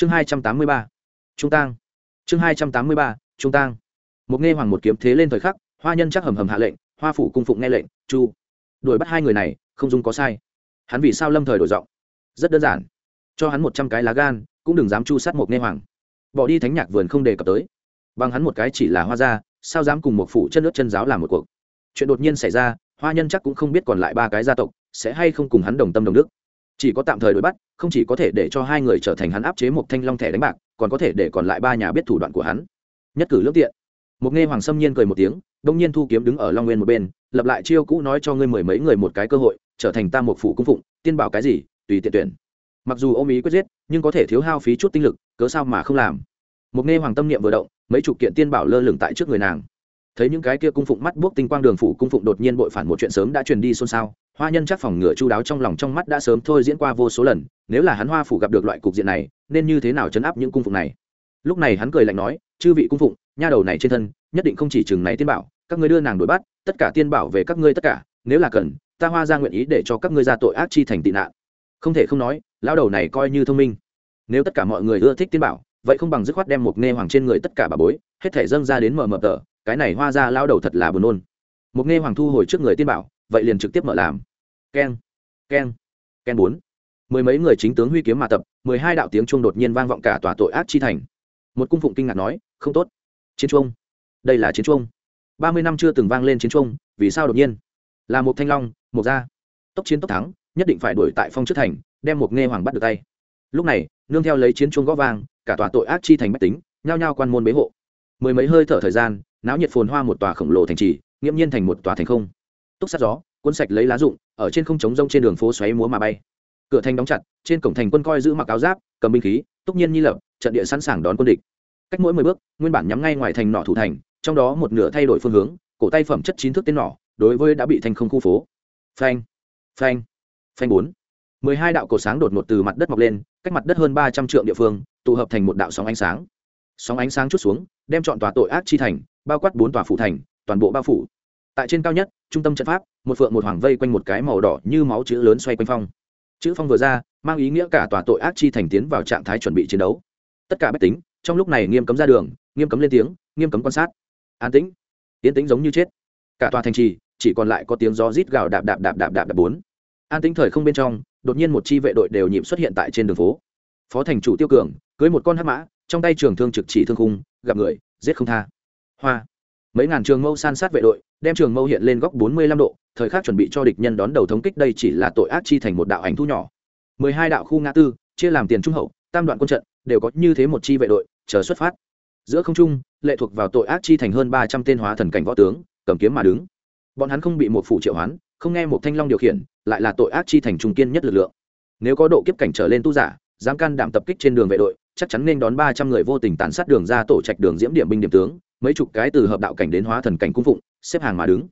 chương hai trăm tám mươi ba, trung tang. Chương hai trăm tám mươi ba, trung tang. Một nghe hoàng một kiếm thế lên thời khắc, hoa nhân chắc hầm hầm hạ lệnh, hoa phủ cung phụng nghe lệnh, chu. Đuổi bắt hai người này, không dung có sai. Hắn vì sao lâm thời đổi giọng? Rất đơn giản. Cho hắn một trăm cái lá gan, cũng đừng dám chu sát một nghe hoàng. Bỏ đi thánh nhạc vườn không đề cập tới. Bằng hắn một cái chỉ là hoa gia, sao dám cùng một phủ chân nước chân giáo làm một cuộc? Chuyện đột nhiên xảy ra, hoa nhân chắc cũng không biết còn lại ba cái gia tộc, sẽ hay không cùng hắn đồng tâm đồng đức chỉ có tạm thời đuổi bắt, không chỉ có thể để cho hai người trở thành hắn áp chế một thanh long thẻ đánh bạc, còn có thể để còn lại ba nhà biết thủ đoạn của hắn. Nhất cử lương tiện. Một nghe hoàng sâm nhiên cười một tiếng, đông nhiên thu kiếm đứng ở long nguyên một bên, lập lại chiêu cũ nói cho ngươi mười mấy người một cái cơ hội, trở thành ta một phủ cung phụng, tiên bảo cái gì, tùy tiện tuyển. Mặc dù ôm ý quyết giết, nhưng có thể thiếu hao phí chút tinh lực, cớ sao mà không làm. Một nghe hoàng tâm niệm vừa động, mấy chục kiện tiên bảo lơ lửng tại trước người nàng. Thấy những cái kia cung phụng mắt buốc tinh quang đường phủ cung phụng đột nhiên bội phản một chuyện sớm đã truyền đi xôn xao hoa nhân chắc phòng ngựa chu đáo trong lòng trong mắt đã sớm thôi diễn qua vô số lần, nếu là hắn hoa phủ gặp được loại cục diện này, nên như thế nào chấn áp những cung phụng này? Lúc này hắn cười lạnh nói, chư vị cung phụng, nha đầu này trên thân, nhất định không chỉ chừng này tiên bảo, các ngươi đưa nàng đuổi bắt, tất cả tiên bảo về các ngươi tất cả, nếu là cần, ta hoa ra nguyện ý để cho các ngươi ra tội ác chi thành tị nạn. Không thể không nói, lão đầu này coi như thông minh. Nếu tất cả mọi người ưa thích tiên bảo, vậy không bằng dứt khoát đem một nghe hoàng trên người tất cả bà bối, hết thể dâng ra đến mở mở tờ, cái này hoa ra lao đầu thật là buồn nôn. Một nghe hoàng thu hồi trước người tiên bảo, vậy liền trực tiếp mở làm keng keng keng bốn. Mười mấy người chính tướng huy kiếm mà tập, mười hai đạo tiếng chuông đột nhiên vang vọng cả tòa tội ác chi thành. Một cung phụng kinh ngạc nói, không tốt. Chiến chuông. Đây là chiến chuông. Ba mươi năm chưa từng vang lên chiến chuông, vì sao đột nhiên? Là một thanh long, một da. Tốc chiến tốc thắng, nhất định phải đuổi tại phong trước thành, đem một nghe hoàng bắt được tay. Lúc này, nương theo lấy chiến chuông gõ vang, cả tòa tội ác chi thành bách tính, nhao nhao quan môn bế hộ. Mười mấy hơi thở thời gian, náo nhiệt phồn hoa một tòa khổng lồ thành trì, nghiễm nhiên thành một tòa thành không. Túc sát gió cuốn sạch lấy lá rụng, ở trên không trống rông trên đường phố xoáy múa mà bay. Cửa thành đóng chặt, trên cổng thành quân coi giữ mặc áo giáp, cầm binh khí, túc nhiên nhi lập, trận địa sẵn sàng đón quân địch. Cách mỗi mười bước, nguyên bản nhắm ngay ngoài thành nọ thủ thành, trong đó một nửa thay đổi phương hướng, cổ tay phẩm chất chín thước tên nỏ đối với đã bị thành không khu phố. Phanh phanh phanh bốn. Mười hai đạo cổ sáng đột ngột từ mặt đất mọc lên, cách mặt đất hơn ba trăm trượng địa phương, tụ hợp thành một đạo sóng ánh sáng. Sóng ánh sáng chút xuống, đem chọn tòa tội ác chi thành, bao quát bốn tòa phủ thành, toàn bộ bao phủ. Tại trên cao nhất trung tâm trận pháp, một phượng một hoàng vây quanh một cái màu đỏ như máu chữ lớn xoay quanh phong. Chữ phong vừa ra, mang ý nghĩa cả tòa tội ác chi thành tiến vào trạng thái chuẩn bị chiến đấu. Tất cả bách tính, trong lúc này nghiêm cấm ra đường, nghiêm cấm lên tiếng, nghiêm cấm quan sát. An tĩnh. Tiến tĩnh giống như chết. Cả tòa thành trì, chỉ còn lại có tiếng gió rít gào đạp đạp đạp đạp đạp đạp bốn. An tĩnh thời không bên trong, đột nhiên một chi vệ đội đều nhịp xuất hiện tại trên đường phố. Phó thành chủ tiêu cường, cưới một con hắc mã, trong tay trường thương trực chỉ thương khung, gặp người, giết không tha. Hoa mấy ngàn trường mâu san sát vệ đội, đem trường mâu hiện lên góc bốn mươi lăm độ, thời khắc chuẩn bị cho địch nhân đón đầu thống kích đây chỉ là tội ác chi thành một đạo ảnh thu nhỏ. mười hai đạo khu ngã tư, chia làm tiền trung hậu, tam đoạn quân trận, đều có như thế một chi vệ đội, chờ xuất phát. Giữa không trung, lệ thuộc vào tội ác chi thành hơn ba trăm tên hóa thần cảnh võ tướng, cầm kiếm mà đứng. Bọn hắn không bị một phủ triệu hoán, không nghe một thanh long điều khiển, lại là tội ác chi thành trung kiên nhất lực lượng. Nếu có độ kiếp cảnh trở lên tu giả, dám can đảm tập kích trên đường vệ đội, chắc chắn nên đón ba trăm người vô tình tàn sát đường ra tổ trạch đường diễm điểm binh điểm tướng mấy chục cái từ hợp đạo cảnh đến hóa thần cảnh cung phụng, xếp hàng mà đứng.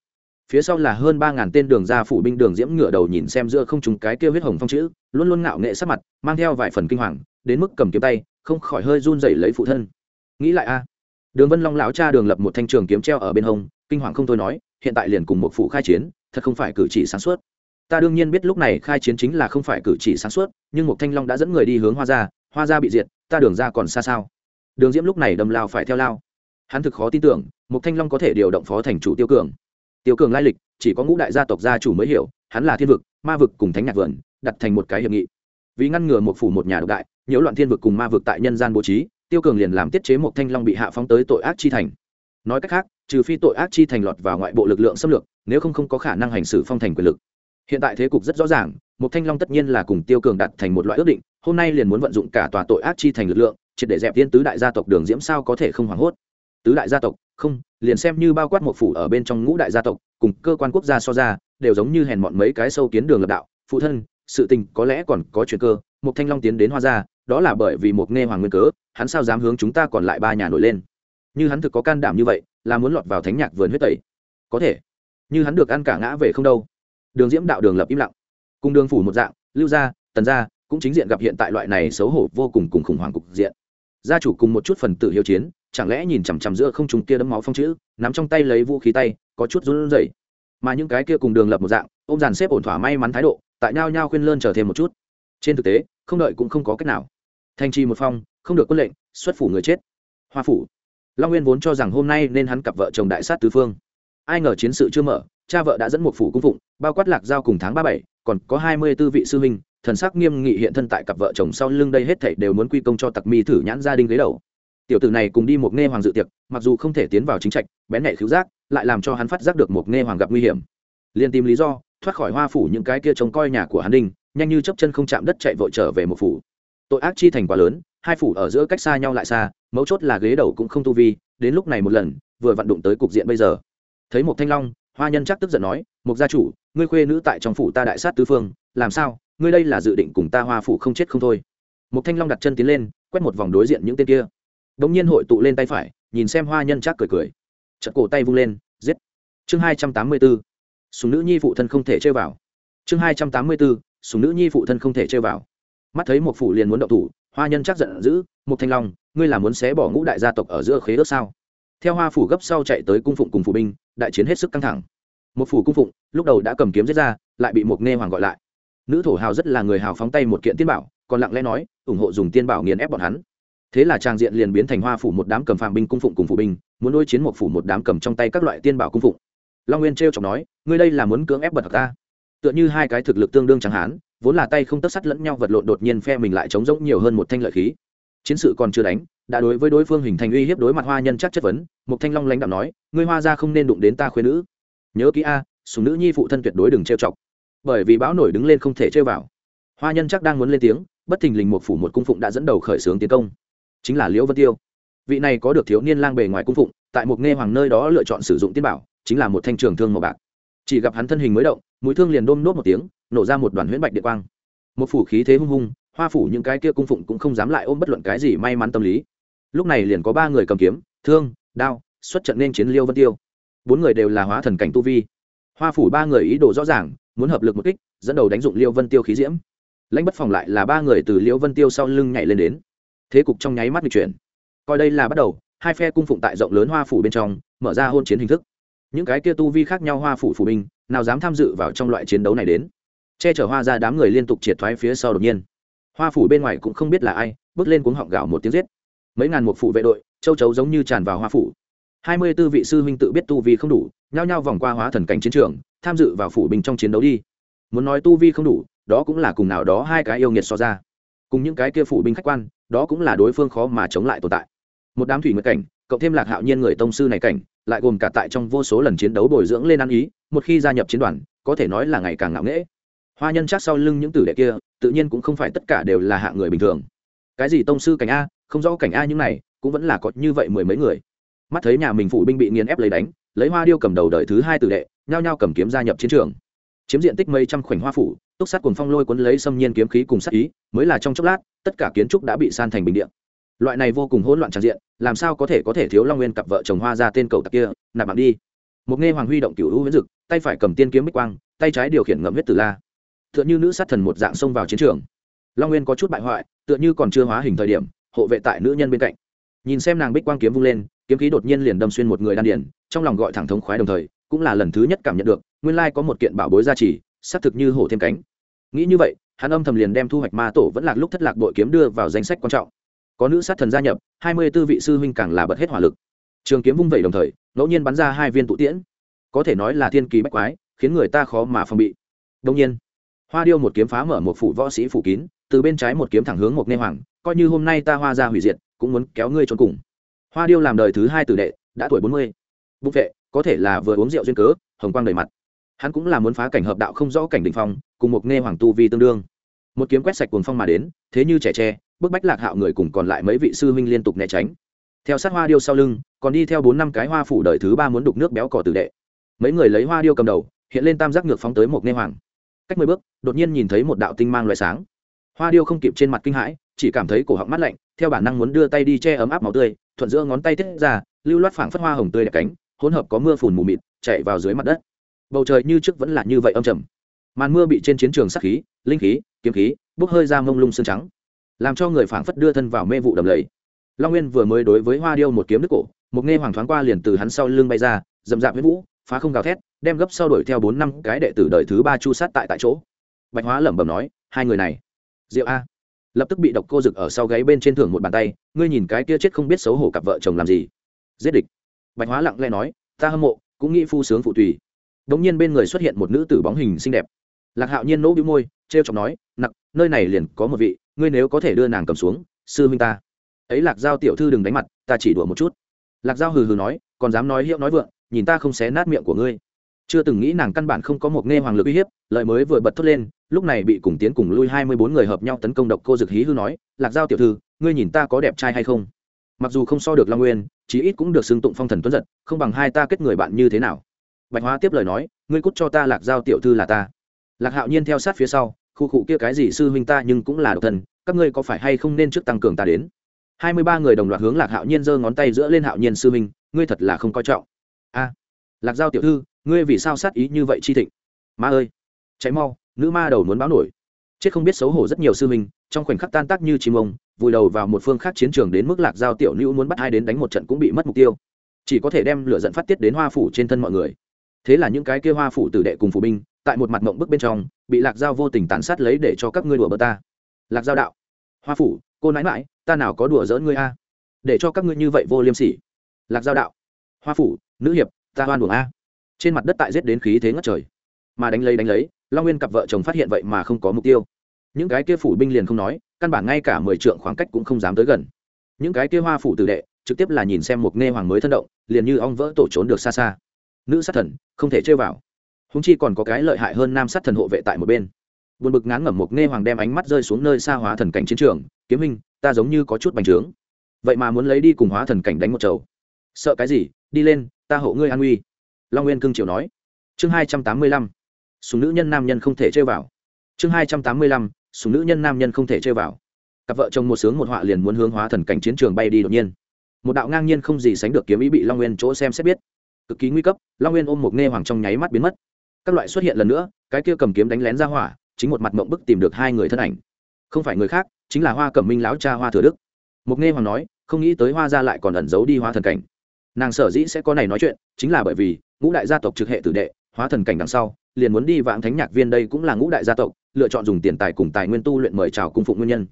Phía sau là hơn ba ngàn tên đường ra phủ binh đường diễm ngựa đầu nhìn xem giữa không chúng cái kêu huyết hồng phong chữ, luôn luôn ngạo nghệ sắc mặt, mang theo vài phần kinh hoàng, đến mức cầm kiếm tay, không khỏi hơi run dậy lấy phụ thân. Nghĩ lại a à. đường vân long lão cha đường lập một thanh trường kiếm treo ở bên hông, kinh hoàng không thôi nói, hiện tại liền cùng một phủ khai chiến, thật không phải cử chỉ sáng suốt. Ta đương nhiên biết lúc này khai chiến chính là không phải cử chỉ sáng suốt, nhưng một thanh long đã dẫn người đi hướng hoa gia hoa gia bị diệt, ta đường ra còn xa sao? Đường diễm lúc này đâm lao phải theo lao hắn thực khó tin tưởng một thanh long có thể điều động phó thành chủ tiêu cường. Tiêu cường lai lịch, chỉ có ngũ đại gia tộc gia chủ mới hiểu, hắn là thiên vực, ma vực cùng thánh nhạc vườn, đặt thành một cái hiệp nghị. Vì ngăn ngừa một phủ một nhà độc đại, nhiễu loạn thiên vực cùng ma vực tại nhân gian bố trí, tiêu cường liền làm tiết chế một thanh long bị hạ phóng tới tội ác chi thành. Nói cách khác, trừ phi tội ác chi thành lọt vào ngoại bộ lực lượng xâm lược, nếu không không có khả năng hành xử phong thành quyền lực. Hiện tại thế cục rất rõ ràng một thanh long tất nhiên là cùng tiêu cường đặt thành một loại ước định, hôm nay liền muốn vận dụng cả tòa tội ác chi thành lực lượng, triệt để dẹp tiên tứ đại gia tộc đường diễm sao có thể không hoảng hốt tứ đại gia tộc, không, liền xem như bao quát một phủ ở bên trong ngũ đại gia tộc, cùng cơ quan quốc gia so ra, đều giống như hèn mọn mấy cái sâu kiến đường lập đạo. Phụ thân, sự tình có lẽ còn có chuyện cơ một thanh long tiến đến hoa gia, đó là bởi vì một nghe hoàng nguyên cớ, hắn sao dám hướng chúng ta còn lại ba nhà nổi lên? Như hắn thực có can đảm như vậy, là muốn lọt vào thánh nhạc vườn huyết tẩy. Có thể. Như hắn được ăn cả ngã về không đâu. Đường diễm đạo đường lập im lặng. Cùng đường phủ một dạng, lưu gia, tần gia cũng chính diện gặp hiện tại loại này xấu hổ vô cùng cùng khủng hoảng cục diện. Gia chủ cùng một chút phần tử hiếu chiến chẳng lẽ nhìn chằm chằm giữa không trùng kia đấm máu phong chữ, nắm trong tay lấy vũ khí tay, có chút run rẩy. Mà những cái kia cùng đường lập một dạng ông dàn xếp ổn thỏa may mắn thái độ, tại nhao nhao khuyên lơn chờ thêm một chút. Trên thực tế, không đợi cũng không có cách nào. Thanh trì một phong, không được quân lệnh, xuất phủ người chết. Hoa phủ. Long nguyên vốn cho rằng hôm nay nên hắn cặp vợ chồng đại sát tứ phương. Ai ngờ chiến sự chưa mở, cha vợ đã dẫn một phủ cung phụng, bao quát lạc giao cùng tháng ba bảy, còn có hai mươi tư vị sư huynh, thần sắc nghiêm nghị hiện thân tại cặp vợ chồng sau lưng đây hết thảy đều muốn quy công cho tặc mi thử nhãn gia đình ghế đầu tiểu tử này cùng đi một nghe hoàng dự tiệc, mặc dù không thể tiến vào chính trạch, bén nhạy khiếu giác, lại làm cho hắn phát giác được một nghe hoàng gặp nguy hiểm. Liền tìm lý do, thoát khỏi hoa phủ những cái kia trông coi nhà của hắn đinh, nhanh như chấp chân không chạm đất chạy vội trở về một phủ. Tội ác chi thành quá lớn, hai phủ ở giữa cách xa nhau lại xa, mấu chốt là ghế đầu cũng không tu vi, đến lúc này một lần, vừa vặn đụng tới cục diện bây giờ. Thấy một thanh long, hoa nhân chắc tức giận nói một gia chủ, ngươi khuê nữ tại trong phủ ta đại sát tứ phương, làm sao? Ngươi đây là dự định cùng ta hoa phủ không chết không thôi. Một thanh long đặt chân tiến lên, quét một vòng đối diện những tên kia đống nhiên hội tụ lên tay phải, nhìn xem hoa nhân chắc cười cười. Chật cổ tay vung lên, giết. Chương hai trăm tám mươi b ố súng nữ nhi phụ thân không thể chơi vào. Chương hai trăm tám mươi b ố súng nữ nhi phụ thân không thể chơi vào. Mắt thấy một phủ liền muốn động thủ, hoa nhân chắc giận dữ một thanh long, ngươi là muốn xé bỏ ngũ đại gia tộc ở giữa khế ước sao? Theo hoa phủ gấp sau chạy tới cung phụng cùng phủ binh, đại chiến hết sức căng thẳng. Một phủ cung phụng, lúc đầu đã cầm kiếm giết ra, lại bị một nghe hoàng gọi lại. Nữ thổ hào rất là người hào phóng tay một kiện tiên bảo, còn lặng lẽ nói, ủng hộ dùng tiên bảo nghiền ép bọn hắn thế là trang diện liền biến thành hoa phủ một đám cầm phàm binh cung phụng cùng phủ binh, muốn đối chiến một phủ một đám cầm trong tay các loại tiên bảo cung phụng. Long nguyên trêu chọc nói, ngươi đây là muốn cưỡng ép bật ta? Tựa như hai cái thực lực tương đương chẳng hán vốn là tay không tất sắt lẫn nhau vật lộn đột nhiên phe mình lại chống rỗng nhiều hơn một thanh lợi khí. Chiến sự còn chưa đánh, đã đối với đối phương hình thành uy hiếp đối mặt hoa nhân chắc chất vấn một thanh long lãnh đạo nói, ngươi hoa ra không nên đụng đến ta khuyên nữ. Nhớ kỹ a, sùng nữ nhi phụ thân tuyệt đối đừng trêu chọc. Bởi vì bão nổi đứng lên không thể trêu vào. Hoa nhân chắc đang muốn lên tiếng, bất thình lình một phủ một cung phụng đã dẫn đầu khởi xướng tiến công chính là liễu vân tiêu. Vị này có được thiếu niên lang bề ngoài cung phụng, tại một nghe hoàng nơi đó lựa chọn sử dụng tiên bảo, chính là một thanh trường thương màu bạc. Chỉ gặp hắn thân hình mới động, mũi thương liền đôm nốt một tiếng, nổ ra một đoàn huyễn bạch địa quang. Một phủ khí thế hung hung, hoa phủ những cái kia cung phụng cũng không dám lại ôm bất luận cái gì may mắn tâm lý. Lúc này liền có ba người cầm kiếm, thương, đao, xuất trận nên chiến liêu vân tiêu. Bốn người đều là hóa thần cảnh tu vi. Hoa phủ ba người ý đồ rõ ràng, muốn hợp lực một kích, dẫn đầu đánh dụng liêu vân tiêu khí diễm. Lãnh bất phòng lại là ba người từ liêu vân tiêu sau lưng nhảy lên đến thế cục trong nháy mắt bị chuyển. Coi đây là bắt đầu, hai phe cung phụng tại rộng lớn hoa phủ bên trong, mở ra hôn chiến hình thức. Những cái kia tu vi khác nhau hoa phủ phủ binh, nào dám tham dự vào trong loại chiến đấu này đến. Che chở hoa ra đám người liên tục triệt thoái phía sau đột nhiên. Hoa phủ bên ngoài cũng không biết là ai, bước lên cuống họng gạo một tiếng giết. Mấy ngàn một phụ vệ đội, châu chấu giống như tràn vào hoa phủ. Hai mươi tư vị sư huynh tự biết tu vi không đủ, nhao nhao vòng qua hóa thần cảnh chiến trường, tham dự vào phủ binh trong chiến đấu đi. Muốn nói tu vi không đủ, đó cũng là cùng nào đó hai cái yêu nghiệt so ra. Cùng những cái kia phủ binh khách quan đó cũng là đối phương khó mà chống lại tồn tại. Một đám thủy nguyệt cảnh, cộng thêm lạc hạo nhiên người tông sư này cảnh, lại gồm cả tại trong vô số lần chiến đấu bồi dưỡng lên ăn ý, một khi gia nhập chiến đoàn, có thể nói là ngày càng ngạo nghễ. Hoa nhân chắc sau lưng những tử đệ kia, tự nhiên cũng không phải tất cả đều là hạng người bình thường. Cái gì tông sư cảnh a, không rõ cảnh a những này, cũng vẫn là có như vậy mười mấy người. Mắt thấy nhà mình phụ binh bị nghiền ép lấy đánh, lấy hoa điêu cầm đầu đời thứ hai tử đệ, nhao nhao cầm kiếm gia nhập chiến trường chiếm diện tích mấy trăm khoảnh hoa phủ, túc sát cùng phong lôi cuốn lấy xâm nhiên kiếm khí cùng sát ý, mới là trong chốc lát, tất cả kiến trúc đã bị san thành bình điện loại này vô cùng hỗn loạn tràn diện, làm sao có thể có thể thiếu long nguyên cặp vợ chồng hoa ra tên cầu tặc kia, nạp mạng đi. Một nghe hoàng huy động cửu hữu viễn dực, tay phải cầm tiên kiếm bích quang, tay trái điều khiển ngậm huyết tử la. Tựa như nữ sát thần một dạng xông vào chiến trường. Long nguyên có chút bại hoại, tựa như còn chưa hóa hình thời điểm, hộ vệ tại nữ nhân bên cạnh. Nhìn xem nàng bích quang kiếm vung lên, kiếm khí đột nhiên liền đâm xuyên một người đan điển trong lòng gọi thẳng thống khoái đồng thời cũng là lần thứ nhất cảm nhận được, nguyên lai có một kiện bảo bối gia trì, xác thực như hổ thêm cánh. Nghĩ như vậy, hắn âm thầm liền đem thu hoạch ma tổ vẫn lạc lúc thất lạc đội kiếm đưa vào danh sách quan trọng. Có nữ sát thần gia nhập, hai mươi b ố vị sư huynh càng là bật hết hỏa lực. Trường kiếm vung vẩy đồng thời, ngẫu nhiên bắn ra hai viên tụ tiễn. Có thể nói là thiên kỳ bách quái, khiến người ta khó mà phòng bị. Đông nhiên, hoa điêu một kiếm phá mở một phủ võ sĩ phủ kín, từ bên trái một kiếm thẳng hướng một nê hoàng, coi như hôm nay ta hoa ra hủy diệt, cũng muốn kéo ngươi trốn cùng. Hoa điêu làm đời thứ hai tử đệ, đã tuổi bốn mươi bục vệ, có thể là vừa uống rượu duyên cớ, hồng quang đầy mặt. Hắn cũng là muốn phá cảnh hợp đạo không rõ cảnh định phong, cùng một nghe hoàng tu vi tương đương. Một kiếm quét sạch cuồng phong mà đến, thế như trẻ tre, bức bách lạc hạo người cùng còn lại mấy vị sư huynh liên tục né tránh. Theo sát hoa điêu sau lưng, còn đi theo bốn năm cái hoa phủ đời thứ ba muốn đục nước béo cỏ tử đệ. Mấy người lấy hoa điêu cầm đầu, hiện lên tam giác ngược phóng tới một nghe hoàng. Cách mười bước, đột nhiên nhìn thấy một đạo tinh mang loại sáng. Hoa điêu không kịp trên mặt kinh hãi, chỉ cảm thấy cổ họng mắt lạnh, theo bản năng muốn đưa tay đi che ấm áp máu tươi, thuận giữa ngón tay tiết ra, lưu loát phảng phất hoa hồng tươi đẹp cánh hỗn hợp có mưa phùn mù mịt chạy vào dưới mặt đất. Bầu trời như trước vẫn là như vậy âm trầm. Màn mưa bị trên chiến trường sắc khí, linh khí, kiếm khí, bốc hơi ra mông lung xương trắng, làm cho người phảng phất đưa thân vào mê vụ đầm lầy. Long nguyên vừa mới đối với hoa điêu một kiếm đứt cổ, một nghe hoàng thoáng qua liền từ hắn sau lưng bay ra, dậm dạp với vũ, phá không gào thét, đem gấp sau đuổi theo bốn năm cái đệ tử đời thứ ba chu sát tại tại chỗ. Bạch hóa lẩm bẩm nói, hai người này, diệu a. Lập tức bị độc cô rực ở sau gáy bên trên thưởng một bàn tay, ngươi nhìn cái kia chết không biết xấu hổ cặp vợ chồng làm gì? Giết địch bạch hóa lặng lẽ nói, ta hâm mộ, cũng nghĩ phu sướng phụ tùy. Đống nhiên bên người xuất hiện một nữ tử bóng hình xinh đẹp. Lạc hạo nhiên nỗ bĩu môi treo chọc nói, nặc, nơi này liền có một vị, ngươi nếu có thể đưa nàng cầm xuống, sư huynh ta. Ấy lạc giao tiểu thư đừng đánh mặt, ta chỉ đùa một chút. Lạc giao hừ hừ nói, còn dám nói hiệu nói vượng, nhìn ta không xé nát miệng của ngươi. Chưa từng nghĩ nàng căn bản không có một nghe hoàng lực uy hiếp lợi mới vừa bật thốt lên, lúc này bị cùng tiến cùng lui hai mươi bốn người hợp nhau tấn công độc cô dực hí hư nói, lạc giao tiểu thư, ngươi nhìn ta có đẹp trai hay không? Mặc dù không so được long nguyên chí ít cũng được xưng tụng phong thần tuấn giật, không bằng hai ta kết người bạn như thế nào? Bạch hóa tiếp lời nói, ngươi cút cho ta lạc giao tiểu thư là ta. Lạc hạo nhiên theo sát phía sau, khu cụ kia cái gì sư huynh ta nhưng cũng là độc thân các ngươi có phải hay không nên trước tăng cường ta đến? Hai mươi ba người đồng loạt hướng lạc hạo nhiên giơ ngón tay giữa lên hạo nhiên sư huynh, ngươi thật là không coi trọng. A, lạc giao tiểu thư, ngươi vì sao sát ý như vậy chi thịnh? Ma ơi cháy mau, nữ ma đầu muốn báo nổi chết không biết xấu hổ rất nhiều sư huynh, trong khoảnh khắc tan tác như chim ông, vùi đầu vào một phương khác chiến trường đến mức lạc giao tiểu nữ muốn bắt hai đến đánh một trận cũng bị mất mục tiêu. Chỉ có thể đem lửa dẫn phát tiết đến hoa phủ trên thân mọi người. Thế là những cái kia hoa phủ tử đệ cùng phủ binh, tại một mặt mộng bức bên trong, bị lạc giao vô tình tàn sát lấy để cho các ngươi đùa bơ ta. Lạc giao đạo, hoa phủ, cô nãi mãi ta nào có đùa giỡn ngươi a? Để cho các ngươi như vậy vô liêm sỉ. Lạc giao đạo, hoa phủ, nữ hiệp, ta hoan buồng a. Trên mặt đất tại giết đến khí thế ngất trời. Mà đánh lấy đánh lấy long nguyên cặp vợ chồng phát hiện vậy mà không có mục tiêu. Những cái kia phủ binh liền không nói, căn bản ngay cả mười trượng khoảng cách cũng không dám tới gần. Những cái kia hoa phủ tử đệ, trực tiếp là nhìn xem một nghe hoàng mới thân động, liền như ong vỡ tổ trốn được xa xa. Nữ sát thần, không thể chơi vào. Húng chi còn có cái lợi hại hơn nam sát thần hộ vệ tại một bên. Buồn bực ngán ngẩm một nghe hoàng đem ánh mắt rơi xuống nơi xa hóa thần cảnh chiến trường, kiếm hình ta giống như có chút bành trướng. Vậy mà muốn lấy đi cùng hóa thần cảnh đánh một chầu. Sợ cái gì? Đi lên, ta hộ ngươi an uy long nguyên cương triều nói. Chương hai trăm tám mươi lăm súng nữ nhân nam nhân không thể chơi vào. Chương hai trăm tám mươi lăm, súng nữ nhân nam nhân không thể chơi vào. Cặp vợ chồng một sướng một họa liền muốn hướng hóa thần cảnh chiến trường bay đi đột nhiên. Một đạo ngang nhiên không gì sánh được kiếm ý bị long nguyên chỗ xem xét biết. Cực kỳ nguy cấp, long nguyên ôm một nghe hoàng trong nháy mắt biến mất. Các loại xuất hiện lần nữa, cái kia cầm kiếm đánh lén ra hỏa, chính một mặt mộng bức tìm được hai người thân ảnh. Không phải người khác, chính là hoa cẩm minh lão cha hoa thừa đức. Một nghe hoàng nói, không nghĩ tới hoa gia lại còn ẩn giấu đi hoa thần cảnh. Nàng sở dĩ sẽ có này nói chuyện, chính là bởi vì ngũ đại gia tộc trực hệ tử đệ hóa thần cảnh đằng sau liền muốn đi vãng thánh nhạc viên đây cũng là ngũ đại gia tộc, lựa chọn dùng tiền tài cùng tài nguyên tu luyện mời chào cung phụng nguyên nhân.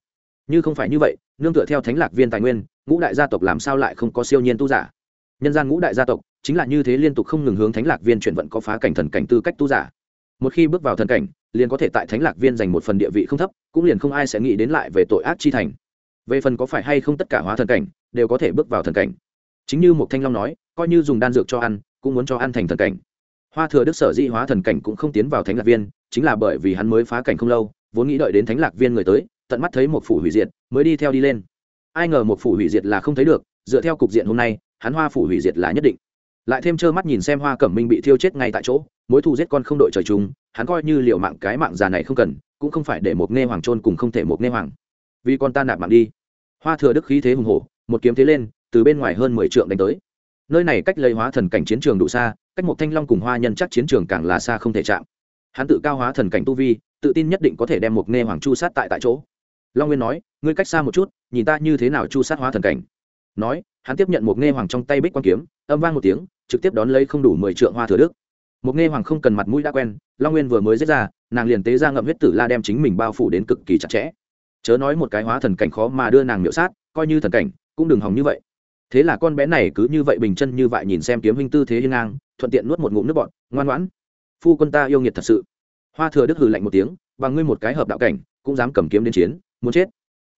Như không phải như vậy, nương tựa theo thánh lạc viên tài nguyên, ngũ đại gia tộc làm sao lại không có siêu nhiên tu giả? Nhân gian ngũ đại gia tộc, chính là như thế liên tục không ngừng hướng thánh lạc viên chuyển vận có phá cảnh thần cảnh tư cách tu giả. Một khi bước vào thần cảnh, liền có thể tại thánh lạc viên dành một phần địa vị không thấp, cũng liền không ai sẽ nghĩ đến lại về tội ác chi thành. Về phần có phải hay không tất cả hóa thần cảnh, đều có thể bước vào thần cảnh. Chính như một thanh long nói, coi như dùng đan dược cho ăn, cũng muốn cho ăn thành thần cảnh hoa thừa đức sở di hóa thần cảnh cũng không tiến vào thánh lạc viên, chính là bởi vì hắn mới phá cảnh không lâu, vốn nghĩ đợi đến thánh lạc viên người tới, tận mắt thấy một phủ hủy diệt, mới đi theo đi lên. Ai ngờ một phủ hủy diệt là không thấy được, dựa theo cục diện hôm nay, hắn hoa phủ hủy diệt là nhất định. Lại thêm trơ mắt nhìn xem hoa cẩm minh bị thiêu chết ngay tại chỗ, mối thù giết con không đội trời chung, hắn coi như liệu mạng cái mạng già này không cần, cũng không phải để một nghe hoàng trôn cùng không thể một nghe hoàng. Vì con ta nạp mạng đi. Hoa thừa đức khí thế hùng hổ, một kiếm thế lên, từ bên ngoài hơn mười trượng đánh tới. Nơi này cách lấy hóa thần cảnh chiến trường đủ xa cách một thanh long cùng hoa nhân chắc chiến trường càng là xa không thể chạm. Hắn tự cao hóa thần cảnh tu vi, tự tin nhất định có thể đem một nghe hoàng chu sát tại tại chỗ. Long nguyên nói, ngươi cách xa một chút, nhìn ta như thế nào chu sát hóa thần cảnh. Nói, hắn tiếp nhận một nghe hoàng trong tay bích quan kiếm, âm vang một tiếng, trực tiếp đón lấy không đủ mười trượng hoa thừa đức. Một nghe hoàng không cần mặt mũi đã quen, long nguyên vừa mới giết ra, nàng liền tế ra ngậm huyết tử la đem chính mình bao phủ đến cực kỳ chặt chẽ. Chớ nói một cái hóa thần cảnh khó mà đưa nàng miễu sát, coi như thần cảnh, cũng đừng hỏng như vậy. Thế là con bé này cứ như vậy bình chân như vậy nhìn xem kiếm huynh tư thế hiên ngang thuận tiện nuốt một ngụm nước bọn ngoan ngoãn. Phu quân ta yêu nghiệt thật sự. Hoa thừa đức hừ lạnh một tiếng, và ngươi một cái hợp đạo cảnh, cũng dám cầm kiếm đến chiến, muốn chết.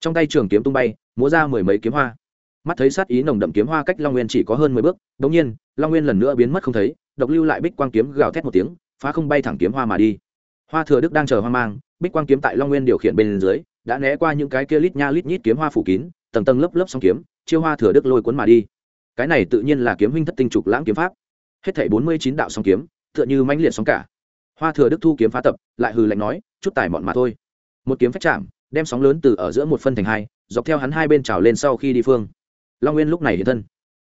Trong tay trường kiếm tung bay, múa ra mười mấy kiếm hoa. Mắt thấy sát ý nồng đậm kiếm hoa cách long nguyên chỉ có hơn mười bước đ ỗ n g nhiên, long nguyên lần nữa biến mất không thấy, độc lưu lại bích quang kiếm gào thét một tiếng, phá không bay thẳng kiếm hoa mà đi. Hoa thừa đức đang chờ hoang mang, bích quang kiếm tại long nguyên điều khiển bên dưới, đã né qua những cái kia lít nha lít nhít kiếm hoa phủ kín, tầng tầng lớp lớp song kiếm, chiêu hoa thừa đức lôi cuốn mà đi. Cái này tự nhiên là kiếm huynh thất tinh trục lãng kiếm pháp hết thảy bốn mươi chín đạo sóng kiếm, tựa như mãnh liệt sóng cả. Hoa thừa đức thu kiếm phá tập, lại hừ lạnh nói, chút tài mọn mà thôi. Một kiếm phách chạm, đem sóng lớn từ ở giữa một phân thành hai, dọc theo hắn hai bên trào lên sau khi đi phương. Long nguyên lúc này hiện thân.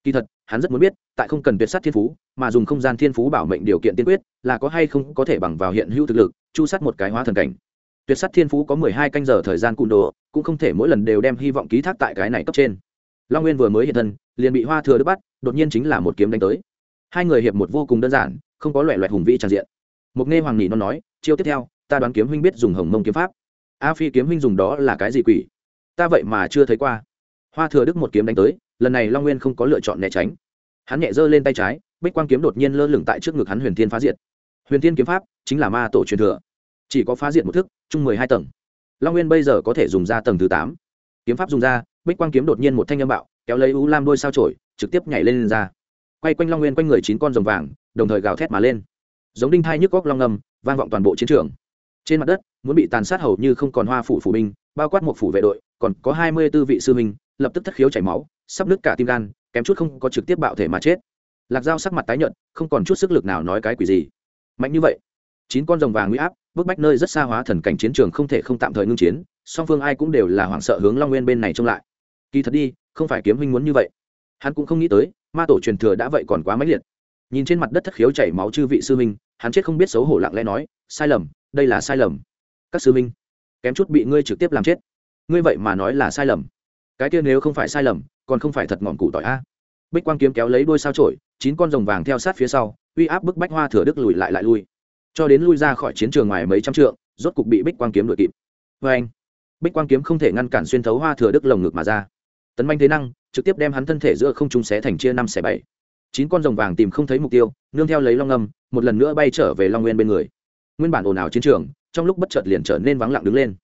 Kỳ thật, hắn rất muốn biết, tại không cần tuyệt sát thiên phú, mà dùng không gian thiên phú bảo mệnh điều kiện tiên quyết, là có hay không có thể bằng vào hiện hữu thực lực, chu sát một cái hóa thần cảnh. Tuyệt sát thiên phú có mười hai canh giờ thời gian cụn đồ, cũng không thể mỗi lần đều đem hy vọng ký thác tại cái này cấp trên. Long nguyên vừa mới hiện thân, liền bị hoa thừa đức bắt, đột nhiên chính là một kiếm đánh tới hai người hiệp một vô cùng đơn giản không có loẹ loẹt hùng vĩ tràn diện. Một nghe hoàng nhị nó nói chiêu tiếp theo ta đoán kiếm huynh biết dùng hồng mông kiếm pháp. A phi kiếm huynh dùng đó là cái gì quỷ? Ta vậy mà chưa thấy qua. Hoa thừa đức một kiếm đánh tới lần này long nguyên không có lựa chọn né tránh. Hắn nhẹ giơ lên tay trái bích quang kiếm đột nhiên lơ lửng tại trước ngực hắn huyền thiên phá diệt. Huyền thiên kiếm pháp chính là ma tổ truyền thừa. Chỉ có phá diệt một thức chung mười hai tầng. Long nguyên bây giờ có thể dùng ra tầng thứ tám. Kiếm pháp dùng ra bích quang kiếm đột nhiên một thanh âm bạo kéo lấy u lam đôi sao trổi trực tiếp nhảy lên, lên ra quay quanh long nguyên quanh người chín con rồng vàng, đồng thời gào thét mà lên. Giống đinh thai nhức góc long ngầm vang vọng toàn bộ chiến trường. Trên mặt đất, muốn bị tàn sát hầu như không còn hoa phủ phủ binh, bao quát một phủ vệ đội, còn có hai mươi tư vị sư minh lập tức thất khiếu chảy máu, sắp nứt cả tim gan, kém chút không có trực tiếp bạo thể mà chết. Lạc dao sắc mặt tái nhợt, không còn chút sức lực nào nói cái quỷ gì. Mạnh như vậy, chín con rồng vàng nguy áp, bức bách nơi rất xa hóa thần cảnh chiến trường không thể không tạm thời ngưng chiến, song phương ai cũng đều là hoảng sợ hướng long nguyên bên này trông lại. Kỳ thật đi, không phải kiếm huynh muốn như vậy. Hắn cũng không nghĩ tới ma tổ truyền thừa đã vậy còn quá mãnh liệt. Nhìn trên mặt đất thất khiếu chảy máu chư vị sư minh hắn chết không biết xấu hổ lặng lẽ nói, sai lầm, đây là sai lầm. Các sư minh kém chút bị ngươi trực tiếp làm chết. Ngươi vậy mà nói là sai lầm. Cái kia nếu không phải sai lầm, còn không phải thật ngọn cụ tỏi a. Bích quang kiếm kéo lấy đôi sao trổi, chín con rồng vàng theo sát phía sau, uy áp bức bách hoa thừa đức lùi lại lại lui. Cho đến lui ra khỏi chiến trường ngoài mấy trăm trượng, rốt cục bị bích quang kiếm đuổi kịp. Vê anh bích quang kiếm không thể ngăn cản xuyên thấu hoa thừa đức lồng ngực mà ra. Tấn manh thế năng trực tiếp đem hắn thân thể giữa không trung xé thành chia năm xẻ bảy. Chín con rồng vàng tìm không thấy mục tiêu, nương theo lấy long âm, một lần nữa bay trở về long nguyên bên người. Nguyên bản ồn ào chiến trường, trong lúc bất chợt liền trở nên vắng lặng đứng lên.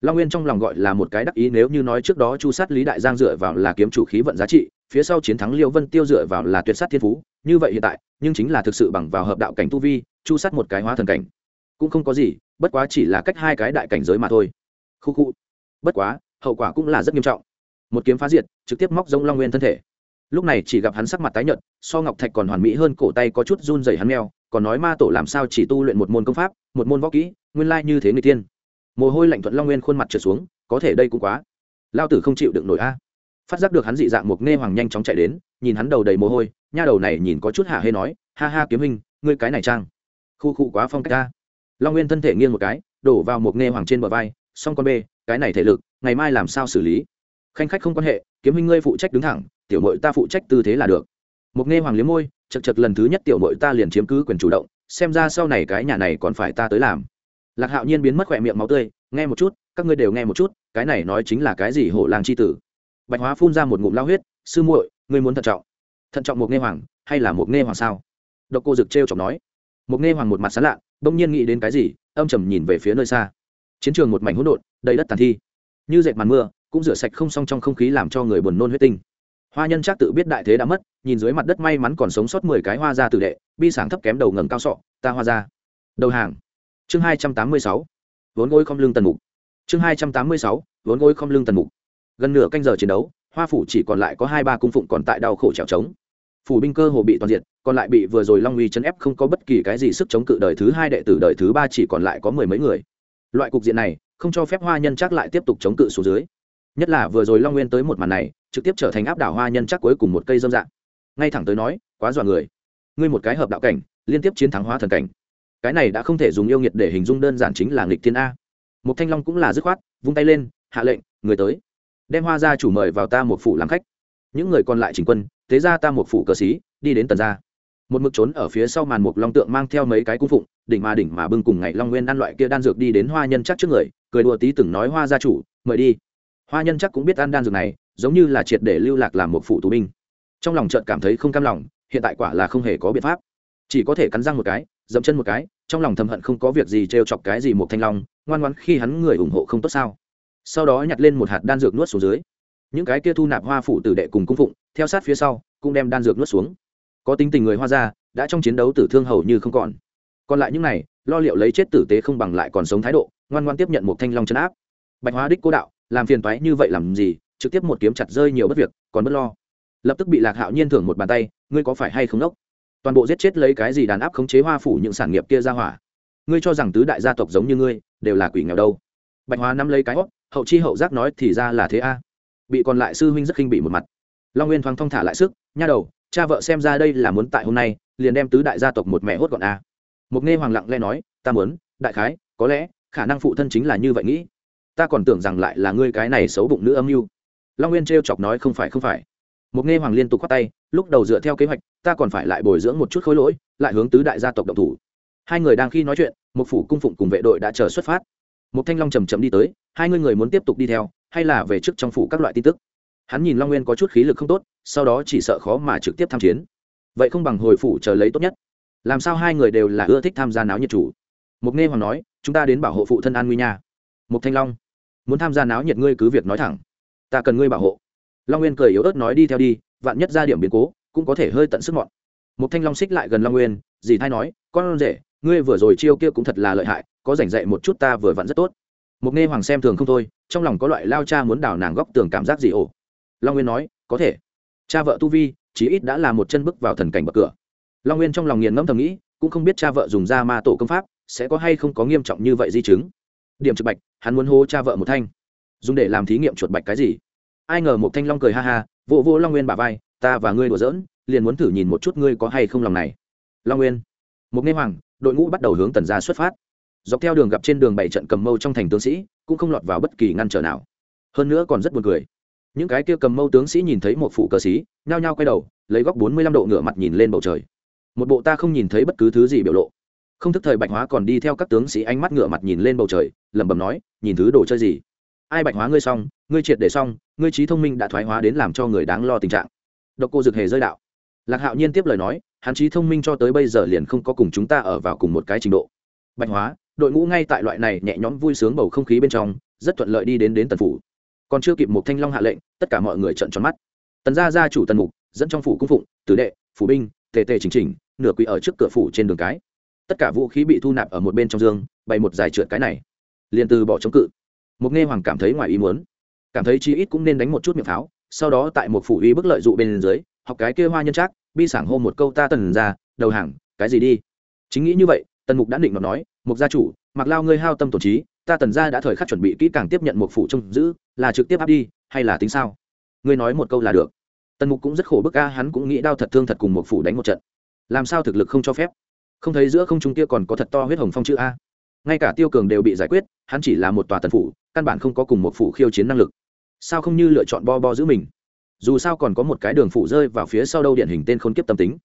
Long nguyên trong lòng gọi là một cái đắc ý nếu như nói trước đó chu sát lý đại giang dựa vào là kiếm chủ khí vận giá trị, phía sau chiến thắng liêu vân tiêu dựa vào là tuyệt sát thiên phú, như vậy hiện tại, nhưng chính là thực sự bằng vào hợp đạo cảnh tu vi, chu sát một cái hóa thần cảnh. Cũng không có gì, bất quá chỉ là cách hai cái đại cảnh giới mà thôi. Khu khu. Bất quá, hậu quả cũng là rất nghiêm trọng một kiếm phá diệt, trực tiếp móc giống long nguyên thân thể. Lúc này chỉ gặp hắn sắc mặt tái nhợt, so ngọc thạch còn hoàn mỹ hơn, cổ tay có chút run dày hắn meo, còn nói ma tổ làm sao chỉ tu luyện một môn công pháp, một môn võ kỹ, nguyên lai như thế người tiên. Mồ hôi lạnh thuận long nguyên khuôn mặt trượt xuống, có thể đây cũng quá. Lao tử không chịu đựng nổi a. Phát giác được hắn dị dạng mục nghe hoàng nhanh chóng chạy đến, nhìn hắn đầu đầy mồ hôi, nha đầu này nhìn có chút hạ hê nói, ha ha kiếm hình ngươi cái này trang. Khu khu quá phong cách a. Long nguyên thân thể nghiêng một cái, đổ vào mục nghe hoàng trên bờ vai, xong con bê, cái này thể lực, ngày mai làm sao xử lý? Khanh khách không quan hệ, kiếm huynh ngươi phụ trách đứng thẳng, tiểu mội ta phụ trách tư thế là được. Mục nghe hoàng liếm môi chật chật lần thứ nhất tiểu mội ta liền chiếm cứ quyền chủ động, xem ra sau này cái nhà này còn phải ta tới làm. Lạc hạo nhiên biến mất khỏe miệng máu tươi, nghe một chút, các ngươi đều nghe một chút, cái này nói chính là cái gì hổ làng c h i tử? Bạch hóa phun ra một ngụm lao huyết, sư muội, ngươi muốn thận trọng. Thận trọng một nghe hoàng, hay là một nghe hoàng sao? Độc cô dực t r e o chọc nói. Một nghe hoàng một mặt sán lạ, bỗng nhiên nghĩ đến cái gì, âm trầm nhìn về phía nơi xa. Chiến trường một mảnh hỗn độn, đầy đất tàn thi. Như dệt màn mưa cũng rửa sạch không xong trong không khí làm cho người buồn nôn huyết tinh. Hoa nhân chắc tự biết đại thế đã mất, nhìn dưới mặt đất may mắn còn sống sót mười cái hoa ra tử đệ, bi sảng thấp kém đầu ngầm cao sọ, ta hoa ra đầu hàng. Chương hai trăm tám mươi sáu. Vốn gối không lưng tần mục. Chương hai trăm tám mươi sáu. Vốn gối không lưng tần mục. Gần nửa canh giờ chiến đấu, hoa phủ chỉ còn lại có hai ba cung phụng còn tại đau khổ trèo trống. Phủ binh cơ hồ bị toàn diện còn lại bị vừa rồi long uy chấn ép không có bất kỳ cái gì sức chống cự đời thứ hai đệ tử đời thứ ba chỉ còn lại có mười mấy người. Loại cục diện này, không cho phép hoa nhân chắc lại tiếp tục chống cự xuống dưới nhất là vừa rồi long nguyên tới một màn này, trực tiếp trở thành áp đảo hoa nhân chắc cuối cùng một cây dâm dạng. Ngay thẳng tới nói, quá dọa người. Ngươi một cái hợp đạo cảnh, liên tiếp chiến thắng hóa thần cảnh. Cái này đã không thể dùng yêu nghiệt để hình dung đơn giản chính là nghịch thiên a. Một thanh long cũng là dứt khoát, vung tay lên, hạ lệnh, người tới. Đem hoa gia chủ mời vào ta một phủ làm khách. Những người còn lại chỉnh quân, thế ra ta một phủ cờ xí đi đến tần gia. Một mực trốn ở phía sau màn một long tượng mang theo mấy cái cung phụng, đỉnh mà đỉnh mà bưng cùng ngày long nguyên ăn loại kia đan dược đi đến hoa nhân chắc trước người, cười đùa tí từng nói, hoa gia chủ, mời đi hoa nhân chắc cũng biết ăn đan dược này, giống như là triệt để lưu lạc làm một phụ tù binh. Trong lòng trợt cảm thấy không cam lòng, hiện tại quả là không hề có biện pháp. Chỉ có thể cắn răng một cái dẫm chân một cái, trong lòng thầm hận không có việc gì t chọc cái gì một thanh long, ngoan ngoan khi hắn người ủng hộ không tốt sao. Sau đó nhặt lên một hạt đan dược nuốt xuống dưới. Những cái kia thu nạp hoa phủ tử đệ cùng cung phụng, theo sát phía sau, cũng đem đan dược nuốt xuống. Có tính tình người hoa ra đã trong chiến đấu tử thương hầu như không còn. Còn lại những này, lo liệu lấy chết tử tế không bằng lại còn sống thái độ, ngoan ngoan tiếp nhận một thanh long chấn áp bạch hóa đích cố đạo, làm phiền toái như vậy làm gì, trực tiếp một kiếm chặt rơi nhiều bất việc, còn bất lo. Lập tức bị lạc hạo nhiên thưởng một bàn tay, ngươi có phải hay không đốc? Toàn bộ giết chết lấy cái gì đàn áp khống chế hoa phủ những sản nghiệp kia ra hỏa? Ngươi cho rằng tứ đại gia tộc giống như ngươi, đều là quỷ nghèo đâu? Bạch hóa nắm lấy cái hót hậu chi hậu giác nói thì ra là thế a. Bị còn lại sư huynh rất khinh bị một mặt. Long nguyên thoáng thong thả lại sức, nha đầu, cha vợ xem ra đây là muốn tại hôm nay, liền đem tứ đại gia tộc một mẹ hốt gọn a. Mục nghe hoàng lặng lẽ nói, ta muốn, đại khái, có lẽ, khả năng phụ thân chính là như vậy nghĩ ta còn tưởng rằng lại là ngươi cái này xấu bụng nữ âm mưu. Long nguyên trêu chọc nói không phải không phải. Một nghe hoàng liên tục khoát tay, lúc đầu dựa theo kế hoạch, ta còn phải lại bồi dưỡng một chút khối lỗi, lại hướng tứ đại gia tộc độc thủ. Hai người đang khi nói chuyện, một phủ cung phụng cùng vệ đội đã chờ xuất phát. Một thanh long chầm chậm đi tới, hai người người muốn tiếp tục đi theo, hay là về trước trong phủ các loại tin tức. Hắn nhìn long nguyên có chút khí lực không tốt, sau đó chỉ sợ khó mà trực tiếp tham chiến. Vậy không bằng hồi phủ chờ lấy tốt nhất. Làm sao hai người đều là ưa thích tham gia náo nhiệt chủ? Mục nghe hoàng nói, chúng ta đến bảo hộ phụ thân an nguy nha. Mục thanh long muốn tham gia náo nhiệt ngươi cứ việc nói thẳng. Ta cần ngươi bảo hộ. Long nguyên cười yếu ớt nói đi theo đi, vạn nhất ra điểm biến cố, cũng có thể hơi tận sức mọn. Một thanh long xích lại gần long nguyên, dì thay nói, con rể, ngươi vừa rồi chiêu kia cũng thật là lợi hại, có rảnh dạy một chút ta vừa vặn rất tốt. Mục nghe hoàng xem thường không thôi, trong lòng có loại lao cha muốn đào nàng góc tường cảm giác gì ồ. Long nguyên nói, có thể. Cha vợ tu vi, chí ít đã là một chân bước vào thần cảnh bậc cửa. Long nguyên trong lòng nghiền ngẫm thầm nghĩ, cũng không biết cha vợ dùng ra ma tổ công pháp, sẽ có hay không có nghiêm trọng như vậy di chứng điểm trực bạch, hắn muốn hô cha vợ một thanh. Dùng để làm thí nghiệm chuột bạch cái gì? Ai ngờ một thanh long cười ha ha vô vô long nguyên bà vai, ta và ngươi đùa giỡn, liền muốn thử nhìn một chút ngươi có hay không lòng này. Long nguyên. Một nghe hoàng, đội ngũ bắt đầu hướng tần gia xuất phát. Dọc theo đường gặp trên đường bảy trận cầm mâu trong thành tướng sĩ, cũng không lọt vào bất kỳ ngăn trở nào. Hơn nữa còn rất buồn cười. Những cái kia cầm mâu tướng sĩ nhìn thấy một phụ cờ sĩ, nhao nhao quay đầu, lấy góc bốn mươi lăm độ ngửa mặt nhìn lên bầu trời. Một bộ ta không nhìn thấy bất cứ thứ gì biểu lộ không thức thời bạch hóa còn đi theo các tướng sĩ ánh mắt ngửa mặt nhìn lên bầu trời, lẩm bẩm nói, nhìn thứ đồ chơi gì? Ai bạch hóa ngươi xong, ngươi triệt để xong, ngươi trí thông minh đã thoái hóa đến làm cho người đáng lo tình trạng. Độc cô dực hề rơi đạo. Lạc hạo nhiên tiếp lời nói, hắn trí thông minh cho tới bây giờ liền không có cùng chúng ta ở vào cùng một cái trình độ. Bạch hóa, đội ngũ ngay tại loại này nhẹ nhõm vui sướng bầu không khí bên trong, rất thuận lợi đi đến đến tần phủ. Còn chưa kịp một thanh long hạ lệnh, tất cả mọi người trợn tròn mắt. Tần gia gia chủ tần mục, dẫn trong phủ cung phụng, tử đệ, phủ binh, tề tề chỉnh chỉnh, nửa quỷ ở trước cửa phủ trên đường cái tất cả vũ khí bị thu nạp ở một bên trong dương, bày một dài trượt cái này. Liền từ bỏ chống cự. Mục nghe hoàng cảm thấy ngoài ý muốn. Cảm thấy chi ít cũng nên đánh một chút miệng pháo, sau đó tại một phủ uy bức lợi dụ bên dưới, học cái kia hoa nhân trác, bi sảng hô một câu ta tần ra, đầu hàng, cái gì đi. Chính nghĩ như vậy, tần mục đã định nó nói, mục gia chủ, mặc lao ngươi hao tâm tổ trí, ta tần ra đã thời khắc chuẩn bị kỹ càng tiếp nhận một phủ trông giữ, là trực tiếp áp đi, hay là tính sao? Ngươi nói một câu là được. Tần mục cũng rất khổ bức a, hắn cũng nghĩ đau thật thương thật cùng một phủ đánh một trận. Làm sao thực lực không cho phép? Không thấy giữa không trung kia còn có thật to huyết hồng phong chữ a. Ngay cả tiêu cường đều bị giải quyết, hắn chỉ là một tòa tần phủ, căn bản không có cùng một phủ khiêu chiến năng lực. Sao không như lựa chọn bo bo giữ mình? Dù sao còn có một cái đường phủ rơi vào phía sau đâu điển hình tên khôn kiếp tâm tính.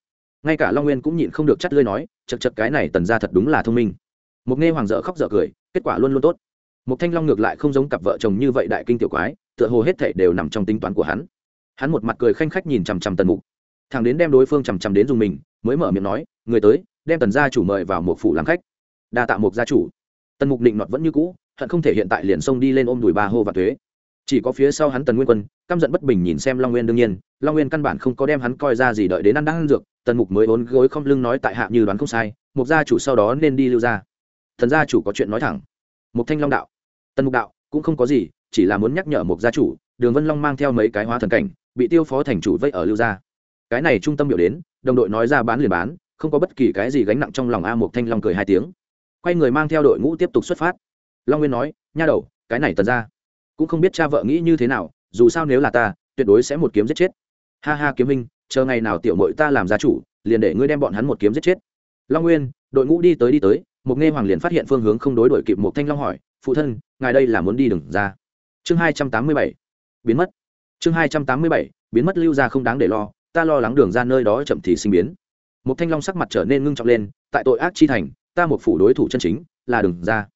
Ngay cả long nguyên cũng nhịn không được chắt lơi nói, chật chật cái này tần ra thật đúng là thông minh. Một nghe hoàng dở khóc dở cười, kết quả luôn luôn tốt. Một thanh long ngược lại không giống cặp vợ chồng như vậy đại kinh tiểu quái, tựa hồ hết thể đều nằm trong tính toán của hắn. Hắn một mặt cười khanh khách nhìn chằm chằm tần mục. Thằng đến đem đối phương chằm chằm đến dùng mình, mới mở miệng nói, người tới đem tần gia chủ mời vào một phủ làm khách. Đa tạ một gia chủ. Tần mục định nọt vẫn như cũ, hận không thể hiện tại liền xông đi lên ôm đùi ba hô và thuế chỉ có phía sau hắn tần nguyên quân, căm giận bất bình nhìn xem long nguyên đương nhiên, long nguyên căn bản không có đem hắn coi ra gì đợi đến ăn đang ăn dược, tần mục mới vốn gối không lưng nói tại hạ như đoán không sai, một gia chủ sau đó nên đi lưu ra thần gia chủ có chuyện nói thẳng. Một thanh long đạo. Tần mục đạo, cũng không có gì, chỉ là muốn nhắc nhở một gia chủ, đường vân long mang theo mấy cái hóa thần cảnh, bị tiêu phó thành chủ vây ở lưu gia. Cái này trung tâm biểu đến, đồng đội nói ra bán liền bán không có bất kỳ cái gì gánh nặng trong lòng a một thanh long cười hai tiếng. Quay người mang theo đội ngũ tiếp tục xuất phát. Long nguyên nói, nha đầu, cái này tần ra cũng không biết cha vợ nghĩ như thế nào, dù sao nếu là ta, tuyệt đối sẽ một kiếm giết chết. Ha ha kiếm minh chờ ngày nào tiểu mội ta làm gia chủ, liền để ngươi đem bọn hắn một kiếm giết chết. Long nguyên, đội ngũ đi tới đi tới một nghe hoàng liền phát hiện phương hướng không đối đổi kịp một thanh long hỏi, phụ thân, ngài đây là muốn đi đừng ra? Chương hai trăm tám mươi bảy, biến mất. Chương hai trăm tám mươi bảy, biến mất lưu ra không đáng để lo, ta lo lắng đường ra nơi đó chậm thì sinh biến một thanh long sắc mặt trở nên ngưng trọng lên, tại tội ác chi thành, ta một phủ đối thủ chân chính là đừng ra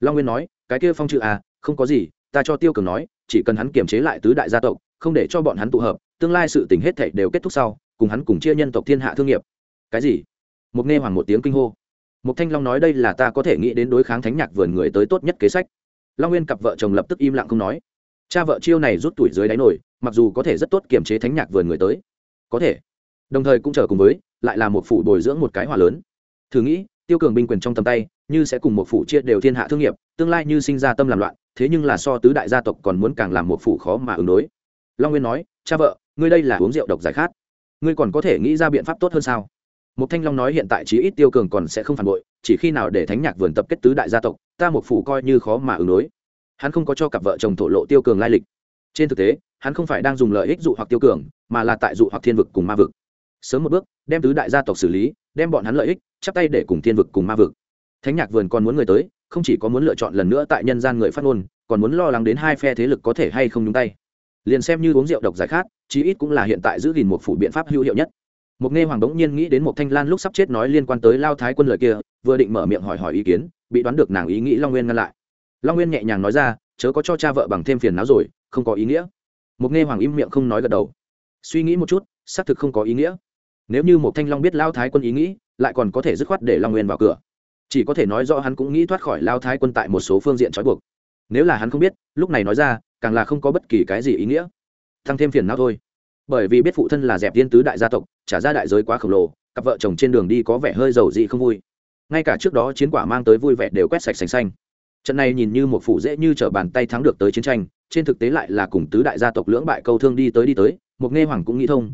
long nguyên nói, cái kia phong chữ à không có gì, ta cho tiêu cường nói, chỉ cần hắn kiềm chế lại tứ đại gia tộc, không để cho bọn hắn tụ hợp, tương lai sự tình hết thảy đều kết thúc sau, cùng hắn cùng chia nhân tộc thiên hạ thương nghiệp. Cái gì? Một nghe hoàng một tiếng kinh hô. Một thanh long nói, đây là ta có thể nghĩ đến đối kháng thánh nhạc vườn người tới tốt nhất kế sách. Long nguyên cặp vợ chồng lập tức im lặng không nói. Cha vợ chiêu này rút tuổi dưới đáy nổi, mặc dù có thể rất tốt kiềm chế thánh nhạc vườn người tới, có thể, đồng thời cũng chờ cùng với lại là một phủ bồi dưỡng một cái hòa lớn. Thử nghĩ, tiêu cường binh quyền trong tầm tay, như sẽ cùng một phủ chia đều thiên hạ thương nghiệp, tương lai như sinh ra tâm làm loạn, thế nhưng là so tứ đại gia tộc còn muốn càng làm một phủ khó mà ứng đối. Long nguyên nói, cha vợ, ngươi đây là uống rượu độc giải khát. Ngươi còn có thể nghĩ ra biện pháp tốt hơn sao? Một thanh long nói hiện tại chí ít tiêu cường còn sẽ không phản bội, chỉ khi nào để thánh nhạc vườn tập kết tứ đại gia tộc, ta một phủ coi như khó mà ứng đối. Hắn không có cho cặp vợ chồng thổ lộ tiêu cường lai lịch. Trên thực tế, hắn không phải đang dùng lợi ích dụ hoặc tiêu cường, mà là tại dụ hoặc thiên vực cùng ma vực sớm một bước, đem tứ đại gia tộc xử lý, đem bọn hắn lợi ích, chắp tay để cùng thiên vực cùng ma vực. Thánh nhạc vườn còn muốn người tới, không chỉ có muốn lựa chọn lần nữa tại nhân gian người phát ngôn, còn muốn lo lắng đến hai phe thế lực có thể hay không nhúng tay. Liền xem như uống rượu độc giải khát, chí ít cũng là hiện tại giữ gìn một phủ biện pháp hữu hiệu nhất. Một nghe hoàng đống nhiên nghĩ đến một thanh lan lúc sắp chết nói liên quan tới lao thái quân lợi kia, vừa định mở miệng hỏi hỏi ý kiến, bị đoán được nàng ý nghĩ long nguyên ngăn lại. Long nguyên nhẹ nhàng nói ra, chớ có cho cha vợ bằng thêm phiền não rồi, không có ý nghĩa. Một nghe hoàng im miệng không nói gật đầu. Suy nghĩ một chút, xác thực không có ý nghĩa nếu như một thanh long biết lao thái quân ý nghĩ, lại còn có thể dứt khoát để long nguyên vào cửa. Chỉ có thể nói rõ hắn cũng nghĩ thoát khỏi lao thái quân tại một số phương diện trói buộc. Nếu là hắn không biết, lúc này nói ra, càng là không có bất kỳ cái gì ý nghĩa. Tăng thêm phiền não thôi. Bởi vì biết phụ thân là dẹp tiên tứ đại gia tộc, trả ra đại giới quá khổng lồ, cặp vợ chồng trên đường đi có vẻ hơi giàu dị không vui. Ngay cả trước đó chiến quả mang tới vui vẻ đều quét sạch sành xanh. Trận này nhìn như một phủ dễ như t bàn tay thắng được tới chiến tranh, trên thực tế lại là cùng tứ đại gia tộc lưỡng bại câu thương đi tới đi tới, một nghe hoàng cũng nghĩ thông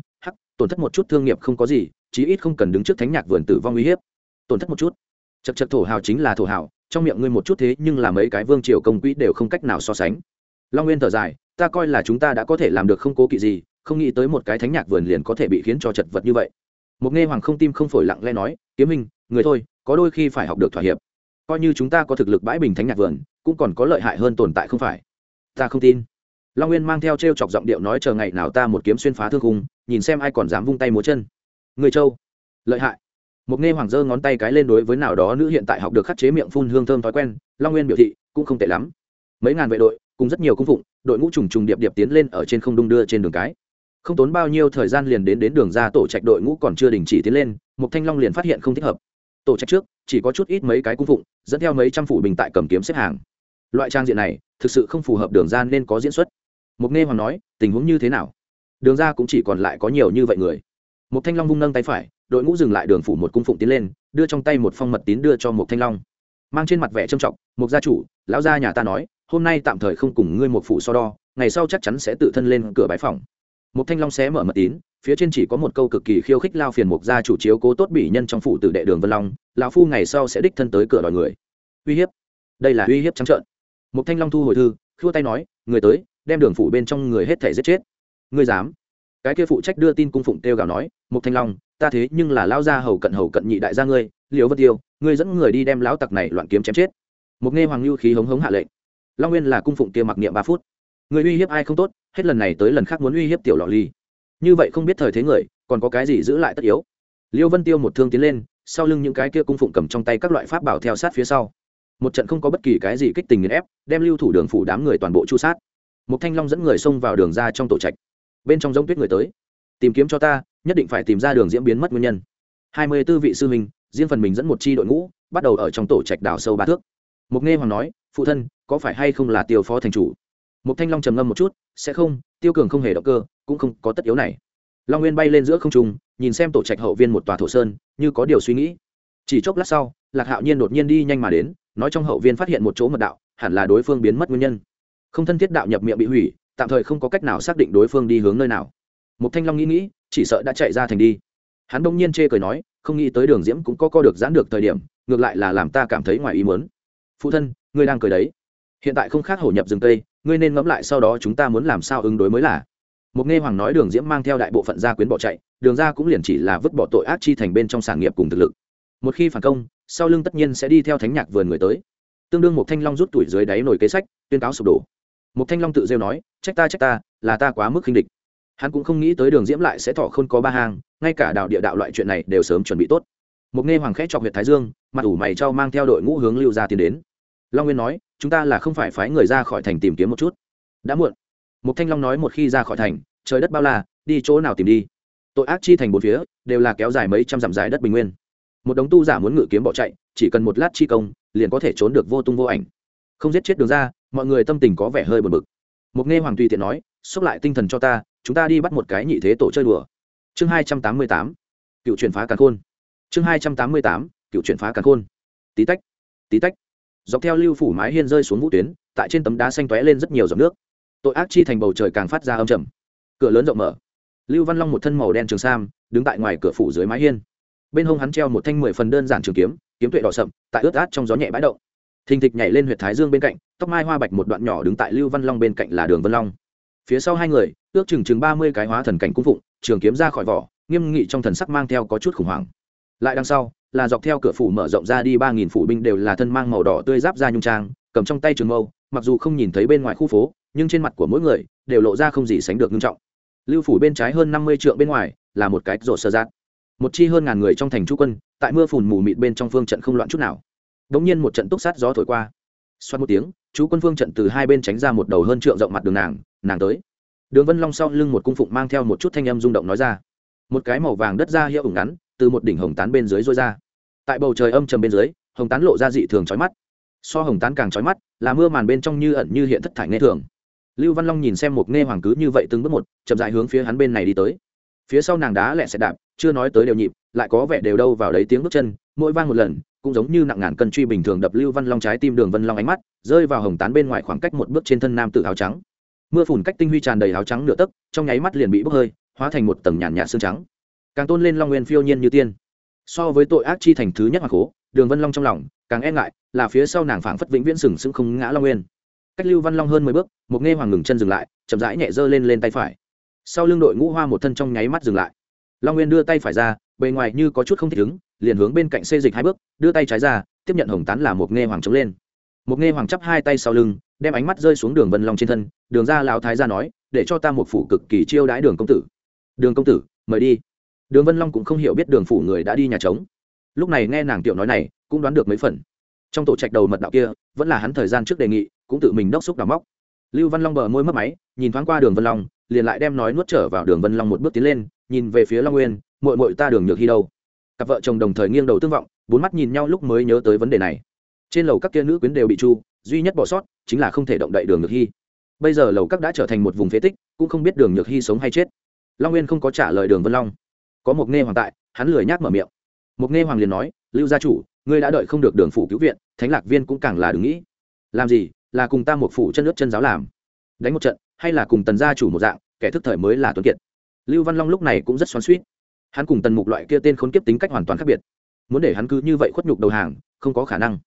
tổn thất một chút thương nghiệp không có gì, chí ít không cần đứng trước thánh nhạc vườn tử vong uy hiếp. Tổn thất một chút. Chật chật thổ hào chính là thổ hào, trong miệng ngươi một chút thế nhưng là mấy cái vương triều công quỹ đều không cách nào so sánh. Long nguyên thở dài, ta coi là chúng ta đã có thể làm được không cố kỵ gì, không nghĩ tới một cái thánh nhạc vườn liền có thể bị khiến cho chật vật như vậy. Một nghe hoàng không tim không phổi lặng lẽ nói, kiếm minh, người thôi, có đôi khi phải học được thỏa hiệp. Coi như chúng ta có thực lực bãi bình thánh nhạc vườn, cũng còn có lợi hại hơn tồn tại không phải. Ta không tin long nguyên mang theo t r e o chọc giọng điệu nói, chờ ngày nào ta một kiếm xuyên phá thương khung, nhìn xem ai còn dám vung tay múa chân. Người châu. Lợi hại. Một nghe hoàng Dơ ngón tay cái lên đối với nào đó nữ hiện tại học được khắc chế miệng phun hương thơm thói quen, long nguyên biểu thị, cũng không tệ lắm. Mấy ngàn vệ đội, cùng rất nhiều cung phụng, đội ngũ trùng trùng điệp điệp tiến lên ở trên không đung đưa trên đường cái. Không tốn bao nhiêu thời gian liền đến đến đường ra, tổ trạch đội ngũ còn chưa đình chỉ tiến lên một thanh long liền phát hiện không thích hợp. Tổ trạch trước, chỉ có chút ít mấy cái cung phụng, dẫn theo mấy trăm phủ bình tại cầm kiếm xếp hàng. Loại trang diện này, thực sự không phù hợp đường ra nên có diễn xuất mục nghe hoàng nói, tình huống như thế nào? Đường ra cũng chỉ còn lại có nhiều như vậy người. Một thanh long vung nâng tay phải, đội ngũ dừng lại đường phủ một cung phụng tiến lên, đưa trong tay một phong mật tín đưa cho một thanh long. Mang trên mặt vẻ trầm trọng một gia chủ, lão gia nhà ta nói, hôm nay tạm thời không cùng ngươi một phụ so đo, ngày sau chắc chắn sẽ tự thân lên cửa bái phòng. Một thanh long xé mở mật tín, phía trên chỉ có một câu cực kỳ khiêu khích lao phiền mục gia chủ chiếu cố tốt bỉ nhân trong phủ tử đệ đường vân long, lão phu ngày sau sẽ đích thân tới cửa đòi người. Uy hiếp. Đây là uy hiếp trắng trợn. Một thanh long thu hồi thư, khua tay nói, người tới đem đường phủ bên trong người hết thể giết chết. Ngươi dám? Cái kia phụ trách đưa tin cung phụng kêu gào nói một thanh long, ta thế nhưng là lao gia hầu cận hầu cận nhị đại gia ngươi, liễu vân tiêu, ngươi dẫn người đi đem lão tặc này loạn kiếm chém chết. Một nghe hoàng lưu khí hống hống hạ lệnh. Long nguyên là cung phụng kia mặc niệm ba phút. Người uy hiếp ai không tốt, hết lần này tới lần khác muốn uy hiếp tiểu lọ ly. Như vậy không biết thời thế người, còn có cái gì giữ lại tất yếu? Liêu vân tiêu một thương tiến lên, sau lưng những cái kia cung phụng cầm trong tay các loại pháp bảo theo sát phía sau. Một trận không có bất kỳ cái gì kích tình nghiền ép, đem lưu thủ đường phủ đám người toàn bộ chu sát một thanh long dẫn người xông vào đường ra trong tổ trạch. Bên trong giống tuyết người tới. Tìm kiếm cho ta, nhất định phải tìm ra đường diễn biến mất nguyên nhân. Hai mươi tư vị sư huynh, riêng phần mình dẫn một chi đội ngũ, bắt đầu ở trong tổ trạch đào sâu ba thước. Mục nghe hoàng nói, phụ thân, có phải hay không là tiêu phó thành chủ? Mục thanh long trầm ngâm một chút, sẽ không, tiêu cường không hề động cơ, cũng không có tất yếu này. Long nguyên bay lên giữa không trung, nhìn xem tổ trạch hậu viên một tòa thổ sơn, như có điều suy nghĩ. Chỉ chốc lát sau, lạc hạo nhiên đột nhiên đi nhanh mà đến, nói trong hậu viên phát hiện một chỗ mật đạo, hẳn là đối phương biến mất nguyên nhân không thân thiết đạo nhập miệng bị hủy, tạm thời không có cách nào xác định đối phương đi hướng nơi nào. Một thanh long nghĩ nghĩ, chỉ sợ đã chạy ra thành đi. Hắn đông nhiên chê cười nói, không nghĩ tới đường diễm cũng có co được giãn được thời điểm, ngược lại là làm ta cảm thấy ngoài ý muốn. Phụ thân, ngươi đang cười đấy. Hiện tại không khác hổ nhập rừng tây ngươi nên ngẫm lại sau đó chúng ta muốn làm sao ứng đối mới là. Một nghe hoàng nói đường diễm mang theo đại bộ phận gia quyến bỏ chạy, đường ra cũng liền chỉ là vứt bỏ tội ác chi thành bên trong sản nghiệp cùng thực lực. Một khi phản công, sau lưng tất nhiên sẽ đi theo thánh nhạc vườn người tới. Tương đương một thanh long rút tuổi dưới đáy nồi kế sách, tuyên cáo sụp đổ một thanh long tự rêu nói, trách ta trách ta, là ta quá mức khinh địch. Hắn cũng không nghĩ tới đường diễm lại sẽ thọ không có ba hàng, ngay cả đạo địa đạo loại chuyện này đều sớm chuẩn bị tốt. Một nghe hoàng khẽ chọc huyện thái dương, mặt ủ mày cho mang theo đội ngũ hướng lưu ra tiến đến. Long nguyên nói, chúng ta là không phải phái người ra khỏi thành tìm kiếm một chút. Đã muộn. Một thanh long nói một khi ra khỏi thành, trời đất bao la, đi chỗ nào tìm đi? Tội ác chi thành bốn phía, đều là kéo dài mấy trăm dặm dài đất bình nguyên. Một đống tu giả muốn ngự kiếm bỏ chạy, chỉ cần một lát chi công, liền có thể trốn được vô tung vô ảnh. Không giết chết đường ra mọi người tâm tình có vẻ hơi buồn bực. Một nghe hoàng tùy tiện nói, xốc lại tinh thần cho ta, chúng ta đi bắt một cái nhị thế tổ chơi đùa. Chương hai trăm tám mươi tám, cựu chuyển phá càn khôn. Chương hai trăm tám mươi tám, cựu chuyển phá càn khôn. Tí tách tí tách. Dọc theo lưu phủ mái hiên rơi xuống vũ tuyến, tại trên tấm đá xanh tóe lên rất nhiều giọt nước. Tội ác chi thành bầu trời càng phát ra âm trầm. Cửa lớn rộng mở. Lưu văn long một thân màu đen trường sam, đứng tại ngoài cửa phủ dưới mái hiên. Bên hông hắn treo một thanh mười phần đơn giản trường kiếm kiếm tuệ đỏ sậm, tại ướt át trong gió nhẹ bãi động thình thịch nhảy lên huyệt thái dương bên cạnh, tóc mai hoa bạch một đoạn nhỏ đứng tại lưu văn long bên cạnh là đường vân long. Phía sau hai người, ước chừng chừng ba mươi cái hóa thần cảnh cung phụng, trường kiếm ra khỏi vỏ, nghiêm nghị trong thần sắc mang theo có chút khủng hoảng. Lại đằng sau, là dọc theo cửa phủ mở rộng ra đi ba nghìn phủ binh đều là thân mang màu đỏ tươi giáp ra nhung trang, cầm trong tay trường mâu, mặc dù không nhìn thấy bên ngoài khu phố, nhưng trên mặt của mỗi người đều lộ ra không gì sánh được nghiêm trọng. Lưu phủ bên trái hơn năm mươi trượng bên ngoài là một cái rổ sơ giác. Một chi hơn ngàn người trong thành chu quân, tại mưa phùn mù mịt bên trong phương trận không loạn chút nào đ nhiên một trận túc sát gió thổi qua. Xoát một tiếng, chú quân phương trận từ hai bên tránh ra một đầu hơn trượng rộng mặt đường nàng nàng tới. Đường vân long sau lưng một cung phụng mang theo một chút thanh âm rung động nói ra. Một cái màu vàng đất ra hiệu ủng ngắn, từ một đỉnh hồng tán bên dưới rối ra. Tại bầu trời âm trầm bên dưới, hồng tán lộ ra dị thường trói mắt. So hồng tán càng trói mắt, là mưa màn bên trong như ẩn như hiện thất thải nghe thường. Lưu văn long nhìn xem một nghe hoàng cứ như vậy từng bước một, chậm dại hướng phía hắn bên này đi tới. Phía sau nàng đá lẹ sẽ đạp, chưa nói tới đều nhịp, lại có vẻ đều đâu vào đấy tiếng bước chân, mỗi vang một lần cũng giống như nặng ngàn cân truy bình thường đập lưu văn long trái tim đường vân long ánh mắt, rơi vào hồng tán bên ngoài khoảng cách một bước trên thân nam Tử áo trắng. Mưa phùn cách tinh huy tràn đầy áo trắng nửa tấc, trong nháy mắt liền bị bốc hơi, hóa thành một tầng nhàn nhạt xương trắng. Càng tôn lên long nguyên phiêu nhiên như tiên. So với tội ác chi thành thứ nhất hoặc cố, đường vân long trong lòng càng e ngại, là phía sau nàng phảng phất vĩnh viễn sừng sững không ngã long nguyên. Cách lưu văn long hơn mười bước, một nghe hoàng ngừng chân dừng lại, chậm rãi nhẹ dơ lên lên tay phải. Sau lưng đội ngũ hoa một thân trong nháy mắt dừng lại. Long nguyên đưa tay phải ra bề ngoài như có chút không thích ứng, liền hướng bên cạnh xê dịch hai bước, đưa tay trái ra, tiếp nhận hồng tán là một nghe hoàng chống lên. Một nghe hoàng chắp hai tay sau lưng, đem ánh mắt rơi xuống đường vân long trên thân, đường ra lão thái ra nói, để cho ta một phủ cực kỳ chiêu đãi đường công tử. Đường công tử, mời đi. Đường vân long cũng không hiểu biết đường phủ người đã đi nhà trống. Lúc này nghe nàng tiểu nói này, cũng đoán được mấy phần. Trong tổ trạch đầu mật đạo kia, vẫn là hắn thời gian trước đề nghị, cũng tự mình đốc xúc đào móc. Lưu văn long bờ môi mất máy, nhìn thoáng qua đường vân long, liền lại đem nói nuốt trở vào đường vân long một bước tiến lên nhìn về phía long nguyên mội mội ta đường nhược hy đâu? Cặp vợ chồng đồng thời nghiêng đầu tương vọng, bốn mắt nhìn nhau lúc mới nhớ tới vấn đề này. Trên lầu các kia nữ quyến đều bị chu, duy nhất bỏ sót chính là không thể động đậy đường nhược hy bây giờ lầu các đã trở thành một vùng phế tích, cũng không biết đường nhược hy sống hay chết. Long nguyên không có trả lời đường vân long. Có một nghe hoàng tại, hắn lười nhác mở miệng. Một nghe hoàng liền nói, lưu gia chủ, ngươi đã đợi không được đường phủ cứu viện, thánh lạc viên cũng càng là đừng nghĩ. Làm gì, là cùng ta một phủ chân nước chân giáo làm. Đánh một trận, hay là cùng tần gia chủ một dạng, kẻ thức thời mới là tuấn kiệt lưu văn long lúc này cũng rất xoắn suýt hắn cùng tần mục loại kia tên khốn kiếp tính cách hoàn toàn khác biệt. Muốn để hắn cứ như vậy khuất nhục đầu hàng, không có khả năng.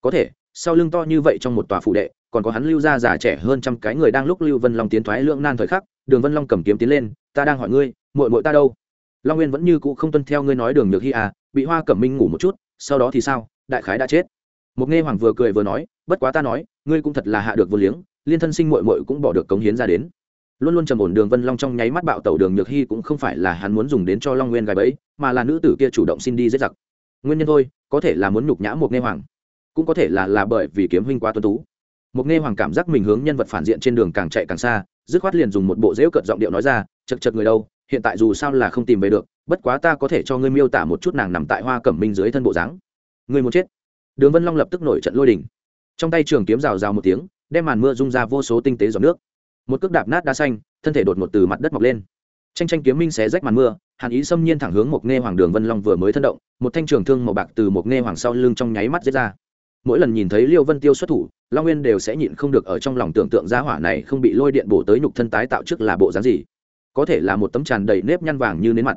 Có thể, sau lưng to như vậy trong một tòa phủ đệ, còn có hắn lưu ra già trẻ hơn trăm cái người đang lúc lưu vân long tiến thoái lưỡng nan thời khắc, đường vân long cầm kiếm tiến lên, ta đang hỏi ngươi, muội muội ta đâu? Long nguyên vẫn như cũ không tuân theo ngươi nói đường nhược hy à bị hoa cẩm minh ngủ một chút, sau đó thì sao? Đại khái đã chết. Một nghe hoàng vừa cười vừa nói, bất quá ta nói, ngươi cũng thật là hạ được vô liếng, liên thân sinh muội muội cũng bỏ được cống hiến ra đến luôn luôn trầm ổn đường vân long trong nháy mắt bạo tẩu đường nhược hy cũng không phải là hắn muốn dùng đến cho long nguyên gài bẫy, mà là nữ tử kia chủ động xin đi giết giặc. Nguyên nhân thôi, có thể là muốn nhục nhã một nghe hoàng, cũng có thể là là bởi vì kiếm huynh quá tuân tú. Một nghe hoàng cảm giác mình hướng nhân vật phản diện trên đường càng chạy càng xa, dứt khoát liền dùng một bộ dễu cợt giọng điệu nói ra chật chật người đâu, hiện tại dù sao là không tìm về được, bất quá ta có thể cho ngươi miêu tả một chút nàng nằm tại hoa cẩm minh dưới thân bộ dáng. Ngươi muốn chết. Đường vân long lập tức nổi trận lôi đình. Trong tay trường kiếm rào rào một tiếng, đem màn mưa rung ra vô số tinh tế giọt nước một cước đạp nát đá xanh, thân thể đột ngột từ mặt đất mọc lên. Tranh tranh kiếm minh xé rách màn mưa, hàn ý xâm nhiên thẳng hướng một nghe hoàng đường vân long vừa mới thân động, một thanh trường thương màu bạc từ một nghe hoàng sau lưng trong nháy mắt giết ra. Mỗi lần nhìn thấy liêu vân tiêu xuất thủ, long nguyên đều sẽ nhịn không được ở trong lòng tưởng tượng giá hỏa này không bị lôi điện bổ tới nhục thân tái tạo trước là bộ dáng gì. Có thể là một tấm tràn đầy nếp nhăn vàng như nến mặt,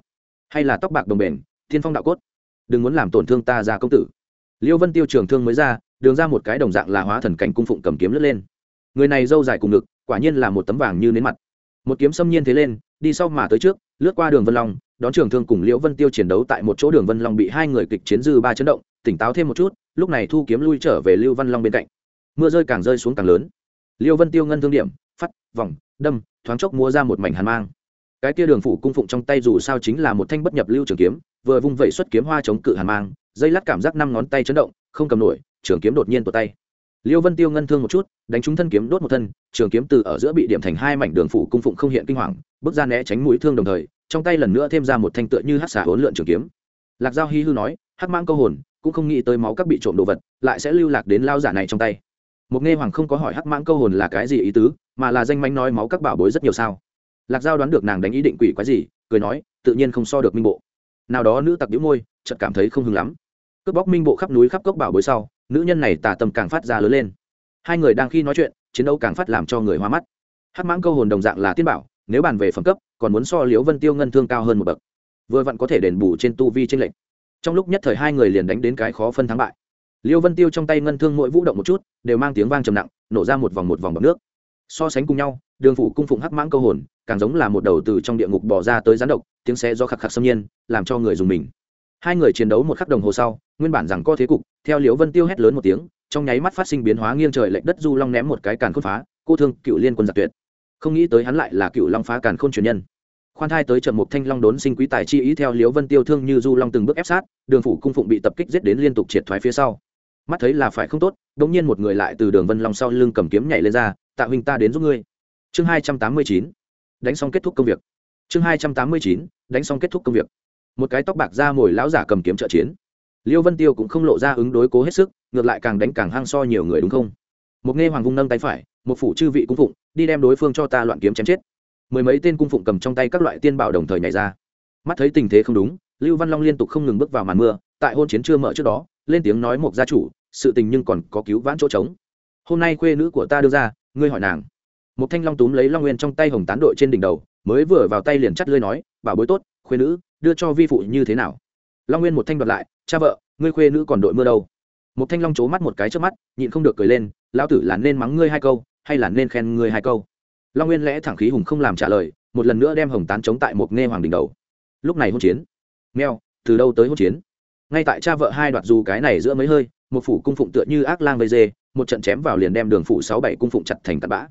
hay là tóc bạc đồng bền, thiên phong đạo cốt. Đừng muốn làm tổn thương ta ra công tử. Liêu vân tiêu trường thương mới ra, đường ra một cái đồng dạng là hóa thần cảnh cung phụng cầm kiếm lướt lên. Người này dâu dài cùng ngực quả nhiên là một tấm vàng như nến mặt. Một kiếm xâm nhiên thế lên, đi sau mà tới trước, lướt qua đường vân long, đón trường thương cùng liễu vân tiêu chiến đấu tại một chỗ đường vân long bị hai người kịch chiến dư ba chấn động, tỉnh táo thêm một chút, lúc này thu kiếm lui trở về lưu văn long bên cạnh. Mưa rơi càng rơi xuống càng lớn. Liễu vân tiêu ngân thương điểm phát vòng, đâm, thoáng chốc mua ra một mảnh hàn mang. Cái tia đường phủ cung phụng trong tay dù sao chính là một thanh bất nhập lưu trường kiếm, vừa vung vẩy xuất kiếm hoa chống cự hàn mang, dây lát cảm giác năm ngón tay chấn động, không cầm nổi, trường kiếm đột nhiên tuột tay liêu vân tiêu ngân thương một chút, đánh trúng thân kiếm đốt một thân, trường kiếm từ ở giữa bị điểm thành hai mảnh đường phủ cung phụng không hiện kinh hoàng, bước ra né tránh mũi thương đồng thời, trong tay lần nữa thêm ra một thanh tựa như hát xả hỗn lượn trường kiếm. Lạc giao hy hư nói, hắc mang câu hồn, cũng không nghĩ tới máu các bị trộm đồ vật, lại sẽ lưu lạc đến lao giả này trong tay. Một nghe hoàng không có hỏi hắc mãng câu hồn là cái gì ý tứ, mà là danh manh nói máu các bảo bối rất nhiều sao. Lạc giao đoán được nàng đánh ý định quỷ quái gì, cười nói, tự nhiên không so được minh bộ. Nào đó nữ tặc đĩu môi, chợt cảm thấy không hứng lắm. Cướp bóc minh bộ khắp núi khắp cốc bảo bối sau nữ nhân này tà tâm càng phát ra lớn lên. Hai người đang khi nói chuyện, chiến đấu càng phát làm cho người hoa mắt. Hắc mãng câu hồn đồng dạng là tiên bảo, nếu bàn về phẩm cấp, còn muốn so liễu vân tiêu ngân thương cao hơn một bậc. Vừa vặn có thể đền bù trên tu vi trên lệnh trong lúc nhất thời hai người liền đánh đến cái khó phân thắng bại. Liêu vân tiêu trong tay ngân thương mỗi vũ động một chút, đều mang tiếng vang trầm nặng, nổ ra một vòng một vòng bọc nước. So sánh cùng nhau, đường phủ cung phụng hắc mãng câu hồn, càng giống là một đầu từ trong địa ngục bỏ ra tới rán độc, tiếng xe do khạc khạc xâm nhiên, làm cho người dùng mình. Hai người chiến đấu một khắc đồng hồ sau, nguyên bản rằng có thế cục theo liễu vân tiêu hét lớn một tiếng, trong nháy mắt phát sinh biến hóa nghiêng trời lệch đất, du long ném một cái càn khôn phá, cô thương cựu liên quân giặc tuyệt. Không nghĩ tới hắn lại là cựu long phá càn khôn truyền nhân. Khoan thai tới trận mục thanh long đốn sinh quý tài chi ý theo liễu vân tiêu thương như du long từng bước ép sát, đường phủ cung phụng bị tập kích giết đến liên tục triệt thoái phía sau. Mắt thấy là phải không tốt đống nhiên một người lại từ đường vân long sau lưng cầm kiếm nhảy lên ra, tạ huynh ta đến giúp ngươi. Chương hai trăm tám mươi chín, đánh xong kết thúc công việc. Chương hai trăm tám mươi chín, đánh xong kết thúc công việc. Một cái tóc bạc ra mồi lão giả cầm kiếm trợ chiến liêu vân tiêu cũng không lộ ra ứng đối cố hết sức, ngược lại càng đánh càng hăng so nhiều người đúng không? Một nghe hoàng vung nâng tay phải, một phủ chư vị cung phụng, đi đem đối phương cho ta loạn kiếm chém chết. Mười mấy tên cung phụng cầm trong tay các loại tiên bảo đồng thời nhảy ra. Mắt thấy tình thế không đúng, lưu văn long liên tục không ngừng bước vào màn mưa, tại hôn chiến chưa mở trước đó, lên tiếng nói một gia chủ, sự tình nhưng còn có cứu vãn chỗ trống. Hôm nay quê nữ của ta đưa ra, ngươi hỏi nàng. Một thanh long túm lấy long nguyên trong tay hồng tán đội trên đỉnh đầu, mới vừa vào tay liền chắt lơi nói, bảo bối tốt, khuê nữ, đưa cho vi phụ như thế nào? Long nguyên một thanh đoạt lại, cha vợ, ngươi khuê nữ còn đội mưa đâu? Một thanh long c mắt một cái trước mắt, nhịn không được cười lên, lão tử là nên mắng ngươi hai câu, hay là nên khen ngươi hai câu? Long nguyên lẽ thẳng khí hùng không làm trả lời, một lần nữa đem hồng tán chống tại một nghe hoàng đỉnh đầu. Lúc này hôn chiến. Meo từ đâu tới hôn chiến? Ngay tại cha vợ hai đoạt dù cái này giữa mấy hơi, một phủ cung phụng tựa như ác lang vây dê, một trận chém vào liền đem đường phủ sáu bảy cung phụng chặt thành tạt bã.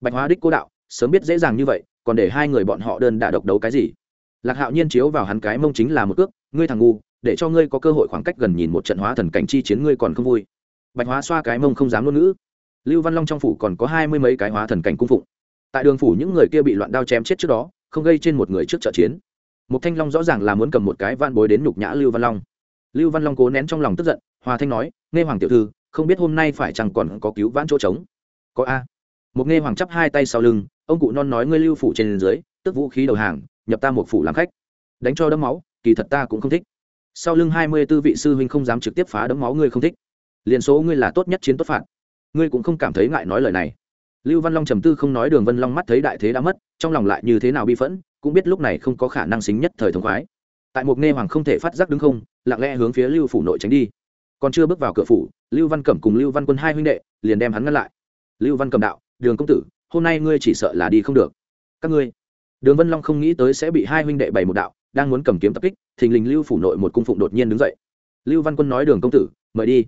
Bạch hóa đích cố đạo, sớm biết dễ dàng như vậy, còn để hai người bọn họ đơn đả độc đấu cái gì? Lạc hạo nhiên chiếu vào hắn cái mông chính là một cước, ngươi thằng ngu, để cho ngươi có cơ hội khoảng cách gần nhìn một trận hóa thần cảnh chi chiến ngươi còn không vui. Bạch hóa xoa cái mông không dám ngôn ngữ. Lưu văn long trong phủ còn có hai mươi mấy cái hóa thần cảnh cung phụng. Tại đường phủ những người kia bị loạn đao chém chết trước đó, không gây trên một người trước trợ chiến. Một thanh long rõ ràng là muốn cầm một cái van bối đến nhục nhã lưu văn long. Lưu văn long cố nén trong lòng tức giận, hòa thanh nói, nghe hoàng tiểu thư, không biết hôm nay phải chẳng còn có cứu vãn chỗ trống? Có a. Một nghe hoàng chắp hai tay sau lưng, ông cụ non nói, ngươi lưu phủ trên dưới, tức vũ khí đầu hàng nhập ta một phủ làm khách. Đánh cho đấm máu, kỳ thật ta cũng không thích. Sau lưng hai mươi tư vị sư huynh không dám trực tiếp phá đấm máu ngươi không thích. Liền số ngươi là tốt nhất chiến tốt phạt. Ngươi cũng không cảm thấy ngại nói lời này. Lưu văn long trầm tư không nói đường vân long mắt thấy đại thế đã mất, trong lòng lại như thế nào bi phẫn, cũng biết lúc này không có khả năng xính nhất thời thống khoái. Tại một nghe hoàng không thể phát giác đứng không, lặng lẽ hướng phía lưu phủ nội tránh đi. Còn chưa bước vào cửa phủ, lưu văn cẩm cùng lưu văn quân hai huynh đệ liền đem hắn ngăn lại. Lưu văn cẩm đạo, đường công tử, hôm nay ngươi chỉ sợ là đi không được. Các ngươi đường vân long không nghĩ tới sẽ bị hai huynh đệ bày một đạo, đang muốn cầm kiếm tập kích, thình lình lưu phủ nội một cung phụng đột nhiên đứng dậy. Lưu văn quân nói, đường công tử, mời đi.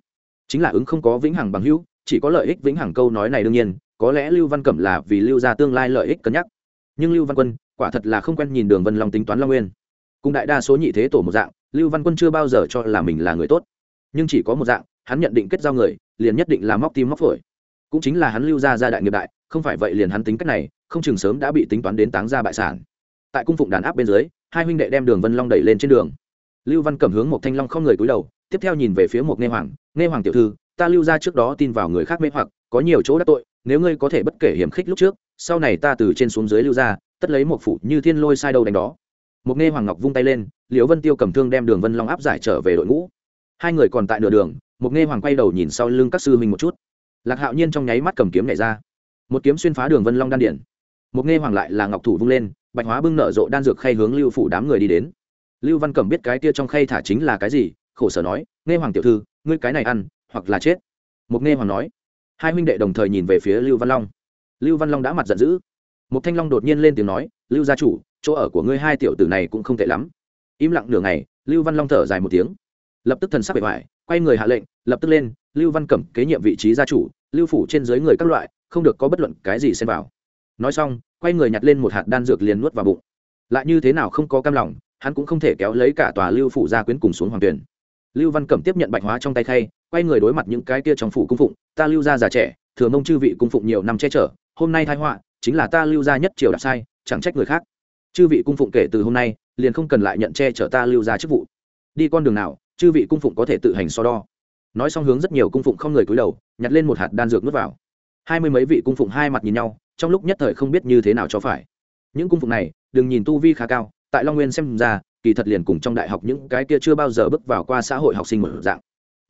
Chính là ứng không có vĩnh hằng bằng hữu, chỉ có lợi ích vĩnh hằng câu nói này đương nhiên, có lẽ lưu văn cẩm là vì lưu ra tương lai lợi ích cân nhắc. Nhưng lưu văn quân, quả thật là không quen nhìn đường vân long tính toán long nguyên. Cùng đại đa số nhị thế tổ một dạng, lưu văn quân chưa bao giờ cho là mình là người tốt. Nhưng chỉ có một dạng, hắn nhận định kết giao người, liền nhất định là móc tim móc phổi. Cũng chính là hắn lưu ra gia đại nghiệp đại không phải vậy liền hắn tính cách này, không chừng sớm đã bị tính toán đến táng ra bại sản. Tại cung phụng đàn áp bên dưới, hai huynh đệ đem đường vân long đẩy lên trên đường. Lưu văn cầm hướng một thanh long không người cúi đầu, tiếp theo nhìn về phía một nghe hoàng nghe hoàng tiểu thư, ta lưu ra trước đó tin vào người khác mê hoặc, có nhiều chỗ đắc tội, nếu ngươi có thể bất kể hiểm khích lúc trước, sau này ta từ trên xuống dưới lưu ra, tất lấy một phụ như thiên lôi sai đầu đánh đó. Một nghe hoàng ngọc vung tay lên, liễu vân tiêu cầm thương đem đường vân long áp giải trở về đội ngũ. Hai người còn tại nửa đường một nghe hoàng quay đầu nhìn sau lưng các sư huynh một chút. Lạc hạo nhiên trong nháy mắt cầm kiếm nhảy ra một kiếm xuyên phá đường vân long đan điển. Một nghe hoàng lại là ngọc thủ vung lên, bạch hóa bưng nở rộ đan dược khay hướng lưu phủ đám người đi đến. Lưu văn cẩm biết cái kia trong khay thả chính là cái gì, khổ sở nói, nghe hoàng tiểu thư, ngươi cái này ăn, hoặc là chết. Một nghe hoàng nói. Hai huynh đệ đồng thời nhìn về phía lưu văn long. Lưu văn long đã mặt giận dữ. Một thanh long đột nhiên lên tiếng nói, lưu gia chủ, chỗ ở của ngươi hai tiểu tử này cũng không tệ lắm. Im lặng nửa ngày, lưu văn long thở dài một tiếng. Lập tức thần sắc bề ngoài quay người hạ lệnh, lập tức lên, lưu văn cẩm kế nhiệm vị trí gia chủ, lưu phủ trên dưới người các loại không được có bất luận cái gì xen vào. Nói xong, quay người nhặt lên một hạt đan dược liền nuốt vào bụng. Lại như thế nào không có cam lòng, hắn cũng không thể kéo lấy cả tòa lưu phủ gia quyến cùng xuống hoàng tuyển. Lưu văn cẩm tiếp nhận bạch hóa trong tay khay, quay người đối mặt những cái kia trong phủ cung phụng, ta lưu gia già trẻ, thừa mông chư vị cung phụng nhiều năm che chở, hôm nay thái họa, chính là ta lưu gia nhất triều đạp sai, chẳng trách người khác. Chư vị cung phụng kể từ hôm nay, liền không cần lại nhận che chở ta lưu gia chức vụ. Đi con đường nào, chư vị cung phụng có thể tự hành so đo. Nói xong hướng rất nhiều cung phụng không người cúi đầu, nhặt lên một hạt đan dược nuốt vào hai mươi mấy vị cung phụng hai mặt nhìn nhau, trong lúc nhất thời không biết như thế nào cho phải. Những cung phụng này, đừng nhìn tu vi khá cao, tại long nguyên xem ra, kỳ thật liền cùng trong đại học những cái kia chưa bao giờ bước vào qua xã hội học sinh mở dạng.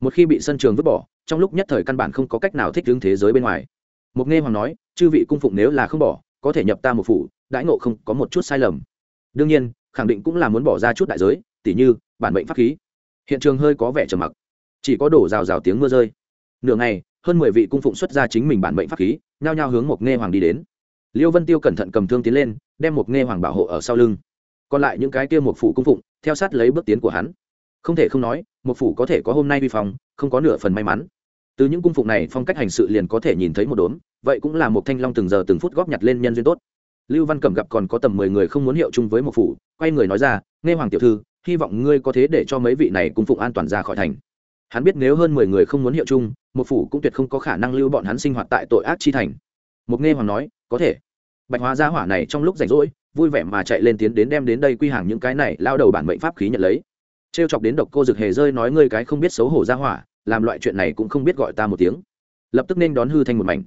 Một khi bị sân trường vứt bỏ, trong lúc nhất thời căn bản không có cách nào thích ứng thế giới bên ngoài. Mục nghe hoàng nói, chư vị cung phụng nếu là không bỏ, có thể nhập ta một phủ, đãi ngộ không có một chút sai lầm. Đương nhiên, khẳng định cũng là muốn bỏ ra chút đại giới, tỉ như, bản mệnh pháp khí. Hiện trường hơi có vẻ trầm mặc. Chỉ có đổ rào rào tiếng mưa rơi. Nửa ngày hơn mười vị cung phụng xuất ra chính mình bản mệnh pháp khí, nhao nhao hướng một nghe hoàng đi đến. Liêu vân tiêu cẩn thận cầm thương tiến lên, đem một nghe hoàng bảo hộ ở sau lưng. Còn lại những cái kia một phủ cung phụng, theo sát lấy bước tiến của hắn. Không thể không nói một phủ có thể có hôm nay vi phong, không có nửa phần may mắn. Từ những cung phụng này, phong cách hành sự liền có thể nhìn thấy một đốm, vậy cũng là một thanh long từng giờ từng phút góp nhặt lên nhân duyên tốt. Lưu văn cẩm gặp còn có tầm mười người không muốn hiệu chung với một phủ, quay người nói ra nghe hoàng tiểu thư, hy vọng ngươi có thế để cho mấy vị này cung phụng an toàn ra khỏi thành hắn biết nếu hơn mười người không muốn hiệu chung, một phủ cũng tuyệt không có khả năng lưu bọn hắn sinh hoạt tại tội ác chi thành. Mục nghe hoàng nói, có thể. Bạch hóa gia hỏa này trong lúc rảnh rỗi, vui vẻ mà chạy lên tiến đến đem đến đây quy hàng những cái này lao đầu bản mệnh pháp khí nhận lấy. Trêu chọc đến độc cô dực hề rơi nói, ngươi cái không biết xấu hổ gia hỏa, làm loại chuyện này cũng không biết gọi ta một tiếng. Lập tức nên đón hư thành một mảnh.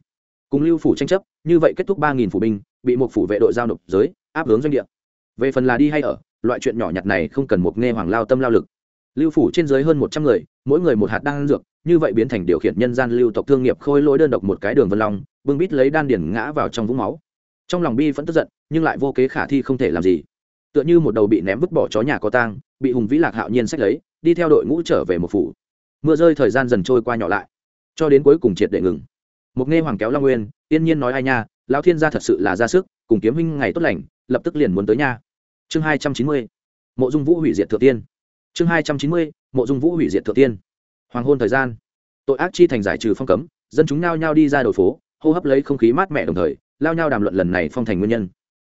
Cùng lưu phủ tranh chấp, như vậy kết thúc ba nghìn phủ binh, bị một phủ vệ đội giao nộp giới, áp hướng doanh địa. Về phần là đi hay ở, loại chuyện nhỏ nhặt này không cần một nghe hoàng lao tâm lao lực lưu phủ trên dưới hơn một trăm người, mỗi người một hạt đan dược, như vậy biến thành điều khiển nhân gian lưu tộc thương nghiệp khôi lỗi đơn độc một cái đường vân long, bưng bít lấy đan điển ngã vào trong vũng máu. Trong lòng bi vẫn tức giận, nhưng lại vô kế khả thi không thể làm gì. Tựa như một đầu bị ném vứt bỏ chó nhà có tang, bị hùng vĩ lạc hạo nhiên sách lấy, đi theo đội ngũ trở về một phủ. Mưa rơi thời gian dần trôi qua nhỏ lại, cho đến cuối cùng triệt để ngừng. Một nghe hoàng kéo long nguyên, tiên nhiên nói ai nha, lão thiên gia thật sự là ra sức, cùng kiếm huynh ngày tốt lành, lập tức liền muốn tới nha. Chương hai trăm chín mươi, mộ dung vũ hủy diệt thượng tiên chương hai trăm chín mươi, mộ dung vũ hủy diệt thượng tiên. Hoàng hôn thời gian. Tội ác chi thành giải trừ phong cấm, dân chúng nao nhao đi ra đầu phố, hô hấp lấy không khí mát mẻ đồng thời, lao nhau đàm luận lần này phong thành nguyên nhân.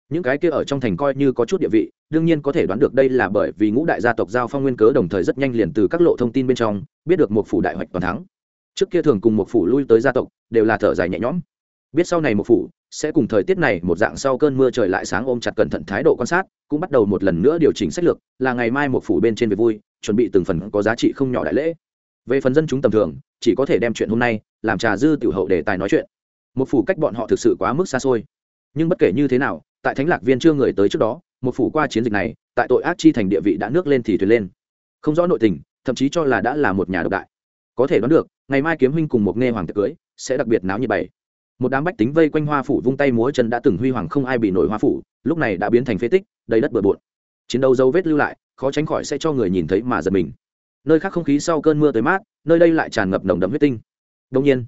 Những cái kia ở trong thành coi như có chút địa vị, đương nhiên có thể đoán được đây là bởi vì ngũ đại gia tộc giao phong nguyên cớ đồng thời rất nhanh liền từ các lộ thông tin bên trong, biết được một phủ đại hoạch toàn thắng. Trước kia thường cùng một phủ lui tới gia tộc, đều là thở dài nhẹ nhõm. Biết sau này một phủ sẽ cùng thời tiết này một dạng sau cơn mưa trời lại sáng ôm chặt cẩn thận thái độ quan sát, cũng bắt đầu một lần nữa điều chỉnh sách lược, là ngày mai một phủ bên trên về vui, chuẩn bị từng phần có giá trị không nhỏ đại lễ. Về phần dân chúng tầm thường, chỉ có thể đem chuyện hôm nay, làm trà dư tiểu hậu để tài nói chuyện. Một phủ cách bọn họ thực sự quá mức xa xôi. Nhưng bất kể như thế nào, tại thánh lạc viên chưa người tới trước đó, một phủ qua chiến dịch này, tại tội ác chi thành địa vị đã nước lên thì thuyền lên. Không rõ nội tình, thậm chí cho là đã là một nhà độc đại. Có thể đoán được, ngày mai kiếm huynh cùng một nghe hoàng tiệc cưới sẽ đặc biệt náo như bảy một đám bách tính vây quanh hoa phủ vung tay múa chân đã từng huy hoàng không ai bị nổi hoa phủ, lúc này đã biến thành phế tích, đầy đất bừa bộn. Chiến đấu dấu vết lưu lại, khó tránh khỏi sẽ cho người nhìn thấy mà giật mình. Nơi khác không khí sau cơn mưa tới mát, nơi đây lại tràn ngập nồng đậm huyết tinh. Đông nhiên,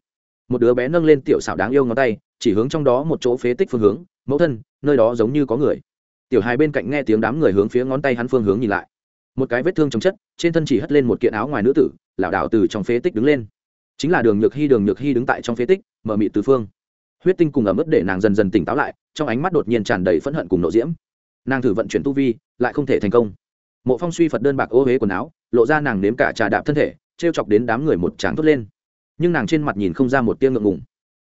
một đứa bé nâng lên tiểu xảo đáng yêu ngón tay, chỉ hướng trong đó một chỗ phế tích phương hướng, mẫu thân, nơi đó giống như có người. Tiểu hai bên cạnh nghe tiếng đám người hướng phía ngón tay hắn phương hướng nhìn lại. Một cái vết thương trong chất, trên thân chỉ hất lên một kiện áo ngoài nữ tử, lảo đảo từ trong phế tích đứng lên. Chính là đường nhược hy đường nhược hy đứng tại trong phế tích, mở mị tứ phương huyết tinh cùng ẩm ướt để nàng dần dần tỉnh táo lại, trong ánh mắt đột nhiên tràn đầy phẫn hận cùng nộ diễm. Nàng thử vận chuyển tu vi, lại không thể thành công. Mộ phong suy phật đơn bạc ô huế quần áo, lộ ra nàng nếm cả trà đạp thân thể t r e o chọc đến đám người một tráng thốt lên. Nhưng nàng trên mặt nhìn không ra một tia ngượng ngùng.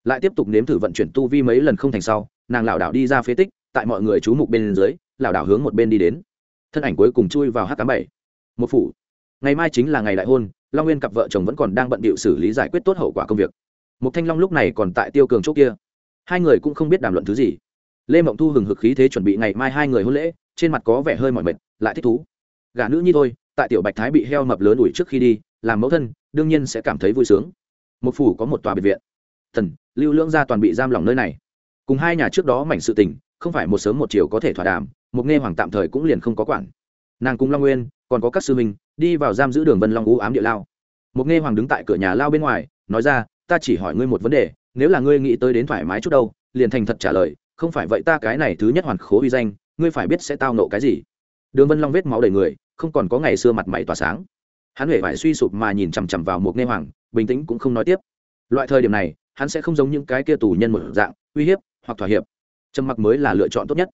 Lại tiếp tục nếm thử vận chuyển tu vi mấy lần không thành sau, nàng lảo đảo đi ra phế tích, tại mọi người chú mục bên dưới, lảo đảo hướng một bên đi đến. Thân ảnh cuối cùng chui vào h tám bảy. Một phủ. Ngày mai chính là ngày đại hôn, long nguyên cặp vợ chồng vẫn còn đang bận bịu xử lý giải quyết tốt hậu quả công việc một thanh long lúc này còn tại tiêu cường chỗ kia. Hai người cũng không biết đàm luận thứ gì. Lê mộng thu hừng hực khí thế chuẩn bị ngày mai hai người hôn lễ, trên mặt có vẻ hơi mỏi mệt, lại thích thú. Gả nữ nhi thôi, tại tiểu bạch thái bị heo mập lớn ủi trước khi đi, làm mẫu thân, đương nhiên sẽ cảm thấy vui sướng. Một phủ có một tòa biệt viện. Thần, lưu lưỡng gia toàn bị giam lỏng nơi này. Cùng hai nhà trước đó mảnh sự tình, không phải một sớm một chiều có thể thỏa đàm một nghe hoàng tạm thời cũng liền không có quản. Nàng cùng long nguyên, còn có các sư minh đi vào giam giữ đường vân long u ám địa lao. Một nghe hoàng đứng tại cửa nhà lao bên ngoài, nói ra ta chỉ hỏi ngươi một vấn đề, nếu là ngươi nghĩ tới đến thoải mái chút đâu, liền thành thật trả lời, không phải vậy ta cái này thứ nhất hoàn khố uy danh, ngươi phải biết sẽ tao nộ cái gì. Đường vân long vết máu đầy người, không còn có ngày xưa mặt mày tỏa sáng. Hắn huệ phải suy sụp mà nhìn chằm chằm vào một nghe hoàng, bình tĩnh cũng không nói tiếp. Loại thời điểm này, hắn sẽ không giống những cái kia tù nhân một dạng, uy hiếp hoặc thỏa hiệp. Trầm mặc mới là lựa chọn tốt nhất.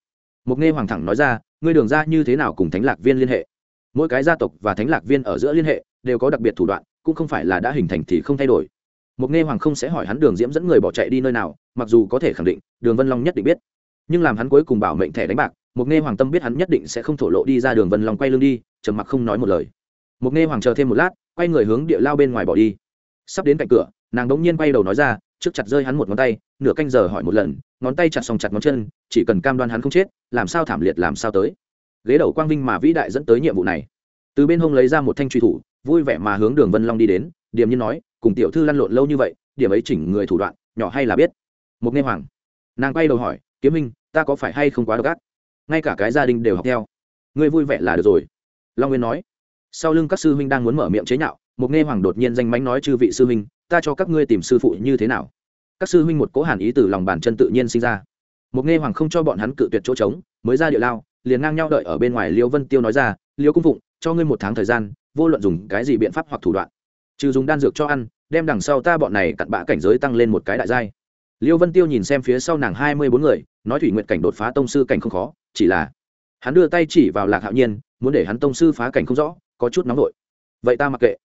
Một nghe hoàng thẳng nói ra, ngươi đường ra như thế nào cùng thánh lạc viên liên hệ? Mỗi cái gia tộc và thánh lạc viên ở giữa liên hệ đều có đặc biệt thủ đoạn, cũng không phải là đã hình thành thì không thay đổi một nghe hoàng không sẽ hỏi hắn đường diễm dẫn người bỏ chạy đi nơi nào, mặc dù có thể khẳng định, đường vân long nhất định biết. Nhưng làm hắn cuối cùng bảo mệnh thẻ đánh bạc một nghe hoàng tâm biết hắn nhất định sẽ không thổ lộ đi ra đường vân long quay lưng đi, trầm mặc không nói một lời. Một nghe hoàng chờ thêm một lát, quay người hướng địa lao bên ngoài bỏ đi. Sắp đến cạnh cửa, nàng đống nhiên quay đầu nói ra, trước chặt rơi hắn một ngón tay, nửa canh giờ hỏi một lần, ngón tay chặt xong chặt ngón chân, chỉ cần cam đoan hắn không chết, làm sao thảm liệt làm sao tới. Ghế đầu quang vinh mà vĩ đại dẫn tới nhiệm vụ này. Từ bên hông lấy ra một thanh truy thủ, vui vẻ mà hướng đường vân long đi đến điềm nhiên nói, cùng tiểu thư lăn lộn lâu như vậy, điểm ấy chỉnh người thủ đoạn, nhỏ hay là biết? Một nghe hoàng, nàng quay đầu hỏi, kiếm minh, ta có phải hay không quá độc ác? Ngay cả cái gia đình đều học theo. Ngươi vui vẻ là được rồi. Long nguyên nói, sau lưng các sư huynh đang muốn mở miệng chế nhạo một nghe hoàng đột nhiên danh mánh nói, chư vị sư huynh, ta cho các ngươi tìm sư phụ như thế nào? Các sư huynh một cố hàn ý từ lòng bàn chân tự nhiên sinh ra. Một nghe hoàng không cho bọn hắn cự tuyệt chỗ trống, mới ra địa lao, liền ngang nhau đợi ở bên ngoài liêu vân tiêu nói ra, liêu cung phụng, cho ngươi một tháng thời gian, vô luận dùng cái gì biện pháp hoặc thủ đoạn trừ dùng đan dược cho ăn, đem đằng sau ta bọn này cặn bã cảnh giới tăng lên một cái đại giai. Liêu vân tiêu nhìn xem phía sau nàng hai mươi bốn người, nói thủy nguyện cảnh đột phá tông sư cảnh không khó, chỉ là hắn đưa tay chỉ vào lạc hạo nhiên, muốn để hắn tông sư phá cảnh không rõ, có chút nóng vội vậy ta mặc kệ.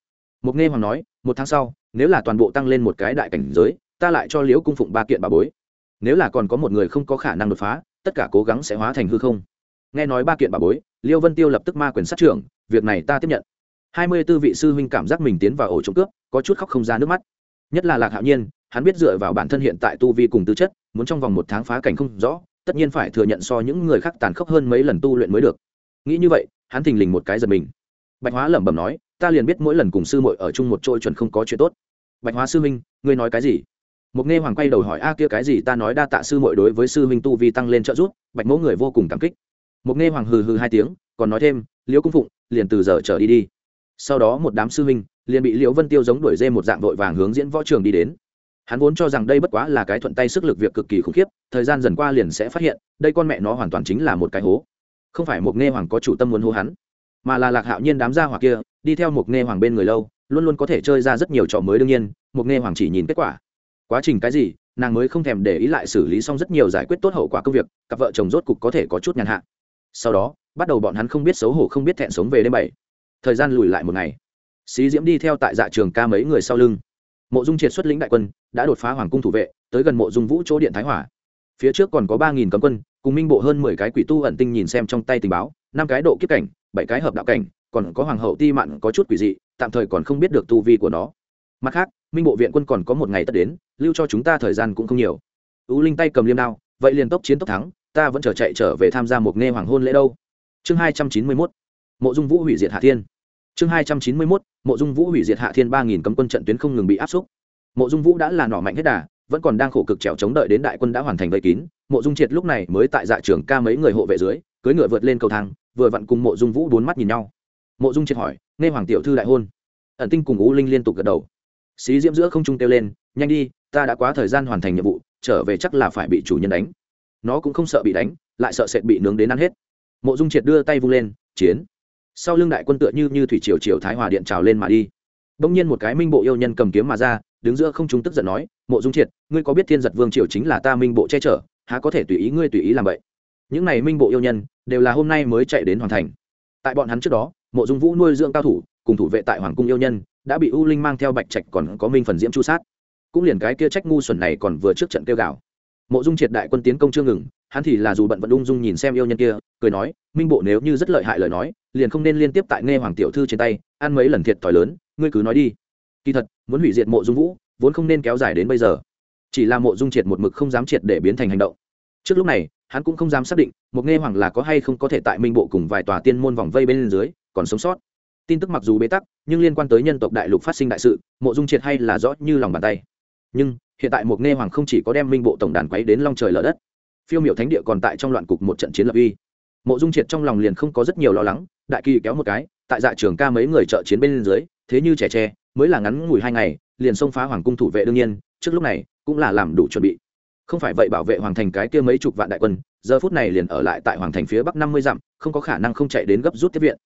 Mục nghe hoàng nói, một tháng sau, nếu là toàn bộ tăng lên một cái đại cảnh giới, ta lại cho liễu cung phụng ba kiện bà bối. Nếu là còn có một người không có khả năng đột phá, tất cả cố gắng sẽ hóa thành hư không. Nghe nói ba kiện bà bối, liêu vân tiêu lập tức ma quyền sát trưởng, việc này ta tiếp nhận hai mươi tư vị sư huynh cảm giác mình tiến vào ổ trộm cướp, có chút khóc không ra nước mắt. Nhất là lạc hạo nhiên, hắn biết dựa vào bản thân hiện tại tu vi cùng tư chất, muốn trong vòng một tháng phá cảnh không rõ, tất nhiên phải thừa nhận so những người khác tàn khốc hơn mấy lần tu luyện mới được. Nghĩ như vậy, hắn thình lình một cái giật mình. Bạch hóa lẩm bẩm nói, ta liền biết mỗi lần cùng sư muội ở chung một trôi chuẩn không có chuyện tốt. Bạch hóa sư huynh, ngươi nói cái gì? Mục nghe hoàng quay đầu hỏi, a, kia cái gì? Ta nói đa tạ sư muội đối với sư huynh tu vi tăng lên trợ giúp, bạch mẫu người vô cùng cảm kích. Mục nghe hoàng hừ hừ hai tiếng, còn nói thêm, liễu cung phụng, liền từ giờ trở đi đi sau đó một đám sư huynh liền bị liễu vân tiêu giống đuổi dê một dạng vội vàng hướng diễn võ trường đi đến. Hắn vốn cho rằng đây bất quá là cái thuận tay sức lực việc cực kỳ khủng khiếp, thời gian dần qua liền sẽ phát hiện, đây con mẹ nó hoàn toàn chính là một cái hố. Không phải một nghe hoàng có chủ tâm muốn hô hắn, mà là lạc hạo nhiên đám gia hoặc kia, đi theo một nghe hoàng bên người lâu, luôn luôn có thể chơi ra rất nhiều trò mới đương nhiên, một nghe hoàng chỉ nhìn kết quả. Quá trình cái gì, nàng mới không thèm để ý lại xử lý xong rất nhiều giải quyết tốt hậu quả công việc, cặp vợ chồng rốt cục có thể có chút nhàn hạ. Sau đó, bắt đầu bọn hắn không biết xấu hổ không biết thẹn sống về đêm bảy thời gian lùi lại một ngày. Xí diễm đi theo tại dạ trường ca mấy người sau lưng. Mộ dung triệt xuất lĩnh đại quân, đã đột phá hoàng cung thủ vệ, tới gần mộ dung vũ chỗ điện thái hỏa. Phía trước còn có ba nghìn cấm quân, cùng minh bộ hơn mười cái quỷ tu ẩn tinh nhìn xem trong tay tình báo, năm cái độ kiếp cảnh, bảy cái hợp đạo cảnh, còn có hoàng hậu ti mạn có chút quỷ dị, tạm thời còn không biết được tu vi của nó. Mặt khác, minh bộ viện quân còn có một ngày tất đến, lưu cho chúng ta thời gian cũng không nhiều. Ưu linh tay cầm liêm đao, vậy liền tốc chiến tốc thắng, ta vẫn chờ chạy trở về tham gia một nghe hoàng hôn lễ đâu. Chương hai trăm chín mươi mốt, mộ dung vũ hủy diệt hạ thiên chương hai trăm chín mươi mốt, mộ dung vũ hủy diệt hạ thiên ba nghìn cấm quân trận tuyến không ngừng bị áp xúc. Mộ dung vũ đã là nỏ mạnh hết đà, vẫn còn đang khổ cực trèo chống đợi đến đại quân đã hoàn thành vây kín. Mộ dung triệt lúc này mới tại dạ trường ca mấy người hộ vệ dưới cưới ngựa vượt lên cầu thang, vừa vặn cùng mộ dung vũ bốn mắt nhìn nhau. Mộ dung triệt hỏi, nghe hoàng tiểu thư đại hôn. Ẩn tinh cùng ú linh liên tục gật đầu. Xí diễm giữa không trung kêu lên, nhanh đi, ta đã quá thời gian hoàn thành nhiệm vụ, trở về chắc là phải bị chủ nhân đánh. Nó cũng không sợ bị đánh, lại sợ sệt bị nướng đến ăn hết. Mộ dung triệt đưa tay vung lên, chiến sau lưng đại quân tựa như như thủy triều triều thái hòa điện trào lên mà đi. Bỗng nhiên một cái minh bộ yêu nhân cầm kiếm mà ra, đứng giữa không chúng tức giận nói, mộ dung triệt, ngươi có biết thiên giật vương triều chính là ta minh bộ che chở, há có thể tùy ý ngươi tùy ý làm vậy? Những này minh bộ yêu nhân đều là hôm nay mới chạy đến hoàn thành. Tại bọn hắn trước đó, mộ dung vũ nuôi dưỡng cao thủ, cùng thủ vệ tại hoàng cung yêu nhân, đã bị u linh mang theo bạch trạch còn có minh phần diễm chu sát. Cũng liền cái kia trách ngu xuẩn này còn vừa trước trận kêu gào. Mộ dung triệt đại quân tiến công chưa ngừng hắn thì là dù bận vẫn ung dung nhìn xem yêu nhân kia, cười nói, minh bộ nếu như rất lợi hại lời nói, liền không nên liên tiếp tại nghe hoàng tiểu thư trên tay, ăn mấy lần thiệt thòi lớn, ngươi cứ nói đi. Kỳ thật, muốn hủy diệt mộ dung vũ, vốn không nên kéo dài đến bây giờ. Chỉ là mộ dung triệt một mực không dám triệt để biến thành hành động. Trước lúc này, hắn cũng không dám xác định, một nghe hoàng là có hay không có thể tại minh bộ cùng vài tòa tiên môn vòng vây bên dưới, còn sống sót. Tin tức mặc dù bế tắc, nhưng liên quan tới nhân tộc đại lục phát sinh đại sự, mộ dung triệt hay là rõ như lòng bàn tay. Nhưng, hiện tại một nghe hoàng không chỉ có đem minh bộ tổng đàn quấy đến long trời lở đất phiêu miểu thánh địa còn tại trong loạn cục một trận chiến lập uy. Mộ dung triệt trong lòng liền không có rất nhiều lo lắng, đại kỳ kéo một cái, tại dạ trường ca mấy người trợ chiến bên dưới, thế như trẻ tre, mới là ngắn ngủi hai ngày, liền xông phá hoàng cung thủ vệ đương nhiên, trước lúc này, cũng là làm đủ chuẩn bị. Không phải vậy bảo vệ hoàng thành cái kia mấy chục vạn đại quân, giờ phút này liền ở lại tại hoàng thành phía bắc năm mươi dặm, không có khả năng không chạy đến gấp rút tiếp viện.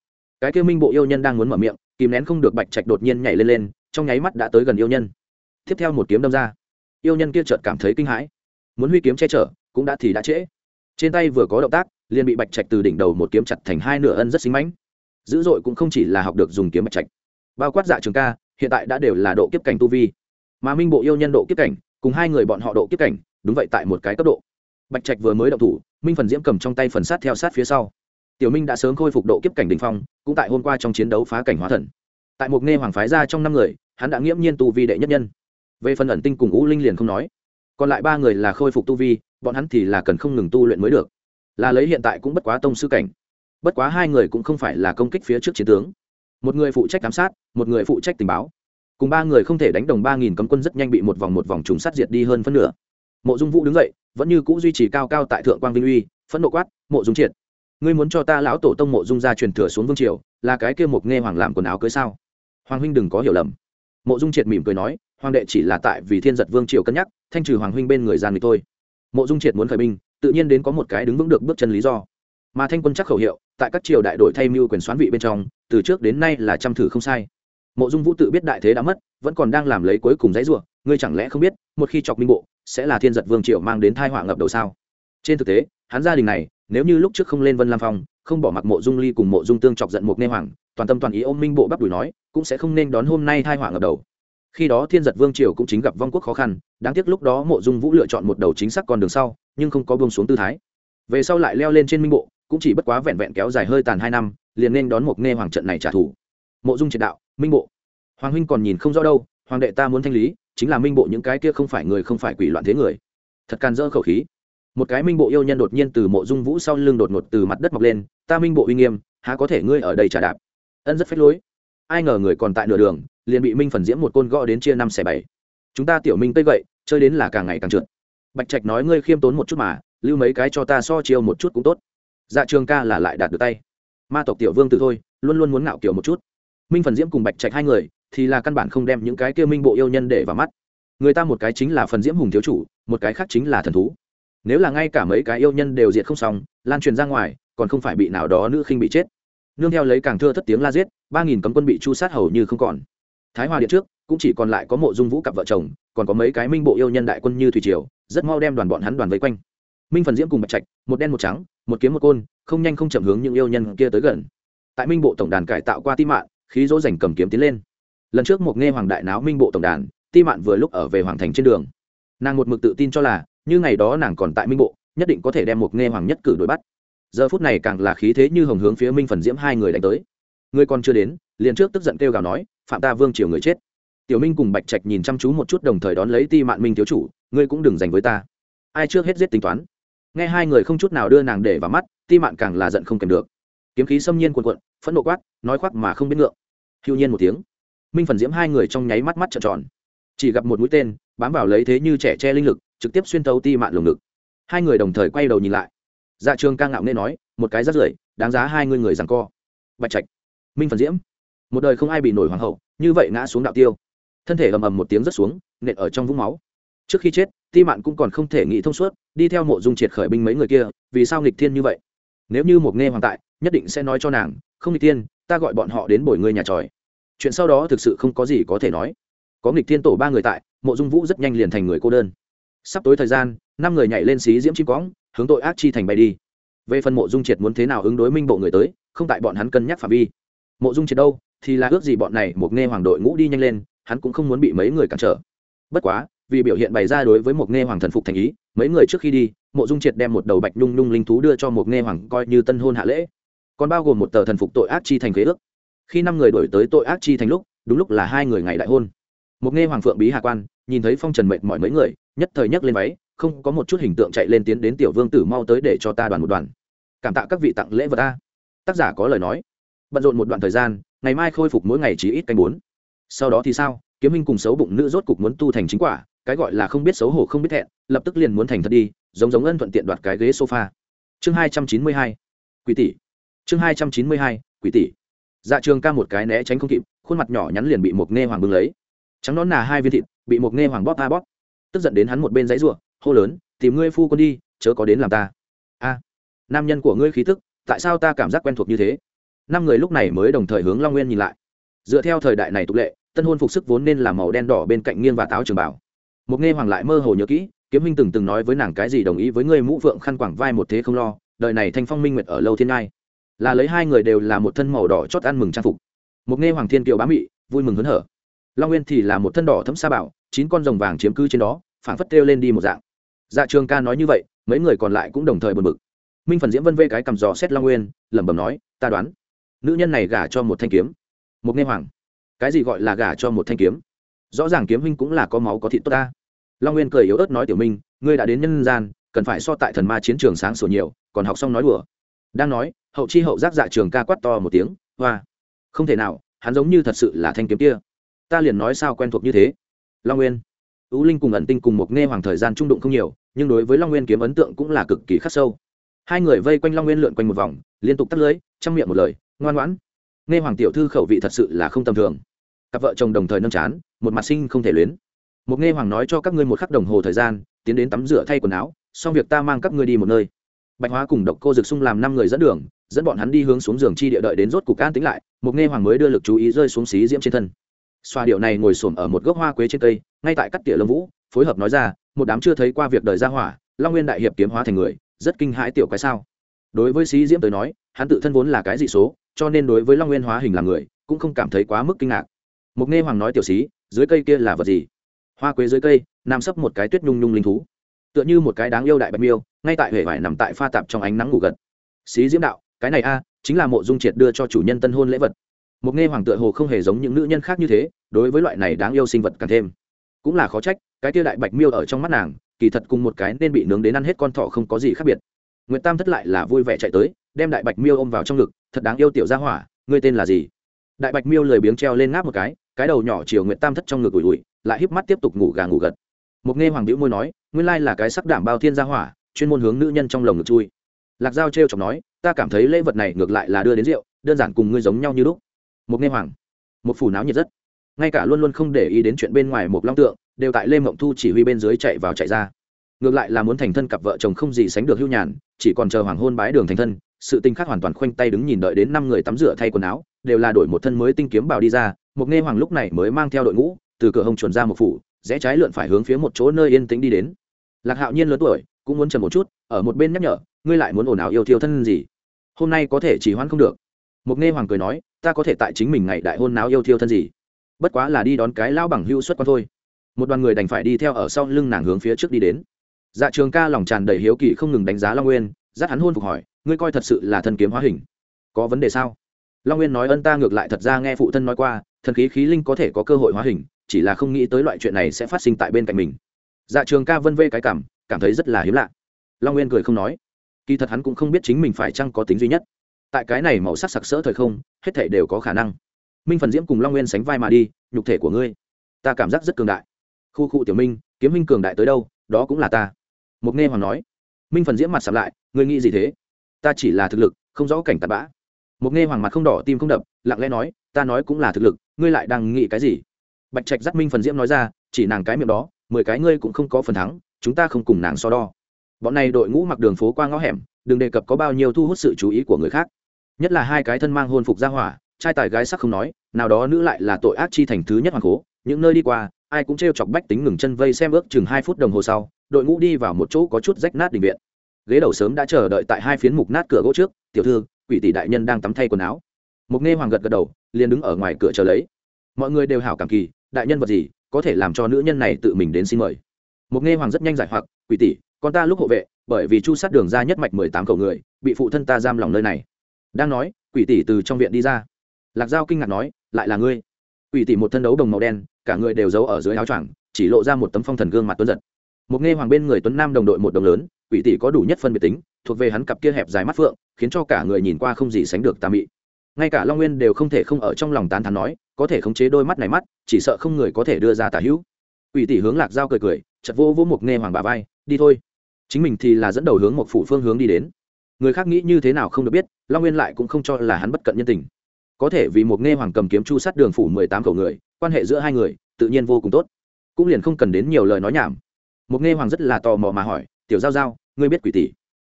Cái kia minh bộ yêu nhân đang muốn mở miệng, kìm nén không được bạch trạch đột nhiên nhảy lên lên, trong nháy mắt đã tới gần yêu nhân. Tiếp theo một kiếm đâm ra, yêu nhân kia chợt cảm thấy kinh hãi, muốn huy kiếm che chở cũng đã thì đã trễ. Trên tay vừa có động tác, liền bị bạch trạch từ đỉnh đầu một kiếm chặt thành hai nửa ân rất xinh mãnh. Dữ dội cũng không chỉ là học được dùng kiếm bạch trạch. Bao quát dạ trường ca, hiện tại đã đều là độ kiếp cảnh tu vi. Mà minh bộ yêu nhân độ kiếp cảnh, cùng hai người bọn họ độ kiếp cảnh, đúng vậy tại một cái cấp độ. Bạch trạch vừa mới động thủ, minh phần diễm cầm trong tay phần sát theo sát phía sau. Tiểu minh đã sớm khôi phục độ kiếp cảnh đình phong, cũng tại hôm qua trong chiến đấu phá cảnh hóa thần. Tại một nghe hoàng phái ra trong năm người, hắn đã nghiễm nhiên tu vi đệ nhất nhân. Về phần ẩn tinh cùng ngũ linh liền không nói. Còn lại ba người là khôi phục tu vi bọn hắn thì là cần không ngừng tu luyện mới được. Là lấy hiện tại cũng bất quá tông sư cảnh. Bất quá hai người cũng không phải là công kích phía trước chiến tướng. Một người phụ trách giám sát, một người phụ trách tình báo. Cùng ba người không thể đánh đồng ba nghìn cấm quân rất nhanh bị một vòng một vòng trùng sát diệt đi hơn phân nửa. Mộ dung vũ đứng dậy, vẫn như c ũ duy trì cao cao tại thượng quang vinh uy, phẫn nộ quát, mộ dung triệt, ngươi muốn cho ta lão tổ tông mộ dung ra truyền thừa xuống vương triều, là cái kia mục nghe hoàng làm quần áo cưới sao? Hoàng huynh đừng có hiểu lầm. Mộ dung triệt mỉm cười nói, hoàng đệ chỉ là tại vì thiên giật vương triều cân nhắc, thanh trừ hoàng huynh bên người gian người thôi mộ dung triệt muốn khởi binh, tự nhiên đến có một cái đứng vững được bước chân lý do. Mà thanh quân chắc khẩu hiệu, tại các triều đại đội thay mưu quyền xoán vị bên trong, từ trước đến nay là trăm thử không sai. Mộ dung vũ tự biết đại thế đã mất, vẫn còn đang làm lấy cuối cùng giấy ruộng ngươi chẳng lẽ không biết, một khi chọc minh bộ, sẽ là thiên giật vương triều mang đến thai họa ngập đầu sao? Trên thực tế, hắn gia đình này, nếu như lúc trước không lên vân lam phong, không bỏ mặc mộ dung ly cùng mộ dung tương chọc giận một nê hoàng, toàn tâm toàn ý ôm minh bộ bắp đùi nói, cũng sẽ không nên đón hôm nay thai họa ngập đầu khi đó thiên giật vương triều cũng chính gặp vong quốc khó khăn, đáng tiếc lúc đó mộ dung vũ lựa chọn một đầu chính xác con đường sau, nhưng không có buông xuống tư thái. Về sau lại leo lên trên minh bộ, cũng chỉ bất quá vẹn vẹn kéo dài hơi tàn hai năm, liền nên đón một nghe hoàng trận này trả thù. Mộ dung triệt đạo, minh bộ. Hoàng huynh còn nhìn không rõ đâu, hoàng đệ ta muốn thanh lý, chính là minh bộ những cái kia không phải người không phải quỷ loạn thế người. Thật can dỡ khẩu khí. Một cái minh bộ yêu nhân đột nhiên từ mộ dung vũ sau lưng đột ngột từ mặt đất mọc lên, ta minh bộ uy nghiêm, há có thể ngươi ở đây trả đạp? Ân rất phết lối. Ai ngờ người còn tại nửa đường liền bị minh phần diễm một côn gõ đến chia năm xẻ bảy. Chúng ta tiểu minh tây gậy, chơi đến là càng ngày càng trượt. Bạch trạch nói ngươi khiêm tốn một chút mà, lưu mấy cái cho ta so chiêu một chút cũng tốt. Dạ trường ca là lại đạt được tay. Ma tộc tiểu vương từ thôi, luôn luôn muốn ngạo kiểu một chút. Minh phần diễm cùng bạch trạch hai người, thì là căn bản không đem những cái kia minh bộ yêu nhân để vào mắt. Người ta một cái chính là phần diễm hùng thiếu chủ, một cái khác chính là thần thú. Nếu là ngay cả mấy cái yêu nhân đều diệt không xong, lan truyền ra ngoài, còn không phải bị nào đó nữ khinh bị chết. Nương theo lấy càng thưa thất tiếng la giết, ba nghìn cấm quân bị chu sát hầu như không còn thái hòa điện trước, cũng chỉ còn lại có mộ dung vũ cặp vợ chồng, còn có mấy cái minh bộ yêu nhân đại quân như thủy triều, rất mau đem đoàn bọn hắn đoàn vây quanh. Minh phần diễm cùng bạch trạch, một đen một trắng, một kiếm một côn, không nhanh không chậm hướng những yêu nhân kia tới gần. Tại minh bộ tổng đàn cải tạo qua ti mạng khí dỗ dành cầm kiếm tiến lên. Lần trước một nghe hoàng đại náo minh bộ tổng đàn, ti mạn vừa lúc ở về hoàng thành trên đường. Nàng một mực tự tin cho là, như ngày đó nàng còn tại minh bộ, nhất định có thể đem một nghe hoàng nhất cử đuổi bắt. Giờ phút này càng là khí thế như hồng hướng phía minh phần diễm hai người đánh tới. Người còn chưa đến, liền trước tức giận kêu gào nói phạm ta vương triều người chết. Tiểu minh cùng bạch trạch nhìn chăm chú một chút đồng thời đón lấy ti mạn minh thiếu chủ, ngươi cũng đừng giành với ta. Ai trước hết giết tính toán? Nghe hai người không chút nào đưa nàng để vào mắt, ti mạn càng là giận không kèm được. Kiếm khí xâm nhiên cuồn cuộn, phẫn nộ quát, nói khoác mà không biết ngượng. Hưu nhiên một tiếng. Minh phần diễm hai người trong nháy mắt mắt trợn tròn. Chỉ gặp một mũi tên, bám vào lấy thế như trẻ che linh lực, trực tiếp xuyên tấu ti mạn lồng ngực. Hai người đồng thời quay đầu nhìn lại. Dạ trường ca ngạo nên nói, một cái rất rưởi, đáng giá hai người người rằng co. Bạch trạch, minh phần diễm một đời không ai bị nổi hoàng hậu, như vậy ngã xuống đạo tiêu. Thân thể ầm ầm một tiếng rất xuống, nện ở trong vũng máu. Trước khi chết, ti mạn cũng còn không thể nghĩ thông suốt, đi theo mộ dung triệt khởi binh mấy người kia, vì sao nghịch thiên như vậy? Nếu như một nghe hoàng tại, nhất định sẽ nói cho nàng, không nghịch thiên, ta gọi bọn họ đến bồi ngươi nhà tròi. Chuyện sau đó thực sự không có gì có thể nói. Có nghịch thiên tổ ba người tại, mộ dung vũ rất nhanh liền thành người cô đơn. Sắp tối thời gian, năm người nhảy lên xí diễm chim cõng, hướng tội ác chi thành bay đi. Về phần mộ dung triệt muốn thế nào ứng đối minh bộ người tới, không tại bọn hắn cân nhắc phạm vi. Mộ dung triệt đâu? Thì là ước gì bọn này một nghe hoàng đội ngũ đi nhanh lên, hắn cũng không muốn bị mấy người cản trở. Bất quá, vì biểu hiện bày ra đối với một nghe hoàng thần phục thành ý, mấy người trước khi đi, mộ dung triệt đem một đầu bạch nhung nhung linh thú đưa cho một nghe hoàng coi như tân hôn hạ lễ. Còn bao gồm một tờ thần phục tội ác chi thành khế ước. Khi năm người đổi tới tội ác chi thành lúc, đúng lúc là hai người ngày đại hôn. Một nghe hoàng phượng bí hạ quan, nhìn thấy phong trần mệt mỏi mấy người, nhất thời nhấc lên váy, không có một chút hình tượng chạy lên tiến đến tiểu vương tử mau tới để cho ta đoàn một đoàn. Cảm tạ các vị tặng lễ vật ta tác giả có lời nói. Bận rộn một đoạn thời gian ngày mai khôi phục mỗi ngày chỉ ít canh bốn. Sau đó thì sao? Kiếm minh cùng xấu bụng nữ rốt cục muốn tu thành chính quả, cái gọi là không biết xấu hổ không biết thẹn, lập tức liền muốn thành thật đi, giống giống ân thuận tiện đoạt cái ghế sofa. Chương hai trăm chín mươi hai, quỷ tỷ. Chương hai trăm chín mươi hai, quỷ tỷ. Dạ trường ca một cái né tránh không kịp, khuôn mặt nhỏ nhắn liền bị một nghe hoàng bưng lấy. Trắng nón nà hai viên thịt, bị một nghe hoàng bóp a bóp. Tức giận đến hắn một bên dãy ruộng hô lớn, tìm ngươi phu quân đi, chớ có đến làm ta. A, nam nhân của ngươi khí tức, tại sao ta cảm giác quen thuộc như thế? Năm người lúc này mới đồng thời hướng long nguyên nhìn lại. Dựa theo thời đại này tục lệ, tân hôn phục sức vốn nên là màu đen đỏ bên cạnh nghiêng và táo trường bảo một nghe hoàng lại mơ hồ nhớ kỹ, kiếm minh từng từng nói với nàng cái gì đồng ý với ngươi mũ phượng khăn quảng vai một thế không lo, đời này thanh phong minh nguyệt ở lâu thiên ngai. Là lấy hai người đều là một thân màu đỏ chót ăn mừng trang phục. Một nghe hoàng thiên kiều bá mị, vui mừng hớn hở. Long nguyên thì là một thân đỏ thấm sa bảo chín con rồng vàng chiếm cứ trên đó phản phất kêu lên đi một dạng. Dạ trường ca nói như vậy, mấy người còn lại cũng đồng thời bật mực minh phần diễm vân vê cái cầm giò xét long nguyên, lẩm bẩm nói, ta đoán nữ nhân này gả cho một thanh kiếm. Một nghe hoàng. Cái gì gọi là gả cho một thanh kiếm? Rõ ràng kiếm huynh cũng là có máu có thịt tốt ta. Long nguyên cười yếu ớt nói, tiểu minh, ngươi đã đến nhân gian, cần phải so tại thần ma chiến trường sáng sủa nhiều, còn học xong nói đùa. Đang nói, hậu chi hậu giác dạ trường ca quát to một tiếng, hoa, không thể nào, hắn giống như thật sự là thanh kiếm kia. Ta liền nói sao quen thuộc như thế. Long nguyên ưu linh cùng ẩn tinh cùng một nghe hoàng thời gian trung đụng không nhiều, nhưng đối với long nguyên kiếm ấn tượng cũng là cực kỳ khắc sâu. Hai người vây quanh long nguyên lượn quanh một vòng, liên tục tắt lưới, chăm miệng một lời ngoan ngoãn. Nghe hoàng tiểu thư khẩu vị thật sự là không tầm thường. Cặp vợ chồng đồng thời nâng chán, một mặt sinh không thể luyến. Một nghe hoàng nói cho các ngươi một khắc đồng hồ thời gian, tiến đến tắm rửa thay quần áo, xong việc ta mang các ngươi đi một nơi. Bạch hóa cùng độc cô dực sung làm năm người dẫn đường, dẫn bọn hắn đi hướng xuống giường chi địa đợi đến rốt cục an tính lại, một nghe hoàng mới đưa lực chú ý rơi xuống xí diễm trên thân. Xoa điệu này ngồi xổm ở một gốc hoa quế trên cây, ngay tại cắt tỉa lông vũ, phối hợp nói ra, một đám chưa thấy qua việc đời ra hỏa, long nguyên đại hiệp kiếm hóa thành người, rất kinh hãi tiểu cái sao? Đối với xí diễm tới nói hắn tự thân vốn là cái dị số cho nên đối với long nguyên hóa hình làm người cũng không cảm thấy quá mức kinh ngạc. Mục nghe hoàng nói tiểu Xí, dưới cây kia là vật gì? Hoa quế dưới cây nằm sấp một cái tuyết nhung nhung linh thú. Tựa như một cái đáng yêu đại bạch miêu ngay tại hệ vải nằm tại pha tạp trong ánh nắng ngủ gật. Xí diễm đạo cái này a chính là mộ dung triệt đưa cho chủ nhân tân hôn lễ vật. Mục nghe hoàng tựa hồ không hề giống những nữ nhân khác như thế đối với loại này đáng yêu sinh vật càng thêm. Cũng là khó trách cái tia đại bạch miêu ở trong mắt nàng kỳ thật cùng một cái nên bị nướng đến ăn hết con thỏ không có gì khác biệt. Nguyệt tam thất lại là vui vẻ chạy tới, đem đại bạch miêu ôm vào trong ngực, thật đáng yêu tiểu gia hỏa, ngươi tên là gì? Đại bạch miêu lười biếng treo lên ngáp một cái cái đầu nhỏ chiều Nguyệt tam thất trong ngực ủi ủi, lại híp mắt tiếp tục ngủ gà ngủ gật. Một nghe hoàng bĩu môi nói, nguyên lai là cái sắc đảm bao thiên gia hỏa, chuyên môn hướng nữ nhân trong lồng ngực chui. Lạc giao trêu chọc nói, ta cảm thấy lễ vật này ngược lại là đưa đến rượu, đơn giản cùng ngươi giống nhau như lúc. Một nghe hoàng, một phủ náo nhiệt rất. Ngay cả luôn luôn không để ý đến chuyện bên ngoài một long tượng, đều tại lê mộng thu chỉ huy bên dưới chạy vào chạy ra ngược lại là muốn thành thân cặp vợ chồng không gì sánh được hưu nhàn, chỉ còn chờ hoàng hôn bái đường thành thân, sự tinh khác hoàn toàn khoanh tay đứng nhìn đợi đến năm người tắm rửa thay quần áo, đều là đổi một thân mới tinh kiếm bảo đi ra, một nghe hoàng lúc này mới mang theo đội ngũ, từ cửa hồng chuẩn ra một phủ, rẽ trái lượn phải hướng phía một chỗ nơi yên tĩnh đi đến. Lạc hạo nhiên lớn tuổi, cũng muốn chờ một chút, ở một bên nhắc nhở, ngươi lại muốn ồn ào yêu thiêu thân gì? Hôm nay có thể chỉ hoãn không được. Một nghe hoàng cười nói, ta có thể tại chính mình ngày đại hôn náo yêu thiêu thân gì? Bất quá là đi đón cái lao bằng hưu xuất quan thôi. Một đoàn người đành phải đi theo ở sau lưng nàng hướng phía trước đi đến dạ trường ca lòng tràn đầy hiếu kỳ không ngừng đánh giá long nguyên, dắt hắn hôn phục hỏi, ngươi coi thật sự là thần kiếm hóa hình? Có vấn đề sao? Long nguyên nói, ân ta ngược lại thật ra nghe phụ thân nói qua, thần khí khí linh có thể có cơ hội hóa hình, chỉ là không nghĩ tới loại chuyện này sẽ phát sinh tại bên cạnh mình. Dạ trường ca vân vê cái cảm cảm thấy rất là hiếm lạ. Long nguyên cười không nói. Kỳ thật hắn cũng không biết chính mình phải chăng có tính duy nhất. Tại cái này màu sắc sặc sỡ thời không, hết thể đều có khả năng. Minh phần diễm cùng long nguyên sánh vai mà đi, nhục thể của ngươi, ta cảm giác rất cường đại. Khu khu tiểu minh, kiếm minh cường đại tới đâu, đó cũng là ta mục nghe hoàng nói, minh phần diễm mặt sạp lại, ngươi nghĩ gì thế? Ta chỉ là thực lực, không rõ cảnh tạt bã. Mục nghe hoàng mặt không đỏ, tim không đập, lặng lẽ nói, ta nói cũng là thực lực, ngươi lại đang nghĩ cái gì? Bạch trạch dắt minh phần diễm nói ra, chỉ nàng cái miệng đó, mười cái ngươi cũng không có phần thắng, chúng ta không cùng nàng so đo. Bọn này đội ngũ mặc đường phố qua ngõ hẻm, đừng đề cập có bao nhiêu thu hút sự chú ý của người khác. Nhất là hai cái thân mang hôn phục ra hỏa, trai tài gái sắc không nói, nào đó nữ lại là tội ác chi thành thứ nhất hoàng cố, những nơi đi qua, ai cũng t chọc bách tính ngừng chân vây xem ước chừng hai phút đồng hồ sau đội ngũ đi vào một chỗ có chút rách nát đình viện. Ghế đầu sớm đã chờ đợi tại hai phiến mục nát cửa gỗ trước, tiểu thư, quỷ tỷ đại nhân đang tắm thay quần áo. Mục nghe hoàng gật gật đầu, liền đứng ở ngoài cửa chờ lấy. Mọi người đều hảo cảm kỳ, đại nhân vật gì có thể làm cho nữ nhân này tự mình đến xin mời? Mục nghe hoàng rất nhanh giải hoặc, quỷ tỷ, con ta lúc hộ vệ, bởi vì chu sát đường ra nhất mạch mười tám cầu người, bị phụ thân ta giam lòng nơi này. Đang nói, quỷ tỷ từ trong viện đi ra. Lạc giao kinh ngạc nói, lại là ngươi. Quỷ tỷ một thân đấu đồng màu đen, cả người đều giấu ở dưới áo choàng, chỉ lộ ra một tấm phong thần gương mặt tuấn giật một nghe hoàng bên người tuấn nam đồng đội một đồng lớn, quỷ tỷ có đủ nhất phân biệt tính, thuộc về hắn cặp kia hẹp dài mắt phượng, khiến cho cả người nhìn qua không gì sánh được tà mị. Ngay cả long nguyên đều không thể không ở trong lòng tán thán nói, có thể khống chế đôi mắt này mắt, chỉ sợ không người có thể đưa ra tả hữu. Quỷ tỷ hướng lạc giao cười cười chật vô vô một nghe hoàng bà vai, đi thôi. Chính mình thì là dẫn đầu hướng một phủ phương hướng đi đến. Người khác nghĩ như thế nào không được biết, long nguyên lại cũng không cho là hắn bất cận nhân tình. Có thể vì một nghe hoàng cầm kiếm chu sát đường phủ mười tám khẩu người, quan hệ giữa hai người, tự nhiên vô cùng tốt. Cũng liền không cần đến nhiều lời nói nhảm một nghe hoàng rất là tò mò mà hỏi, tiểu giao giao, ngươi biết quỷ tỷ?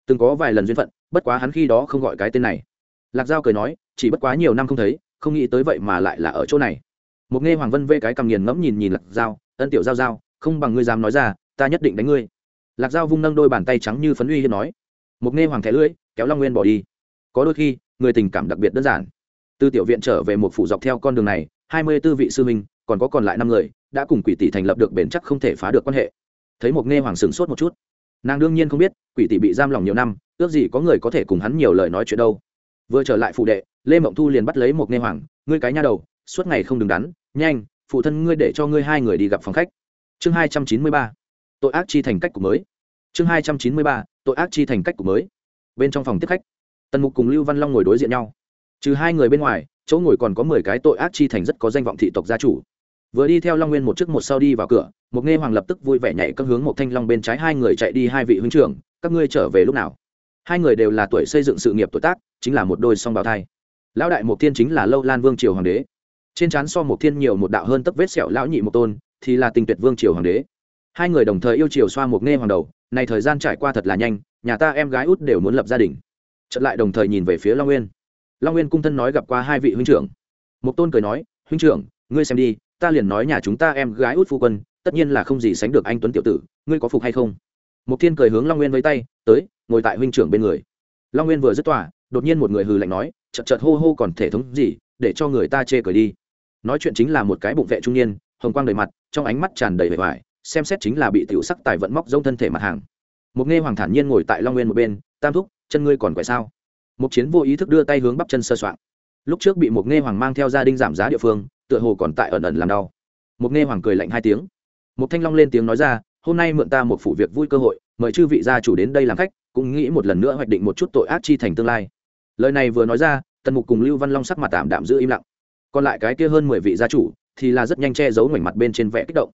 Từng có vài lần duyên phận, bất quá hắn khi đó không gọi cái tên này. Lạc giao cười nói, chỉ bất quá nhiều năm không thấy, không nghĩ tới vậy mà lại là ở chỗ này. Một nghe hoàng vân vê cái cầm nghiền ngẫm nhìn nhìn lạc giao, ân tiểu giao giao, không bằng ngươi dám nói ra, ta nhất định đánh ngươi. Lạc giao vung nâng đôi bàn tay trắng như phấn uy hiên nói một nghe hoàng thẻ lưỡi, kéo long nguyên bỏ đi. Có đôi khi, người tình cảm đặc biệt đơn giản. Từ tiểu viện trở về một phủ dọc theo con đường này, hai mươi tư vị sư minh còn có còn lại năm người, đã cùng quỷ tỷ thành lập được bền chắc không thể phá được quan hệ thấy một nghe hoàng sửng sốt một chút. Nàng đương nhiên không biết, quỷ tỷ bị giam lòng nhiều năm, ước gì có người có thể cùng hắn nhiều lời nói chuyện đâu. Vừa trở lại phụ đệ, lê mộng thu liền bắt lấy một nghe hoàng, ngươi cái nha đầu, suốt ngày không đứng đắn, nhanh, phụ thân ngươi để cho ngươi hai người đi gặp phòng khách. Chương hai trăm chín mươi ba, tội ác chi thành cách của mới. Chương hai trăm chín mươi ba, tội ác chi thành cách của mới. Bên trong phòng tiếp khách, tần mục cùng lưu văn long ngồi đối diện nhau. Trừ hai người bên ngoài, chỗ ngồi còn có mười cái tội ác chi thành rất có danh vọng thị tộc gia chủ vừa đi theo long nguyên một chiếc một sau đi vào cửa một nghe hoàng lập tức vui vẻ nhảy các hướng một thanh long bên trái, hai người chạy đi hai vị huynh trưởng, các ngươi trở về lúc nào? Hai người đều là tuổi xây dựng sự nghiệp tuổi tác, chính là một đôi song bào thai. Lão đại một thiên chính là lâu lan vương triều hoàng đế. Trên trán so một thiên nhiều một đạo hơn tấp vết sẹo lão nhị một tôn, thì là tình tuyệt vương triều hoàng đế. Hai người đồng thời yêu triều xoa một nghe hoàng đầu, này thời gian trải qua thật là nhanh, nhà ta em gái út đều muốn lập gia đình. Chợt lại đồng thời nhìn về phía long nguyên. Long nguyên cung thân nói gặp qua hai vị huynh trưởng. Một tôn cười nói, huynh trưởng, ngươi xem đi ta liền nói nhà chúng ta em gái út phu quân, tất nhiên là không gì sánh được anh tuấn tiểu tử, ngươi có phục hay không? Mục thiên cười hướng long nguyên với tay, tới, ngồi tại huynh trưởng bên người. Long nguyên vừa dứt tỏa đột nhiên một người hừ lạnh nói chật chật hô hô còn thể thống gì, để cho người ta chê cười đi. Nói chuyện chính là một cái bụng vệ trung niên, hồng quang đầy mặt, trong ánh mắt tràn đầy vẻ vải, xem xét chính là bị tiểu sắc tài vận móc rông thân thể mặt hàng. Một nghe hoàng thản nhiên ngồi tại long nguyên một bên, tam thúc, chân ngươi còn quậy sao? Một chiến vô ý thức đưa tay hướng bắp chân sơ soạn lúc trước bị một nghe hoàng mang theo gia đình giảm giá địa phương tựa hồ còn tại ẩn ẩn làm đau. Một nghe hoàng cười lạnh hai tiếng. Một thanh long lên tiếng nói ra, hôm nay mượn ta một phủ việc vui cơ hội, mời chư vị gia chủ đến đây làm khách, cũng nghĩ một lần nữa hoạch định một chút tội ác chi thành tương lai. Lời này vừa nói ra, tần mục cùng lưu văn long sắc mặt tạm đạm giữ im lặng. Còn lại cái kia hơn mười vị gia chủ thì là rất nhanh che giấu ngoảnh mặt bên trên vẽ kích động.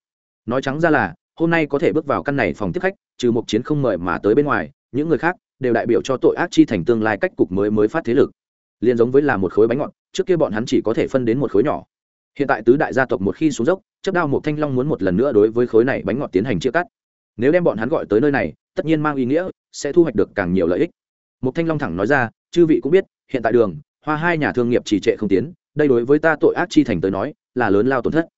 Nói trắng ra là, hôm nay có thể bước vào căn này phòng tiếp khách, trừ một chiến không mời mà tới bên ngoài, những người khác đều đại biểu cho tội ác chi thành tương lai cách cục mới mới phát thế lực. Liền giống với là một khối bánh ngọt, trước kia bọn hắn chỉ có thể phân đến một khối nhỏ hiện tại tứ đại gia tộc một khi xuống dốc, chấp đao một thanh long muốn một lần nữa đối với khối này bánh ngọt tiến hành chia cắt. Nếu đem bọn hắn gọi tới nơi này, tất nhiên mang ý nghĩa, sẽ thu hoạch được càng nhiều lợi ích. Một thanh long thẳng nói ra, chư vị cũng biết, hiện tại đường, hoa hai nhà thương nghiệp trì trệ không tiến, đây đối với ta tội ác chi thành tới nói, là lớn lao tổn thất.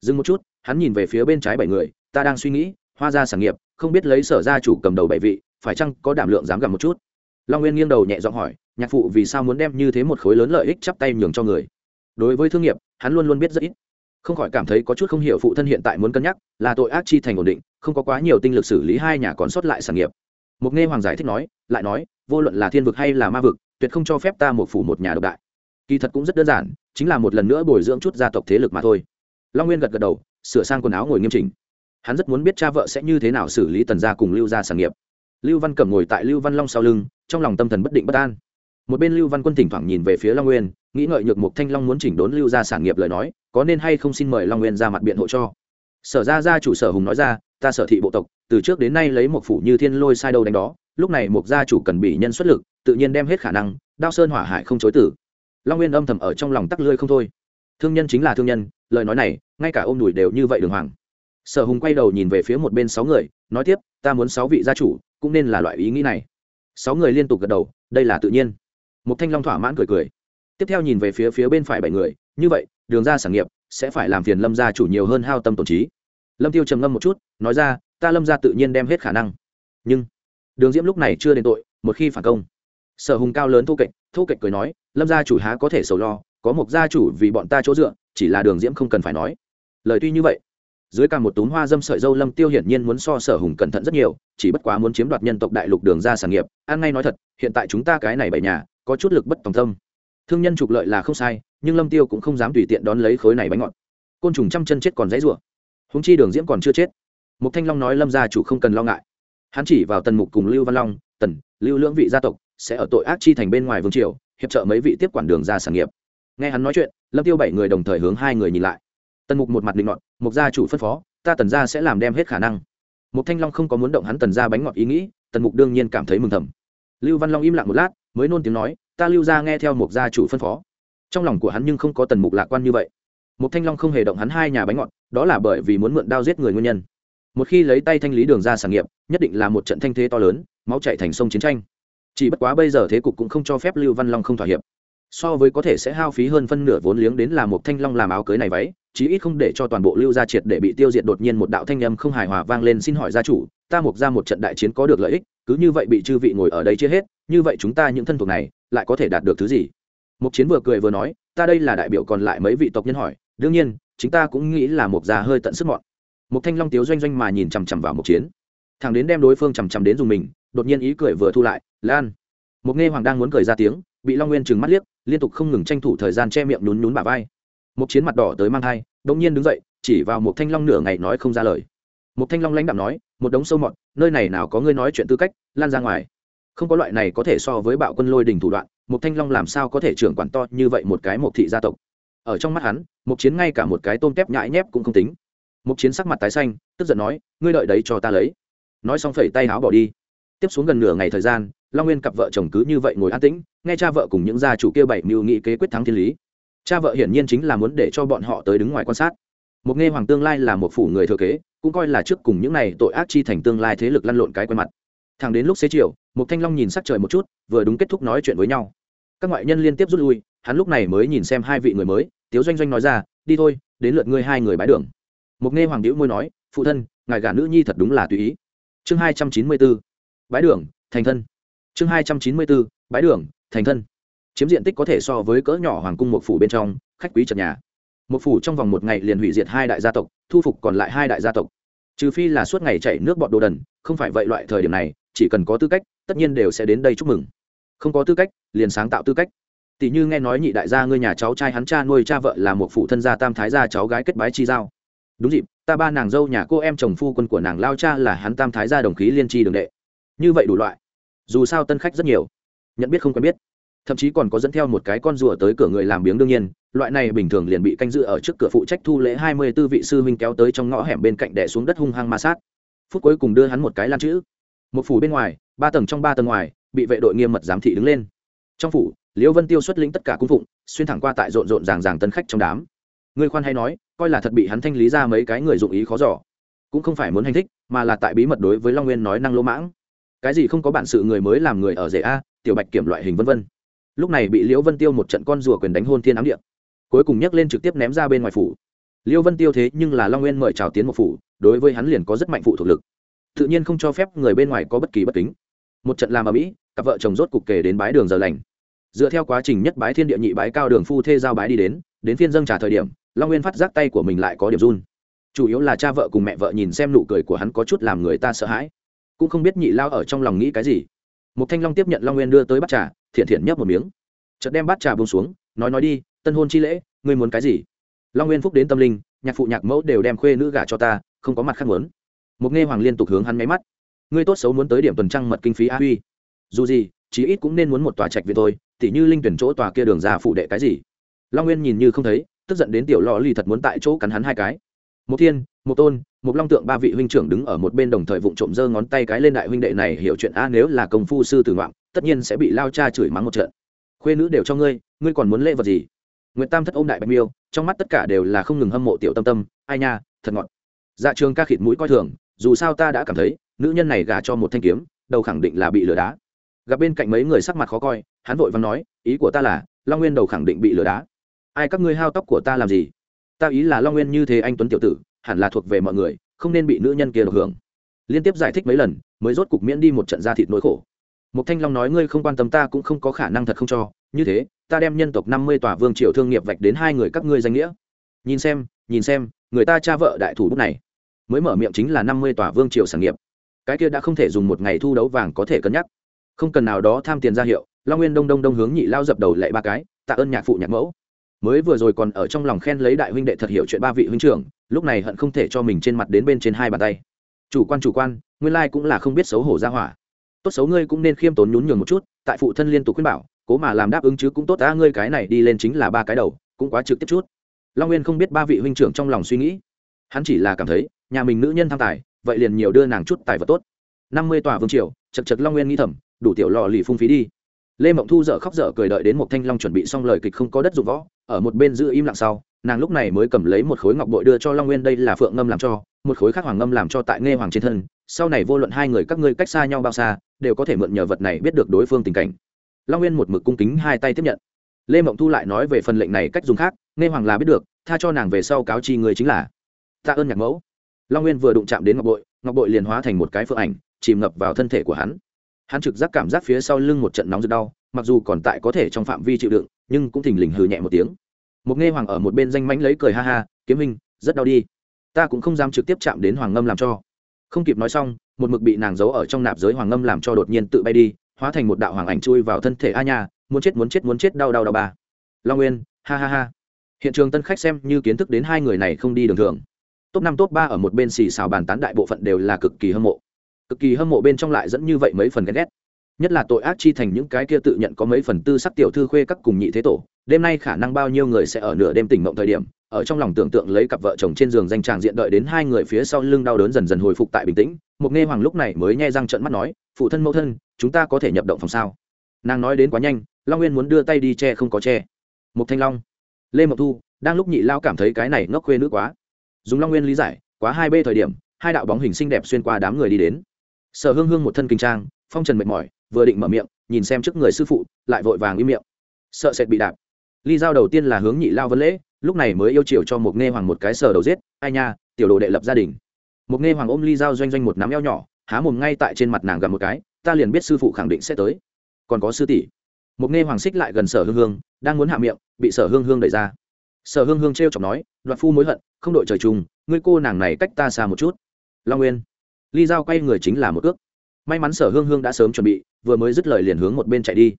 Dừng một chút, hắn nhìn về phía bên trái bảy người, ta đang suy nghĩ, hoa ra sản nghiệp, không biết lấy sở gia chủ cầm đầu bảy vị, phải chăng có đảm lượng dám gặp một chút? Long nguyên nghiêng đầu nhẹ giọng hỏi, nhạc phụ vì sao muốn đem như thế một khối lớn lợi ích chắp tay nhường cho người? Đối với thương nghiệp, hắn luôn luôn biết rất ít. Không khỏi cảm thấy có chút không hiểu phụ thân hiện tại muốn cân nhắc, là tội ác chi thành ổn định, không có quá nhiều tinh lực xử lý hai nhà còn sót lại sản nghiệp. Mục nghe hoàng giải thích nói, lại nói, vô luận là thiên vực hay là ma vực, tuyệt không cho phép ta một phủ một nhà độc đại. Kỳ thật cũng rất đơn giản, chính là một lần nữa bồi dưỡng chút gia tộc thế lực mà thôi. Long nguyên gật gật đầu, sửa sang quần áo ngồi nghiêm chỉnh. Hắn rất muốn biết cha vợ sẽ như thế nào xử lý tần gia cùng lưu gia sản nghiệp. Lưu văn cẩm ngồi tại lưu văn long sau lưng, trong lòng tâm thần bất định bất an một bên lưu văn quân thỉnh thoảng nhìn về phía long nguyên nghĩ ngợi nhược mục thanh long muốn chỉnh đốn lưu gia sản nghiệp lời nói có nên hay không xin mời long nguyên ra mặt biện hộ cho sở ra ra chủ sở hùng nói ra ta sở thị bộ tộc từ trước đến nay lấy một phủ như thiên lôi sai đâu đánh đó lúc này một gia chủ cần bị nhân xuất lực tự nhiên đem hết khả năng đao sơn hỏa hải không chối tử long nguyên âm thầm ở trong lòng tắc lươi không thôi thương nhân chính là thương nhân lời nói này ngay cả ôm đùi đều như vậy đường hoàng sở hùng quay đầu nhìn về phía một bên sáu người nói tiếp ta muốn sáu vị gia chủ cũng nên là loại ý nghĩ này sáu người liên tục gật đầu đây là tự nhiên một thanh long thỏa mãn cười cười. Tiếp theo nhìn về phía phía bên phải bảy người, như vậy, đường ra sản nghiệp, sẽ phải làm phiền lâm gia chủ nhiều hơn hao tâm tổn trí. Lâm tiêu trầm ngâm một chút, nói ra, ta lâm gia tự nhiên đem hết khả năng. Nhưng, đường diễm lúc này chưa đến tội, một khi phản công, sở hùng cao lớn thu kệch thu kệch cười nói, lâm gia chủ há có thể sầu lo, có một gia chủ vì bọn ta chỗ dựa, chỉ là đường diễm không cần phải nói. Lời tuy như vậy, dưới càng một túm hoa dâm sợi dâu lâm tiêu hiển nhiên muốn so sở hùng cẩn thận rất nhiều, chỉ bất quá muốn chiếm đoạt nhân tộc đại lục đường ra sản nghiệp. An ngay nói thật, hiện tại chúng ta cái này bảy nhà có chút lực bất tòng tâm. Thương nhân trục lợi là không sai, nhưng lâm tiêu cũng không dám tùy tiện đón lấy khối này bánh ngọt. Côn trùng trăm chân chết còn dãy rủa. Húng chi đường diễm còn chưa chết. Mục thanh long nói lâm gia chủ không cần lo ngại. Hắn chỉ vào tần mục cùng lưu văn long, tần, lưu lưỡng vị gia tộc sẽ ở tội ác chi thành bên ngoài vương triều, hiệp trợ mấy vị tiếp quản đường ra sản nghiệp. Nghe hắn nói chuyện, lâm tiêu bảy người đồng thời hướng hai người nhìn lại. Tần mục một mặt định ngọn mục gia chủ phân phó, ta tần gia sẽ làm đem hết khả năng. Mục thanh long không có muốn động hắn tần gia bánh ngọt ý nghĩ, tần mục đương nhiên cảm thấy mừng thầm. Lưu văn long im lặng một lát mới nôn tiếng nói, ta lưu ra nghe theo một gia chủ phân phó. Trong lòng của hắn nhưng không có tần mục lạc quan như vậy. Một thanh long không hề động hắn hai nhà bánh ngọt, đó là bởi vì muốn mượn đao giết người nguyên nhân. Một khi lấy tay thanh lý đường ra sản nghiệp, nhất định là một trận thanh thế to lớn, máu chạy thành sông chiến tranh. Chỉ bất quá bây giờ thế cục cũng không cho phép lưu văn long không thỏa hiệp. So với có thể sẽ hao phí hơn phân nửa vốn liếng đến là một thanh long làm áo cưới này váy chí ít không để cho toàn bộ lưu gia triệt để bị tiêu diệt, đột nhiên một đạo thanh âm không hài hòa vang lên, xin hỏi gia chủ, ta mục ra một trận đại chiến có được lợi ích, cứ như vậy bị chư vị ngồi ở đây chia hết, như vậy chúng ta những thân thuộc này lại có thể đạt được thứ gì? Mục chiến vừa cười vừa nói, ta đây là đại biểu còn lại mấy vị tộc nhân hỏi, đương nhiên chúng ta cũng nghĩ là mục gia hơi tận sức mọn. Mục thanh long tiếu doanh doanh mà nhìn chằm chằm vào mục chiến. Thằng đến đem đối phương chằm chằm đến dùng mình, đột nhiên ý cười vừa thu lại, lan. Mục nghe hoàng đang muốn cười ra tiếng, bị long nguyên trừng mắt liếc, liên tục không ngừng tranh thủ thời gian che miệng nhún nhún bả vai mục chiến mặt đỏ tới mang hai đông nhiên đứng dậy, chỉ vào một thanh long nửa ngày nói không ra lời. Một thanh long lãnh đạm nói, một đống sâu mọt, nơi này nào có ngươi nói chuyện tư cách, lan ra ngoài. Không có loại này có thể so với bạo quân lôi đình thủ đoạn một thanh long làm sao có thể trưởng quản to như vậy một cái một thị gia tộc? Ở trong mắt hắn một chiến ngay cả một cái tôm tép nhãi nhép cũng không tính. Một chiến sắc mặt tái xanh, tức giận nói, ngươi đợi đấy cho ta lấy. Nói xong phẩy tay áo bỏ đi. Tiếp xuống gần nửa ngày thời gian, long nguyên cặp vợ chồng cứ như vậy ngồi an tĩnh, nghe cha vợ cùng những gia chủ kia bảy mưu nghị kế quyết thắng thiên lý cha vợ hiển nhiên chính là muốn để cho bọn họ tới đứng ngoài quan sát. Một nghe hoàng tương lai là một phủ người thừa kế, cũng coi là trước cùng những này tội ác chi thành tương lai thế lực lăn lộn cái quen mặt. Thẳng đến lúc xế chiều một thanh long nhìn sắc trời một chút, vừa đúng kết thúc nói chuyện với nhau. Các ngoại nhân liên tiếp rút lui, hắn lúc này mới nhìn xem hai vị người mới, tiếu doanh doanh nói ra, đi thôi, đến lượt ngươi hai người bái đường. Một nghe hoàng đĩu môi nói, phụ thân, ngài gả nữ nhi thật đúng là tùy ý. Chương hai trăm chín mươi b ố bái đường, thành thân. Chương hai trăm chín mươi b ố bái đường, thành thân chiếm diện tích có thể so với cỡ nhỏ hoàng cung một phủ bên trong, khách quý trần nhà. Một phủ trong vòng một ngày liền hủy diệt hai đại gia tộc, thu phục còn lại hai đại gia tộc. Trừ phi là suốt ngày chảy nước bọt đồ đần, không phải vậy loại thời điểm này, chỉ cần có tư cách, tất nhiên đều sẽ đến đây chúc mừng. Không có tư cách, liền sáng tạo tư cách. Tỷ như nghe nói nhị đại gia ngươi nhà cháu trai hắn cha nuôi cha vợ là một phụ thân gia tam thái gia cháu gái kết bái chi giao. Đúng dịp, ta ba nàng dâu nhà cô em chồng phu quân của nàng lao cha là hắn tam thái gia đồng khí liên tri đường đệ. Như vậy đủ loại. Dù sao tân khách rất nhiều. Nhận biết không quen biết thậm chí còn có dẫn theo một cái con rùa tới cửa người làm biếng đương nhiên, loại này bình thường liền bị canh giữ ở trước cửa phụ trách thu lễ hai mươi tư vị sư huynh kéo tới trong ngõ hẻm bên cạnh đè xuống đất hung hăng ma sát. Phút cuối cùng đưa hắn một cái lan chữ. Một phủ bên ngoài, ba tầng trong ba tầng ngoài, bị vệ đội nghiêm mật giám thị đứng lên. Trong phủ, liễu vân tiêu xuất lĩnh tất cả cung phụng, xuyên thẳng qua tại rộn rộn ràng ràng tân khách trong đám. Người khoan hay nói, coi là thật bị hắn thanh lý ra mấy cái người dụng ý khó giỏ cũng không phải muốn hành thích, mà là tại bí mật đối với long nguyên nói năng lỗ mãng. Cái gì không có bản sự người mới làm người ở rể a, tiểu bạch kiểm loại hình vân vân lúc này bị liễu vân tiêu một trận con rùa quyền đánh hôn thiên ám địa. Cuối cùng nhấc lên trực tiếp ném ra bên ngoài phủ. Liễu vân tiêu thế nhưng là long nguyên mời chào tiến một phủ, đối với hắn liền có rất mạnh phụ thuộc lực. Tự nhiên không cho phép người bên ngoài có bất kỳ bất kính. Một trận làm ở mỹ cặp vợ chồng rốt cục kể đến bái đường giờ lành. Dựa theo quá trình nhất bái thiên địa nhị bái cao đường phu thê giao bái đi đến đến phiên dâng trả thời điểm, long nguyên phát giác tay của mình lại có điểm run. Chủ yếu là cha vợ cùng mẹ vợ nhìn xem nụ cười của hắn có chút làm người ta sợ hãi. Cũng không biết nhị lao ở trong lòng nghĩ cái gì. Một thanh long tiếp nhận long nguyên đưa tới bắt trà thiện thiện nhấp một miếng. Chợt đem bát trà bông xuống nói nói đi tân hôn chi lễ ngươi muốn cái gì? Long nguyên phúc đến tâm linh nhạc phụ nhạc mẫu đều đem khuê nữ gả cho ta không có mặt khác muốn. Một nghe hoàng liên tục hướng hắn máy mắt. Ngươi tốt xấu muốn tới điểm tuần trăng mật kinh phí a huy. Dù gì chí ít cũng nên muốn một tòa trạch về tôi, tỉ như linh tuyển chỗ tòa kia đường ra phụ đệ cái gì. Long nguyên nhìn như không thấy tức giận đến tiểu lò lì thật muốn tại chỗ cắn hắn hai cái. Một thiên một tôn một long tượng ba vị huynh trưởng đứng ở một bên đồng thời vụng trộm giơ ngón tay cái lên đại huynh đệ này, hiểu chuyện, a, nếu là công phu sư tử ngoạn tất nhiên sẽ bị lao cha chửi mắng một trận. Khuê nữ đều cho ngươi ngươi còn muốn lễ vật gì? Nguyệt tam thất ôm đại bạch miêu, trong mắt tất cả đều là không ngừng hâm mộ tiểu tâm tâm, ai nha, thật ngọt. Dạ trường ca khịt mũi coi thường, dù sao ta đã cảm thấy, nữ nhân này gả cho một thanh kiếm, đầu khẳng định là bị lừa đá. Gặp bên cạnh mấy người sắc mặt khó coi, hắn vội vàng nói, ý của ta là, long nguyên đầu khẳng định bị lừa đá. Ai các ngươi hao tóc của ta làm gì? Ta ý là long nguyên như thế anh tuấn tiểu tử hẳn là thuộc về mọi người, không nên bị nữ nhân kia được hưởng. Liên tiếp giải thích mấy lần, mới rốt cục miễn đi một trận da thịt nỗi khổ. Một thanh long nói, ngươi không quan tâm ta cũng không có khả năng thật không cho. Như thế, ta đem nhân tộc năm mươi tòa vương triều thương nghiệp vạch đến hai người các ngươi danh nghĩa. Nhìn xem nhìn xem, người ta cha vợ đại thủ bút này. Mới mở miệng chính là năm mươi tòa vương triều sản nghiệp. Cái kia đã không thể dùng một ngày thu đấu vàng có thể cân nhắc. Không cần nào đó tham tiền ra hiệu, long nguyên đông đông đông hướng nhị lao dập đầu lệ ba cái, tạ ơn nhạc phụ nhạc mẫu. Mới vừa rồi còn ở trong lòng khen lấy đại huynh đệ thật hiểu chuyện ba vị huynh trưởng lúc này hận không thể cho mình trên mặt đến bên trên hai bàn tay. Chủ quan chủ quan, nguyên lai cũng là không biết xấu hổ ra hỏa. Tốt xấu ngươi cũng nên khiêm tốn nhún nhường một chút, tại phụ thân liên tục khuyên bảo, cố mà làm đáp ứng chứ cũng tốt, ta ngươi cái này đi lên chính là ba cái đầu, cũng quá trực tiếp chút. Long nguyên không biết ba vị huynh trưởng trong lòng suy nghĩ. Hắn chỉ là cảm thấy, nhà mình nữ nhân tham tài, vậy liền nhiều đưa nàng chút tài vật tốt. Năm mươi tòa vương triều, chật chật long nguyên nghĩ thầm, đủ tiểu lò lì phung phí đi. Lê mộng thu dở khóc dở cười đợi đến một thanh long chuẩn bị xong lời kịch không có đất dụng võ, ở một bên giữ im lặng sau nàng lúc này mới cầm lấy một khối ngọc bội đưa cho long nguyên, đây là phượng ngâm làm cho, một khối khác hoàng ngâm làm cho tại nghe hoàng trên thân, sau này vô luận hai người các ngươi cách xa nhau bao xa, đều có thể mượn nhờ vật này biết được đối phương tình cảnh. Long nguyên một mực cung kính hai tay tiếp nhận. Lê mộng thu lại nói về phần lệnh này cách dùng khác nghe hoàng là biết được, tha cho nàng về sau cáo chi người chính là tạ ơn nhạc mẫu. Long nguyên vừa đụng chạm đến ngọc bội ngọc bội liền hóa thành một cái phượng ảnh, chìm ngập vào thân thể của hắn. Hắn trực giác cảm giác phía sau lưng một trận nóng rực đau, mặc dù còn tại có thể trong phạm vi chịu đựng, nhưng cũng thình lình hừ nhẹ một tiếng một nghe hoàng ở một bên danh mãnh lấy cười ha ha, kiếm hình rất đau đi. Ta cũng không dám trực tiếp chạm đến hoàng ngâm làm cho. Không kịp nói xong, một mực bị nàng giấu ở trong nạp giới hoàng ngâm làm cho đột nhiên tự bay đi, hóa thành một đạo hoàng ảnh chui vào thân thể a nha, muốn chết muốn chết muốn chết, đau đau đau bà long nguyên, ha ha ha. Hiện trường tân khách xem như kiến thức đến hai người này không đi đường thường. Top năm, top ba ở một bên xì xào bàn tán đại bộ phận đều là cực kỳ hâm mộ. Cực kỳ hâm mộ bên trong lại dẫn như vậy mấy phần ghét ghét nhất là tội ác chi thành những cái kia tự nhận có mấy phần tư sắc tiểu thư khuê các cùng nhị thế tổ, đêm nay khả năng bao nhiêu người sẽ ở nửa đêm tỉnh mộng thời điểm, ở trong lòng tưởng tượng lấy cặp vợ chồng trên giường danh tràng diện đợi đến hai người phía sau lưng đau đớn dần dần hồi phục tại bình tĩnh, một nghe hoàng lúc này mới nghe răng trận mắt nói, phụ thân mẫu thân, chúng ta có thể nhập động phòng sao? Nàng nói đến quá nhanh, long nguyên muốn đưa tay đi che không có che. Một thanh long, lê mộc thu, đang lúc nhị lao cảm thấy cái này ngốc khuê nữ quá. Dùng long nguyên lý giải, quá hai b thời điểm, hai đạo bóng hình xinh đẹp xuyên qua đám người đi đến. Sở hương hương một thân kinh trang, phong trần mệt mỏi vừa định mở miệng, nhìn xem trước người sư phụ, lại vội vàng im miệng. Sợ sệt bị đạp. Ly giao đầu tiên là hướng nhị lao vân lễ, lúc này mới yêu chiều cho một nghe hoàng một cái sờ đầu giết, ai nha, tiểu đồ đệ lập gia đình. Một nghe hoàng ôm ly giao doanh doanh một nắm eo nhỏ, há mồm ngay tại trên mặt nàng gặp một cái, ta liền biết sư phụ khẳng định sẽ tới. Còn có sư tỷ. Một nghe hoàng xích lại gần sở hương hương, đang muốn hạ miệng, bị sở hương hương đẩy ra. Sở hương hương t r e o chọc nói, đoạt phu mối hận, không đội trời chung, ngươi cô nàng này cách ta xa một chút. Long nguyên. Ly giao quay người chính là một ước may mắn sở hương hương đã sớm chuẩn bị vừa mới dứt lời liền hướng một bên chạy đi.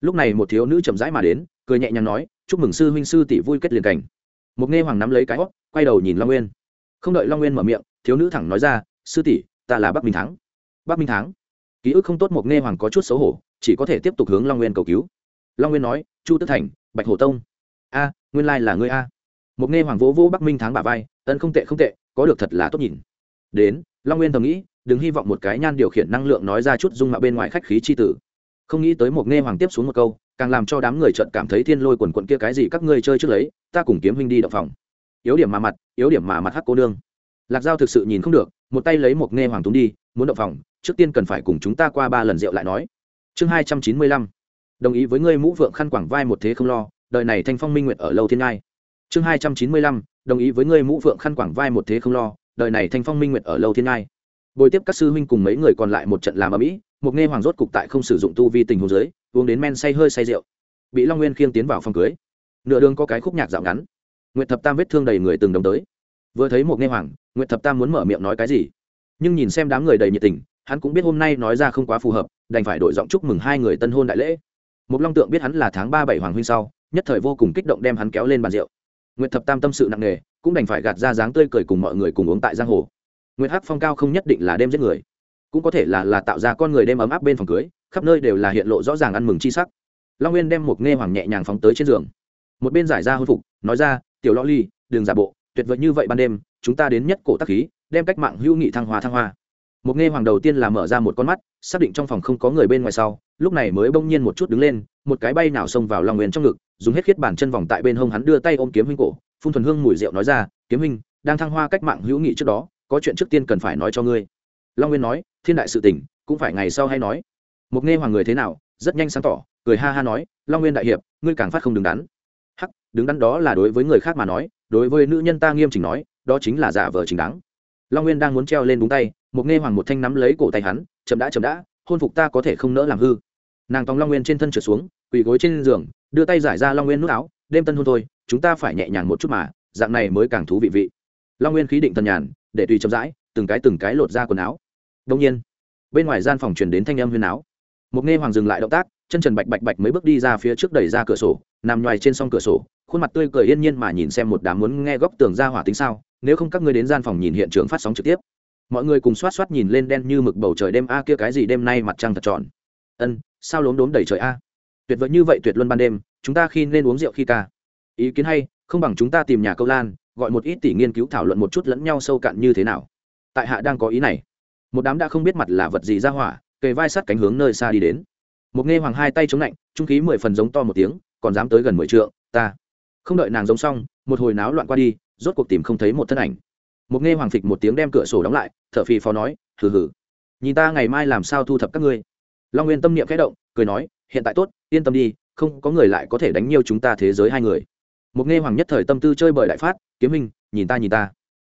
Lúc này một thiếu nữ chậm rãi mà đến, cười nhẹ nhàng nói, chúc mừng sư huynh sư tỷ vui kết liền cảnh. Một nghe hoàng nắm lấy cái hót quay đầu nhìn long nguyên. Không đợi long nguyên mở miệng, thiếu nữ thẳng nói ra, sư tỷ, ta là bắc minh thắng. Bắc minh thắng? Ký ức không tốt một nghe hoàng có chút xấu hổ, chỉ có thể tiếp tục hướng long nguyên cầu cứu. Long nguyên nói, chu tức thành, bạch hổ tông. A, nguyên lai là ngươi a. Một nghe hoàng vỗ vỗ bắc minh thắng bà vai, ân không tệ không tệ, có được thật là tốt nhìn. Đến, long nguyên thầm nghĩ đừng hy vọng một cái nhan điều khiển năng lượng nói ra chút dung mạo bên ngoài khách khí chi tử. Không nghĩ tới một nghe hoàng tiếp xuống một câu, càng làm cho đám người trận cảm thấy thiên lôi quần quận kia cái gì các ngươi chơi trước lấy, ta cùng kiếm huynh đi đậu phòng. Yếu điểm mà mặt, yếu điểm mà mặt hắc cô nương. Lạc giao thực sự nhìn không được, một tay lấy một nghe hoàng túng đi, muốn động phòng, trước tiên cần phải cùng chúng ta qua ba lần rượu lại nói. Chương hai trăm chín mươi lăm. Đồng ý với ngươi mũ vượng khăn quảng vai một thế không lo, đời này thanh phong minh nguyện ở lâu thiên ngai. Chương hai trăm chín mươi lăm, đồng ý với ngươi mũ vượng khăn quảng vai một thế không lo, đời này thanh phong minh nguyện ở lâu thiên ngai bồi tiếp các sư huynh cùng mấy người còn lại một trận làm ở mỹ một nghe hoàng rốt cục tại không sử dụng tu vi tình hồ dưới, uống đến men say hơi say rượu. Bị long nguyên khiêng tiến vào phòng cưới. Nửa đường có cái khúc nhạc dạo ngắn. Nguyệt thập tam vết thương đầy người từng đồng tới. Vừa thấy một nghe hoàng, nguyệt thập tam muốn mở miệng nói cái gì? Nhưng nhìn xem đám người đầy nhiệt tình, hắn cũng biết hôm nay nói ra không quá phù hợp, đành phải đổi giọng chúc mừng hai người tân hôn đại lễ. Một long tượng biết hắn là tháng ba bảy hoàng huynh sau, nhất thời vô cùng kích động đem hắn kéo lên bàn rượu. Nguyệt thập tam tâm sự nặng nề, cũng đành phải gạt ra dáng tươi cười cùng mọi người cùng uống tại giang hồ nguyệt hắc phong cao không nhất định là đêm giết người, cũng có thể là là tạo ra con người đêm ấm áp bên phòng cưới, khắp nơi đều là hiện lộ rõ ràng ăn mừng chi sắc. Long nguyên đem một nghe hoàng nhẹ nhàng phóng tới trên giường. Một bên giải ra hôi phục, nói ra, tiểu lo ly, đừng giả bộ, tuyệt vời như vậy ban đêm, chúng ta đến nhất cổ tắc khí, đem cách mạng hữu nghị thăng hoa thăng hoa. Một nghe hoàng đầu tiên là mở ra một con mắt, xác định trong phòng không có người bên ngoài sau, lúc này mới bỗng nhiên một chút đứng lên, một cái bay nào xông vào long nguyên trong ngực, dùng hết khiết bàn chân vòng tại bên hông hắn đưa tay ôm kiếm huynh cổ, phun thuần hương mùi rượu nói ra, kiếm huynh, đang thăng hoa cách mạng hữu nghị trước đó có chuyện trước tiên cần phải nói cho ngươi. Long nguyên nói, thiên đại sự tình, cũng phải ngày sau hay nói. Mục nghe hoàng người thế nào, rất nhanh sáng tỏ, cười ha ha nói, long nguyên đại hiệp, ngươi càng phát không đứng đắn. Hắc, đứng đắn đó là đối với người khác mà nói, đối với nữ nhân ta nghiêm chỉnh nói, đó chính là giả vờ chính đáng. Long nguyên đang muốn treo lên đúng tay, Mục nghe hoàng một thanh nắm lấy cổ tay hắn, chậm đã chậm đã, hôn phục ta có thể không nỡ làm hư. Nàng tòng long nguyên trên thân trượt xuống, quỳ gối trên giường, đưa tay giải ra long nguyên nút áo, đêm tân hôn thôi, chúng ta phải nhẹ nhàng một chút mà, dạng này mới càng thú vị vị. Long nguyên khí định thần nhàn để tùy chậm rãi, từng cái từng cái lột ra quần áo. Đông nhiên, bên ngoài gian phòng truyền đến thanh âm huyền áo một nghe hoàng dừng lại động tác, chân trần bạch bạch bạch mấy bước đi ra phía trước đẩy ra cửa sổ, nằm ngoài trên song cửa sổ, khuôn mặt tươi cười yên nhiên mà nhìn xem một đám muốn nghe góc tường ra hỏa tính sao, nếu không các ngươi đến gian phòng nhìn hiện trường phát sóng trực tiếp. Mọi người cùng xoát xoát nhìn lên đen như mực bầu trời đêm, a, kia cái gì đêm nay mặt trăng thật tròn. Ân, sao lốm đốm đầy trời, a? Tuyệt vời như vậy tuyệt luân ban đêm, chúng ta khi nên uống rượu khi ca. Ý kiến hay, không bằng chúng ta tìm nhà câu lan gọi một ít tỷ nghiên cứu thảo luận một chút lẫn nhau sâu cạn như thế nào. Tại hạ đang có ý này. Một đám đã không biết mặt là vật gì ra hỏa, kề vai sát cánh hướng nơi xa đi đến. Một nghe hoàng hai tay chống lạnh, trung khí mười phần giống to một tiếng, còn dám tới gần mười trượng, ta. Không đợi nàng giống xong, một hồi náo loạn qua đi, rốt cuộc tìm không thấy một thân ảnh. Một nghe hoàng phịch một tiếng đem cửa sổ đóng lại, thở phì phò nói, hừ hừ. Nhìn ta ngày mai làm sao thu thập các ngươi? Long nguyên tâm niệm khẽ động, cười nói, hiện tại tốt, yên tâm đi, không có người lại có thể đánh nhiều chúng ta thế giới hai người một nghe hoàng nhất thời tâm tư chơi bời đại phát, kiếm hình nhìn ta nhìn ta.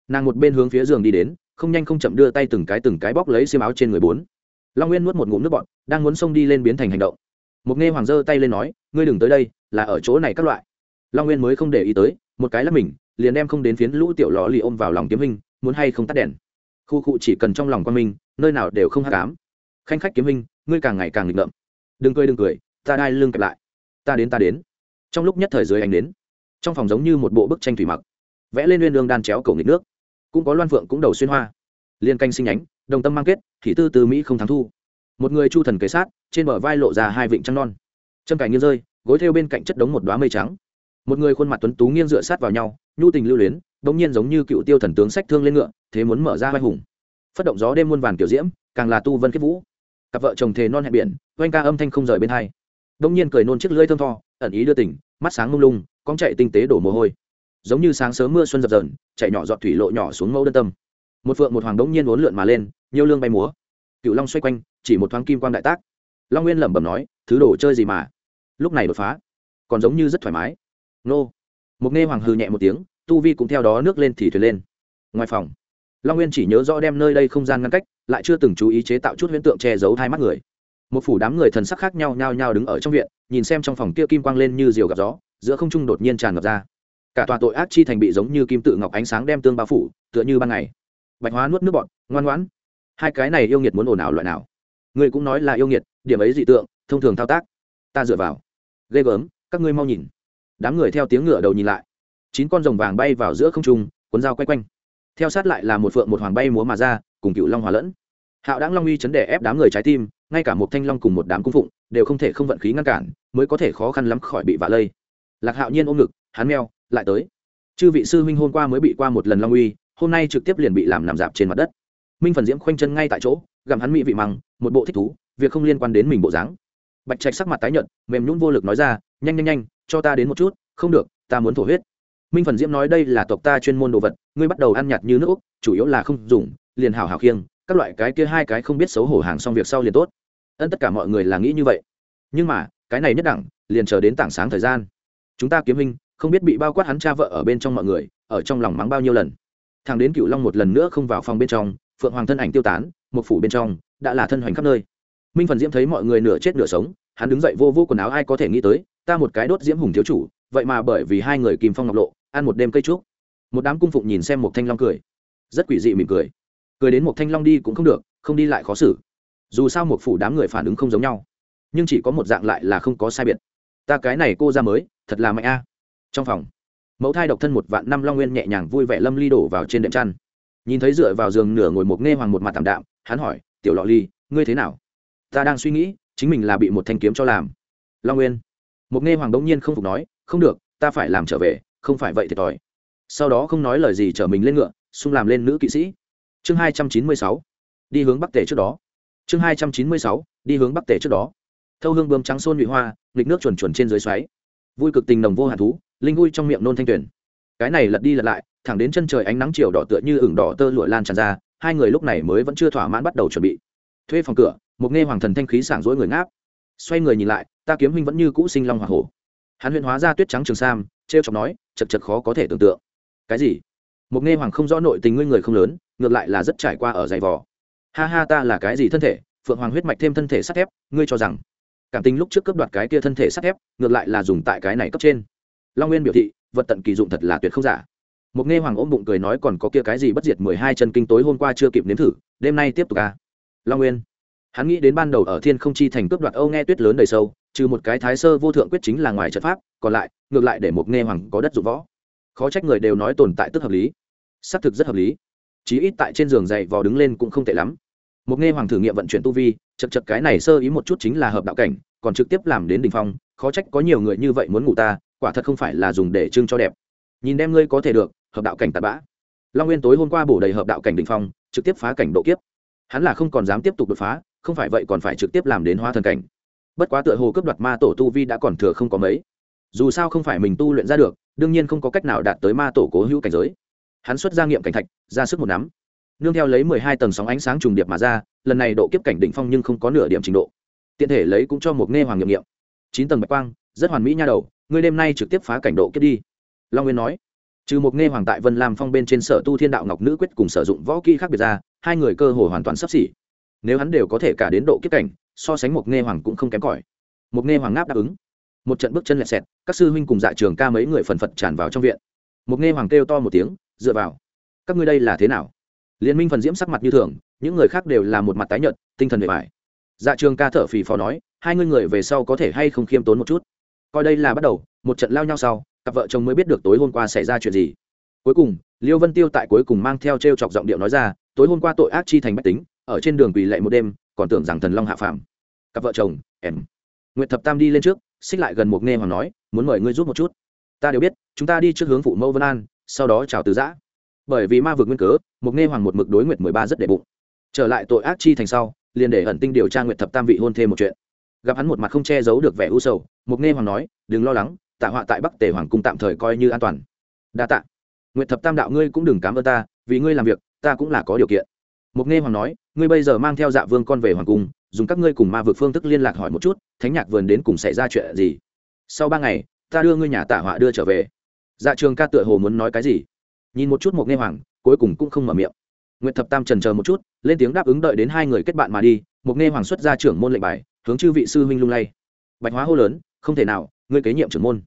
Nàng một bên hướng phía giường đi đến, không nhanh không chậm đưa tay từng cái từng cái bóc lấy xiêm áo trên người bốn. Long nguyên nuốt một ngụm nước bọt, đang muốn xông đi lên biến thành hành động. Một nghe hoàng giơ tay lên nói, ngươi đừng tới đây, là ở chỗ này các loại. Long nguyên mới không để ý tới, một cái là mình, liền đem không đến phiến lũ tiểu lò lì ôm vào lòng kiếm hình muốn hay không tắt đèn. Khu cụ chỉ cần trong lòng quan minh nơi nào đều không hát cám khanh khách kiếm hình ngươi càng ngày càng nghịch ngợm. Đừng cười đừng cười, ta đai lưng kẹp lại. Ta đến ta đến. Trong lúc nhất thời dưới anh đến trong phòng giống như một bộ bức tranh thủy mặc, vẽ lên nguyên lương đan chéo cầu nghịch nước. Cũng có loan phượng cũng đầu xuyên hoa. Liên canh sinh nhánh đồng tâm mang kết, thì tư từ mỹ không thắng thu. Một người chu thần kế sát, trên bờ vai lộ ra hai vịnh trăng non. Trâm cảnh như rơi, gối theo bên cạnh chất đống một đoá mây trắng. Một người khuôn mặt tuấn tú nghiêng dựa sát vào nhau, nhu tình lưu luyến, bỗng nhiên giống như cựu tiêu thần tướng sách thương lên ngựa, thế muốn mở ra vai hùng. Phát động gió đêm muôn vàn kiểu diễm, càng là tu vân kết vũ. Cặp vợ chồng thề non hẹn biển, oanh ca âm thanh không rời bên hai. Bỗng nhiên cười nôn chiếc lưỡi thơm tho, ẩn ý đưa tỉnh, mắt sáng mông lung con chạy tinh tế đổ mồ hôi. Giống như sáng sớm mưa xuân dập dờn, chạy nhỏ giọt thủy lộ nhỏ xuống mẫu đơn tâm. Một phượng một hoàng đống nhiên uốn lượn mà lên, nhiều lương bay múa. Cựu long xoay quanh, chỉ một thoáng kim quan đại tác. Long nguyên lẩm bẩm nói, thứ đồ chơi gì mà? Lúc này đột phá, còn giống như rất thoải mái. Nô. Một nghe hoàng hư nhẹ một tiếng, tu vi cũng theo đó nước lên thì thuyền lên. Ngoài phòng, long nguyên chỉ nhớ rõ đem nơi đây không gian ngăn cách, lại chưa từng chú ý chế tạo chút huyễn tượng che giấu hai mắt người. Một phủ đám người thần sắc khác nhau nhao nhao đứng ở trong viện, nhìn xem trong phòng kia kim quang lên như diều gặp gió giữa không trung đột nhiên tràn ngập ra. Cả tòa tội ác chi thành bị giống như kim tự ngọc ánh sáng đem tương bao phủ, tựa như ban ngày. Bạch hóa nuốt nước bọt, ngoan ngoãn. Hai cái này yêu nghiệt muốn ồn ào loại nào? Người cũng nói là yêu nghiệt, điểm ấy dị tượng, thông thường thao tác. Ta dựa vào. Ghê gớm, các ngươi mau nhìn. Đám người theo tiếng ngựa đầu nhìn lại. Chín con rồng vàng bay vào giữa không trung, cuốn dao quay quanh. Theo sát lại là một phượng một hoàng bay múa mà ra, cùng cựu long hòa lẫn. Hạo đáng long uy chấn đè ép đám người trái tim, ngay cả một thanh long cùng một đám cung phụng, đều không thể không vận khí ngăn cản, mới có thể khó khăn lắm khỏi bị vạ lây lạc hạo nhiên ôm ngực, hắn meo, lại tới. Chư vị sư huynh hôm qua mới bị qua một lần long uy, hôm nay trực tiếp liền bị làm nằm dạp trên mặt đất. Minh phần diễm khoanh chân ngay tại chỗ, gặm hắn mỹ vị măng, một bộ thích thú, việc không liên quan đến mình bộ dáng. Bạch trạch sắc mặt tái nhợt, mềm nhún vô lực nói ra, nhanh nhanh nhanh, cho ta đến một chút, không được, ta muốn thổ huyết. Minh phần diễm nói đây là tộc ta chuyên môn đồ vật, ngươi bắt đầu ăn nhạt như nước chủ yếu là không dùng, liền hảo hảo khiêng, các loại cái kia hai cái không biết xấu hổ hàng xong việc sau liền tốt. Ân, tất cả mọi người là nghĩ như vậy. Nhưng mà, cái này nhất đẳng, liền chờ đến tảng sáng thời gian chúng ta kiếm minh không biết bị bao quát hắn cha vợ ở bên trong mọi người, ở trong lòng mắng bao nhiêu lần. Thằng đến cựu long một lần nữa không vào phòng bên trong, phượng hoàng thân ảnh tiêu tán, một phủ bên trong, đã là thân hoành khắp nơi. Minh phần diễm thấy mọi người nửa chết nửa sống, hắn đứng dậy vô vô quần áo ai có thể nghĩ tới, ta một cái đốt diễm hùng thiếu chủ, vậy mà bởi vì hai người kìm phong ngọc lộ, ăn một đêm cây trúc. Một đám cung phụng nhìn xem một thanh long cười. Rất quỷ dị mỉm cười. Cười đến một thanh long đi cũng không được, không đi lại khó xử. Dù sao một phủ đám người phản ứng không giống nhau, nhưng chỉ có một dạng lại là không có sai biệt ta cái này cô ra mới, thật là mạnh a. Trong phòng, mẫu thai độc thân một vạn năm long nguyên nhẹ nhàng vui vẻ lâm ly đổ vào trên đệm chăn. Nhìn thấy dựa vào giường nửa ngồi một nghe hoàng một mặt tạm đạm, hắn hỏi, tiểu lọ ly, ngươi thế nào? Ta đang suy nghĩ, chính mình là bị một thanh kiếm cho làm. Long nguyên. Một nghe hoàng đống nhiên không phục nói, không được, ta phải làm trở về, không phải vậy thiệt thòi sau đó không nói lời gì chở mình lên ngựa xung làm lên nữ kỵ sĩ. Chương hai trăm chín mươi sáu, đi hướng bắc tề trước đó. Chương hai trăm chín mươi sáu, đi hướng bắc tề trước đó thâu hương bơm trắng xôn nhụy hoa, nghịch nước chuẩn chuẩn trên dưới xoáy. Vui cực tình nồng vô hạt thú, linh vui trong miệng nôn thanh tuyển cái này lật đi lật lại, thẳng đến chân trời ánh nắng chiều đỏ tựa như ửng đỏ tơ lụa lan tràn ra, hai người lúc này mới vẫn chưa thỏa mãn bắt đầu chuẩn bị. Thuê phòng cửa, một nghe hoàng thần thanh khí sảng rỗi người ngáp. Xoay người nhìn lại, ta kiếm huynh vẫn như cũ sinh long hoa hổ. Hắn huyện hóa ra tuyết trắng trường sam treo chọc nói, chật chật khó có thể tưởng tượng. Cái gì? Một nghe hoàng không rõ nội tình ngươi người không lớn, ngược lại là rất trải qua ở dày vò. Ha ha ta là cái gì thân thể? Phượng hoàng huyết mạch thêm thân thể sắt thép, ngươi cho rằng cảm tình lúc trước cấp đoạt cái kia thân thể sắt thép, ngược lại là dùng tại cái này cấp trên. Long nguyên biểu thị, vật tận kỳ dụng thật là tuyệt không giả. Một nghe hoàng ôm bụng cười nói còn có kia cái gì bất diệt mười hai chân kinh tối hôm qua chưa kịp nếm thử, đêm nay tiếp tục à. long nguyên. Hắn nghĩ đến ban đầu ở thiên không chi thành cướp đoạt âu nghe tuyết lớn đầy sâu, trừ một cái thái sơ vô thượng quyết chính là ngoài trận pháp, còn lại, ngược lại để một nghe hoàng có đất dụng võ. Khó trách người đều nói tồn tại tức hợp lý. Xác thực rất hợp lý. Chí ít tại trên giường dậy vò đứng lên cũng không tệ lắm một nghe hoàng thử nghiệm vận chuyển tu vi, chật chật cái này sơ ý một chút chính là hợp đạo cảnh, còn trực tiếp làm đến đ ỉ n h phong, khó trách có nhiều người như vậy muốn ngủ ta, quả thật không phải là dùng để trưng cho đẹp. Nhìn đem ngươi có thể được, hợp đạo cảnh tạt bã. Long nguyên tối hôm qua bổ đầy hợp đạo cảnh đ ỉ n h phong, trực tiếp phá cảnh độ kiếp. Hắn là không còn dám tiếp tục đột phá, không phải vậy còn phải trực tiếp làm đến hoa thần cảnh. Bất quá tựa hồ cướp đoạt ma tổ tu vi đã còn thừa không có mấy. Dù sao không phải mình tu luyện ra được, đương nhiên không có cách nào đạt tới ma tổ cố hữu cảnh giới. Hắn xuất ra nghiệm cảnh thạch, ra sức một nắm nương theo lấy mười hai tầng sóng ánh sáng trùng điệp mà ra, lần này độ kiếp cảnh đỉnh phong nhưng không có nửa điểm trình độ. Tiện thể lấy cũng cho một nghe hoàng nghiệm nghiệm. Chín tầng bạch quang, rất hoàn mỹ nha đầu, ngươi đêm nay trực tiếp phá cảnh độ kiếp đi. Long nguyên nói. Trừ một nghe hoàng tại vân lam phong bên trên sở tu thiên đạo ngọc nữ quyết cùng sử dụng võ kỹ khác biệt ra, hai người cơ hồ hoàn toàn sắp xỉ. Nếu hắn đều có thể cả đến độ kiếp cảnh, so sánh một nghe hoàng cũng không kém cỏi. Một nghe hoàng ngáp đáp ứng. Một trận bước chân lẹt xẹt, các sư huynh cùng dạ trường ca mấy người phần phật tràn vào trong viện. Một nghe hoàng kêu to một tiếng, dựa vào. Các ngươi đây là thế nào? Liên minh phần diễm sắc mặt như thường, những người khác đều là một mặt tái nhợt, tinh thần bề bài dạ trường ca thở phì phò nói, hai ngươi người về sau có thể hay không khiêm tốn một chút? Coi đây là bắt đầu, một trận lao nhau sau, cặp vợ chồng mới biết được tối hôm qua xảy ra chuyện gì. Cuối cùng, liêu vân tiêu tại cuối cùng mang theo t r e o chọc giọng điệu nói ra, tối hôm qua tội ác chi thành bách tính, ở trên đường quỳ lệ một đêm, còn tưởng rằng thần long hạ phàm. Cặp vợ chồng, em. Nguyệt thập tam đi lên trước, xích lại gần một nghe hoàng nói, muốn mời ngươi giúp một chút. Ta đều biết, chúng ta đi trước hướng phụ mẫu vân an, sau đó chào từ giã bởi vì ma vực nguyên cớ mục nghe hoàng một mực đối nguyệt mười ba rất đệ bụng. Trở lại tội ác chi thành sau, liền để ẩn tinh điều tra nguyệt thập tam vị hôn thêm một chuyện. Gặp hắn một mặt không che giấu được vẻ u sầu mục nghe hoàng nói, đừng lo lắng, tạ họa tại bắc tề hoàng cung tạm thời coi như an toàn. Đa tạ. Nguyệt thập tam đạo ngươi cũng đừng cám ơn ta, vì ngươi làm việc, ta cũng là có điều kiện. Mục nghe hoàng nói, ngươi bây giờ mang theo dạ vương con về hoàng cung, dùng các ngươi cùng ma vực phương thức liên lạc hỏi một chút, thánh nhạc vườn đến cùng xảy ra chuyện gì? Sau ba ngày, ta đưa ngươi nhà tạ họa đưa trở về. Dạ trường ca tựa hồ muốn nói cái gì nhìn một chút một nghe hoàng, cuối cùng cũng không mở miệng. Nguyệt thập tam trần chờ một chút, lên tiếng đáp ứng đợi đến hai người kết bạn mà đi, một nghe hoàng xuất ra trưởng môn lệnh bài, hướng chư vị sư huynh lung lay. Bạch hóa hô lớn, không thể nào, ngươi kế nhiệm trưởng môn.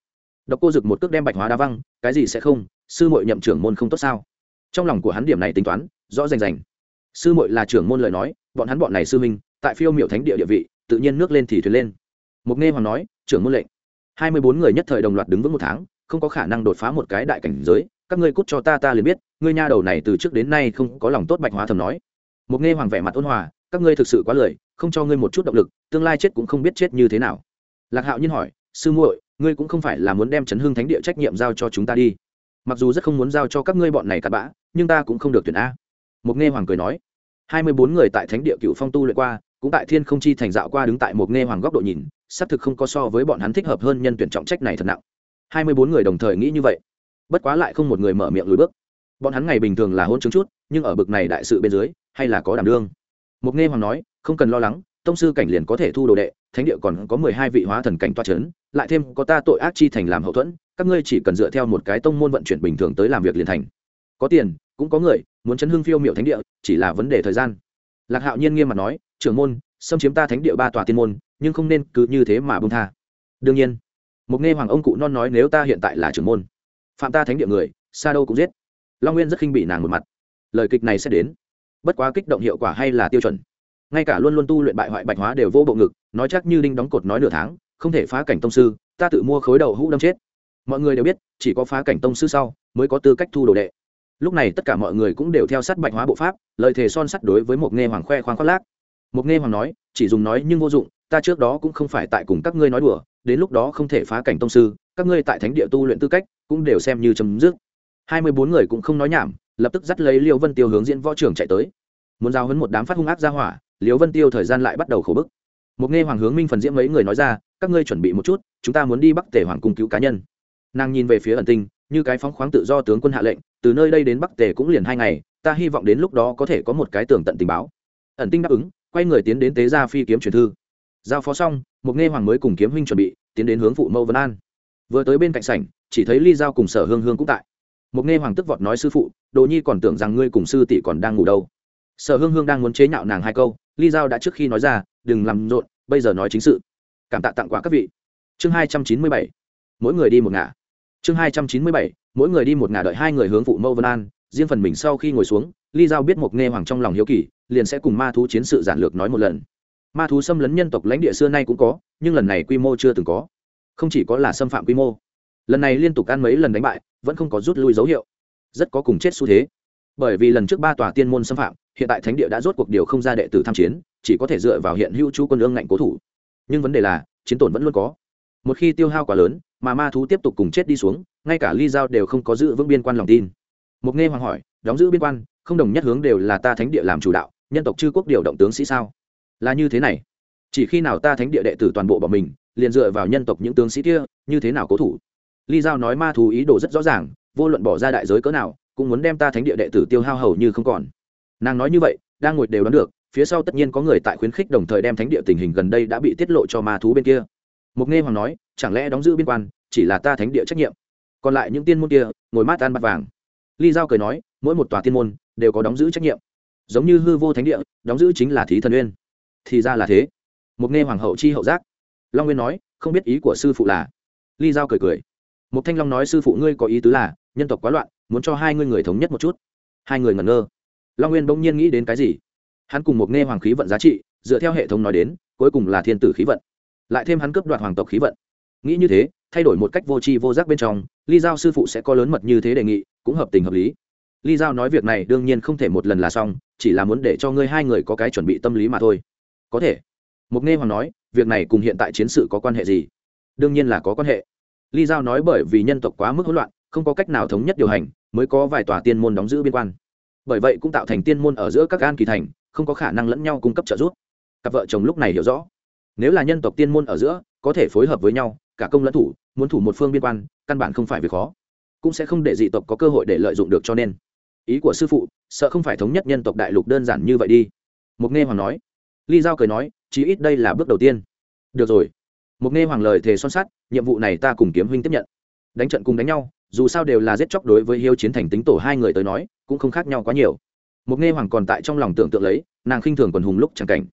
Độc cô dực một cước đem bạch hóa đá văng, cái gì sẽ không, sư muội nhậm trưởng môn không tốt sao? Trong lòng của hắn điểm này tính toán, rõ rành rành. Sư muội là trưởng môn lời nói, bọn hắn bọn này sư minh tại phiêu miệu thánh địa địa vị, tự nhiên nước lên thì thuyền lên. Mục nghe hoàng nói, trưởng môn lệnh. Hai mươi bốn người nhất thời đồng loạt đứng vững một tháng, không có khả năng đột phá một cái đại cảnh giới các ngươi cút cho ta ta liền biết ngươi nha đầu này từ trước đến nay không có lòng tốt bạch hóa thầm nói. Mục nghe hoàng vẻ mặt ôn hòa các ngươi thực sự quá lời, không cho ngươi một chút động lực tương lai chết cũng không biết chết như thế nào. Lạc hạo nhiên hỏi sư muội ngươi cũng không phải là muốn đem chấn hương thánh địa trách nhiệm giao cho chúng ta đi. Mặc dù rất không muốn giao cho các ngươi bọn này cặn bã nhưng ta cũng không được tuyển a. Mục nghe hoàng cười nói hai mươi bốn người tại thánh địa cựu phong tu luyện qua cũng tại thiên không chi thành dạo qua đứng tại một nghe hoàng góc độ nhìn xác thực không có so với bọn hắn thích hợp hơn nhân tuyển trọng trách này thật nặng. hai mươi bốn người đồng thời nghĩ như vậy bất quá lại không một người mở miệng lùi bước. Bọn hắn ngày bình thường là hôn chứng chút, nhưng ở bực này đại sự bên dưới, hay là có đảm đương. Mục nghe hoàng nói, không cần lo lắng, tông sư cảnh liền có thể thu đồ đệ, thánh địa còn có mười hai vị hóa thần cảnh toa c h ấ n lại thêm có ta tội ác chi thành làm hậu thuẫn, các ngươi chỉ cần dựa theo một cái tông môn vận chuyển bình thường tới làm việc liền thành. Có tiền, cũng có người, muốn chấn hưng phiêu miệu thánh địa, chỉ là vấn đề thời gian. Lạc hạo nhiên nghiêm mặt nói, trưởng môn, xâm chiếm ta thánh địa ba tòa tiên môn, nhưng không nên cứ như thế mà bông tha. Đương nhiên, Mục nghe hoàng ông cụ non nói nếu ta hiện tại là trưởng môn phạm ta thánh địa người, xa đâu cũng giết. Long nguyên rất khinh bị nàng một mặt. Lời kịch này sẽ đến. Bất quá kích động hiệu quả hay là tiêu chuẩn. Ngay cả luôn luôn tu luyện bại hoại bạch hóa đều vô bộ ngực, nói chắc như đinh đóng cột nói nửa tháng, không thể phá cảnh tông sư, ta tự mua khối đầu hũ đâm chết. Mọi người đều biết, chỉ có phá cảnh tông sư sau, mới có tư cách thu đồ đệ. Lúc này tất cả mọi người cũng đều theo sát bạch hóa bộ pháp, lời thề son sắt đối với một nghe hoàng khoe khoang khoác lác. Một nghe hoàng nói, chỉ dùng nói nhưng vô dụng, ta trước đó cũng không phải tại cùng các ngươi nói đùa, đến lúc đó không thể phá cảnh tông sư, các ngươi tại thánh địa tu luyện tư cách cũng đều xem như chấm dứt. Hai mươi bốn người cũng không nói nhảm, lập tức dắt lấy liêu vân tiêu hướng diễn võ trưởng chạy tới. Muốn giao hấn một đám phát hung ác ra hỏa, liêu vân tiêu thời gian lại bắt đầu khổ bức. Một nghe hoàng hướng minh phần diễm mấy người nói ra, các ngươi chuẩn bị một chút, chúng ta muốn đi bắc tề hoàng cung cứu cá nhân. Nàng nhìn về phía ẩn tinh, như cái phóng khoáng tự do tướng quân hạ lệnh, từ nơi đây đến bắc tề cũng liền hai ngày, ta hy vọng đến lúc đó có thể có một cái tường tận tình báo. Ẩn tinh đáp ứng, quay người tiến đến tế gia phi kiếm truyền thư. Giao phó xong, một nghe hoàng mới cùng kiếm huynh chuẩn bị, tiến đến hướng phụ mâu vân an vừa tới bên cạnh sảnh, chỉ thấy ly giao cùng sở hương hương cũng tại. Một nghe hoàng tức vọt nói sư phụ, đồ nhi còn tưởng rằng ngươi cùng sư tỷ còn đang ngủ đâu. Sở hương hương đang muốn chế nhạo nàng hai câu, ly giao đã trước khi nói ra, đừng làm rộn, bây giờ nói chính sự. Cảm tạ tặng quà các vị. Chương hai trăm chín mươi bảy. Mỗi người đi một ngả. Chương hai trăm chín mươi bảy. Mỗi người đi một ngả đợi hai người hướng phụ mâu vân an. Riêng phần mình sau khi ngồi xuống, ly giao biết một nghe hoàng trong lòng hiếu kỳ, liền sẽ cùng ma thú chiến sự giản lược nói một lần. Ma thú xâm lấn nhân tộc lãnh địa xưa nay cũng có, nhưng lần này quy mô chưa từng có không chỉ có là xâm phạm quy mô, lần này liên tục ăn mấy lần đánh bại, vẫn không có rút lui dấu hiệu, rất có cùng chết xu thế. Bởi vì lần trước ba tòa tiên môn xâm phạm, hiện tại thánh địa đã rốt cuộc điều không ra đệ tử tham chiến, chỉ có thể dựa vào hiện hữu chú quân ương ngạnh cố thủ. Nhưng vấn đề là, chiến tổn vẫn luôn có. Một khi tiêu hao quá lớn, mà ma thú tiếp tục cùng chết đi xuống, ngay cả ly giao đều không có giữ vững biên quan lòng tin. Mục nghe hoàng hỏi, đóng giữ biên quan, không đồng nhất hướng đều là ta thánh địa làm chủ đạo, nhân tộc chư quốc điều động tướng sĩ sao? Là như thế này chỉ khi nào ta thánh địa đệ tử toàn bộ bỏ mình, liền dựa vào nhân tộc những tướng sĩ kia, như thế nào cố thủ? Ly giao nói ma thú ý đồ rất rõ ràng, vô luận bỏ ra đại giới cỡ nào, cũng muốn đem ta thánh địa đệ tử tiêu hao hầu như không còn. Nàng nói như vậy, đang ngồi đều đoán được, phía sau tất nhiên có người tại khuyến khích đồng thời đem thánh địa tình hình gần đây đã bị tiết lộ cho ma thú bên kia. Mục nghe hoàng nói, chẳng lẽ đóng giữ biên quan, chỉ là ta thánh địa trách nhiệm? Còn lại những tiên môn kia, ngồi mát ăn bát vàng. Ly giao cười nói, mỗi một tòa tiên môn, đều có đóng giữ trách nhiệm. Giống như hư vô thánh địa, đóng giữ chính là thí thần uyên. Thì ra là thế một nghe hoàng hậu chi hậu giác. Long nguyên nói, không biết ý của sư phụ là. Ly giao cười cười. Một thanh long nói, sư phụ ngươi có ý tứ là, nhân tộc quá loạn, muốn cho hai ngươi người thống nhất một chút. Hai người ngẩn ngơ. Long nguyên bỗng nhiên nghĩ đến cái gì? Hắn cùng một nghe hoàng khí vận giá trị, dựa theo hệ thống nói đến, cuối cùng là thiên tử khí vận. Lại thêm hắn cướp đoạt hoàng tộc khí vận. Nghĩ như thế, thay đổi một cách vô tri vô giác bên trong, ly giao sư phụ sẽ có lớn mật như thế đề nghị, cũng hợp tình hợp lý. Ly giao nói việc này đương nhiên không thể một lần là xong, chỉ là muốn để cho ngươi hai người có cái chuẩn bị tâm lý mà thôi. Có thể mục nghe hoàng nói, việc này cùng hiện tại chiến sự có quan hệ gì? Đương nhiên là có quan hệ. Ly giao nói bởi vì nhân tộc quá mức hỗn loạn, không có cách nào thống nhất điều hành, mới có vài tòa tiên môn đóng giữ biên quan. Bởi vậy cũng tạo thành tiên môn ở giữa các an kỳ thành, không có khả năng lẫn nhau cung cấp trợ giúp. Cặp vợ chồng lúc này hiểu rõ, nếu là nhân tộc tiên môn ở giữa, có thể phối hợp với nhau, cả công lẫn thủ, muốn thủ một phương biên quan, căn bản không phải việc khó. Cũng sẽ không để dị tộc có cơ hội để lợi dụng được cho nên. Ý của sư phụ, sợ không phải thống nhất nhân tộc đại lục đơn giản như vậy đi. Mục nghe hoàng nói. Ly giao cười nói chí ít đây là bước đầu tiên. Được rồi. Mục nghe hoàng lời thề son sắt, nhiệm vụ này ta cùng kiếm huynh tiếp nhận. Đánh trận cùng đánh nhau, dù sao đều là giết chóc đối với hiếu chiến thành tính tổ hai người tới nói, cũng không khác nhau quá nhiều. Mục nghe hoàng còn tại trong lòng tưởng tượng lấy, nàng khinh thường quần hùng lúc chẳng cảnh.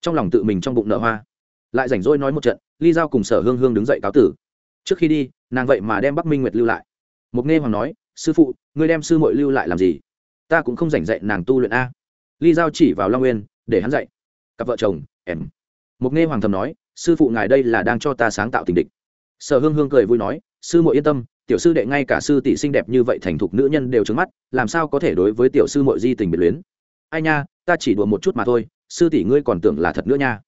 Trong lòng tự mình trong bụng nợ hoa. Lại rảnh rỗi nói một trận, ly giao cùng sở hương hương đứng dậy cáo tử. Trước khi đi, nàng vậy mà đem bắc minh nguyệt lưu lại. Mục nghe hoàng nói, sư phụ, ngươi đem sư mội lưu lại làm gì? Ta cũng không rảnh dạy nàng tu luyện a. Ly giao chỉ vào long nguyên, để hắn dạy cặp vợ chồng em. Mục nghe hoàng thầm nói, sư phụ ngài đây là đang cho ta sáng tạo tình địch. Sở hương hương cười vui nói, sư muội yên tâm, tiểu sư đệ ngay cả sư tỷ xinh đẹp như vậy thành thục nữ nhân đều trứng mắt, làm sao có thể đối với tiểu sư muội di tình biệt luyến? Ai nha, ta chỉ đùa một chút mà thôi, sư tỷ ngươi còn tưởng là thật nữa nha.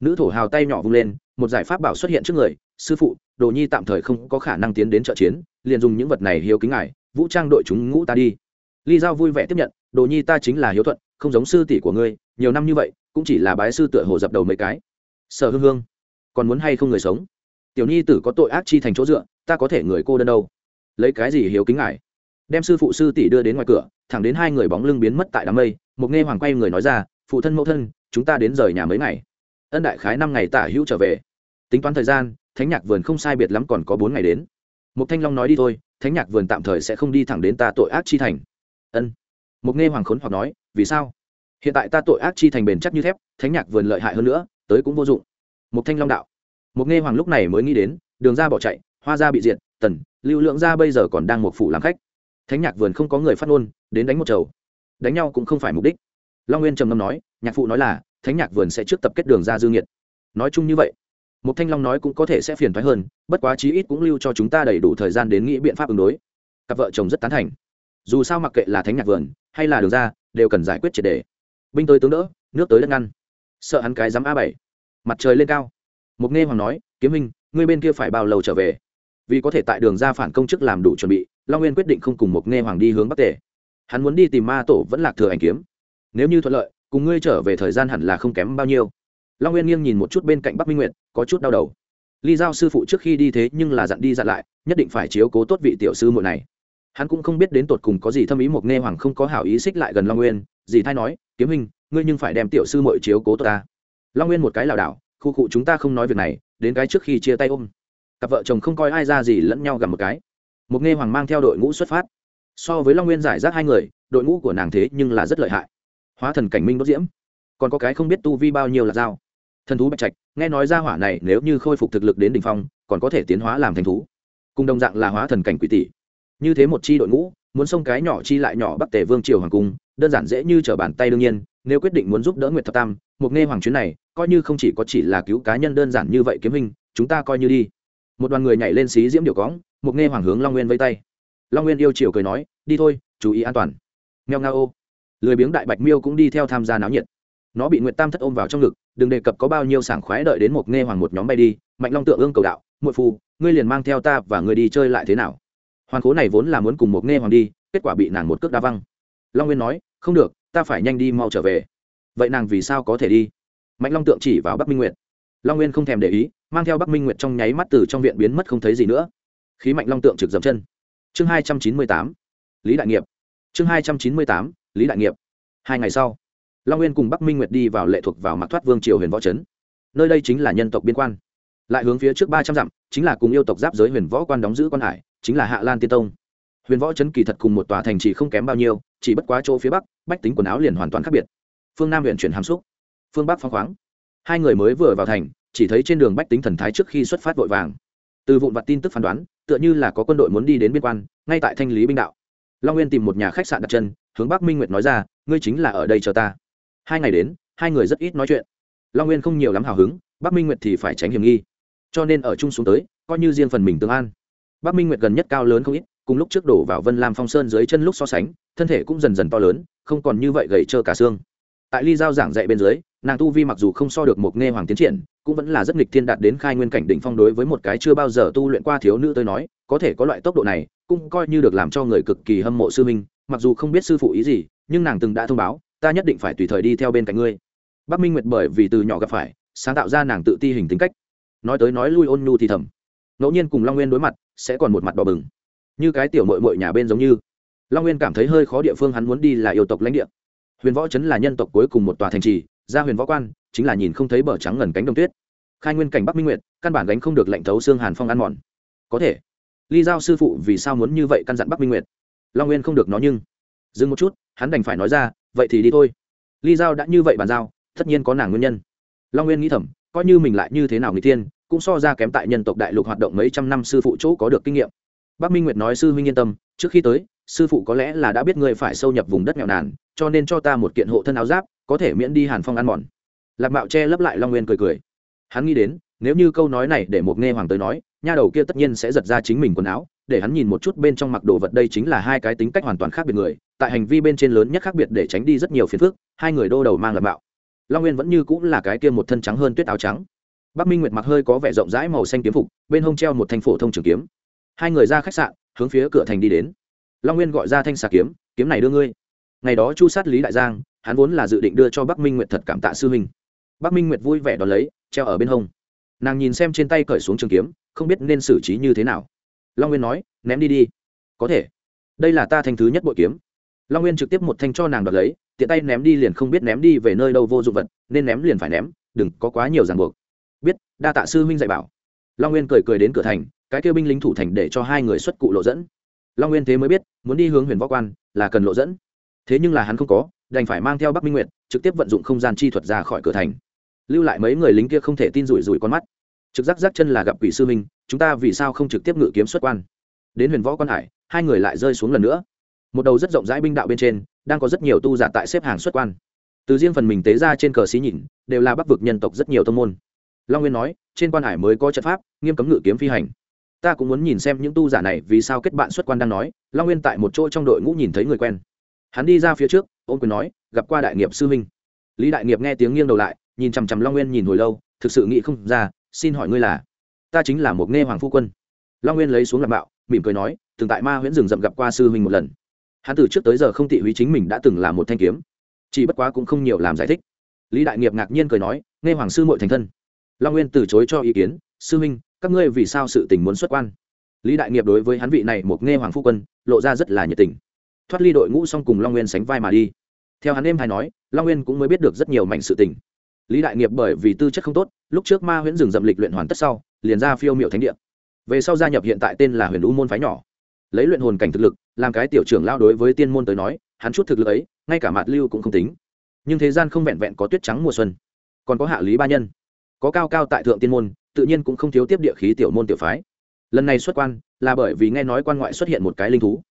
Nữ thổ hào tay nhỏ vung lên, một giải pháp bảo xuất hiện trước người, sư phụ, đồ nhi tạm thời không có khả năng tiến đến trợ chiến, liền dùng những vật này hiếu kính ngài, vũ trang đội chúng ngũ ta đi. Ly giao vui vẻ tiếp nhận, đồ nhi ta chính là hiếu thuận, không giống sư tỷ của ngươi, nhiều năm như vậy cũng chỉ là bái sư tựa hồ dập đầu mấy cái. Sở hương hương, còn muốn hay không người sống? Tiểu nhi tử có tội ác chi thành chỗ dựa, ta có thể người cô đơn đâu. Lấy cái gì hiếu kính ngài? Đem sư phụ sư tỷ đưa đến ngoài cửa, thẳng đến hai người bóng lưng biến mất tại đám mây, một nghe hoàng quay người nói ra, phụ thân mẫu thân, chúng ta đến rời nhà mấy ngày. Ân đại khái năm ngày tả hữu trở về. Tính toán thời gian, thánh nhạc vườn không sai biệt lắm còn có bốn ngày đến. Một thanh long nói đi thôi, thánh nhạc vườn tạm thời sẽ không đi thẳng đến ta tội ác chi thành. Ân. Một nghe hoàng khốn hoặc nói, vì sao? Hiện tại ta tội ác chi thành bền chắc như thép, thánh nhạc vườn lợi hại hơn nữa, tới cũng vô dụng. Một thanh long đạo. Một nghe hoàng lúc này mới nghĩ đến, đường ra bỏ chạy, hoa ra bị diệt, tần, lưu lượng ra bây giờ còn đang một phủ làm khách. Thánh nhạc vườn không có người phát ngôn, đến đánh một chầu. Đánh nhau cũng không phải mục đích. Long nguyên trầm ngâm nói, nhạc phụ nói là, thánh nhạc vườn sẽ trước tập kết đường ra dư nghiệt. Nói chung như vậy một thanh long nói cũng có thể sẽ phiền thoái hơn, bất quá chí ít cũng lưu cho chúng ta đầy đủ thời gian đến nghĩ biện pháp ứng đối. Cặp vợ chồng rất tán thành. Dù sao mặc kệ là thánh nhạc vườn, hay là đường ra, đều cần giải quyết triệt đề binh tới tướng đỡ, nước tới đất ngăn. Sợ hắn cái dám a bảy. Mặt trời lên cao. Mục nghe hoàng nói, kiếm minh ngươi bên kia phải bao lâu trở về? Vì có thể tại đường ra phản công chức làm đủ chuẩn bị, long nguyên quyết định không cùng mục nghe hoàng đi hướng bắc tề. Hắn muốn đi tìm ma tổ vẫn lạc thừa ảnh kiếm. Nếu như thuận lợi, cùng ngươi trở về thời gian hẳn là không kém bao nhiêu. Long nguyên nghiêng nhìn một chút bên cạnh bắc minh nguyệt, có chút đau đầu. Ly giao sư phụ trước khi đi thế nhưng là dặn đi dặn lại, nhất định phải chiếu cố tốt vị tiểu sư muội này. Hắn cũng không biết đến tột cùng có gì thâm ý một nghe hoàng không có hảo ý xích lại gần long nguyên dì thai nói, kiếm hình ngươi nhưng phải đem tiểu sư muội chiếu cố tốt ta. Long nguyên một cái lảo đảo, khu cụ chúng ta không nói việc này, đến cái trước khi chia tay ôm. Cặp vợ chồng không coi ai ra gì lẫn nhau gặp một cái. Một nghe hoàng mang theo đội ngũ xuất phát. So với long nguyên giải rác hai người, đội ngũ của nàng thế nhưng là rất lợi hại. Hóa thần cảnh minh đốt diễm. Còn có cái không biết tu vi bao nhiêu là dao. Thần thú bạch trạch, nghe nói ra hỏa này nếu như khôi phục thực lực đến đ ỉ n h phong, còn có thể tiến hóa làm thành thú. Cùng đồng dạng là hóa thần cảnh quỷ tỷ. Như thế một chi đội ngũ, muốn xông cái nhỏ chi lại nhỏ bắc tề vương triều hoàng cung đơn giản dễ như trở bàn tay đương nhiên, nếu quyết định muốn giúp đỡ nguyệt thập tam, một nghe hoàng chuyến này, coi như không chỉ có chỉ là cứu cá nhân đơn giản như vậy kiếm hình, chúng ta coi như đi. Một đoàn người nhảy lên xí diễm điệu cóng một nghe hoàng hướng long nguyên vây tay. Long nguyên yêu chiều cười nói, đi thôi, chú ý an toàn. Nghèo nga ô lười biếng đại bạch miêu cũng đi theo tham gia náo nhiệt. Nó bị nguyệt tam thất ôm vào trong ngực, đừng đề cập có bao nhiêu sảng khoái đợi đến một nghe hoàng một nhóm bay đi, mạnh long tượng ương cầu đạo, muội phù ngươi liền mang theo ta và ngươi đi chơi lại thế nào? Hoàng cố này vốn là muốn cùng một nghe hoàng đi, kết quả bị nàng một cước đa văng. Long nguyên nói không được, ta phải nhanh đi mau trở về. Vậy nàng vì sao có thể đi? Mạnh long tượng chỉ vào bắc minh nguyệt. Long nguyên không thèm để ý, mang theo bắc minh nguyệt trong nháy mắt từ trong viện biến mất không thấy gì nữa. Khí mạnh long tượng trực dầm chân. Chương hai trăm chín mươi tám, lý đại nghiệp. Chương hai trăm chín mươi tám, lý đại nghiệp. Hai ngày sau, long nguyên cùng bắc minh nguyệt đi vào lệ thuộc vào mặc thoát vương triều huyền võ trấn. Nơi đây chính là nhân tộc biên quan. Lại hướng phía trước ba trăm dặm, chính là cùng yêu tộc giáp giới huyền võ quan đóng giữ quan hải, chính là hạ lan tiên tông huyền võ trấn kỳ thật cùng một tòa thành chỉ không kém bao nhiêu, chỉ bất quá chỗ phía bắc, bách tính quần áo liền hoàn toàn khác biệt. Phương nam huyện chuyển hàm xúc, phương bắc phong khoáng. Hai người mới vừa vào thành, chỉ thấy trên đường bách tính thần thái trước khi xuất phát vội vàng. Từ vụn vặt tin tức phán đoán, tựa như là có quân đội muốn đi đến biên quan, ngay tại thanh lý binh đạo. Long nguyên tìm một nhà khách sạn đặt chân, hướng bắc minh nguyệt nói ra, ngươi chính là ở đây chờ ta. Hai ngày đến, hai người rất ít nói chuyện. Long nguyên không nhiều lắm hào hứng, bắc minh nguyệt thì phải tránh hiểm nghi. Cho nên ở chung xuống tới, coi như riêng phần mình tương an. Bắc minh nguyệt gần nhất cao lớn không ít cùng lúc trước đổ vào vân lam phong sơn dưới chân lúc so sánh, thân thể cũng dần dần to lớn, không còn như vậy gầy trơ cả xương. Tại ly giao giảng dạy bên dưới, nàng tu vi mặc dù không so được một nghe hoàng tiến triển, cũng vẫn là rất nghịch thiên đạt đến khai nguyên cảnh đỉnh phong đối với một cái chưa bao giờ tu luyện qua thiếu nữ tới nói, có thể có loại tốc độ này, cũng coi như được làm cho người cực kỳ hâm mộ sư minh mặc dù không biết sư phụ ý gì, nhưng nàng từng đã thông báo, ta nhất định phải tùy thời đi theo bên cạnh ngươi. Bắc minh nguyệt bởi vì từ nhỏ gặp phải, sáng tạo ra nàng tự ti hình tính cách. Nói tới nói lui ôn nhu thì thầm. Ngẫu nhiên cùng long nguyên đối mặt, sẽ còn một mặt đỏ bừng như cái tiểu mội mội nhà bên giống như. Long nguyên cảm thấy hơi khó địa phương hắn muốn đi là yêu tộc lãnh địa. Huyền võ trấn là nhân tộc cuối cùng một tòa thành trì, ra huyền võ quan, chính là nhìn không thấy bờ trắng ngần cánh đồng tuyết. Khai nguyên cảnh bắc minh nguyệt, căn bản gánh không được lệnh thấu xương hàn phong ăn mòn. Có thể, ly giao sư phụ vì sao muốn như vậy căn dặn bắc minh nguyệt? Long nguyên không được nói nhưng, dừng một chút, hắn đành phải nói ra, vậy thì đi thôi. Ly giao đã như vậy bàn giao, tất nhiên có nàng nguyên nhân. Long nguyên nghĩ thầm, coi như mình lại như thế nào người tiên cũng so ra kém tại nhân tộc đại lục hoạt động mấy trăm năm sư phụ chỗ có được kinh nghiệm bắc minh nguyệt nói sư huynh yên tâm, trước khi tới, sư phụ có lẽ là đã biết ngươi phải sâu nhập vùng đất nghèo nàn, cho nên cho ta một kiện hộ thân áo giáp, có thể miễn đi hàn phong ăn mòn. Lạc mạo che lấp lại long nguyên cười cười. Hắn nghĩ đến, nếu như câu nói này để một nghe hoàng tới nói, nha đầu kia tất nhiên sẽ giật ra chính mình quần áo, để hắn nhìn một chút bên trong mặc đồ vật đây chính là hai cái tính cách hoàn toàn khác biệt người, tại hành vi bên trên lớn nhất khác biệt để tránh đi rất nhiều phiền phức, hai người đô đầu mang lạc mạo. Long nguyên vẫn như cũng là cái kia một thân trắng hơn tuyết áo trắng. Bắc minh nguyệt mặc hơi có vẻ rộng rãi màu xanh kiếm phục, bên hông treo một thanh phổ thông trường kiếm hai người ra khách sạn, hướng phía cửa thành đi đến. Long nguyên gọi ra thanh xà kiếm kiếm này đưa ngươi. Ngày đó chu sát lý đại giang, hắn vốn là dự định đưa cho bắc minh nguyệt thật cảm tạ sư huynh. Bắc minh nguyệt vui vẻ đón lấy, treo ở bên hông. Nàng nhìn xem trên tay cởi xuống trường kiếm, không biết nên xử trí như thế nào. Long nguyên nói, ném đi đi. Có thể. Đây là ta thanh thứ nhất bội kiếm. Long nguyên trực tiếp một thanh cho nàng đoạt lấy, tiện tay ném đi liền không biết ném đi về nơi đâu vô dụng vật, nên ném liền phải ném, đừng có quá nhiều ràng buộc. Biết, đa tạ sư huynh dạy bảo. Long nguyên cười cười đến cửa thành cái kêu binh lính thủ thành để cho hai người xuất cụ lộ dẫn. Long nguyên thế mới biết, muốn đi hướng huyền võ quan là cần lộ dẫn. Thế nhưng là hắn không có, đành phải mang theo bắc minh nguyệt, trực tiếp vận dụng không gian chi thuật ra khỏi cửa thành. Lưu lại mấy người lính kia không thể tin rủi rủi con mắt. Trực giác giác chân là gặp quỷ sư minh chúng ta vì sao không trực tiếp ngự kiếm xuất quan? Đến huyền võ quan hải, hai người lại rơi xuống lần nữa. Một đầu rất rộng rãi binh đạo bên trên, đang có rất nhiều tu giả tại xếp hàng xuất quan. Từ riêng phần mình tế ra trên cờ xí nhìn, đều là bắc vực nhân tộc rất nhiều tông môn. Long nguyên nói, trên quan hải mới có trận pháp, nghiêm cấm ngự kiếm phi hành ta cũng muốn nhìn xem những tu giả này vì sao kết bạn xuất quan đang nói, long nguyên tại một chỗ trong đội ngũ nhìn thấy người quen. Hắn đi ra phía trước ôm quyền nói, gặp qua đại nghiệp sư huynh. Lý đại nghiệp nghe tiếng nghiêng đầu lại, nhìn chằm chằm long nguyên nhìn hồi lâu, thực sự nghĩ không ra, xin hỏi ngươi là? Ta chính là một nghe hoàng phu quân. Long nguyên lấy xuống làm bạo, mỉm cười nói, từng tại ma huyễn rừng rậm gặp qua sư huynh một lần. Hắn từ trước tới giờ không tị húy chính mình đã từng là một thanh kiếm. Chỉ bất quá cũng không nhiều làm giải thích. Lý đại nghiệp ngạc nhiên cười nói, nghe hoàng sư mội thành thân. Long nguyên từ chối cho ý kiến, sư huynh các ngươi vì sao sự tình muốn xuất quan? Lý đại nghiệp đối với hắn vị này một nghe hoàng phu quân, lộ ra rất là nhiệt tình. Thoát ly đội ngũ xong cùng long nguyên sánh vai mà đi. Theo hắn em hay nói, long nguyên cũng mới biết được rất nhiều mạnh sự tình. Lý đại nghiệp bởi vì tư chất không tốt, lúc trước ma huyễn rừng rậm lịch luyện hoàn tất sau, liền ra phiêu miệu thánh địa. Về sau gia nhập hiện tại tên là huyền u môn phái nhỏ. Lấy luyện hồn cảnh thực lực, làm cái tiểu trưởng lao đối với tiên môn tới nói, hắn chút thực lực ấy, ngay cả mạt lưu cũng không tính. Nhưng thế gian không vẹn vẹn có tuyết trắng mùa xuân, còn có hạ lý ba nhân. Có cao cao tại thượng tiên môn tự nhiên cũng không thiếu tiếp địa khí tiểu môn tiểu phái. Lần này xuất quan là bởi vì nghe nói quan ngoại xuất hiện một cái linh thú.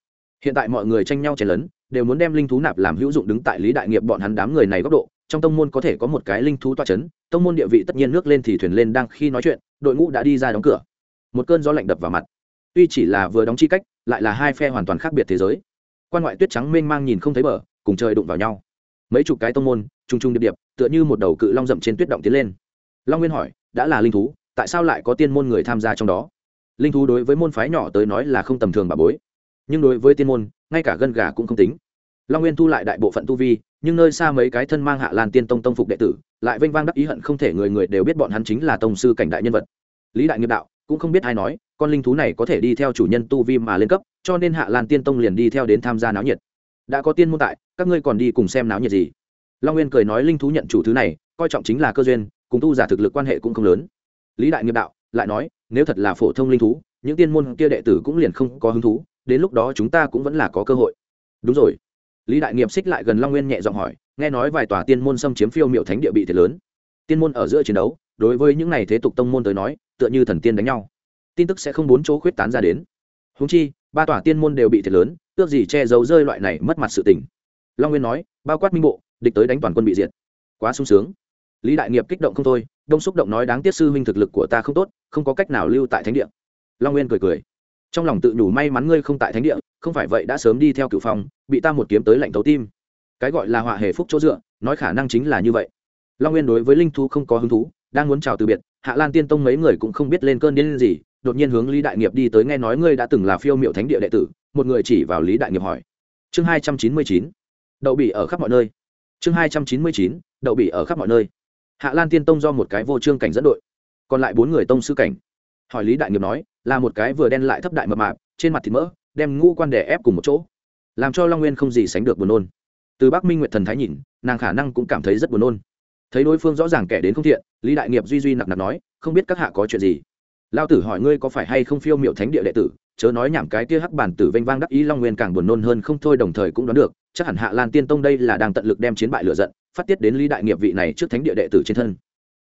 Hiện tại mọi người tranh nhau chen lấn, đều muốn đem linh thú nạp làm hữu dụng đứng tại lý đại nghiệp bọn hắn đám người này góc độ. Trong tông môn có thể có một cái linh thú toa c h ấ n tông môn địa vị tất nhiên nước lên thì thuyền lên đang khi nói chuyện, đội ngũ đã đi ra đóng cửa. Một cơn gió lạnh đập vào mặt. Tuy chỉ là vừa đóng chi cách, lại là hai phe hoàn toàn khác biệt thế giới. Quan ngoại tuyết trắng mênh mang nhìn không thấy bờ, cùng trời đụng vào nhau. Mấy chục cái tông môn t r u n g t r u n g điệp điệp, tựa như một đầu cự long rậm trên tuyết động tiến lên. Long nguyên hỏi, đã là linh thú tại sao lại có tiên môn người tham gia trong đó? Linh thú đối với môn phái nhỏ tới nói là không tầm thường bà bối. Nhưng đối với tiên môn, ngay cả gân gà cũng không tính. Long nguyên thu lại đại bộ phận tu vi, nhưng nơi xa mấy cái thân mang hạ lan tiên tông tông phục đệ tử, lại vênh vang đắc ý hận không thể người người đều biết bọn hắn chính là tông sư cảnh đại nhân vật. Lý đại nghiệp đạo cũng không biết ai nói, con linh thú này có thể đi theo chủ nhân tu vi mà lên cấp, cho nên hạ lan tiên tông liền đi theo đến tham gia náo nhiệt. Đã có tiên môn tại, các ngươi còn đi cùng xem náo nhiệt gì? Long nguyên cười nói linh thú nhận chủ thứ này, coi trọng chính là cơ duyên, cùng tu giả thực lực quan hệ cũng không lớn lý đại nghiệp đạo lại nói, nếu thật là phổ thông linh thú, những tiên môn kia đệ tử cũng liền không có hứng thú, đến lúc đó chúng ta cũng vẫn là có cơ hội. Đúng rồi. Lý đại nghiệp xích lại gần long nguyên nhẹ giọng hỏi, nghe nói vài tòa tiên môn xâm chiếm phiêu miệu thánh địa bị thiệt lớn. Tiên môn ở giữa chiến đấu, đối với những n à y thế tục tông môn tới nói, tựa như thần tiên đánh nhau. Tin tức sẽ không bốn chỗ khuyết tán ra đến. Húng chi, ba tòa tiên môn đều bị thiệt lớn, ước gì che giấu rơi loại này mất mặt sự tình. Long nguyên nói, bao quát minh bộ, địch tới đánh toàn quân bị diệt. Quá sung sướng lý đại nghiệp kích động không thôi đông xúc động nói đáng tiếc sư huynh thực lực của ta không tốt không có cách nào lưu tại thánh địa. Long nguyên cười cười. Trong lòng tự nhủ may mắn ngươi không tại thánh địa không phải vậy đã sớm đi theo cựu phòng, bị ta một kiếm tới lạnh thấu tim. Cái gọi là họa hề phúc chỗ dựa nói khả năng chính là như vậy. Long nguyên đối với linh thú không có hứng thú đang muốn chào từ biệt hạ lan tiên tông mấy người cũng không biết lên cơn điên gì đột nhiên hướng lý đại nghiệp đi tới nghe nói ngươi đã từng là phiêu miệu thánh địa đệ tử một người chỉ vào lý đại nghiệp hỏi. Chương hai trăm chín mươi chín đậu bị ở khắp mọi nơi. Chương hai trăm chín mươi chín đậu bị ở khắp mọi nơi hạ lan tiên tông do một cái vô trương cảnh dẫn đội, còn lại bốn người tông sư cảnh. Hỏi lý đại nghiệp nói, là một cái vừa đen lại thấp đại mập mạp, trên mặt thịt mỡ, đem ngũ quan đè ép cùng một chỗ. Làm cho long nguyên không gì sánh được buồn nôn. Từ bắc minh nguyệt thần thái nhìn, nàng khả năng cũng cảm thấy rất buồn nôn. Thấy đối phương rõ ràng kẻ đến không thiện, lý đại nghiệp duy duy nặc nặc nói, không biết các hạ có chuyện gì. Lao tử hỏi ngươi có phải hay không phiêu miệu thánh địa đệ tử chớ nói nhảm cái kia hắc bản tử vênh vang đắc ý long nguyên càng buồn nôn hơn không thôi, đồng thời cũng đoán được, chắc hẳn hạ lan tiên tông đây là đang tận lực đem chiến bại lựa giận, phát tiết đến lý đại nghiệp vị này trước thánh địa đệ tử trên thân.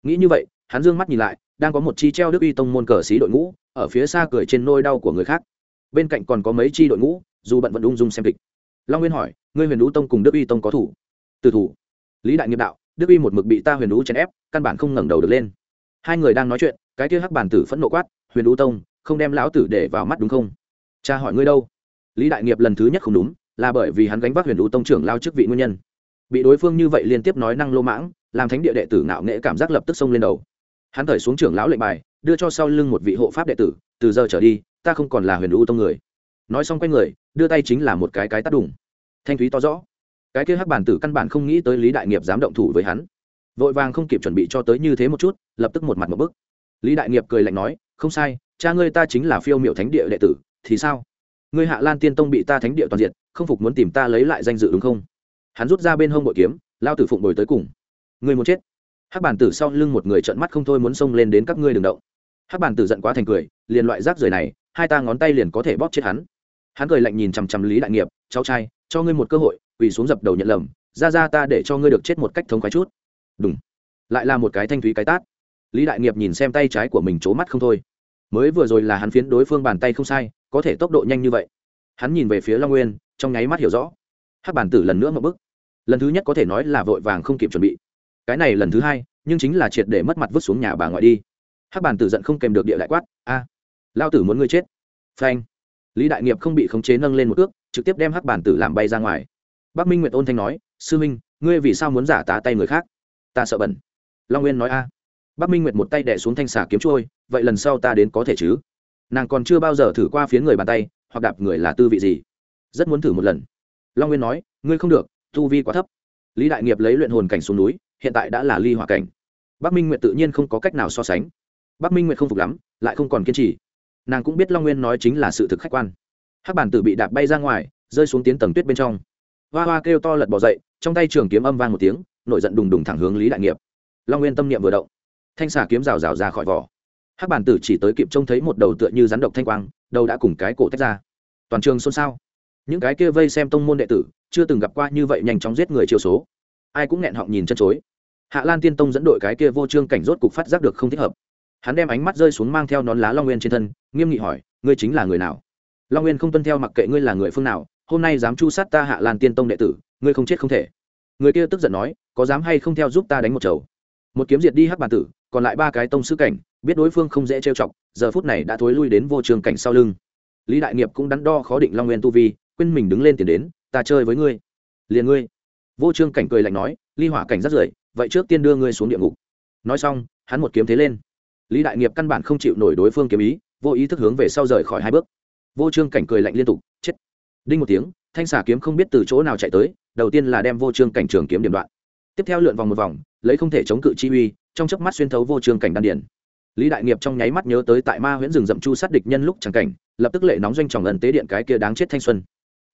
Nghĩ như vậy, hắn dương mắt nhìn lại, đang có một chi treo đức uy tông môn cờ xí đội ngũ, ở phía xa cười trên nôi đau của người khác. Bên cạnh còn có mấy chi đội ngũ, dù bận vẫn ung dung xem kịch. Long nguyên hỏi, ngươi huyền đũ tông cùng đức uy tông có thủ? Từ thủ. Lý đại nghiệp đạo, đức uy một mực bị ta huyền đũ chèn ép, căn bản không ngẩng đầu được lên. Hai người đang nói chuyện, cái kia hắc bản tử phẫn nộ quát, huyền đũ tông không đem lão tử để vào mắt đúng không? Cha hỏi ngươi đâu? Lý đại nghiệp lần thứ nhất không đúng, là bởi vì hắn gánh vác huyền đũ tông trưởng lao chức vị nguyên nhân. Bị đối phương như vậy liên tiếp nói năng lô mãng, làm thánh địa đệ tử ngạo nghễ cảm giác lập tức xông lên đầu. Hắn thời xuống trưởng lão lệnh bài, đưa cho sau lưng một vị hộ pháp đệ tử, từ giờ trở đi, ta không còn là huyền đũ tông người. Nói xong quay người, đưa tay chính là một cái cái tắt đủng thanh thúy to rõ. Cái kia hắc bản tử căn bản không nghĩ tới lý đại nghiệp dám động thủ với hắn. Vội vàng không kịp chuẩn bị cho tới như thế một chút, lập tức một mặt một bức. Lý đại nghiệp cười lạnh nói, không sai cha ngươi ta chính là phiêu miệu thánh địa đệ tử, thì sao? Ngươi hạ lan tiên tông bị ta thánh địa toàn diện không phục muốn tìm ta lấy lại danh dự đúng không? Hắn rút ra bên hông bội kiếm, lao tử phụng bồi tới cùng. Ngươi muốn chết. Hắc bản tử sau lưng một người trợn mắt không thôi muốn xông lên đến các ngươi đường động. Hắc bản tử giận quá thành cười, liền loại rác rưởi này, hai ta ngón tay liền có thể bóp chết hắn. Hắn cười lạnh nhìn chằm chằm lý đại nghiệp, cháu trai, cho ngươi một cơ hội, quỳ xuống dập đầu nhận lầm, ra ra ta để cho ngươi được chết một cách thống khoái chút. Đúng lại là một cái thanh thúy cái tát. Lý đại nghiệp nhìn xem tay trái của mình c mắt không thôi mới vừa rồi là hắn phiến đối phương bàn tay không sai, có thể tốc độ nhanh như vậy. Hắn nhìn về phía long nguyên, trong nháy mắt hiểu rõ. Hắc bản tử lần nữa một bức lần thứ nhất có thể nói là vội vàng không kịp chuẩn bị. Cái này lần thứ hai, nhưng chính là triệt để mất mặt vứt xuống nhà bà ngoại đi. Hắc bản tử giận không kèm được địa đại quát, a, lao tử muốn ngươi chết. Phanh. Lý đại nghiệp không bị khống chế nâng lên một ước trực tiếp đem hắc bản tử làm bay ra ngoài. Bắc minh nguyệt ôn thanh nói, sư minh, ngươi vì sao muốn giả tá tay người khác? Ta sợ bẩn. Long nguyên nói, a bắc minh nguyệt một tay đẻ xuống thanh xà kiếm trôi, vậy lần sau ta đến có thể chứ? Nàng còn chưa bao giờ thử qua phía người bàn tay, hoặc đạp người là tư vị gì? Rất muốn thử một lần. Long nguyên nói, ngươi không được, tu vi quá thấp. Lý đại nghiệp lấy luyện hồn cảnh xuống núi, hiện tại đã là ly hỏa cảnh. Bắc minh nguyệt tự nhiên không có cách nào so sánh. Bắc minh nguyệt không phục lắm, lại không còn kiên trì. Nàng cũng biết long nguyên nói chính là sự thực khách quan. Hắc bản tử bị đạp bay ra ngoài, rơi xuống tiến tầng tuyết bên trong. Hoa hoa kêu to lật bỏ dậy, trong tay trường kiếm âm vang một tiếng, nổi giận đùng đùng thẳng hướng lý đại nghiệp. Long nguyên tâm niệm vừa động thanh xà kiếm rào rào ra khỏi vỏ. Hắc bản tử chỉ tới kịp trông thấy một đầu tựa như rắn độc thanh quang, đầu đã cùng cái cổ tách ra. Toàn trường xôn xao. Những cái kia vây xem tông môn đệ tử, chưa từng gặp qua như vậy nhanh chóng giết người chiều số. Ai cũng nghẹn họng nhìn chân chối. Hạ lan tiên tông dẫn đội cái kia vô trương cảnh rốt cục phát giác được không thích hợp. Hắn đem ánh mắt rơi xuống mang theo nón lá long nguyên trên thân, nghiêm nghị hỏi, ngươi chính là người nào? Long nguyên không tuân theo mặc kệ ngươi là người phương nào, hôm nay dám chu sát ta hạ lan tiên tông đệ tử, ngươi không chết không thể. Người kia tức giận nói, có dám hay không theo giúp ta đánh một chầu? Một kiếm diệt đi hắc bản tử còn lại ba cái tông sư cảnh, biết đối phương không dễ trêu chọc, giờ phút này đã thối lui đến vô trường cảnh sau lưng. Lý đại nghiệp cũng đắn đo khó định long nguyên tu vi, quên mình đứng lên tiền đến, ta chơi với ngươi. Liền ngươi. Vô trương cảnh cười lạnh nói, ly hỏa cảnh rất rưởi, vậy trước tiên đưa ngươi xuống địa ngục. Nói xong, hắn một kiếm thế lên. Lý đại nghiệp căn bản không chịu nổi đối phương kiếm ý, vô ý thức hướng về sau rời khỏi hai bước. Vô trương cảnh cười lạnh liên tục, chết. Đinh một tiếng, thanh xà kiếm không biết từ chỗ nào chạy tới, đầu tiên là đem vô trương cảnh trường kiếm điểm đoạn. Tiếp theo lượn vòng một vòng, lấy không thể chống cự chi uy trong chớp mắt xuyên thấu vô trường cảnh đan điển lý đại nghiệp trong nháy mắt nhớ tới tại ma huyễn rừng rậm chu sát địch nhân lúc chẳng cảnh lập tức lệ nóng doanh tròng ẩn tế điện cái kia đáng chết thanh xuân.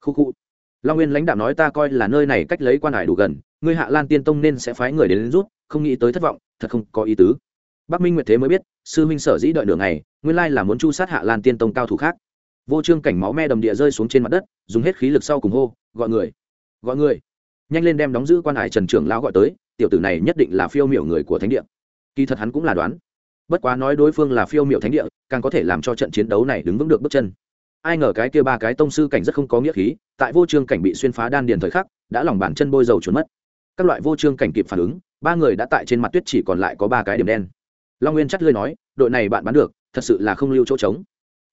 Khu khu. Long nguyên lãnh đạo nói ta coi là nơi này cách lấy quan hải đủ gần ngươi hạ lan tiên tông nên sẽ phái người đến, đến rút không nghĩ tới thất vọng thật không có ý tứ. Bắc minh nguyệt thế mới biết sư minh sở dĩ đợi nửa ngày nguyên lai là muốn chu sát hạ lan tiên tông cao thủ khác. Vô trương cảnh máu me đầm địa rơi xuống trên mặt đất dùng hết khí lực sau cùng hô gọi người gọi người nhanh lên đem đóng giữ quan hải trần trưởng lão gọi tới, tiểu tử này nhất định là phiêu miểu người của thánh địa. Kỳ thật hắn cũng là đoán. Bất quá nói đối phương là phiêu miểu thánh địa, càng có thể làm cho trận chiến đấu này đứng vững được bước chân. Ai ngờ cái kia ba cái tông sư cảnh rất không có nghĩa khí, tại vô trương cảnh bị xuyên phá đan điền thời khắc, đã lòng bàn chân bôi dầu trốn mất. Các loại vô trương cảnh kịp phản ứng, ba người đã tại trên mặt tuyết chỉ còn lại có ba cái điểm đen. Long nguyên chắt lơi nói, đội này bạn bán được, thật sự là không lưu chỗ trống.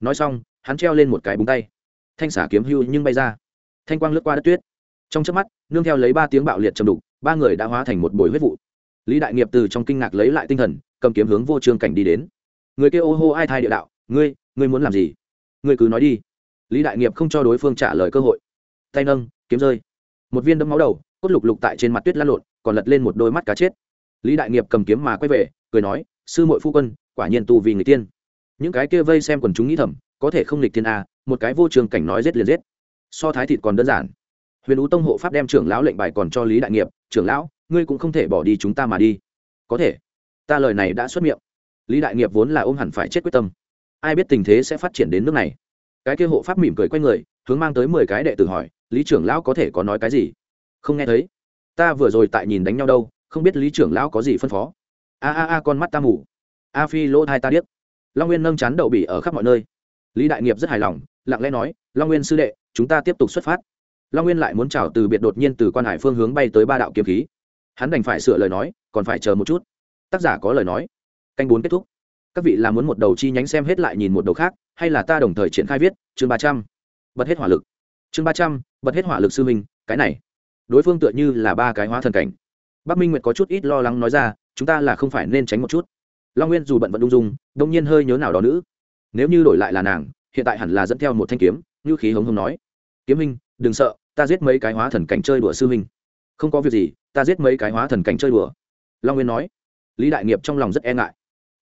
Nói xong, hắn treo lên một cái búng tay. Thanh xả kiếm hưu nhưng bay ra. Thanh quang lướt qua đất tuyết trong trước mắt, nương theo lấy ba tiếng bạo liệt chầm đục, ba người đã hóa thành một bồi huyết vụ. Lý đại nghiệp từ trong kinh ngạc lấy lại tinh thần, cầm kiếm hướng vô trương cảnh đi đến. Người kêu ô hô ai thai địa đạo, ngươi ngươi muốn làm gì? Ngươi cứ nói đi. Lý đại nghiệp không cho đối phương trả lời cơ hội. Tay nâng, kiếm rơi. Một viên đấm máu đầu, cốt lục lục tại trên mặt tuyết lăn lộn, còn lật lên một đôi mắt cá chết. Lý đại nghiệp cầm kiếm mà quay về, cười nói, sư mội phu quân, quả nhiên tu vì người tiên. Những cái kia vây xem quần chúng nghĩ thầm, có thể không lịch thiên a à, một cái vô trường cảnh nói giết liền giết. So thái thịt còn đơn giản huyền ú tông hộ pháp đem trưởng lão lệnh bài còn cho lý đại nghiệp, trưởng lão, ngươi cũng không thể bỏ đi chúng ta mà đi. Có thể. Ta lời này đã xuất miệng. Lý đại nghiệp vốn là ôm hẳn phải chết quyết tâm. Ai biết tình thế sẽ phát triển đến nước này? Cái kia hộ pháp mỉm cười q u a y người, hướng mang tới mười cái đệ tử hỏi, lý trưởng lão có thể có nói cái gì? Không nghe thấy. Ta vừa rồi tại nhìn đánh nhau đâu, không biết lý trưởng lão có gì phân phó. A a a, con mắt ta mù. A phi, lỗ thai ta điếc. Long nguyên nâng chán đậu bỉ ở khắp mọi nơi. Lý đại nghiệp rất hài lòng, lặng lẽ nói, long nguyên sư đệ, chúng ta tiếp tục xuất phát long nguyên lại muốn chào từ biệt đột nhiên từ quan hải phương hướng bay tới ba đạo kiếm khí. Hắn đành phải sửa lời nói, còn phải chờ một chút. Tác giả có lời nói. Canh bốn kết thúc. Các vị là muốn một đầu chi nhánh xem hết lại nhìn một đầu khác, hay là ta đồng thời triển khai viết? Chương ba trăm. Bật hết hỏa lực. Chương ba trăm, bật hết hỏa lực sư minh cái này. Đối phương tựa như là ba cái hóa thần cảnh. Bắc minh nguyệt có chút ít lo lắng nói ra, chúng ta là không phải nên tránh một chút. Long nguyên dù bận vẫn ung dung, đông nhiên hơi nhớ nào đó nữ. Nếu như đổi lại là nàng, hiện tại hẳn là dẫn theo một thanh kiếm, như khí hống hống nói. Kiếm minh đừng sợ, ta giết mấy cái hóa thần cảnh chơi đùa sư huynh. Không có việc gì, ta giết mấy cái hóa thần cảnh chơi đùa. Long nguyên nói. Lý đại nghiệp trong lòng rất e ngại.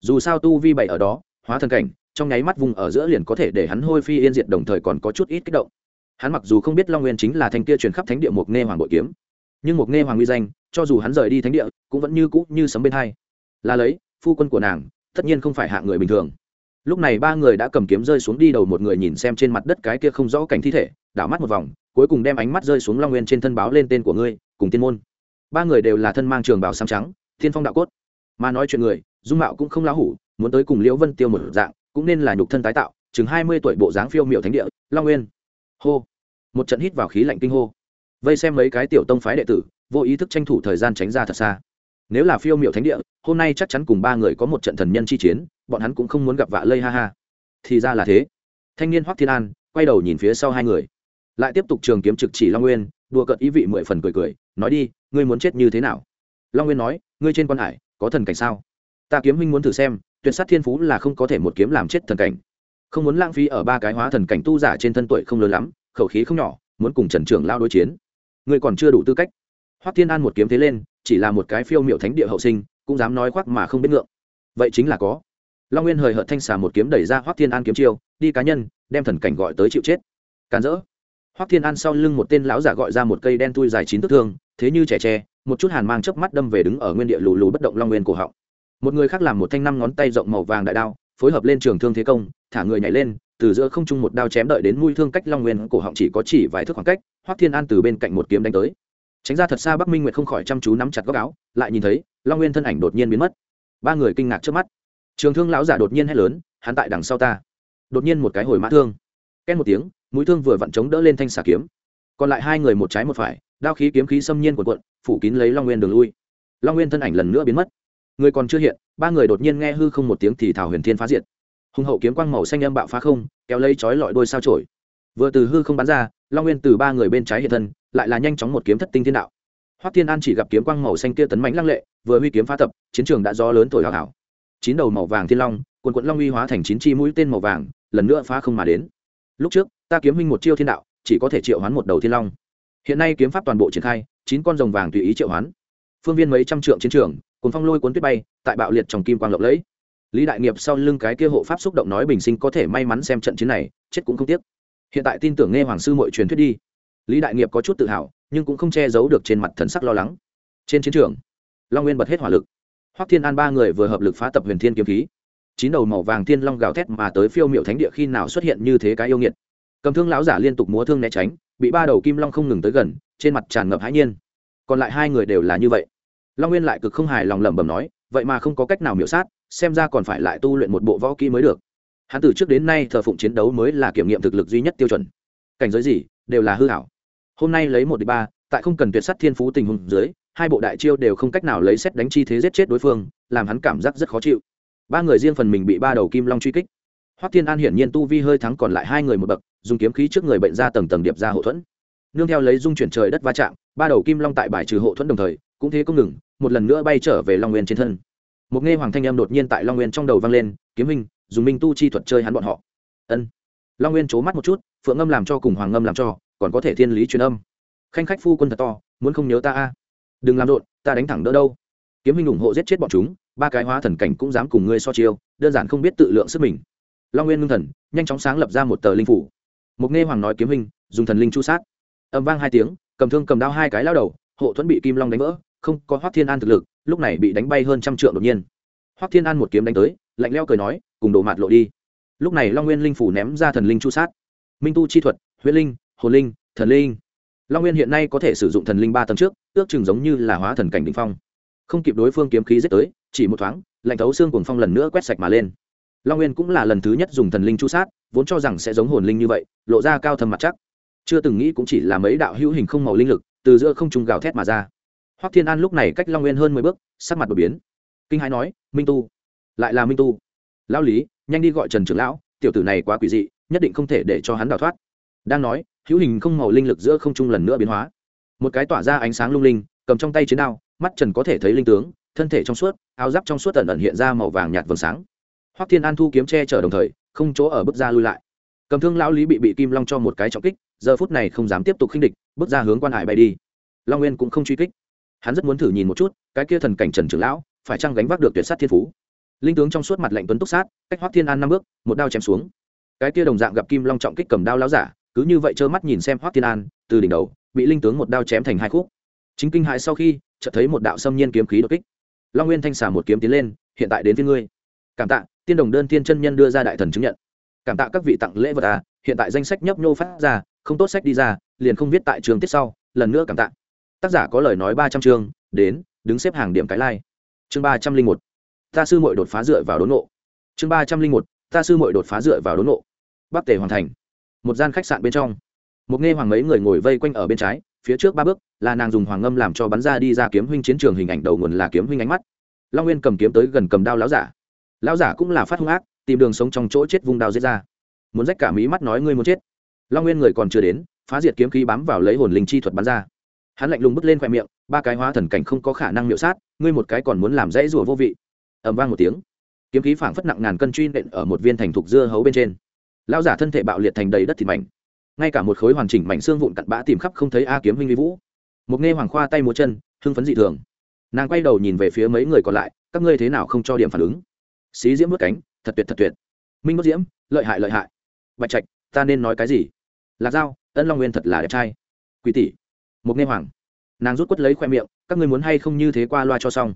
Dù sao tu vi bảy ở đó, hóa thần cảnh, trong nháy mắt vùng ở giữa liền có thể để hắn hôi phi yên diệt đồng thời còn có chút ít kích động. Hắn mặc dù không biết long nguyên chính là thanh kia truyền khắp thánh địa mục nghe hoàng bội kiếm, nhưng mục nghe hoàng uy danh, cho dù hắn rời đi thánh địa, cũng vẫn như cũ như sấm bên hai. Là lấy, phu quân của nàng, tất nhiên không phải hạ người bình thường. Lúc này ba người đã cầm kiếm rơi xuống đi đầu một người nhìn xem trên mặt đất cái kia không rõ cảnh thi thể, đảo mắt một vòng cuối cùng đem ánh mắt rơi xuống long nguyên trên thân báo lên tên của ngươi, cùng tiên môn. Ba người đều là thân mang trường bào xám trắng, thiên phong đạo cốt. Mà nói chuyện người, dung mạo cũng không lão hủ, muốn tới cùng liễu vân tiêu một dạng, cũng nên là nhục thân tái tạo, chừng hai mươi tuổi bộ dáng phiêu miểu thánh địa, long nguyên. Hô. Một trận hít vào khí lạnh kinh hô. Vây xem mấy cái tiểu tông phái đệ tử, vô ý thức tranh thủ thời gian tránh ra thật xa. Nếu là phiêu miểu thánh địa, hôm nay chắc chắn cùng ba người có một trận thần nhân chi chiến, bọn hắn cũng không muốn gặp vạ lây ha ha. Thì ra là thế. Thanh niên hoắc thiên an quay đầu nhìn phía sau hai người lại tiếp tục trường kiếm trực chỉ long nguyên, đùa cợt ý vị mười phần cười cười, nói đi, ngươi muốn chết như thế nào? Long nguyên nói, ngươi trên quan hải, có thần cảnh sao? Ta kiếm huynh muốn thử xem, tuyệt sát thiên phú là không có thể một kiếm làm chết thần cảnh. Không muốn lãng phí ở ba cái hóa thần cảnh tu giả trên thân tuổi không lớn lắm, khẩu khí không nhỏ, muốn cùng trần trưởng lao đối chiến. Ngươi còn chưa đủ tư cách. Hoắc thiên an một kiếm thế lên, chỉ là một cái phiêu miệu thánh địa hậu sinh, cũng dám nói khoác mà không biết ngượng. Vậy chính là có. Long nguyên hời hợt thanh xà một kiếm đẩy ra hoắc thiên an kiếm chiêu, đi cá nhân, đem thần cảnh gọi tới chịu chết. Càn rỡ hoắc thiên an sau lưng một tên lão giả gọi ra một cây đen tui dài chín thước thương, thế như trẻ tre, một chút hàn mang chớp mắt đâm về đứng ở nguyên địa lù lù bất động long nguyên cổ họng. Một người khác làm một thanh năm ngón tay rộng màu vàng đại đao, phối hợp lên trường thương thế công, thả người nhảy lên, từ giữa không trung một đao chém đợi đến mũi thương cách long nguyên cổ họng chỉ có chỉ vài thước khoảng cách, hoắc thiên an từ bên cạnh một kiếm đánh tới. Tránh ra thật xa bắc minh nguyệt không khỏi chăm chú nắm chặt góc áo, lại nhìn thấy, long nguyên thân ảnh đột nhiên biến mất. Ba người kinh ngạc trước mắt. Trường thương lão giả đột nhiên hét lớn, hắn tại đằng sau ta. Đột nhiên một cái hồi mã thương. Ken một tiếng mũi thương vừa vặn chống đỡ lên thanh xà kiếm. Còn lại hai người một trái một phải, đao khí kiếm khí xâm nhiên của quận phủ kín lấy long nguyên đường lui. Long nguyên thân ảnh lần nữa biến mất. Người còn chưa hiện, ba người đột nhiên nghe hư không một tiếng thì thảo huyền thiên phá diệt. Hùng hậu kiếm quang màu xanh âm bạo phá không, kéo lấy chói lọi đôi sao trổi vừa từ hư không bắn ra, long nguyên từ ba người bên trái hiện thân, lại là nhanh chóng một kiếm thất tinh thiên đạo. Hoắc thiên an chỉ gặp kiếm quang màu xanh kia tấn mãnh lăng lệ, vừa huy kiếm phá tập, chiến trường đã gió lớn thổi hào hào. Chín đầu màu vàng thiên long quần quận long uy hóa thành chín chi mũi tên màu vàng, lần nữa phá không mà đến. Lúc trước ta kiếm huynh một chiêu thiên đạo, chỉ có thể triệu hoán một đầu thiên long. Hiện nay kiếm pháp toàn bộ triển khai, chín con rồng vàng tùy ý triệu hoán. Phương viên mấy trăm trượng chiến trường cùng phong lôi cuốn tuyết bay, tại bạo liệt trong kim quang lộng lẫy. Lý đại nghiệp sau lưng cái kia hộ pháp xúc động nói bình sinh có thể may mắn xem trận chiến này, chết cũng không tiếc. Hiện tại tin tưởng nghe hoàng sư mọi truyền thuyết đi. Lý đại nghiệp có chút tự hào, nhưng cũng không che giấu được trên mặt thần sắc lo lắng. Trên chiến trường, long nguyên bật hết hỏa lực. Hoắc thiên an ba người vừa hợp lực phá tập huyền thiên kiếm khí. Chín đầu màu vàng thiên long gào thét mà tới phiêu miệu thánh địa khi nào xuất hiện như thế cái yêu nghiệt cầm thương lão giả liên tục múa thương né tránh, bị ba đầu kim long không ngừng tới gần, trên mặt tràn ngập hãi nhiên. Còn lại hai người đều là như vậy. Long nguyên lại cực không hài lòng lẩm bẩm nói, vậy mà không có cách nào miểu sát, xem ra còn phải lại tu luyện một bộ võ kỹ mới được. Hắn từ trước đến nay thờ phụng chiến đấu mới là kiểm nghiệm thực lực duy nhất tiêu chuẩn. Cảnh giới gì, đều là hư hảo. Hôm nay lấy một đi ba, tại không cần tuyệt s á t thiên phú tình huống dưới, hai bộ đại chiêu đều không cách nào lấy xét đánh chi thế giết chết đối phương, làm hắn cảm giác rất khó chịu. Ba người riêng phần mình bị ba đầu kim long truy kích hoắc Thiên an hiển nhiên tu vi hơi thắng còn lại hai người một bậc, dùng kiếm khí trước người bệnh ra tầng tầng điệp ra hậu thuẫn. Nương theo lấy dung chuyển trời đất va chạm, ba đầu kim long tại bài trừ hộ thuẫn đồng thời, cũng thế không ngừng, một lần nữa bay trở về long nguyên trên thân. Một nghe hoàng thanh em đột nhiên tại long nguyên trong đầu vang lên, kiếm minh dùng minh tu chi thuật chơi hắn bọn họ. Ân. Long nguyên chố mắt một chút, phượng ngâm làm cho cùng hoàng ngâm làm cho, còn có thể thiên lý truyền âm. Khanh khách phu quân thật to, muốn không nhớ ta a? Đừng làm rộn, ta đánh thẳng đỡ đâu? Kiếm minh ủng hộ giết chết bọn chúng, ba cái hóa thần cảnh cũng dám cùng ngươi so chiêu, đơn giản không biết tự lượng sức mình long nguyên ngưng thần, nhanh chóng sáng lập ra một tờ linh phủ. Mục nghe hoàng nói kiếm minh dùng thần linh chu sát. Âm vang hai tiếng, cầm thương cầm đao hai cái lao đầu, hộ thuẫn bị kim long đánh vỡ, không có hoác thiên an thực lực, lúc này bị đánh bay hơn trăm trượng đột nhiên. Hoác thiên an một kiếm đánh tới, lạnh leo cười nói, cùng đổ mạt lộ đi. Lúc này long nguyên linh phủ ném ra thần linh chu sát. Minh tu chi thuật, huyết linh, hồn linh, thần linh. Long nguyên hiện nay có thể sử dụng thần linh ba tầng trước, ước chừng giống như là hóa thần cảnh đ ỉ n h phong. Không kịp đối phương kiếm khí giết tới, chỉ một thoáng, lạnh thấu xương cuồng phong lần nữa quét sạch mà lên long nguyên cũng là lần thứ nhất dùng thần linh chu sát, vốn cho rằng sẽ giống hồn linh như vậy, lộ ra cao thầm mặt chắc. Chưa từng nghĩ cũng chỉ là mấy đạo hữu hình không màu linh lực, từ giữa không trung gào thét mà ra. Hoắc thiên an lúc này cách long nguyên hơn mười bước, sắc mặt đột biến. Kinh hãi nói, minh tu, lại là minh tu. Lão lý, nhanh đi gọi trần trưởng lão, tiểu tử này quá quỷ dị, nhất định không thể để cho hắn đào thoát. Đang nói, hữu hình không màu linh lực giữa không trung lần nữa biến hóa. Một cái tỏa ra ánh sáng lung linh, cầm trong tay chiến đao, mắt trần có thể thấy linh tướng, thân thể trong suốt, áo giáp trong suốt ẩn ẩn hiện ra màu vàng nhạt vầng sáng hoắc thiên an thu kiếm che chở đồng thời, không chỗ ở bước ra lui lại. Cầm thương lão lý bị bị kim long cho một cái trọng kích, giờ phút này không dám tiếp tục khinh địch, bước ra hướng quan hải bay đi. Long nguyên cũng không truy kích. Hắn rất muốn thử nhìn một chút, cái kia thần cảnh trần trưởng lão, phải chăng gánh vác được tuyệt sát thiên phú? Linh tướng trong suốt mặt lạnh tuấn túc sát, cách hoắc thiên an năm bước, một đao chém xuống. Cái kia đồng dạng gặp kim long trọng kích cầm đao lão giả, cứ như vậy trơ mắt nhìn xem hoắc thiên an, từ đỉnh đầu, bị linh tướng một đao chém thành hai khúc. Chính kinh hại sau khi, chợt thấy một đạo xâm nhiên kiếm khí đột kích. Long nguyên thanh xả một kiếm tiến lên, hiện tại đến với ngươi. Cảm tạ tiên đồng đơn tiên chân nhân đưa ra đại thần chứng nhận. Cảm tạ các vị tặng lễ vật à hiện tại danh sách nhấp nhô phát ra, không tốt sách đi ra, liền không viết tại trường tiết sau, lần nữa cảm tạ. Tác giả có lời nói ba trăm chương, đến, đứng xếp hàng điểm cái lai、like. chương ba trăm linh một. Ta sư mội đột phá dựa vào đốn nộ. Chương ba trăm linh một. Ta sư mội đột phá dựa vào đốn nộ. Bắc tề hoàn thành. Một gian khách sạn bên trong. Một nghe hoàng mấy người ngồi vây quanh ở bên trái, phía trước ba bước, là nàng dùng hoàng ngâm làm cho bắn ra đi ra kiếm huynh chiến trường hình ảnh đầu nguồn là kiếm huynh ánh mắt. Long nguyên cầm kiếm tới gần cầm đao láo giả lão giả cũng là phát hung ác, tìm đường sống trong chỗ chết vung đao giết ra. Muốn rách cả mí mắt nói ngươi muốn chết. Long nguyên người còn chưa đến, phá diệt kiếm khí bám vào lấy hồn linh chi thuật bắn ra. Hắn lạnh lùng bước lên khoe miệng, ba cái hóa thần cảnh không có khả năng miệu sát, ngươi một cái còn muốn làm dãy rùa vô vị. Ẩm vang một tiếng. Kiếm khí phảng phất nặng ngàn cân truy nện ở một viên thành thục dưa hấu bên trên. Lão giả thân thể bạo liệt thành đầy đất thịt mảnh. Ngay cả một khối hoàn chỉnh mảnh xương vụn cặn bã tìm khắp không thấy a kiếm huynh vi vũ. Một nghe hoàng khoa tay múa chân, hưng phấn dị thường. Nàng quay đầu nhìn về phía mấy người còn lại, các ngươi thế nào không cho điểm phản ứng? Xí diễm vớt cánh, thật tuyệt thật tuyệt. Minh bất diễm, lợi hại lợi hại. Bạch trạch, ta nên nói cái gì? Lạc dao ân long nguyên thật là đẹp trai. Quý tỷ mục nghe hoàng. Nàng rút quất lấy khoe miệng, các ngươi muốn hay không như thế qua loa cho xong?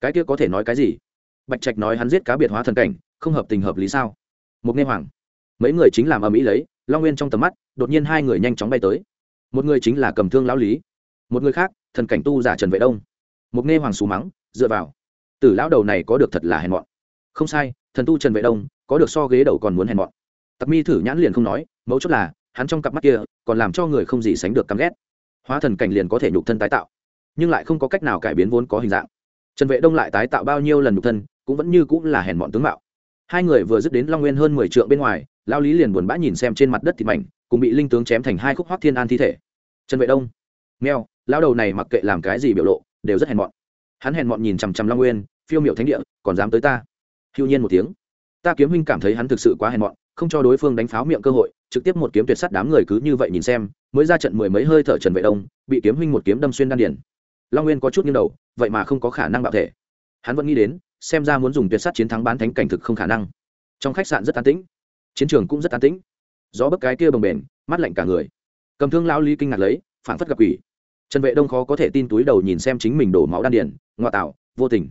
Cái kia có thể nói cái gì? Bạch trạch nói hắn giết cá biệt hóa thần cảnh, không hợp tình hợp lý sao? Mục nghe hoàng. Mấy người chính làm ở mỹ lấy, long nguyên trong tầm mắt, đột nhiên hai người nhanh chóng bay tới. Một người chính là cầm thương lão lý, một người khác, thần cảnh tu giả trần vệ đông. Mục nghe hoàng xù mắng, dựa vào. Tử lão đầu này có được thật là hèn mọn không sai, thần tu trần vệ đông, có được so ghế đầu còn muốn hèn mọn. Tặc mi thử nhãn liền không nói, mấu chốt là, hắn trong cặp mắt kia, còn làm cho người không gì sánh được căm ghét. Hóa thần cảnh liền có thể nhục thân tái tạo, nhưng lại không có cách nào cải biến vốn có hình dạng. Trần vệ đông lại tái tạo bao nhiêu lần nhục thân, cũng vẫn như cũng là hèn mọn tướng mạo. Hai người vừa dứt đến long nguyên hơn mười triệu bên ngoài, lao lý liền buồn bã nhìn xem trên mặt đất thịt mảnh, cùng bị linh tướng chém thành hai khúc hoác thiên an thi thể. Trần vệ đông nghèo lao đầu này mặc kệ làm cái gì biểu lộ, đều rất hèn mọn. Hắn hèn mọn nhìn chằm chằm long nguyên, phiêu miểu thánh địa, còn dám tới ta hưu nhiên một tiếng. Ta kiếm huynh cảm thấy hắn thực sự quá hèn mọn, không cho đối phương đánh pháo miệng cơ hội, trực tiếp một kiếm tuyệt sắt đám người cứ như vậy nhìn xem, mới ra trận mười mấy hơi thở trần vệ đông, bị kiếm huynh một kiếm đâm xuyên đan điển long nguyên có chút nghiêng đầu, vậy mà không có khả năng bạo thể. Hắn vẫn nghĩ đến, xem ra muốn dùng tuyệt sắt chiến thắng bán thánh cảnh thực không khả năng. Trong khách sạn rất an tĩnh, chiến trường cũng rất an tĩnh. Gió bấc cái kia bồng bềnh mắt lạnh cả người. Cầm thương lão lý kinh ngạc lấy phản phất gặp quỷ. Trần vệ đông khó có thể tin túi đầu nhìn xem chính mình đổ máu đan điển ngoại tạo, vô tình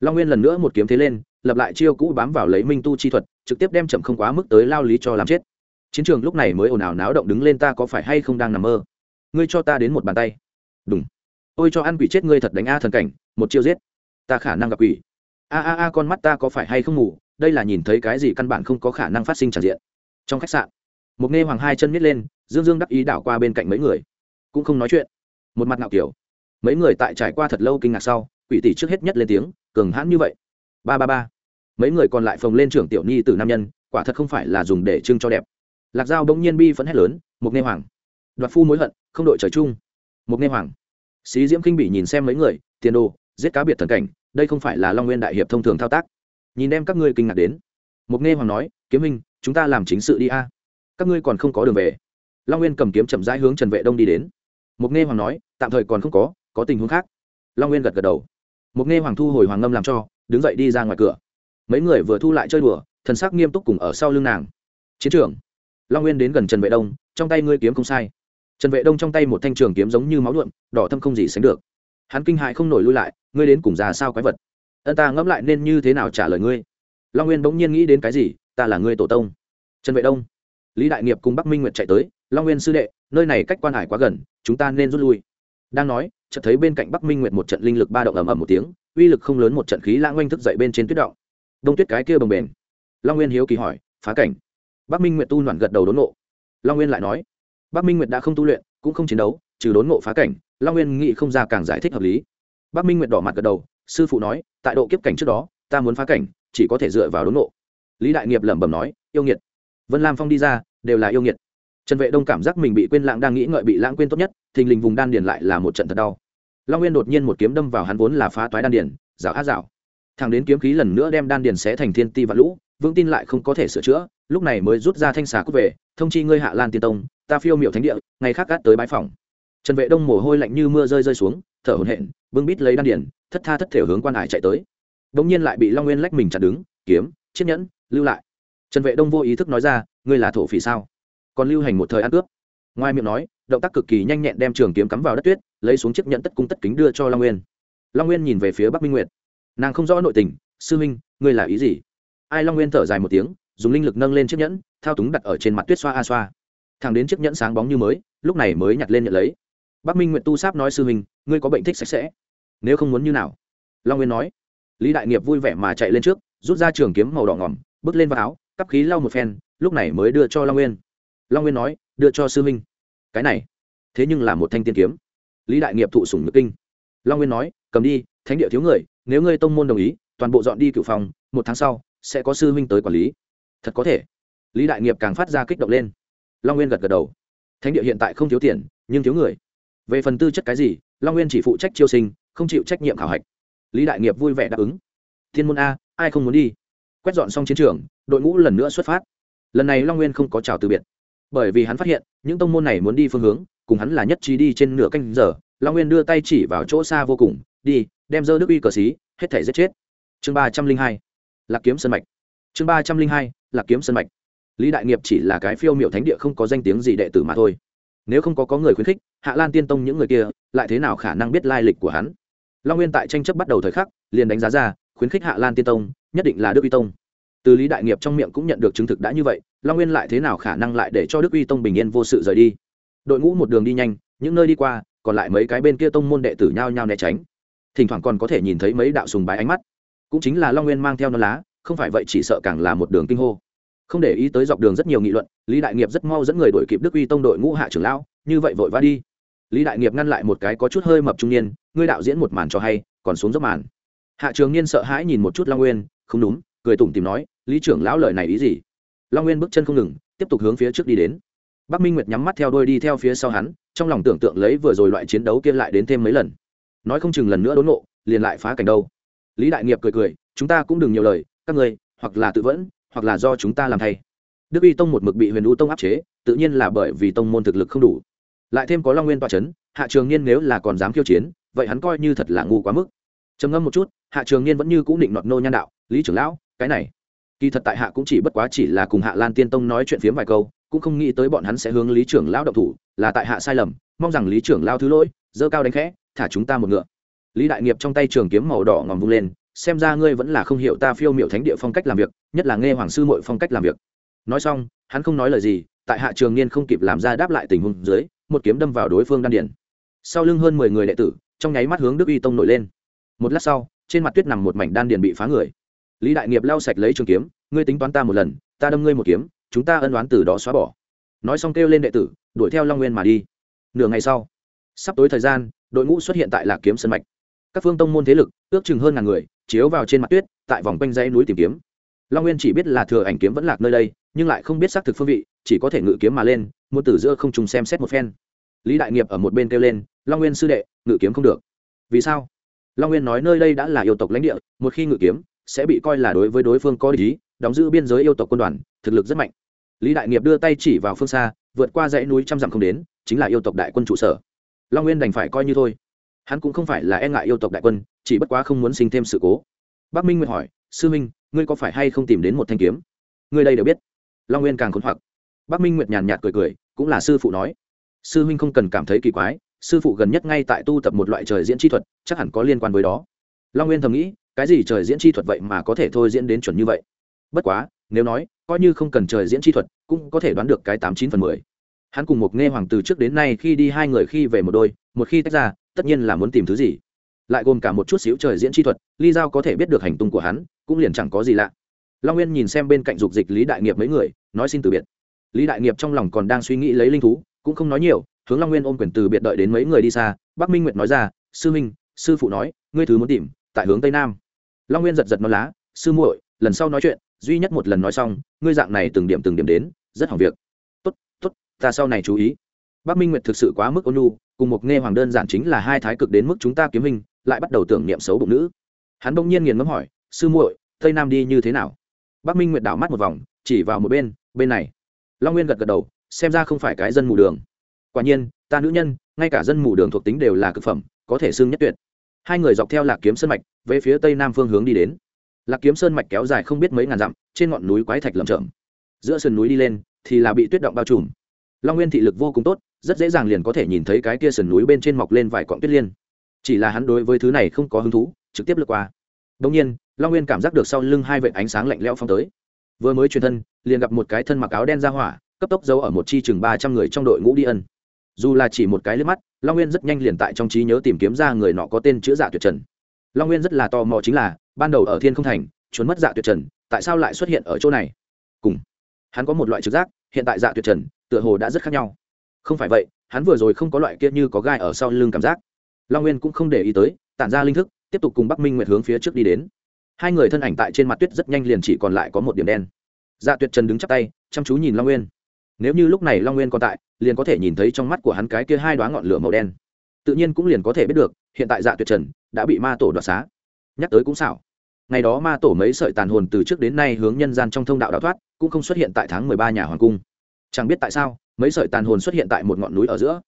long nguyên lần nữa một kiếm thế lên, lập lại chiêu cũ bám vào lấy minh tu chi thuật, trực tiếp đem chậm không quá mức tới lao lý cho làm chết. Chiến trường lúc này mới ồn ào náo động đứng lên ta có phải hay không đang nằm mơ? Ngươi cho ta đến một bàn tay. Đúng ôi cho ăn quỷ chết ngươi thật đánh a thần cảnh, một chiêu giết. Ta khả năng gặp quỷ. A a a con mắt ta có phải hay không ngủ? Đây là nhìn thấy cái gì căn bản không có khả năng phát sinh tràn diện. Trong khách sạn, một nghe hoàng hai chân miết lên, dương dương đắc ý đảo qua bên cạnh mấy người. Cũng không nói chuyện. Một mặt ngạo kiểu. Mấy người tại trải qua thật lâu kinh ngạc sau quỷ tỷ trước hết nhất lên tiếng, cường hãn như vậy. Ba ba ba. Mấy người còn lại phồng lên trưởng tiểu nhi từ nam nhân, quả thật không phải là dùng để trưng cho đẹp. Lạc dao bỗng nhiên bi phẫn hét lớn, Mục nghe hoàng. Đoạt phu mối hận, không đội trời chung. Mục nghe hoàng. Xí diễm kinh bị nhìn xem mấy người, tiền đồ, giết cá biệt thần cảnh, đây không phải là long nguyên đại hiệp thông thường thao tác. Nhìn đem các ngươi kinh ngạc đến. Mục nghe hoàng nói, kiếm minh, chúng ta làm chính sự đi a. Các ngươi còn không có đường về. Long nguyên cầm kiếm chậm rãi hướng trần vệ đông đi đến. Mục nghe hoàng nói, tạm thời còn không có có tình huống khác. Long nguyên gật gật đầu một nghe hoàng thu hồi hoàng ngâm làm cho, đứng dậy đi ra ngoài cửa. Mấy người vừa thu lại chơi đùa, thần sắc nghiêm túc cùng ở sau lưng nàng. Chiến trường. Long nguyên đến gần trần vệ đông, trong tay ngươi kiếm không sai. Trần vệ đông trong tay một thanh trường kiếm giống như máu nhuộm, đỏ thâm không gì sánh được. Hắn kinh hại không nổi lui lại, ngươi đến cùng già sao quái vật? Ân ta ngẫm lại nên như thế nào trả lời ngươi? Long nguyên bỗng nhiên nghĩ đến cái gì, ta là ngươi tổ tông. Trần vệ đông. Lý đại nghiệp cùng bắc minh nguyệt chạy tới, long nguyên sư đệ, nơi này cách quan hải quá gần, chúng ta nên rút lui. Đang nói chợt thấy bên cạnh bắc minh nguyệt một trận linh lực ba động ầm ầm một tiếng, uy lực không lớn một trận khí lãng oanh thức dậy bên trên tuyết động. Đông tuyết cái kia bồng bềnh. Long nguyên hiếu kỳ hỏi, phá cảnh? Bắc minh nguyệt tu loạn gật đầu đốn nộ long nguyên lại nói, bắc minh nguyệt đã không tu luyện, cũng không chiến đấu, trừ đốn ngộ phá cảnh, long nguyên nghĩ không ra càng giải thích hợp lý. Bắc minh nguyệt đỏ mặt gật đầu, sư phụ nói, tại độ kiếp cảnh trước đó, ta muốn phá cảnh, chỉ có thể dựa vào đốn ngộ. Lý đại nghiệp lẩm bẩm nói, yêu nghiệt. Vân lam phong đi ra, đều là yêu nghiệt trần vệ đông cảm giác mình bị quên lãng đang nghĩ ngợi bị lãng quên tốt nhất, thình lình vùng đan điền lại là một trận thật đau. Long nguyên đột nhiên một kiếm đâm vào hắn vốn là phá toái đan điền, rào á rào. Thằng đến kiếm khí lần nữa đem đan điền xé thành thiên ti và lũ, vững tin lại không có thể sửa chữa, lúc này mới rút ra thanh xà cút về, thông chi ngươi hạ lan tiên tông, ta phiêu miệu thánh địa, ngày khác gắt tới bãi phòng trần vệ đông mồ hôi lạnh như mưa rơi rơi xuống, thở hổn hển, bưng bít lấy đan điền, thất tha thất thể hướng quan hải chạy tới. Bỗng nhiên lại bị long nguyên lách mình chặt đứng, kiếm, chiếc nhẫn, lưu lại. Trần vệ đông vô ý thức nói ra, ngươi là thổ phỉ sao? Còn lưu hành một thời ăn cướp. Ngoài miệng nói, động tác cực kỳ nhanh nhẹn đem trường kiếm cắm vào đất tuyết, lấy xuống chiếc nhẫn tất cung tất kính đưa cho long nguyên. Long nguyên nhìn về phía bắc minh nguyệt. Nàng không rõ nội tình, sư minh ngươi là ý gì? Ai long nguyên thở dài một tiếng, dùng linh lực nâng lên chiếc nhẫn, thao túng đặt ở trên mặt tuyết xoa a xoa. Thẳng đến chiếc nhẫn sáng bóng như mới, lúc này mới nhặt lên nhận lấy. Bắc minh nguyện tu sáp nói, sư minh ngươi có bệnh thích sạch sẽ. Nếu không muốn như nào? Long nguyên nói. Lý đại nghiệp vui vẻ mà chạy lên trước, rút ra trường kiếm màu đỏ ngỏm, bước lên vào áo, cắp khí lau một phen, lúc này mới đưa cho long nguyên long nguyên nói, đưa cho sư minh cái này, thế nhưng là một thanh tiên kiếm. Lý đại nghiệp thụ sủng nhược kinh. Long nguyên nói, cầm đi, thánh địa thiếu người, nếu ngươi tông môn đồng ý, toàn bộ dọn đi cựu phòng, một tháng sau, sẽ có sư huynh tới quản lý. Thật có thể. Lý đại nghiệp càng phát ra kích động lên. Long nguyên gật gật đầu. Thánh địa hiện tại không thiếu tiền, nhưng thiếu người. Về phần tư chất cái gì, long nguyên chỉ phụ trách chiêu sinh, không chịu trách nhiệm khảo hạch. Lý đại nghiệp vui vẻ đáp ứng. Thiên môn a, ai không muốn đi? Quét dọn xong chiến trường, đội ngũ lần nữa xuất phát. Lần này long nguyên không có chào từ biệt bởi vì hắn phát hiện, những tông môn này muốn đi phương hướng, cùng hắn là nhất trí đi trên nửa canh giờ, long nguyên đưa tay chỉ vào chỗ xa vô cùng, đi, đem dơ đức uy cờ xí, hết thể giết chết. Chương ba trăm linh hai, lạc kiếm sân mạch. Chương ba trăm linh hai, lạc kiếm sân mạch. Lý đại nghiệp chỉ là cái phiêu m i ệ u thánh địa không có danh tiếng gì đệ tử mà thôi. Nếu không có có người khuyến khích, hạ lan tiên tông những người kia, lại thế nào khả năng biết lai lịch của hắn? Long nguyên tại tranh chấp bắt đầu thời khắc, liền đánh giá ra, khuyến khích hạ lan tiên tông, nhất định là đức uy tông từ lý đại nghiệp trong miệng cũng nhận được chứng thực đã như vậy, long nguyên lại thế nào khả năng lại để cho đức uy tông bình yên vô sự rời đi? Đội ngũ một đường đi nhanh, những nơi đi qua, còn lại mấy cái bên kia tông môn đệ tử nhao nhao né tránh. Thỉnh thoảng còn có thể nhìn thấy mấy đạo sùng bái ánh mắt. Cũng chính là long nguyên mang theo non lá, không phải vậy chỉ sợ càng là một đường kinh hô. Không để ý tới dọc đường rất nhiều nghị luận, lý đại nghiệp rất mau dẫn người đổi kịp đức uy tông đội ngũ hạ trưởng lão, như vậy vội vã đi. Lý đại nghiệp ngăn lại một cái có chút hơi mập trung niên, ngươi đạo diễn một màn cho hay, còn xuống dốc màn. Hạ trường niên sợ hãi nhìn một chút long nguyên, không đúng cười tủm tìm nói, lý trưởng lão lời này ý gì? Long nguyên bước chân không ngừng, tiếp tục hướng phía trước đi đến. Bắc minh nguyệt nhắm mắt theo đôi đi theo phía sau hắn, trong lòng tưởng tượng lấy vừa rồi loại chiến đấu kia lại đến thêm mấy lần. Nói không chừng lần nữa đốn nộ liền lại phá cảnh đâu. Lý đại nghiệp cười cười, chúng ta cũng đừng nhiều lời, các người hoặc là tự vẫn, hoặc là do chúng ta làm thay. Đức y tông một mực bị huyền u tông áp chế, tự nhiên là bởi vì tông môn thực lực không đủ. Lại thêm có long nguyên toa c h ấ n hạ trường niên nếu là còn dám khiêu chiến, vậy hắn coi như thật là ngu quá mức. Trầm ngâm một chút, hạ trường niên vẫn như c ũ định nọt nô nhan đạo, lý trưởng lão cái này. Kỳ thật tại hạ cũng chỉ bất quá chỉ là cùng hạ lan tiên tông nói chuyện phiếm vài câu, cũng không nghĩ tới bọn hắn sẽ hướng lý trưởng lão động thủ, là tại hạ sai lầm, mong rằng lý trưởng lao thứ lỗi, dơ cao đánh khẽ, thả chúng ta một ngựa. Lý đại nghiệp trong tay trường kiếm màu đỏ ngòm vung lên, xem ra ngươi vẫn là không hiểu ta phiêu miệu thánh địa phong cách làm việc, nhất là nghe hoàng sư mội phong cách làm việc. Nói xong, hắn không nói lời gì, tại hạ trường niên không kịp làm ra đáp lại tình huống dưới, một kiếm đâm vào đối phương đan điển sau lưng hơn mười người đệ tử, trong nháy mắt hướng đức uy tông nổi lên. Một lát sau, trên mặt tuyết nằm một mảnh đan điển bị phá người lý đại nghiệp lau sạch lấy trường kiếm, ngươi tính toán ta một lần, ta đâm ngươi một kiếm, chúng ta ân đoán từ đó xóa bỏ. Nói xong kêu lên đệ tử, đuổi theo long nguyên mà đi. Nửa ngày sau, sắp tối thời gian, đội ngũ xuất hiện tại lạc kiếm sân mạch. Các phương tông môn thế lực, ước chừng hơn ngàn người, chiếu vào trên mặt tuyết, tại vòng quanh dãy núi tìm kiếm. Long nguyên chỉ biết là thừa ảnh kiếm vẫn lạc nơi đây, nhưng lại không biết xác thực phương vị, chỉ có thể ngự kiếm mà lên, muốn từ giữa không trùng xem xét một phen. Lý đại nghiệp ở một bên kêu lên, long nguyên sư đệ, ngự kiếm không được. Vì sao? Long nguyên nói, nơi đây đã là yêu tộc lãnh địa, một khi ngự kiếm sẽ bị coi là đối với đối phương có lý đóng giữ biên giới yêu tộc quân đoàn, thực lực rất mạnh. Lý đại nghiệp đưa tay chỉ vào phương xa, vượt qua dãy núi trăm dặm không đến, chính là yêu tộc đại quân trụ sở. Long nguyên đành phải coi như thôi. Hắn cũng không phải là e ngại yêu tộc đại quân, chỉ bất quá không muốn sinh thêm sự cố. Bắc minh nguyện hỏi, sư minh, ngươi có phải hay không tìm đến một thanh kiếm? Ngươi đây đều biết. Long nguyên càng khốn hoặc. Bắc minh nguyệt nhàn nhạt cười cười, cũng là sư phụ nói. Sư huynh không cần cảm thấy kỳ quái, sư phụ gần nhất ngay tại tu tập một loại trời diễn chi thuật, chắc hẳn có liên quan với đó. Long nguyên thầm nghĩ cái gì trời diễn chi thuật vậy mà có thể thôi diễn đến chuẩn như vậy? Bất quá, nếu nói, coi như không cần trời diễn chi thuật, cũng có thể đoán được cái tám chín phần mười. Hắn cùng một nghe hoàng từ trước đến nay khi đi hai người khi về một đôi, một khi tách ra, tất nhiên là muốn tìm thứ gì. Lại gồm cả một chút xíu trời diễn chi thuật, ly giao có thể biết được hành tung của hắn, cũng liền chẳng có gì lạ. Long nguyên nhìn xem bên cạnh dục dịch lý đại nghiệp mấy người, nói xin từ biệt. Lý đại nghiệp trong lòng còn đang suy nghĩ lấy linh thú, cũng không nói nhiều, hướng long nguyên ôm quyền từ biệt đợi đến mấy người đi xa. Bắc minh nguyệt nói ra, sư minh, sư phụ nói, ngươi thứ muốn tìm, tại hướng tây nam long nguyên giật giật non lá, sư muội, lần sau nói chuyện, duy nhất một lần nói xong, ngươi dạng này từng điểm từng điểm đến, rất hỏng việc. Tốt tốt, ta sau này chú ý. Bắc minh nguyệt thực sự quá mức ôn nhu, cùng một nghe hoàng đơn giản chính là hai thái cực đến mức chúng ta kiếm hình, lại bắt đầu tưởng niệm xấu bụng nữ. Hắn bỗng nhiên nghiền ngẫm hỏi, sư muội, tây nam đi như thế nào? Bắc minh nguyệt đảo mắt một vòng, chỉ vào một bên bên này. Long nguyên gật gật đầu, xem ra không phải cái dân mù đường. Quả nhiên, ta nữ nhân, ngay cả dân mù đường thuộc tính đều là cực phẩm, có thể xưng nhất tuyệt hai người dọc theo lạc kiếm sơn mạch, về phía tây nam phương hướng đi đến. Lạc kiếm sơn mạch kéo dài không biết mấy ngàn dặm, trên ngọn núi quái thạch lầm chởm. Giữa sườn núi đi lên, thì là bị tuyết động bao trùm. Long nguyên thị lực vô cùng tốt, rất dễ dàng liền có thể nhìn thấy cái kia sườn núi bên trên mọc lên vài cọng tuyết liên. Chỉ là hắn đối với thứ này không có hứng thú, trực tiếp lướt qua. Đông nhiên, long nguyên cảm giác được sau lưng hai vệ ánh sáng lạnh lẽo phong tới. Vừa mới truyền thân, liền gặp một cái thân mặc áo đen ra hỏa, cấp tốc giấu ở một chi chừng ba trăm người trong đội ngũ đi ân dù là chỉ một cái liếc mắt, long nguyên rất nhanh liền tại trong trí nhớ tìm kiếm ra người nọ có tên chữ dạ tuyệt trần. Long nguyên rất là tò mò chính là, ban đầu ở thiên không thành trốn mất dạ tuyệt trần, tại sao lại xuất hiện ở chỗ này? Cùng, hắn có một loại trực giác, hiện tại dạ tuyệt trần, tựa hồ đã rất khác nhau. Không phải vậy, hắn vừa rồi không có loại kia như có gai ở sau lưng cảm giác. Long nguyên cũng không để ý tới, tản ra linh thức, tiếp tục cùng bắc minh nguyệt hướng phía trước đi đến. Hai người thân ảnh tại trên mặt tuyết rất nhanh liền chỉ còn lại có một điểm đen. Dạ tuyệt trần đứng chắp tay, chăm chú nhìn long nguyên nếu như lúc này long nguyên còn tại, liền có thể nhìn thấy trong mắt của hắn cái kia hai đoá ngọn lửa màu đen. Tự nhiên cũng liền có thể biết được, hiện tại dạ tuyệt trần đã bị ma tổ đoạt xá. Nhắc tới cũng xảo. Ngày đó ma tổ mấy sợi tàn hồn từ trước đến nay hướng nhân gian trong thông đạo đào thoát, cũng không xuất hiện tại tháng mười ba nhà hoàng cung. Chẳng biết tại sao, mấy sợi tàn hồn xuất hiện tại một ngọn núi ở giữa.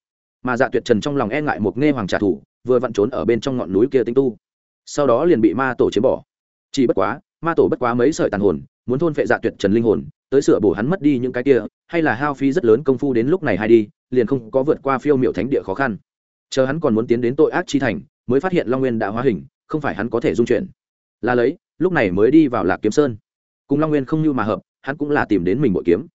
Mà dạ tuyệt trần trong lòng e ngại một nghe hoàng trả thù, vừa vặn trốn ở bên trong ngọn núi kia tinh tu. Sau đó liền bị ma tổ chiếm bỏ. Chỉ bất quá, ma tổ bất quá mấy sợi tàn hồn, muốn thôn phệ dạ tuyệt trần linh hồn, tới sửa bổ hắn mất đi những cái kia hay là hao phí rất lớn công phu đến lúc này hay đi, liền không có vượt qua phiêu miệu thánh địa khó khăn. Chờ hắn còn muốn tiến đến tội ác chi thành, mới phát hiện long nguyên đã hóa hình, không phải hắn có thể dung chuyển. Là lấy, lúc này mới đi vào lạc kiếm sơn. Cùng long nguyên không như mà hợp, hắn cũng là tìm đến mình bội kiếm.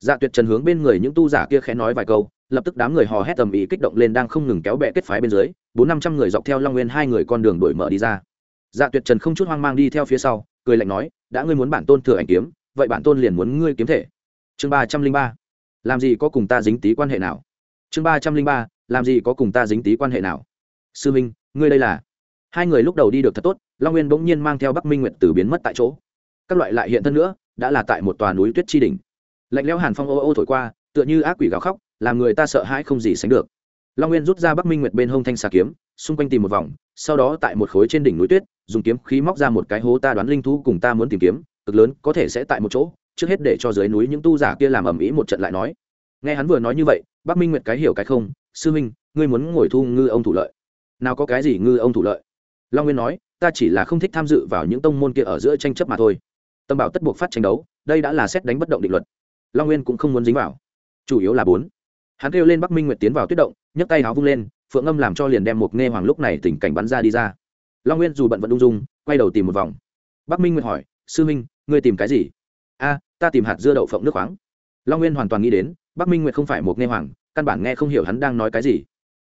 Dạ tuyệt trần hướng bên người những tu giả kia khẽ nói vài câu, lập tức đám người hò hét tầm ý kích động lên đang không ngừng kéo bẹ kết phái bên dưới, bốn năm trăm người dọc theo long nguyên hai người con đường đổi mở đi ra. Dạ tuyệt trần không chút hoang mang đi theo phía sau, cười lạnh nói, đã ngươi muốn bản tôn thừa ảnh kiếm, vậy bản tôn liền muốn ngươi kiếm thể chương ba trăm linh ba. Làm gì có cùng ta dính tí quan hệ nào? Chương ba trăm linh ba, làm gì có cùng ta dính tí quan hệ nào? Sư minh, ngươi đây là? Hai người lúc đầu đi được thật tốt, long nguyên bỗng nhiên mang theo bắc minh nguyện từ biến mất tại chỗ. Các loại lại hiện thân nữa, đã là tại một tòa núi tuyết chi đỉnh. Lạnh lẽo hàn phong ô ô thổi qua, tựa như ác quỷ gào khóc, làm người ta sợ hãi không gì sánh được. Long nguyên rút ra bắc minh nguyệt bên hông thanh xà kiếm, xung quanh tìm một vòng, sau đó tại một khối trên đỉnh núi tuyết, dùng kiếm khí móc ra một cái hố ta đoán linh thú cùng ta muốn tìm kiếm, cực lớn, có thể sẽ tại một chỗ trước hết để cho dưới núi những tu giả kia làm ầm ĩ một trận lại nói. Nghe hắn vừa nói như vậy, bắc minh nguyệt cái hiểu cái không, sư minh, ngươi muốn ngồi thu ngư ông thủ lợi. Nào có cái gì ngư ông thủ lợi? Long nguyên nói, ta chỉ là không thích tham dự vào những tông môn kia ở giữa tranh chấp mà thôi. Tâm bảo tất buộc phát tranh đấu, đây đã là xét đánh bất động định luật. Long nguyên cũng không muốn dính vào. Chủ yếu là bốn. Hắn kêu lên bắc minh nguyệt tiến vào tuyết động, nhấc tay áo vung lên, phượng âm làm cho liền đem một nghe hoàng lúc này tình cảnh bắn ra đi ra. Long nguyên dù bận vẫn ung dung, quay đầu tìm một vòng. Bắc minh nguyệt hỏi, sư minh, ngươi tìm cái gì? A, ta tìm hạt dưa đậu phộng nước khoáng. Long nguyên hoàn toàn nghĩ đến, bắc minh nguyệt không phải một nghe hoàng, căn bản nghe không hiểu hắn đang nói cái gì.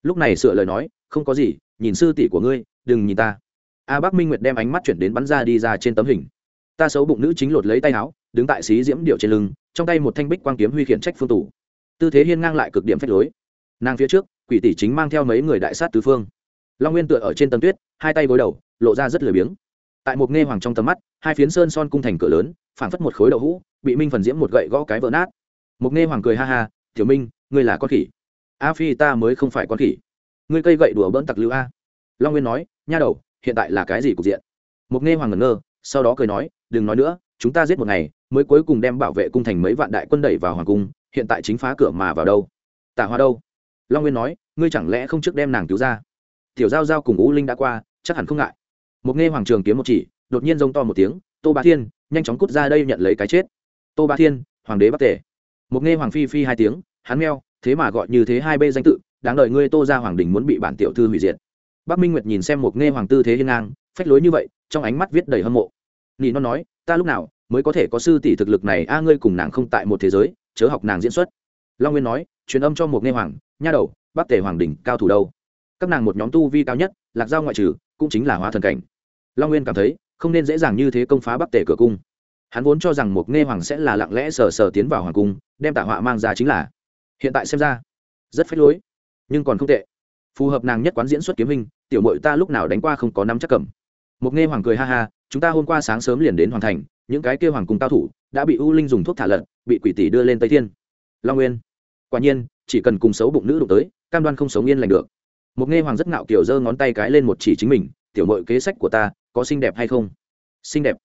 Lúc này sửa lời nói, không có gì, nhìn sư tỷ của ngươi, đừng nhìn ta. A, bắc minh nguyệt đem ánh mắt chuyển đến bắn ra đi ra trên tấm hình. Ta xấu bụng nữ chính lột lấy tay áo, đứng tại xí diễm điệu trên lưng, trong tay một thanh bích quang kiếm huy khiển trách phương tủ tư thế hiên ngang lại cực điểm phách lối. Nàng phía trước, quỷ tỷ chính mang theo mấy người đại sát tứ phương. Long nguyên tựa ở trên tấm tuyết, hai tay gối đầu, lộ ra rất lười biếng tại một nghe hoàng trong tầm mắt, hai phiến sơn son cung thành cửa lớn, phảng phất một khối đậu hũ, bị minh phần diễm một gậy gõ cái vỡ nát. Một nghe hoàng cười ha ha, tiểu minh, ngươi là con khỉ. A phi, ta mới không phải con khỉ. Ngươi cây gậy đùa bỡn tặc lưu a. Long nguyên nói, nha đầu, hiện tại là cái gì cục diện? Một nghe hoàng ngẩn ngơ, sau đó cười nói, đừng nói nữa, chúng ta giết một ngày, mới cuối cùng đem bảo vệ cung thành mấy vạn đại quân đẩy vào hoàng cung, hiện tại chính phá cửa mà vào đâu? Tả hoa đâu? Long nguyên nói, ngươi chẳng lẽ không trước đem nàng cứu ra? Tiểu giao giao cùng u linh đã qua, chắc hẳn không ngại một nghe hoàng trường kiếm một chỉ, đột nhiên rông to một tiếng, tô bá thiên, nhanh chóng cút ra đây nhận lấy cái chết. Tô bá thiên, hoàng đế bắc tể. Một nghe hoàng phi phi hai tiếng, hắn meo, thế mà gọi như thế hai bê danh tự, đáng đợi ngươi tô ra hoàng đình muốn bị bản tiểu thư hủy diệt. Bắc minh nguyệt nhìn xem một nghe hoàng tư thế hiên ngang, phách lối như vậy, trong ánh mắt viết đầy hâm mộ. Nị non nói, ta lúc nào mới có thể có sư tỷ thực lực này? A, ngươi cùng nàng không tại một thế giới, chớ học nàng diễn xuất. Long nguyên nói, truyền âm cho một nghe hoàng, nha đầu bắc tề hoàng đình cao thủ đâu? Các nàng một nhóm tu vi cao nhất, lạc giao ngoại trừ cũng chính là hóa thần cảnh. Long nguyên cảm thấy, không nên dễ dàng như thế công phá bắc tể cửa cung. Hắn vốn cho rằng một nghe hoàng sẽ là lặng lẽ sờ sờ tiến vào hoàng cung, đem tả họa mang ra chính là. Hiện tại xem ra, rất phách lối, nhưng còn không tệ. Phù hợp nàng nhất quán diễn xuất kiếm hình, tiểu mội ta lúc nào đánh qua không có năm chắc cầm. Một nghe hoàng cười ha ha, chúng ta hôm qua sáng sớm liền đến hoàng thành, những cái kêu hoàng cung cao thủ đã bị u linh dùng thuốc thả lợn, bị quỷ tỷ đưa lên tây thiên. Long nguyên, quả nhiên, chỉ cần cùng xấu bụng nữ đụng tới, cam đoan không sống yên lành được một nghe hoàng rất ngạo kiểu giơ ngón tay cái lên một chỉ chính mình, tiểu mội kế sách của ta, có xinh đẹp hay không? Xinh đẹp.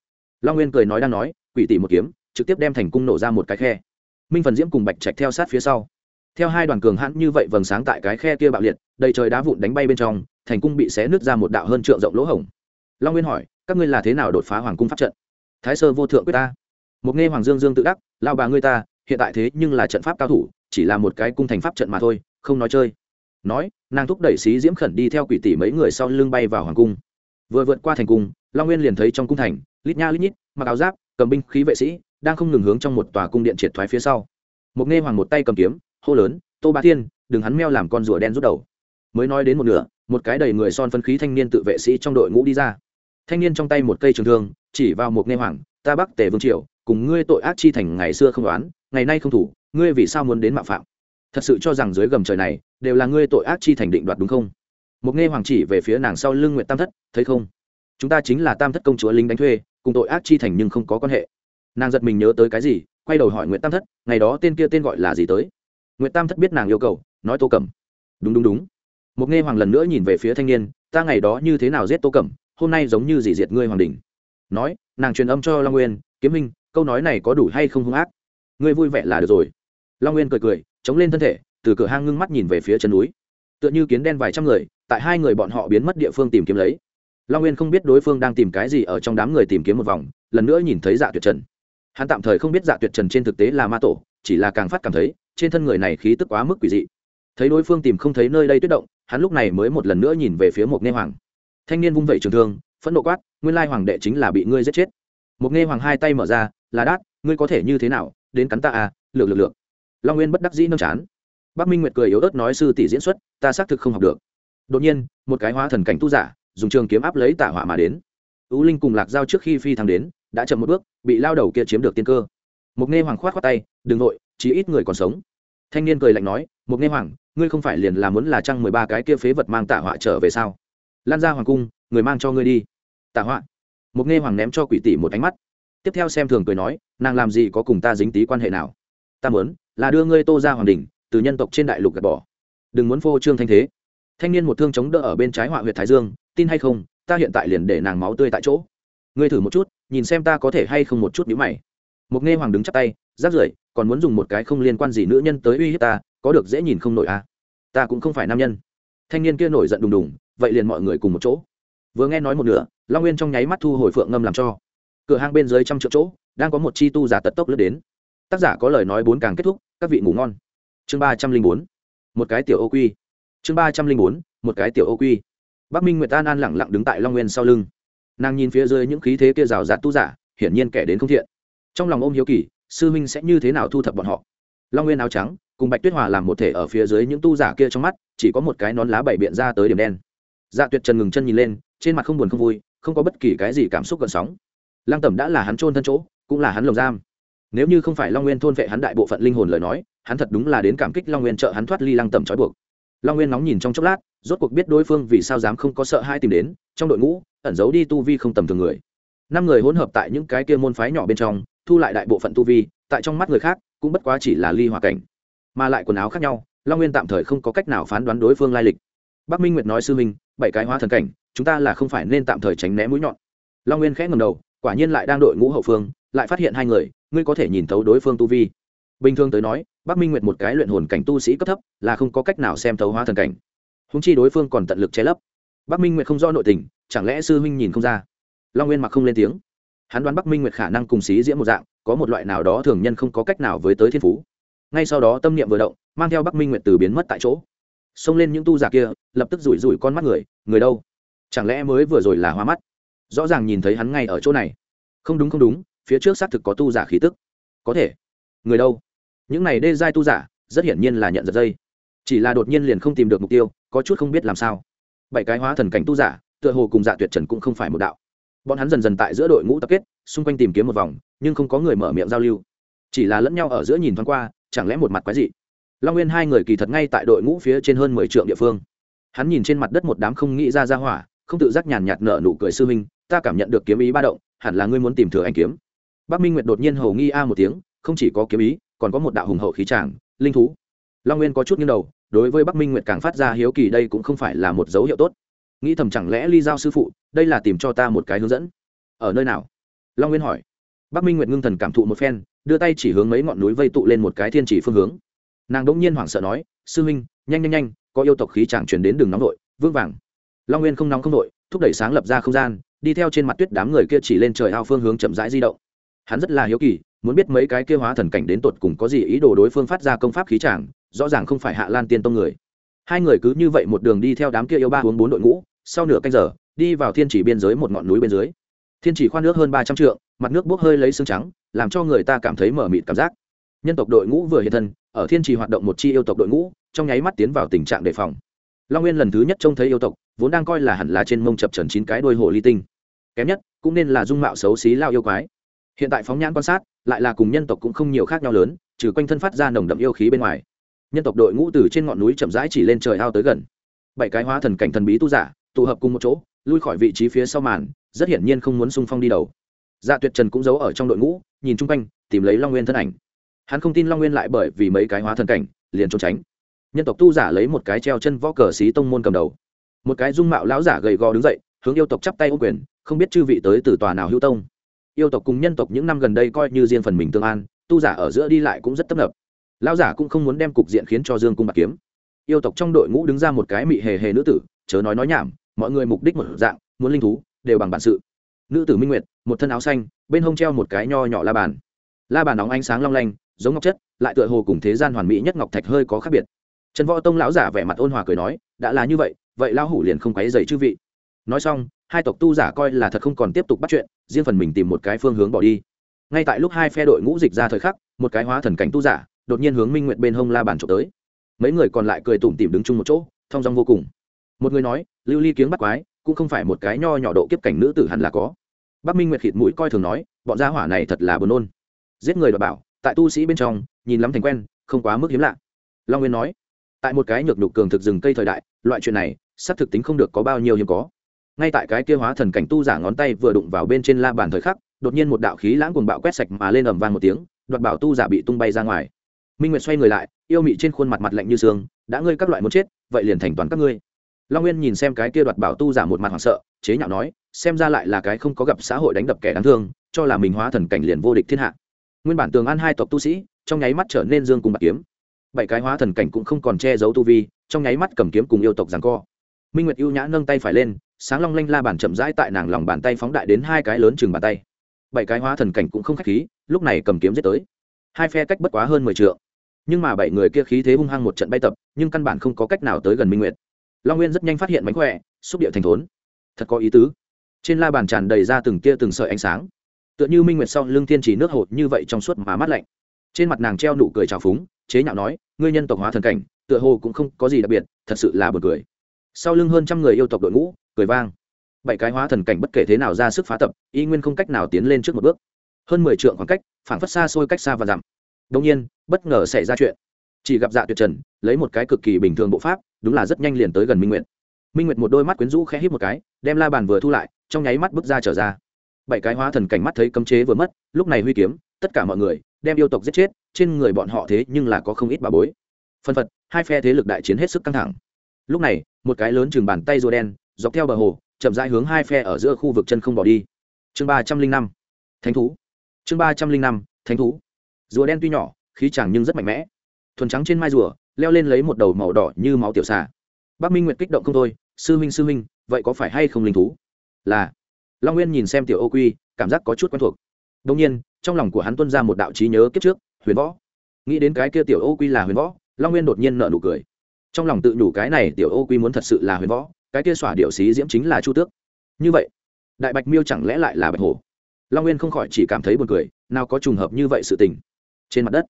Long nguyên cười nói đang nói, quỷ tỷ một kiếm, trực tiếp đem thành cung nổ ra một cái khe. Minh phần diễm cùng bạch trạch theo sát phía sau. Theo hai đoàn cường hãn như vậy vầng sáng tại cái khe kia bạo liệt, đầy trời đá vụn đánh bay bên trong, thành cung bị xé nứt ra một đạo hơn trượng rộng lỗ hổng. Long nguyên hỏi, các ngươi là thế nào đột phá hoàng cung pháp trận? Thái sơ vô thượng quyết ta. Một nghe hoàng dương dương tự đắc lao bà ngươi ta, hiện tại thế nhưng là trận pháp cao thủ, chỉ là một cái cung thành pháp trận mà thôi, không nói chơi nói, nàng thúc đẩy xí diễm khẩn đi theo quỷ tỷ mấy người sau lưng bay vào hoàng cung. Vừa vượt qua thành cung, long nguyên liền thấy trong cung thành, lít nha lít nhít, mặc áo giáp, cầm binh khí vệ sĩ, đang không ngừng hướng trong một tòa cung điện triệt thoái phía sau. Một nghe hoàng một tay cầm kiếm, hô lớn, tô bá thiên, đừng hắn meo làm con rùa đen rút đầu. Mới nói đến một nửa, một cái đầy người son phân khí thanh niên tự vệ sĩ trong đội ngũ đi ra. Thanh niên trong tay một cây trường thương, chỉ vào một nghe hoàng, ta bắc tề vương triều, cùng ngươi tội ác chi thành ngày xưa không đoán ngày nay không thủ, ngươi vì sao muốn đến mạo phạm? Thật sự cho rằng dưới gầm trời này đều là ngươi tội ác chi thành định đoạt đúng không? Một nghe hoàng chỉ về phía nàng sau lưng nguyện tam thất, thấy không? Chúng ta chính là tam thất công chúa lính đánh thuê, cùng tội ác chi thành nhưng không có quan hệ. Nàng giật mình nhớ tới cái gì, quay đầu hỏi nguyễn tam thất, ngày đó tên kia tên gọi là gì tới? Nguyễn tam thất biết nàng yêu cầu, nói tô cẩm. Đúng đúng đúng. Một nghe hoàng lần nữa nhìn về phía thanh niên, ta ngày đó như thế nào giết tô cẩm, hôm nay giống như dì diệt ngươi hoàng đình. Nói, nàng truyền âm cho long nguyên, kiếm minh câu nói này có đủ hay không hung ác? Ngươi vui vẻ là được rồi. Long nguyên cười cười, chống lên thân thể từ cửa hang ngưng mắt nhìn về phía chân núi. Tựa như kiến đen vài trăm người, tại hai người bọn họ biến mất địa phương tìm kiếm lấy. Long nguyên không biết đối phương đang tìm cái gì ở trong đám người tìm kiếm một vòng, lần nữa nhìn thấy dạ tuyệt trần. Hắn tạm thời không biết dạ tuyệt trần trên thực tế là ma tổ, chỉ là càng phát cảm thấy, trên thân người này khí tức quá mức quỷ dị. Thấy đối phương tìm không thấy nơi đây tuyết động, hắn lúc này mới một lần nữa nhìn về phía một nghe hoàng. Thanh niên vung vẩy trường thương, phẫn nộ quát, nguyên lai hoàng đệ chính là bị ngươi giết chết. Một nghe hoàng hai tay mở ra, là đát, ngươi có thể như thế nào, đến cắn ta à lược lược lược. Long nguyên bất đắc dĩ nâng chán bắc minh nguyệt cười yếu ớt nói sư tỷ diễn xuất, ta xác thực không học được. Đột nhiên, một cái hóa thần cảnh tu giả, dùng trường kiếm áp lấy tả hỏa mà đến. Ú linh cùng lạc giao trước khi phi thăng đến, đã chậm một bước, bị lao đầu kia chiếm được tiên cơ. Mục nghe hoàng khoát khoát tay, đừng nội chỉ ít người còn sống. Thanh niên cười lạnh nói, Mục nghe hoàng, ngươi không phải liền là muốn là trăng mười ba cái kia phế vật mang tả họa trở về sao? Lan ra hoàng cung, người mang cho ngươi đi. Tả họa Mục nghe hoàng ném cho quỷ tỷ một ánh mắt. Tiếp theo xem thường cười nói, nàng làm gì có cùng ta dính tí quan hệ nào? Ta muốn là đưa ngươi tô ra hoàng đình từ nhân tộc trên đại lục gạt bỏ. Đừng muốn phô trương thanh thế. Thanh niên một thương chống đỡ ở bên trái họa huyện thái dương, tin hay không, ta hiện tại liền để nàng máu tươi tại chỗ. Ngươi thử một chút, nhìn xem ta có thể hay không một chút nhữ mày. Một nghe hoàng đứng chắp tay rát rưởi, còn muốn dùng một cái không liên quan gì nữ nhân tới uy hiếp ta, có được dễ nhìn không nổi à? Ta cũng không phải nam nhân. Thanh niên kia nổi giận đùng đùng, vậy liền mọi người cùng một chỗ. Vừa nghe nói một nửa, long nguyên trong nháy mắt thu hồi phượng ngâm làm cho. Cửa hang bên dưới trăm triệu chỗ, đang có một chi tu giả tật tốc lướt đến. Tác giả có lời nói bốn càng kết thúc, các vị ngủ ngon chương ba trăm linh bốn, một cái tiểu ô quy chương ba trăm linh bốn, một cái tiểu ô quy bắc minh nguyệt an an lẳng lặng đứng tại long nguyên sau lưng. Nàng nhìn phía dưới những khí thế kia rào rạt tu giả, hiển nhiên kẻ đến không thiện. Trong lòng ôm hiếu kỳ, sư minh sẽ như thế nào thu thập bọn họ? Long nguyên áo trắng, cùng bạch tuyết hòa làm một thể ở phía dưới những tu giả kia trong mắt, chỉ có một cái nón lá bảy biện ra tới điểm đen. Dạ tuyệt trần ngừng chân nhìn lên, trên mặt không buồn không vui, không có bất kỳ cái gì cảm xúc gần sóng. Lăng tẩm đã là hắn trôn thân chỗ, cũng là hắn lồng giam. Nếu như không phải long nguyên thôn vệ hắn đại bộ phận linh hồn lời nói hắn thật đúng là đến cảm kích long nguyên trợ hắn thoát ly lăng Tầm trói buộc. Long nguyên nóng nhìn trong chốc lát, rốt cuộc biết đối phương vì sao dám không có sợ hai tìm đến, trong đội ngũ, ẩn giấu đi tu vi không tầm thường người. Năm người hỗn hợp tại những cái kia môn phái nhỏ bên trong, thu lại đại bộ phận tu vi, tại trong mắt người khác, cũng bất quá chỉ là ly hòa cảnh. Mà lại quần áo khác nhau, long nguyên tạm thời không có cách nào phán đoán đối phương lai lịch. Bắc minh nguyệt nói sư minh bảy cái hóa thần cảnh, chúng ta là không phải nên tạm thời tránh né mũi nhọn. Long nguyên khẽ ngầm đầu, quả nhiên lại đang đội ngũ hậu phương, lại phát hiện hai người, ngươi có thể nhìn thấu đối phương tu vi bình thường tới nói, bắc minh nguyệt một cái luyện hồn cảnh tu sĩ cấp thấp, là không có cách nào xem thấu hóa thần cảnh. Húng chi đối phương còn tận lực che lấp. Bắc minh nguyệt không do nội tình, chẳng lẽ sư huynh nhìn không ra? Long nguyên mặc không lên tiếng. Hắn đoán bắc minh nguyệt khả năng cùng xí diễm một dạng, có một loại nào đó thường nhân không có cách nào với tới thiên phú. Ngay sau đó tâm niệm vừa động, mang theo bắc minh nguyệt từ biến mất tại chỗ. Xông lên những tu giả kia, lập tức rủi rủi con mắt người người đâu? Chẳng lẽ mới vừa rồi là hoa mắt? Rõ ràng nhìn thấy hắn ngay ở chỗ này. Không đúng không đúng, phía trước xác thực có tu giả khí tức. Có thể. Người đâu? Những này đê giai tu giả, rất hiển nhiên là nhận giật dây. Chỉ là đột nhiên liền không tìm được mục tiêu, có chút không biết làm sao. Bảy cái hóa thần cảnh tu giả, tựa hồ cùng dạ tuyệt trần cũng không phải một đạo. Bọn hắn dần dần tại giữa đội ngũ tập kết, xung quanh tìm kiếm một vòng, nhưng không có người mở miệng giao lưu. Chỉ là lẫn nhau ở giữa nhìn thoáng qua, chẳng lẽ một mặt quái dị? Long nguyên hai người kỳ thật ngay tại đội ngũ phía trên hơn mười trượng địa phương. Hắn nhìn trên mặt đất một đám không nghĩ ra ra hỏa, không tự giác nhàn nhạt nở nụ cười sư minh ta cảm nhận được kiếm ý ba động, hẳn là ngươi muốn tìm thừa anh kiếm. Bắc minh nguyệt đột nhiên hầu nghi a một tiếng, không chỉ có kiếm ý còn có một đạo hùng hậu khí tràng, linh thú. Long nguyên có chút nghiêng đầu, đối với bắc minh nguyệt càng phát ra hiếu kỳ, đây cũng không phải là một dấu hiệu tốt. Nghĩ thầm chẳng lẽ ly giao sư phụ, đây là tìm cho ta một cái hướng dẫn. Ở nơi nào? Long nguyên hỏi. Bắc minh nguyệt ngưng thần cảm thụ một phen, đưa tay chỉ hướng mấy ngọn núi vây tụ lên một cái thiên chỉ phương hướng. Nàng đỗng nhiên hoảng sợ nói, sư huynh, nhanh nhanh nhanh, có yêu tộc khí chẳng chuyển đến đường nóng nội vương vàng. Long nguyên không nóng không nội thúc đẩy sáng lập ra không gian, đi theo trên mặt tuyết đám người kia chỉ lên trời ao phương hướng chậm rãi di động. Hắn rất là hiếu kỳ muốn biết mấy cái kia hóa thần cảnh đến tột cùng có gì ý đồ đối phương phát ra công pháp khí tràng, rõ ràng không phải hạ lan tiên tông người. Hai người cứ như vậy một đường đi theo đám kia yêu ba hướng bốn đội ngũ, sau nửa canh giờ, đi vào thiên chỉ biên giới một ngọn núi bên dưới. Thiên chỉ khoan nước hơn ba trăm trượng, mặt nước bốc hơi lấy xương trắng, làm cho người ta cảm thấy mở mịt cảm giác. Nhân tộc đội ngũ vừa hiện thân, ở thiên trì hoạt động một chi yêu tộc đội ngũ, trong nháy mắt tiến vào tình trạng đề phòng. Long nguyên lần thứ nhất trông thấy yêu tộc, vốn đang coi là hẳn là trên mông chập trần chín cái đôi hồ ly tinh. Kém nhất, cũng nên là dung mạo xấu xí lao yêu quái hiện tại phóng nhãn quan sát, lại là cùng nhân tộc cũng không nhiều khác nhau lớn, trừ quanh thân phát ra nồng đậm yêu khí bên ngoài. Nhân tộc đội ngũ từ trên ngọn núi chậm rãi chỉ lên trời ao tới gần. Bảy cái hóa thần cảnh thần bí tu giả, tụ hợp cùng một chỗ, lui khỏi vị trí phía sau màn, rất hiển nhiên không muốn xung phong đi đầu. Dạ tuyệt trần cũng giấu ở trong đội ngũ, nhìn chung quanh, tìm lấy long nguyên thân ảnh. Hắn không tin long nguyên lại bởi vì mấy cái hóa thần cảnh, liền trốn tránh. Nhân tộc tu giả lấy một cái treo chân võ cờ xí tông môn cầm đầu. Một cái dung mạo lão giả gầy gò đứng dậy, hướng yêu tộc chắp tay ô quyền, không biết chư vị tới từ tòa nào hữu tông yêu tộc cùng nhân tộc những năm gần đây coi như riêng phần mình tương an, tu giả ở giữa đi lại cũng rất tấp nập. Lão giả cũng không muốn đem cục diện khiến cho dương cung bạc kiếm. Yêu tộc trong đội ngũ đứng ra một cái mị hề hề nữ tử, chớ nói nói nhảm, mọi người mục đích một dạng, muốn linh thú, đều bằng bản sự. Nữ tử minh nguyệt, một thân áo xanh, bên hông treo một cái nho nhỏ la bàn. La bàn nóng ánh sáng long lanh, giống ngọc chất, lại tựa hồ cùng thế gian hoàn mỹ nhất ngọc thạch hơi có khác biệt. Trần võ tông lão giả vẻ mặt ôn hòa cười nói, đã là như vậy vậy lão hủ liền không quấy dày chư vị. Nói xong, hai tộc tu giả coi là thật không còn tiếp tục bắt chuyện riêng phần mình tìm một cái phương hướng bỏ đi. Ngay tại lúc hai phe đội ngũ dịch ra thời khắc, một cái hóa thần cảnh tu giả, đột nhiên hướng minh nguyệt bên hông la bàn trộm tới. Mấy người còn lại cười tủm tìm đứng chung một chỗ thong dong vô cùng. Một người nói, lưu ly kiếng bắt quái, cũng không phải một cái nho nhỏ độ kiếp cảnh nữ tử hẳn là có. Bắc minh nguyệt khịt mũi coi thường nói, bọn gia hỏa này thật là buồn nôn. Giết người đ bảo, tại tu sĩ bên trong, nhìn lắm thành quen, không quá mức hiếm lạ. Long nguyên nói, tại một cái nhược nhục cường thực rừng cây thời đại, loại chuyện này, xác thực tính không được có bao nhiêu hiếm có ngay tại cái kia hóa thần cảnh tu giả ngón tay vừa đụng vào bên trên la bàn thời khắc, đột nhiên một đạo khí lãng cuồng bạo quét sạch mà lên ầm vang một tiếng, đoạt bảo tu giả bị tung bay ra ngoài. Minh nguyệt xoay người lại, yêu mị trên khuôn mặt mặt lạnh như xương, đã ngươi các loại muốn chết, vậy liền thành toàn các ngươi. Long nguyên nhìn xem cái kia đoạt bảo tu giả một mặt hoảng sợ, chế nhạo nói, xem ra lại là cái không có gặp xã hội đánh đập kẻ đáng thương, cho là mình hóa thần cảnh liền vô địch thiên hạ. Nguyên bản tường an hai tộc tu sĩ, trong nháy mắt trở nên dương cùng bạc kiếm. Bảy cái hóa thần cảnh cũng không còn che giấu tu vi, trong nháy mắt cầm kiếm cùng yêu tộc giằng co. Minh nguyệt ưu nhã nâng tay phải lên sáng long lanh la bàn chậm rãi tại nàng lòng bàn tay phóng đại đến hai cái lớn chừng bàn tay. Bảy cái hóa thần cảnh cũng không khách khí, lúc này cầm kiếm giết tới. Hai phe cách bất quá hơn mười t nhưng mà bảy người kia khí thế hung hăng một trận bay tập, nhưng căn bản không có cách nào tới gần minh nguyệt. Long nguyên rất nhanh phát hiện mánh khỏe, xúc điệu thành thốn. Thật có ý tứ. Trên la bàn tràn đầy ra từng tia từng sợi ánh sáng. Tựa như minh nguyệt sau lưng thiên chỉ nước hột như vậy trong suốt mà mát lạnh. Trên mặt nàng treo nụ cười trào phúng, chế nhạo nói, ngươi nhân tộc hóa thần cảnh, tựa hồ cũng không có gì đặc biệt, thật sự là b u ồ n cười. Sau lưng hơn trăm người yêu tộc đội ngũ cười vang. Bảy cái hóa thần cảnh bất kể thế nào ra sức phá tập, y nguyên không cách nào tiến lên trước một bước. Hơn mười trượng khoảng cách, phảng phất xa xôi cách xa và dặm. Đông nhiên, bất ngờ xảy ra chuyện. Chỉ gặp dạ tuyệt trần, lấy một cái cực kỳ bình thường bộ pháp, đúng là rất nhanh liền tới gần minh nguyệt. Minh nguyệt một đôi mắt quyến rũ khẽ hít một cái, đem la bàn vừa thu lại, trong nháy mắt bước ra trở ra. Bảy cái hóa thần cảnh mắt thấy cấm chế vừa mất, lúc này huy kiếm, tất cả mọi người, đem yêu tộc giết chết, trên người bọn họ thế nhưng là có không ít bà bối. Phân phật, hai phe thế lực đại chiến hết sức căng thẳng. Lúc này, một cái lớn chừng bàn tay rùa đen dọc theo bờ hồ, chậm rãi hướng hai phe ở giữa khu vực chân không bỏ đi. Chương ba trăm linh năm, thánh thú. Chương ba trăm linh năm, thánh thú. Rùa đen tuy nhỏ, khí chẳng nhưng rất mạnh mẽ. Thuần trắng trên mai rùa, leo lên lấy một đầu màu đỏ như máu tiểu xà. Bắc minh nguyệt kích động không thôi, sư huynh sư huynh, vậy có phải hay không linh thú? Là. Long nguyên nhìn xem tiểu ô quy, cảm giác có chút quen thuộc. Đông nhiên, trong lòng của hắn tuân ra một đạo trí nhớ kiếp trước, huyền võ. Nghĩ đến cái kia tiểu ô quy là huyền võ, long nguyên đột nhiên nợ nụ cười. Trong lòng tự nhủ cái này tiểu ô quy muốn thật sự là huyền võ cái kia xỏa điệu xí diễm chính là chu tước. Như vậy, đại bạch miêu chẳng lẽ lại là bạch hổ? Long nguyên không khỏi chỉ cảm thấy buồn cười, nào có trùng hợp như vậy sự tình. Trên mặt đất,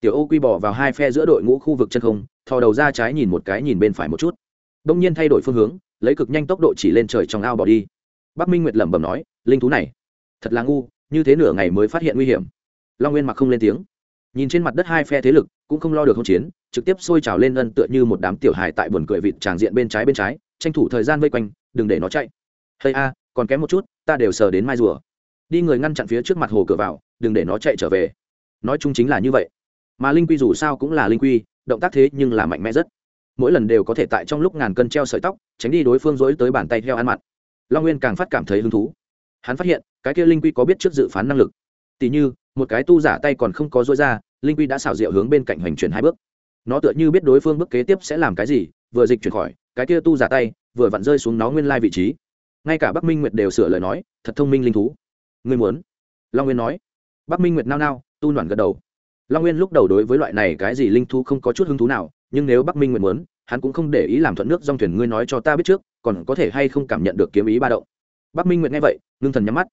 tiểu ô quy bỏ vào hai phe giữa đội ngũ khu vực chân không, thò đầu ra trái nhìn một cái nhìn bên phải một chút. Đông nhiên thay đổi phương hướng, lấy cực nhanh tốc độ chỉ lên trời trong ao bỏ đi. Bắc minh nguyệt lẩm bẩm nói, linh thú này, thật là ngu, như thế nửa ngày mới phát hiện nguy hiểm. Long nguyên mặc không lên tiếng. Nhìn trên mặt đất hai phe thế lực, cũng không lo được hỗn chiến, trực tiếp sôi trào lên ân tựa như một đám tiểu hài tại buồn cười vịt tràng diện bên trái bên trái tranh thủ thời gian vây quanh, đừng để nó chạy. Hay a, còn kém một chút, ta đều sờ đến mai rùa. Đi người ngăn chặn phía trước mặt hồ cửa vào, đừng để nó chạy trở về. Nói chung chính là như vậy. Mà linh quy dù sao cũng là linh quy, động tác thế nhưng là mạnh mẽ rất. Mỗi lần đều có thể tại trong lúc ngàn cân treo sợi tóc, tránh đi đối phương dối tới bàn tay theo ăn mặn. Long nguyên càng phát cảm thấy hứng thú. Hắn phát hiện, cái kia linh quy có biết trước dự phán năng lực. Tỉ như, một cái tu giả tay còn không có dối ra, linh quy đã xảo diệu hướng bên cạnh hoành chuyển hai bước. Nó tựa như biết đối phương bước kế tiếp sẽ làm cái gì, vừa dịch chuyển khỏi cái kia tu giả tay vừa vặn rơi xuống nó nguyên lai vị trí. Ngay cả bắc minh nguyệt đều sửa lời nói, thật thông minh linh thú. Ngươi muốn? Long nguyên nói. Bắc minh nguyệt nao nao, tu noản gật đầu. Long nguyên lúc đầu đối với loại này cái gì linh thú không có chút hứng thú nào, nhưng nếu bắc minh nguyệt muốn, hắn cũng không để ý làm thuận nước dòng thuyền ngươi nói cho ta biết trước, còn có thể hay không cảm nhận được kiếm ý ba động. Bắc minh nguyệt nghe vậy, ngưng thần nhắm mắt.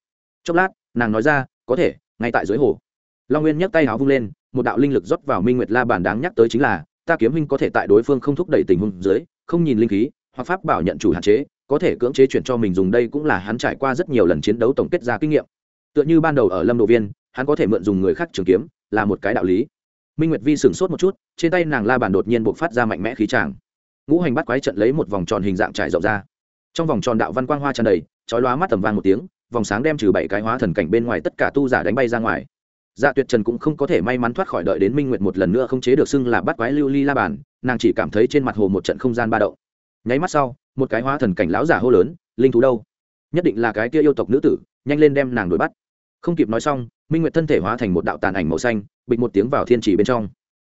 Chốc lát, nàng nói ra, có thể, ngay tại dưới hồ. Long nguyên nhấc tay áo vung lên, một đạo linh lực rót vào minh nguyệt la bản đáng nhắc tới chính là, ta kiếm huynh có thể tại đối phương không thúc đẩy tình huống dưới không nhìn linh khí, hoặc pháp bảo nhận chủ hạn chế, có thể cưỡng chế chuyển cho mình dùng đây cũng là hắn trải qua rất nhiều lần chiến đấu tổng kết ra kinh nghiệm. Tựa như ban đầu ở lâm độ viên, hắn có thể mượn dùng người khác trường kiếm, là một cái đạo lý. Minh nguyệt vi sửng sốt một chút, trên tay nàng la bàn đột nhiên buộc phát ra mạnh mẽ khí tràng. Ngũ hành bắt quái trận lấy một vòng tròn hình dạng trải rộng ra. Trong vòng tròn đạo văn quang hoa tràn đầy, chói lóa mắt tầm vang một tiếng, vòng sáng đem trừ bảy cái hóa thần cảnh bên ngoài tất cả tu giả đánh bay ra ngoài dạ tuyệt trần cũng không có thể may mắn thoát khỏi đợi đến minh nguyệt một lần nữa không chế được xưng là bắt quái lưu ly la bàn, nàng chỉ cảm thấy trên mặt hồ một trận không gian ba động. Nháy mắt sau, một cái hóa thần cảnh lão giả hô lớn, linh thú đâu? Nhất định là cái kia yêu tộc nữ tử, nhanh lên đem nàng đuổi bắt. Không kịp nói xong, minh nguyệt thân thể hóa thành một đạo tàn ảnh màu xanh, bịch một tiếng vào thiên trì bên trong.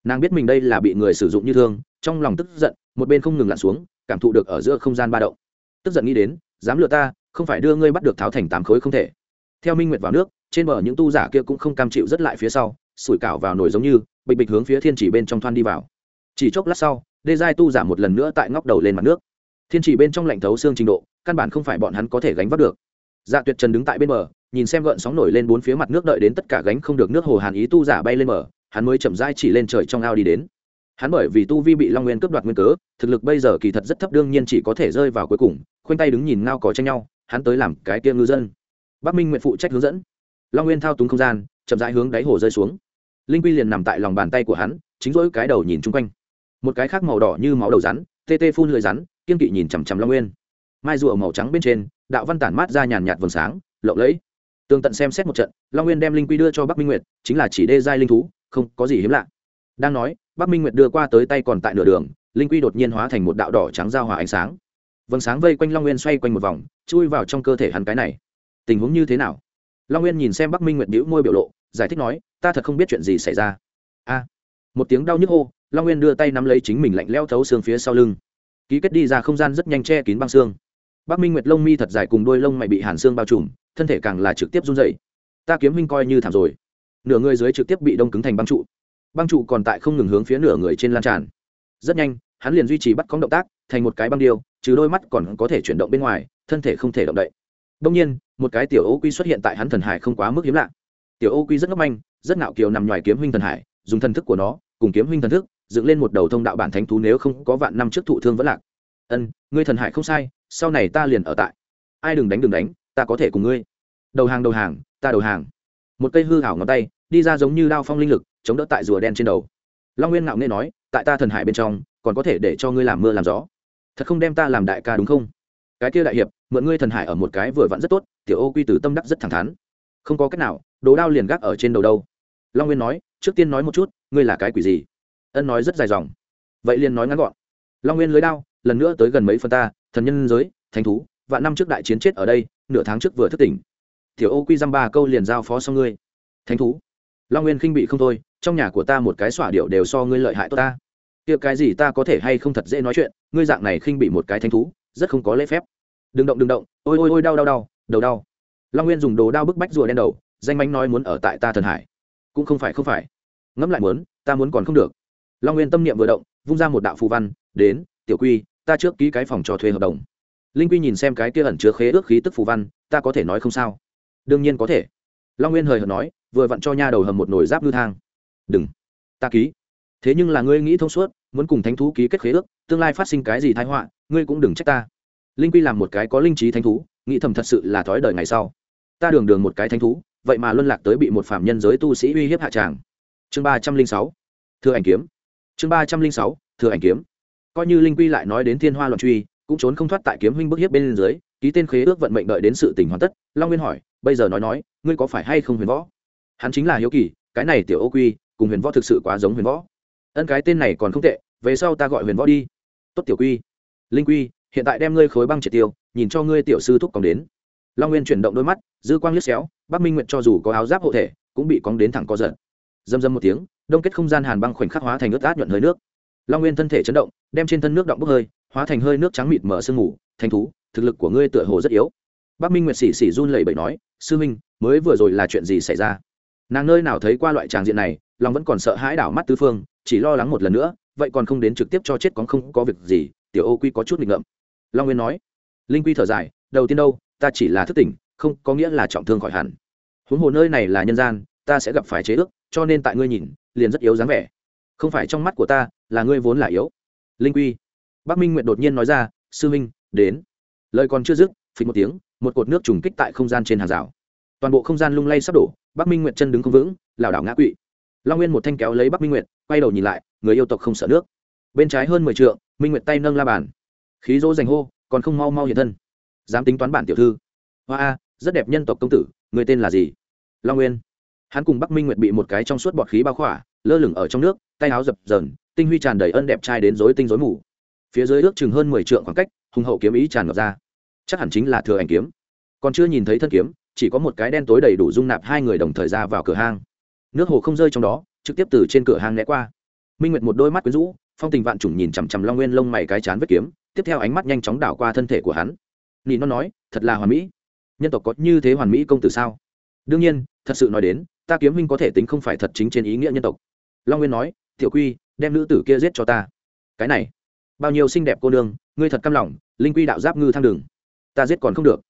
Nàng biết mình đây là bị người sử dụng như thương, trong lòng tức giận, một bên không ngừng lặn xuống, cảm thụ được ở giữa không gian ba động. Tức giận nghĩ đến, dám lừa ta, không phải đưa ngươi bắt được tháo thành tám khối không thể. Theo minh nguyệt vào nước trên bờ những tu giả kia cũng không cam chịu rất lại phía sau, sủi cảo vào nổi giống như, bịch bịch hướng phía thiên chỉ bên trong thoan đi vào. Chỉ chốc lát sau, đê giai tu giả một lần nữa tại ngóc đầu lên mặt nước. Thiên chỉ bên trong lạnh thấu xương trình độ, căn bản không phải bọn hắn có thể gánh vác được. Dạ tuyệt trần đứng tại bên bờ, nhìn xem gợn sóng nổi lên bốn phía mặt nước đợi đến tất cả gánh không được nước hồ hàn ý tu giả bay lên bờ, hắn mới chậm rãi chỉ lên trời trong ao đi đến. Hắn bởi vì tu vi bị long nguyên cướp đoạt nguyên cớ, thực lực bây giờ kỳ thật rất thấp đương nhiên chỉ có thể rơi vào cuối cùng, khoanh tay đứng nhìn ngao có tranh nhau, hắn tới làm cái kia ngư dân. Bắc minh nguyện phụ trách hướng dẫn long nguyên thao túng không gian, chậm rãi hướng đáy hồ rơi xuống. Linh quy liền nằm tại lòng bàn tay của hắn, chính rỗi cái đầu nhìn chung quanh. Một cái khác màu đỏ như máu đầu rắn, tê tê phun lưỡi rắn, kiên kỵ nhìn chằm chằm long nguyên. Mai rùa màu trắng bên trên, đạo văn tản mát ra nhàn nhạt vầng sáng, lộng lẫy. Tường tận xem xét một trận, long nguyên đem linh quy đưa cho bắc minh nguyệt, chính là chỉ đê giai linh thú, không có gì hiếm lạ. Đang nói, bắc minh nguyệt đưa qua tới tay còn tại nửa đường, linh quy đột nhiên hóa thành một đạo đỏ trắng giao hòa ánh sáng. Vầng sáng vây quanh long nguyên xoay quanh một vòng, chui vào trong cơ thể hắn cái này. Tình huống như thế nào? Long nguyên nhìn xem bắc minh nguyệt đĩu môi biểu lộ, giải thích nói, ta thật không biết chuyện gì xảy ra. A. Một tiếng đau nhức hô, long nguyên đưa tay nắm lấy chính mình lạnh leo thấu xương phía sau lưng. Ký kết đi ra không gian rất nhanh che kín băng xương. Bắc minh nguyệt lông mi thật dài cùng đôi lông mày bị hàn xương bao trùm, thân thể càng là trực tiếp run dậy ta kiếm minh coi như thảm rồi. Nửa người dưới trực tiếp bị đông cứng thành băng trụ. Băng trụ còn tại không ngừng hướng phía nửa người trên lan tràn. Rất nhanh, hắn liền duy trì bắt cóng động tác, thành một cái băng điêu, trừ đôi mắt còn có thể chuyển động bên ngoài, thân thể không thể động đậy đông nhiên, một cái tiểu ô quy xuất hiện tại hắn thần hải không quá mức hiếm lạ. Tiểu ô quy rất ngốc manh, rất ngạo kiều nằm ngoài kiếm huynh thần hải, dùng thần thức của nó, cùng kiếm huynh thần thức, dựng lên một đầu thông đạo bản thánh thú nếu không có vạn năm trước thụ thương vẫn lạc. Ân, ngươi thần hải không sai, sau này ta liền ở tại. Ai đừng đánh đừng đánh, ta có thể cùng ngươi. Đầu hàng đầu hàng, ta đầu hàng. Một cây hư hảo ngón tay, đi ra giống như đao phong linh lực, chống đỡ tại rùa đen trên đầu. Long nguyên ngạo nghe nói, tại ta thần hải bên trong, còn có thể để cho ngươi làm mưa làm gió. Thật không đem ta làm đại ca đúng không? Cái kia đại hiệp, mượn ngươi thần hải ở một cái vừa vặn rất tốt, tiểu ô quy tử tâm đắc rất thẳng thắn. Không có cách nào, đồ đao liền gác ở trên đầu đâu. Long nguyên nói, trước tiên nói một chút, ngươi là cái quỷ gì? Ân nói rất dài dòng. Vậy liền nói ngắn gọn. Long nguyên lưới đao, lần nữa tới gần mấy phân ta, thần nhân giới, thánh thú và năm trước đại chiến chết ở đây, nửa tháng trước vừa thức tỉnh. Tiểu ô quy dăm ba câu liền giao phó xong ngươi. Thánh thú. Long nguyên khinh bị không thôi, trong nhà của ta một cái xỏa điệu đều so ngươi lợi hại tốt ta. Kia cái gì ta có thể hay không thật dễ nói chuyện, ngươi dạng này khinh bị một cái thánh thú rất không có lễ phép. Đừng động đừng động, ôi ôi ôi, đau đau đau, đầu đau. Long nguyên dùng đồ đao bức bách rùa đen đầu, danh mánh nói muốn ở tại ta thần hải. Cũng không phải không phải. Ngẫm lại muốn, ta muốn còn không được. Long nguyên tâm niệm vừa động, vung ra một đạo phù văn, đến, tiểu quy, ta trước ký cái phòng cho thuê hợp đồng. Linh quy nhìn xem cái kia ẩn chứa khế ước khí tức phù văn, ta có thể nói không sao. Đương nhiên có thể. Long nguyên hời hợt nói, vừa vặn cho nha đầu hầm một nồi giáp ngư thang. Đừng, ta ký. Thế nhưng là ngươi nghĩ thông suốt, muốn cùng thánh thú ký kết khế ước, tương lai phát sinh cái gì thái họa ngươi cũng đừng trách ta. Linh quy làm một cái có linh trí thánh thú, nghĩ thầm thật sự là thói đời ngày sau. Ta đường đường một cái thánh thú, vậy mà luân lạc tới bị một phạm nhân giới tu sĩ uy hiếp hạ tràng. Chương ba trăm linh sáu. Thừa ảnh kiếm. Chương ba trăm linh sáu, thừa ảnh kiếm. Coi như linh quy lại nói đến thiên hoa loạn truy, cũng trốn không thoát tại kiếm huynh bức hiếp bên dưới, ký tên khế ước vận mệnh đợi đến sự tình hoàn tất, long nguyên hỏi, bây giờ nói nói, ngươi có phải hay không huyền võ? Hắn chính là hiếu kỳ, cái này tiểu ô quy, cùng huyền võ thực sự quá giống huyền võ. Ân cái tên này còn không tệ, về sau ta gọi huyền võ đi. Tốt tiểu quy linh quy, hiện tại đem ngươi khối băng triệt tiêu, nhìn cho ngươi tiểu sư thúc còng đến. Long nguyên chuyển động đôi mắt, dư quang liếc xéo, bắc minh nguyện cho dù có áo giáp hộ thể, cũng bị cóng đến thẳng co giật. Dâm dâm một tiếng, đông kết không gian hàn băng khoảnh khắc hóa thành ướt át nhuận hơi nước. Long nguyên thân thể chấn động, đem trên thân nước động bốc hơi, hóa thành hơi nước trắng mịt mở sương mù thành thú, thực lực của ngươi tựa hồ rất yếu. Bắc minh nguyệt xỉ xỉ run lẩy bẩy nói, sư minh, mới vừa rồi là chuyện gì xảy ra? Nàng nơi nào thấy qua loại tràng diện này long vẫn còn sợ hãi đảo mắt tứ phương, chỉ lo lắng một lần nữa, vậy còn không đến trực tiếp cho chết còn không có việc gì tiểu ô quy có chút nghịch ngợm. Long nguyên nói, linh quy thở dài, đầu tiên đâu, ta chỉ là thức tỉnh, không có nghĩa là trọng thương khỏi hẳn. Huống hồ nơi này là nhân gian, ta sẽ gặp phải chế ước, cho nên tại ngươi nhìn, liền rất yếu dáng vẻ. Không phải trong mắt của ta, là ngươi vốn là yếu. Linh quy, bắc minh nguyện đột nhiên nói ra, sư minh, đến. Lời còn chưa dứt, phịch một tiếng, một cột nước trùng kích tại không gian trên hàng rào. Toàn bộ không gian lung lay sắp đổ, bắc minh nguyện chân đứng không vững, lảo đảo ngã quỵ. Long nguyên một thanh kéo lấy bắc minh nguyện quay đầu nhìn lại, người yêu tộc không sợ nước bên trái hơn mười t minh nguyệt tay nâng la bàn. Khí dỗ dành hô, còn không mau mau hiện thân. Dám tính toán bản tiểu thư. Hoa a, rất đẹp nhân tộc công tử, người tên là gì? Long nguyên. Hắn cùng bắc minh nguyệt bị một cái trong suốt bọt khí bao khỏa, lơ lửng ở trong nước, tay áo dập dờn, tinh huy tràn đầy ân đẹp trai đến rối tinh rối mù. Phía dưới ước chừng hơn mười trượng khoảng cách, hùng hậu kiếm ý tràn ngập ra. Chắc hẳn chính là thừa ảnh kiếm. Còn chưa nhìn thấy thân kiếm, chỉ có một cái đen tối đầy đủ dung nạp hai người đồng thời ra vào cửa hang. Nước hồ không rơi trong đó, trực tiếp từ trên cửa hang né qua. Minh nguyệt một đôi mắt quyến rũ phong tình vạn trùng nhìn chằm chằm long nguyên lông mày cái chán vết kiếm, tiếp theo ánh mắt nhanh chóng đảo qua thân thể của hắn. Nị nó nói, thật là hoàn mỹ. Nhân tộc có như thế hoàn mỹ công tử sao? Đương nhiên, thật sự nói đến, ta kiếm huynh có thể tính không phải thật chính trên ý nghĩa nhân tộc. Long nguyên nói, tiểu quy, đem nữ tử kia giết cho ta. Cái này, bao nhiêu xinh đẹp cô nương, ngươi thật căm lòng, linh quy đạo giáp ngư thăng đường. Ta giết còn không được.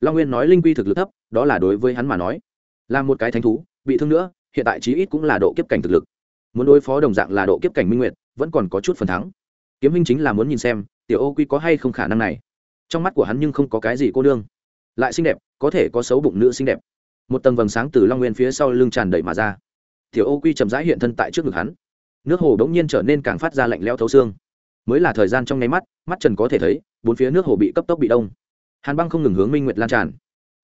Long nguyên nói linh quy thực lực thấp, đó là đối với hắn mà nói. Là một cái thánh thú, bị thương nữa, hiện tại chí ít cũng là độ kiếp cảnh thực lực. Muốn đối phó đồng dạng là độ kiếp cảnh minh nguyệt vẫn còn có chút phần thắng. Kiếm Hinh chính là muốn nhìn xem, tiểu ô quy có hay không khả năng này. Trong mắt của hắn nhưng không có cái gì cô đương lại xinh đẹp, có thể có xấu bụng nữ xinh đẹp. Một tầng vầng sáng từ long nguyên phía sau lưng tràn đầy mà ra. Tiểu ô quy chậm rãi hiện thân tại trước ngực hắn. Nước hồ đ ố n g nhiên trở nên càng phát ra lạnh leo thấu xương. Mới là thời gian trong nháy mắt mắt trần có thể thấy, bốn phía nước hồ bị cấp tốc bị đông. Hàn băng không ngừng hướng minh nguyệt lan tràn.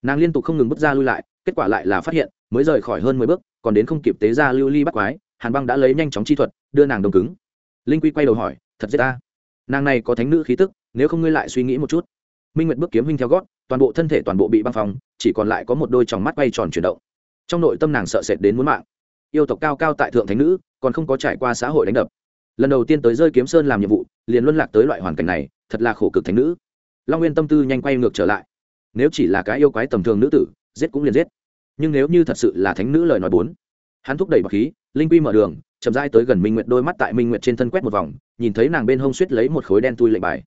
Nàng liên tục không ngừng bước ra lui lại, kết quả lại là phát hiện, mới rời khỏi hơn mười bước, còn đến không kịp tế ra lưu ly bắt quái, hàn băng đã lấy nhanh chóng chi thuật, đưa nàng đồng cứng linh quy quay đầu hỏi, thật dễ ta? Nàng này có thánh nữ khí tức, nếu không ngươi lại suy nghĩ một chút. Minh nguyệt bước kiếm huynh theo gót, toàn bộ thân thể toàn bộ bị băng phong, chỉ còn lại có một đôi tròng mắt quay tròn chuyển động. Trong nội tâm nàng sợ sệt đến muốn mạng. Yêu tộc cao cao tại thượng thánh nữ, còn không có trải qua xã hội đánh đập. Lần đầu tiên tới rơi kiếm sơn làm nhiệm vụ, liền luân lạc tới loại hoàn cảnh này, thật là khổ cực thánh nữ. Long nguyên tâm tư nhanh quay ngược trở lại. Nếu chỉ là cái yêu quái tầm thường nữ tử, giết cũng liền giết. Nhưng nếu như thật sự là thánh nữ lời nói bốn hắn thúc đẩy bọc khí, linh quy mở đường, chậm rãi tới gần minh nguyệt, đôi mắt tại minh nguyệt trên thân quét một vòng, nhìn thấy nàng bên hông suýt lấy một khối đen tui lệnh bài.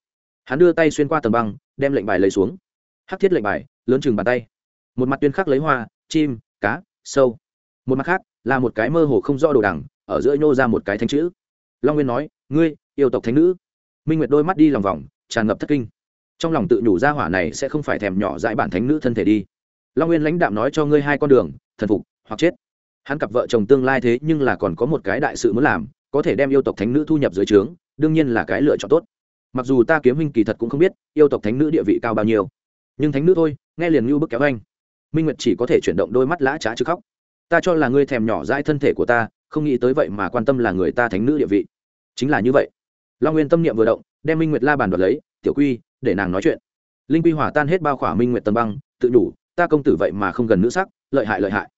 Hắn đưa tay xuyên qua tầng băng, đem lệnh bài lấy xuống. Hắc thiết lệnh bài, lớn chừng bàn tay. Một mặt tuyên khắc lấy hoa, chim, cá, sâu. Một mặt khác, là một cái mơ hồ không rõ đồ đằng, ở giữa nhô ra một cái thánh chữ. Long nguyên nói, ngươi, yêu tộc thánh nữ. Minh nguyệt đôi mắt đi lòng vòng, tràn ngập thất kinh. Trong lòng tự nhủ ra hỏa này sẽ không phải thèm nhỏ dãi bản thánh nữ thân thể đi. Long nguyên lãnh đạm nói cho ngươi hai con đường, thần phục hoặc chết hắn cặp vợ chồng tương lai thế nhưng là còn có một cái đại sự muốn làm, có thể đem yêu tộc thánh nữ thu nhập dưới trướng, đương nhiên là cái lựa chọn tốt. Mặc dù ta kiếm huynh kỳ thật cũng không biết, yêu tộc thánh nữ địa vị cao bao nhiêu. Nhưng thánh nữ thôi, nghe liền như bức kéo anh. Minh nguyệt chỉ có thể chuyển động đôi mắt lã trá chứ khóc. Ta cho là ngươi thèm nhỏ dãi thân thể của ta, không nghĩ tới vậy mà quan tâm là người ta thánh nữ địa vị. Chính là như vậy. Long nguyên tâm niệm vừa động, đem minh nguyệt la bàn đoạt lấy, tiểu quy, để nàng nói chuyện. Linh quy hỏa tan hết bao khỏa minh nguyệt tầm băng, tự đủ, ta công tử vậy mà không gần nữ sắc, lợi hại lợi hại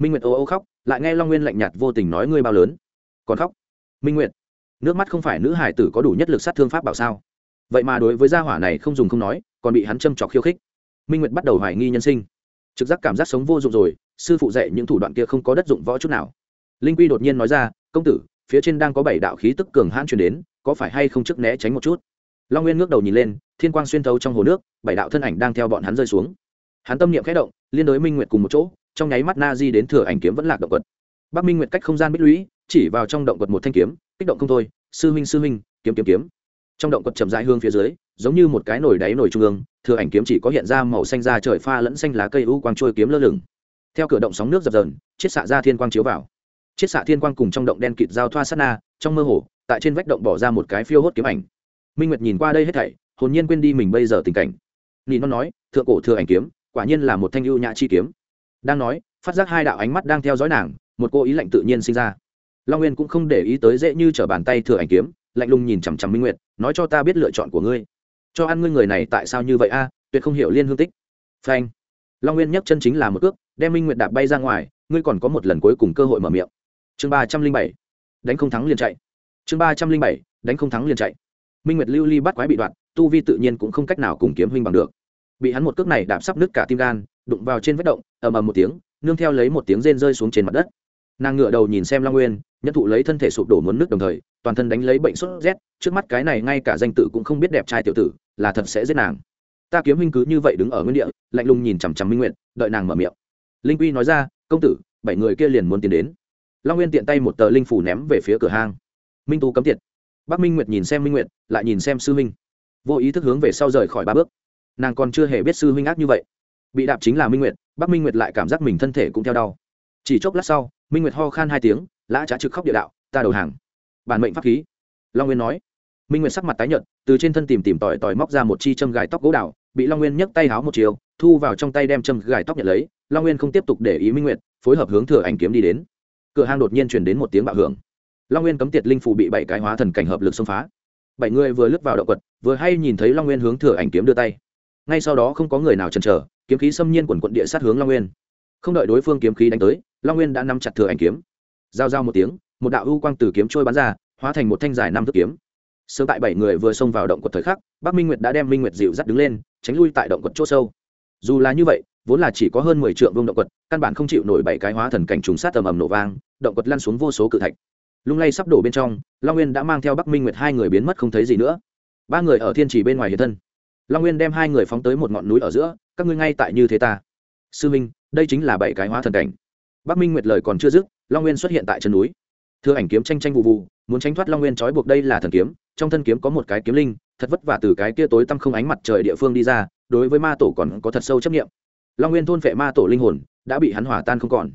minh nguyệt ô ô khóc, lại nghe long nguyên lạnh nhạt vô tình nói ngươi bao lớn. Còn khóc? Minh nguyệt, nước mắt không phải nữ hải tử có đủ nhất lực sát thương pháp bảo sao? Vậy mà đối với gia hỏa này không dùng không nói, còn bị hắn châm trọc khiêu khích. Minh nguyệt bắt đầu hoài nghi nhân sinh. Trực giác cảm giác sống vô dụng rồi, sư phụ dạy những thủ đoạn kia không có đất dụng võ chút nào. Linh quy đột nhiên nói ra, công tử, phía trên đang có bảy đạo khí tức cường hãn truyền đến, có phải hay không trước né tránh một chút? Long nguyên ngước đầu nhìn lên, thiên quang xuyên thấu trong hồ nước, bảy đạo thân ảnh đang theo bọn hắn rơi xuống. Hắn tâm niệm khẽ động, liên đối minh nguyệt cùng một chỗ trong nháy mắt na di đến thừa ảnh kiếm vẫn lạc động quật. Bắc minh nguyệt cách không gian bích lũy, chỉ vào trong động quật một thanh kiếm, kích động không thôi, sư huynh sư huynh, kiếm kiếm kiếm. Trong động quật chậm rãi hương phía dưới, giống như một cái nồi đáy nồi trung ương, thừa ảnh kiếm chỉ có hiện ra màu xanh da trời pha lẫn xanh lá cây u quang trôi kiếm lơ lửng. Theo cửa động sóng nước dập dờn, chiết xạ ra thiên quang chiếu vào. Chiết xạ thiên quang cùng trong động đen kịt giao thoa sát na, trong mơ hồ, tại trên vách động bỏ ra một cái phiêu hốt kiếm ảnh. Minh nguyệt nhìn qua đây hết thảy, hồn nhiên quên đi mình bây giờ tình cảnh. Nhìn nó nói, thượng cổ thừa ảnh kiếm, quả nhiên là một thanh ưu nhã chi kiếm đang nói, phát giác hai đạo ánh mắt đang theo dõi nàng, một cô ý lạnh tự nhiên sinh ra. Long nguyên cũng không để ý tới dễ như t r ở bàn tay thừa ảnh kiếm, lạnh lùng nhìn chằm chằm minh nguyệt, nói cho ta biết lựa chọn của ngươi. Cho ăn ngươi người này tại sao như vậy a, tuyệt không hiểu liên hương tích. Phanh. Long nguyên nhấc chân chính là một cước, đem minh nguyệt đạp bay ra ngoài, ngươi còn có một lần cuối cùng cơ hội mở miệng. Chương ba trăm linh bảy. Đánh không thắng liền chạy. Chương ba trăm linh bảy. Đánh không thắng liền chạy. Minh nguyệt lưu ly bắt quái bị đoạn, tu vi tự nhiên cũng không cách nào cùng kiếm huynh bằng được. Bị hắn một cước này đạp sắp nứt cả tim gan đụng vào trên vết động ầm ầm một tiếng nương theo lấy một tiếng rên rơi xuống trên mặt đất. Nàng ngựa đầu nhìn xem long nguyên nhất thụ lấy thân thể sụp đổ muốn nước đồng thời toàn thân đánh lấy bệnh sốt rét trước mắt cái này ngay cả danh tự cũng không biết đẹp trai tiểu tử là thật sẽ giết nàng. Ta kiếm huynh cứ như vậy đứng ở nguyên địa lạnh lùng nhìn chằm chằm minh nguyện đợi nàng mở miệng. Linh quy nói ra công tử bảy người kia liền muốn tiến đến. Long nguyên tiện tay một tờ linh phủ ném về phía cửa hang. Minh tú cấm tiệt. Bác minh nguyệt nhìn xem minh nguyệt lại nhìn xem sư huynh, vô ý thức hướng về sau rời khỏi ba bước. Nàng còn chưa hề biết sư huynh ác như vậy bị đạp chính là minh nguyệt bác minh nguyệt lại cảm giác mình thân thể cũng theo đau. Chỉ chốc lát sau, minh nguyệt ho khan hai tiếng, lã trá trực khóc địa đạo, ta đầu hàng. Bản mệnh pháp khí. Long nguyên nói. Minh nguyệt sắc mặt tái nhợt, từ trên thân tìm tìm tỏi tỏi móc ra một chi châm gài tóc gỗ đào, bị long nguyên nhấc tay háo một chiều, thu vào trong tay đem châm gài tóc nhận lấy. Long nguyên không tiếp tục để ý minh nguyệt, phối hợp hướng thừa ảnh kiếm đi đến. Cửa hang đột nhiên chuyển đến một tiếng bạo hưởng. Long nguyên cấm tiệt linh phủ bị bảy cái hóa thần cảnh hợp lực xông phá. Bảy người vừa lướt vào động quật, vừa hay nhìn thấy long nguyên hướng thừa ảnh kiếm đưa tay ngay sau đó không có người nào chần chờ, kiếm khí xâm nhiên quần quận địa sát hướng long nguyên. Không đợi đối phương kiếm khí đánh tới, long nguyên đã nắm chặt thừa ảnh kiếm. Giao giao một tiếng, một đạo ưu quang từ kiếm trôi bắn ra, hóa thành một thanh dài năm thước kiếm. Sớm tại bảy người vừa xông vào động quật thời khắc, bắc minh nguyệt đã đem minh nguyệt dịu dắt đứng lên, tránh lui tại động quật chỗ sâu. Dù là như vậy, vốn là chỉ có hơn mười triệu vương động quật, căn bản không chịu nổi bảy cái hóa thần cảnh trùng sát tầm ầm nổ vang, động quật lăn xuống vô số cự thạch. Lung lay sắp đổ bên trong, long nguyên đã mang theo bắc minh nguyệt hai người biến mất không thấy gì nữa. Ba người ở thiên trì bên ngoài hiện thân long nguyên đem hai người phóng tới một ngọn núi ở giữa, các ngươi ngay tại như thế ta. Sư minh, đây chính là bảy cái hóa thần cảnh. Bắc minh nguyệt lời còn chưa dứt, long nguyên xuất hiện tại chân núi. Thưa ảnh kiếm tranh tranh vụ vụ, muốn tránh thoát long nguyên trói buộc đây là thần kiếm, trong thân kiếm có một cái kiếm linh, thật vất vả từ cái kia tối tăm không ánh mặt trời địa phương đi ra, đối với ma tổ còn có thật sâu chấp nghiệm long nguyên thôn vệ ma tổ linh hồn, đã bị hắn hỏa tan không còn.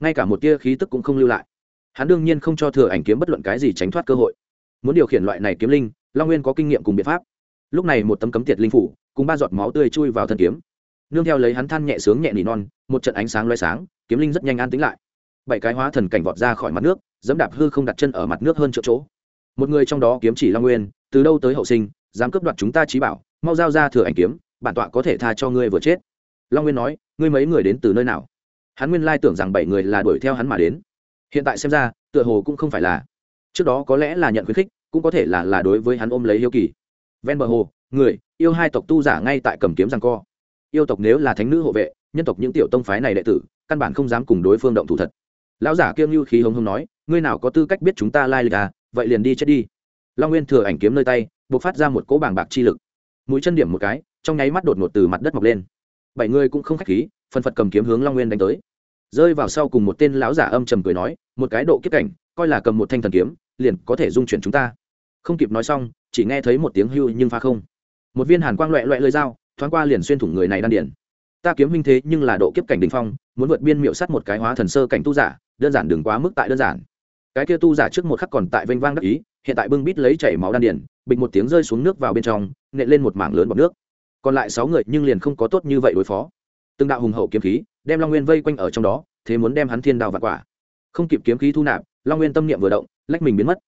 Ngay cả một tia khí tức cũng không lưu lại. Hắn đương nhiên không cho thừa ảnh kiếm bất luận cái gì tránh thoát cơ hội. Muốn điều khiển loại này kiếm linh, long nguyên có kinh nghiệm cùng biện pháp lúc này một tấm cấm tiệt linh phủ, cùng ba giọt máu tươi chui vào thân kiếm. Nương theo lấy hắn than nhẹ sướng nhẹ nỉ non, một trận ánh sáng loay sáng, kiếm linh rất nhanh an tĩnh lại. Bảy cái hóa thần cảnh vọt ra khỏi mặt nước, dẫm đạp hư không đặt chân ở mặt nước hơn chỗ chỗ. Một người trong đó kiếm chỉ long nguyên, từ đâu tới hậu sinh, dám cướp đoạt chúng ta trí bảo, mau giao ra thừa ảnh kiếm, bản tọa có thể tha cho ngươi vừa chết. Long nguyên nói, ngươi mấy người đến từ nơi nào? Hắn nguyên lai tưởng rằng bảy người là đuổi theo hắn mà đến. Hiện tại xem ra, tựa hồ cũng không phải là. Trước đó có lẽ là nhận khuyến khích, cũng có thể là là đối với hắn ôm lấy hiếu kỳ ven bờ hồ, người, yêu hai tộc tu giả ngay tại cầm kiếm rằng co. Yêu tộc nếu là thánh nữ hộ vệ, nhân tộc những tiểu tông phái này đệ tử, căn bản không dám cùng đối phương động thủ thật. Lão giả kiêng như khí hống hống nói, ngươi nào có tư cách biết chúng ta lai lịch à vậy liền đi chết đi. Long nguyên thừa ảnh kiếm nơi tay, buộc phát ra một cỗ bảng bạc chi lực. Mũi chân điểm một cái, trong nháy mắt đột ngột từ mặt đất mọc lên. Bảy người cũng không khách khí, phân phật cầm kiếm hướng long nguyên đánh tới. Rơi vào sau cùng một tên lão giả âm trầm cười nói, một cái độ kiếp cảnh, coi là cầm một thanh thần kiếm, liền có thể dung chuyển chúng ta. Không kịp nói xong chỉ nghe thấy một tiếng hưu nhưng pha không. Một viên hàn quang loẹ loẹ lơi dao, thoáng qua liền xuyên thủng người này đan điển ta kiếm minh thế nhưng là độ kiếp cảnh đình phong, muốn vượt biên miệu sắt một cái hóa thần sơ cảnh tu giả, đơn giản đừng quá mức tại đơn giản. Cái kia tu giả trước một khắc còn tại vênh vang đắc ý, hiện tại bưng bít lấy chảy máu đan điển bịch một tiếng rơi xuống nước vào bên trong, nện lên một mảng lớn bọt nước. Còn lại sáu người nhưng liền không có tốt như vậy đối phó. Từng đạo hùng hậu kiếm khí, đem long nguyên vây quanh ở trong đó, thế muốn đem hắn thiên đào và quả. Không kịp kiếm khí thu nạp, long nguyên tâm niệm vừa động, lách mình biến mất.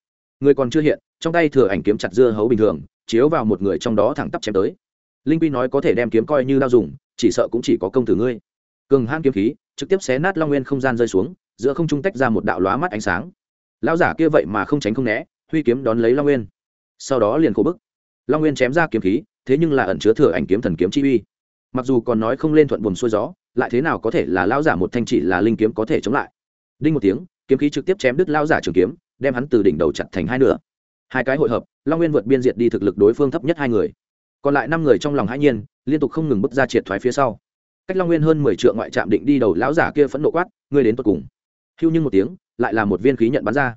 Người còn chưa hiện trong tay thừa ảnh kiếm chặt dưa hấu bình thường, chiếu vào một người trong đó thẳng tắp chém tới. Linh quy nói có thể đem kiếm coi như đao dùng, chỉ sợ cũng chỉ có công tử ngươi. Cường hãn kiếm khí, trực tiếp xé nát long nguyên không gian rơi xuống, giữa không trung tách ra một đạo lóa mắt ánh sáng. Lão giả kia vậy mà không tránh không né, huy kiếm đón lấy long nguyên. Sau đó liền khổ bức. Long nguyên chém ra kiếm khí, thế nhưng là ẩn chứa thừa ảnh kiếm thần kiếm chi uy. Mặc dù còn nói không lên thuận buồm xuôi gió, lại thế nào có thể là lão giả một thanh chỉ là linh kiếm có thể chống lại? Đinh một tiếng, kiếm khí trực tiếp chém đứt lão giả trường kiếm, đem hắn từ đỉnh đầu chặt thành hai nửa hai cái hội hợp, long nguyên vượt biên diệt đi thực lực đối phương thấp nhất hai người. Còn lại năm người trong lòng hãi nhiên, liên tục không ngừng bước ra triệt thoái phía sau. Cách long nguyên hơn mười triệu ngoại trạm định đi đầu lão giả kia phẫn nộ quát, ngươi đến tột cùng. Hưu nhưng một tiếng, lại là một viên khí nhận bắn ra.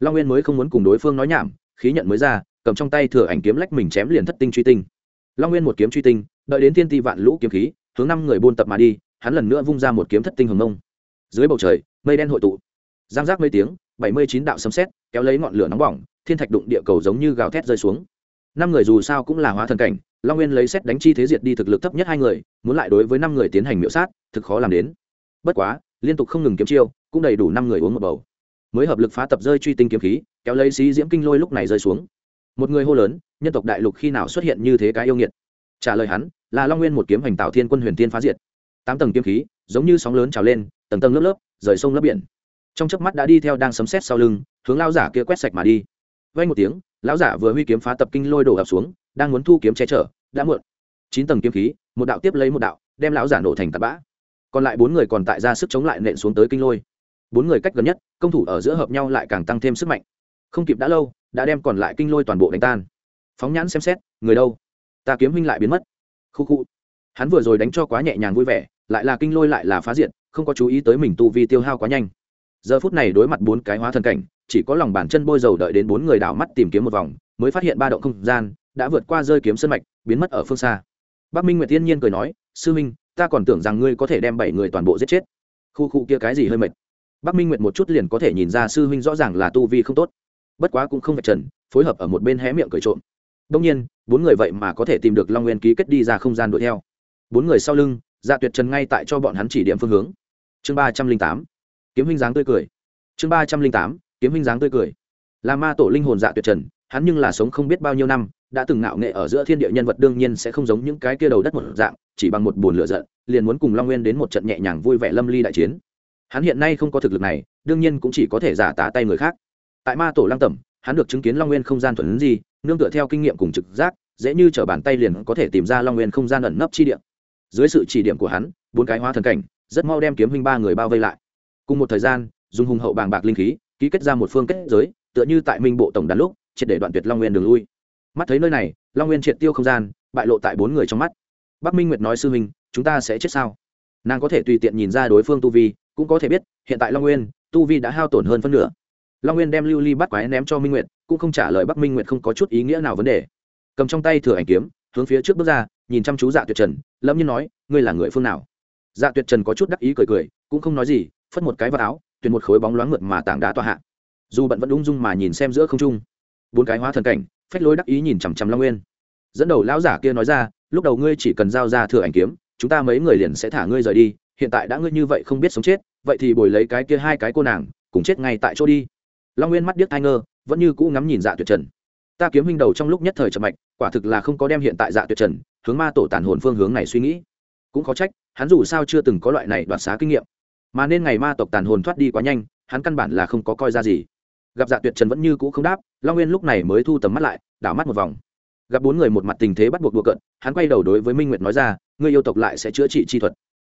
Long nguyên mới không muốn cùng đối phương nói nhảm, khí nhận mới ra, cầm trong tay thừa ảnh kiếm lách mình chém liền thất tinh truy tinh. Long nguyên một kiếm truy tinh, đợi đến thiên ti vạn lũ kiếm khí, hướng năm người buôn tập mà đi, hắn lần nữa vung ra một kiếm thất tinh hồng nông dưới bầu trời, mây đen hội tụ. Giang giác mấy tiếng, bảy mươi chín đạo sấm sét, kéo lấy ngọn lửa nóng bỏng thiên thạch đụng địa cầu giống như gào thét rơi xuống. Năm người dù sao cũng là hóa thần cảnh, long nguyên lấy xét đánh chi thế diệt đi thực lực thấp nhất hai người, muốn lại đối với năm người tiến hành miễu sát, thực khó làm đến. Bất quá, liên tục không ngừng kiếm chiêu, cũng đầy đủ năm người uống một bầu. Mới hợp lực phá tập rơi truy tinh kiếm khí, kéo lấy xí diễm kinh lôi lúc này rơi xuống. Một người hô lớn, nhân tộc đại lục khi nào xuất hiện như thế cái yêu nghiệt? Trả lời hắn, là long nguyên một kiếm hành tạo thiên quân huyền tiên phá diệt. Tám tầng kiếm khí, giống như sóng lớn trào lên, tầng tầng lớp lớp, rời sông lớp biển. Trong chớp mắt đã đi theo đang sấm xét sau lưng, hướng lao giả kia quét sạch mà đi vay một tiếng, lão giả vừa huy kiếm phá tập kinh lôi đổ ập xuống, đang muốn thu kiếm che chở, đã muộn. Chín tầng kiếm khí, một đạo tiếp lấy một đạo, đem lão giả nổ thành tạt bã. Còn lại bốn người còn tại ra sức chống lại nện xuống tới kinh lôi. Bốn người cách gần nhất, công thủ ở giữa hợp nhau lại càng tăng thêm sức mạnh. Không kịp đã lâu, đã đem còn lại kinh lôi toàn bộ đánh tan. Phóng nhãn xem xét, người đâu? Ta kiếm huynh lại biến mất. Khu khu. Hắn vừa rồi đánh cho quá nhẹ nhàng vui vẻ, lại là kinh lôi lại là phá diện, không có chú ý tới mình tu vi tiêu hao quá nhanh. Giờ phút này đối mặt bốn cái hóa thần cảnh chỉ có lòng bàn chân bôi dầu đợi đến bốn người đảo mắt tìm kiếm một vòng, mới phát hiện ba động không gian đã vượt qua rơi kiếm sân mạch, biến mất ở phương xa. Bắc minh nguyệt tiên nhiên cười nói, sư minh, ta còn tưởng rằng ngươi có thể đem bảy người toàn bộ giết chết. Khu khu kia cái gì hơi mệt. Bắc minh nguyệt một chút liền có thể nhìn ra sư huynh rõ ràng là tu vi không tốt. Bất quá cũng không phải trần, phối hợp ở một bên hé miệng cười trộm. Đông nhiên, bốn người vậy mà có thể tìm được long nguyên ký kết đi ra không gian đuổi theo. Bốn người sau lưng dạ tuyệt trần ngay tại cho bọn hắn chỉ điểm phương hướng. Chương ba trăm linh tám. Kiếm huynh dáng tươi cười. Chương ba trăm linh tám kiếm Minh dáng tươi cười. Là ma tổ linh hồn dạ tuyệt trần, hắn nhưng là sống không biết bao nhiêu năm, đã từng ngạo nghệ ở giữa thiên địa nhân vật đương nhiên sẽ không giống những cái kia đầu đất một dạng, chỉ bằng một buồn lửa giận, liền muốn cùng long nguyên đến một trận nhẹ nhàng vui vẻ lâm ly đại chiến. Hắn hiện nay không có thực lực này, đương nhiên cũng chỉ có thể giả tá tay người khác. Tại ma tổ lăng tẩm, hắn được chứng kiến long nguyên không gian thuần gì nương tựa theo kinh nghiệm cùng trực giác, dễ như t bàn tay liền có thể tìm ra long nguyên không gian ẩn nấp chi điểm dưới sự chỉ điểm của hắn, bốn cái hóa thần cảnh, rất mau đem kiếm huynh ba người bao vây lại. Cùng một thời gian, dùng hùng hậu bàng bạc linh khí ký kết ra một phương kết giới, tựa như tại minh bộ tổng đàn lúc, triệt để đoạn tuyệt long nguyên đường lui. Mắt thấy nơi này, long nguyên triệt tiêu không gian, bại lộ tại bốn người trong mắt. Bắc minh nguyệt nói sư huynh, chúng ta sẽ chết sao? Nàng có thể tùy tiện nhìn ra đối phương tu vi, cũng có thể biết, hiện tại long nguyên, tu vi đã hao tổn hơn phân nửa. Long nguyên đem lưu ly bắt quái ném cho minh nguyệt, cũng không trả lời bắc minh nguyệt không có chút ý nghĩa nào vấn đề. Cầm trong tay thừa ảnh kiếm, hướng phía trước bước ra, nhìn chăm chú dạ tuyệt trần lâm nhiên nói, ngươi là người phương nào? Dạ tuyệt trần có chút đắc ý cười cười, cũng không nói gì, phất một cái vào áo tuyển một khối bóng loáng mượt mà tảng đá tọa hạ. Dù bận vẫn ung dung mà nhìn xem giữa không trung. Bốn cái hóa thần cảnh, phách lối đắc ý nhìn chằm chằm long nguyên. Dẫn đầu lão giả kia nói ra, lúc đầu ngươi chỉ cần giao ra thừa ảnh kiếm, chúng ta mấy người liền sẽ thả ngươi rời đi. Hiện tại đã ngươi như vậy không biết sống chết, vậy thì bồi lấy cái kia hai cái cô nàng, cùng chết ngay tại chỗ đi. Long nguyên mắt điếc ai ngơ, vẫn như cũ ngắm nhìn dạ tuyệt trần. Ta kiếm huynh đầu trong lúc nhất thời chậm mạch, quả thực là không có đem hiện tại dạ tuyệt trần hướng ma tổ tàn hồn phương hướng này suy nghĩ. Cũng khó trách, hắn dù sao chưa từng có loại này đoạt xá kinh nghiệm mà nên ngày ma tộc tàn hồn thoát đi quá nhanh, hắn căn bản là không có coi ra gì. Gặp dạ tuyệt trần vẫn như cũ không đáp, long nguyên lúc này mới thu tầm mắt lại, đảo mắt một vòng. Gặp bốn người một mặt tình thế bắt buộc đùa cận hắn quay đầu đối với minh nguyệt nói ra, ngươi yêu tộc lại sẽ chữa trị chi thuật.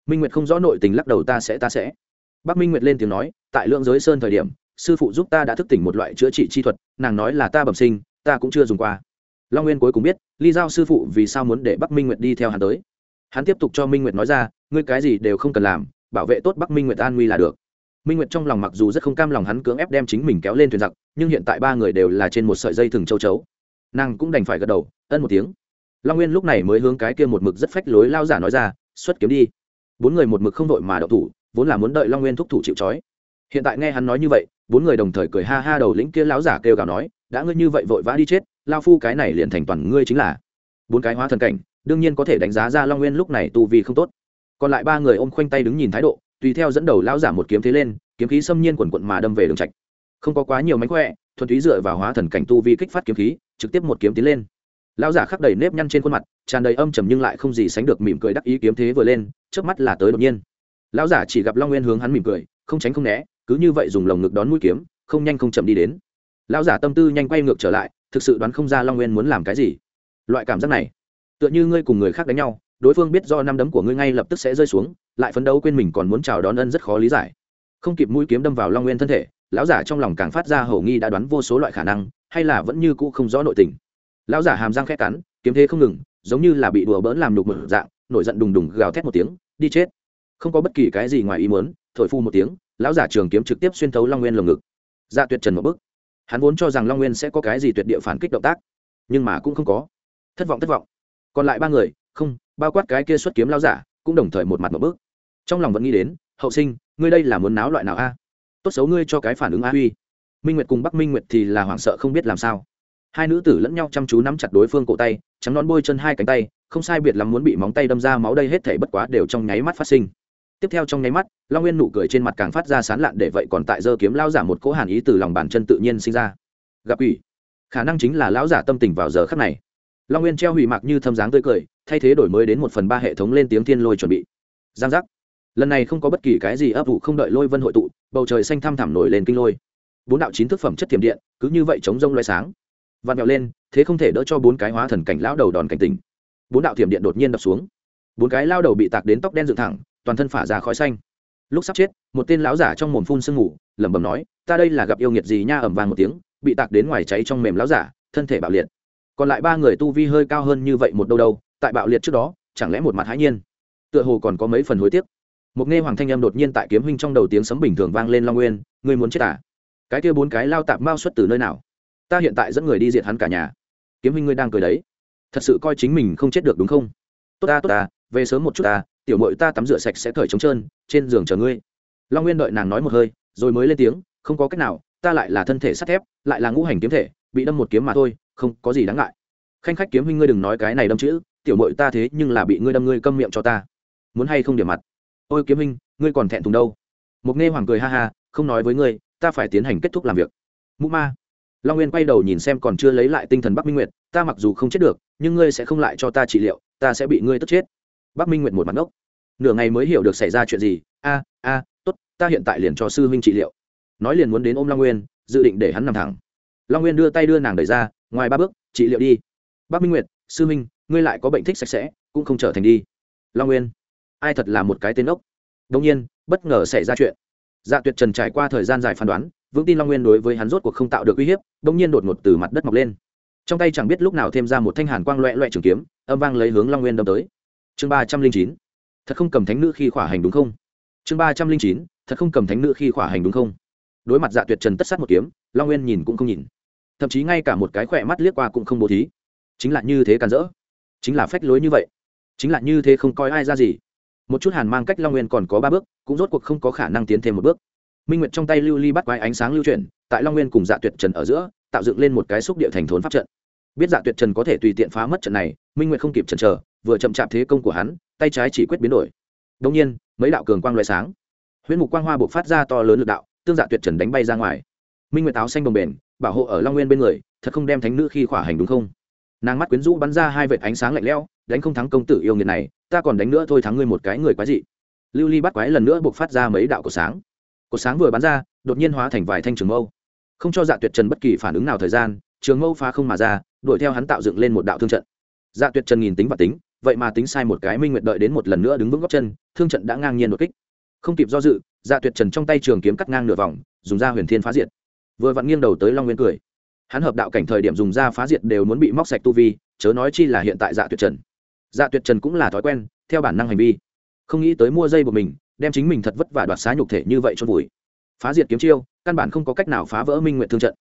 Minh nguyệt không rõ nội tình lắc đầu, ta sẽ ta sẽ. Bác minh nguyệt lên tiếng nói, tại lượng giới sơn thời điểm, sư phụ giúp ta đã thức tỉnh một loại chữa trị chi thuật, nàng nói là ta bẩm sinh, ta cũng chưa dùng qua. Long nguyên cuối cùng biết, ly giao sư phụ vì sao muốn để bắc minh nguyệt đi theo hắn tới? Hắn tiếp tục cho minh nguyệt nói ra, ngươi cái gì đều không cần làm bảo vệ tốt bắc minh nguyệt an nguy là được. Minh nguyệt trong lòng mặc dù rất không cam lòng hắn cưỡng ép đem chính mình kéo lên thuyền giặc, nhưng hiện tại ba người đều là trên một sợi dây thừng châu chấu. Nàng cũng đành phải gật đầu, ân một tiếng. Long nguyên lúc này mới hướng cái kia một mực rất phách lối lao giả nói ra, xuất kiếm đi. Bốn người một mực không đội mà đậu thủ, vốn là muốn đợi long nguyên thúc thủ chịu trói. Hiện tại nghe hắn nói như vậy, bốn người đồng thời cười ha ha đầu lĩnh kia lão giả kêu gào nói, đã ngươi như vậy vội vã đi chết, lao phu cái này liền thành toàn ngươi chính là. Bốn cái hóa thần cảnh, đương nhiên có thể đánh giá ra long nguyên lúc này tu vi không tốt còn lại ba người ôm khoanh tay đứng nhìn thái độ, tùy theo dẫn đầu lão giả một kiếm thế lên, kiếm khí xâm nhiên quần quận mà đâm về đường trạch. Không có quá nhiều mánh khỏe, thuần túy dựa vào hóa thần cảnh tu vi kích phát kiếm khí, trực tiếp một kiếm tiến lên. Lão giả khắc đầy nếp nhăn trên khuôn mặt, tràn đầy âm trầm nhưng lại không gì sánh được mỉm cười đắc ý kiếm thế vừa lên trước mắt là tới đột nhiên. Lão giả chỉ gặp long nguyên hướng hắn mỉm cười, không tránh không né, cứ như vậy dùng lồng ngực đón mũi kiếm, không nhanh không chậm đi đến. Lão giả tâm tư nhanh quay ngược trở lại, thực sự đoán không ra long nguyên muốn làm cái gì. Loại cảm giác này, tựa như ngươi cùng người khác đánh nhau đối phương biết do năm đấm của ngươi ngay lập tức sẽ rơi xuống, lại phấn đấu quên mình còn muốn chào đón ân rất khó lý giải. Không kịp mũi kiếm đâm vào long nguyên thân thể, lão giả trong lòng càng phát ra hầu nghi đã đoán vô số loại khả năng, hay là vẫn như cũ không rõ nội tình. Lão giả hàm răng khét cắn, kiếm thế không ngừng, giống như là bị đùa bỡn làm nhục một dạng, nổi giận đùng đùng gào thét một tiếng, đi chết. Không có bất kỳ cái gì ngoài ý muốn, thổi phu một tiếng, lão giả trường kiếm trực tiếp xuyên thấu long nguyên lồng ngực. Dạ tuyệt trần một bức hắn vốn cho rằng long nguyên sẽ có cái gì tuyệt địa phản kích động tác, nhưng mà cũng không có. Thất vọng thất vọng. Còn lại ba người không, bao quát cái kia xuất kiếm lao giả, cũng đồng thời một mặt một bước. Trong lòng vẫn nghĩ đến, hậu sinh, ngươi đây là muốn náo loại nào a? Tốt xấu ngươi cho cái phản ứng a huy. Minh nguyệt cùng bắc minh nguyệt thì là hoảng sợ không biết làm sao. Hai nữ tử lẫn nhau chăm chú nắm chặt đối phương cổ tay, trắng nón bôi chân hai cánh tay, không sai biệt lắm muốn bị móng tay đâm ra máu đây hết thể bất quá đều trong nháy mắt phát sinh. Tiếp theo trong nháy mắt, long nguyên nụ cười trên mặt càng phát ra sán lạn để vậy còn tại dơ kiếm lao giả một cỗ hàn ý từ lòng bàn chân tự nhiên sinh ra. Gặp ủy khả năng chính là lão giả tâm tình vào giờ khắc này. Long nguyên treo hủy mạc như thâm dáng tươi cười thay thế đổi mới đến một phần ba hệ thống lên tiếng thiên lôi chuẩn bị. Giang giác. Lần này không có bất kỳ cái gì ấp ủ không đợi lôi vân hội tụ, bầu trời xanh thăm thẳm nổi lên kinh lôi. Bốn đạo chín thức phẩm chất thiểm điện, cứ như vậy chống rông loay sáng. Vặn vẹo lên, thế không thể đỡ cho bốn cái hóa thần cảnh lão đầu đòn cảnh tình bốn đạo thiểm điện đột nhiên đập xuống. Bốn cái lao đầu bị tạc đến tóc đen dựng thẳng, toàn thân phả ra khói xanh. Lúc sắp chết, một tên lão giả trong mồm phun sương ngủ lẩm bẩm nói, ta đây là gặp yêu nghiệt gì nha? ẩm vàng một tiếng, bị tạc đến ngoài cháy trong mềm lão giả, thân thể bạo liệt. Còn lại ba người tu vi hơi cao hơn như vậy một đâu đâu tại bạo liệt trước đó, chẳng lẽ một mặt hãi nhiên? Tựa hồ còn có mấy phần hối tiếc. Một nghe hoàng thanh em đột nhiên tại kiếm huynh trong đầu tiếng sấm bình thường vang lên long nguyên, ngươi muốn chết à? Cái kia bốn cái lao tạp mao xuất từ nơi nào? Ta hiện tại dẫn người đi diệt hắn cả nhà. Kiếm huynh ngươi đang cười đấy. Thật sự coi chính mình không chết được đúng không? Tốt ta tốt ta, về sớm một chút ta, tiểu mội ta tắm rửa sạch sẽ cởi trống trơn, trên giường chờ ngươi. Long nguyên đợi nàng nói một hơi, rồi mới lên tiếng, không có cách nào, ta lại là thân thể sắt thép, lại là ngũ hành kiếm thể, bị đâm một kiếm mà thôi, không có gì đáng ngại. Khanh khách kiếm huynh ngươi đừng nói cái này đâm chữ tiểu mội ta thế nhưng là bị ngươi đâm ngươi câm miệng cho ta. Muốn hay không điểm mặt? Ôi kiếm minh, ngươi còn thẹn thùng đâu? Mục nghe hoàng cười ha ha không nói với ngươi ta phải tiến hành kết thúc làm việc. Mũ ma. Long nguyên quay đầu nhìn xem còn chưa lấy lại tinh thần bắc minh nguyệt ta mặc dù không chết được nhưng ngươi sẽ không lại cho ta trị liệu ta sẽ bị ngươi tức chết. Bắc minh nguyệt một mặt ngốc. Nửa ngày mới hiểu được xảy ra chuyện gì. A a tốt ta hiện tại liền cho sư huynh trị liệu. Nói liền muốn đến ôm long nguyên dự định để hắn nằm thẳng. Long nguyên đưa tay đưa nàng đẩy ra ngoài ba bước trị liệu đi. Bắc minh nguyệt sư huynh ngươi lại có bệnh thích sạch sẽ, cũng không trở thành đi. Long nguyên, ai thật là một cái tên ốc? Đông nhiên, bất ngờ xảy ra chuyện. Dạ tuyệt trần trải qua thời gian dài phán đoán, vững tin long nguyên đối với hắn rốt cuộc không tạo được uy hiếp đông nhiên đột ngột từ mặt đất mọc lên. Trong tay chẳng biết lúc nào thêm ra một thanh hàn quang loẹ loẹ trường kiếm, âm vang lấy hướng long nguyên đâm tới. Chương ba trăm linh chín, thật không cầm thánh nữ khi khỏa hành đúng không? Chương ba trăm linh chín, thật không cầm thánh nữ khi khỏa hành đúng không? Đối mặt dạ tuyệt trần tất sát một kiếm, long nguyên nhìn cũng không nhìn. Thậm chí ngay cả một cái khỏe mắt liếc qua cũng không bố thí. Chính là như thế càn rỡ chính là phách lối như vậy. Chính là như thế không coi ai ra gì. Một chút hàn mang cách long nguyên còn có ba bước, cũng rốt cuộc không có khả năng tiến thêm một bước. Minh nguyệt trong tay lưu ly bắt quái ánh sáng lưu chuyển, tại long nguyên cùng dạ tuyệt trần ở giữa, tạo dựng lên một cái xúc địa thành thốn pháp trận. Biết dạ tuyệt trần có thể tùy tiện phá mất trận này, minh nguyệt không kịp chần chờ, vừa chậm chạp thế công của hắn, tay trái chỉ quyết biến đổi. Đông nhiên, mấy đạo cường quang loại sáng. Huyễn mục quang hoa buộc phát ra to lớn lực đạo, tương dạ tuyệt trần đánh bay ra ngoài. Minh nguyệt áo xanh đồng bền bảo hộ ở long nguyên bên người, thật không đem thánh nữ khi khỏa hành đúng không? Nàng mắt quyến rũ bắn ra hai vệt ánh sáng lạnh lẽo, đánh không thắng công tử yêu nghiệt này, ta còn đánh nữa thôi thắng ngươi một cái người quái dị. Lưu ly bắt quái lần nữa buộc phát ra mấy đạo của sáng. Của sáng vừa bắn ra, đột nhiên hóa thành vài thanh trường mâu. Không cho dạ tuyệt trần bất kỳ phản ứng nào thời gian, trường mâu phá không mà ra, đuổi theo hắn tạo dựng lên một đạo thương trận. Dạ tuyệt trần nhìn tính và tính, vậy mà tính sai một cái minh nguyệt đợi đến một lần nữa đứng vững góc chân, thương trận đã ngang nhiên đột kích. Không kịp do dự dạ tuyệt trần trong tay trường kiếm cắt ngang nửa vòng, dùng ra huyền thiên phá diệt. Vừa vặn nghiêng đầu tới long nguyên cười hắn hợp đạo cảnh thời điểm dùng ra phá diệt đều muốn bị móc sạch tu vi, chớ nói chi là hiện tại dạ tuyệt trần. Dạ tuyệt trần cũng là thói quen, theo bản năng hành vi. Không nghĩ tới mua dây của mình, đem chính mình thật vất vả đoạt xá nhục thể như vậy cho vùi. Phá diệt kiếm chiêu, căn bản không có cách nào phá vỡ minh nguyện thương trận.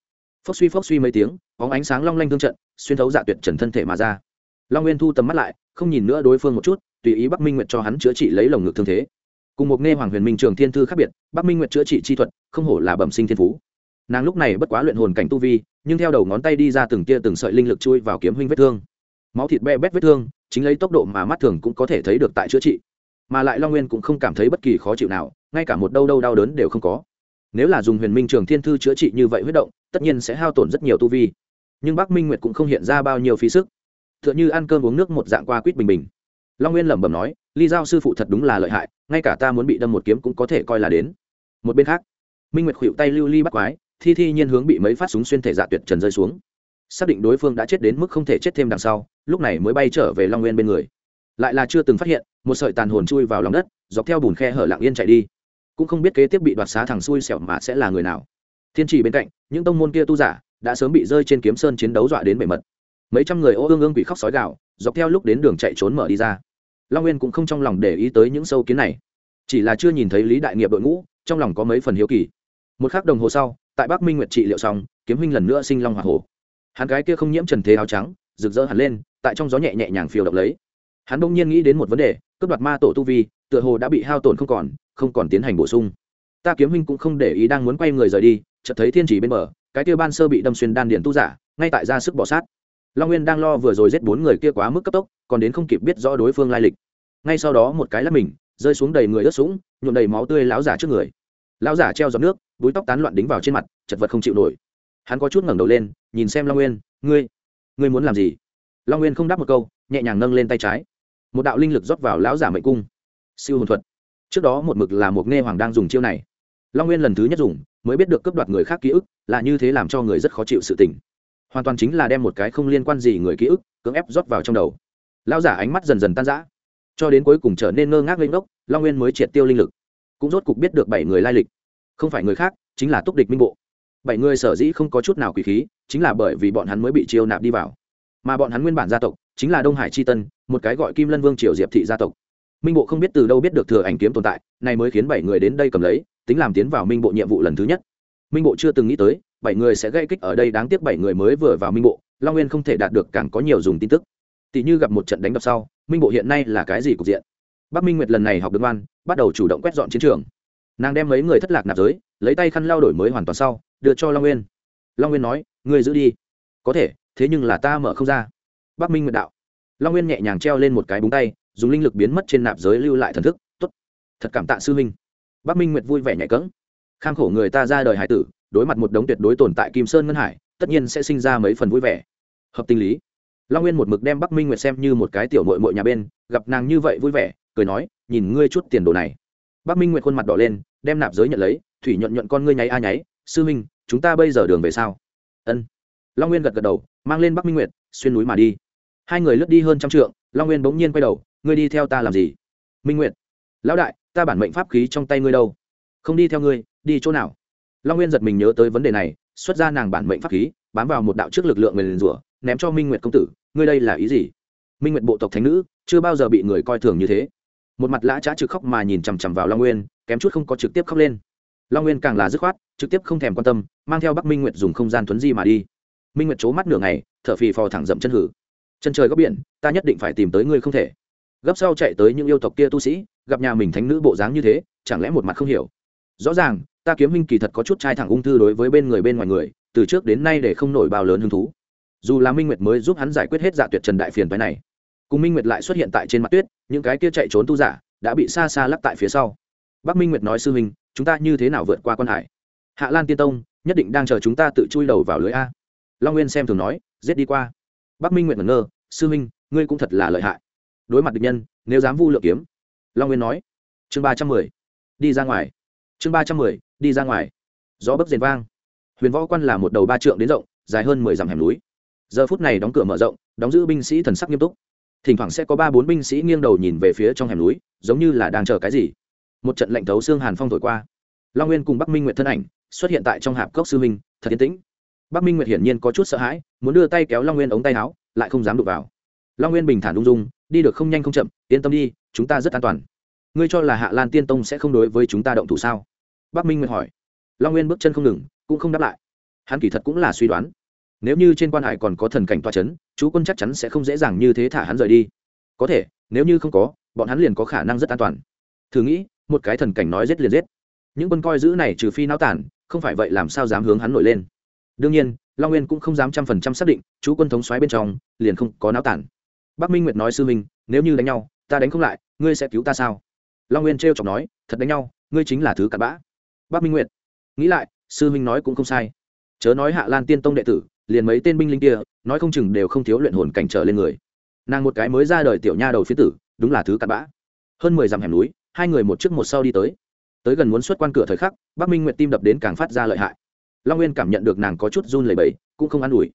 Phốc suy phốc suy mấy tiếng, bóng ánh sáng long lanh thương trận, xuyên thấu dạ tuyệt trần thân thể mà ra. Long nguyên thu tầm mắt lại, không nhìn nữa đối phương một chút, tùy ý bắc minh nguyệt cho hắn chữa trị lấy lồng ngực thương thế. Cùng một nghe hoàng huyền minh trường thiên thư khác biệt, bắc minh nguyệt chữa trị chi thuật, không hổ là bẩm sinh thiên phú nàng lúc này bất quá luyện hồn cảnh tu vi, nhưng theo đầu ngón tay đi ra từng tia từng sợi linh lực chui vào kiếm huynh vết thương. Máu thịt be bét vết thương, chính lấy tốc độ mà mắt thường cũng có thể thấy được tại chữa trị. Mà lại long nguyên cũng không cảm thấy bất kỳ khó chịu nào, ngay cả một đâu đâu đau đớn đều không có. Nếu là dùng huyền minh trường thiên thư chữa trị như vậy huyết động, tất nhiên sẽ hao tổn rất nhiều tu vi. Nhưng bắc minh nguyệt cũng không hiện ra bao nhiêu phí sức. T h ư ợ n h ư ăn cơm uống nước một dạng qua quýt bình bình. Long nguyên lẩm bẩm nói, ly giao sư phụ thật đúng là lợi hại, ngay cả ta muốn bị đâm một kiếm cũng có thể coi là đến. Một bên khác, minh nguyệt khuỵu tay lưu ly bắt quái thi thi nhiên hướng bị mấy phát súng xuyên thể dạ tuyệt trần rơi xuống. Xác định đối phương đã chết đến mức không thể chết thêm đằng sau, lúc này mới bay trở về long nguyên bên người. Lại là chưa từng phát hiện, một sợi tàn hồn chui vào lòng đất, dọc theo bùn khe hở lặng yên chạy đi. Cũng không biết kế tiếp bị đoạt xá thằng xui xẻo mà sẽ là người nào. Thiên trì bên cạnh, những tông môn kia tu giả đã sớm bị rơi trên kiếm sơn chiến đấu dọa đến bề mật. Mấy trăm người ô ương ương bị khóc sói gạo dọc theo lúc đến đường chạy trốn mở đi ra. Long nguyên cũng không trong lòng để ý tới những sâu kiến này. Chỉ là chưa nhìn thấy lý đại nghiệp đội ngũ, trong lòng có mấy phần hiếu kỳ. Một khắc đồng hồ sau tại bắc minh nguyệt trị liệu xong, kiếm huynh lần nữa sinh long hoa hồ hắn cái kia không nhiễm trần thế áo trắng, rực rỡ hẳn lên, tại trong gió nhẹ nhẹ nhàng phiêu động lấy. Hắn bỗng nhiên nghĩ đến một vấn đề, cướp đoạt ma tổ tu vi, tựa hồ đã bị hao tổn không còn không còn tiến hành bổ sung. Ta kiếm huynh cũng không để ý đang muốn quay người rời đi, chợt thấy thiên chỉ bên bờ, cái kia ban sơ bị đâm xuyên đan điền tu giả, ngay tại ra sức bỏ sát. Long nguyên đang lo vừa rồi giết bốn người kia quá mức cấp tốc, còn đến không kịp biết rõ đối phương lai lịch. Ngay sau đó một cái lắp mình, rơi xuống đầy người ướt sũng, nhuộm đầy máu tươi láo giả trước người lão giả treo giọt nước, búi tóc tán loạn đính vào trên mặt, chật vật không chịu nổi. Hắn có chút ngẩng đầu lên, nhìn xem long nguyên, ngươi ngươi muốn làm gì? Long nguyên không đáp một câu, nhẹ nhàng nâng lên tay trái. Một đạo linh lực rót vào lão giả mệnh cung. Siêu hồn thuật. Trước đó một mực là một nghe hoàng đang dùng chiêu này. Long nguyên lần thứ nhất dùng, mới biết được cướp đoạt người khác ký ức, là như thế làm cho người rất khó chịu sự tình. Hoàn toàn chính là đem một cái không liên quan gì người ký ức, cưỡng ép rót vào trong đầu. Lão giả ánh mắt dần dần tan rã. Cho đến cuối cùng trở nên ngơ ngác lên gốc long nguyên mới triệt tiêu linh lực cũng rốt cục biết được bảy người lai lịch. Không phải người khác, chính là túc địch minh bộ. Bảy người sở dĩ không có chút nào quỷ khí, chính là bởi vì bọn hắn mới bị chiêu nạp đi vào. Mà bọn hắn nguyên bản gia tộc, chính là đông hải c h i tân, một cái gọi kim lân vương triều diệp thị gia tộc. Minh bộ không biết từ đâu biết được thừa ảnh kiếm tồn tại, này mới khiến bảy người đến đây cầm lấy, tính làm tiến vào minh bộ nhiệm vụ lần thứ nhất. Minh bộ chưa từng nghĩ tới, bảy người sẽ gây kích ở đây đáng tiếc bảy người mới vừa vào minh bộ, long nguyên không thể đạt được càng có nhiều dùng tin tức. Tỷ như gặp một trận đánh đập sau, minh bộ hiện nay là cái gì cục diện? Bắc minh nguyệt lần này học được ngoan bắt đầu chủ động quét dọn chiến trường. Nàng đem mấy người thất lạc nạp giới, lấy tay khăn lao đổi mới hoàn toàn sau, đưa cho long nguyên. Long nguyên nói người giữ đi. Có thể, thế nhưng là ta mở không ra. Bắc minh nguyệt đạo. Long nguyên nhẹ nhàng treo lên một cái búng tay, dùng linh lực biến mất trên nạp giới lưu lại thần thức. T ố t thật cảm tạ sư minh bắc minh nguyệt vui vẻ nhạy cỡng kham khổ người ta ra đời hải tử, đối mặt một đống tuyệt đối tồn tại kim sơn ngân hải, tất nhiên sẽ sinh ra mấy phần vui vẻ. Hợp tình lý. Long nguyên một mực đem bắc minh nguyệt xem như một cái tiểu mội mội nhà bên, gặp nàng như vậy vui vẻ cười nói, nhìn ngươi chút tiền đồ này. Bắc minh nguyệt khuôn mặt đỏ lên, đem nạp giới nhận lấy, thủy nhuận nhuận con ngươi nháy a nháy, sư minh chúng ta bây giờ đường về sao? Ân. Long nguyên gật gật đầu, mang lên bắc minh nguyệt, xuyên núi mà đi. Hai người lướt đi hơn trăm trượng, long nguyên bỗng nhiên quay đầu, ngươi đi theo ta làm gì? Minh nguyệt, lão đại, ta bản mệnh pháp khí trong tay ngươi đâu? Không đi theo ngươi, đi chỗ nào? Long nguyên giật mình nhớ tới vấn đề này, xuất ra nàng bản mệnh pháp khí, bám vào một đạo trước lực lượng người liền rủa, ném cho minh nguyệt công tử, ngươi đây là ý gì? Minh nguyệt bộ tộc thánh nữ, chưa bao giờ bị người coi thường như thế một mặt lã trá trực khóc mà nhìn chằm chằm vào long nguyên, kém chút không có trực tiếp khóc lên. Long nguyên càng là dứt khoát, trực tiếp không thèm quan tâm, mang theo bắc minh nguyệt dùng không gian thuấn di mà đi. Minh nguyệt c mắt nửa ngày, thở phì phò thẳng dậm chân hử. Chân trời góc biển, ta nhất định phải tìm tới ngươi không thể. Gấp sau chạy tới những yêu tộc kia tu sĩ, gặp nhà mình thánh nữ bộ dáng như thế, chẳng lẽ một mặt không hiểu? Rõ ràng, ta kiếm minh kỳ thật có chút trai thẳng ung thư đối với bên người bên ngoài người, từ trước đến nay để không nổi bao lớn hứng thú. Dù là minh nguyệt mới giúp hắn giải quyết hết dạ tuyệt trần đại phiền phái này cùng minh nguyệt lại xuất hiện tại trên mặt tuyết những cái kia chạy trốn tu giả đã bị xa xa lắc tại phía sau bắc minh nguyệt nói sư minh chúng ta như thế nào vượt qua quan hải hạ lan tiên tông nhất định đang chờ chúng ta tự chui đầu vào lưới a long nguyên xem thường nói giết đi qua bắc minh nguyệt ngẩn ngơ sư minh ngươi cũng thật là lợi hại đối mặt địch nhân nếu dám vu lượng kiếm long nguyên nói chương ba trăm mười đi ra ngoài chương ba trăm mười đi ra ngoài gió bấc rền vang huyền võ quan là một đầu ba trượng đến rộng dài hơn mười dặm hẻm núi giờ phút này đóng cửa mở rộng đóng giữ binh sĩ thần sắc nghiêm túc thỉnh thoảng sẽ có ba bốn binh sĩ nghiêng đầu nhìn về phía trong hẻm núi, giống như là đang chờ cái gì. Một trận lệnh thấu xương hàn phong thổi qua. Long nguyên cùng bắc minh nguyệt thân ảnh xuất hiện tại trong hạp cốc sư minh thật yên tĩnh. Bắc minh nguyệt hiển nhiên có chút sợ hãi, muốn đưa tay kéo long nguyên ống tay áo, lại không dám đụng vào. Long nguyên bình thản ung dung, đi được không nhanh không chậm, yên tâm đi, chúng ta rất an toàn. Ngươi cho là hạ lan tiên tông sẽ không đối với chúng ta động thủ sao? Bắc minh nguyệt hỏi. Long nguyên bước chân không ngừng, cũng không đáp lại. Hắn kỳ thật cũng là suy đoán nếu như trên quan hải còn có thần cảnh toa c h ấ n chú quân chắc chắn sẽ không dễ dàng như thế thả hắn rời đi. Có thể, nếu như không có, bọn hắn liền có khả năng rất an toàn. Thử nghĩ, một cái thần cảnh nói giết liền giết. Những quân coi giữ này trừ phi náo tản không phải vậy làm sao dám hướng hắn nổi lên. Đương nhiên, long nguyên cũng không dám trăm phần trăm xác định, chú quân thống xoáy bên trong liền không có náo tản bắc minh nguyệt nói sư minh nếu như đánh nhau, ta đánh không lại, ngươi sẽ cứu ta sao? Long nguyên t r chọc nói, thật đánh nhau, ngươi chính là thứ cặn bã. Bắc minh nguyệt, nghĩ lại, sư minh nói cũng không sai. Chớ nói hạ lan tiên tông đệ tử liền mấy tên binh linh kia, nói không chừng đều không thiếu luyện hồn cảnh trở lên người. Nàng một cái mới ra đời tiểu nha đầu phía tử, đúng là thứ cặn bã. Hơn mười dặm hẻm núi, hai người một trước một sau đi tới. Tới gần muốn xuất quan cửa thời khắc, bắc minh nguyện tim đập đến càng phát ra lợi hại. Long nguyên cảm nhận được nàng có chút run lầy bẫy cũng không an ủi.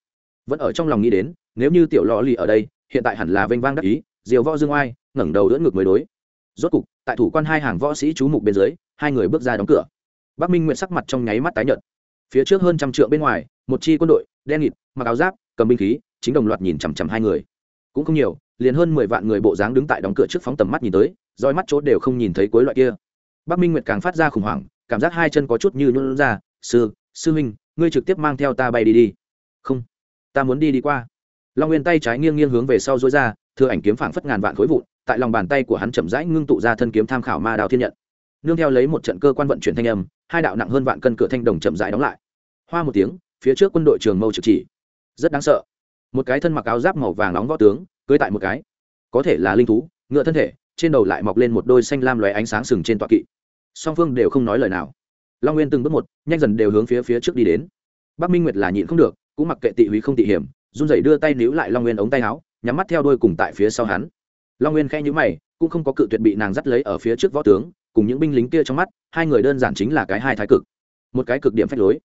Vẫn ở trong lòng nghĩ đến, nếu như tiểu lò lì ở đây, hiện tại hẳn là vênh vang đắc ý, diều võ dương oai, ngẩng đầu đỡ ngực mới đối. Rốt cục, tại thủ quan hai hàng võ sĩ chú mục bên dưới, hai người bước ra đóng cửa. Bắc minh nguyện sắc mặt trong nháy mắt tái nhợt. Phía trước hơn trăm trượng bên ngoài một chi quân đội, đen nghịt, mặc áo giáp, cầm binh khí, chính đồng loạt nhìn chằm chằm hai người. Cũng không nhiều, liền hơn mười vạn người bộ dáng đứng tại đóng cửa trước phóng tầm mắt nhìn tới, roi mắt chốt đều không nhìn thấy cuối loại kia. Bắc minh nguyệt càng phát ra khủng hoảng, cảm giác hai chân có chút như nhuận ra. Sư sư huynh, ngươi trực tiếp mang theo ta bay đi đi. Không, ta muốn đi đi qua. Long nguyên tay trái nghiêng nghiêng hướng về sau dối ra, thừa ảnh kiếm phảng phất ngàn vạn khối vụn, tại lòng bàn tay của hắn chậm rãi ngưng tụ ra thân kiếm tham khảo ma đào thiên nhận. Nương theo lấy một trận cơ quan vận chuyển thanh âm, hai đạo nặng hơn vạn cân cửa thanh đồng chậm rãi đóng lại. Hoa một tiếng phía trước quân đội trường mâu trực chỉ. Rất đáng sợ. Một cái thân mặc áo giáp màu vàng nóng võ tướng, cưới tại một cái. Có thể là linh thú, ngựa thân thể, trên đầu lại mọc lên một đôi xanh lam lóe ánh sáng sừng trên tọa kỵ. Song phương đều không nói lời nào. Long nguyên từng bước một, nhanh dần đều hướng phía phía trước đi đến. Bắc minh nguyệt là nhịn không được, cũng mặc kệ tị húy không tị hiểm, run rẩy đưa tay níu lại long nguyên ống tay áo, nhắm mắt theo đôi cùng tại phía sau hắn. Long nguyên khẽ nhíu mày, cũng không có cự tuyệt bị nàng dắt lấy ở phía trước võ tướng, cùng những binh lính kia trong mắt, hai người đơn giản chính là cái hai thái cực. Một cái cực điểm phách lối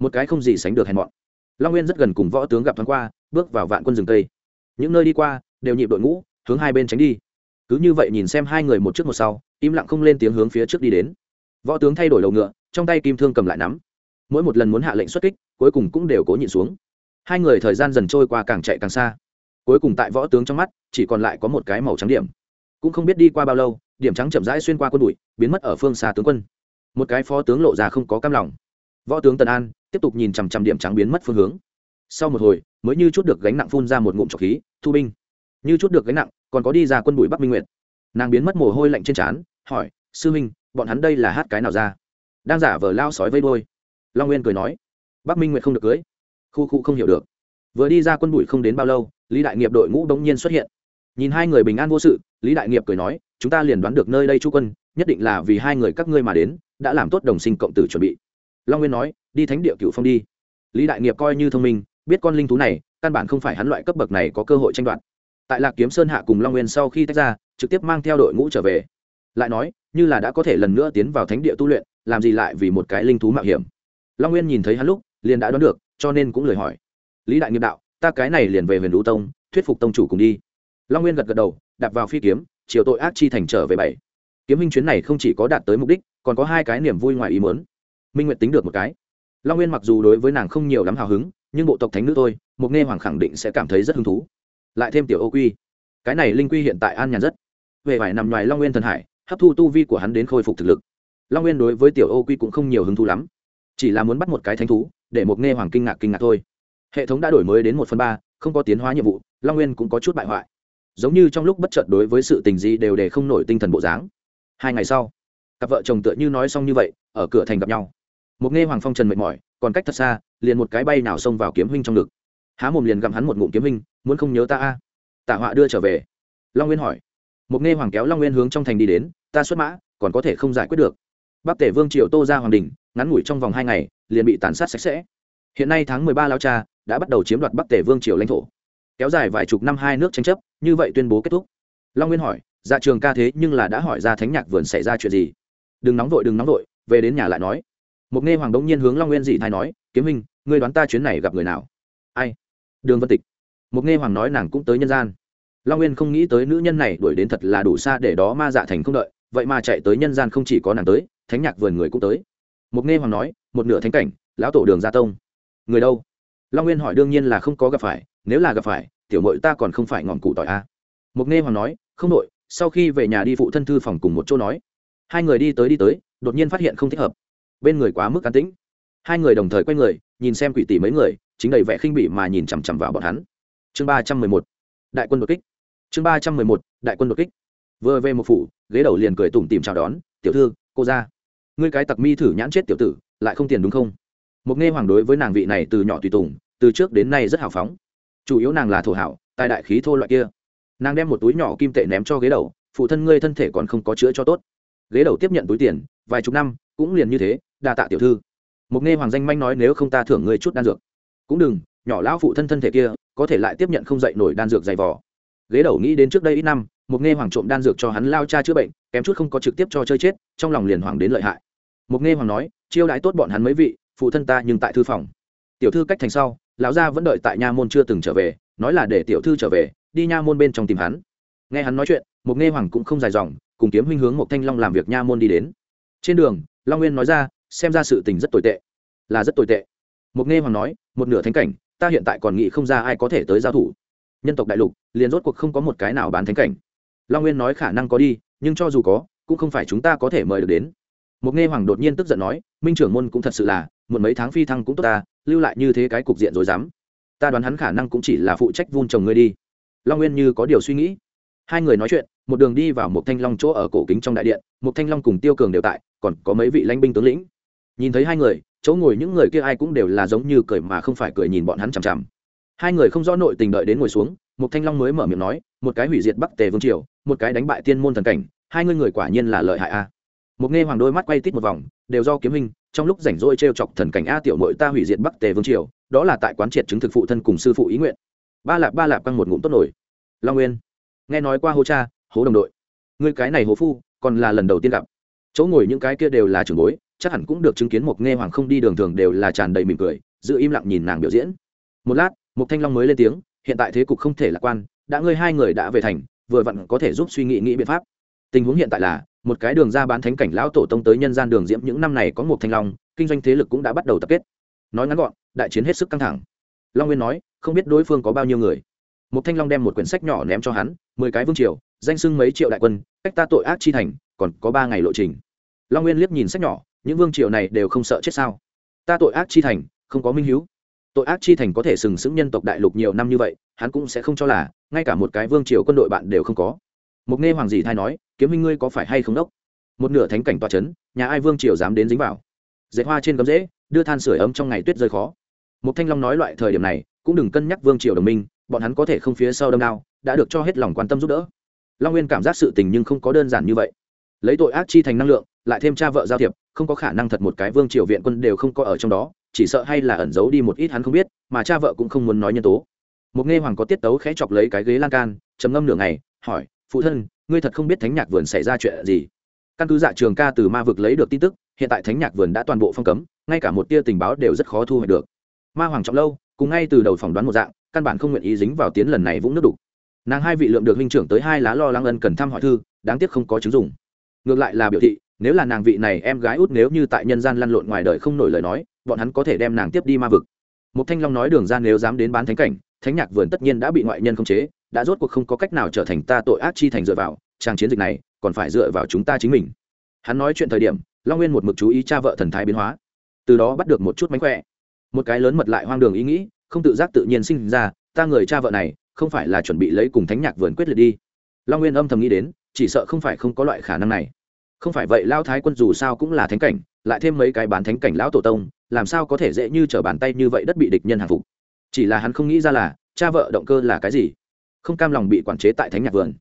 một cái không gì sánh được hèn mọn. Long nguyên rất gần cùng võ tướng gặp thoáng qua, bước vào vạn quân rừng tây. Những nơi đi qua, đều nhịp đội ngũ, hướng hai bên tránh đi. Cứ như vậy nhìn xem hai người một trước một sau, im lặng không lên tiếng hướng phía trước đi đến. Võ tướng thay đổi đầu ngựa, trong tay kim thương cầm lại nắm. Mỗi một lần muốn hạ lệnh xuất kích, cuối cùng cũng đều cố nhịn xuống. Hai người thời gian dần trôi qua càng chạy càng xa. Cuối cùng tại võ tướng trong mắt, chỉ còn lại có một cái màu trắng điểm. Cũng không biết đi qua bao lâu, điểm trắng chậm rãi xuyên qua quân bụi, biến mất ở phương xa tướng quân. Một cái phó tướng lộ ra không có cam lòng võ tướng tần an tiếp tục nhìn chằm chằm điểm trắng biến mất phương hướng. Sau một hồi, mới như chút được gánh nặng phun ra một ngụm trọc khí, thu binh. Như chút được gánh nặng, còn có đi ra quân bụi bắc minh nguyệt. Nàng biến mất mồ hôi lạnh trên trán, hỏi, sư minh bọn hắn đây là hát cái nào ra? Đang giả vờ lao sói vây đôi long nguyên cười nói, bắc minh nguyệt không được cưới. Khu khu không hiểu được. Vừa đi ra quân bụi không đến bao lâu, lý đại nghiệp đội ngũ đống nhiên xuất hiện. Nhìn hai người bình an vô sự, lý đại nghiệp cười nói, chúng ta liền đoán được nơi đây chú quân, nhất định là vì hai người các ngươi mà đến, đã làm tốt đồng sinh cộng tử chuẩn bị long nguyên nói, đi thánh địa cựu phong đi. lý đại nghiệp coi như thông minh, biết con linh thú này, căn bản không phải hắn loại cấp bậc này có cơ hội tranh đoạt. tại lạc kiếm sơn hạ cùng long nguyên sau khi tách ra, trực tiếp mang theo đội ngũ trở về. lại nói, như là đã có thể lần nữa tiến vào thánh địa tu luyện, làm gì lại vì một cái linh thú mạo hiểm. long nguyên nhìn thấy hắn lúc, liền đã đoán được, cho nên cũng lời hỏi. lý đại nghiệp đạo, ta cái này liền về huyền đũ tông, thuyết phục tông chủ cùng đi. long nguyên gật gật đầu, đạp vào phi kiếm, chiều tội ác chi thành trở về bảy. kiếm minh chuyến này không chỉ có đạt tới mục đích, còn có hai cái niềm vui ngoài ý muốn minh nguyện tính được một cái. Long nguyên mặc dù đối với nàng không nhiều lắm hào hứng, nhưng bộ tộc thánh nữ tôi một nghe hoàng khẳng định sẽ cảm thấy rất hứng thú. Lại thêm tiểu ô quy. Cái này linh quy hiện tại an nhàn rất. Về phải nằm ngoài long nguyên thần hải, hấp thu tu vi của hắn đến khôi phục thực lực. Long nguyên đối với tiểu ô quy cũng không nhiều hứng thú lắm. Chỉ là muốn bắt một cái thánh thú, để một nghe hoàng kinh ngạc kinh ngạc thôi. Hệ thống đã đổi mới đến một phần ba, không có tiến hóa nhiệm vụ, long nguyên cũng có chút bại hoại. Giống như trong lúc bất chợt đối với sự tình gì đều để không nổi tinh thần bộ dáng. Hai ngày sau, cặp vợ chồng tựa như nói xong như vậy, ở cửa thành gặp nhau một nghe hoàng phong trần mệt mỏi, còn cách thật xa, liền một cái bay nào xông vào kiếm huynh trong ngực. Há mồm liền gặm hắn một ngụm kiếm huynh, muốn không nhớ ta a? Tạ họa đưa trở về. Long nguyên hỏi. Một nghe hoàng kéo long nguyên hướng trong thành đi đến, ta xuất mã, còn có thể không giải quyết được. Bắc tể vương triều tô ra hoàng đình, ngắn ngủi trong vòng hai ngày, liền bị tàn sát sạch sẽ. Hiện nay tháng mười ba lao cha đã bắt đầu chiếm đoạt bắc tể vương triều lãnh thổ. Kéo dài vài chục năm hai nước tranh chấp, như vậy tuyên bố kết thúc. Long nguyên hỏi dạ trường ca thế nhưng là đã hỏi ra thánh nhạc vườn xảy ra chuyện gì? Đừng nóng vội, đừng nóng vội, về đến nhà lại nói một nghe hoàng đống nhiên hướng long nguyên dị thái nói, kiếm hình ngươi đoán ta chuyến này gặp người nào? Ai? Đường vân tịch. Một nghe hoàng nói nàng cũng tới nhân gian. Long nguyên không nghĩ tới nữ nhân này đuổi đến thật là đủ xa để đó ma dạ thành không đợi, vậy mà chạy tới nhân gian không chỉ có nàng tới, thánh nhạc vườn người cũng tới. Một nghe hoàng nói, một nửa thánh cảnh, lão tổ đường gia tông. Người đâu? Long nguyên hỏi, đương nhiên là không có gặp phải, nếu là gặp phải, tiểu mội ta còn không phải ngọn cụ tỏi a à. một nghe hoàng nói, không đội sau khi về nhà đi phụ thân thư phòng cùng một chỗ nói. Hai người đi tới đi tới, đột nhiên phát hiện không thích hợp bên người quá mức an tĩnh. Hai người đồng thời quay người, nhìn xem quỷ tỷ mấy người, chính đầy vẻ khinh bỉ mà nhìn chằm chằm vào bọn hắn. Chương ba trăm mười một, đại quân đột kích. Chương ba trăm mười một, đại quân đột kích. Vừa về một phủ, ghế đầu liền cười tủm tìm chào đón, tiểu thư, cô ra. Ngươi cái tặc mi thử nhãn chết tiểu tử, lại không tiền đúng không? Một nghe hoàng đối với nàng vị này từ nhỏ tùy tùng, từ trước đến nay rất hào phóng. Chủ yếu nàng là thổ hảo, tài đại khí thô loại kia. Nàng đem một túi nhỏ kim tệ ném cho ghế đầu, phụ thân ngươi thân thể còn không có chữa cho tốt. Ghế đầu tiếp nhận túi tiền, vài chục năm, cũng liền như thế đa tạ tiểu thư. Mục nghe hoàng danh manh nói nếu không ta thưởng ngươi chút đan dược. Cũng đừng, nhỏ lão phụ thân thân thể kia, có thể lại tiếp nhận không dậy nổi đan dược dày vỏ ghế đầu nghĩ đến trước đây ít năm, Mục nghe hoàng trộm đan dược cho hắn lao cha chữa bệnh, kém chút không có trực tiếp cho chơi chết, trong lòng liền hoàng đến lợi hại. Mục nghe hoàng nói, chiêu đãi tốt bọn hắn mấy vị, phụ thân ta nhưng tại thư phòng. Tiểu thư cách thành sau, lão gia vẫn đợi tại nha môn chưa từng trở về, nói là để tiểu thư trở về, đi nha môn bên trong tìm hắn. Nghe hắn nói chuyện, Mục nghe hoàng cũng không dài dòng, cùng kiếm huynh hướng một thanh long làm việc nha môn đi đến. Trên đường, long nguyên nói ra xem ra sự tình rất tồi tệ. Là rất tồi tệ. Một nghe hoàng nói, một nửa thánh cảnh, ta hiện tại còn nghĩ không ra ai có thể tới giao thủ. Nhân tộc đại lục, liền rốt cuộc không có một cái nào bán thánh cảnh. Long nguyên nói khả năng có đi, nhưng cho dù có, cũng không phải chúng ta có thể mời được đến. Một nghe hoàng đột nhiên tức giận nói, minh trưởng môn cũng thật sự là một mấy tháng phi thăng cũng tốt ta, lưu lại như thế cái cục diện rồi dám. Ta đoán hắn khả năng cũng chỉ là phụ trách vun trồng ngươi đi. Long nguyên như có điều suy nghĩ. Hai người nói chuyện, một đường đi vào một thanh long chỗ ở cổ kính trong đại điện một thanh long cùng tiêu cường đều tại, còn có mấy vị lãnh binh tướng lĩnh nhìn thấy hai người, chỗ ngồi những người kia ai cũng đều là giống như cười mà không phải cười nhìn bọn hắn chằm chằm. Hai người không rõ nội tình đợi đến ngồi xuống một thanh long mới mở miệng nói, một cái hủy diệt bắc tề vương triều, một cái đánh bại tiên môn thần cảnh, hai người người quả nhiên là lợi hại a. Một nghe hoàng đôi mắt quay tít một vòng, đều do kiếm hình, trong lúc rảnh rỗi t chọc thần cảnh a tiểu nội ta hủy diệt bắc tề vương triều, đó là tại quán triệt chứng thực phụ thân cùng sư phụ ý nguyện. Ba lạp ba lạp căng một ngụm tốt nổi. Long nguyên, nghe nói qua hô cha, hố đồng đội. Người cái này hố phu, còn là lần đầu tiên gặp. Chỗ ngồi những cái kia đều là trưởng bối chắc hẳn cũng được chứng kiến một nghe hoàng không đi đường thường đều là tràn đầy mỉm cười, giữ im lặng nhìn nàng biểu diễn. Một lát một thanh long mới lên tiếng, hiện tại thế cục không thể lạc quan, đã ngươi hai người đã về thành, vừa vặn có thể giúp suy nghĩ nghĩ biện pháp. Tình huống hiện tại là, một cái đường ra bán thánh cảnh lão tổ tông tới nhân gian đường diễm những năm này có một thanh long, kinh doanh thế lực cũng đã bắt đầu tập kết. Nói ngắn gọn, đại chiến hết sức căng thẳng. Long nguyên nói, không biết đối phương có bao nhiêu người. Một thanh long đem một quyển sách nhỏ ném cho hắn, mười cái vương triều, danh sưng mấy triệu đại quân, cách ta tội ác chi thành, còn có ba ngày lộ trình. Long nguyên liếc nhìn sách nhỏ những vương triều này đều không sợ chết sao? Ta tội ác chi thành, không có minh hiếu. Tội ác chi thành có thể sừng sững nhân tộc đại lục nhiều năm như vậy, hắn cũng sẽ không cho là, ngay cả một cái vương triều quân đội bạn đều không có. Mục nghe hoàng dì thai nói, kiếm minh ngươi có phải hay không đốc? Một nửa thánh cảnh tòa c h ấ n nhà ai vương triều dám đến dính vào? Dệt hoa trên gấm rễ, đưa than sửa ấm trong ngày tuyết rơi khó. Một thanh long nói loại thời điểm này, cũng đừng cân nhắc vương triều đồng minh, bọn hắn có thể không phía sau đâm đao, đã được cho hết lòng quan tâm giúp đỡ. Long nguyên cảm giác sự tình nhưng không có đơn giản như vậy. Lấy tội ác chi thành năng lượng lại thêm cha vợ giao thiệp, không có khả năng thật một cái vương triều viện quân đều không có ở trong đó, chỉ sợ hay là ẩn giấu đi một ít hắn không biết, mà cha vợ cũng không muốn nói nhân tố. Một nghe hoàng có tiết tấu khẽ chọc lấy cái ghế lan can, trầm ngâm nửa ngày, hỏi, phụ thân, ngươi thật không biết thánh nhạc vườn xảy ra chuyện gì? Căn cứ dạ trường ca từ ma vực lấy được tin tức, hiện tại thánh nhạc vườn đã toàn bộ phong cấm, ngay cả một tia tình báo đều rất khó thu hoạch được. Ma hoàng trọng lâu, cùng ngay từ đầu phỏng đoán một dạng, căn bản không nguyện ý dính vào tiến lần này vũng nước đục. Nàng hai vị lượng được linh trưởng tới hai lá lo lắng ân cần thăm hỏi thư, đáng tiếc không có chứng dùng ngược lại là biểu thị nếu là nàng vị này em gái út nếu như tại nhân gian lăn lộn ngoài đời không nổi lời nói, bọn hắn có thể đem nàng tiếp đi ma vực. Một thanh long nói đường ra nếu dám đến bán thánh cảnh, thánh nhạc vườn tất nhiên đã bị ngoại nhân khống chế, đã rốt cuộc không có cách nào trở thành ta tội ác chi thành dựa vào trang chiến dịch này còn phải dựa vào chúng ta chính mình. Hắn nói chuyện thời điểm, long nguyên một mực chú ý cha vợ thần thái biến hóa. Từ đó bắt được một chút mánh khỏe. Một cái lớn mật lại hoang đường ý nghĩ, không tự giác tự nhiên sinh ra, ta người cha vợ này, không phải là chuẩn bị lấy cùng thánh nhạc vườn quyết liệt đi. Long nguyên âm thầm nghĩ đến, chỉ sợ không phải không có loại khả năng này không phải vậy, lao thái quân dù sao cũng là thánh cảnh, lại thêm mấy cái bán thánh cảnh lão tổ tông, làm sao có thể dễ như t r ở bàn tay như vậy đất bị địch nhân hàng phục? Chỉ là hắn không nghĩ ra là, cha vợ động cơ là cái gì? Không cam lòng bị quản chế tại thánh nhạc vườn.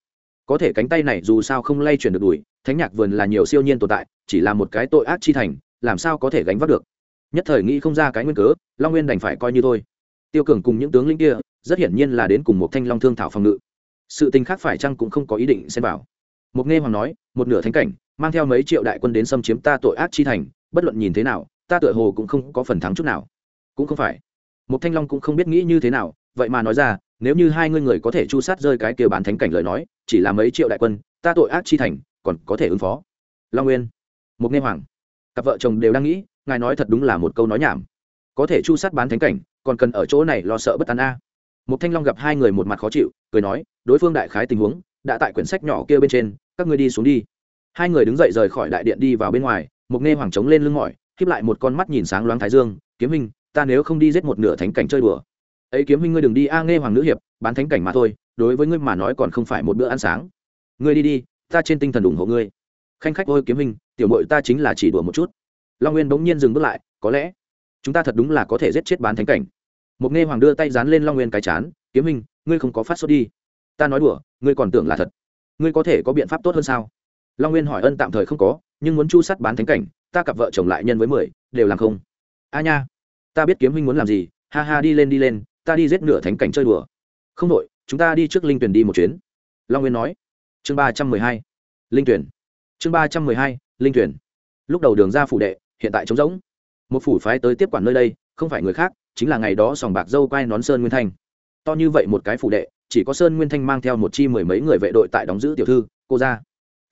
Có thể cánh tay này dù sao không lay chuyển được đùi, thánh nhạc vườn là nhiều siêu nhiên tồn tại, chỉ là một cái tội ác chi thành, làm sao có thể gánh vác được? Nhất thời nghĩ không ra cái nguyên cớ, long nguyên đành phải coi như thôi. Tiêu cường cùng những tướng lĩnh kia, rất hiển nhiên là đến cùng một thanh long thương thảo phòng ngự. Sự tình khác phải chăng cũng không có ý định xem vào. Mục nghe hoàng nói, một nửa thánh cảnh mang theo mấy triệu đại quân đến xâm chiếm ta tội ác chi thành, bất luận nhìn thế nào, ta tựa hồ cũng không có phần thắng chút nào. Cũng không phải. Một thanh long cũng không biết nghĩ như thế nào, vậy mà nói ra, nếu như hai ngươi người có thể chu sát rơi cái kia bán thánh cảnh lời nói, chỉ là mấy triệu đại quân, ta tội ác chi thành, còn có thể ứng phó. Long nguyên. Một nghe hoàng. Cặp vợ chồng đều đang nghĩ, ngài nói thật đúng là một câu nói nhảm. Có thể chu sát bán thánh cảnh, còn cần ở chỗ này lo sợ bất tán a. Một thanh long gặp hai người một mặt khó chịu, cười nói, đối phương đại khái tình huống, đã tại quyển sách nhỏ kia bên trên, các ngươi đi xuống đi hai người đứng dậy rời khỏi đại điện đi vào bên ngoài mục nghe hoàng trống lên lưng mỏi, khiếp lại một con mắt nhìn sáng loáng thái dương, kiếm hình ta nếu không đi giết một nửa thánh cảnh chơi đùa. Ấy kiếm minh ngươi đừng đi a nghe hoàng nữ hiệp, bán thánh cảnh mà thôi, đối với ngươi mà nói còn không phải một bữa ăn sáng. Ngươi đi đi, ta trên tinh thần ủng hộ ngươi. Khanh khách ôi kiếm minh tiểu mội ta chính là chỉ đùa một chút. Long nguyên bỗng nhiên dừng bước lại, có lẽ chúng ta thật đúng là có thể giết chết bán thánh cảnh. Mục nghe hoàng đưa tay dán lên long nguyên cái chán, kiếm minh ngươi không có phát sốt đi. Ta nói đùa, ngươi còn tưởng là thật. Ngươi có thể có biện pháp tốt hơn sao? Long nguyên hỏi ân tạm thời không có, nhưng muốn chu sắt bán thánh cảnh, ta cặp vợ chồng lại nhân với mười, đều làm không. A nha, ta biết kiếm huynh muốn làm gì, ha ha đi lên đi lên, ta đi giết nửa thánh cảnh chơi đùa. Không đội chúng ta đi trước linh tuyển đi một chuyến. Long nguyên nói. Chương ba trăm mười hai. Linh tuyển. Chương ba trăm mười hai, linh tuyển. Lúc đầu đường ra phủ đệ, hiện tại trống rỗng. Một phủ phái tới tiếp quản nơi đây, không phải người khác, chính là ngày đó sòng bạc dâu quai nón sơn nguyên thanh. To như vậy một cái phủ đệ, chỉ có sơn nguyên thanh mang theo một chi mười mấy người vệ đội tại đóng giữ tiểu thư, cô ra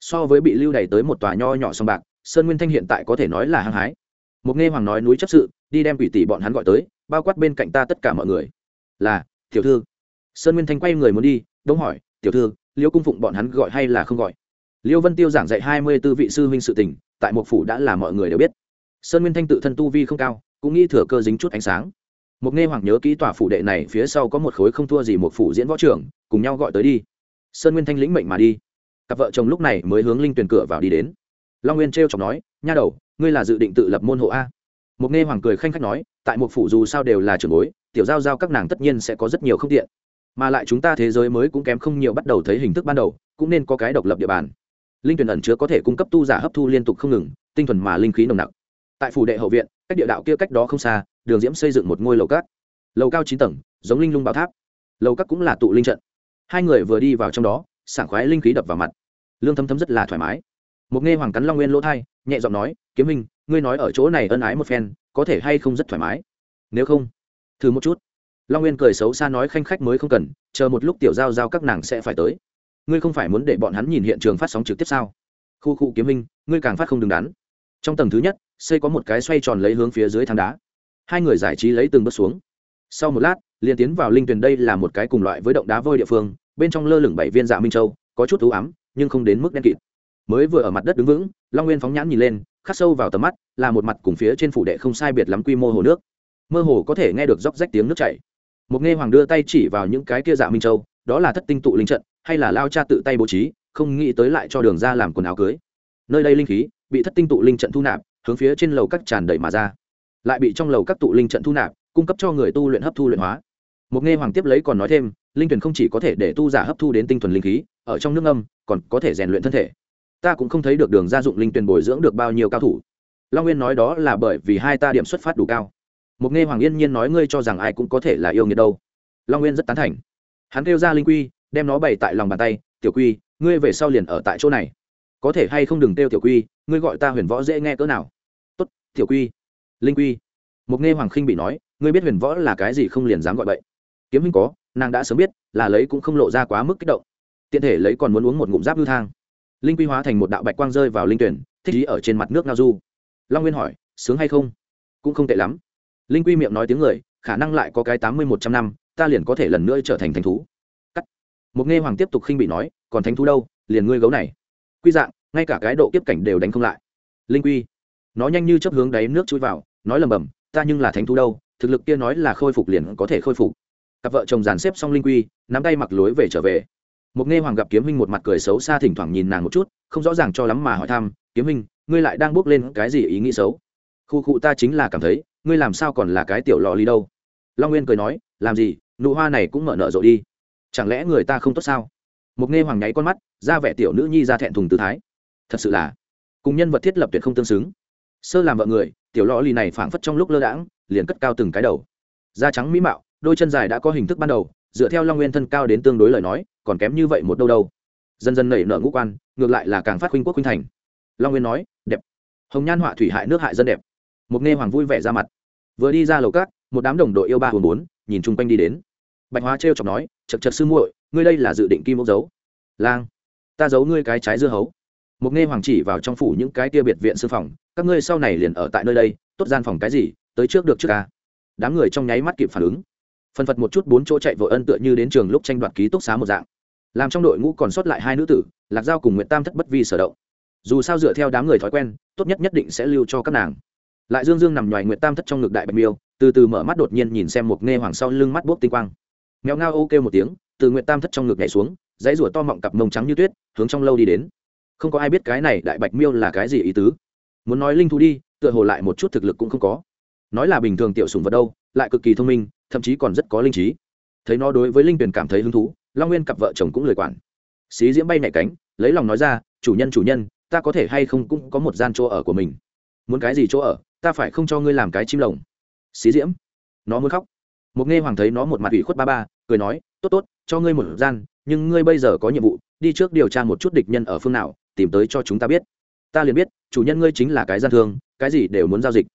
so với bị lưu đày tới một tòa nho nhỏ sông bạc, sơn nguyên thanh hiện tại có thể nói là hăng hái. Một nghe hoàng nói núi chấp sự, đi đem quỷ tỷ bọn hắn gọi tới, bao quát bên cạnh ta tất cả mọi người. Là, tiểu thư. Sơn nguyên thanh quay người muốn đi, đống hỏi, tiểu thư, liêu cung phụng bọn hắn gọi hay là không gọi? Liêu vân tiêu giảng dạy hai mươi b ố vị sư huynh sự tình, tại một phủ đã là mọi người đều biết. Sơn nguyên thanh tự thân tu vi không cao, cũng nghĩ thừa cơ dính chút ánh sáng. Một nghe hoàng nhớ kỹ tòa phủ đệ này, phía sau có một khối không thua gì một phủ diễn võ trưởng, cùng nhau gọi tới đi. Sơn nguyên thanh lĩnh mệnh mà đi cặp vợ chồng lúc này mới hướng linh tuyển cửa vào đi đến. Long nguyên t r chọc nói, nha đầu, ngươi là dự định tự lập môn hộ a? Một nghe hoàng cười khanh khách nói, tại một phủ dù sao đều là trường bối, tiểu giao giao các nàng tất nhiên sẽ có rất nhiều không tiện. Mà lại chúng ta thế giới mới cũng kém không nhiều bắt đầu thấy hình thức ban đầu, cũng nên có cái độc lập địa bàn. Linh tuyển ẩn chứa có thể cung cấp tu giả hấp thu liên tục không ngừng, tinh thuần mà linh khí nồng nặc. Tại phủ đệ hậu viện, cách địa đạo kia cách đó không xa, đường diễm xây dựng một ngôi lầu cát. Lầu cao chín tầng, giống linh lung bảo tháp. Lầu cát cũng là tụ linh trận. Hai người vừa đi vào trong đó, sảng khoái linh khí đập vào mặt lương thấm thấm rất là thoải mái. Một nghe hoàng cắn long nguyên lỗ thai, nhẹ giọng nói, kiếm minh ngươi nói ở chỗ này ân ái một phen, có thể hay không rất thoải mái? Nếu không, thử một chút. Long nguyên cười xấu xa nói, khanh khách mới không cần, chờ một lúc tiểu giao giao các nàng sẽ phải tới. Ngươi không phải muốn để bọn hắn nhìn hiện trường phát sóng trực tiếp sao? Khu khu, kiếm minh ngươi càng phát không đứng đắn. Trong tầng thứ nhất, xây có một cái xoay tròn lấy hướng phía dưới thang đá. Hai người giải trí lấy từng bước xuống. Sau một lát, liền tiến vào linh tuyền đây là một cái cùng loại với động đá vôi địa phương, bên trong lơ lửng bảy viên dạ minh châu, có chút ưu ám nhưng không đến mức đen kịt. Mới vừa ở mặt đất đứng vững, long nguyên phóng nhãn nhìn lên, khắc sâu vào tầm mắt, là một mặt cùng phía trên phủ đệ không sai biệt lắm quy mô hồ nước. Mơ hồ có thể nghe được róc rách tiếng nước chảy. Một nghe hoàng đưa tay chỉ vào những cái kia dạ minh châu, đó là thất tinh tụ linh trận, hay là lao cha tự tay bố trí, không nghĩ tới lại cho đường ra làm quần áo cưới. Nơi đây linh khí, bị thất tinh tụ linh trận thu nạp, hướng phía trên lầu các tràn đầy mà ra. Lại bị trong lầu các tụ linh trận thu nạp, cung cấp cho người tu luyện hấp thu luyện hóa. Một nghe hoàng tiếp lấy còn nói thêm, linh tuyển không chỉ có thể để tu giả hấp thu đến tinh thuần linh khí, ở trong nước âm còn có thể rèn luyện thân thể. Ta cũng không thấy được đường gia dụng linh tuyển bồi dưỡng được bao nhiêu cao thủ. Long nguyên nói đó là bởi vì hai ta điểm xuất phát đủ cao. Một nghe hoàng yên nhiên nói ngươi cho rằng ai cũng có thể là yêu nghiệt đâu. Long nguyên rất tán thành. Hắn kêu ra linh quy, đem nó bày tại lòng bàn tay, tiểu quy, ngươi về sau liền ở tại chỗ này. Có thể hay không đừng kêu tiểu quy, ngươi gọi ta huyền võ dễ nghe cỡ nào? Tốt, tiểu quy. Linh quy. Một nghe hoàng khinh bị nói, ngươi biết huyền võ là cái gì không liền dám gọi vậy kiếm huynh có, nàng đã sớm biết, là lấy cũng không lộ ra quá mức kích động tiện thể lấy còn muốn uống một ngụm giáp lưu thang. Linh quy hóa thành một đạo bạch quang rơi vào linh tuyển, thích ý ở trên mặt nước ngao du. Long nguyên hỏi, sướng hay không? Cũng không tệ lắm. Linh quy miệng nói tiếng người, khả năng lại có cái tám mươi một trăm năm, ta liền có thể lần nữa trở thành thánh thú. Cắt. Một nghe hoàng tiếp tục khinh bị nói, còn thánh thú đâu, liền ngươi gấu này. Quy dạng, ngay cả cái độ kiếp cảnh đều đánh không lại. Linh quy, nó nhanh như chấp hướng đáy nước chui vào, nói lầm bầm, ta nhưng là thánh thú đâu, thực lực kia nói là khôi phục liền có thể khôi phục. Cặp vợ chồng dàn xếp xong linh quy, nắm tay mặc lối về trở về một nghe hoàng gặp kiếm huynh một mặt cười xấu xa thỉnh thoảng nhìn nàng một chút, không rõ ràng cho lắm mà hỏi thăm, kiếm huynh, ngươi lại đang bước lên cái gì ý nghĩ xấu? Khu cụ ta chính là cảm thấy, ngươi làm sao còn là cái tiểu lò ly đâu. Long nguyên cười nói, làm gì, nụ hoa này cũng mở nở rộ đi. Chẳng lẽ người ta không tốt sao? Một nghe hoàng nháy con mắt, ra vẻ tiểu nữ nhi ra thẹn thùng tư thái. Thật sự là, cùng nhân vật thiết lập tuyệt không tương xứng. Sơ làm vợ người, tiểu lò ly này phảng phất trong lúc lơ đãng, liền cất cao từng cái đầu. Da trắng mỹ mạo, đôi chân dài đã có hình thức ban đầu dựa theo long nguyên thân cao đến tương đối lời nói, còn kém như vậy một đâu đâu. Dần dần nảy nở ngũ quan, ngược lại là càng phát huynh quốc huynh thành. Long nguyên nói, đẹp. Hồng nhan họa thủy hại nước hại dân đẹp. Mục nghe hoàng vui vẻ ra mặt. Vừa đi ra lầu cát một đám đồng đội yêu ba hồn bốn, nhìn chung quanh đi đến. Bạch hóa treo chọc nói chật chật sư muội, ngươi đây là dự định kim mẫu giấu. Lang, ta giấu ngươi cái trái dưa hấu. Mục nghe hoàng chỉ vào trong phủ những cái tia biệt viện sư phòng, các ngươi sau này liền ở tại nơi đây, tốt gian phòng cái gì, tới trước được trước ca. Đám người trong nháy mắt kịp phản ứng phần phật một chút bốn chỗ chạy vội ân tựa như đến trường lúc tranh đoạt ký túc xá một dạng. Làm trong đội ngũ còn sót lại hai nữ tử, lạc giao cùng nguyễn tam thất bất vi sở động. Dù sao dựa theo đám người thói quen, tốt nhất nhất định sẽ lưu cho các nàng. Lại dương dương nằm ngoài nguyễn tam thất trong ngực đại bạch miêu, từ từ mở mắt đột nhiên nhìn xem một nghe hoàng sau lưng mắt bốc tinh quang. Mèo ngao ô kêu một tiếng, từ nguyễn tam thất trong ngực nhảy xuống, dãy rủa to mọng cặp mông trắng như tuyết, hướng trong lâu đi đến. Không có ai biết cái này đại bạch miêu là cái gì ý tứ. Muốn nói linh thú đi, tựa hồ lại một chút thực lực cũng không có nói là bình thường tiểu sùng vật đâu, lại cực kỳ thông minh, thậm chí còn rất có linh trí. Thấy nó đối với linh tuyền cảm thấy hứng thú, long nguyên cặp vợ chồng cũng lời quản. Xí diễm bay nhẹ cánh, lấy lòng nói ra, chủ nhân chủ nhân, ta có thể hay không cũng có một gian chỗ ở của mình. Muốn cái gì chỗ ở, ta phải không cho ngươi làm cái chim lồng. Xí diễm, nó muốn khóc. Một nghe hoàng thấy nó một mặt ủy khuất ba ba, cười nói, tốt tốt, cho ngươi một gian, nhưng ngươi bây giờ có nhiệm vụ, đi trước điều tra một chút địch nhân ở phương nào, tìm tới cho chúng ta biết. Ta liền biết, chủ nhân ngươi chính là cái gian thương, cái gì đều muốn giao dịch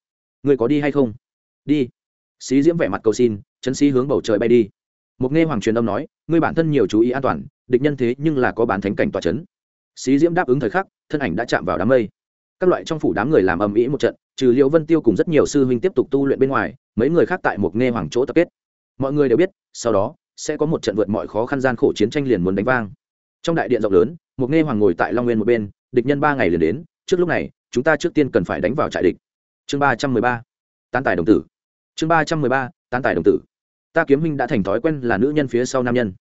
ngươi có đi hay không? Đi. Xí diễm vẻ mặt cầu xin chấn sĩ hướng bầu trời bay đi. Một nghe hoàng truyền âm nói, ngươi bản thân nhiều chú ý an toàn, địch nhân thế nhưng là có bán thánh cảnh tòa chấn. Xí diễm đáp ứng thời khắc, thân ảnh đã chạm vào đám mây. Các loại trong phủ đám người làm ầm ĩ một trận, trừ liễu vân tiêu cùng rất nhiều sư huynh tiếp tục tu luyện bên ngoài, mấy người khác tại một nghe hoàng chỗ tập kết. Mọi người đều biết, sau đó, sẽ có một trận vượt mọi khó khăn gian khổ chiến tranh liền muốn đánh vang. Trong đại điện rộng lớn, một nghe hoàng ngồi tại long nguyên một bên, địch nhân ba ngày liền đến, trước lúc này, chúng ta trước tiên cần phải đánh vào trại địch chương ba trăm mười ba, tán tài đồng tử. Chương ba trăm mười ba, tán tài đồng tử. Ta kiếm minh đã thành thói quen là nữ nhân phía sau nam nhân.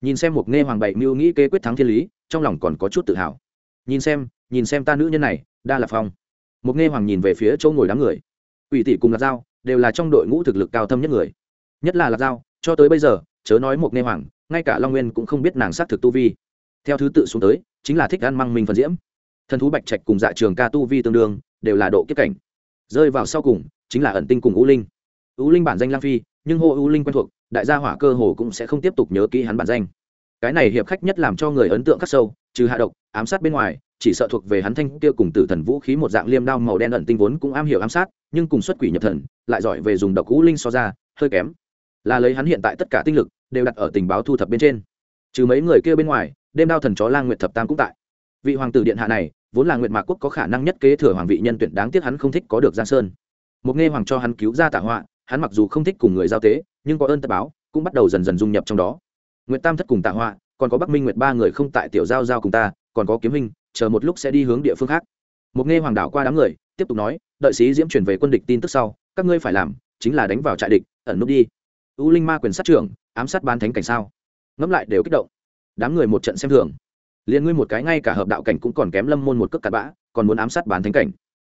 Nhìn xem một nghe hoàng bảy mưu nghĩ kế quyết thắng thiên lý, trong lòng còn có chút tự hào. Nhìn xem nhìn xem ta nữ nhân này, đa là phong. Một nghe hoàng nhìn về phía chỗ ngồi đám người. Ủy tỷ cùng lạc dao đều là trong đội ngũ thực lực cao thâm nhất người. Nhất là lạc dao cho tới bây giờ, chớ nói một nghe hoàng, ngay cả long nguyên cũng không biết nàng xác thực tu vi. Theo thứ tự xuống tới, chính là thích ăn măng minh phần diễm. Thần thú bạch trạch cùng dạ trường ca tu vi tương đương, đều là độ kiếp cảnh rơi vào sau cùng, chính là ẩn tinh cùng u linh. U linh bản danh lang phi, nhưng hô u linh quen thuộc, đại gia hỏa cơ hồ cũng sẽ không tiếp tục nhớ kỹ hắn bản danh. Cái này hiệp khách nhất làm cho người ấn tượng khắc sâu, trừ hạ độc, ám sát bên ngoài, chỉ sợ thuộc về hắn thanh kia cùng tử thần vũ khí một dạng liêm đao màu đen ẩn tinh vốn cũng am hiểu ám sát, nhưng cùng xuất quỷ nhập thần, lại giỏi về dùng độc u linh so ra, hơi kém. Là lấy hắn hiện tại tất cả tinh lực, đều đặt ở tình báo thu thập bên trên. Trừ mấy người kia bên ngoài, đêm đao thần chó lang nguyệt thập tam cũng tại. Vị hoàng tử điện hạ này vốn là nguyệt mạc quốc có khả năng nhất kế thừa hoàng vị nhân tuyển, đáng tiếc hắn không thích có được giang sơn. Một nghe hoàng cho hắn cứu ra tạ họa, hắn mặc dù không thích cùng người giao tế, nhưng có ơn tất báo, cũng bắt đầu dần dần dung nhập trong đó. Nguyệt tam thất cùng tạ họa, còn có bắc minh nguyệt ba người không tại tiểu giao giao cùng ta, còn có kiếm hình chờ một lúc sẽ đi hướng địa phương khác. Một nghe hoàng đảo qua đám người, tiếp tục nói, đợi sĩ diễm chuyển về quân địch tin tức sau, các ngươi phải làm chính là đánh vào trại địch, ẩn nút đi. U linh ma quyền sát trưởng, ám sát ban thánh cảnh sao? Ngẫm lại đều kích động. Đám người một trận xem thường liền ngươi một cái ngay cả hợp đạo cảnh cũng còn kém lâm môn một cước cặn bã, còn muốn ám sát bán thánh cảnh.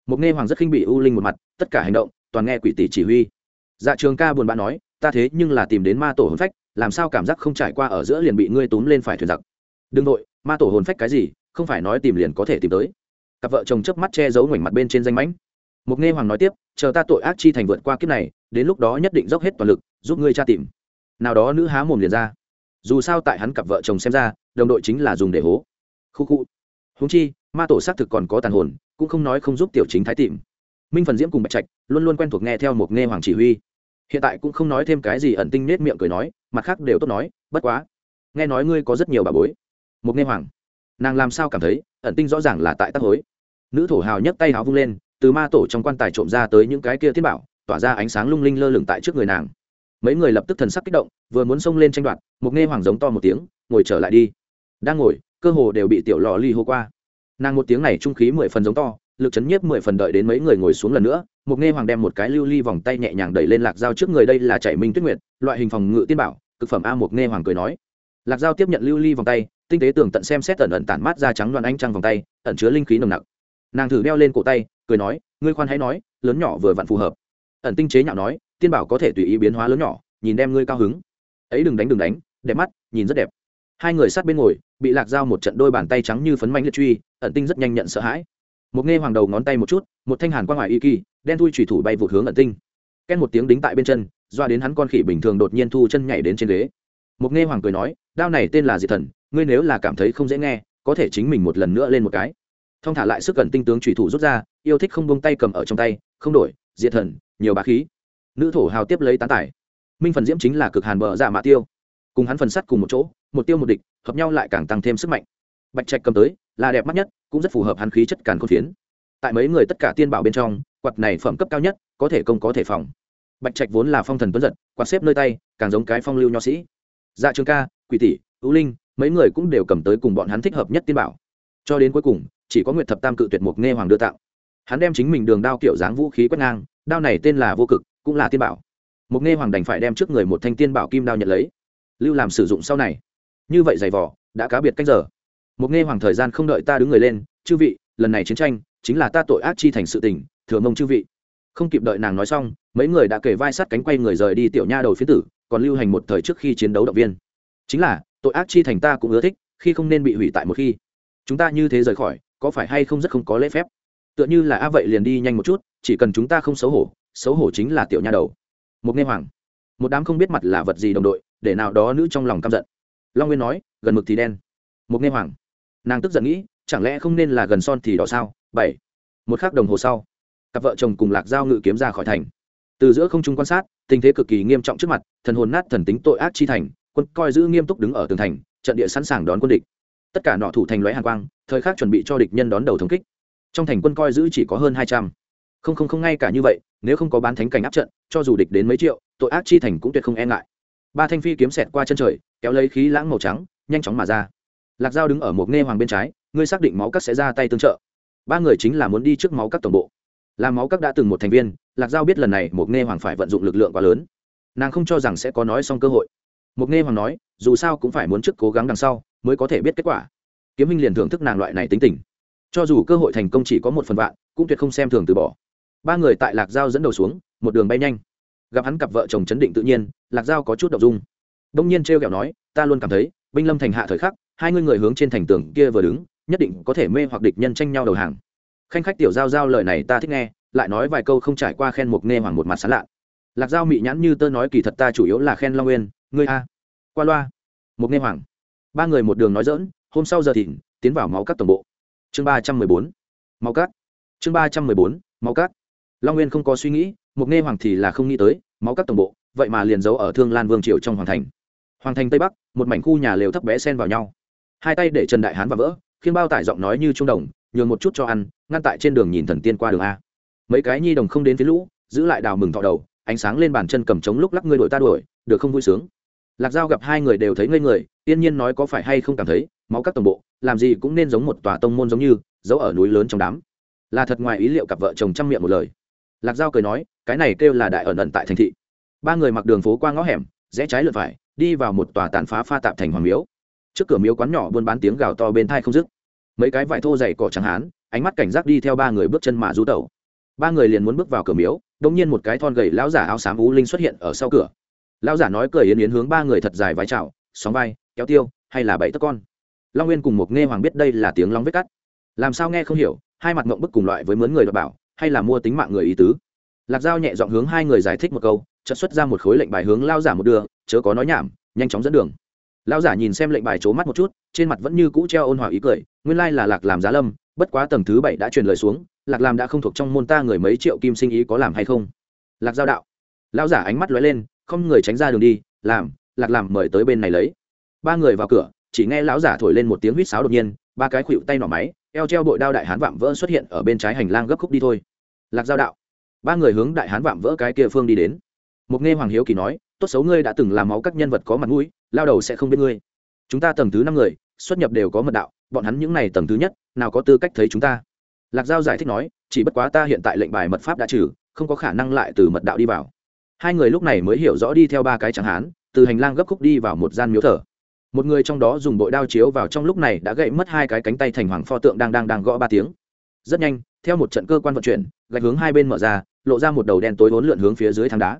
Một nghe hoàng rất khinh bị u linh một mặt, tất cả hành động, toàn nghe quỷ tỷ chỉ huy. Dạ trường ca buồn bã nói, ta thế nhưng là tìm đến ma tổ hồn phách, làm sao cảm giác không trải qua ở giữa liền bị ngươi túm lên phải thuyền giặc? Đừng nội ma tổ hồn phách cái gì, không phải nói tìm liền có thể tìm tới. Cặp vợ chồng chớp mắt che giấu ngoảnh mặt bên trên danh mãnh. Mục nghe hoàng nói tiếp, chờ ta tội ác chi thành vượt qua kiếp này, đến lúc đó nhất định dốc hết toàn lực, giúp ngươi tra tìm. Nào đó nữ há mồm liền ra dù sao tại hắn cặp vợ chồng xem ra, đồng đội chính là dùng để hố. Khu khu. Húng chi, ma tổ xác thực còn có tàn hồn, cũng không nói không giúp tiểu chính thái tìm. Minh phần diễm cùng bạch trạch luôn luôn quen thuộc nghe theo một nghe hoàng chỉ huy. Hiện tại cũng không nói thêm cái gì ẩn tinh nết miệng cười nói, mặt khác đều tốt nói, bất quá. Nghe nói ngươi có rất nhiều bà bối. Một nghe hoàng. Nàng làm sao cảm thấy, ẩn tinh rõ ràng là tại tắc hối. Nữ thổ hào nhấc tay háo vung lên, từ ma tổ trong quan tài trộm ra tới những cái kia thiên bảo, tỏa ra ánh sáng lung linh lơ lửng tại trước người nàng mấy người lập tức thần sắc kích động, vừa muốn xông lên tranh đoạt, một nghe hoàng giống to một tiếng, ngồi trở lại đi. Đang ngồi, cơ hồ đều bị tiểu lò ly hô qua. Nàng một tiếng này trung khí mười phần giống to, lực chấn nhiếp mười phần đợi đến mấy người ngồi xuống lần nữa, một nghe hoàng đem một cái lưu ly vòng tay nhẹ nhàng đẩy lên lạc dao trước người, đây là chảy minh tuyết nguyệt, loại hình phòng ngự tiên bảo, cực phẩm a một nghe hoàng cười nói. Lạc dao tiếp nhận lưu ly vòng tay, tinh tế tưởng tận xem xét ẩn ẩn tản mát ra trắng đoàn ánh trăng vòng tay, ẩn chứa linh khí nồng nặc. Nàng thử đeo lên cổ tay, cười nói, ngươi khoan hãy nói, lớn nhỏ vừa vặn phù hợp. Ẩn tinh chế nhạo nói tiên bảo có thể tùy ý biến hóa lớn nhỏ, nhìn đem ngươi cao hứng. Ấy đừng đánh đừng đánh, đẹp mắt, nhìn rất đẹp. Hai người sát bên ngồi, bị lạc dao một trận đôi bàn tay trắng như phấn manh liệt truy, ẩn tinh rất nhanh nhận sợ hãi. Một nghe hoàng đầu ngón tay một chút, một thanh hàn qua ngoài y kỳ, đen thui thủy thủ bay vụt hướng ẩn tinh. Ken một tiếng đính tại bên chân, doa đến hắn con khỉ bình thường đột nhiên thu chân nhảy đến trên ghế. Một nghe hoàng cười nói, đao này tên là diệt thần, ngươi nếu là cảm thấy không dễ nghe, có thể chính mình một lần nữa lên một cái. Thông thả lại sức cần tinh tướng thủy thủ rút ra, yêu thích không bông tay cầm ở trong tay, không đổi, diệt thần, nhiều bá khí nữ thổ hào tiếp lấy tán tải. Minh phần diễm chính là cực hàn bờ dạ mạ tiêu. Cùng hắn phần sắt cùng một chỗ, một tiêu một địch, hợp nhau lại càng tăng thêm sức mạnh. Bạch trạch cầm tới, là đẹp mắt nhất, cũng rất phù hợp hắn khí chất càn khôn phiến. Tại mấy người tất cả tiên bảo bên trong, quạt này phẩm cấp cao nhất, có thể công có thể phòng. Bạch trạch vốn là phong thần tuấn giật, quạt xếp nơi tay, càng giống cái phong lưu nho sĩ. Dạ trường ca, quỷ tỷ ưu linh, mấy người cũng đều cầm tới cùng bọn hắn thích hợp nhất tiên bảo. Cho đến cuối cùng, chỉ có nguyệt thập tam cự tuyệt mục nghe hoàng đưa tạo hắn đem chính mình đường đao kiểu dáng vũ khí quét ngang, đao này tên là vô cực cũng là tiên bảo. Mục nghe hoàng đành phải đem trước người một thanh tiên bảo kim đao nhận lấy. Lưu làm sử dụng sau này. Như vậy giày vỏ đã cá biệt cách giờ. Mục nghe hoàng thời gian không đợi ta đứng người lên, chư vị, lần này chiến tranh chính là ta tội ác chi thành sự tình, thừa mông chư vị. Không kịp đợi nàng nói xong, mấy người đã kể vai sát cánh quay người rời đi tiểu nha đầu phía tử, còn lưu hành một thời trước khi chiến đấu động viên. Chính là, tội ác chi thành ta cũng ưa thích, khi không nên bị hủy tại một khi. Chúng ta như thế rời khỏi, có phải hay không rất không có lễ phép? Tựa như là, a vậy liền đi nhanh một chút, chỉ cần chúng ta không xấu hổ xấu hổ chính là tiểu nha đầu. Một nghe hoàng, một đám không biết mặt là vật gì đồng đội, để nào đó nữ trong lòng căm giận. Long nguyên nói, gần mực thì đen. Một nghe hoàng, nàng tức giận nghĩ, chẳng lẽ không nên là gần son thì đỏ sao? Bảy. Một khắc đồng hồ sau, cặp vợ chồng cùng lạc giao ngự kiếm ra khỏi thành. Từ giữa không trung quan sát, tình thế cực kỳ nghiêm trọng trước mặt, thần hồn nát thần tính tội ác chi thành, quân coi giữ nghiêm túc đứng ở tường thành, trận địa sẵn sàng đón quân địch. Tất cả nọ thủ thành lóe hàng quang, thời khắc chuẩn bị cho địch nhân đón đầu thống kích. Trong thành quân coi giữ chỉ có hơn hai trăm. Không không không, ngay cả như vậy nếu không có bán thánh cảnh áp trận, cho dù địch đến mấy triệu, tội ác chi thành cũng tuyệt không e ngại. Ba thanh phi kiếm xẹt qua chân trời, kéo lấy khí lãng màu trắng, nhanh chóng mà ra. Lạc dao đứng ở một nghe hoàng bên trái, ngươi xác định máu cắt sẽ ra tay tương trợ. Ba người chính là muốn đi trước máu các tổng bộ. Làm máu các đã từng một thành viên, lạc giao biết lần này một nghe hoàng phải vận dụng lực lượng quá lớn. Nàng không cho rằng sẽ có nói xong cơ hội. Một nghe hoàng nói, dù sao cũng phải muốn trước cố gắng đằng sau, mới có thể biết kết quả. Kiếm minh liền thưởng thức nàng loại này tính tình. Cho dù cơ hội thành công chỉ có một phần vạn, cũng tuyệt không xem thường từ bỏ ba người tại lạc giao dẫn đầu xuống, một đường bay nhanh. Gặp hắn cặp vợ chồng chấn định tự nhiên, lạc giao có chút đ ộ n g dung. Đông nhiên t r e o kẹo nói, ta luôn cảm thấy, binh lâm thành hạ thời khắc, hai ngươi người hướng trên thành tường kia vừa đứng, nhất định có thể mê hoặc địch nhân tranh nhau đầu hàng. Khanh khách tiểu giao giao lời này ta thích nghe, lại nói vài câu không trải qua khen mục nghe hoàng một mặt sán lạ. Lạc giao mị nhãn như tơ nói kỳ thật ta chủ yếu là khen long nguyên, ngươi a. Qua loa. Mục nghe hoàng ba người một đường nói dỡn hôm sau giờ thìn tiến vào máu các tổng bộ. Chương ba trăm mười bốn. Máu cát chương ba trăm mười bốn, máu cát long nguyên không có suy nghĩ mục nghe hoàng thì là không nghĩ tới, máu các tổng bộ, vậy mà liền giấu ở thương lan vương triều trong hoàng thành. Hoàng thành tây bắc, một mảnh khu nhà lều thấp bé xen vào nhau. Hai tay để trần đại hán và vỡ khiến bao tải giọng nói như trung đồng, nhường một chút cho ăn, ngăn tại trên đường nhìn thần tiên qua đường a. Mấy cái nhi đồng không đến phía lũ, giữ lại đào mừng thọ đầu, ánh sáng lên bàn chân cầm trống lúc lắc ngươi đuổi ta đuổi, được không vui sướng. Lạc giao gặp hai người đều thấy ngây người tiên nhiên nói có phải hay không cảm thấy, máu các tổng bộ, làm gì cũng nên giống một tòa tông môn giống như, giấu ở núi lớn trong đám. Là thật ngoài ý liệu cặp vợ chồng chăm miệng một lời lạc giao cười nói, cái này kêu là đại ẩn ẩn tại thành thị. Ba người mặc đường phố qua ngõ hẻm, rẽ trái lượt phải, đi vào một tòa tàn phá pha tạp thành hoàng miếu. Trước cửa miếu quán nhỏ buôn bán tiếng gào to bên thai không dứt. Mấy cái vải thô dày cỏ trắng hán, ánh mắt cảnh giác đi theo ba người bước chân mà du tẩu. Ba người liền muốn bước vào cửa miếu đông nhiên một cái thon gầy lão giả áo xám ú linh xuất hiện ở sau cửa. Lão giả nói cười yến yến hướng ba người thật dài vái chào, sóng vai, kéo tiêu, hay là bảy tấc con. Long nguyên cùng một nghe hoàng biết đây là tiếng long vết cắt. Làm sao nghe không hiểu, hai mặt ngộng bức cùng loại với mướn người đọc bảo hay là mua tính mạng người ý tứ? Lạc giao nhẹ dọn hướng hai người giải thích một câu, chợt xuất ra một khối lệnh bài hướng lao giả một đường chớ có nói nhảm, nhanh chóng dẫn đường. Lao giả nhìn xem lệnh bài c mắt một chút, trên mặt vẫn như cũ treo ôn hòa ý cười, nguyên lai là lạc làm giá lâm, bất quá tầng thứ bảy đã truyền lời xuống, lạc làm đã không thuộc trong môn ta người mấy triệu kim sinh ý có làm hay không? Lạc giao đạo. Lao giả ánh mắt lóe lên, không người tránh ra đường đi, làm, lạc làm mời tới bên này lấy. Ba người vào cửa, chỉ nghe lão giả thổi lên một tiếng huýt sáo đột nhiên, ba cái khuỵu tay nỏ máy, eo treo bội đao đại hán vạm vỡ xuất hiện ở bên trái hành lang gấp khúc đi thôi lạc giao đạo. Ba người hướng đại hán vạm vỡ cái kia phương đi đến. Một nghe hoàng hiếu kỳ nói, tốt xấu ngươi đã từng làm máu các nhân vật có mặt mũi, lao đầu sẽ không biết ngươi. Chúng ta tầng thứ năm người, xuất nhập đều có mật đạo, bọn hắn những này tầng thứ nhất, nào có tư cách thấy chúng ta? Lạc giao giải thích nói, chỉ bất quá ta hiện tại lệnh bài mật pháp đã trừ, không có khả năng lại từ mật đạo đi vào. Hai người lúc này mới hiểu rõ đi theo ba cái chẳng hán, từ hành lang gấp khúc đi vào một gian miếu thờ. Một người trong đó dùng bội đao chiếu vào trong lúc này đã gãy mất hai cái cánh tay thành hoàng pho tượng đang đang đang gõ ba tiếng. Rất nhanh theo một trận cơ quan vận chuyển, gạch hướng hai bên mở ra, lộ ra một đầu đen tối vốn lượn hướng phía dưới thang đá.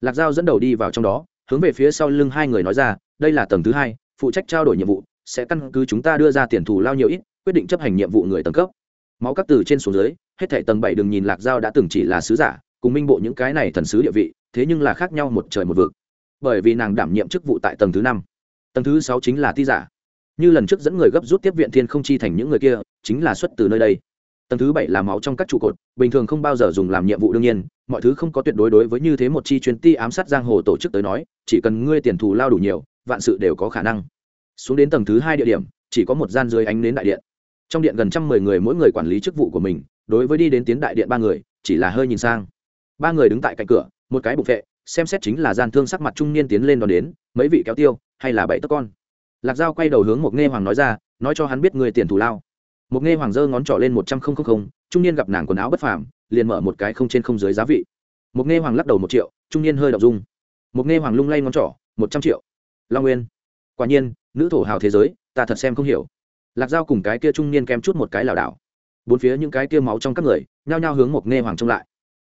Lạc dao dẫn đầu đi vào trong đó, hướng về phía sau lưng hai người nói ra, đây là tầng thứ hai, phụ trách trao đổi nhiệm vụ, sẽ căn cứ chúng ta đưa ra tiền thù lao nhiều ít, quyết định chấp hành nhiệm vụ người tầng cấp. Máu các từ trên xuống dưới, hết thảy tầng bảy đừng nhìn lạc dao đã từng chỉ là sứ giả, cùng minh bộ những cái này thần sứ địa vị, thế nhưng là khác nhau một trời một vực. Bởi vì nàng đảm nhiệm chức vụ tại tầng thứ năm. Tầng thứ sáu chính là ti giả. Như lần trước dẫn người gấp rút tiếp viện thiên không chi thành những người kia, chính là xuất từ nơi đây tầng thứ bảy là máu trong các trụ cột, bình thường không bao giờ dùng làm nhiệm vụ đương nhiên, mọi thứ không có tuyệt đối đối với như thế một chi chuyến ti ám sát giang hồ tổ chức tới nói, chỉ cần ngươi tiền thù lao đủ nhiều, vạn sự đều có khả năng. Xuống đến tầng thứ hai địa điểm, chỉ có một gian dưới ánh đến đại điện. Trong điện gần trăm mười người mỗi người quản lý chức vụ của mình, đối với đi đến tiến đại điện ba người, chỉ là hơi nhìn sang. Ba người đứng tại cạnh cửa, một cái bục vệ, xem xét chính là gian thương sắc mặt trung niên tiến lên đón đến, mấy vị kéo tiêu, hay là bảy tấc con. Lạc dao quay đầu hướng một nghe hoàng nói ra, nói cho hắn biết người tiền thù lao một nghe hoàng giơ ngón trỏ lên một trăm linh trung niên gặp nàng quần áo bất phàm, liền mở một cái không trên không dưới giá vị. Một nghe hoàng lắc đầu một triệu, trung niên hơi đ ộ n g dung. Một nghe hoàng lung lay ngón trỏ, một trăm triệu. Long nguyên. Quả nhiên, nữ thổ hào thế giới, ta thật xem không hiểu. Lạc dao cùng cái kia trung niên kém chút một cái lảo đảo. Bốn phía những cái kia máu trong các người, nhao nhao hướng một nghe hoàng trông lại.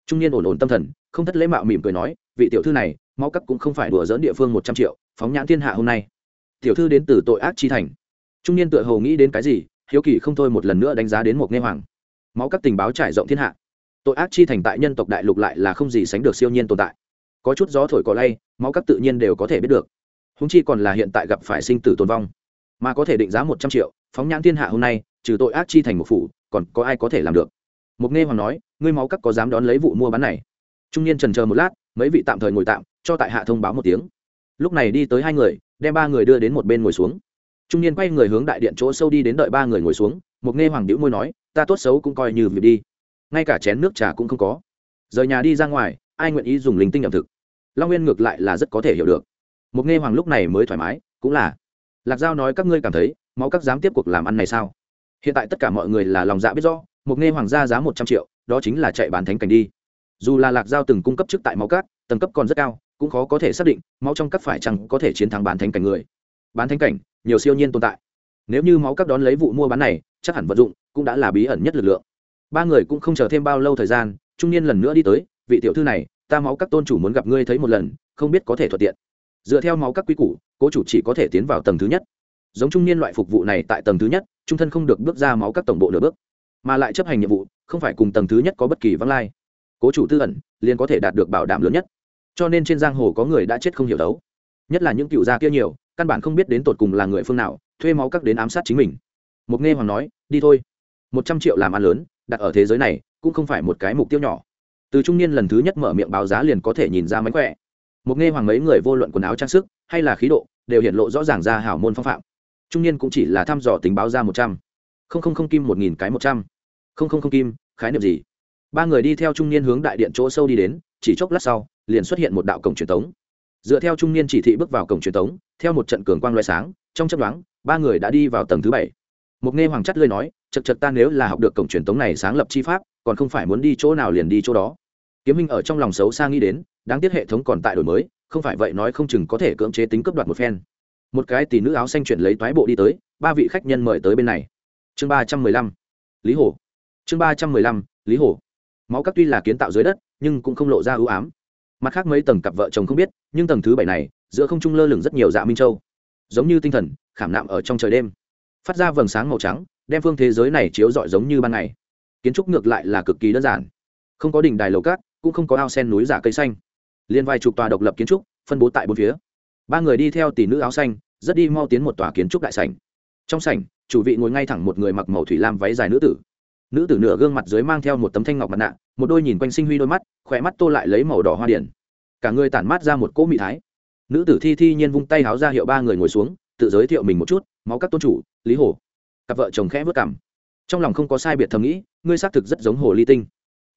Trung niên ổn ổn tâm thần, không thất lễ mạo mỉm cười nói, vị tiểu thư này, máu cắt cũng không phải đùa dỡn địa phương một trăm triệu, phóng nhãn thiên hạ hôm nay. Tiểu thư đến từ tội ác chi thành. Trung niên tựa hồ nghĩ đến cái gì hiếu kỳ không thôi một lần nữa đánh giá đến một nghe hoàng. Máu các tình báo trải rộng thiên hạ. Tội ác chi thành tại nhân tộc đại lục lại là không gì sánh được siêu nhiên tồn tại. Có chút gió thổi cỏ lay, máu các tự nhiên đều có thể biết được. Húng chi còn là hiện tại gặp phải sinh tử tồn vong. Mà có thể định giá một trăm triệu, phóng nhãn thiên hạ hôm nay, trừ tội ác chi thành một phủ, còn có ai có thể làm được? Mục nghe hoàng nói, ngươi máu các có dám đón lấy vụ mua bán này? Trung niên trần chờ một lát, mấy vị tạm thời ngồi tạm, cho tại hạ thông báo một tiếng. Lúc này đi tới hai người, đem ba người đưa đến một bên ngồi xuống trung niên quay người hướng đại điện chỗ sâu đi đến đợi ba người ngồi xuống mục nghe hoàng đĩu môi nói, ta tốt xấu cũng coi như việc đi. Ngay cả chén nước trà cũng không có. Rời nhà đi ra ngoài, ai nguyện ý dùng linh tinh ẩm thực? Long nguyên ngược lại là rất có thể hiểu được. Mục nghe hoàng lúc này mới thoải mái, cũng là, lạc giao nói các ngươi cảm thấy, máu các dám tiếp cuộc làm ăn này sao? Hiện tại tất cả mọi người là lòng dạ biết rõ mục nghe hoàng ra giá một trăm triệu, đó chính là chạy bán thánh cảnh đi. Dù là lạc giao từng cung cấp chức tại máu cát tầng cấp còn rất cao, cũng khó có thể xác định, máu trong các phải chăng có thể chiến thắng bán thánh cảnh người. Bán thánh cảnh nhiều siêu nhiên tồn tại. Nếu như máu các đón lấy vụ mua bán này, chắc hẳn vận dụng cũng đã là bí ẩn nhất lực lượng. Ba người cũng không chờ thêm bao lâu thời gian, trung niên lần nữa đi tới, vị tiểu thư này, ta máu các tôn chủ muốn gặp ngươi thấy một lần, không biết có thể thuận tiện. Dựa theo máu các quy củ, cố chủ chỉ có thể tiến vào tầng thứ nhất. Giống trung niên loại phục vụ này tại tầng thứ nhất, trung thân không được bước ra máu các tổng bộ nửa bước, mà lại chấp hành nhiệm vụ, không phải cùng tầng thứ nhất có bất kỳ văng lai. Cố chủ tư ẩn, liền có thể đạt được bảo đảm lớn nhất. Cho nên trên giang hồ có người đã chết không hiểu đấu. Nhất là những cựu gia kia nhiều căn bản không biết đến tột cùng là người phương nào, thuê máu các đến ám sát chính mình. Mục nghe hoàng nói, đi thôi. Một trăm triệu làm ăn lớn, đặt ở thế giới này, cũng không phải một cái mục tiêu nhỏ. Từ trung niên lần thứ nhất mở miệng báo giá liền có thể nhìn ra mánh khỏe. Một nghe hoàng mấy người vô luận quần áo trang sức, hay là khí độ, đều hiện lộ rõ ràng ra hảo môn phong phạm. Trung niên cũng chỉ là thăm dò tính báo ra một trăm. Không không không kim một nghìn cái một trăm. Không không không kim, khái niệm gì? Ba người đi theo trung niên hướng đại điện chỗ sâu đi đến, chỉ chốc lát sau, liền xuất hiện một đạo cổng truyền thống dựa theo trung niên chỉ thị bước vào cổng truyền thống, theo một trận cường quang loại sáng, trong chấp đoán ba người đã đi vào tầng thứ bảy. Một nghe hoàng chất lơi nói chật chật ta nếu là học được cổng truyền thống này sáng lập chi pháp, còn không phải muốn đi chỗ nào liền đi chỗ đó. Kiếm minh ở trong lòng xấu xa nghĩ đến, đáng tiếc hệ thống còn tại đổi mới, không phải vậy nói không chừng có thể cưỡng chế tính cướp đoạt một phen. Một cái tỷ nữ áo xanh chuyển lấy toái bộ đi tới, ba vị khách nhân mời tới bên này. Chương ba trăm mười lăm. Lý hồ. Chương ba trăm mười lăm, lý hồ. Máu các tuy là kiến tạo dưới đất, nhưng cũng không lộ ra ưu ám mặt khác mấy tầng cặp vợ chồng không biết, nhưng tầng thứ bảy này, giữa không trung lơ lửng rất nhiều dạ minh châu. Giống như tinh thần, khảm nạm ở trong trời đêm. Phát ra vầng sáng màu trắng, đem phương thế giới này chiếu rọi giống như ban ngày. Kiến trúc ngược lại là cực kỳ đơn giản. Không có đỉnh đài lầu cát, cũng không có ao sen núi giả cây xanh. Liên vài chục tòa độc lập kiến trúc, phân bố tại bốn phía. Ba người đi theo tỷ nữ áo xanh, rất đi mau tiến một tòa kiến trúc đại sảnh. Trong sảnh, chủ vị ngồi ngay thẳng một người mặc màu thủy lam váy dài nữ tử. Nữ tử nửa gương mặt dưới mang theo một tấm thanh ngọc mặt nạ một đôi nhìn quanh sinh huy đôi mắt khỏe mắt tô lại lấy màu đỏ hoa điển. Cả người tản mát ra một cỗ mị thái. Nữ tử thi thi nhiên vung tay háo ra hiệu ba người ngồi xuống, tự giới thiệu mình một chút, máu các tôn chủ, lý hồ. Cặp vợ chồng khẽ vớt cảm trong lòng không có sai biệt thầm nghĩ, ngươi xác thực rất giống hồ ly tinh.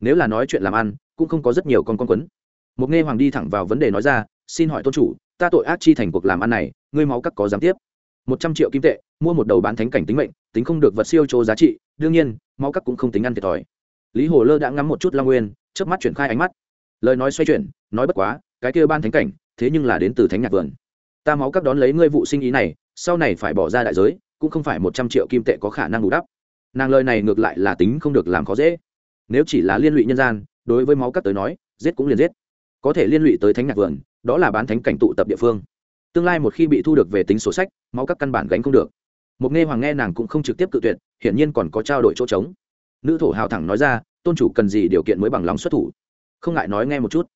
Nếu là nói chuyện làm ăn, cũng không có rất nhiều con con quấn. Một nghe hoàng đi thẳng vào vấn đề nói ra, xin hỏi tôn chủ, ta tội ác chi thành cuộc làm ăn này, ngươi máu các có dám tiếp? Một trăm triệu kim tệ, mua một đầu bán thánh cảnh tính mệnh, tính không được vật siêu chỗ giá trị, đương nhiên, máu các cũng không tính ăn thiệt thòi lý hồ lơ đã ngắm một chút long nguyên trước mắt chuyển khai ánh mắt. Lời nói xoay chuyển, nói bất quá, cái kia ban thánh cảnh, thế nhưng là đến từ thánh nhạc vườn. Ta máu cắp đón lấy ngươi vụ sinh ý này, sau này phải bỏ ra đại giới, cũng không phải một trăm triệu kim tệ có khả năng bù đắp. Nàng lời này ngược lại là tính không được làm khó dễ. Nếu chỉ là liên lụy nhân gian, đối với máu các tới nói, giết cũng liền giết. Có thể liên lụy tới thánh nhạc vườn, đó là bán thánh cảnh tụ tập địa phương. Tương lai một khi bị thu được về tính sổ sách, máu các căn bản gánh không được. Một nghe hoàng nghe nàng cũng không trực tiếp cự tuyệt, hiển nhiên còn có trao đổi chỗ trống nữ thổ hào thẳng nói ra, tôn chủ cần gì điều kiện mới bằng lòng xuất thủ? Không ngại nói nghe một chút.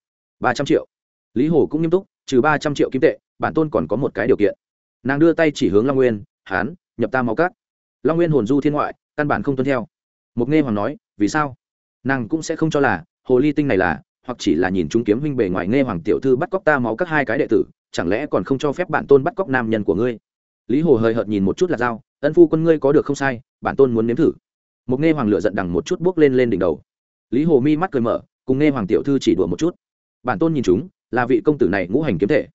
Ba trăm triệu. Lý hồ cũng nghiêm túc, trừ ba trăm triệu kim tệ, bản tôn còn có một cái điều kiện. Nàng đưa tay chỉ hướng long nguyên, hán, nhập ta máu cát. Long nguyên hồn du thiên ngoại, căn bản không tuân theo. Mục nghe hoàng nói, vì sao? Nàng cũng sẽ không cho là, hồ ly tinh này là, hoặc chỉ là nhìn chúng kiếm huynh bề ngoài nghe hoàng tiểu thư bắt cóc ta máu các hai cái đệ tử, chẳng lẽ còn không cho phép bản tôn bắt cóc nam nhân của ngươi? Lý hồ hời hợt nhìn một chút là dao ân phu quân ngươi có được không sai, bản tôn muốn nếm thử một nghe hoàng lựa giận đằng một chút bước lên lên đỉnh đầu. Lý hồ mi mắt cười mở, cùng nghe hoàng tiểu thư chỉ đùa một chút. Bản tôn nhìn chúng, là vị công tử này ngũ hành kiếm thể.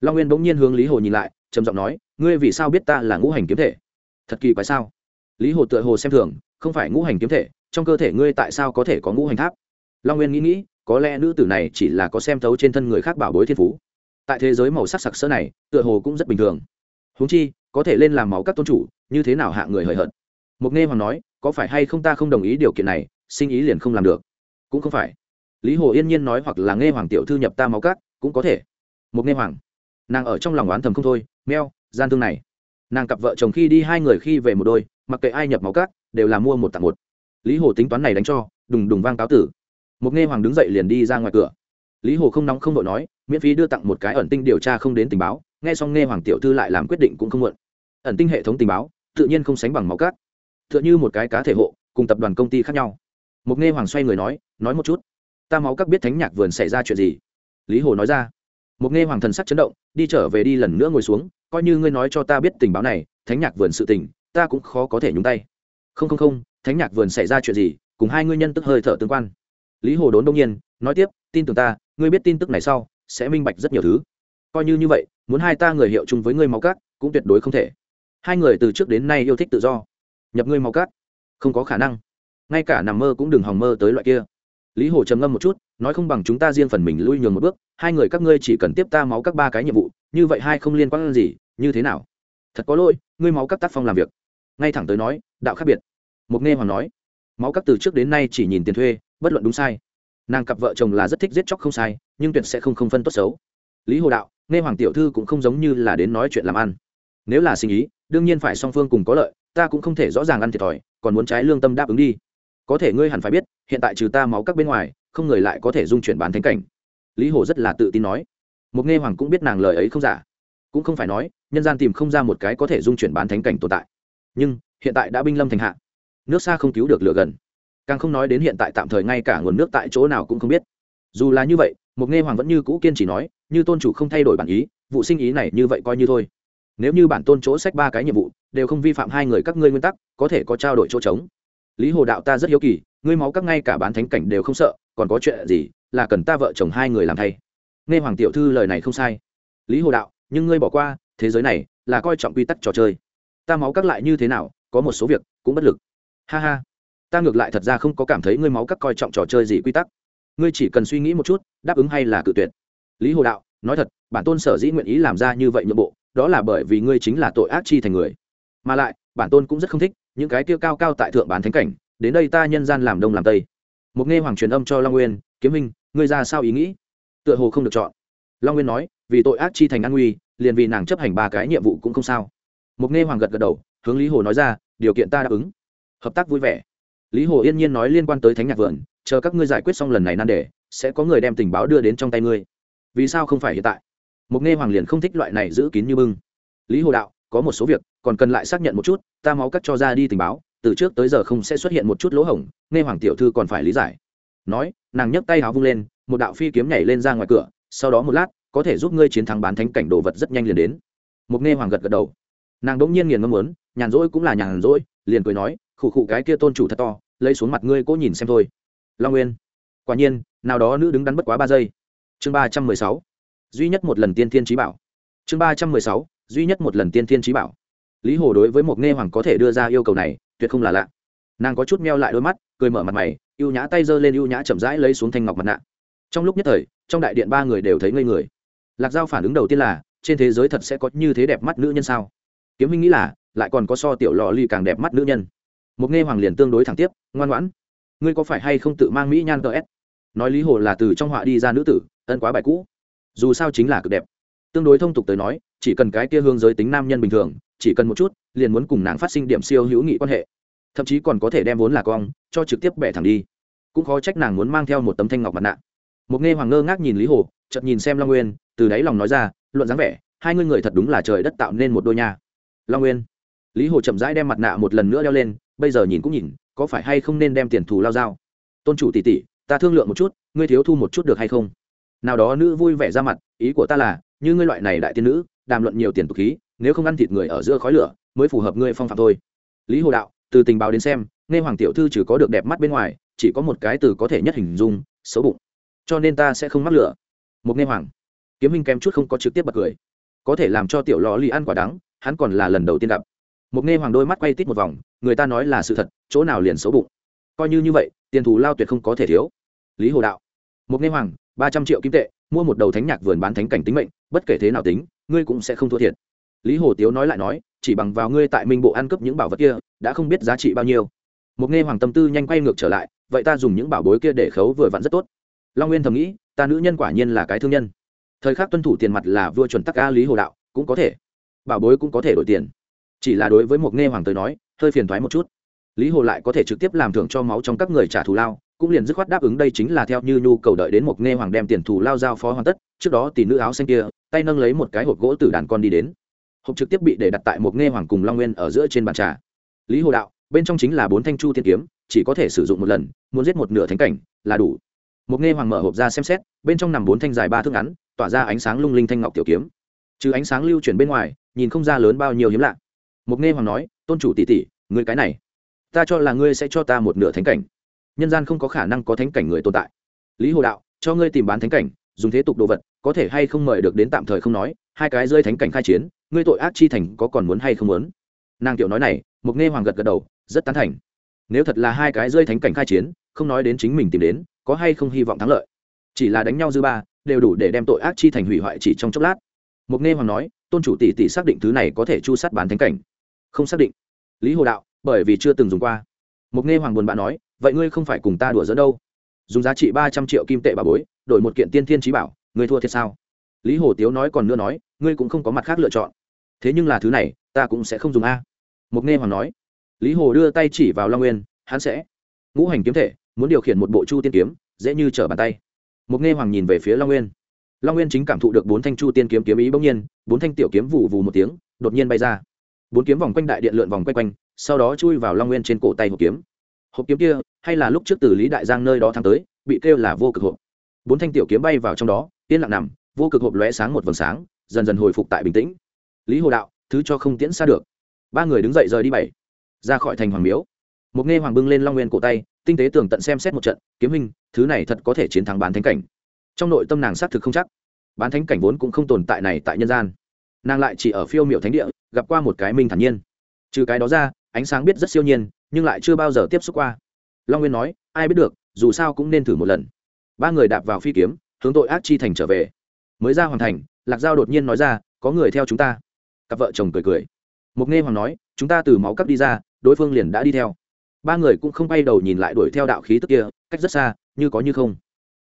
Long nguyên bỗng nhiên hướng lý hồ nhìn lại, trầm giọng nói, ngươi vì sao biết ta là ngũ hành kiếm thể? Thật kỳ quái sao? Lý hồ tựa hồ xem thường, không phải ngũ hành kiếm thể, trong cơ thể ngươi tại sao có thể có ngũ hành tháp? Long nguyên nghĩ nghĩ, có lẽ nữ tử này chỉ là có xem thấu trên thân người khác bảo bối thiên phú. Tại thế giới màu sắc sặc sỡ này, tựa hồ cũng rất bình thường. Huống chi, có thể lên làm máu các tôn chủ, như thế nào hạ người hời hợt? Mục nghe hoàng nói, có phải hay không ta không đồng ý điều kiện này, sinh ý liền không làm được? Cũng không phải. Lý hồ yên nhiên nói, hoặc là nghe hoàng tiểu thư nhập ta máu cát, cũng có thể. Mục nghe hoàng, nàng ở trong lòng oán thầm không thôi, meo, gian thương này. Nàng cặp vợ chồng khi đi hai người khi về một đôi, mặc kệ ai nhập máu cát, đều là mua một tặng một. Lý hồ tính toán này đánh cho, đùng đùng vang cáo tử. Mục nghe hoàng đứng dậy liền đi ra ngoài cửa. Lý hồ không nóng không đội nói, miễn phí đưa tặng một cái ẩn tinh điều tra không đến tình báo, nghe xong nghe hoàng tiểu thư lại làm quyết định cũng không muộn. Ẩn tinh hệ thống tình báo, tự nhiên không sánh bằng máu cát tựa như một cái cá thể hộ, cùng tập đoàn công ty khác nhau. Mục nghe hoàng xoay người nói nói một chút, ta máu các biết thánh nhạc vườn xảy ra chuyện gì? Lý hồ nói ra. Mục nghe hoàng thần sắc chấn động, đi trở về đi lần nữa ngồi xuống, coi như ngươi nói cho ta biết tình báo này, thánh nhạc vườn sự tình, ta cũng khó có thể nhúng tay. Không không không, thánh nhạc vườn xảy ra chuyện gì? Cùng hai ngươi nhân tức hơi thở tương quan. Lý hồ đốn đông nhiên, nói tiếp, tin tưởng ta, ngươi biết tin tức này sau, sẽ minh bạch rất nhiều thứ. Coi như như vậy, muốn hai ta người hiệu chung với ngươi máu cát cũng tuyệt đối không thể. Hai người từ trước đến nay yêu thích tự do nhập ngươi máu cát. Không có khả năng. Ngay cả nằm mơ cũng đừng hòng mơ tới loại kia. Lý hồ trầm ngâm một chút, nói không bằng chúng ta riêng phần mình lui nhường một bước, hai người các ngươi chỉ cần tiếp ta máu các ba cái nhiệm vụ, như vậy hai không liên quan gì, như thế nào? Thật có lỗi, ngươi máu các tác phong làm việc. Ngay thẳng tới nói, đạo khác biệt. Mục nghe hoàng nói, máu các từ trước đến nay chỉ nhìn tiền thuê, bất luận đúng sai. Nàng cặp vợ chồng là rất thích giết chóc không sai, nhưng tuyệt sẽ không không phân tốt xấu. Lý hồ đạo nghe hoàng tiểu thư cũng không giống như là đến nói chuyện làm ăn. Nếu là sinh ý, đương nhiên phải song phương cùng có lợi ta cũng không thể rõ ràng ăn thiệt thòi, còn muốn trái lương tâm đáp ứng đi. Có thể ngươi hẳn phải biết, hiện tại trừ ta máu các bên ngoài, không người lại có thể dung chuyển bán thánh cảnh. Lý hồ rất là tự tin nói. Mục nghe hoàng cũng biết nàng lời ấy không giả. Cũng không phải nói, nhân gian tìm không ra một cái có thể dung chuyển bán thánh cảnh tồn tại. Nhưng, hiện tại đã binh lâm thành hạ. Nước xa không cứu được lửa gần. Càng không nói đến hiện tại tạm thời ngay cả nguồn nước tại chỗ nào cũng không biết. Dù là như vậy Mục nghe hoàng vẫn như cũ kiên chỉ nói, như tôn chủ không thay đổi bản ý, vụ sinh ý này như vậy coi như thôi. Nếu như bản tôn chỗ sách ba cái nhiệm vụ đều không vi phạm hai người các ngươi nguyên tắc, có thể có trao đổi chỗ trống. Lý hồ đạo ta rất hiếu kỳ, ngươi máu các ngay cả bán thánh cảnh đều không sợ, còn có chuyện gì là cần ta vợ chồng hai người làm thay? Nghe hoàng tiểu thư lời này không sai. Lý hồ đạo, nhưng ngươi bỏ qua, thế giới này là coi trọng quy tắc trò chơi. Ta máu các lại như thế nào, có một số việc cũng bất lực. Ha ha. Ta ngược lại thật ra không có cảm thấy ngươi máu các coi trọng trò chơi gì quy tắc. Ngươi chỉ cần suy nghĩ một chút, đáp ứng hay là cự tuyệt. Lý hồ đạo, nói thật, bản tôn sở dĩ nguyện ý làm ra như vậy nhượng bộ, đó là bởi vì ngươi chính là tội ác chi thành người mà lại, bản tôn cũng rất không thích những cái tiêu cao cao tại thượng bán thánh cảnh, đến đây ta nhân gian làm đông làm tây. Một nghe hoàng truyền âm cho long nguyên, kiếm minh ngươi ra sao ý nghĩ? Tựa hồ không được chọn. Long nguyên nói, vì tội ác chi thành an nguy, liền vì nàng chấp hành ba cái nhiệm vụ cũng không sao. Một nghe hoàng gật gật đầu, hướng lý hồ nói ra, điều kiện ta đáp ứng. Hợp tác vui vẻ. Lý hồ yên nhiên nói liên quan tới thánh nhạc vườn, chờ các ngươi giải quyết xong lần này nan đề, sẽ có người đem tình báo đưa đến trong tay ngươi. Vì sao không phải hiện tại? Một nghe hoàng liền không thích loại này giữ kín như bưng. Lý hồ đạo có một số việc, còn cần lại xác nhận một chút, ta máu cắt cho ra đi tình báo, từ trước tới giờ không sẽ xuất hiện một chút lỗ hổng, nghe hoàng tiểu thư còn phải lý giải. Nói, nàng nhấc tay háo vung lên, một đạo phi kiếm nhảy lên ra ngoài cửa, sau đó một lát, có thể giúp ngươi chiến thắng bán thánh cảnh đồ vật rất nhanh liền đến. Một nghe hoàng gật gật đầu. Nàng đỗng nhiên nghiền ngâm muốn, nhàn rỗi cũng là nhàn rỗi, liền cười nói, khụ khụ cái kia tôn chủ thật to, lấy xuống mặt ngươi cố nhìn xem thôi. Long nguyên. Quả nhiên, nào đó nữ đứng đắn bất quá ba giây. Chương ba trăm mười sáu. Duy nhất một lần tiên thiên trí bảo. Chương ba trăm mười sáu duy nhất một lần tiên thiên trí bảo. Lý hồ đối với một nghe hoàng có thể đưa ra yêu cầu này, tuyệt không là lạ. Nàng có chút meo lại đôi mắt, cười mở mặt mày, ưu nhã tay giơ lên ưu nhã chậm rãi lấy xuống thanh ngọc mặt nạ. Trong lúc nhất thời, trong đại điện ba người đều thấy ngây người. Lạc giao phản ứng đầu tiên là, trên thế giới thật sẽ có như thế đẹp mắt nữ nhân sao? Kiếm minh nghĩ là, lại còn có so tiểu lò ly càng đẹp mắt nữ nhân. Một nghe hoàng liền tương đối thẳng tiếp, ngoan ngoãn. Ngươi có phải hay không tự mang mỹ nhan ts nói lý hồ là từ trong họa đi ra nữ tử, ân quá bài cũ. Dù sao chính là cực đẹp. Tương đối thông tục tới nói chỉ cần cái kia hương giới tính nam nhân bình thường, chỉ cần một chút, liền muốn cùng nàng phát sinh điểm siêu hữu nghị quan hệ. Thậm chí còn có thể đem vốn là cong cho trực tiếp bẻ thẳng đi. Cũng khó trách nàng muốn mang theo một tấm thanh ngọc mặt nạ. Một nghe hoàng ngơ ngác nhìn lý hồ, chợt nhìn xem long nguyên, từ đáy lòng nói ra, luận dáng vẻ, hai ngươi người thật đúng là trời đất tạo nên một đôi nha. Long nguyên. Lý hồ chậm rãi đem mặt nạ một lần nữa đeo lên, bây giờ nhìn cũng nhìn, có phải hay không nên đem tiền thù lao dao? Tôn chủ tỷ tỷ, ta thương lượng một chút, ngươi thiếu thu một chút được hay không? Nào đó nữ vui vẻ ra mặt, ý của ta là, như ngươi loại này đại tiên nữ đàm luận nhiều tiền tục khí, nếu không ăn thịt người ở giữa khói lửa, mới phù hợp ngươi phong phạm thôi. Lý hồ đạo, từ tình báo đến xem, nghe hoàng tiểu thư chỉ có được đẹp mắt bên ngoài, chỉ có một cái từ có thể nhất hình dung, xấu bụng. Cho nên ta sẽ không mắc lửa. Một nghe hoàng, kiếm minh kém chút không có trực tiếp bật cười. Có thể làm cho tiểu lò Lì ăn quả đắng, hắn còn là lần đầu tiên gặp. Một nghe hoàng đôi mắt quay tít một vòng, người ta nói là sự thật, chỗ nào liền xấu bụng. Coi như như vậy, tiền thù lao tuyệt không có thể thiếu. Lý hồ đạo, một nghe hoàng, ba trăm triệu kim tệ, mua một đầu thánh nhạc vườn bán thánh cảnh tính mệnh bất kể thế nào tính, ngươi cũng sẽ không thua thiệt. Lý hồ tiếu nói lại nói, chỉ bằng vào ngươi tại minh bộ ăn cướp những bảo vật kia, đã không biết giá trị bao nhiêu. Một nghe hoàng tâm tư nhanh quay ngược trở lại, vậy ta dùng những bảo bối kia để khấu vừa vặn rất tốt. Long nguyên thầm nghĩ, ta nữ nhân quả nhiên là cái thương nhân. Thời khắc tuân thủ tiền mặt là vua chuẩn tắc ca lý hồ đạo, cũng có thể. Bảo bối cũng có thể đổi tiền. Chỉ là đối với một nghe hoàng tới nói, hơi phiền thoái một chút. Lý hồ lại có thể trực tiếp làm thưởng cho máu trong các người trả thù lao cũng liền dứt khoát đáp ứng đây chính là theo như nhu cầu đợi đến một nghe hoàng đem tiền thù lao giao phó hoàn tất, trước đó tỷ nữ áo xanh kia, tay nâng lấy một cái hộp gỗ từ đàn con đi đến. Hộp trực tiếp bị để đặt tại một nghe hoàng cùng long nguyên ở giữa trên bàn trà. Lý hồ đạo, bên trong chính là bốn thanh chu thiên kiếm, chỉ có thể sử dụng một lần, muốn giết một nửa thánh cảnh, là đủ. Một nghe hoàng mở hộp ra xem xét, bên trong nằm bốn thanh dài ba thước ngắn, tỏa ra ánh sáng lung linh thanh ngọc tiểu kiếm. Trừ ánh sáng lưu chuyển bên ngoài, nhìn không ra lớn bao nhiêu hiếm lạ. Một nghe hoàng nói, tôn chủ tỷ tỷ, ngươi cái này, ta cho là ngươi sẽ cho ta một nửa thánh cảnh nhân gian không có khả năng có thánh cảnh người tồn tại. Lý hồ đạo, cho ngươi tìm bán thánh cảnh, dùng thế tục đồ vật, có thể hay không mời được đến tạm thời không nói, hai cái rơi thánh cảnh khai chiến, ngươi tội ác chi thành có còn muốn hay không muốn? Nàng tiểu nói này mục nghe hoàng gật gật đầu, rất tán thành. Nếu thật là hai cái rơi thánh cảnh khai chiến, không nói đến chính mình tìm đến, có hay không hy vọng thắng lợi? Chỉ là đánh nhau dư ba, đều đủ để đem tội ác chi thành hủy hoại chỉ trong chốc lát. Mục nghe hoàng nói, tôn chủ tỷ tỷ xác định thứ này có thể chu sát bán thánh cảnh. Không xác định. Lý hồ đạo, bởi vì chưa từng dùng qua. Mục nghe hoàng buồn bã nói vậy ngươi không phải cùng ta đùa dẫn đâu. Dùng giá trị ba trăm triệu kim tệ bà bối, đổi một kiện tiên thiên trí bảo, ngươi thua thiệt sao? Lý hồ tiếu nói còn nữa nói, ngươi cũng không có mặt khác lựa chọn. Thế nhưng là thứ này, ta cũng sẽ không dùng a. Mục nghe hoàng nói, lý hồ đưa tay chỉ vào long nguyên, hắn sẽ ngũ hành kiếm thể, muốn điều khiển một bộ chu tiên kiếm, dễ như trở bàn tay. Mục nghe hoàng nhìn về phía long nguyên long nguyên chính cảm thụ được bốn thanh chu tiên kiếm kiếm ý bỗng nhiên, bốn thanh tiểu kiếm vụ vù một tiếng, đột nhiên bay ra. Bốn kiếm vòng quanh đại điện lượn vòng quanh quanh, sau đó chui vào long nguyên trên cổ tay hộp kiếm hộp kiếm kia, hay là lúc trước từ lý đại giang nơi đó thắng tới, bị kêu là vô cực hộp. Bốn thanh tiểu kiếm bay vào trong đó, yên lặng nằm, vô cực hộp lóe sáng một vầng sáng, dần dần hồi phục tại bình tĩnh. Lý hồ đạo, thứ cho không tiễn xa được. Ba người đứng dậy rời đi bảy. Ra khỏi thành hoàng miếu. Một nghe hoàng bưng lên long nguyên cổ tay, tinh tế tường tận xem xét một trận, kiếm hình, thứ này thật có thể chiến thắng bán thánh cảnh. Trong nội tâm nàng xác thực không chắc. Bán thánh cảnh vốn cũng không tồn tại này tại nhân gian. Nàng lại chỉ ở phiêu miểu thánh địa, gặp qua một cái minh thản nhiên. Trừ cái đó ra, ánh sáng biết rất siêu nhiên nhưng lại chưa bao giờ tiếp xúc qua. Long nguyên nói, ai biết được, dù sao cũng nên thử một lần. Ba người đạp vào phi kiếm, hướng tội ác chi thành trở về. Mới ra hoàn thành, lạc giao đột nhiên nói ra, có người theo chúng ta. Cặp vợ chồng cười cười. Mục nghe hoàng nói, chúng ta từ máu cắp đi ra, đối phương liền đã đi theo. Ba người cũng không bay đầu nhìn lại đuổi theo đạo khí tức kia, cách rất xa, như có như không.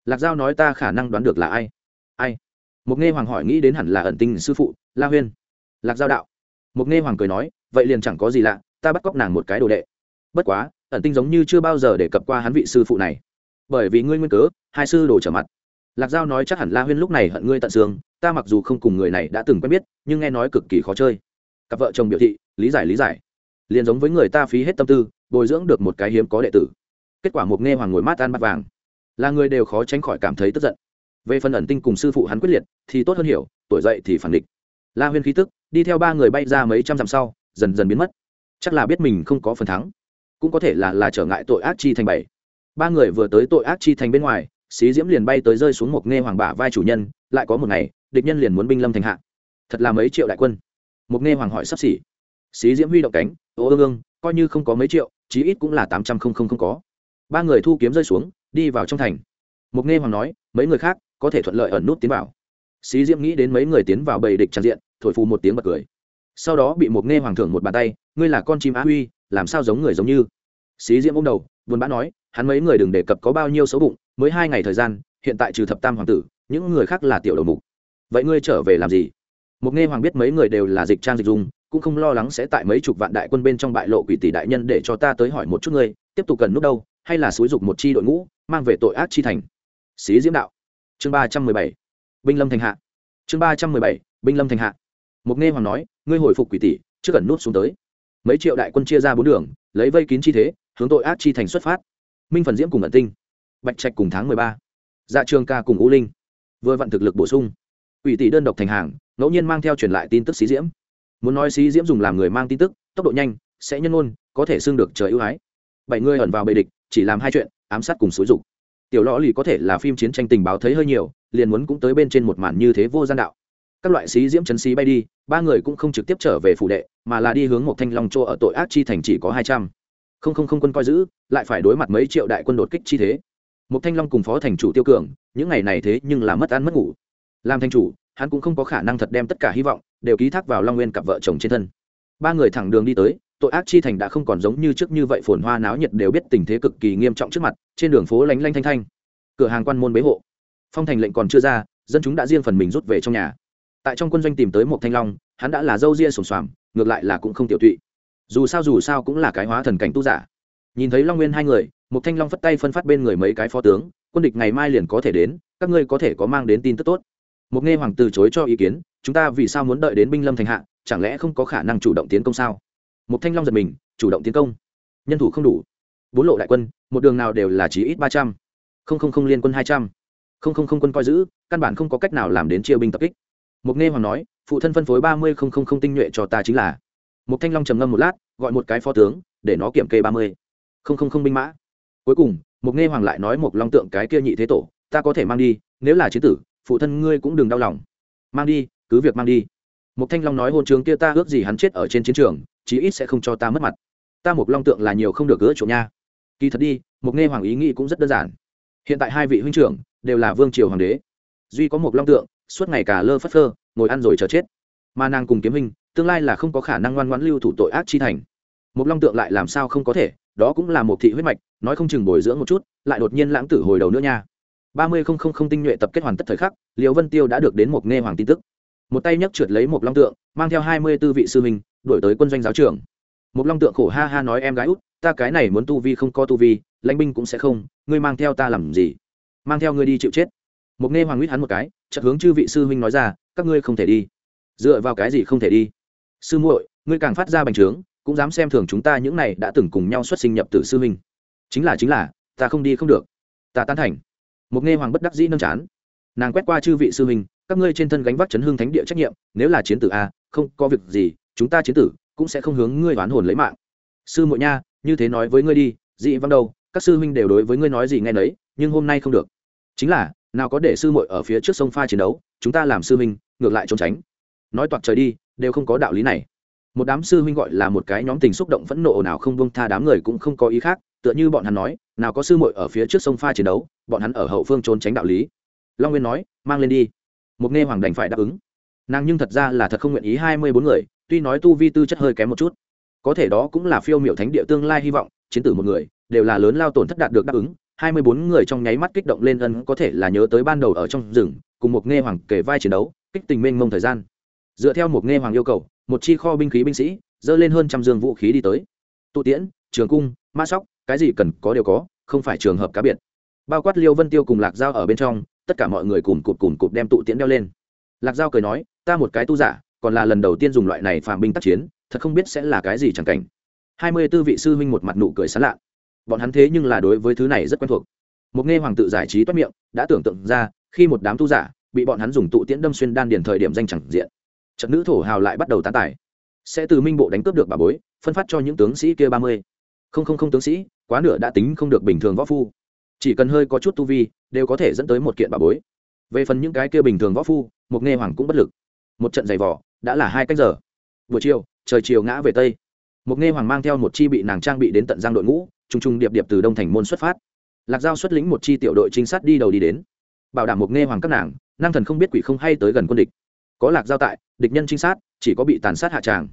Lạc giao nói, ta khả năng đoán được là ai? Ai? Mục nghe hoàng hỏi, nghĩ đến hẳn là ẩn tinh sư phụ, la huyên. Lạc giao đạo. Mục nghe hoàng cười nói, vậy liền chẳng có gì lạ, ta bắt cóc nàng một cái đồ đệ bất quá, ẩn tinh giống như chưa bao giờ đề cập qua hắn vị sư phụ này. Bởi vì ngươi nguyên cớ, hai sư đồ trở mặt. Lạc giao nói chắc hẳn la huyên lúc này hận ngươi tận xương, ta mặc dù không cùng người này đã từng quen biết, nhưng nghe nói cực kỳ khó chơi. Cặp vợ chồng biểu thị, lý giải lý giải. Liền giống với người ta phí hết tâm tư, bồi dưỡng được một cái hiếm có đệ tử. Kết quả một nghe hoàng ngồi mát ăn bát vàng. Là người đều khó tránh khỏi cảm thấy tức giận. Về phần ẩn tinh cùng sư phụ hắn quyết liệt, thì tốt hơn hiểu, tuổi dậy thì phản địch. La huyên khí tức, đi theo ba người bay ra mấy trăm dặm sau, dần dần biến mất. Chắc là biết mình không có phần thắng cũng có thể là là trở ngại tội ác chi thành bảy. Ba người vừa tới tội ác chi thành bên ngoài, xí diễm liền bay tới rơi xuống một nghe hoàng bả vai chủ nhân, lại có một ngày, địch nhân liền muốn binh lâm thành hạ. Thật là mấy triệu đại quân. Một nghe hoàng hỏi sắp xỉ. Xí diễm huy động cánh, ô ương ương, coi như không có mấy triệu, chí ít cũng là tám trăm không không không có. Ba người thu kiếm rơi xuống, đi vào trong thành. Một nghe hoàng nói, mấy người khác, có thể thuận lợi ẩn nút tiến vào. Xí diễm nghĩ đến mấy người tiến vào bầy địch tràn diện, thổi phù một tiếng bật cười. Sau đó bị một nghe hoàng thưởng một bàn tay ngươi là con chim á huy, làm sao giống người giống như? Xí diễm ôm đầu, buồn bã nói, hắn mấy người đừng đề cập có bao nhiêu xấu bụng, mới hai ngày thời gian, hiện tại trừ thập tam hoàng tử, những người khác là tiểu đầu mục. Vậy ngươi trở về làm gì? Mục nghe hoàng biết mấy người đều là dịch trang dịch dung, cũng không lo lắng sẽ tại mấy chục vạn đại quân bên trong bại lộ quỷ tỷ đại nhân để cho ta tới hỏi một chút ngươi, tiếp tục cần nút đâu, hay là xúi dục một chi đội ngũ, mang về tội ác chi thành? Xí diễm đạo. Chương ba trăm mười bảy. Binh lâm thành hạ. Chương ba trăm mười bảy. Binh lâm thành hạ. Mục nghe hoàng nói, ngươi hồi phục quỷ tỷ trước cần nút xuống tới mấy triệu đại quân chia ra bốn đường, lấy vây kín chi thế, hướng tội ác chi thành xuất phát. Minh phần diễm cùng ẩn tinh, bạch trạch cùng tháng mười ba dạ trường ca cùng u linh, vừa vặn thực lực bổ sung. Ủy tỷ đơn độc thành hàng, ngẫu nhiên mang theo truyền lại tin tức xí diễm. Muốn nói xí diễm dùng làm người mang tin tức, tốc độ nhanh, sẽ nhân ôn có thể xưng được trời ưu ái. Bảy người ẩn vào bệ địch, chỉ làm hai chuyện, ám sát cùng xúi dục. Tiểu lõ lì có thể là phim chiến tranh tình báo thấy hơi nhiều, liền muốn cũng tới bên trên một màn như thế vô gian đạo các loại xí diễm chấn xí bay đi, ba người cũng không trực tiếp trở về phủ đệ, mà là đi hướng một thanh long chỗ ở tội ác chi thành chỉ có hai trăm. Không không không quân coi giữ, lại phải đối mặt mấy triệu đại quân đột kích chi thế. Một thanh long cùng phó thành chủ tiêu cường, những ngày này thế nhưng là mất ăn mất ngủ. Làm thanh chủ, hắn cũng không có khả năng thật đem tất cả hy vọng đều ký thác vào long nguyên cặp vợ chồng trên thân. Ba người thẳng đường đi tới, tội ác chi thành đã không còn giống như trước như vậy phồn hoa náo nhiệt đều biết tình thế cực kỳ nghiêm trọng trước mặt, trên đường phố lánh lanh thanh thanh. Cửa hàng quan môn bế hộ. Phong thành lệnh còn chưa ra, dân chúng đã riêng phần mình rút về trong nhà tại trong quân doanh tìm tới một thanh long, hắn đã là dâu ria sùng xoàm, ngược lại là cũng không tiểu tụy. Dù sao dù sao cũng là cái hóa thần cảnh tu giả. Nhìn thấy long nguyên hai người, một thanh long phất tay phân phát bên người mấy cái phó tướng, quân địch ngày mai liền có thể đến, các ngươi có thể có mang đến tin tức tốt. Một nghe hoàng từ chối cho ý kiến, chúng ta vì sao muốn đợi đến binh lâm thành hạ, chẳng lẽ không có khả năng chủ động tiến công sao? Một thanh long giật mình, chủ động tiến công. Nhân thủ không đủ. Bốn lộ đại quân, một đường nào đều là chỉ ít ba trăm. Không không không liên quân hai trăm. Không không không quân coi giữ, căn bản không có cách nào làm đến chia binh tập kích. Mục nghe hoàng nói, phụ thân phân phối ba mươi không không không tinh nhuệ cho ta chính là. Mục thanh long trầm ngâm một lát, gọi một cái phó tướng, để nó kiểm kê ba mươi không không không binh mã. Cuối cùng, Mục nghe hoàng lại nói một long tượng cái kia nhị thế tổ, ta có thể mang đi, nếu là chiến tử, phụ thân ngươi cũng đừng đau lòng. Mang đi, cứ việc mang đi. Mục thanh long nói, hôn trường kia ta ước gì hắn chết ở trên chiến trường, chí ít sẽ không cho ta mất mặt. Ta một long tượng là nhiều không được gỡ chỗ nha. Kỳ thật đi, Mục nghe hoàng ý nghĩ cũng rất đơn giản. Hiện tại hai vị huynh trưởng đều là vương triều hoàng đế. Duy có một long tượng suốt ngày cả lơ phất phơ, ngồi ăn rồi chờ chết. Mà nàng cùng kiếm hình tương lai là không có khả năng ngoan ngoãn lưu thủ tội ác chi thành. Một long tượng lại làm sao không có thể, đó cũng là một thị huyết mạch, nói không chừng bồi dưỡng một chút, lại đột nhiên lãng tử hồi đầu nữa nha. Ba mươi không không không tinh nhuệ tập kết hoàn tất thời khắc, liễu vân tiêu đã được đến một nghe hoàng tin tức. Một tay nhấc trượt lấy một long tượng, mang theo hai mươi tư vị sư minh đổi tới quân doanh giáo trưởng một long tượng khổ ha ha nói em gái út, ta cái này muốn tu vi không có tu vi, lãnh binh cũng sẽ không, ngươi mang theo ta làm gì? Mang theo ngươi đi chịu chết một nghe hoàng nguyết hắn một cái, chợt hướng chư vị sư huynh nói ra, các ngươi không thể đi. Dựa vào cái gì không thể đi? Sư muội, ngươi càng phát ra bành trướng, cũng dám xem thường chúng ta những này đã từng cùng nhau xuất sinh nhập tử sư huynh. Chính là chính là, ta không đi không được. Ta tán thành. Một nghe hoàng bất đắc dĩ nâng chán. Nàng quét qua chư vị sư huynh, các ngươi trên thân gánh vác chấn hương thánh địa trách nhiệm, nếu là chiến tử a, không có việc gì, chúng ta chiến tử cũng sẽ không hướng ngươi oán hồn lấy mạng. Sư muội nha, như thế nói với ngươi đi, dị văng đâu, các sư huynh đều đối với ngươi nói gì nghe nấy, nhưng hôm nay không được. Chính là nào có để sư muội ở phía trước sông pha chiến đấu, chúng ta làm sư huynh, ngược lại trốn tránh. Nói toạc trời đi, đều không có đạo lý này. Một đám sư huynh gọi là một cái nhóm tình xúc động phẫn nộ nào không buông tha đám người cũng không có ý khác, tựa như bọn hắn nói, nào có sư muội ở phía trước sông pha chiến đấu, bọn hắn ở hậu phương trốn tránh đạo lý. Long nguyên nói, mang lên đi. Một nghe hoàng đành phải đáp ứng. Nàng nhưng thật ra là thật không nguyện ý hai mươi bốn người, tuy nói tu vi tư chất hơi kém một chút. Có thể đó cũng là phiêu miểu thánh địa tương lai hy vọng, chiến tử một người, đều là lớn lao tổn thất đạt được đáp ứng hai mươi bốn người trong nháy mắt kích động lên ân có thể là nhớ tới ban đầu ở trong rừng, cùng một nghe hoàng kể vai chiến đấu, kích tình mênh mông thời gian. Dựa theo một nghe hoàng yêu cầu, một chi kho binh khí binh sĩ, dơ lên hơn trăm dương vũ khí đi tới. Tụ tiễn, trường cung, ma sóc, cái gì cần có đều có, không phải trường hợp cá biệt. Bao quát liêu vân tiêu cùng lạc dao ở bên trong, tất cả mọi người cùng cụp cùng cụp đem tụ tiễn đeo lên. Lạc dao cười nói, ta một cái tu giả, còn là lần đầu tiên dùng loại này phạm binh tác chiến, thật không biết sẽ là cái gì chẳng cảnh. Hai mươi tư vị sư huynh một mặt nụ cười sán lạ bọn hắn thế nhưng là đối với thứ này rất quen thuộc. Một nghe hoàng tự giải trí toát miệng, đã tưởng tượng ra, khi một đám tu giả bị bọn hắn dùng tụ tiễn đâm xuyên đan điền thời điểm danh chẳng diện, trận nữ thổ hào lại bắt đầu tán tài. Sẽ từ minh bộ đánh cướp được bà bối, phân phát cho những tướng sĩ kia ba mươi. Không không không tướng sĩ, quá nửa đã tính không được bình thường võ phu. Chỉ cần hơi có chút tu vi, đều có thể dẫn tới một kiện bà bối. Về phần những cái kia bình thường võ phu, một nghe hoàng cũng bất lực. Một trận giày vỏ đã là hai cách giờ. Buổi chiều, trời chiều ngã về tây. Một nghe hoàng mang theo một chi bị nàng trang bị đến tận giang đội ngũ trùng trùng điệp điệp từ đông thành môn xuất phát. Lạc giao xuất lĩnh một chi tiểu đội trinh sát đi đầu đi đến. Bảo đảm một nghe hoàng các nàng năng thần không biết quỷ không hay tới gần quân địch. Có lạc giao tại, địch nhân trinh sát, chỉ có bị tàn sát hạ tràng.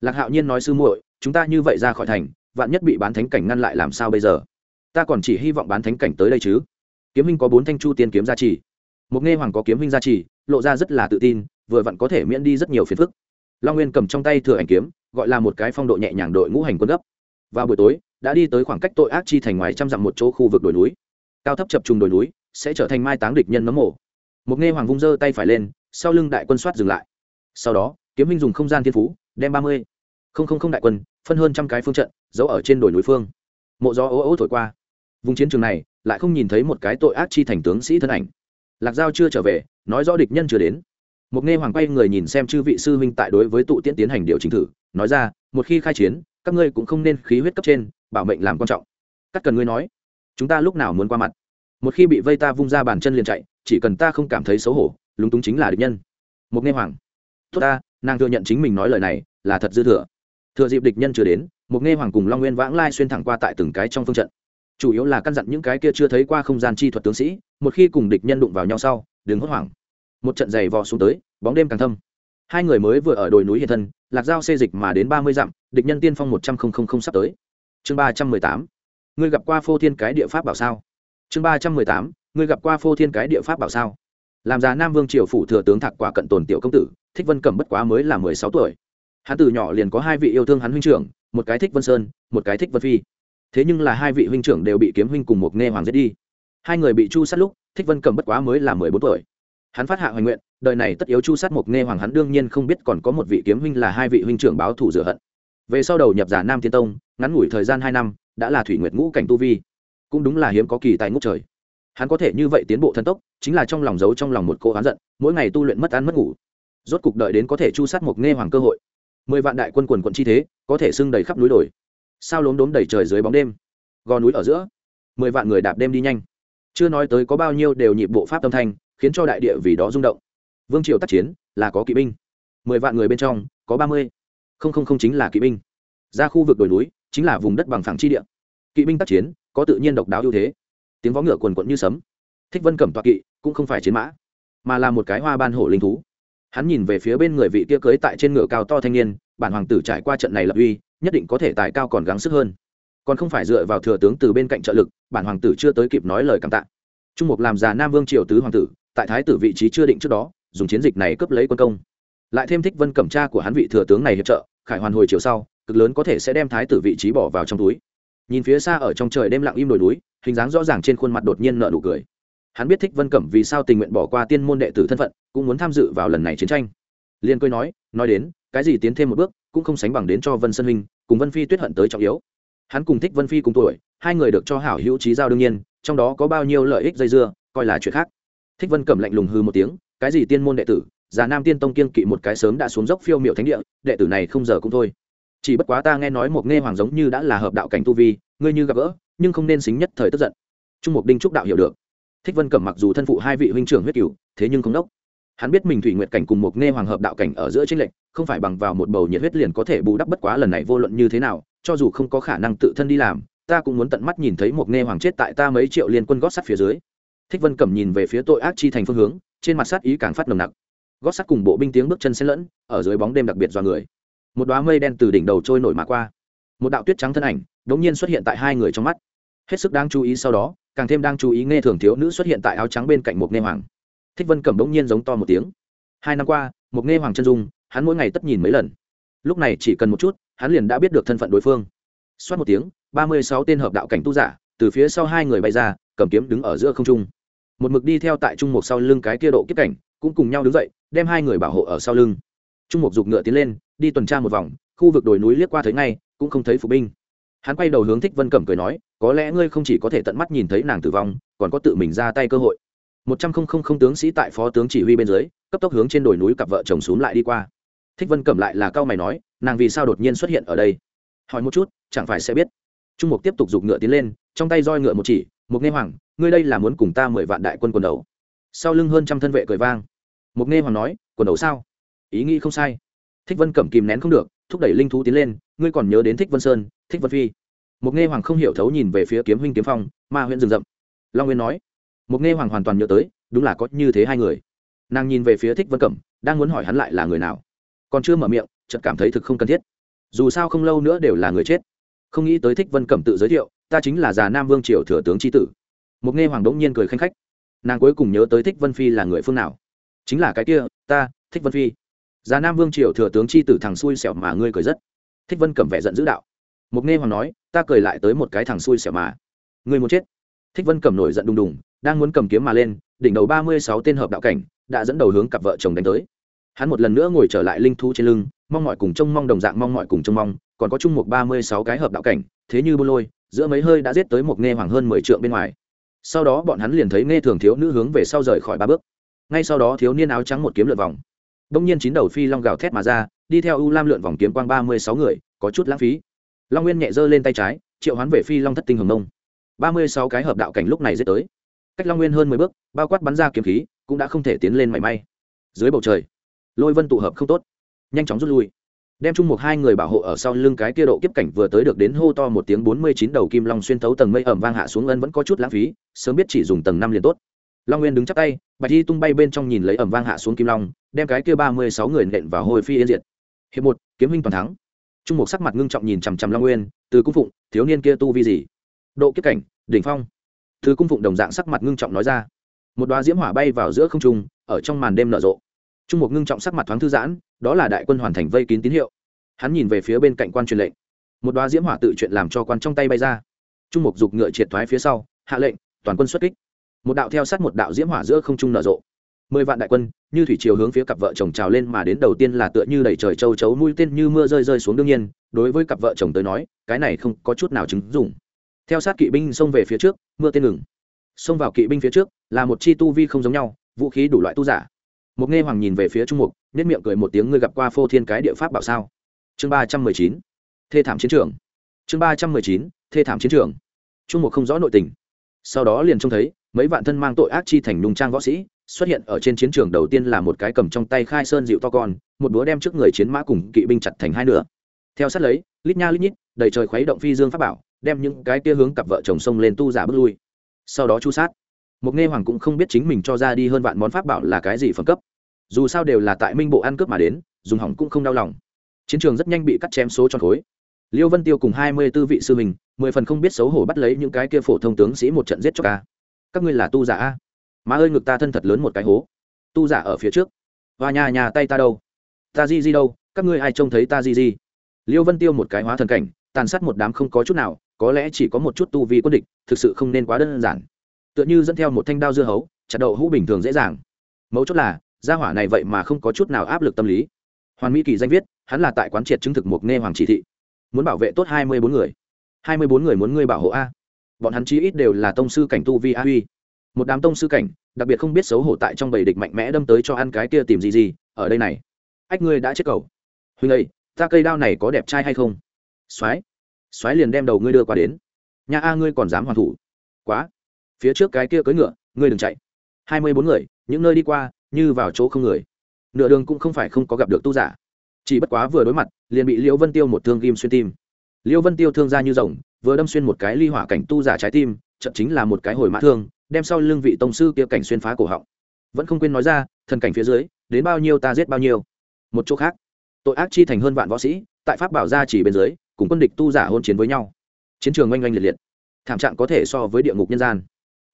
Lạc hạo nhiên nói sư muội, chúng ta như vậy ra khỏi thành, vạn nhất bị bán thánh cảnh ngăn lại làm sao bây giờ? Ta còn chỉ hy vọng bán thánh cảnh tới đây chứ. Kiếm Minh có bốn thanh chu tiên kiếm gia trì. Một nghe hoàng có kiếm Minh gia trì, lộ ra rất là tự tin, vừa vặn có thể miễn đi rất nhiều phiền phức. Long nguyên cầm trong tay thừa ảnh kiếm, gọi là một cái phong độ nhẹ nhàng đội ngũ hành quân gấp. Vào buổi tối đã đi tới khoảng cách tội ác chi thành ngoài trăm dặm một chỗ khu vực đồi núi. Cao thấp chập trùng đồi núi, sẽ trở thành mai táng địch nhân nấm mổ. Một nghe hoàng vung giơ tay phải lên, sau lưng đại quân soát dừng lại. Sau đó, kiếm minh dùng không gian thiên phú, đem ba mươi không không không đại quân, phân hơn trăm cái phương trận, giấu ở trên đồi núi phương. Mộ gió ố ố thổi qua. Vùng chiến trường này, lại không nhìn thấy một cái tội ác chi thành tướng sĩ thân ảnh. Lạc giao chưa trở về, nói rõ địch nhân chưa đến. Một nghe hoàng quay người nhìn xem chư vị sư huynh tại đối với tụ tiễn tiến hành điều chỉnh thử, nói ra, một khi khai chiến, các ngươi cũng không nên khí huyết cấp trên bảo mệnh làm quan trọng. Cắt cần ngươi nói, chúng ta lúc nào muốn qua mặt? Một khi bị vây ta vung ra bàn chân liền chạy, chỉ cần ta không cảm thấy xấu hổ, lúng túng chính là địch nhân. Một nghe hoàng. Tốt ta, nàng thừa nhận chính mình nói lời này, là thật dư thừa. Thừa dịp địch nhân chưa đến, một nghe hoàng cùng long nguyên vãng lai xuyên thẳng qua tại từng cái trong phương trận. Chủ yếu là căn dặn những cái kia chưa thấy qua không gian chi thuật tướng sĩ, một khi cùng địch nhân đụng vào nhau sau, đừng hốt hoảng. Một trận giày vò xuống tới, bóng đêm càng thâm. Hai người mới vừa ở đồi núi hiện thân, lạc giao xê dịch mà đến ba mươi dặm, địch nhân tiên phong một trăm linh sắp tới chương ba trăm mười tám. Ngươi gặp qua phô thiên cái địa pháp bảo sao? Chương ba trăm mười tám. Ngươi gặp qua phô thiên cái địa pháp bảo sao? Làm già nam vương triều phủ thừa tướng thạc quả cận tồn tiểu công tử, thích vân cẩm bất quá mới là mười sáu tuổi. Hắn từ nhỏ liền có hai vị yêu thương hắn huynh trưởng, một cái thích vân sơn, một cái thích vân phi. Thế nhưng là hai vị huynh trưởng đều bị kiếm huynh cùng một nghe hoàng giết đi. Hai người bị chu sát lúc, thích vân cẩm bất quá mới là mười bốn tuổi. Hắn phát hạ hoành nguyện, đời này tất yếu chu sát một nghe hoàng hắn đương nhiên không biết còn có một vị kiếm huynh là hai vị huynh trưởng báo thù rửa hận về sau đầu nhập giả nam tiên tông, ngắn ngủi thời gian hai năm, đã là thủy nguyệt ngũ cảnh tu vi. Cũng đúng là hiếm có kỳ tài ngũ trời. Hắn có thể như vậy tiến bộ thần tốc, chính là trong lòng giấu trong lòng một cô hắn giận, mỗi ngày tu luyện mất ăn mất ngủ. Rốt cục đợi đến có thể chu sát một nghe hoàng cơ hội. Mười vạn đại quân quần quận chi thế, có thể sưng đầy khắp núi đồi. Sao lốm đốm đầy trời dưới bóng đêm? Gò núi ở giữa, mười vạn người đạp đêm đi nhanh. Chưa nói tới có bao nhiêu đều nhịp bộ pháp tâm thanh, khiến cho đại địa vì đó rung động. Vương triều tác chiến là có kỵ binh. Mười vạn người bên trong, có ba mươi không không không chính là kỵ binh. Ra khu vực đồi núi chính là vùng đất bằng phẳng chi địa. Kỵ binh tác chiến có tự nhiên độc đáo ưu thế. Tiếng vó ngựa quần quận như sấm. Thích vân cẩm toạc kỵ cũng không phải chiến mã, mà là một cái hoa ban hổ linh thú. Hắn nhìn về phía bên người vị tia cưới tại trên ngựa cao to thanh niên, bản hoàng tử trải qua trận này lập uy, nhất định có thể tài cao còn gắng sức hơn. Còn không phải dựa vào thừa tướng từ bên cạnh trợ lực, bản hoàng tử chưa tới kịp nói lời cảm tạ. Trung mục làm già nam vương triều tứ hoàng tử, tại thái tử vị trí chưa định trước đó, dùng chiến dịch này cướp lấy quân công. Lại thêm thích vân cẩm tra của hắn vị thừa tướng này hiệp trợ khải hoàn hồi chiều sau, cực lớn có thể sẽ đem thái tử vị trí bỏ vào trong túi. Nhìn phía xa ở trong trời đêm lặng im đồi núi, hình dáng rõ ràng trên khuôn mặt đột nhiên nợ nụ cười. Hắn biết thích vân cẩm vì sao tình nguyện bỏ qua tiên môn đệ tử thân phận, cũng muốn tham dự vào lần này chiến tranh. Liên cười nói nói đến, cái gì tiến thêm một bước, cũng không sánh bằng đến cho vân sơn huynh, cùng vân phi tuyết hận tới trọng yếu. Hắn cùng thích vân phi cùng tuổi, hai người được cho hảo hữu trí giao đương nhiên, trong đó có bao nhiêu lợi ích dây dưa, coi là chuyện khác. Thích vân cẩm lạnh lùng hư một tiếng, cái gì tiên môn đệ tử già nam tiên tông kiên kỵ một cái sớm đã xuống dốc phiêu miệu thánh địa, đệ tử này không giờ cũng thôi. Chỉ bất quá ta nghe nói một nghe hoàng giống như đã là hợp đạo cảnh tu vi, ngươi như gặp gỡ, nhưng không nên xính nhất thời tức giận. Trung mục đinh trúc đạo hiểu được. Thích vân cẩm mặc dù thân phụ hai vị huynh trưởng huyết cửu, thế nhưng không đốc. Hắn biết mình thủy nguyệt cảnh cùng một nghe hoàng hợp đạo cảnh ở giữa tranh lệch, không phải bằng vào một bầu nhiệt huyết liền có thể bù đắp bất quá lần này vô luận như thế nào, cho dù không có khả năng tự thân đi làm, ta cũng muốn tận mắt nhìn thấy một nghe hoàng chết tại ta mấy triệu liên quân gót sắt phía dưới. Thích vân cẩm nhìn về phía tội ác chi thành phương hướng, trên mặt sát ý càng phát nồng nặc gót sắt cùng bộ binh tiếng bước chân xen lẫn, ở dưới bóng đêm đặc biệt do người. Một đoá mây đen từ đỉnh đầu trôi nổi mà qua. Một đạo tuyết trắng thân ảnh đ ỗ n g nhiên xuất hiện tại hai người trong mắt. Hết sức đáng chú ý sau đó, càng thêm đang chú ý nghe thường thiếu nữ xuất hiện tại áo trắng bên cạnh một nghe hoàng. Thích vân cẩm đ ỗ n g nhiên giống to một tiếng. Hai năm qua, một nghe hoàng chân dung, hắn mỗi ngày tất nhìn mấy lần. Lúc này chỉ cần một chút, hắn liền đã biết được thân phận đối phương. Xoát một tiếng, ba mươi sáu tên hợp đạo cảnh tu giả từ phía sau hai người bay ra, cầm kiếm đứng ở giữa không trung một mực đi theo tại trung mục sau lưng cái kia độ kiếp cảnh, cũng cùng nhau đứng dậy, đem hai người bảo hộ ở sau lưng. Trung mục giục ngựa tiến lên, đi tuần tra một vòng, khu vực đồi núi liếc qua thấy ngay, cũng không thấy phục binh. Hắn quay đầu hướng thích vân cẩm cười nói, có lẽ ngươi không chỉ có thể tận mắt nhìn thấy nàng tử vong, còn có tự mình ra tay cơ hội. Một trăm không không không tướng sĩ tại phó tướng chỉ huy bên dưới, cấp tốc hướng trên đồi núi cặp vợ chồng xuống lại đi qua. Thích vân cẩm lại là cao mày nói, nàng vì sao đột nhiên xuất hiện ở đây? Hỏi một chút, chẳng phải sẽ biết. Trung mục tiếp tục giục ngựa tiến lên, trong tay roi ngựa một chỉ mục nghe hoàng ngươi đây là muốn cùng ta mười vạn đại quân quần đầu. Sau lưng hơn trăm thân vệ cười vang. Mục nghe hoàng nói, quần đầu sao? Ý nghĩ không sai. Thích vân cẩm kìm nén không được, thúc đẩy linh thú tiến lên, ngươi còn nhớ đến thích vân sơn, thích vân phi. Mục nghe hoàng không hiểu thấu nhìn về phía kiếm huynh kiếm phong, ma huyện rừng rậm. Long nguyên nói, Mục nghe hoàng hoàn toàn nhớ tới, đúng là có như thế hai người. Nàng nhìn về phía thích vân cẩm, đang muốn hỏi hắn lại là người nào. Còn chưa mở miệng, chợt cảm thấy thực không cần thiết. Dù sao không lâu nữa đều là người chết. Không nghĩ tới thích vân cẩm tự giới thiệu, ta chính là già nam vương triều thừa tướng tri tử một nghe hoàng đống nhiên cười khanh khách. Nàng cuối cùng nhớ tới thích vân phi là người phương nào. Chính là cái kia, ta, thích vân phi. Già nam vương triều thừa tướng chi tử thằng xui xẻo mà ngươi cười rất. Thích vân cầm vẻ giận dữ đạo. Mục nghe hoàng nói, ta cười lại tới một cái thằng xui xẻo mà. Ngươi muốn chết. Thích vân cầm nổi giận đùng đùng, đang muốn cầm kiếm mà lên, đỉnh đầu ba mươi sáu tên hợp đạo cảnh, đã dẫn đầu hướng cặp vợ chồng đánh tới. Hắn một lần nữa ngồi trở lại linh thú trên lưng, mong mọi cùng trông mong đồng dạng mong mọi cùng trông mong, còn có chung một ba mươi sáu cái hợp đạo cảnh, thế như bô lôi, giữa mấy hơi đã giết tới một nghe hoàng hơn mười trượng bên ngoài sau đó bọn hắn liền thấy nghe thường thiếu nữ hướng về sau rời khỏi ba bước. Ngay sau đó thiếu niên áo trắng một kiếm lượt vòng. Đông nhiên chín đầu phi long gào thét mà ra, đi theo u lam lượn vòng kiếm quang ba mươi sáu người, có chút lãng phí. Long nguyên nhẹ giơ lên tay trái, triệu hoán về phi long thất tinh hồng nông ba mươi sáu cái hợp đạo cảnh lúc này dễ tới. Cách long nguyên hơn mười bước, bao quát bắn ra kiếm khí, cũng đã không thể tiến lên mảy may. Dưới bầu trời, lôi vân tụ hợp không tốt, nhanh chóng rút lui đem chung một hai người bảo hộ ở sau lưng cái kia độ kiếp cảnh vừa tới được đến hô to một tiếng bốn mươi chín đầu kim long xuyên thấu tầng mây ẩm vang hạ xuống ân vẫn có chút lãng phí, sớm biết chỉ dùng tầng năm liền tốt. Long nguyên đứng chắp tay, bạch y tung bay bên trong nhìn lấy ẩm vang hạ xuống kim long, đem cái kia ba mươi sáu người nện vào hồi phi yên diệt. Hiệp một, kiếm huynh toàn thắng. Trung mục sắc mặt ngưng trọng nhìn chằm chằm long nguyên, từ cung phụng, thiếu niên kia tu vi gì? Độ kiếp cảnh, đỉnh phong. Thứ cung phụng đồng dạng sắc mặt ngưng trọng nói ra. Một đoá diễm hỏa bay vào giữa không trung, ở trong màn đêm nở rộ. Trung mục ngưng trọng sắc mặt thoáng thư giãn đó là đại quân hoàn thành vây kín tín hiệu. Hắn nhìn về phía bên cạnh quan truyền lệnh. Một đoá diễm hỏa tự chuyện làm cho quan trong tay bay ra. Trung mục giục ngựa triệt thoái phía sau, hạ lệnh, toàn quân xuất kích. Một đạo theo sát một đạo diễm hỏa giữa không trung nở rộ. Mười vạn đại quân, như thủy chiều hướng phía cặp vợ chồng trào lên mà đến đầu tiên là tựa như đẩy trời châu chấu mũi tên như mưa rơi rơi xuống đương nhiên, đối với cặp vợ chồng tới nói, cái này không có chút nào chứng dùng theo sát kỵ binh xông về phía trước, mưa tên ngừng. Xông vào kỵ binh phía trước, là một chi tu vi không giống nhau, vũ khí đủ loại tu giả một nghe hoàng nhìn về phía trung mục nhất miệng cười một tiếng, ngươi gặp qua phô thiên cái địa pháp bảo sao? Chương ba trăm mười chín. Thê thảm chiến trường. Chương ba trăm mười chín. Thê thảm chiến trường. Trung mục không rõ nội tình. Sau đó liền trông thấy, mấy vạn thân mang tội ác chi thành nung trang võ sĩ xuất hiện ở trên chiến trường đầu tiên là một cái cầm trong tay khai sơn dịu to con, một búa đem trước người chiến mã cùng kỵ binh chặt thành hai nửa. Theo sát lấy, lít nha lít nhít, đầy trời khuấy động phi dương pháp bảo, đem những cái kia hướng cặp vợ chồng sông lên tu giả bước lui. Sau đó chu sát. Một nghe hoàng cũng không biết chính mình cho ra đi hơn vạn món pháp bảo là cái gì phẩm cấp dù sao đều là tại minh bộ ăn cướp mà đến, dùng hỏng cũng không đau lòng. Chiến trường rất nhanh bị cắt chém số tròn khối. Liêu vân tiêu cùng hai mươi tư vị sư mình mười phần không biết xấu hổ bắt lấy những cái kia phổ thông tướng sĩ một trận giết cho ca các ngươi là tu giả a? Má ơi, ngực ta thân thật lớn một cái hố. Tu giả ở phía trước. Và nhà nhà tay ta đâu? Ta di di đâu? Các ngươi ai trông thấy ta di di? Liêu vân tiêu một cái hóa thần cảnh, tàn sát một đám không có chút nào, có lẽ chỉ có một chút tu vi quân địch, thực sự không nên quá đơn giản. Tựa như dẫn theo một thanh đao dưa hấu, chặt đậu hũ bình thường dễ dàng. Mấu chốt là gia hỏa này vậy mà không có chút nào áp lực tâm lý. Hoàn mỹ kỳ danh viết, hắn là tại quán triệt chứng thực một nghe hoàng chỉ thị. Muốn bảo vệ tốt hai mươi bốn người. hai mươi bốn người muốn ngươi bảo hộ a. Bọn hắn chí ít đều là tông sư cảnh tu vi a huy. Một đám tông sư cảnh, đặc biệt không biết xấu hổ tại trong bầy địch mạnh mẽ đâm tới cho ăn cái kia tìm gì gì, ở đây này. Ách ngươi đã chết cầu. Huynh ơi, ta cây đao này có đẹp trai hay không? Soái soái liền đem đầu ngươi đưa qua đến. Nhà a ngươi còn dám hoàn thủ. Quá. Phía trước cái kia cưỡi ngựa, ngươi đừng chạy. hai mươi bốn người, những nơi đi qua như vào chỗ không người. Nửa đường cũng không phải không có gặp được tu giả. Chỉ bất quá vừa đối mặt, liền bị liễu vân tiêu một thương ghim xuyên tim. Liễu vân tiêu thương ra như rồng, vừa đâm xuyên một cái ly hỏa cảnh tu giả trái tim chậm chính là một cái hồi mã thương, đem sau lưng vị tông sư kia cảnh xuyên phá cổ họng. Vẫn không quên nói ra, thần cảnh phía dưới, đến bao nhiêu ta giết bao nhiêu. Một chỗ khác, tội ác chi thành hơn vạn võ sĩ, tại pháp bảo gia chỉ bên dưới, cùng quân địch tu giả hôn chiến với nhau. Chiến trường oanh oanh liệt liệt. Thảm trạng có thể so với địa ngục nhân gian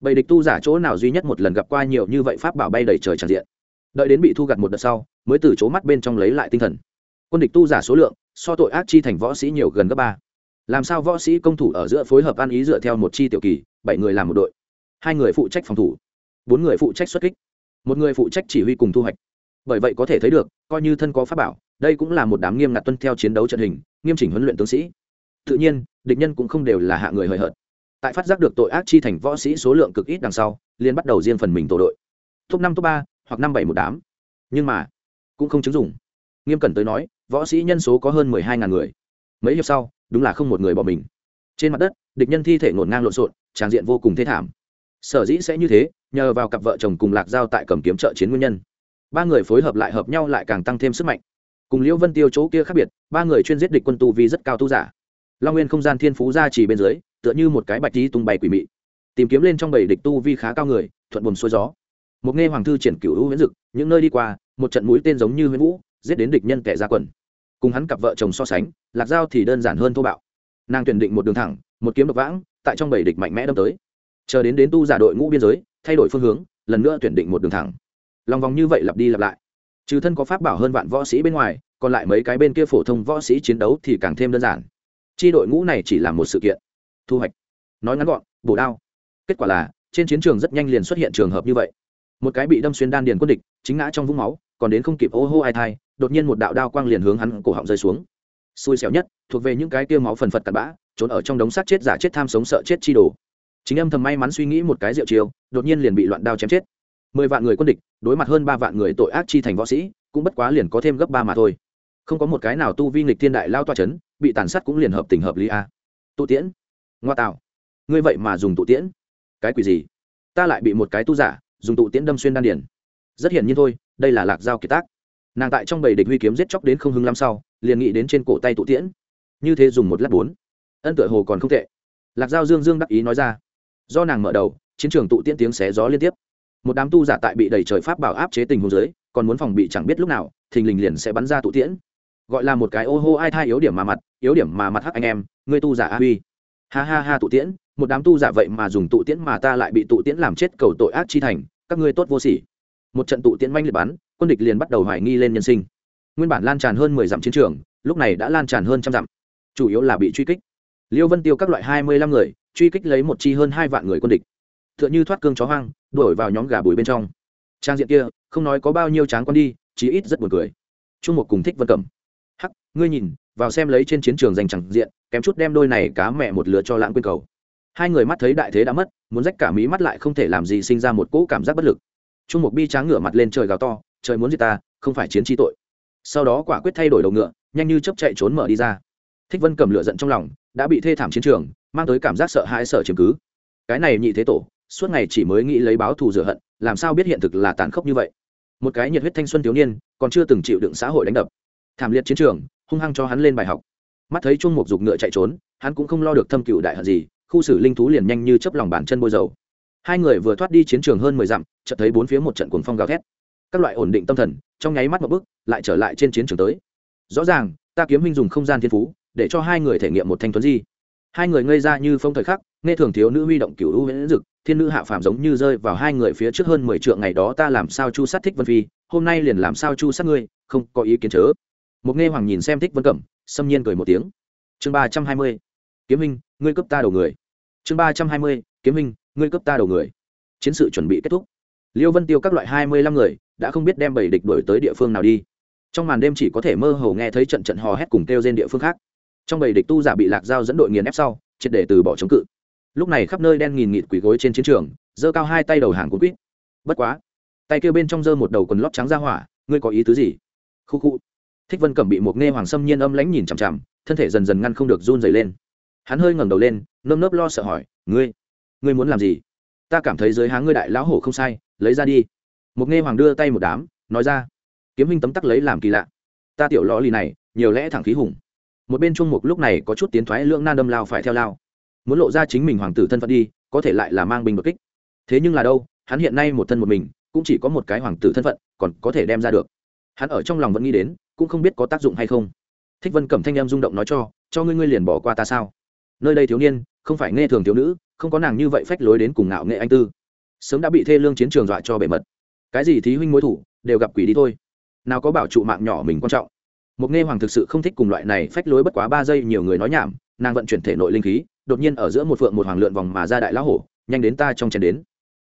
bầy địch tu giả chỗ nào duy nhất một lần gặp qua nhiều như vậy pháp bảo bay đầy trời tràn diện? Đợi đến bị thu gặt một đợt sau, mới từ chỗ mắt bên trong lấy lại tinh thần. Quân địch tu giả số lượng, so tội ác chi thành võ sĩ nhiều gần gấp ba. Làm sao võ sĩ công thủ ở giữa phối hợp ăn ý dựa theo một chi tiểu kỳ, bảy người làm một đội. Hai người phụ trách phòng thủ, bốn người phụ trách xuất kích. Một người phụ trách chỉ huy cùng thu hoạch. Bởi vậy có thể thấy được, coi như thân có pháp bảo, đây cũng là một đám nghiêm ngặt tuân theo chiến đấu trận hình, nghiêm chỉnh huấn luyện tướng sĩ. Tự nhiên, địch nhân cũng không đều là hạ người hời hợt tại phát giác được tội ác chi thành võ sĩ số lượng cực ít đằng sau liên bắt đầu riêng phần mình tổ đội. Top năm, top ba hoặc năm bảy một đám. Nhưng mà, cũng không chứng dụng. Nghiêm cẩn tới nói, võ sĩ nhân số có hơn mười hai ngàn người. Mấy hiệp sau, đúng là không một người bỏ mình. Trên mặt đất, địch nhân thi thể ngổn ngang lộn xộn, tràng diện vô cùng thê thảm. Sở dĩ sẽ như thế, nhờ vào cặp vợ chồng cùng lạc giao tại cầm kiếm trợ chiến nguyên nhân. Ba người phối hợp lại hợp nhau lại càng tăng thêm sức mạnh. Cùng liễu vân tiêu chỗ kia khác biệt, ba người chuyên giết địch quân tu vi rất cao tu giả. Long nguyên không gian thiên phú ra chỉ bên dưới tựa như một cái bạch tí tung bay quỷ mị. Tìm kiếm lên trong bầy địch tu vi khá cao người, thuận buồm xuôi gió. Một nghe hoàng thư triển cửu hữu huyễn dực, những nơi đi qua, một trận mũi tên giống như huyễn vũ, giết đến địch nhân kẻ ra quần. Cùng hắn cặp vợ chồng so sánh, lạc dao thì đơn giản hơn thô bạo. Nàng tuyển định một đường thẳng, một kiếm độc vãng, tại trong bầy địch mạnh mẽ đâm tới. Chờ đến đến tu giả đội ngũ biên giới, thay đổi phương hướng, lần nữa tuyển định một đường thẳng. Lòng vòng như vậy lặp đi lặp lại. Trừ thân có pháp bảo hơn vạn võ sĩ bên ngoài, còn lại mấy cái bên kia phổ thông võ sĩ chiến đấu thì càng thêm đơn giản. Chi đội ngũ này chỉ là một sự kiện thu hoạch. Nói ngắn gọn, bổ đao. Kết quả là, trên chiến trường rất nhanh liền xuất hiện trường hợp như vậy. Một cái bị đâm xuyên đan điền quân địch, chính ngã trong vũng máu, còn đến không kịp ô hô ai thai, đột nhiên một đạo đao quang liền hướng hắn cổ họng rơi xuống. Xui xẻo nhất, thuộc về những cái tiêu máu phần phật cặn bã, trốn ở trong đống xác chết giả chết tham sống sợ chết chi đồ. Chính âm thầm may mắn suy nghĩ một cái rượu chiều đột nhiên liền bị loạn đao chém chết. Mười vạn người quân địch, đối mặt hơn ba vạn người tội ác chi thành võ sĩ, cũng bất quá liền có thêm gấp ba mà thôi. Không có một cái nào tu vi nghịch thiên đại lao toa c h ấ n bị tàn sát cũng liền hợp tình hợp lý a. Tụ tiễn ngoa tạo ngươi vậy mà dùng tụ tiễn. Cái quỷ gì? Ta lại bị một cái tu giả dùng tụ tiễn đâm xuyên đan điển rất hiển nhiên thôi, đây là lạc giao kiệt tác. Nàng tại trong bầy địch huy kiếm giết chóc đến không hưng lắm sau, liền nghĩ đến trên cổ tay tụ tiễn. Như thế dùng một lát bốn. Ân tựa hồ còn không tệ. Lạc giao dương dương đắc ý nói ra. Do nàng mở đầu, chiến trường tụ tiễn tiếng xé gió liên tiếp. Một đám tu giả tại bị đẩy trời pháp bảo áp chế tình hồ dưới, còn muốn phòng bị chẳng biết lúc nào, thình lình liền sẽ bắn ra tụ tiễn. Gọi là một cái ô hô ai thai yếu điểm mà mặt, yếu điểm mà mặt hắc anh em, ngươi tu giả a huy ha ha ha tụ tiễn, một đám tu giả vậy mà dùng tụ tiễn mà ta lại bị tụ tiễn làm chết cầu tội ác chi thành, các ngươi tốt vô sỉ. Một trận tụ tiễn manh liệt bắn, quân địch liền bắt đầu hoài nghi lên nhân sinh. Nguyên bản lan tràn hơn mười dặm chiến trường, lúc này đã lan tràn hơn trăm dặm. Chủ yếu là bị truy kích. Liêu vân tiêu các loại hai mươi lăm người, truy kích lấy một chi hơn hai vạn người quân địch. T h ư ợ n h ư thoát cương chó hoang, đuổi vào nhóm gà bùi bên trong. Trang diện kia, không nói có bao nhiêu tráng con đi, chí ít rất buồn cười. Trung một cùng thích vân cẩm. Hắc, ngươi nhìn vào xem lấy trên chiến trường giành chẳng diện, kém chút đem đôi này cá mẹ một lứa cho lãng quên cầu. Hai người mắt thấy đại thế đã mất, muốn rách cả mí mắt lại không thể làm gì sinh ra một cỗ cảm giác bất lực. Trung một bi tráng ngửa mặt lên trời gào to, trời muốn gì ta, không phải chiến chi tội. Sau đó quả quyết thay đổi đầu ngựa, nhanh như chấp chạy trốn mở đi ra. Thích vân cầm lửa giận trong lòng, đã bị thê thảm chiến trường, mang tới cảm giác sợ hãi sợ chiếm cứ. Cái này nhị thế tổ, suốt ngày chỉ mới nghĩ lấy báo thù rửa hận, làm sao biết hiện thực là tàn khốc như vậy? Một cái nhiệt huyết thanh xuân thiếu niên, còn chưa từng chịu đựng xã hội đánh đập. Thảm liệt chiến trường hung hăng cho hắn lên bài học. Mắt thấy chung Mục dục ngựa chạy trốn, hắn cũng không lo được thâm cựu đại hận gì, khu xử linh thú liền nhanh như chấp lòng bàn chân bôi dầu. Hai người vừa thoát đi chiến trường hơn mười dặm, chợt thấy bốn phía một trận cuồng phong gào thét. Các loại ổn định tâm thần, trong nháy mắt một bước, lại trở lại trên chiến trường tới. Rõ ràng, ta kiếm huynh dùng không gian thiên phú, để cho hai người thể nghiệm một thanh tuấn di. Hai người ngây ra như phong thời khắc, nghe thường thiếu nữ huy động cửu u huyễn dực, thiên nữ hạ phàm giống như rơi vào hai người phía trước hơn mười trượng ngày đó ta làm sao chu sát thích vân phi, hôm nay liền làm sao chu sát ngươi, không có ý kiến chớ một nghe hoàng nhìn xem thích vân cẩm, xâm nhiên cười một tiếng. Chương ba trăm hai mươi, kiếm minh ngươi cấp ta đầu người. Chương ba trăm hai mươi, kiếm minh ngươi cấp ta đầu người. Chiến sự chuẩn bị kết thúc. Liêu vân tiêu các loại hai mươi lăm người đã không biết đem bảy địch đổi tới địa phương nào đi. Trong màn đêm chỉ có thể mơ hồ nghe thấy trận trận hò hét cùng kêu trên địa phương khác. Trong bảy địch tu giả bị lạc dao dẫn đội nghiền ép sau, triệt để từ bỏ chống cự. Lúc này khắp nơi đen nghìn nghịt quỳ gối trên chiến trường, giơ cao hai tay đầu hàng cuốn quýt. Bất quá, tay kêu bên trong giơ một đầu quần lót trắng ra hỏa, ngươi có ý tứ gì? Khu khu thích vân cẩm bị một nghe hoàng sâm nhiên âm lãnh nhìn chằm chằm, thân thể dần dần ngăn không được run dày lên. Hắn hơi ngẩng đầu lên, nơm nớp lo sợ hỏi, ngươi ngươi muốn làm gì? Ta cảm thấy dưới háng ngươi đại lão hổ không sai, lấy ra đi. Một nghe hoàng đưa tay một đám, nói ra, kiếm hình tấm tắc lấy làm kỳ lạ. Ta tiểu lò lì này, nhiều lẽ thẳng khí hùng. Một bên trung mục lúc này có chút tiến thoái lưỡng nan đâm lao phải theo lao. Muốn lộ ra chính mình hoàng tử thân phận đi, có thể lại là mang bình đột kích. Thế nhưng là đâu, hắn hiện nay một thân một mình, cũng chỉ có một cái hoàng tử thân phận, còn có thể đem ra được. Hắn ở trong lòng vẫn nghĩ đến cũng không biết có tác dụng hay không. Thích vân cẩm thanh em rung động nói cho cho ngươi ngươi liền bỏ qua ta sao? Nơi đây thiếu niên, không phải nghe thường thiếu nữ, không có nàng như vậy phách lối đến cùng ngạo nghệ anh tư. Sớm đã bị thê lương chiến trường dọa cho bề mật. Cái gì thí huynh mối thủ, đều gặp quỷ đi thôi. Nào có bảo trụ mạng nhỏ mình quan trọng. Một nghe hoàng thực sự không thích cùng loại này phách lối bất quá ba giây nhiều người nói nhảm, nàng vận chuyển thể nội linh khí, đột nhiên ở giữa một phượng một hoàng lượn vòng mà ra đại lão hổ, nhanh đến ta trong chén đến.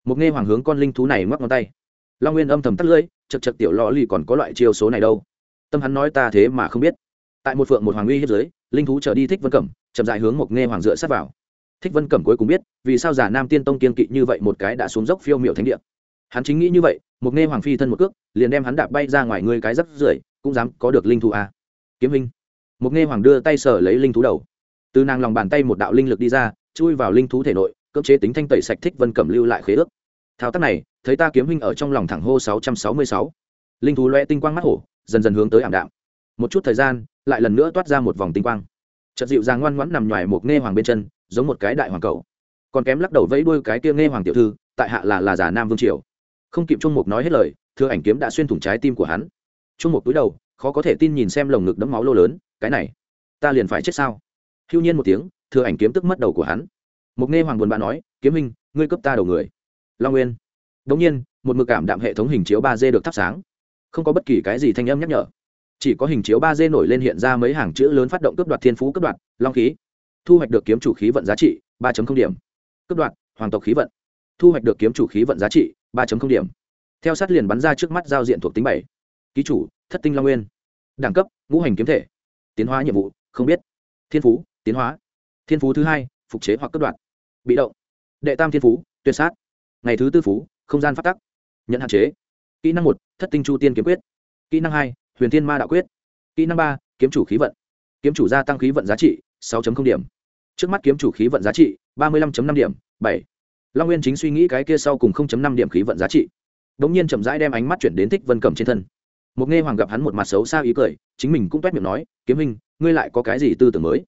Một nghe hoàng hướng con linh thú này ngoắc ngón tay. Long nguyên âm thầm tắt lưỡi, chật chật tiểu lò lì còn có loại chiêu số này đâu tâm hắn nói ta thế mà không biết. Tại một phượng một hoàng uy hiếp giới, linh thú trở đi thích vân cẩm, chậm dại hướng một nghe hoàng dựa sát vào. Thích vân cẩm cuối cùng biết, vì sao giả nam tiên tông kiên kỵ như vậy một cái đã xuống dốc phiêu miệu thánh địa. Hắn chính nghĩ như vậy, một nghe hoàng phi thân một cước, liền đem hắn đạp bay ra ngoài ngươi cái rắp rưởi, cũng dám có được linh thú à. kiếm hình một nghe hoàng đưa tay sở lấy linh thú đầu. Từ nàng lòng bàn tay một đạo linh lực đi ra, chui vào linh thú thể nội, cưỡng chế tính thanh tẩy sạch thích vân cẩm lưu lại khế ước. Thao tác này, thấy ta kiếm hình ở trong lòng thẳng hô sáu trăm sáu mươi sáu. Linh thú loe tinh quang mắt hổ dần dần hướng tới ảm đạm. Một chút thời gian, lại lần nữa toát ra một vòng tinh quang. Chợt dịu dàng ngoan ngoãn nằm ngoài một nghe hoàng bên chân, giống một cái đại hoàng cầu. Còn kém lắc đầu vẫy đuôi cái kia nghe hoàng tiểu thư, tại hạ là là giả nam vương triều. Không kịp trung mục nói hết lời thưa ảnh kiếm đã xuyên thủng trái tim của hắn. Trung mục túi đầu, khó có thể tin nhìn xem lồng ngực đẫm máu lô lớn, cái này, ta liền phải chết sao? Hưu nhiên một tiếng thưa ảnh kiếm tức mất đầu của hắn. Một nghe hoàng buồn bã nói, kiếm minh, ngươi cấp ta đầu người. Long nguyên. Đống nhiên, một mực cảm đạm hệ thống hình chiếu ba d được thắp sáng không có bất kỳ cái gì thanh âm nhắc nhở. Chỉ có hình chiếu ba d nổi lên hiện ra mấy hàng chữ lớn phát động cấp đoạt thiên phú cấp đoạt, long khí. Thu hoạch được kiếm chủ khí vận giá trị ba điểm. Cấp đoạt, hoàng tộc khí vận. Thu hoạch được kiếm chủ khí vận giá trị ba điểm. Theo sát liền bắn ra trước mắt giao diện thuộc tính bảy. Ký chủ, thất tinh long nguyên. Đẳng cấp, ngũ hành kiếm thể. Tiến hóa nhiệm vụ, không biết. Thiên phú, tiến hóa. Thiên phú thứ hai, phục chế hoặc cấp đoạt. Bị động. Đệ tam thiên phú, tuyệt sát. Ngày thứ tư phú, không gian phát tắc. Nhận hạn chế kỹ năng một, thất tinh chu tiên kiếm quyết. Kỹ năng hai, huyền thiên ma đạo quyết. Kỹ năng ba, kiếm chủ khí vận. Kiếm chủ gia tăng khí vận giá trị, sáu điểm. Trước mắt kiếm chủ khí vận giá trị, ba mươi 35 năm điểm, bảy. Long nguyên chính suy nghĩ cái kia sau cùng 0.5 điểm khí vận giá trị. Đ ỗ n g nhiên chậm rãi đem ánh mắt chuyển đến thích vân cầm trên thân. Một nghe hoàng gặp hắn một mặt xấu xa ý cười, chính mình cũng t miệng nói, kiếm hình ngươi lại có cái gì tư tưởng mới?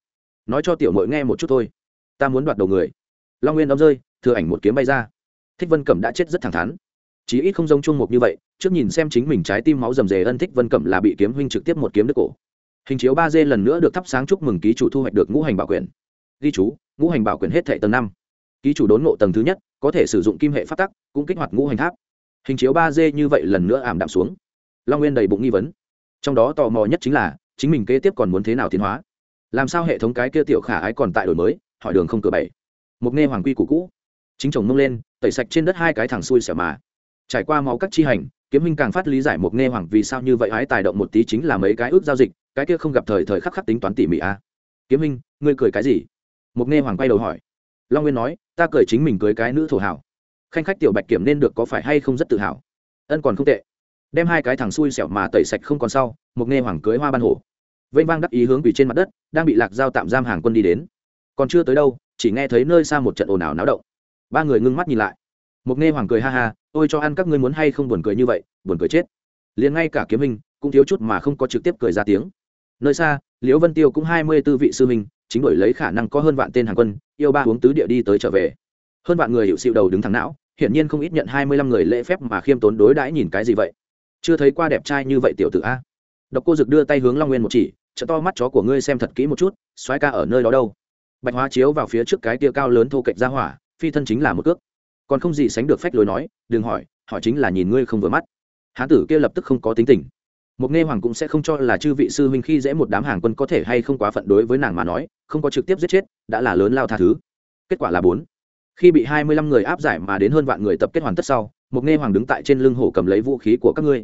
Nói cho tiểu mội nghe một chút thôi. Ta muốn đoạt đầu người. Long nguyên đóng rơi, thừa ảnh một kiếm bay ra. Thích vân cẩm đã chết rất thẳng thắn chí ít không giống chung một như vậy, trước nhìn xem chính mình trái tim máu rầm rề ân thích vân cẩm là bị kiếm huynh trực tiếp một kiếm đứt cổ. Hình chiếu ba d lần nữa được thắp sáng chúc mừng ký chủ thu hoạch được ngũ hành bảo quyền ghi chú, ngũ hành bảo quyền hết thệ tầng năm. Ký chủ đốn ngộ tầng thứ nhất, có thể sử dụng kim hệ phát tắc, cũng kích hoạt ngũ hành tháp. Hình chiếu ba d như vậy lần nữa ảm đạm xuống. Long nguyên đầy bụng nghi vấn. Trong đó tò mò nhất chính là, chính mình kế tiếp còn muốn thế nào tiến hóa? Làm sao hệ thống cái kia tiểu khả ái còn tại đổi mới, hỏi đường không cửa bảy. Một nghe hoàng quy cũ cũ. Chính chồng mông lên, tẩy sạch trên đất hai cái thằng xui xẻo mà trải qua máu các chi hành, kiếm minh càng phát lý giải một nghe hoàng vì sao như vậy hái tài động một tí chính là mấy cái ước giao dịch, cái kia không gặp thời thời khắc khắc tính toán tỉ mỉ a. À. kiếm minh ngươi cười cái gì? Một nghe hoàng quay đầu hỏi. Long nguyên nói, ta cười chính mình cưới cái nữ thổ hảo. Khanh khách tiểu bạch kiểm nên được có phải hay không rất tự hào. Ân còn không tệ. Đem hai cái thằng xui xẻo mà tẩy sạch không còn sau, một nghe hoàng cưới hoa ban hổ. Vênh vang đắc ý hướng vì trên mặt đất, đang bị lạc giao tạm giam hàng quân đi đến. Còn chưa tới đâu, chỉ nghe thấy nơi xa một trận ồn ào náo động. Ba người ngưng mắt nhìn lại một nghe hoàng cười ha ha ôi cho ăn các ngươi muốn hay không buồn cười như vậy, buồn cười chết. Liền ngay cả kiếm minh cũng thiếu chút mà không có trực tiếp cười ra tiếng. Nơi xa, liễu vân tiêu cũng hai mươi tư vị sư minh chính đổi lấy khả năng có hơn vạn tên hàng quân, yêu ba uống tứ địa đi tới trở về. Hơn vạn người hiệu xịu đầu đứng thẳng não, hiển nhiên không ít nhận hai mươi lăm người lễ phép mà khiêm tốn đối đãi nhìn cái gì vậy. Chưa thấy qua đẹp trai như vậy tiểu tử a. Độc cô dực đưa tay hướng long nguyên một chỉ chợ to mắt chó của ngươi xem thật kỹ một chút xoáy ca ở nơi đó đâu? Bạch hóa chiếu vào phía trước cái tia cao lớn thô kệch ra hỏa, phi thân chính là một cước còn không gì sánh được phách lối nói, đừng hỏi hỏi chính là nhìn ngươi không vừa mắt. Hán tử kia lập tức không có tính tình. Một nghe hoàng cũng sẽ không cho là chư vị sư huynh khi dễ một đám hàng quân có thể hay không quá phận đối với nàng mà nói, không có trực tiếp giết chết, đã là lớn lao tha thứ. Kết quả là bốn. Khi bị hai mươi lăm người áp giải mà đến hơn vạn người tập kết hoàn tất sau, một nghe hoàng đứng tại trên lưng hổ cầm lấy vũ khí của các ngươi.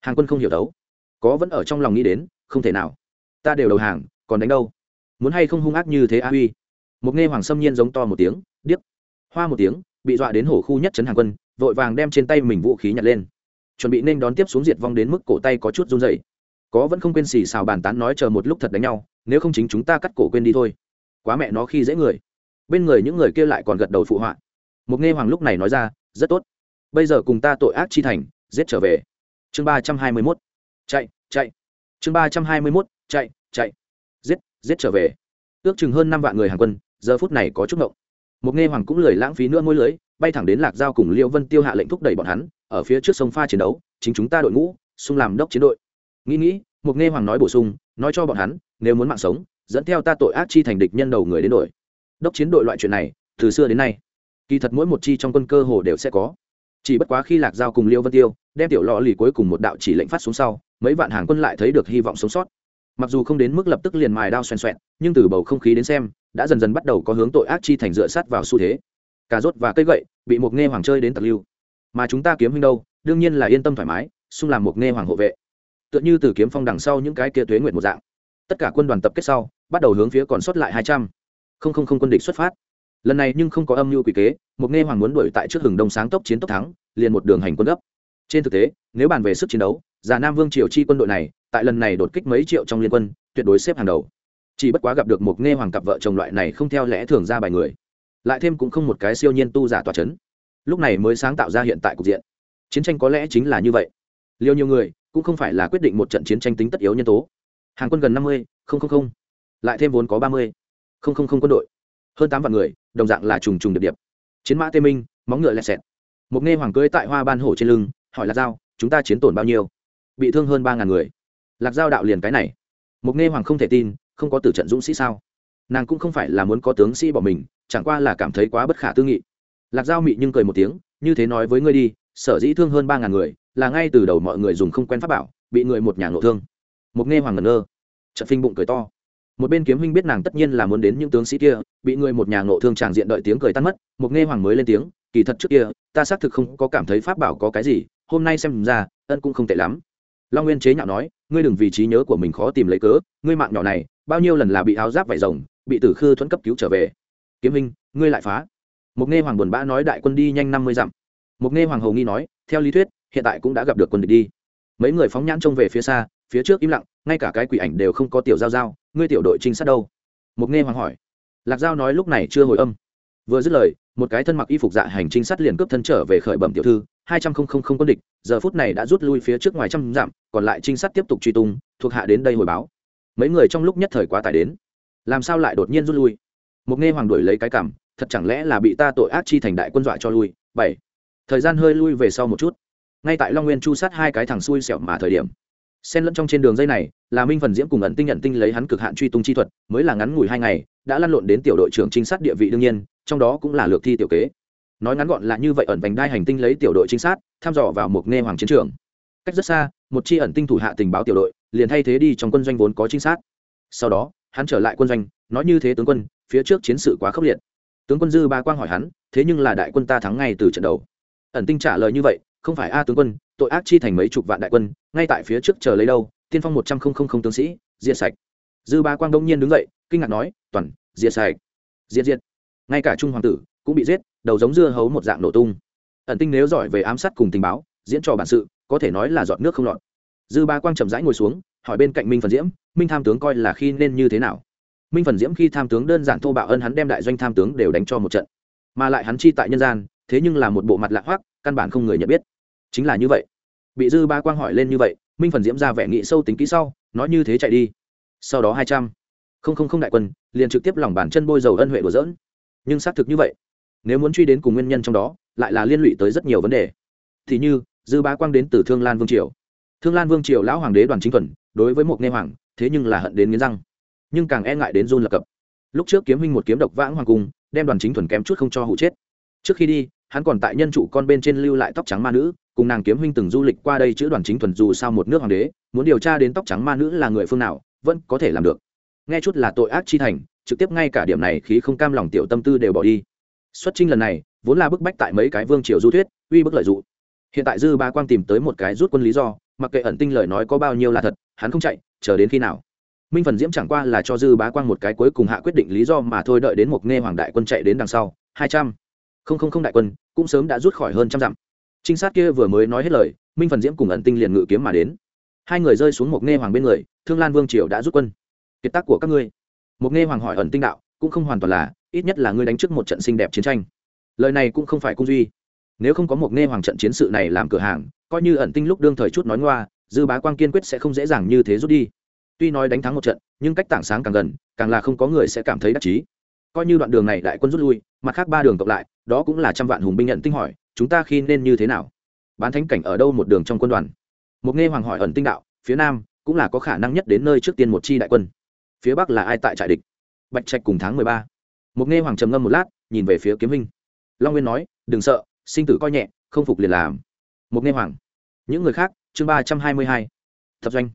Hàng quân không hiểu đấu. Có vẫn ở trong lòng nghĩ đến, không thể nào. Ta đều đầu hàng, còn đánh đâu? Muốn hay không hung ác như thế a huy? Một nghe hoàng xâm nhiên giống to một tiếng, điếc. Hoa một tiếng bị dọa đến hổ khu nhất trấn hàng quân, vội vàng đem trên tay mình vũ khí nhặt lên. Chuẩn bị nên đón tiếp xuống diệt vong đến mức cổ tay có chút run dày có vẫn không quên xì xào bàn tán nói chờ một lúc thật đánh nhau, nếu không chính chúng ta cắt cổ quên đi thôi. Quá mẹ nó khi dễ người. Bên người những người kia lại còn gật đầu phụ họa. Một nghe hoàng lúc này nói ra, rất tốt. Bây giờ cùng ta tội ác chi thành, giết trở về. Chương ba trăm hai mươi mốt. Chạy chạy. Chương ba trăm hai mươi mốt. Chạy chạy. Giết giết trở về. Ước chừng hơn năm vạn người hàng quân, giờ phút này có chút ngộng một nghe hoàng cũng lười lãng phí nữa môi lưới, bay thẳng đến lạc giao cùng liêu vân tiêu hạ lệnh thúc đẩy bọn hắn, ở phía trước sông pha chiến đấu, chính chúng ta đội ngũ, xung làm đốc chiến đội. Nghĩ nghĩ, một nghe hoàng nói bổ sung, nói cho bọn hắn, nếu muốn mạng sống, dẫn theo ta tội ác chi thành địch nhân đầu người đến đội đốc chiến đội loại chuyện này, từ xưa đến nay, kỳ thật mỗi một chi trong quân cơ hồ đều sẽ có. Chỉ bất quá khi lạc giao cùng liêu vân tiêu đem tiểu lò lì cuối cùng một đạo chỉ lệnh phát xuống sau, mấy vạn hàng quân lại thấy được hy vọng sống sót. Mặc dù không đến mức lập tức liền mài đao xoèn xoẹn, nhưng từ bầu không khí đến xem đã dần dần bắt đầu có hướng tội ác chi thành dựa sát vào xu thế. Cà rốt và cây gậy bị một nghe hoàng chơi đến tặc lưu. Mà chúng ta kiếm huynh đâu? Đương nhiên là yên tâm thoải mái, xung làm một nghe hoàng hộ vệ. Tựa như từ kiếm phong đằng sau những cái kia tuế nguyệt một dạng. Tất cả quân đoàn tập kết sau, bắt đầu hướng phía còn sót lại hai trăm. Không không không quân địch xuất phát. Lần này nhưng không có âm mưu quỷ kế, một nghe hoàng muốn đuổi tại trước hừng đông sáng tốc chiến tốc thắng, liền một đường hành quân gấp. Trên thực tế, nếu bàn về sức chiến đấu, già nam vương triều chi quân đội này, tại lần này đột kích mấy triệu trong liên quân, tuyệt đối xếp hàng đầu chỉ bất quá gặp được một nghe hoàng cặp vợ chồng loại này không theo lẽ thường ra bài người lại thêm cũng không một cái siêu nhiên tu giả tòa c h ấ n lúc này mới sáng tạo ra hiện tại cục diện. Chiến tranh có lẽ chính là như vậy. Liêu nhiều người cũng không phải là quyết định một trận chiến tranh tính tất yếu nhân tố. Hàng quân gần năm mươi lại thêm vốn có ba mươi quân đội. Hơn tám vạn người đồng dạng là trùng trùng điệp điệp. Chiến mã tê minh móng ngựa lẹt xẹt. Một nghe hoàng cưới tại hoa ban hổ trên lưng hỏi là dao, chúng ta chiến tổn bao nhiêu? Bị thương hơn ba ngàn người. Lạc dao đạo liền cái này. Một nghe hoàng không thể tin không có tử trận dũng sĩ sao? Nàng cũng không phải là muốn có tướng sĩ bỏ mình, chẳng qua là cảm thấy quá bất khả tư nghị. Lạc giao mị nhưng cười một tiếng, như thế nói với ngươi đi, sở dĩ thương hơn ba ngàn người, là ngay từ đầu mọi người dùng không quen pháp bảo, bị người một nhà ngộ thương. Một nghe hoàng ngẩn ngơ trận phinh bụng cười to. Một bên kiếm huynh biết nàng tất nhiên là muốn đến những tướng sĩ kia, bị người một nhà ngộ thương tràng diện đợi tiếng cười tan mất, một nghe hoàng mới lên tiếng, kỳ thật trước kia, ta xác thực không có cảm thấy pháp bảo có cái gì, hôm nay xem ra, ân cũng không tệ lắm. Long nguyên chế nhạo nói ngươi đừng vì trí nhớ của mình khó tìm lấy cớ, ngươi mạng nhỏ này, bao nhiêu lần là bị áo giáp vải rồng, bị tử khư thuẫn cấp cứu trở về. Kiếm hình ngươi lại phá. Một nghe hoàng buồn bã nói đại quân đi nhanh năm mươi dặm. Một nghe hoàng hầu nghi nói, theo lý thuyết, hiện tại cũng đã gặp được quân địch đi. Mấy người phóng nhãn trông về phía xa, phía trước im lặng, ngay cả cái quỷ ảnh đều không có tiểu giao giao, ngươi tiểu đội trinh sát đâu? Một nghe hoàng hỏi. Lạc giao nói lúc này chưa hồi âm. Vừa dứt lời, một cái thân mặc y phục dạ hành trinh sát liền cướp thân trở về khởi bẩm tiểu thư hai trăm không không không quân địch, giờ phút này đã rút lui phía trước ngoài trăm dặm, còn lại trinh sát tiếp tục truy tung, thuộc hạ đến đây hồi báo. Mấy người trong lúc nhất thời quá tải đến. Làm sao lại đột nhiên rút lui? Một nghe hoàng đuổi lấy cái cảm, thật chẳng lẽ là bị ta tội ác chi thành đại quân dọa cho lui? Bảy. Thời gian hơi lui về sau một chút. Ngay tại long nguyên chu sát hai cái thằng xui xẻo mà thời điểm. Xen lẫn trong trên đường dây này, là minh phần diễm cùng ẩn tinh nhận tinh lấy hắn cực hạn truy tung chi thuật, mới là ngắn ngủi hai ngày, đã lăn lộn đến tiểu đội trưởng trinh sát địa vị đương nhiên, trong đó cũng là lược thi tiểu kế nói ngắn gọn là như vậy ẩn vành đai hành tinh lấy tiểu đội trinh sát, thăm dò vào một nghe hoàng chiến trường. Cách rất xa, một chi ẩn tinh thủ hạ tình báo tiểu đội, liền thay thế đi trong quân doanh vốn có trinh sát. Sau đó, hắn trở lại quân doanh, nói như thế tướng quân, phía trước chiến sự quá khốc liệt. Tướng quân dư ba quang hỏi hắn, thế nhưng là đại quân ta thắng ngay từ trận đầu. Ẩn tinh trả lời như vậy, không phải a tướng quân, tội ác chi thành mấy chục vạn đại quân, ngay tại phía trước chờ lấy đâu, tiên phong một trăm không không không tướng sĩ, diệt sạch. Dư ba quang đông nhiên đứng dậy, kinh ngạc nói, toàn, diệt sạch. Diệt diệt. Ngay cả trung hoàng tử cũng bị giết đầu giống dưa hấu một dạng nổ tung. Ẩn tinh nếu giỏi về ám sát cùng tình báo, diễn trò bản sự, có thể nói là giọt nước không lọt. Dư ba quang chậm rãi ngồi xuống, hỏi bên cạnh minh phần diễm, minh tham tướng coi là khi nên như thế nào? Minh phần diễm khi tham tướng đơn giản thô bạo ân hắn đem đại doanh tham tướng đều đánh cho một trận, mà lại hắn chi tại nhân gian, thế nhưng là một bộ mặt lạ hoác căn bản không người nhận biết. Chính là như vậy. Bị dư ba quang hỏi lên như vậy, minh phần diễm ra vẻ nghị sâu tính kỹ sau, nói như thế chạy đi. Sau đó hai trăm, không không không đại quân, liền trực tiếp lòng bàn chân bôi dầu ân huệ của dỡn nhưng xác thực như vậy nếu muốn truy đến cùng nguyên nhân trong đó, lại là liên lụy tới rất nhiều vấn đề. Thì như, dư bá quang đến từ thương lan vương triều. Thương lan vương triều lão hoàng đế đoàn chính thuần, đối với một nghe hoàng, thế nhưng là hận đến nghiến răng. Nhưng càng e ngại đến run lập cập. Lúc trước kiếm huynh một kiếm độc vãng hoàng cung, đem đoàn chính thuần kém chút không cho hụ chết. Trước khi đi, hắn còn tại nhân trụ con bên trên lưu lại tóc trắng ma nữ, cùng nàng kiếm huynh từng du lịch qua đây chữ đoàn chính thuần dù sao một nước hoàng đế, muốn điều tra đến tóc trắng ma nữ là người phương nào, vẫn có thể làm được. Nghe chút là tội ác chi thành, trực tiếp ngay cả điểm này khí không cam lòng tiểu tâm tư đều bỏ đi xuất trinh lần này, vốn là bức bách tại mấy cái vương triều du thuyết, uy bức lợi dụ. hiện tại dư ba quang tìm tới một cái rút quân lý do, mặc kệ ẩn tinh lời nói có bao nhiêu là thật, hắn không chạy, chờ đến khi nào. Minh phần diễm chẳng qua là cho dư bá quang một cái cuối cùng hạ quyết định lý do mà thôi, đợi đến một nghe hoàng đại quân chạy đến đằng sau, hai trăm. Không không không đại quân, cũng sớm đã rút khỏi hơn trăm dặm. Trinh sát kia vừa mới nói hết lời, minh phần diễm cùng ẩn tinh liền ngự kiếm mà đến. Hai người rơi xuống một nghe hoàng bên người, thương lan vương triều đã rút quân. Kiệt tác của các ngươi. Một nghe hoàng hỏi ẩn tinh đạo, cũng không hoàn toàn là ít nhất là ngươi đánh trước một trận xinh đẹp chiến tranh. Lời này cũng không phải cung duy. Nếu không có một nghe hoàng trận chiến sự này làm cửa hàng, coi như ẩn tinh lúc đương thời chút nói ngoa, dư bá quang kiên quyết sẽ không dễ dàng như thế rút đi. Tuy nói đánh thắng một trận, nhưng cách tảng sáng càng gần, càng là không có người sẽ cảm thấy đắc chí. Coi như đoạn đường này đại quân rút lui, mặt khác ba đường cộng lại, đó cũng là trăm vạn hùng binh nhận tinh hỏi, chúng ta khi nên như thế nào? Bán thánh cảnh ở đâu một đường trong quân đoàn? Một nghe hoàng hỏi ẩn tinh đạo, phía nam cũng là có khả năng nhất đến nơi trước tiên một chi đại quân. Phía bắc là ai tại trại địch? Bạch trạch cùng tháng mười ba. Mục nghe hoàng trầm ngâm một lát, nhìn về phía kiếm minh long nguyên nói, đừng sợ, sinh tử coi nhẹ, không phục liền làm. Mục nghe hoàng, những người khác, chương ba trăm hai mươi hai thập doanh.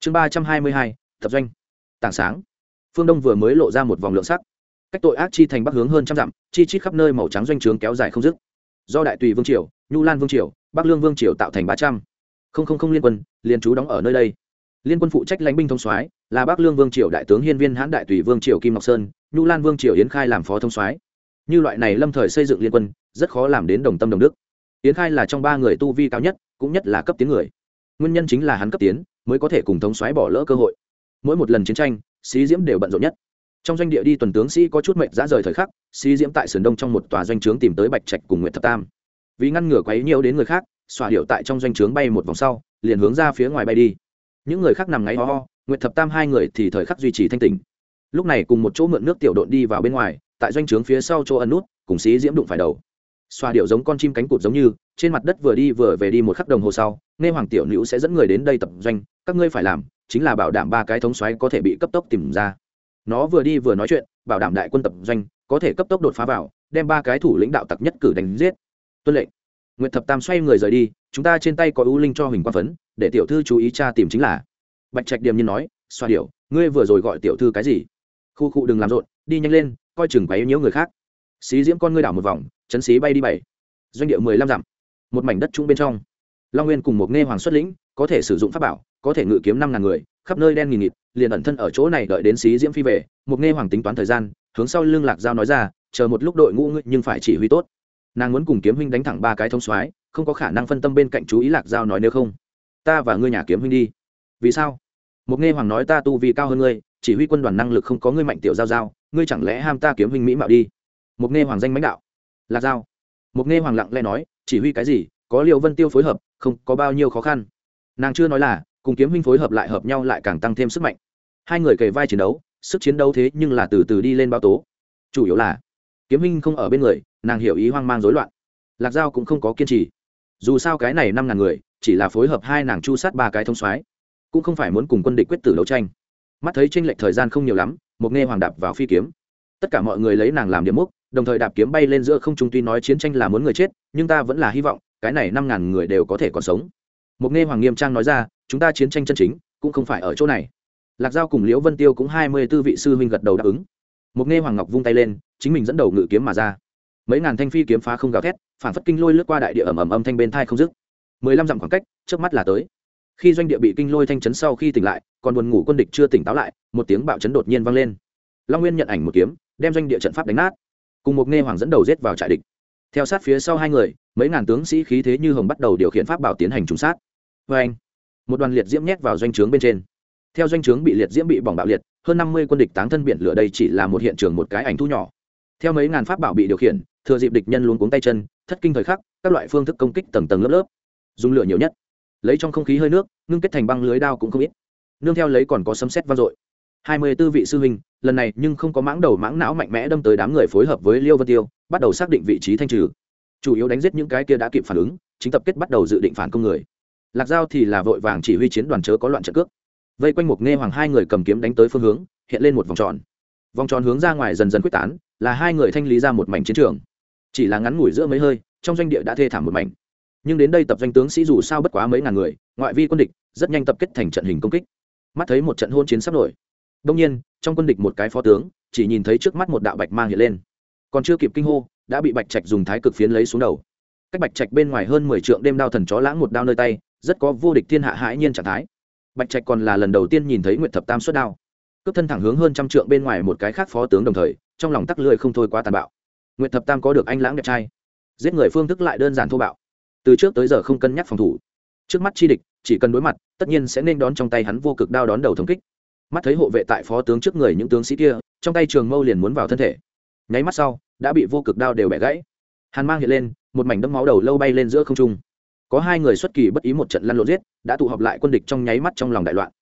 Chương ba trăm hai mươi hai thập doanh. Tảng sáng. Phương đông vừa mới lộ ra một vòng lượng sắc. Cách tội ác chi thành bắc hướng hơn trăm dặm, chi chít khắp nơi màu trắng doanh trướng kéo dài không dứt. Do đại tùy vương triều, nhu lan vương triều, bắc lương vương triều tạo thành ba trăm. Không liên quân liên trú đóng ở nơi đây. Liên quân phụ trách lãnh binh thông soái là bắc lương vương triều đại tướng hiên viên hãn đại tùy vương triều kim ngọc sơn nhu lan vương triều yến khai làm phó thông soái. Như loại này lâm thời xây dựng liên quân, rất khó làm đến đồng tâm đồng đức. Yến khai là trong ba người tu vi cao nhất, cũng nhất là cấp tiến người. Nguyên nhân chính là hắn cấp tiến, mới có thể cùng thống soái bỏ lỡ cơ hội. Mỗi một lần chiến tranh sĩ diễm đều bận rộn nhất. Trong doanh địa đi tuần tướng sĩ có chút mệnh dã rời thời khắc sĩ diễm tại sườn đông trong một tòa doanh trướng tìm tới bạch trạch cùng nguyệt thập tam. Vì ngăn ngừa quấy nhiều đến người khác, xòa điệu tại trong doanh trướng bay một vòng sau, liền hướng ra phía ngoài bay đi. Những người khác nằm ngáy ho ho, nguyệt thập tam hai người thì thời khắc duy trì thanh tình lúc này cùng một chỗ mượn nước tiểu độn đi vào bên ngoài, tại doanh trướng phía sau chỗ ẩn nút, cùng xí diễm đụng phải đầu. Xoa điệu giống con chim cánh cụt giống như, trên mặt đất vừa đi vừa về đi một khắc đồng hồ sau, nghe hoàng tiểu nữ sẽ dẫn người đến đây tập doanh, các ngươi phải làm, chính là bảo đảm ba cái thống xoáy có thể bị cấp tốc tìm ra. Nó vừa đi vừa nói chuyện, bảo đảm đại quân tập doanh, có thể cấp tốc đột phá vào, đem ba cái thủ lĩnh đạo tặc nhất cử đánh giết. Tuân lệnh. Nguyệt thập tam xoay người rời đi, chúng ta trên tay có ưu linh cho huỳnh quang phấn, để tiểu thư chú ý cha tìm chính là. Bạch trạch điềm nhiên nói, xoa điệu, ngươi vừa rồi gọi tiểu thư cái gì? Khu khu đừng làm rộn, đi nhanh lên, coi chừng quấy nhiễu người khác. Xí diễm con ngươi đảo một vòng, chấn xí bay đi bảy. Doanh địa mười lăm dặm. Một mảnh đất trung bên trong. Long nguyên cùng một nghe hoàng xuất lĩnh, có thể sử dụng pháp bảo, có thể ngự kiếm năm ngàn người, khắp nơi đen nghìn nghịt, liền ẩn thân ở chỗ này đợi đến xí diễm phi về. Một nghe hoàng tính toán thời gian, hướng sau lưng lạc giao nói ra, chờ một lúc đội ngũ ngươi nhưng phải chỉ huy tốt. Nàng muốn cùng kiếm huynh đánh thẳng ba cái thông soái, không có khả năng phân tâm bên cạnh chú ý lạc giao nói nếu không, ta và ngươi nhà kiếm huynh đi. Vì sao? Một nghe hoàng nói, ta tu vì cao hơn ngươi chỉ huy quân đoàn năng lực không có ngươi mạnh tiểu giao giao, ngươi chẳng lẽ ham ta kiếm huynh mỹ mạo đi? Mục nghe hoàng danh lãnh đạo. Lạc giao. Mục nghe hoàng lặng lẽ nói, chỉ huy cái gì, có liệu vân tiêu phối hợp, không có bao nhiêu khó khăn. Nàng chưa nói là, cùng kiếm huynh phối hợp lại hợp nhau lại càng tăng thêm sức mạnh. Hai người kề vai chiến đấu, sức chiến đấu thế nhưng là từ từ đi lên bao tố. Chủ yếu là, kiếm huynh không ở bên người, nàng hiểu ý hoang mang rối loạn. Lạc giao cũng không có kiên trì. Dù sao cái này năm ngàn người, chỉ là phối hợp hai nàng chu sát ba cái thông soái, cũng không phải muốn cùng quân địch quyết tử đấu tranh mắt thấy tranh lệch thời gian không nhiều lắm, một nghe hoàng đạp vào phi kiếm. Tất cả mọi người lấy nàng làm điểm mốc, đồng thời đạp kiếm bay lên giữa không trung tuy nói chiến tranh là muốn người chết, nhưng ta vẫn là hy vọng, cái này năm ngàn người đều có thể còn sống. Một nghe hoàng nghiêm trang nói ra, chúng ta chiến tranh chân chính, cũng không phải ở chỗ này. Lạc giao cùng liễu vân tiêu cũng hai mươi tư vị sư huynh gật đầu đáp ứng. Một nghe hoàng ngọc vung tay lên, chính mình dẫn đầu ngự kiếm mà ra. Mấy ngàn thanh phi kiếm phá không gào thét, phản phất kinh lôi lướt qua đại địa ẩm ẩm âm thanh bên thai không dứt. Mười lăm dặm khoảng cách trước mắt là tới khi doanh địa bị kinh lôi thanh chấn sau khi tỉnh lại, còn buồn ngủ quân địch chưa tỉnh táo lại, một tiếng bạo chấn đột nhiên vang lên. Long nguyên nhận ảnh một kiếm, đem doanh địa trận pháp đánh nát. Cùng một nghe hoàng dẫn đầu giết vào trại địch. Theo sát phía sau hai người, mấy ngàn tướng sĩ khí thế như hồng bắt đầu điều khiển pháp bảo tiến hành trùng sát. Vê anh, một đoàn liệt diễm nhét vào doanh trướng bên trên. Theo doanh trướng bị liệt diễm bị bỏng bạo liệt, hơn năm mươi quân địch táng thân biển lửa đây chỉ là một hiện trường một cái ảnh thu nhỏ. Theo mấy ngàn pháp bảo bị điều khiển, thừa dịp địch nhân luôn cuống tay chân, thất kinh thời khắc, các loại phương thức công kích tầng tầng lớp lớp, dùng lửa nhiều nhất lấy trong không khí hơi nước, ngưng kết thành băng lưới đao cũng không ít. Nương theo lấy còn có sấm xét vang dội. Hai mươi tư vị sư huynh, lần này nhưng không có mãng đầu mãng não mạnh mẽ đâm tới đám người phối hợp với liêu vân tiêu, bắt đầu xác định vị trí thanh trừ. Chủ yếu đánh giết những cái kia đã kịp phản ứng, chính tập kết bắt đầu dự định phản công người. Lạc giao thì là vội vàng chỉ huy chiến đoàn chớ có loạn trận cước. Vây quanh một nghe hoàng hai người cầm kiếm đánh tới phương hướng, hiện lên một vòng tròn. Vòng tròn hướng ra ngoài dần dần quyết tán, là hai người thanh lý ra một mảnh chiến trường. Chỉ là ngắn ngủi giữa mấy hơi, trong doanh địa đã thê thảm một mảnh nhưng đến đây tập doanh tướng sĩ dù sao bất quá mấy ngàn người, ngoại vi quân địch, rất nhanh tập kết thành trận hình công kích. Mắt thấy một trận hôn chiến sắp nổi. Đông nhiên, trong quân địch một cái phó tướng, chỉ nhìn thấy trước mắt một đạo bạch mang hiện lên. Còn chưa kịp kinh hô, đã bị bạch trạch dùng thái cực phiến lấy xuống đầu. Cách bạch trạch bên ngoài hơn mười trượng đêm đao thần chó lãng một đao nơi tay, rất có vô địch thiên hạ hãi nhiên trạng thái. Bạch trạch còn là lần đầu tiên nhìn thấy nguyện thập tam xuất đao. Cướp thân thẳng hướng hơn trăm trượng bên ngoài một cái khác phó tướng đồng thời, trong lòng tắc lười không thôi quá tàn bạo. Nguyện thập tam có được anh lãng đẹp trai. Giết người phương thức lại đơn giản thô bạo từ trước tới giờ không cân nhắc phòng thủ. Trước mắt chi địch, chỉ cần đối mặt, tất nhiên sẽ nên đón trong tay hắn vô cực đao đón đầu thống kích. Mắt thấy hộ vệ tại phó tướng trước người những tướng sĩ kia, trong tay trường mâu liền muốn vào thân thể. Nháy mắt sau, đã bị vô cực đao đều bẻ gãy. Hàn mang hiện lên, một mảnh đấm máu đầu lâu bay lên giữa không trung. Có hai người xuất kỳ bất ý một trận lăn lộn giết, đã tụ họp lại quân địch trong nháy mắt trong lòng đại loạn.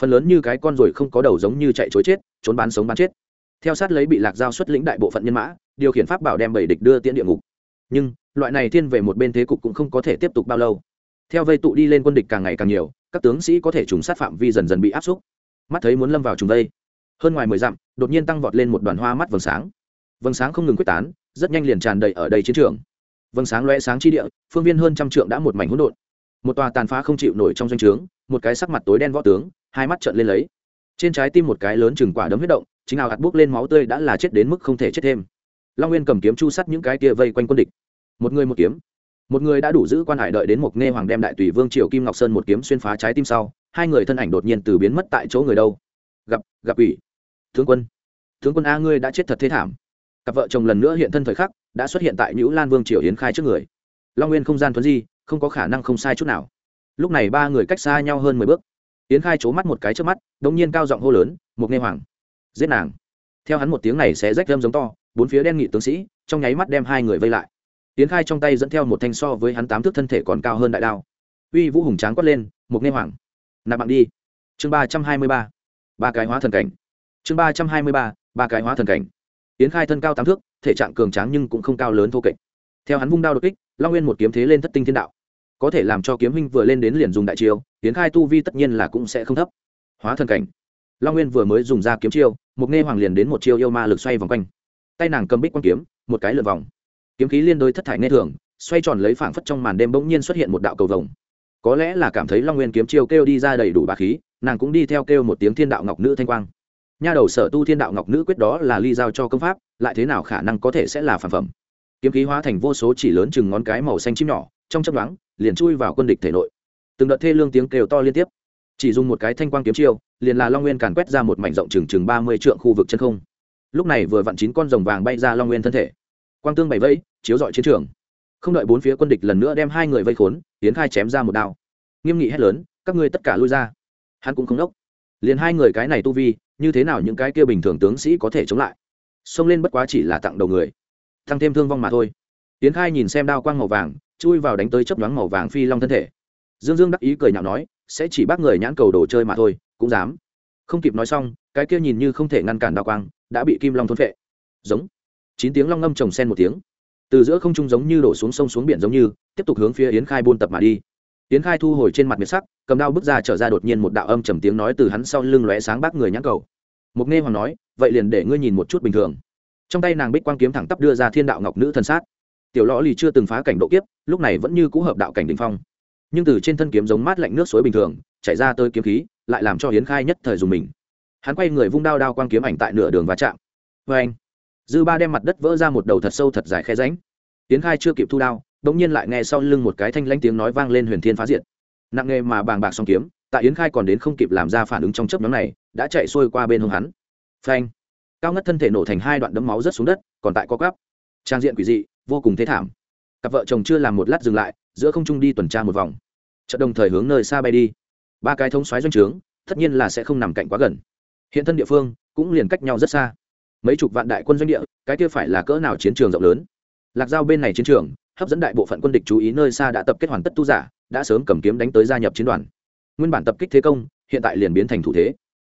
Phần lớn như cái con ruồi không có đầu giống như chạy chối chết, trốn bán sống bán chết. Theo sát lấy bị lạc giao xuất lĩnh đại bộ phận nhân mã, điều khiển pháp bảo đem bảy địch đưa tiễn địa ngục. Nhưng loại này thiên về một bên thế cục cũng không có thể tiếp tục bao lâu. Theo vây tụ đi lên quân địch càng ngày càng nhiều, các tướng sĩ có thể trùng sát phạm vi dần dần bị áp xúc. Mắt thấy muốn lâm vào trùng vây. Hơn ngoài mười dặm, đột nhiên tăng vọt lên một đoàn hoa mắt vầng sáng. Vầng sáng không ngừng quyết tán, rất nhanh liền tràn đầy ở đây chiến trường. Vầng sáng loe sáng chi địa, phương viên hơn trăm trượng đã một mảnh hỗn độn. Một tòa tàn phá không chịu nổi trong doanh trướng, một cái sắc mặt tối đen võ tướng, hai mắt trợn lên lấy. Trên trái tim một cái lớn chừng quả đấm huyết động, chính nào hạt buốc lên máu tươi đã là chết đến mức không thể chết thêm. Long nguyên cầm kiếm chu sắt những cái kia vây quanh quân địch một người một kiếm. Một người đã đủ giữ quan hải đợi đến một nghe hoàng đem đại tùy vương triều kim ngọc sơn một kiếm xuyên phá trái tim sau, hai người thân ảnh đột nhiên từ biến mất tại chỗ người đâu. Gặp gặp ủy tướng quân. Tướng quân a ngươi đã chết thật thế thảm. Cặp vợ chồng lần nữa hiện thân thời khắc, đã xuất hiện tại nhữ lan vương triều hiến khai trước người. Long nguyên không gian thuấn di, không có khả năng không sai chút nào. Lúc này ba người cách xa nhau hơn mười bước. Hiến khai c mắt một cái trước mắt đ ỗ n g nhiên cao giọng hô lớn, một nghe hoàng, giết nàng. Theo hắn một tiếng này sẽ rách râm giống to, bốn phía đen nghị tướng sĩ, trong nháy mắt đem hai người vây lại tiến khai trong tay dẫn theo một thanh so với hắn tám thước thân thể còn cao hơn đại đao. Uy vũ hùng tráng quát lên một nghe hoàng, nạp bạn đi. Chương ba trăm hai mươi ba ba cái hóa thần cảnh. Chương ba trăm hai mươi ba ba cái hóa thần cảnh. Tiến khai thân cao tám thước, thể trạng cường tráng nhưng cũng không cao lớn thô kệch. Theo hắn vung đao đột kích, long nguyên một kiếm thế lên thất tinh thiên đạo. Có thể làm cho kiếm huynh vừa lên đến liền dùng đại chiêu, tiến khai tu vi tất nhiên là cũng sẽ không thấp. Hóa thần cảnh. Long nguyên vừa mới dùng ra kiếm chiêu một nghe hoàng liền đến một chiêu yêu ma lực xoay vòng quanh. Tay nàng cầm bích quang kiếm, một cái lượn vòng kiếm khí liên đôi thất thải nghe thường, xoay tròn lấy phảng phất trong màn đêm bỗng nhiên xuất hiện một đạo cầu vồng. Có lẽ là cảm thấy long nguyên kiếm chiêu kêu đi ra đầy đủ bà khí, nàng cũng đi theo kêu một tiếng thiên đạo ngọc nữ thanh quang. Nha đầu sở tu thiên đạo ngọc nữ quyết đó là ly giao cho công pháp, lại thế nào khả năng có thể sẽ là phản phẩm? Kiếm khí hóa thành vô số chỉ lớn chừng ngón cái màu xanh chim nhỏ, trong chấp đoán liền chui vào quân địch thể nội. Từng đợt thê lương tiếng kêu to liên tiếp. Chỉ dùng một cái thanh quang kiếm chiêu, liền là long nguyên càn quét ra một mảnh rộng chừng chừng ba mươi trượng khu vực chân không. Lúc này vừa vặn chín con rồng vàng bay ra long nguyên thân thể quang tương bảy vẫy chiếu dọi chiến trường. Không đợi bốn phía quân địch lần nữa đem hai người vây khốn tiến khai chém ra một đao. Nghiêm nghị hét lớn, các ngươi tất cả lui ra. Hắn cũng không đốc. Liền hai người cái này tu vi, như thế nào những cái kia bình thường tướng sĩ có thể chống lại? Xông lên bất quá chỉ là tặng đầu người. Thăng thêm thương vong mà thôi. Tiến khai nhìn xem đao quang màu vàng, chui vào đánh tới chấp nhoáng màu vàng phi long thân thể. Dương dương đắc ý cười nhạo nói, sẽ chỉ bác người nhãn cầu đồ chơi mà thôi, cũng dám. Không kịp nói xong, cái kia nhìn như không thể ngăn cản đao quang, đã bị kim long thôn phệ. Giống chín tiếng long ngâm trồng sen một tiếng. Từ giữa không trung giống như đổ xuống sông xuống biển giống như, tiếp tục hướng phía yến khai buôn tập mà đi. Yến khai thu hồi trên mặt miệt sắc, cầm đao bước ra trở ra đột nhiên một đạo âm trầm tiếng nói từ hắn sau lưng lóe sáng bác người nhãn cầu. Mục nghe hoàng nói, vậy liền để ngươi nhìn một chút bình thường. Trong tay nàng bích quang kiếm thẳng tắp đưa ra thiên đạo ngọc nữ thân sát. Tiểu lõ lì chưa từng phá cảnh độ kiếp, lúc này vẫn như cũ hợp đạo cảnh đ ỉ n h phong. Nhưng từ trên thân kiếm giống mát lạnh nước suối bình thường, chảy ra tới kiếm khí, lại làm cho hiến khai nhất thời dùng mình. Hắn quay người vung đao đao quang kiếm ảnh tại nửa đường và chạm. Vê anh dư ba đem mặt đất vỡ ra một đầu thật sâu thật dài khe ránh tiến khai chưa kịp thu đao đ ỗ n g nhiên lại nghe sau lưng một cái thanh lãnh tiếng nói vang lên huyền thiên phá diện nặng nghề mà bàng bạc song kiếm, tại yến khai còn đến không kịp làm ra phản ứng trong chấp nhóm này, đã chạy xuôi qua bên hông hắn. Phanh! Cao ngất thân thể nổ thành hai đoạn đấm máu rớt xuống đất, còn tại co cắp trang diện quỷ dị, vô cùng thế thảm. Cặp vợ chồng chưa làm một lát dừng lại, giữa không trung đi tuần tra một vòng. Chợ đồng thời hướng nơi xa bay đi. Ba cái thống xoáy doanh trướng, tất nhiên là sẽ không nằm cạnh quá gần. Hiện thân địa phương, cũng liền cách nhau rất xa mấy chục vạn đại quân doanh địa, cái kia phải là cỡ nào chiến trường rộng lớn? Lạc giao bên này chiến trường, hấp dẫn đại bộ phận quân địch chú ý nơi xa đã tập kết hoàn tất tu giả, đã sớm cầm kiếm đánh tới gia nhập chiến đoàn. Nguyên bản tập kích thế công, hiện tại liền biến thành thủ thế.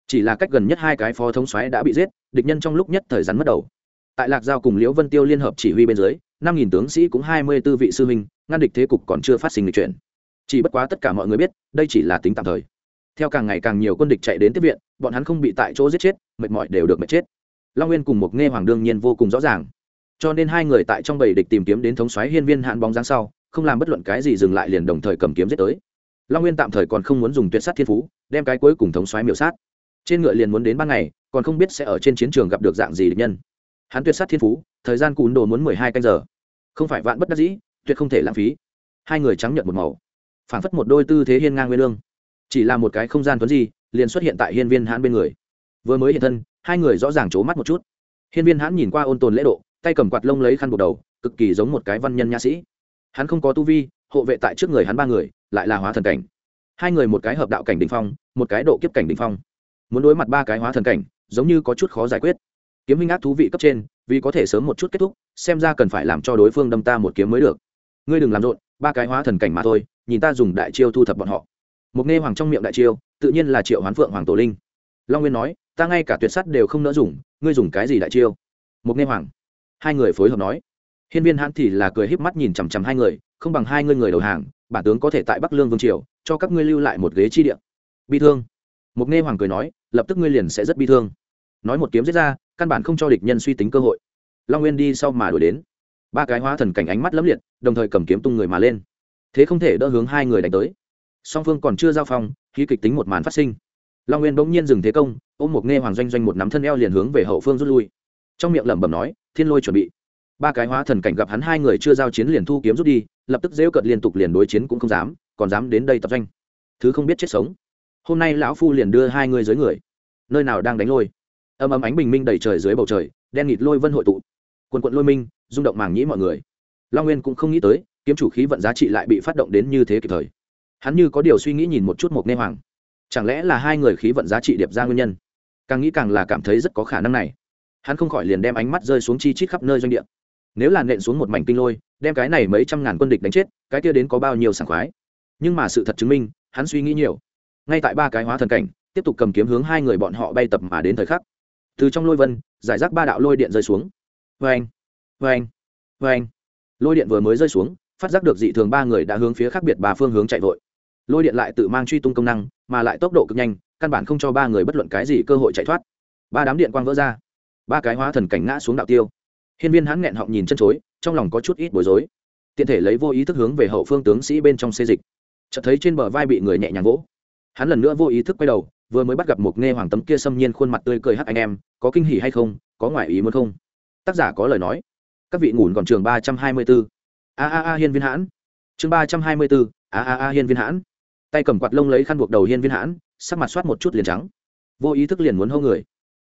Chỉ là cách gần nhất hai cái phó thống xoáy đã bị giết, địch nhân trong lúc nhất thời rắn mất đầu. Tại lạc giao cùng liễu vân tiêu liên hợp chỉ huy bên dưới, năm nghìn tướng sĩ cũng hai mươi tư vị sư huynh, ngăn địch thế cục còn chưa phát sinh lịch chuyển. Chỉ bất quá tất cả mọi người biết, đây chỉ là tính tạm thời. Theo càng ngày càng nhiều quân địch chạy đến tiếp viện, bọn hắn không bị tại chỗ giết chết, mệt mỏi đều được mệt chết long nguyên cùng một nghe hoàng đương nhiên vô cùng rõ ràng. Cho nên hai người tại trong bầy địch tìm kiếm đến thống xoáy hiên viên hạn bóng dáng sau, không làm bất luận cái gì dừng lại liền đồng thời cầm kiếm giết tới. Long nguyên tạm thời còn không muốn dùng tuyệt sát thiên phú, đem cái cuối cùng thống xoáy miểu sát. Trên ngựa liền muốn đến ban ngày, còn không biết sẽ ở trên chiến trường gặp được dạng gì địch nhân. Hắn tuyệt sát thiên phú, thời gian cùn đồ muốn mười hai canh giờ. Không phải vạn bất đắc dĩ, tuyệt không thể lãng phí. Hai người trắng nhận một màu. Phản phất một đôi tư thế hiên ngang nguyên lương. Chỉ là một cái không gian tuấn gì liền xuất hiện tại hiên viên hãn bên người vừa mới hiện thân, hai người rõ ràng c mắt một chút. Hiên viên hãn nhìn qua ôn tồn lễ độ, tay cầm quạt lông lấy khăn buộc đầu, cực kỳ giống một cái văn nhân nha sĩ. Hắn không có tu vi, hộ vệ tại trước người hắn ba người, lại là hóa thần cảnh. Hai người một cái hợp đạo cảnh đ ỉ n h phong, một cái độ kiếp cảnh đ ỉ n h phong. Muốn đối mặt ba cái hóa thần cảnh, giống như có chút khó giải quyết. Kiếm minh ác thú vị cấp trên, vì có thể sớm một chút kết thúc, xem ra cần phải làm cho đối phương đâm ta một kiếm mới được. Ngươi đừng làm rộn, ba cái hóa thần cảnh mà thôi, nhìn ta dùng đại chiêu thu thập bọn họ. Một nghe hoàng trong miệng đại chiêu, tự nhiên là triệu hoán phượng hoàng tổ linh. Long nguyên nói ta ngay cả tuyệt sắt đều không nỡ dùng, ngươi dùng cái gì đại chiêu? Một nghe hoàng. Hai người phối hợp nói. Hiên viên hãn thì là cười híp mắt nhìn chằm chằm hai người, không bằng hai ngươi người đầu hàng, bản tướng có thể tại bắc lương vương triều, cho các ngươi lưu lại một ghế chi điện bi thương. Mục nghe hoàng cười nói, lập tức ngươi liền sẽ rất bi thương. Nói một kiếm giết ra, căn bản không cho địch nhân suy tính cơ hội. Long nguyên đi sau mà đuổi đến. Ba cái hóa thần cảnh ánh mắt lẫm liệt, đồng thời cầm kiếm tung người mà lên. Thế không thể đỡ hướng hai người đánh tới. Song phương còn chưa giao phong khi kịch tính một màn phát sinh long nguyên bỗng nhiên dừng thế công ôm một nghe hoàng doanh doanh một nắm thân eo liền hướng về hậu phương rút lui trong miệng lẩm bẩm nói thiên lôi chuẩn bị ba cái hóa thần cảnh gặp hắn hai người chưa giao chiến liền thu kiếm rút đi lập tức dễu cợt liên tục liền đối chiến cũng không dám còn dám đến đây tập doanh thứ không biết chết sống hôm nay lão phu liền đưa hai người dưới người nơi nào đang đánh lôi âm ấm ánh bình minh đầy trời dưới bầu trời đen nghịt lôi vân hội tụ quần quận lôi minh rung động màng nhĩ mọi người long nguyên cũng không nghĩ tới kiếm chủ khí vận giá trị lại bị phát động đến như thế kịp thời hắn như có điều suy nghĩ nhìn một chút một nghe hoàng chẳng lẽ là hai người khí vận giá trị điệp ra nguyên nhân? Càng nghĩ càng là cảm thấy rất có khả năng này. Hắn không khỏi liền đem ánh mắt rơi xuống chi chít khắp nơi doanh địa. Nếu là nện xuống một mảnh kinh lôi, đem cái này mấy trăm ngàn quân địch đánh chết, cái kia đến có bao nhiêu sảng khoái? Nhưng mà sự thật chứng minh, hắn suy nghĩ nhiều. Ngay tại ba cái hóa thần cảnh, tiếp tục cầm kiếm hướng hai người bọn họ bay tập mà đến thời khắc. Từ trong lôi vân, giải rác ba đạo lôi điện rơi xuống. Vê anh vê anh vê anh lôi điện vừa mới rơi xuống, phát giác được dị thường ba người đã hướng phía khác biệt ba phương hướng chạy vội lôi điện lại tự mang truy tung công năng, mà lại tốc độ cực nhanh, căn bản không cho ba người bất luận cái gì cơ hội chạy thoát. Ba đám điện quang vỡ ra. Ba cái hóa thần cảnh ngã xuống đạo tiêu. Hiên viên hắn nghẹn họng nhìn chân chối, trong lòng có chút ít bối rối. Tiện thể lấy vô ý thức hướng về hậu phương tướng sĩ bên trong xê dịch. Chợt thấy trên bờ vai bị người nhẹ nhàng vỗ. Hắn lần nữa vô ý thức quay đầu, vừa mới bắt gặp một nghe hoàng tấm kia xâm nhiên khuôn mặt tươi cười hắc anh em, có kinh hỉ hay không, có ngoại ý muốn không? Tác giả có lời nói. Các vị ngủn còn trường ba trăm hai mươi bốn a a a hiên viên hãn. Chương ba trăm hai mươi bốn a a a hiên viên hãn tay cầm quạt lông lấy khăn buộc đầu hiên viên hãn, sắc mặt soát một chút liền trắng. Vô ý thức liền muốn hô người.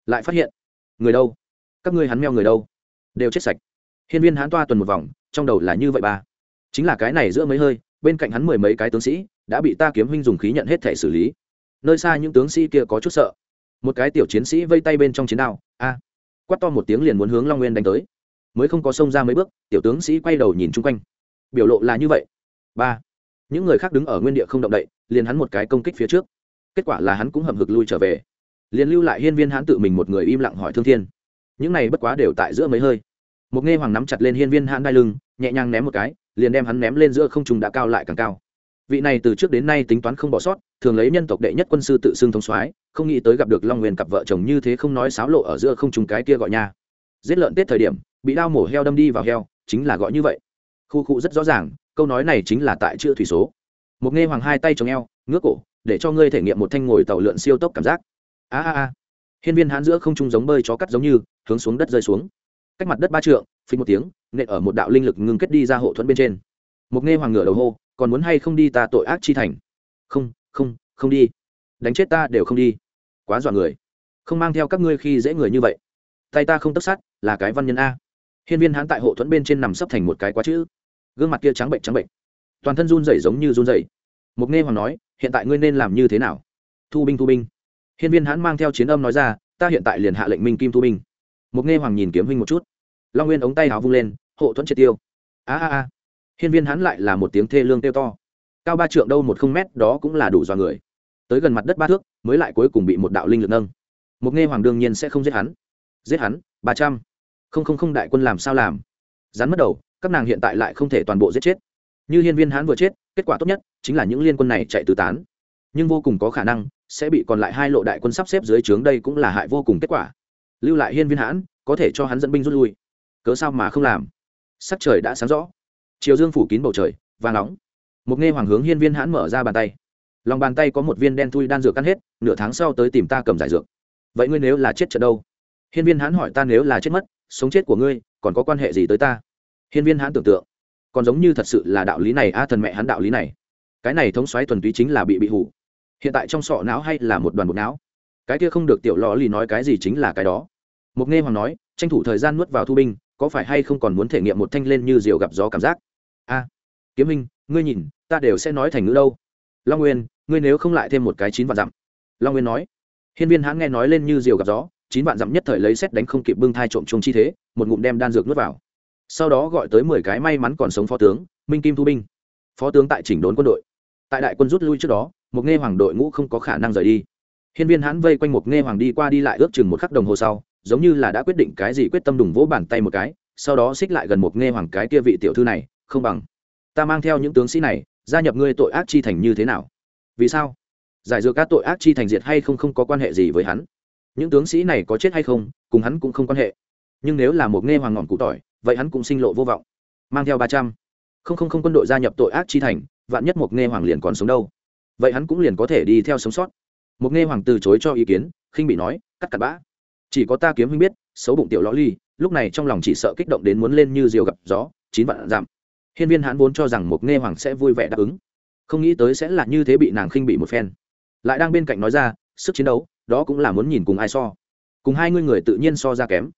Lại phát hiện, người đâu? Các ngươi hắn meo người đâu? Đều chết sạch. Hiên viên hãn toa tuần một vòng, trong đầu là như vậy ba. Chính là cái này giữa mấy hơi, bên cạnh hắn mười mấy cái tướng sĩ, đã bị ta kiếm huynh dùng khí nhận hết thể xử lý. Nơi xa những tướng sĩ kia có chút sợ. Một cái tiểu chiến sĩ vây tay bên trong chiến đao, a, quát to một tiếng liền muốn hướng long nguyên đánh tới. Mới không có xông ra mấy bước, tiểu tướng sĩ quay đầu nhìn chung quanh. Biểu lộ là như vậy. Ba những người khác đứng ở nguyên địa không động đậy, liền hắn một cái công kích phía trước. Kết quả là hắn cũng hầm hực lui trở về. Liền lưu lại hiên viên hắn tự mình một người im lặng hỏi thương thiên. Những này bất quá đều tại giữa mấy hơi. Một nghe hoàng nắm chặt lên hiên viên hãn đai lưng, nhẹ nhàng ném một cái, liền đem hắn ném lên giữa không trùng đã cao lại càng cao. Vị này từ trước đến nay tính toán không bỏ sót, thường lấy nhân tộc đệ nhất quân sư tự xưng thông soái, không nghĩ tới gặp được long nguyên cặp vợ chồng như thế không nói sáo lộ ở giữa không trùng cái kia gọi nha. Giết lợn tết thời điểm, bị đao mổ heo đâm đi vào heo, chính là gọi như vậy. Khu cụ rất rõ ràng câu nói này chính là tại chữ thủy số. Một nghe hoàng hai tay chống eo, ngước cổ, để cho ngươi thể nghiệm một thanh ngồi tàu lượn siêu tốc cảm giác. A a a. Hiên viên hãn giữa không trung giống bơi chó cắt giống như, hướng xuống đất rơi xuống. Cách mặt đất ba trượng phình một tiếng, nện ở một đạo linh lực ngưng kết đi ra hộ thuẫn bên trên. Một nghe hoàng ngựa đầu hô, còn muốn hay không đi ta tội ác chi thành? Không không không đi. Đánh chết ta đều không đi. Quá dọa người. Không mang theo các ngươi khi dễ người như vậy. Tay ta không tất sát là cái văn nhân a. Hiên viên hãn tại hộ thuẫn bên trên nằm sấp thành một cái quá chữ gương mặt kia trắng bệnh trắng bệnh. Toàn thân run rẩy giống như run rẩy. Mục nghe hoàng nói, hiện tại ngươi nên làm như thế nào? Thu binh thu binh. Hiên viên hãn mang theo chiến âm nói ra, ta hiện tại liền hạ lệnh minh kim thu binh. Mục nghe hoàng nhìn kiếm huynh một chút. Long nguyên ống tay áo vung lên, hộ thuẫn triệt tiêu. A a a. Hiên viên hãn lại là một tiếng thê lương kêu to. Cao ba trượng đâu một không mét đó cũng là đủ do người. Tới gần mặt đất ba thước, mới lại cuối cùng bị một đạo linh lực nâng. Mục nghe hoàng đương nhiên sẽ không giết hắn. Giết hắn, ba trăm. Không không không đại quân làm sao làm? Rắn mất đầu các nàng hiện tại lại không thể toàn bộ giết chết. Như hiên viên hãn vừa chết, kết quả tốt nhất chính là những liên quân này chạy tứ tán. Nhưng vô cùng có khả năng sẽ bị còn lại hai lộ đại quân sắp xếp dưới trướng đây cũng là hại vô cùng kết quả. Lưu lại hiên viên hãn có thể cho hắn dẫn binh rút lui. Cớ sao mà không làm? Sắc trời đã sáng rõ. Chiều dương phủ kín bầu trời và nóng. Một nghe hoàng hướng hiên viên hãn mở ra bàn tay. Lòng bàn tay có một viên đen thui đan dược cắn hết, nửa tháng sau tới tìm ta cầm giải dược. Vậy ngươi nếu là chết trận đâu? Hiên viên hãn hỏi ta nếu là chết mất, sống chết của ngươi, còn có quan hệ gì tới ta? Hiên viên hãn tưởng tượng, còn giống như thật sự là đạo lý này, a thần mẹ hắn đạo lý này. Cái này thống xoáy thuần túy chính là bị bị hủ. Hiện tại trong sọ não hay là một đoàn bột não. Cái kia không được tiểu lò lì nói cái gì chính là cái đó. Mục nghe hoàng nói, tranh thủ thời gian nuốt vào thu binh, có phải hay không còn muốn thể nghiệm một thanh lên như diều gặp gió cảm giác? A, kiếm minh ngươi nhìn, ta đều sẽ nói thành ngữ đâu. Long nguyên, ngươi nếu không lại thêm một cái chín vạn dặm. Long nguyên nói, hiên viên hãn nghe nói lên như diều gặp gió, chín vạn dặm nhất thời lấy xét đánh không kịp bưng thai trộm chung chi thế, một ngụm đem đan dược nuốt vào sau đó gọi tới mười cái may mắn còn sống phó tướng, minh kim thu binh. Phó tướng tại chỉnh đốn quân đội. Tại đại quân rút lui trước đó, một nghe hoàng đội ngũ không có khả năng rời đi. Hiên viên hãn vây quanh một nghe hoàng đi qua đi lại ước chừng một khắc đồng hồ sau, giống như là đã quyết định cái gì quyết tâm đùng vỗ bàn tay một cái, sau đó xích lại gần một nghe hoàng cái kia vị tiểu thư này, không bằng, ta mang theo những tướng sĩ này, gia nhập ngươi tội ác chi thành như thế nào? Vì sao? Giải dược các tội ác chi thành diệt hay không không có quan hệ gì với hắn? Những tướng sĩ này có chết hay không, cùng hắn cũng không quan hệ nhưng nếu là một nghe hoàng ngọn cụ tỏi, vậy hắn cũng sinh lộ vô vọng. Mang theo ba trăm. Không không không quân đội gia nhập tội ác chi thành, vạn nhất một nghe hoàng liền còn sống đâu. Vậy hắn cũng liền có thể đi theo sống sót. Một nghe hoàng từ chối cho ý kiến, khinh bị nói, cắt cặn bã. Chỉ có ta kiếm huynh biết, xấu bụng tiểu lõ ly, lúc này trong lòng chỉ sợ kích động đến muốn lên như diều gặp gió, chín vạn giảm hiên viên hãn vốn cho rằng một nghe hoàng sẽ vui vẻ đáp ứng. Không nghĩ tới sẽ là như thế bị nàng khinh bị một phen. Lại đang bên cạnh nói ra, sức chiến đấu, đó cũng là muốn nhìn cùng ai so. Cùng hai ngươi người tự nhiên so ra kém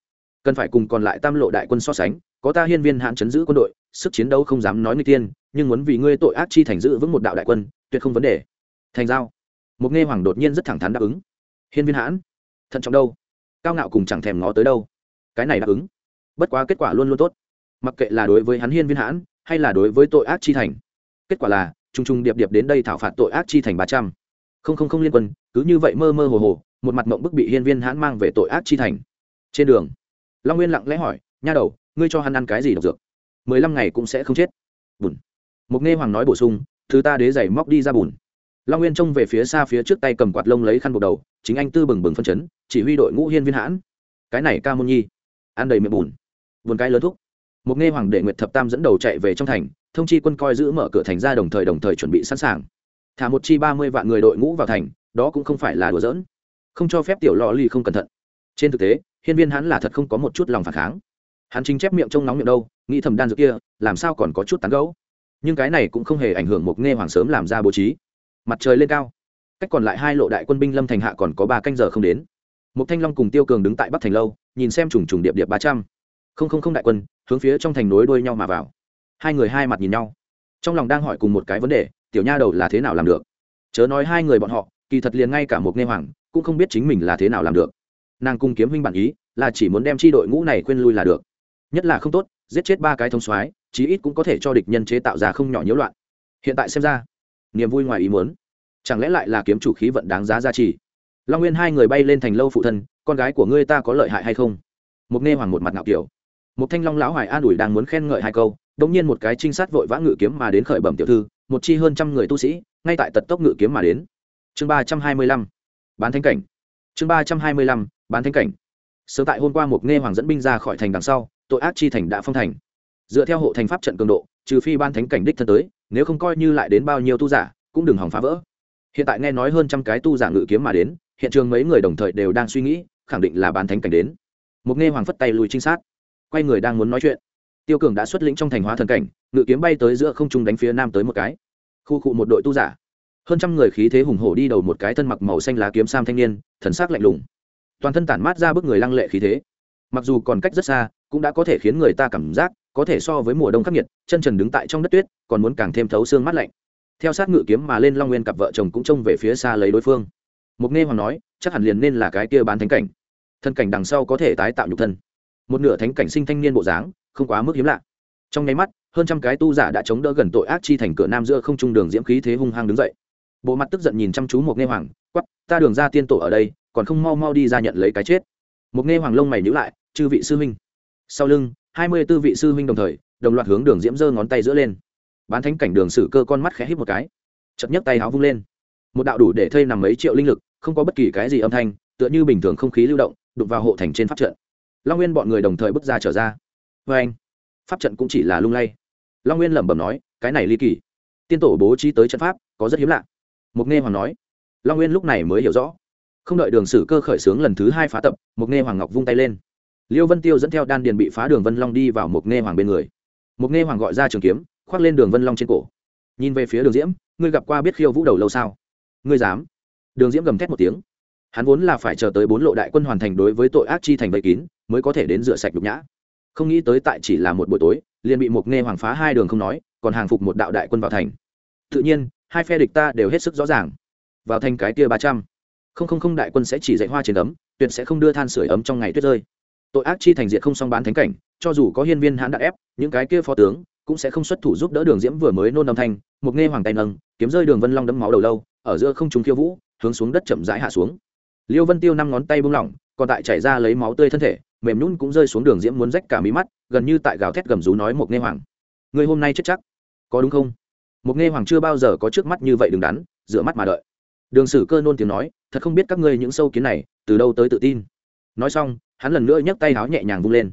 cần phải cùng còn lại tam lộ đại quân so sánh, có ta hiên viên hãn chấn giữ quân đội, sức chiến đấu không dám nói người tiên nhưng muốn vì ngươi tội ác chi thành giữ vững một đạo đại quân, tuyệt không vấn đề. Thành giao. Một nghe hoàng đột nhiên rất thẳng thắn đáp ứng. Hiên viên hãn, thận trọng đâu? Cao ngạo cùng chẳng thèm ngó tới đâu. Cái này đáp ứng. Bất quá kết quả luôn luôn tốt. Mặc kệ là đối với hắn hiên viên hãn, hay là đối với tội ác chi thành. Kết quả là t r u n g t r u n g điệp điệp đến đây thảo phạt tội ác chi thành ba trăm. Không không không liên quân, cứ như vậy mơ mơ hồ hồ, một mặt mộng bức bị hiên viên hãn mang về tội ác chi thành. Trên đường long nguyên lặng lẽ hỏi, nha đầu, ngươi cho hắn ăn cái gì độc dược? Mười lăm ngày cũng sẽ không chết. Bùn. Mục nghe hoàng nói bổ sung, thứ ta đế giày móc đi ra bùn. Long nguyên trông về phía xa phía trước tay cầm quạt lông lấy khăn buộc đầu, chính anh tư bừng bừng phân chấn, chỉ huy đội ngũ hiên viên hãn. Cái này ca môn nhi. Ăn đầy miệng bùn. Buồn cái lớn thúc. Một nghe hoàng đệ nguyệt thập tam dẫn đầu chạy về trong thành, thông chi quân coi giữ mở cửa thành ra đồng thời đồng thời chuẩn bị sẵn sàng. Thả một chi ba mươi vạn người đội ngũ vào thành, đó cũng không phải là đùa giỡn. Không cho phép tiểu lò ly không cẩn thận. Trên thực tế hiên viên hắn là thật không có một chút lòng phản kháng. Hắn chính chép miệng trông nóng miệng đâu, nghĩ thầm đan dược kia, làm sao còn có chút tán gấu nhưng cái này cũng không hề ảnh hưởng một nghe hoàng sớm làm ra bố trí. Mặt trời lên cao. Cách còn lại hai lộ đại quân binh lâm thành hạ còn có ba canh giờ không đến. Một thanh long cùng tiêu cường đứng tại bắc thành lâu, nhìn xem trùng trùng điệp điệp ba trăm. Không không không đại quân, hướng phía trong thành nối đuôi nhau mà vào. Hai người hai mặt nhìn nhau. Trong lòng đang hỏi cùng một cái vấn đề, tiểu nha đầu là thế nào làm được? Chớ nói hai người bọn họ, kỳ thật liền ngay cả một nghe hoàng, cũng không biết chính mình là thế nào làm được nàng cung kiếm huynh bản ý là chỉ muốn đem chi đội ngũ này quên lui là được. Nhất là không tốt, giết chết ba cái thông soái, chí ít cũng có thể cho địch nhân chế tạo ra không nhỏ nhiễu loạn. Hiện tại xem ra, niềm vui ngoài ý muốn. Chẳng lẽ lại là kiếm chủ khí vận đáng giá giá trị long nguyên hai người bay lên thành lâu phụ thân, con gái của ngươi ta có lợi hại hay không? Một nghe hoàng một mặt ngạo kiểu. Một thanh long lão hoài an ủi đang muốn khen ngợi hai câu đống nhiên một cái trinh sát vội vã ngự kiếm mà đến khởi bẩm tiểu thư, một chi hơn trăm người tu sĩ, ngay tại tật tốc ngự kiếm mà đến. Chương ba trăm hai mươi lăm, bán thánh cảnh. Chương ba trăm hai mươi lăm bán thánh cảnh. Sớm tại hôm qua một nghe hoàng dẫn binh ra khỏi thành đằng sau, tội ác chi thành đã phong thành. Dựa theo hộ thành pháp trận cường độ, trừ phi ban thánh cảnh đích thân tới, nếu không coi như lại đến bao nhiêu tu giả, cũng đừng hỏng phá vỡ. Hiện tại nghe nói hơn trăm cái tu giả ngự kiếm mà đến, hiện trường mấy người đồng thời đều đang suy nghĩ, khẳng định là bán thánh cảnh đến. Một nghe hoàng phất tay lùi trinh sát, quay người đang muốn nói chuyện. Tiêu cường đã xuất lĩnh trong thành hóa thần cảnh, ngự kiếm bay tới giữa không trung đánh phía nam tới một cái. Khu cụ một đội tu giả. Hơn trăm người khí thế hùng hổ đi đầu một cái thân mặc màu xanh lá kiếm sam thanh niên, thần sắc lạnh lùng toàn thân tản mát ra bức người lăng lệ khí thế. Mặc dù còn cách rất xa, cũng đã có thể khiến người ta cảm giác, có thể so với mùa đông khắc nghiệt, chân trần đứng tại trong đất tuyết, còn muốn càng thêm thấu xương mát lạnh. Theo sát ngự kiếm mà lên long nguyên cặp vợ chồng cũng trông về phía xa lấy đối phương. Mục nghe hoàng nói, chắc hẳn liền nên là cái kia bán thánh cảnh. Thân cảnh đằng sau có thể tái tạo nhục thân. Một nửa thánh cảnh sinh thanh niên bộ dáng, không quá mức hiếm lạ. Trong nháy mắt, hơn trăm cái tu giả đã chống đỡ gần tội ác chi thành cửa nam giữa không trung đường diễm khí thế hung hăng đứng dậy. Bộ mặt tức giận nhìn chăm chú một nghe hoàng quắp ta đường ra tiên tổ ở đây còn không mau mau đi ra nhận lấy cái chết. Một nghe hoàng lông mày nhữ lại, chư vị sư huynh. Sau lưng, hai mươi tư vị sư huynh đồng thời, đồng loạt hướng đường diễm giơ ngón tay giữa lên. Bán thánh cảnh đường sử cơ con mắt khẽ hít một cái chậm nhấc tay áo vung lên. Một đạo đủ để thây nằm mấy triệu linh lực, không có bất kỳ cái gì âm thanh, tựa như bình thường không khí lưu động đục vào hộ thành trên pháp trận. Long nguyên bọn người đồng thời bước ra trở ra. Vê anh. Pháp trận cũng chỉ là lung lay. Long nguyên lẩm bẩm nói, cái này ly kỳ. Tiên tổ bố trí tới trận pháp, có rất hiếm lạ. Mục nghe hoàng nói, long nguyên lúc này mới hiểu rõ không đợi đường sử cơ khởi xướng lần thứ hai phá tập mục nghe hoàng ngọc vung tay lên. Liêu vân tiêu dẫn theo đan điền bị phá đường vân long đi vào mục nghe hoàng bên người. Mục nghe hoàng gọi ra trường kiếm, khoác lên đường vân long trên cổ. Nhìn về phía đường diễm, ngươi gặp qua biết khiêu vũ đầu lâu sao? Ngươi dám? Đường diễm gầm thét một tiếng. Hắn vốn là phải chờ tới bốn lộ đại quân hoàn thành đối với tội ác chi thành vây kín, mới có thể đến rửa sạch nhục nhã. Không nghĩ tới tại chỉ là một buổi tối, liền bị một nghe hoàng phá hai đường không nói, còn hàng phục một đạo đại quân vào thành. Tự nhiên, hai phe địch ta đều hết sức rõ ràng. Vào thành cái kia ba trăm không không không đại quân sẽ chỉ dạy hoa trên ấm, tuyệt sẽ không đưa than sửa ấm trong ngày tuyết rơi. Tội ác chi thành diệt không song bán thánh cảnh, cho dù có hiên viên hãn đạn ép, những cái kia phó tướng cũng sẽ không xuất thủ giúp đỡ đường diễm vừa mới nôn âm thanh, một nghe hoàng tay nâng, kiếm rơi đường vân long đấm máu đầu lâu, ở giữa không trung khiêu vũ, hướng xuống đất chậm rãi hạ xuống. Liêu vân tiêu năm ngón tay buông lỏng, còn tại chảy ra lấy máu tươi thân thể, mềm nhún cũng rơi xuống đường diễm muốn rách cả mí mắt, gần như tại gào thét gầm rú nói một nghe hoàng. Người hôm nay chết chắc. Có đúng không? Một nghe hoàng chưa bao giờ có trước mắt như vậy đứng đắn, rửa mắt mà đợi đường sử cơ nôn tiếng nói, thật không biết các ngươi những sâu kiến này từ đâu tới tự tin. Nói xong, hắn lần nữa nhấc tay áo nhẹ nhàng vung lên.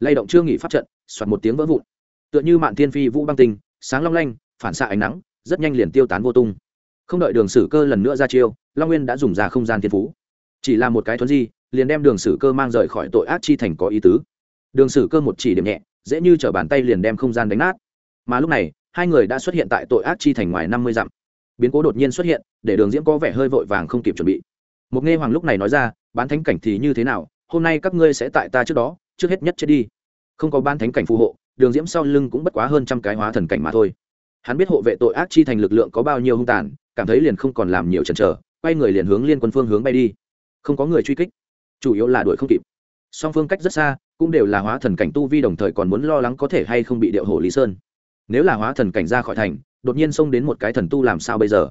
Lay động chưa nghỉ pháp trận, soạt một tiếng vỡ vụn. Tựa như mạn thiên phi vũ băng tinh, sáng long lanh, phản xạ ánh nắng, rất nhanh liền tiêu tán vô tung. Không đợi đường sử cơ lần nữa ra chiêu, long nguyên đã dùng ra không gian thiên phú. Chỉ là một cái thuấn di, liền đem đường sử cơ mang rời khỏi tội ác chi thành có ý tứ. Đường sử cơ một chỉ điểm nhẹ, dễ như t bàn tay liền đem không gian đánh nát. Mà lúc này, hai người đã xuất hiện tại tội ác chi thành ngoài năm mươi dặm biến cố đột nhiên xuất hiện, để đường diễm có vẻ hơi vội vàng không kịp chuẩn bị. Một nghe hoàng lúc này nói ra, bán thánh cảnh thì như thế nào? Hôm nay các ngươi sẽ tại ta trước đó, trước hết nhất chết đi. Không có ban thánh cảnh phù hộ, đường diễm sau lưng cũng bất quá hơn trăm cái hóa thần cảnh mà thôi. Hắn biết hộ vệ tội ác chi thành lực lượng có bao nhiêu hung tàn, cảm thấy liền không còn làm nhiều chần chờ, quay người liền hướng liên quân phương hướng bay đi. Không có người truy kích, chủ yếu là đuổi không kịp. Song phương cách rất xa, cũng đều là hóa thần cảnh tu vi đồng thời còn muốn lo lắng có thể hay không bị điệu hổ lý sơn. Nếu là hóa thần cảnh ra khỏi thành đột nhiên xông đến một cái thần tu làm sao bây giờ?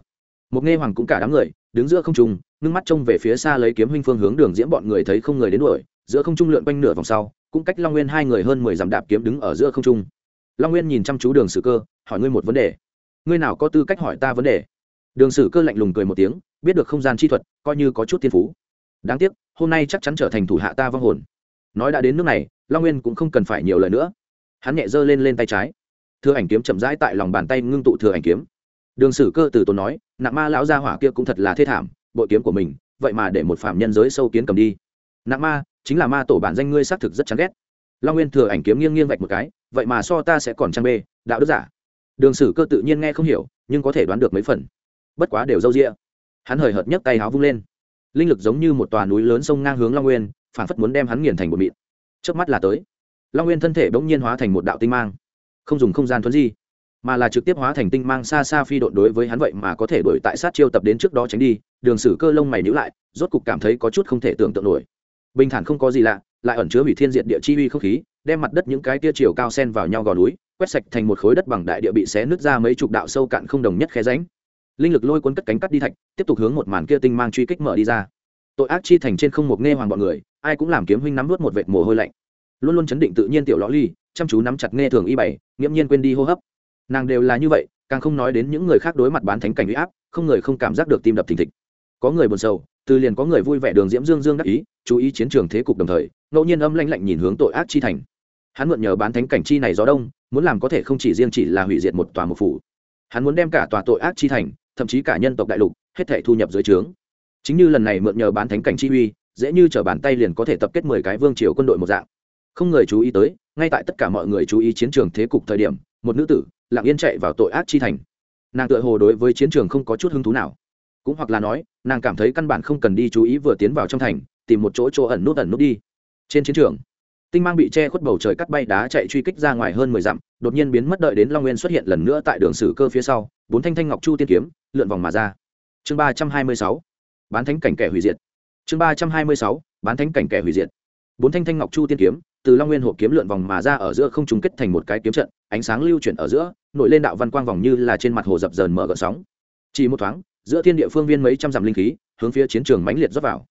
Một nghe hoàng cũng cả đám người, đứng giữa không trung, ngưng mắt trông về phía xa lấy kiếm huynh phương hướng đường diễm bọn người thấy không người đến đuổi, giữa không trung lượn quanh nửa vòng sau, cũng cách long nguyên hai người hơn mười dặm đạp kiếm đứng ở giữa không trung. Long nguyên nhìn chăm chú đường sử cơ, hỏi ngươi một vấn đề. Ngươi nào có tư cách hỏi ta vấn đề? Đường sử cơ lạnh lùng cười một tiếng, biết được không gian chi thuật, coi như có chút thiên phú. Đáng tiếc, hôm nay chắc chắn trở thành thủ hạ ta vong hồn. Nói đã đến nước này, long nguyên cũng không cần phải nhiều lời nữa. Hắn nhẹ giơ lên lên tay trái thừa ảnh kiếm chậm rãi tại lòng bàn tay ngưng tụ thừa ảnh kiếm. Đường sử cơ từ tốn nói nặng ma lão gia hỏa kia cũng thật là thê thảm, bội kiếm của mình, vậy mà để một phạm nhân giới sâu kiến cầm đi. Nặng ma, chính là ma tổ bản danh ngươi xác thực rất chán ghét. Long nguyên thừa ảnh kiếm nghiêng nghiêng vạch một cái, vậy mà so ta sẽ còn trang bê, đạo đức giả. Đường sử cơ tự nhiên nghe không hiểu, nhưng có thể đoán được mấy phần. Bất quá đều râu rĩa hắn hời hợt nhấc tay háo vung lên. Linh lực giống như một tòa núi lớn sông ngang hướng long nguyên, phản phất muốn đem hắn nghiền thành bột mịn. Trước mắt là tới. Long nguyên thân thể bỗng nhiên hóa thành một đạo tinh mang không dùng không gian thuấn di, mà là trực tiếp hóa thành tinh mang xa xa phi độn đối với hắn vậy mà có thể đổi tại sát chiêu tập đến trước đó tránh đi, đường sử cơ lông mày nhữ lại, rốt cục cảm thấy có chút không thể tưởng tượng nổi. Bình thản không có gì lạ, lại ẩn chứa hủy thiên diện địa chi uy không khí, đem mặt đất những cái tia chiều cao sen vào nhau gò núi, quét sạch thành một khối đất bằng đại địa bị xé nứt ra mấy chục đạo sâu cạn không đồng nhất khe ránh linh lực lôi cuốn cất cánh cắt đi thạch, tiếp tục hướng một màn kia tinh mang truy kích mở đi ra. Tội ác chi thành trên không một nghe hoàng bọn người, ai cũng làm kiếm huynh nắm nuốt một vệt mồ hôi lạnh. Luôn luôn chấn định tự nhiên tiểu lõ ly chăm chú nắm chặt nghe thường y bảy nghiễm nhiên quên đi hô hấp. Nàng đều là như vậy, càng không nói đến những người khác đối mặt bán thánh cảnh uy áp, không người không cảm giác được tim đập thình thịch. Có người buồn sầu, từ liền có người vui vẻ đường diễm dương dương đắc ý, chú ý chiến trường thế cục đồng thời, ngẫu nhiên âm lanh lạnh nhìn hướng tội ác chi thành. Hắn mượn nhờ bán thánh cảnh chi này gió đông, muốn làm có thể không chỉ riêng chỉ là hủy diệt một tòa một phủ. Hắn muốn đem cả tòa tội ác chi thành, thậm chí cả nhân tộc đại lục, hết thể thu nhập dưới trướng. Chính như lần này mượn nhờ bán thánh cảnh chi uy, dễ như t bàn tay liền có thể tập kết mười cái vương triều quân đội một dạng không người chú ý tới, ngay tại tất cả mọi người chú ý chiến trường thế cục thời điểm, một nữ tử, lặng yên chạy vào tội ác chi thành. Nàng tự hồ đối với chiến trường không có chút hứng thú nào. Cũng hoặc là nói, nàng cảm thấy căn bản không cần đi chú ý vừa tiến vào trong thành, tìm một chỗ chỗ ẩn nút ẩn nút đi. Trên chiến trường, tinh mang bị che khuất bầu trời cắt bay đá chạy truy kích ra ngoài hơn mười dặm, đột nhiên biến mất đợi đến long nguyên xuất hiện lần nữa tại đường sử cơ phía sau, bốn thanh thanh ngọc chu tiên kiếm, lượn vòng mà ra. Chương ba trăm hai mươi sáu, bán thánh cảnh kẻ hủy diệt. Chương ba trăm hai mươi sáu, bán thánh cảnh kẻ hủy diệt. Bốn thanh thanh ngọc chu tiên kiếm từ long nguyên hộp kiếm lượn vòng mà ra ở giữa không trùng kết thành một cái kiếm trận, ánh sáng lưu chuyển ở giữa, nổi lên đạo văn quang vòng như là trên mặt hồ dập dờn mở gợn sóng. Chỉ một thoáng, giữa thiên địa phương viên mấy trăm dặm linh khí, hướng phía chiến trường mãnh liệt dốc vào.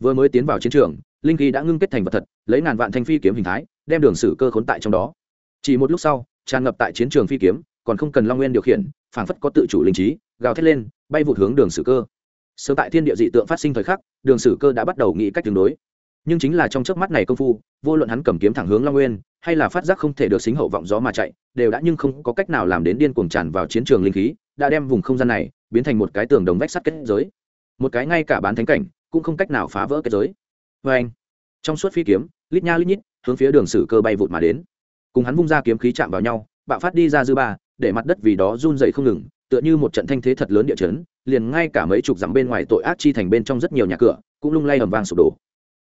Vừa mới tiến vào chiến trường, linh khí đã ngưng kết thành vật thật, lấy ngàn vạn thanh phi kiếm hình thái, đem đường sử cơ khốn tại trong đó. Chỉ một lúc sau, tràn ngập tại chiến trường phi kiếm, còn không cần long nguyên điều khiển, phảng phất có tự chủ linh trí, gào thét lên, bay vụt hướng đường sử cơ. Sớm tại thiên địa dị tượng phát sinh thời khắc, đường sử cơ đã bắt đầu nghĩ cách tương đối nhưng chính là trong chớp mắt này công phu, vô luận hắn cầm kiếm thẳng hướng long nguyên, hay là phát giác không thể được xính hậu vọng gió mà chạy, đều đã nhưng không có cách nào làm đến điên cuồng tràn vào chiến trường linh khí, đã đem vùng không gian này biến thành một cái tường đồng vách sắt kết giới. Một cái ngay cả bán thánh cảnh cũng không cách nào phá vỡ kết giới. Vê anh, trong suốt phi kiếm, lít nha lít nhít, hướng phía đường sử cơ bay vụt mà đến. Cùng hắn vung ra kiếm khí chạm vào nhau, bạo phát đi ra dư ba, để mặt đất vì đó run dậy không ngừng, tựa như một trận thanh thế thật lớn địa chấn, liền ngay cả mấy chục dặm bên ngoài tội ác chi thành bên trong rất nhiều nhà cửa, cũng lung lay ầm vang sụp đổ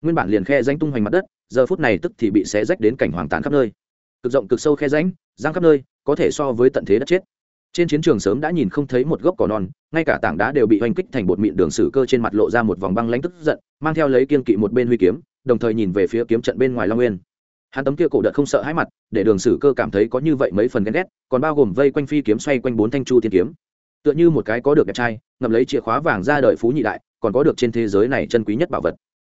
nguyên bản liền khe danh tung hoành mặt đất, giờ phút này tức thì bị xé rách đến cảnh hoàng tàn khắp nơi. Cực rộng cực sâu khe ránh giang khắp nơi, có thể so với tận thế đất chết. Trên chiến trường sớm đã nhìn không thấy một gốc cỏ non, ngay cả tảng đá đều bị oanh kích thành bột mịn đường sử cơ trên mặt lộ ra một vòng băng lãnh tức giận, mang theo lấy kiên kỵ một bên huy kiếm, đồng thời nhìn về phía kiếm trận bên ngoài long nguyên. Hắn tấm kia cổ đợt không sợ hãi mặt, để đường sử cơ cảm thấy có như vậy mấy phần ghen ghét, còn bao gồm vây quanh phi kiếm xoay quanh bốn thanh chu thiên kiếm. Tựa như một cái có được đẹp trai, ngậm lấy chìa khóa vàng ra đời phú nhị đại, còn có được trên thế giới này chân quý nhất bảo vật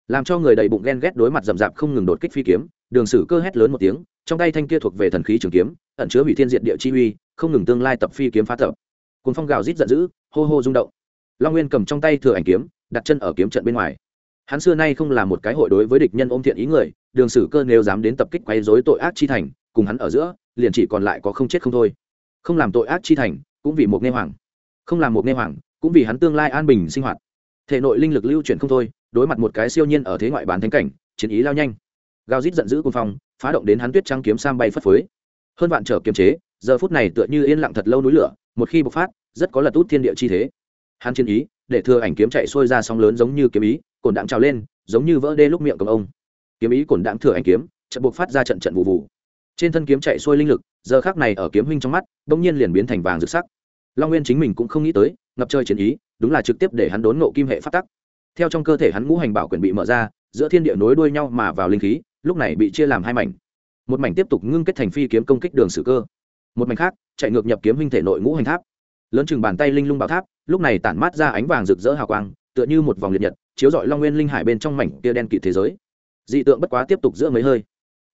làm cho người đầy bụng ghen ghét đối mặt rầm rạp không ngừng đột kích phi kiếm, đường sử cơ hét lớn một tiếng, trong tay thanh kia thuộc về thần khí trường kiếm, ẩn chứa hủy thiên diện địa chi uy, không ngừng tương lai tập phi kiếm phá tập Cuốn phong gào rít giận dữ, hô hô rung động. Long nguyên cầm trong tay thừa ảnh kiếm, đặt chân ở kiếm trận bên ngoài. Hắn xưa nay không là một cái hội đối với địch nhân ôm thiện ý người, đường sử cơ nếu dám đến tập kích quấy rối tội ác chi thành, cùng hắn ở giữa, liền chỉ còn lại có không chết không thôi. Không làm tội ác chi thành, cũng vì một nghe hoàng. Không làm một nghe hoàng, cũng vì hắn tương lai an bình sinh hoạt. Thể nội linh lực lưu chuyển không thôi đối mặt một cái siêu nhiên ở thế ngoại bán thánh cảnh, chiến ý lao nhanh. Gào rít giận dữ cùng phong, phá động đến hắn tuyết trăng kiếm sam bay phất phới. Hơn vạn trở kiềm chế, giờ phút này tựa như yên lặng thật lâu núi lửa, một khi bộc phát, rất có lật út thiên địa chi thế. Hắn chiến ý, để thừa ảnh kiếm chạy xuôi ra sóng lớn giống như kiếm ý, cồn đạm trào lên, giống như vỡ đê lúc miệng cầm ông. Kiếm ý cồn đạm thừa ảnh kiếm trận buộc phát ra trận trận vụ vụ. Trên thân kiếm chạy xuôi linh lực, giờ khác này ở kiếm huynh trong mắt, bỗng nhiên liền biến thành vàng rực sắc. Long nguyên chính mình cũng không nghĩ tới, ngập chơi chiến ý, đúng là trực tiếp để hắn đốn ngộ kim hệ phát tắc theo trong cơ thể hắn ngũ hành bảo quyển bị mở ra, giữa thiên địa nối đuôi nhau mà vào linh khí, lúc này bị chia làm hai mảnh. Một mảnh tiếp tục ngưng kết thành phi kiếm công kích đường sử cơ. Một mảnh khác, chạy ngược nhập kiếm huynh thể nội ngũ hành tháp. Lớn chừng bàn tay linh lung bảo tháp, lúc này tản mát ra ánh vàng rực rỡ hào quang, tựa như một vòng liệt nhật, chiếu dọi long nguyên linh hải bên trong mảnh kia đen kịt thế giới. Dị tượng bất quá tiếp tục giữa mấy hơi.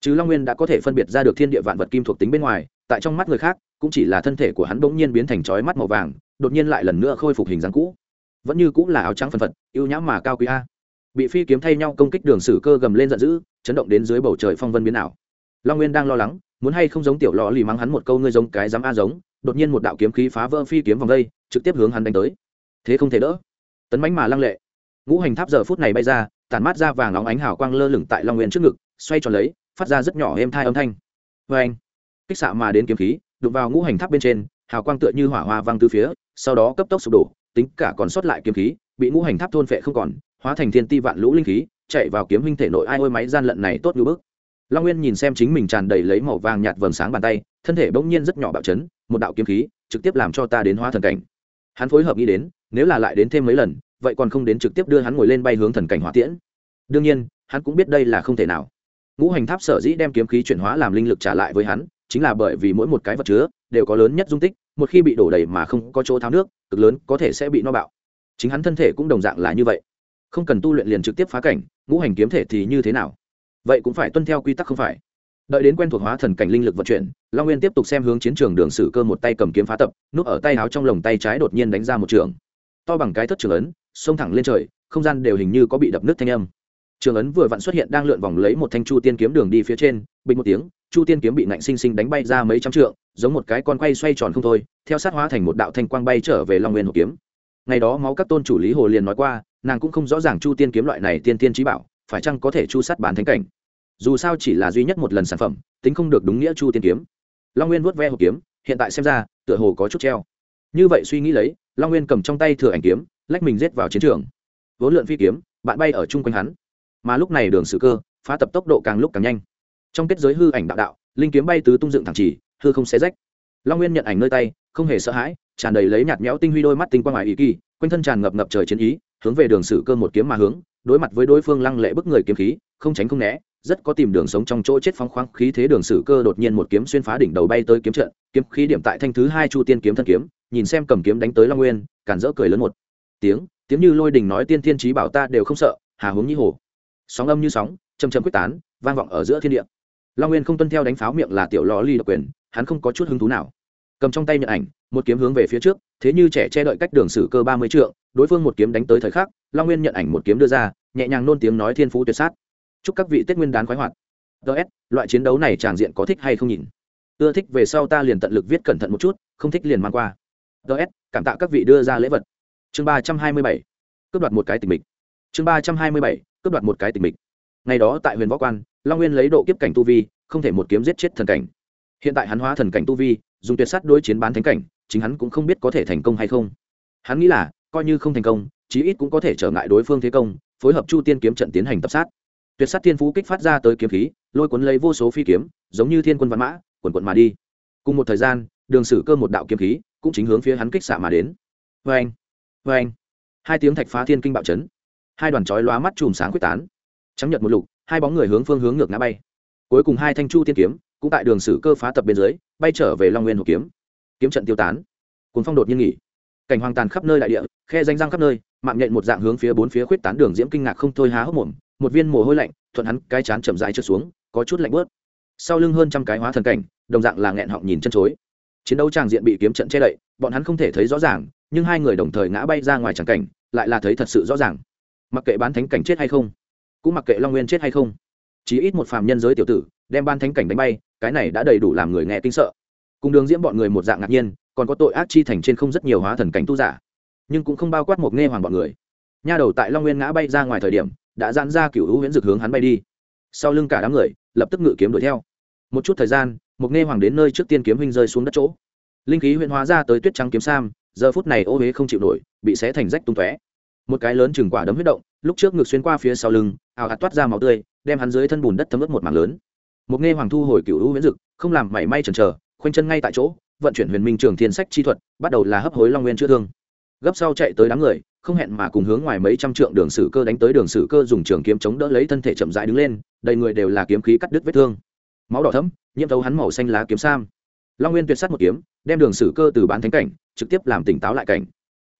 Chứ long nguyên đã có thể phân biệt ra được thiên địa vạn vật kim thuộc tính bên ngoài, tại trong mắt người khác, cũng chỉ là thân thể của hắn bỗng nhiên biến thành chói mắt màu vàng, đột nhiên lại lần nữa khôi phục hình dáng cũ vẫn như cũng là áo trắng phân phật yêu nhãm mà cao quý a. Bị phi kiếm thay nhau công kích đường sử cơ gầm lên giận dữ, chấn động đến dưới bầu trời phong vân biến ảo. Long nguyên đang lo lắng, muốn hay không giống tiểu lò lì mắng hắn một câu ngươi giống cái dám a giống, đột nhiên một đạo kiếm khí phá vỡ phi kiếm vòng đây, trực tiếp hướng hắn đánh tới. Thế không thể đỡ. Tấn bánh mà lăng lệ. Ngũ hành tháp giờ phút này bay ra, tản mát ra vàng óng ánh hào quang lơ lửng tại long nguyên trước ngực, xoay tròn lấy, phát ra rất nhỏ êm thai âm thanh. Vê anh kích xạ mà đến kiếm khí, đụng vào ngũ hành tháp bên trên, hào quang tựa như hỏa hoa văng từ phía, sau đó cấp tốc sụp đổ tính cả còn sót lại kiếm khí, bị ngũ hành tháp thôn phệ không còn, hóa thành thiên ti vạn lũ linh khí, chạy vào kiếm huynh thể nội ai ôi máy gian lận này tốt như bước long nguyên nhìn xem chính mình tràn đầy lấy màu vàng nhạt vầng sáng bàn tay, thân thể bỗng nhiên rất nhỏ bạo chấn, một đạo kiếm khí trực tiếp làm cho ta đến hóa thần cảnh. Hắn phối hợp nghĩ đến, nếu là lại đến thêm mấy lần, vậy còn không đến trực tiếp đưa hắn ngồi lên bay hướng thần cảnh hỏa tiễn. Đương nhiên, hắn cũng biết đây là không thể nào. Ngũ hành tháp sở dĩ đem kiếm khí chuyển hóa làm linh lực trả lại với hắn, chính là bởi vì mỗi một cái vật chứa đều có lớn nhất dung tích một khi bị đổ đầy mà không có chỗ tháo nước, cực lớn có thể sẽ bị no bạo. Chính hắn thân thể cũng đồng dạng là như vậy. Không cần tu luyện liền trực tiếp phá cảnh, ngũ hành kiếm thể thì như thế nào? Vậy cũng phải tuân theo quy tắc không phải? Đợi đến quen thuộc hóa thần cảnh linh lực vận chuyển, long nguyên tiếp tục xem hướng chiến trường đường sử cơ một tay cầm kiếm phá tập, núp ở tay áo trong lồng tay trái đột nhiên đánh ra một trường. To bằng cái thất trường ấn, xông thẳng lên trời, không gian đều hình như có bị đập nước thanh âm trường ấn vừa vặn xuất hiện đang lượn vòng lấy một thanh chu tiên kiếm đường đi phía trên, bình một tiếng, chu tiên kiếm bị nạnh sinh sinh đánh bay ra mấy trăm trượng, giống một cái con quay xoay tròn không thôi, theo sát hóa thành một đạo thanh quang bay trở về long nguyên hồ kiếm. Ngày đó máu các tôn chủ lý hồ liền nói qua, nàng cũng không rõ ràng chu tiên kiếm loại này tiên tiên trí bảo, phải chăng có thể chu sát bán thánh cảnh. Dù sao chỉ là duy nhất một lần sản phẩm, tính không được đúng nghĩa chu tiên kiếm. Long nguyên vuốt ve hồ kiếm, hiện tại xem ra, tựa hồ có chút treo. Như vậy suy nghĩ lấy, long nguyên cầm trong tay thừa ảnh kiếm, lách mình rết vào chiến trường. Vốn lượn phi kiếm, bạn bay ở chung quanh hắn mà lúc này đường sử cơ phá tập tốc độ càng lúc càng nhanh. Trong kết giới hư ảnh đạo đạo, linh kiếm bay tứ tung dựng thẳng chỉ, hư không xé rách. Long nguyên nhận ảnh nơi tay, không hề sợ hãi, tràn đầy lấy nhạt nhẽo tinh huy đôi mắt tinh quang ngoài ý kỳ, quanh thân tràn ngập ngập trời chiến ý, hướng về đường sử cơ một kiếm mà hướng, đối mặt với đối phương lăng lệ bức người kiếm khí, không tránh không né, rất có tìm đường sống trong chỗ chết phóng khoáng khí thế đường sử cơ đột nhiên một kiếm xuyên phá đỉnh đầu bay tới kiếm trận, kiếm khí điểm tại thanh thứ hai chu tiên kiếm thân kiếm, nhìn xem cầm kiếm đánh tới long nguyên, cản rỡ cười lớn một tiếng tiếng như lôi đình nói tiên thiên trí bảo ta đều không sợ, hà hướng như hồ sóng âm như sóng chầm chầm quyết tán, vang vọng ở giữa thiên địa. Long nguyên không tuân theo đánh pháo miệng là tiểu lò ly độc quyền, hắn không có chút hứng thú nào. Cầm trong tay nhận ảnh, một kiếm hướng về phía trước, thế như trẻ che đợi cách đường sử cơ ba mươi trượng, đối phương một kiếm đánh tới thời khắc, long nguyên nhận ảnh một kiếm đưa ra, nhẹ nhàng nôn tiếng nói thiên phú tuyệt sát. Chúc các vị tết nguyên đán khoái hoạt. Ts loại chiến đấu này tràng diện có thích hay không nhìn? Ưa thích về sau ta liền tận lực viết cẩn thận một chút, không thích liền mang qua. Ts cảm tạ các vị đưa ra lễ vật. Chương ba trăm hai mươi bảy. Cướp đoạt một cái tình mình. chương ba trăm hai mươi bảy cướp đoạt một cái tình mịch. Ngày đó tại huyền võ quan, long nguyên lấy độ kiếp cảnh tu vi, không thể một kiếm giết chết thần cảnh. Hiện tại hắn hóa thần cảnh tu vi, dùng tuyệt sát đối chiến bán thánh cảnh, chính hắn cũng không biết có thể thành công hay không. Hắn nghĩ là, coi như không thành công, chí ít cũng có thể trở ngại đối phương thế công, phối hợp chu tiên kiếm trận tiến hành tập sát. Tuyệt sát thiên phú kích phát ra tới kiếm khí, lôi cuốn lấy vô số phi kiếm, giống như thiên quân văn mã, quần quận mà đi. Cùng một thời gian, đường sử cơ một đạo kiếm khí, cũng chính hướng phía hắn kích xạ mà đến. Vê anh vê anh hai tiếng thạch phá thiên kinh bạo chấn hai đoàn chói lóa mắt chùm sáng quyết tán. Trắng nhật một lục, hai bóng người hướng phương hướng ngược ngã bay. Cuối cùng hai thanh chu tiên kiếm, cũng tại đường sử cơ phá tập bên dưới, bay trở về long nguyên hồ kiếm. Kiếm trận tiêu tán. Cuốn phong đột nhiên nghỉ. Cảnh hoang tàn khắp nơi đại địa, khe danh răng khắp nơi, mạng nhện một dạng hướng phía bốn phía khuyết tán đường diễm kinh ngạc không thôi há hốc mồm, một viên mồ hôi lạnh, thuận hắn cái chán chậm rãi trượt xuống, có chút lạnh bớt. Sau lưng hơn trăm cái hóa thần cảnh, đồng dạng là nghẹn họng nhìn chân chối. Chiến đấu tràng diện bị kiếm trận che đậy, bọn hắn không thể thấy rõ ràng, nhưng hai người đồng thời ngã bay ra ngoài tràng cảnh, lại là thấy thật sự rõ ràng mặc kệ bán thánh cảnh chết hay không, cũng mặc kệ long nguyên chết hay không chí ít một phàm nhân giới tiểu tử, đem ban thánh cảnh đánh bay, cái này đã đầy đủ làm người nghe kinh sợ. Cùng đường diễm bọn người một dạng ngạc nhiên, còn có tội ác chi thành trên không rất nhiều hóa thần cảnh tu giả, nhưng cũng không bao quát một nghe hoàng bọn người. Nha đầu tại long nguyên ngã bay ra ngoài thời điểm, đã dán ra cựu hữu huyễn dực hướng hắn bay đi. Sau lưng cả đám người, lập tức ngự kiếm đuổi theo. Một chút thời gian, một nghe hoàng đến nơi trước tiên kiếm huynh rơi xuống đất chỗ. Linh khí huyễn hóa ra tới tuyết trắng kiếm sam, giờ phút này ô huế không chịu nổi, bị xé thành rách tung tóe một cái lớn chừng quả đấm huyết động, lúc trước ngực xuyên qua phía sau lưng, ào ạt toát ra máu tươi, đem hắn dưới thân bùn đất thấm ướt một mảng lớn. Một nghe hoàng thu hồi cựu hữu miễn dực, không làm mảy may chần chờ, khoanh chân ngay tại chỗ, vận chuyển huyền minh trường thiên sách chi thuật, bắt đầu là hấp hối long nguyên chữa thương. Gấp sau chạy tới đám người, không hẹn mà cùng hướng ngoài mấy trăm trượng đường sử cơ đánh tới đường sử cơ dùng trường kiếm chống đỡ lấy thân thể chậm rãi đứng lên, đầy người đều là kiếm khí cắt đứt vết thương. Máu đỏ thấm, nhiễm thấu hắn màu xanh lá kiếm sam. Long nguyên tuyệt sắt một kiếm, đem đường sử cơ từ bán thánh cảnh, trực tiếp làm tỉnh táo lại cảnh.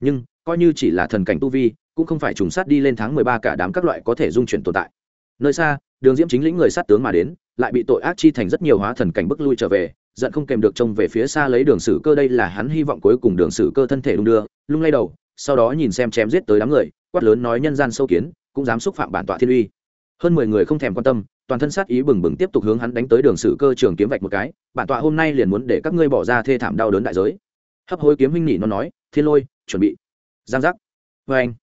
Nhưng coi như chỉ là thần cảnh tu vi, cũng không phải trùng sát đi lên tháng mười ba cả đám các loại có thể dung chuyển tồn tại. Nơi xa, đường diễm chính lĩnh người sát tướng mà đến, lại bị tội ác chi thành rất nhiều hóa thần cảnh bức lui trở về, giận không kèm được trông về phía xa lấy đường sử cơ, đây là hắn hy vọng cuối cùng đường sử cơ thân thể đung đưa, lung lay đầu, sau đó nhìn xem chém giết tới đám người, quát lớn nói nhân gian sâu kiến, cũng dám xúc phạm bản tọa thiên uy. Hơn mười người không thèm quan tâm, toàn thân sát ý bừng bừng tiếp tục hướng hắn đánh tới đường sử cơ trường kiếm vạch một cái, bản tọa hôm nay liền muốn để các ngươi bỏ ra thê thảm đau đớn đại giới. Hấp hối kiếm huynh nhỉ nó nói, thiên lôi, chuẩn bị giang giác. Vê anh.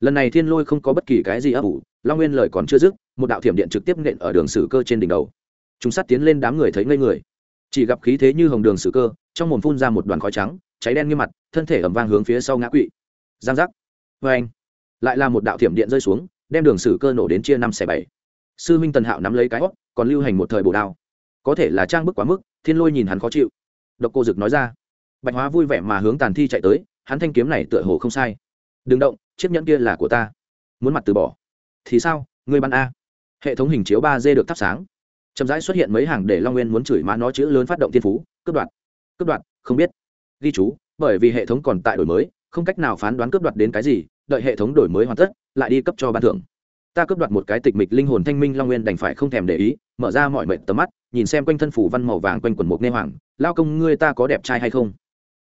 Lần này thiên lôi không có bất kỳ cái gì ấp ủ, long nguyên lời còn chưa dứt, một đạo thiểm điện trực tiếp nện ở đường sử cơ trên đỉnh đầu. Chúng sát tiến lên đám người thấy ngây người. Chỉ gặp khí thế như hồng đường sử cơ, trong mồm phun ra một đoàn khói trắng, cháy đen như mặt, thân thể ẩm vang hướng phía sau ngã quỵ. Giang giác. Vê anh. Lại là một đạo thiểm điện rơi xuống, đem đường sử cơ nổ đến chia năm xẻ bảy. Sư minh tần hạo nắm lấy cái hót còn lưu hành một thời bổ đao. Có thể là trang bức quá mức, thiên lôi nhìn hắn khó chịu. Độc cô dực nói ra. Bạch hóa vui vẻ mà hướng tàn thi chạy tới hắn thanh kiếm này tựa hồ không sai. Đừng động, chiếc nhẫn kia là của ta. Muốn mặt từ bỏ. Thì sao người bắn a. Hệ thống hình chiếu ba d được thắp sáng. Chậm rãi xuất hiện mấy hàng để long nguyên muốn chửi má nó chữ lớn phát động thiên phú, cướp đoạt. Cướp đoạt, không biết. Ghi chú, bởi vì hệ thống còn tại đổi mới, không cách nào phán đoán cướp đoạt đến cái gì, đợi hệ thống đổi mới hoàn tất, lại đi cấp cho ban thưởng. Ta cướp đoạt một cái tịch mịch linh hồn thanh minh long nguyên đành phải không thèm để ý, mở ra mọi mệnh tầm mắt, nhìn xem quanh thân phủ văn màu vàng quanh quần mục nê hoàng, lao công, ngươi ta có đẹp trai hay không?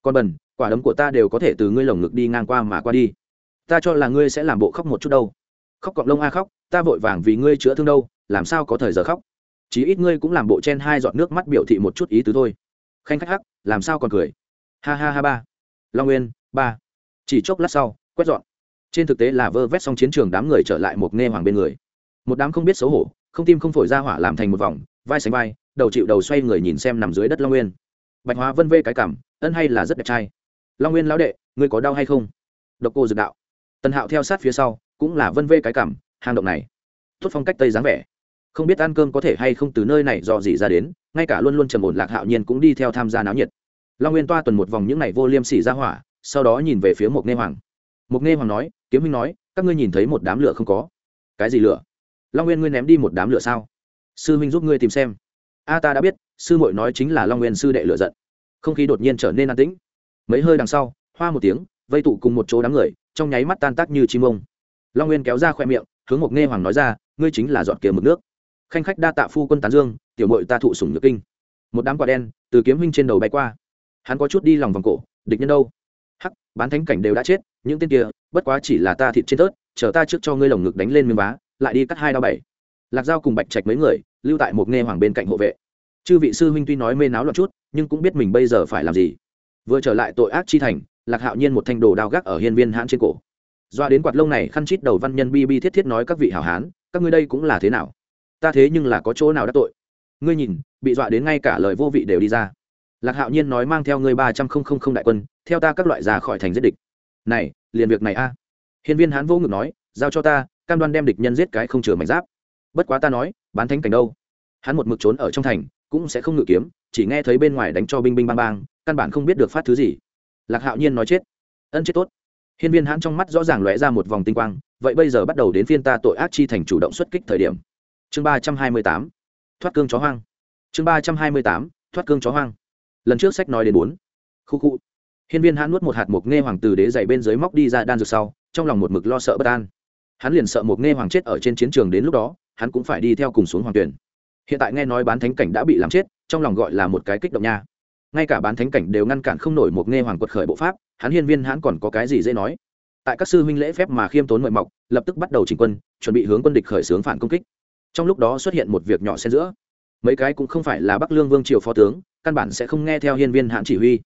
Con bần quả đấm của ta đều có thể từ ngươi lồng ngực đi ngang qua mà qua đi. Ta cho là ngươi sẽ làm bộ khóc một chút đâu. Khóc cọng lông a khóc, ta vội vàng vì ngươi chữa thương đâu, làm sao có thời giờ khóc? Chí ít ngươi cũng làm bộ chen hai giọt nước mắt biểu thị một chút ý tứ thôi. Khanh khách hắc, làm sao còn cười? Ha ha ha ba. Long nguyên, ba. Chỉ chốc lát sau, quét dọn. Trên thực tế là vơ vét xong chiến trường đám người trở lại một nghe hoàng bên người. Một đám không biết xấu hổ, không tim không phổi ra hỏa làm thành một vòng, vai sánh vai, đầu chịu đầu xoay người nhìn xem nằm dưới đất long nguyên. Bạch hóa vân vê cái cảm ân hay là rất đẹp trai? Long nguyên lão đệ, ngươi có đau hay không? Độc cô dược đạo. Tần hạo theo sát phía sau, cũng là vân vê cái cảm, hang động này. Tốt phong cách tây dáng vẻ. Không biết ăn cơm có thể hay không từ nơi này dò dỉ ra đến, ngay cả luôn luôn trầm ổn lạc hạo nhiên cũng đi theo tham gia náo nhiệt. Long nguyên toa tuần một vòng những ngày vô liêm sỉ ra hỏa, sau đó nhìn về phía một nghe hoàng. Mục nghe hoàng nói, kiếm huynh nói, các ngươi nhìn thấy một đám lửa không có? Cái gì lửa? Long nguyên, ngươi ném đi một đám lửa sao? Sư huynh giúp ngươi tìm xem. A, ta đã biết, sư muội nói chính là long nguyên sư đệ lửa giận không khí đột nhiên trở nên an tĩnh. Mấy hơi đằng sau, hoa một tiếng, vây tụ cùng một chỗ đám người, trong nháy mắt tan tác như chim ông. Long nguyên kéo ra khoe miệng, hướng mộc nghe hoàng nói ra, ngươi chính là dọn kia mực nước. Khanh khách đa tạ phu quân tán dương, tiểu mội ta thụ sủng nhược kinh. Một đám quả đen từ kiếm huynh trên đầu bay qua. Hắn có chút đi lòng vòng cổ, địch nhân đâu? Hắc, bán thánh cảnh đều đã chết, những tên kia, bất quá chỉ là ta thịt trên tớt chờ ta trước cho ngươi lồng ngực đánh lên miếng vá, lại đi cắt hai đao bảy. Lạc dao cùng bạch trạch mấy người, lưu tại một nghe hoàng bên cạnh hộ vệ. Chư vị sư huynh tuy nói mê náo loạn chút nhưng cũng biết mình bây giờ phải làm gì. Vừa trở lại tội ác chi thành, lạc hạo nhiên một thanh đồ đao gác ở hiên viên hãn trên cổ. Doa đến quạt lông này khăn chít đầu văn nhân bi bi thiết thiết nói các vị hảo hán, các ngươi đây cũng là thế nào? Ta thế nhưng là có chỗ nào đã tội? Ngươi nhìn, bị dọa đến ngay cả lời vô vị đều đi ra. Lạc hạo nhiên nói mang theo ngươi ba trăm không không không đại quân, theo ta các loại ra khỏi thành giết địch. Này, liền việc này a. Hiên viên hán vô ngực nói, giao cho ta, cam đoan đem địch nhân giết cái không chừa mảnh giáp. Bất quá ta nói, bán thánh cảnh đâu? Hắn một mực trốn ở trong thành, cũng sẽ không ngự kiếm chỉ nghe thấy bên ngoài đánh cho binh binh bang bang, căn bản không biết được phát thứ gì. Lạc hạo nhiên nói chết. Ân chết tốt. Hiên viên hãn trong mắt rõ ràng lóe ra một vòng tinh quang, vậy bây giờ bắt đầu đến phiên ta tội ác chi thành chủ động xuất kích thời điểm. Chương ba trăm hai mươi tám. Thoát cương chó hoang. Chương ba trăm hai mươi tám. Thoát cương chó hoang. Lần trước sách nói đến bốn. Khu khu. Hiên viên hãn nuốt một hạt mục nghe hoàng từ đế dày bên dưới móc đi ra đan dược sau, trong lòng một mực lo sợ bất an. Hắn liền sợ mục nghe hoàng chết ở trên chiến trường đến lúc đó, hắn cũng phải đi theo cùng xuống hoàng tuyển. Hiện tại nghe nói bán thánh cảnh đã bị làm chết trong lòng gọi là một cái kích động nha. Ngay cả bán thánh cảnh đều ngăn cản không nổi một nghe hoàng quật khởi bộ pháp, hắn hiên viên hắn còn có cái gì dễ nói. Tại các sư huynh lễ phép mà khiêm tốn mời mọc, lập tức bắt đầu chỉnh quân, chuẩn bị hướng quân địch khởi xướng phản công kích. Trong lúc đó xuất hiện một việc nhỏ xen giữa. Mấy cái cũng không phải là bắc lương vương triều phó tướng, căn bản sẽ không nghe theo hiên viên hãn chỉ huy.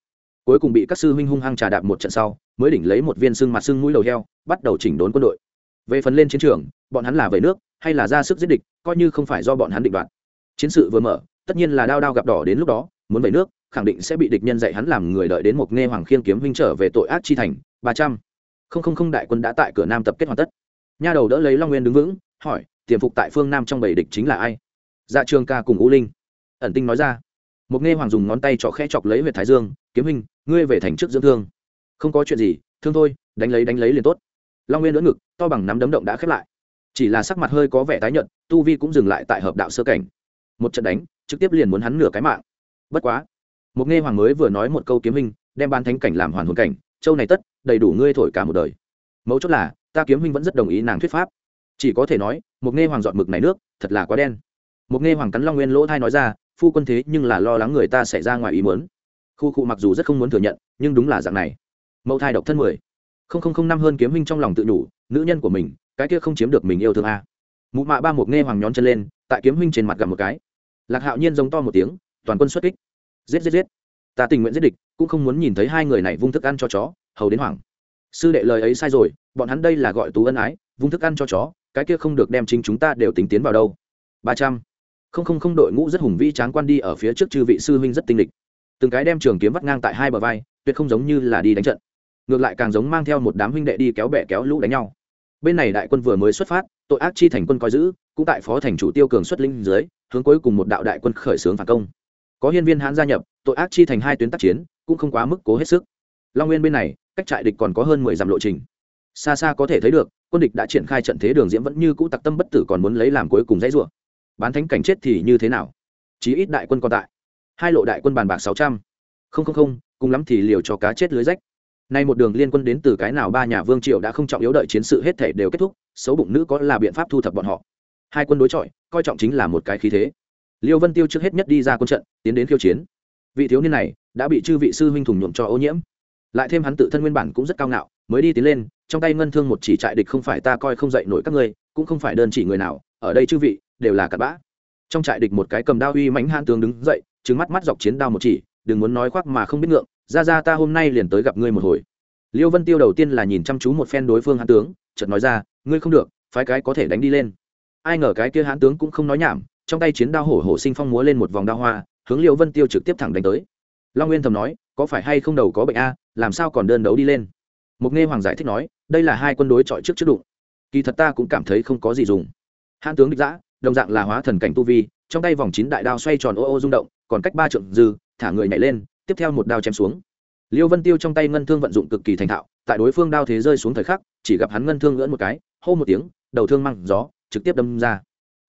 Cuối cùng bị các sư huynh hung hăng trà đạp một trận sau, mới đỉnh lấy một viên xương mặt xương mũi đầu heo, bắt đầu chỉnh đốn quân đội. Về phần lên chiến trường, bọn hắn là về nước, hay là ra sức giết địch, coi như không phải do bọn hắn định đoạt. Chiến sự vừa mở tất nhiên là đao đao gặp đỏ đến lúc đó, muốn về nước, khẳng định sẽ bị địch nhân dạy hắn làm người đợi đến một nghe hoàng khiên kiếm huynh trở về tội ác chi thành, ba trăm. Không không không, đại quân đã tại cửa nam tập kết hoàn tất. Nha đầu đỡ lấy long nguyên đứng vững, hỏi, tiềm phục tại phương nam trong bảy địch chính là ai? Dạ trường ca cùng u linh. Ẩn tinh nói ra, một nghe hoàng dùng ngón tay trỏ khẽ chọc lấy huyện thái dương, kiếm huynh, ngươi về thành trước dưỡng thương. Không có chuyện gì, thương thôi, đánh lấy đánh lấy liền tốt. Long nguyên lưỡng ngực, to bằng nắm đấm động đã khép lại. Chỉ là sắc mặt hơi có vẻ tái nhợt, tu vi cũng dừng lại tại hợp đạo sơ cảnh. Một trận đánh trực tiếp liền muốn hắn nửa cái mạng. Bất quá, một nghe hoàng mới vừa nói một câu kiếm hình đem ban thánh cảnh làm hoàn hồn cảnh, châu này tất, đầy đủ ngươi thổi cả một đời. Mấu chốt là, ta kiếm huynh vẫn rất đồng ý nàng thuyết pháp. Chỉ có thể nói, một nghe hoàng dọn mực này nước, thật là quá đen. Một nghe hoàng cắn long nguyên lỗ thai nói ra, phu quân thế nhưng là lo lắng người ta xảy ra ngoài ý muốn. Khu cụ mặc dù rất không muốn thừa nhận, nhưng đúng là dạng này. Mẫu thai độc thân mười. Không không không năm hơn kiếm huynh trong lòng tự nhủ, nữ nhân của mình, cái kia không chiếm được mình yêu thương a. Mụ mạ ba một nghe hoàng nhón chân lên, tại kiếm huynh trên mặt gặp một cái lạc hạo nhiên giống to một tiếng, toàn quân xuất kích. Giết giết giết. Ta tình nguyện giết địch, cũng không muốn nhìn thấy hai người này vung thức ăn cho chó, hầu đến hoảng. Sư đệ lời ấy sai rồi, bọn hắn đây là gọi tú ân ái, vung thức ăn cho chó, cái kia không được đem chính chúng ta đều tính tiến vào đâu. Ba trăm. Không không không, đội ngũ rất hùng vĩ tráng quan đi ở phía trước chư vị sư huynh rất tinh lịch. Từng cái đem trường kiếm vắt ngang tại hai bờ vai, tuyệt không giống như là đi đánh trận. Ngược lại càng giống mang theo một đám huynh đệ đi kéo bẻ kéo lũ đánh nhau. Bên này đại quân vừa mới xuất phát tội ác chi thành quân coi giữ, cũng tại phó thành chủ tiêu cường xuất linh dưới, hướng cuối cùng một đạo đại quân khởi xướng phản công. Có hiên viên hãn gia nhập, tội ác chi thành hai tuyến tác chiến, cũng không quá mức cố hết sức. Long nguyên bên này, cách trại địch còn có hơn mười dặm lộ trình. Xa xa có thể thấy được, quân địch đã triển khai trận thế đường diễm vẫn như cũ tặc tâm bất tử còn muốn lấy làm cuối cùng dãy rủa. Bán thánh cảnh chết thì như thế nào? Chí ít đại quân còn tại. Hai lộ đại quân bàn bạc sáu trăm. Không không không, cùng lắm thì liều cho cá chết lưới rách nay một đường liên quân đến từ cái nào ba nhà vương triều đã không trọng yếu đợi chiến sự hết thể đều kết thúc, xấu bụng nữ có là biện pháp thu thập bọn họ. Hai quân đối chọi, coi trọng chính là một cái khí thế. Liêu vân tiêu trước hết nhất đi ra quân trận, tiến đến khiêu chiến. Vị thiếu niên này đã bị chư vị sư huynh thủng nhuộm cho ô nhiễm. Lại thêm hắn tự thân nguyên bản cũng rất cao ngạo, mới đi tiến lên, trong tay ngân thương một chỉ trại địch không phải ta coi không dậy nổi các ngươi, cũng không phải đơn chỉ người nào, ở đây chư vị, đều là cặn bã. Trong trại địch một cái cầm đao uy mãnh han tướng đứng dậy trứng mắt mắt dọc chiến đao một chỉ, đừng muốn nói khoác mà không biết ngượng ra ra, ta hôm nay liền tới gặp ngươi một hồi. Liêu vân tiêu đầu tiên là nhìn chăm chú một phen đối phương hãn tướng, chợt nói ra, ngươi không được, phái cái có thể đánh đi lên. Ai ngờ cái kia hãn tướng cũng không nói nhảm, trong tay chiến đao hổ hổ sinh phong múa lên một vòng đao hoa, hướng liêu vân tiêu trực tiếp thẳng đánh tới. Long nguyên thầm nói, có phải hay không đầu có bệnh a, làm sao còn đơn đấu đi lên? Mục nghe hoàng giải thích nói, đây là hai quân đối chọi trước trước đụng. Kỳ thật ta cũng cảm thấy không có gì dùng. Hãn tướng địch giã, đồng dạng là hóa thần cảnh tu vi, trong tay vòng chín đại đao xoay tròn ô ô rung động, còn cách ba trượng dư, thả người nhảy lên tiếp theo một đao chém xuống. Liêu vân tiêu trong tay ngân thương vận dụng cực kỳ thành thạo, tại đối phương đao thế rơi xuống thời khắc, chỉ gặp hắn ngân thương ngỡn một cái, hô một tiếng, đầu thương măng gió, trực tiếp đâm ra.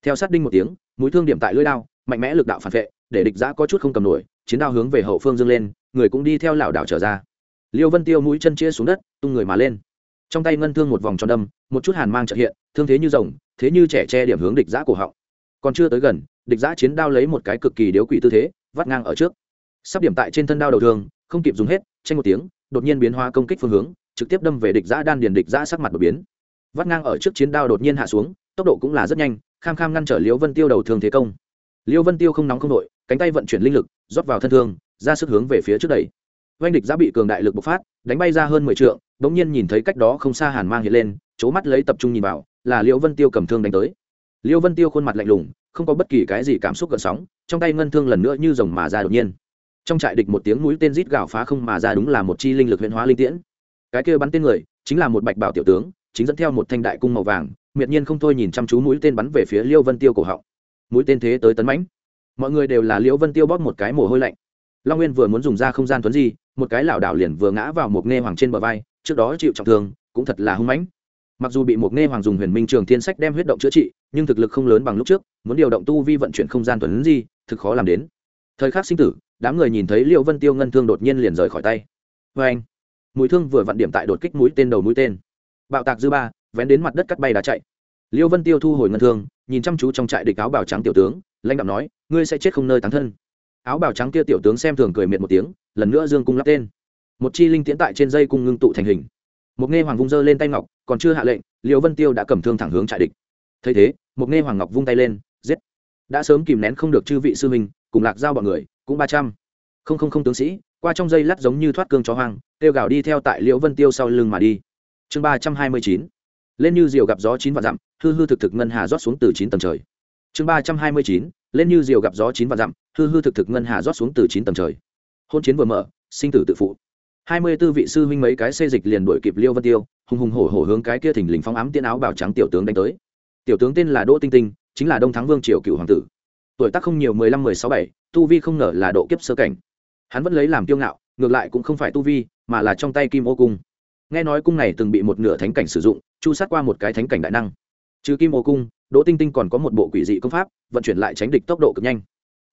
Theo sát đinh một tiếng, mũi thương điểm tại lưỡi đao, mạnh mẽ lực đạo phản vệ, để địch giã có chút không cầm nổi, chiến đao hướng về hậu phương dâng lên, người cũng đi theo lảo đảo trở ra. Liêu vân tiêu mũi chân chia xuống đất, tung người mà lên. Trong tay ngân thương một vòng tròn đâm, một chút hàn mang trợ hiện, thương thế như rồng, thế như trẻ che điểm hướng địch giã cổ họng. Còn chưa tới gần, địch giã chiến đao lấy một cái cực kỳ điếu quỷ tư thế, vắt ngang ở trước sắp điểm tại trên thân đao đầu thương, không kịp dùng hết tranh một tiếng đột nhiên biến hóa công kích phương hướng trực tiếp đâm về địch giã đan điền địch giã sắc mặt đột biến. Vắt ngang ở trước chiến đao đột nhiên hạ xuống tốc độ cũng là rất nhanh kham kham ngăn trở liễu vân tiêu đầu thương thế công. Liễu vân tiêu không nóng không đội cánh tay vận chuyển linh lực rót vào thân thương ra sức hướng về phía trước đẩy. Oanh địch giã bị cường đại lực bộc phát đánh bay ra hơn mười trượng đ ỗ n g nhiên nhìn thấy cách đó không xa hàn mang hiện lên c mắt lấy tập trung nhìn vào là liễu vân tiêu cầm thương đánh tới. Liễu vân tiêu khuôn mặt lạnh lùng không có bất kỳ cái gì cảm xúc gợn sóng trong tay ngân thương lần nữa như rồng mà ra đột nhiên trong trại địch một tiếng mũi tên rít gạo phá không mà ra đúng là một chi linh lực huyễn hóa linh tiễn. Cái kia bắn tên người, chính là một bạch bảo tiểu tướng, chính dẫn theo một thanh đại cung màu vàng, miệt nhiên không thôi nhìn chăm chú mũi tên bắn về phía liêu vân tiêu cổ họng. Mũi tên thế tới tấn mãnh. Mọi người đều là liễu vân tiêu bóp một cái mồ hôi lạnh. Long nguyên vừa muốn dùng ra không gian tuấn gì một cái lảo đảo liền vừa ngã vào một nghe hoàng trên bờ vai, trước đó chịu trọng thương, cũng thật là hung mãnh. Mặc dù bị một nghe hoàng dùng huyền minh trường thiên sách đem huyết động chữa trị, nhưng thực lực không lớn bằng lúc trước, muốn điều động tu vi vận chuyển không gian tuấn gì thực khó làm đến thời khắc sinh tử, đám người nhìn thấy liễu vân tiêu ngân thương đột nhiên liền rời khỏi tay. Vê anh, mũi thương vừa vặn điểm tại đột kích mũi tên đầu mũi tên. Bạo tạc dư ba, vén đến mặt đất cắt bay đá chạy. Liêu vân tiêu thu hồi ngân thương, nhìn chăm chú trong trại địch áo bào trắng tiểu tướng, lãnh đạo nói, ngươi sẽ chết không nơi tán thân. Áo bào trắng kia tiểu tướng xem thường cười miệt một tiếng, lần nữa dương cung lắp tên. Một chi linh tiễn tại trên dây cung ngưng tụ thành hình. Một nghe hoàng vung giơ lên tay ngọc, còn chưa hạ lệnh, liêu vân tiêu đã cầm thương thẳng hướng trại địch. Thấy thế, một nghe hoàng ngọc vung tay lên, giết. Đã sớm kìm nén không được chư vị sư huynh cùng lạc giao bọn người, cũng ba trăm. Không không không tướng sĩ, qua trong dây lắt giống như thoát cương chó hoang, kêu gào đi theo tại liễu vân tiêu sau lưng mà đi. Chương ba trăm hai mươi chín. Lên như diều gặp gió chín vạn dặm, hư hư thực thực ngân hà rót xuống từ chín tầng trời. Chương ba trăm hai mươi chín. Lên như diều gặp gió chín vạn dặm, hư hư thực thực ngân hà rót xuống từ chín tầng trời. Hôn chiến vừa mở, sinh tử tự phụ. Hai mươi tư vị sư huynh mấy cái xê dịch liền đuổi kịp liêu vân tiêu, hùng hùng hổ hổ hướng cái kia thình lình phóng ám tiên áo bào trắng tiểu tướng đánh tới. Tiểu tướng tên là đỗ tinh tinh, chính là đông thắng vương triều cựu hoàng tử tuổi tác không nhiều, mười lăm, mười sáu, bảy, tu vi không ngờ là độ kiếp sơ cảnh. Hắn vẫn lấy làm kiêu ngạo, ngược lại cũng không phải tu vi, mà là trong tay kim ô cung. Nghe nói cung này từng bị một nửa thánh cảnh sử dụng, chu sát qua một cái thánh cảnh đại năng. Trừ kim ô cung, đỗ tinh tinh còn có một bộ quỷ dị công pháp, vận chuyển lại tránh địch tốc độ cực nhanh.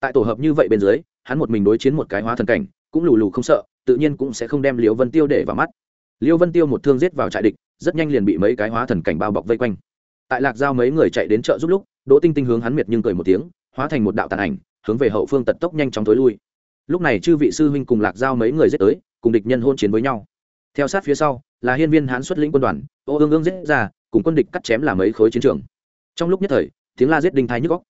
Tại tổ hợp như vậy bên dưới, hắn một mình đối chiến một cái hóa thần cảnh, cũng lù lù không sợ, tự nhiên cũng sẽ không đem liễu vân tiêu để vào mắt. Liễu vân tiêu một thương giết vào trại địch, rất nhanh liền bị mấy cái hóa thần cảnh bao bọc vây quanh. Tại lạc giao mấy người chạy đến chợ giúp lúc, đỗ tinh tinh hướng hắn miệt nhưng cười một tiếng hóa thành một đạo tàn ảnh, hướng về hậu phương tật tốc nhanh chóng tối lui. Lúc này chư vị sư huynh cùng lạc giao mấy người giết tới, cùng địch nhân hôn chiến với nhau. Theo sát phía sau, là hiên viên hán xuất lĩnh quân đoàn, ô ương ương giết ra, cùng quân địch cắt chém làm mấy khối chiến trường. Trong lúc nhất thời, tiếng la giết đinh thái nhức góc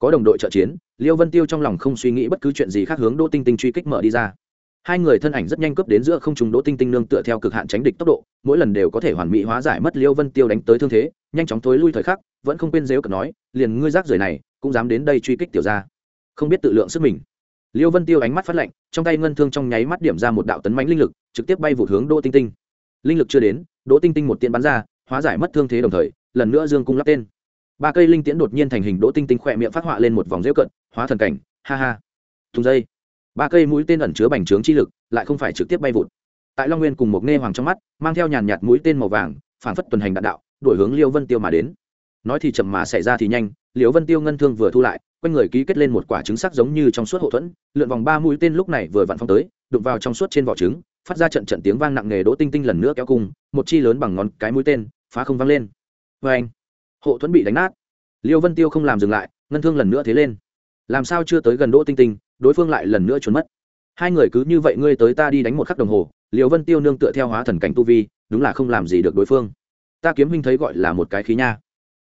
có đồng đội trợ chiến, liêu vân tiêu trong lòng không suy nghĩ bất cứ chuyện gì khác hướng đỗ tinh tinh truy kích mở đi ra. Hai người thân ảnh rất nhanh cướp đến giữa không trùng đỗ tinh tinh nương tựa theo cực hạn tránh địch tốc độ, mỗi lần đều có thể hoàn mỹ hóa giải mất liêu vân tiêu đánh tới thương thế, nhanh chóng tối lui thời khắc, vẫn không quên dếu cật nói, liền ngươi rác rời này cũng dám đến đây truy kích tiểu gia, không biết tự lượng sức mình. Liêu vân tiêu ánh mắt phát lạnh trong tay ngân thương trong nháy mắt điểm ra một đạo tấn mánh linh lực trực tiếp bay vụt hướng đỗ tinh tinh. Linh lực chưa đến đỗ tinh tinh một tiện bắn ra hóa giải mất thương thế đồng thời lần nữa dương cung lắp tên. Ba cây linh tiễn đột nhiên thành hình đỗ tinh tinh khỏe miệng phát họa lên một vòng rêu cận hóa thần cảnh ha ha. Thùng dây. Ba cây mũi tên ẩn chứa bành trướng chi lực lại không phải trực tiếp bay vụt. Tại long nguyên cùng một nghe hoàng trong mắt mang theo nhàn nhạt mũi tên màu vàng phản phất tuần hành đạn đạo đổi hướng liêu vân tiêu mà đến. Nói thì chậm mà xảy ra thì nhanh liêu vân tiêu ngân thương vừa thu lại, quanh người ký kết lên một quả trứng sắc giống như trong suốt hậu thuẫn, lượn vòng ba mũi tên lúc này vừa vặn phong tới, đụng vào trong suốt trên vỏ trứng, phát ra trận trận tiếng vang nặng nề đỗ tinh tinh lần nữa kéo cung một chi lớn bằng ngón cái mũi tên, phá không vang lên. Vê anh hộ thuẫn bị đánh nát. Liêu vân tiêu không làm dừng lại, ngân thương lần nữa thế lên. Làm sao chưa tới gần đỗ tinh tinh, đối phương lại lần nữa trốn mất. Hai người cứ như vậy ngươi tới ta đi đánh một khắc đồng hồ liêu vân tiêu nương tựa theo hóa thần cảnh tu vi, đúng là không làm gì được đối phương. Ta kiếm huynh thấy gọi là một cái khí nha.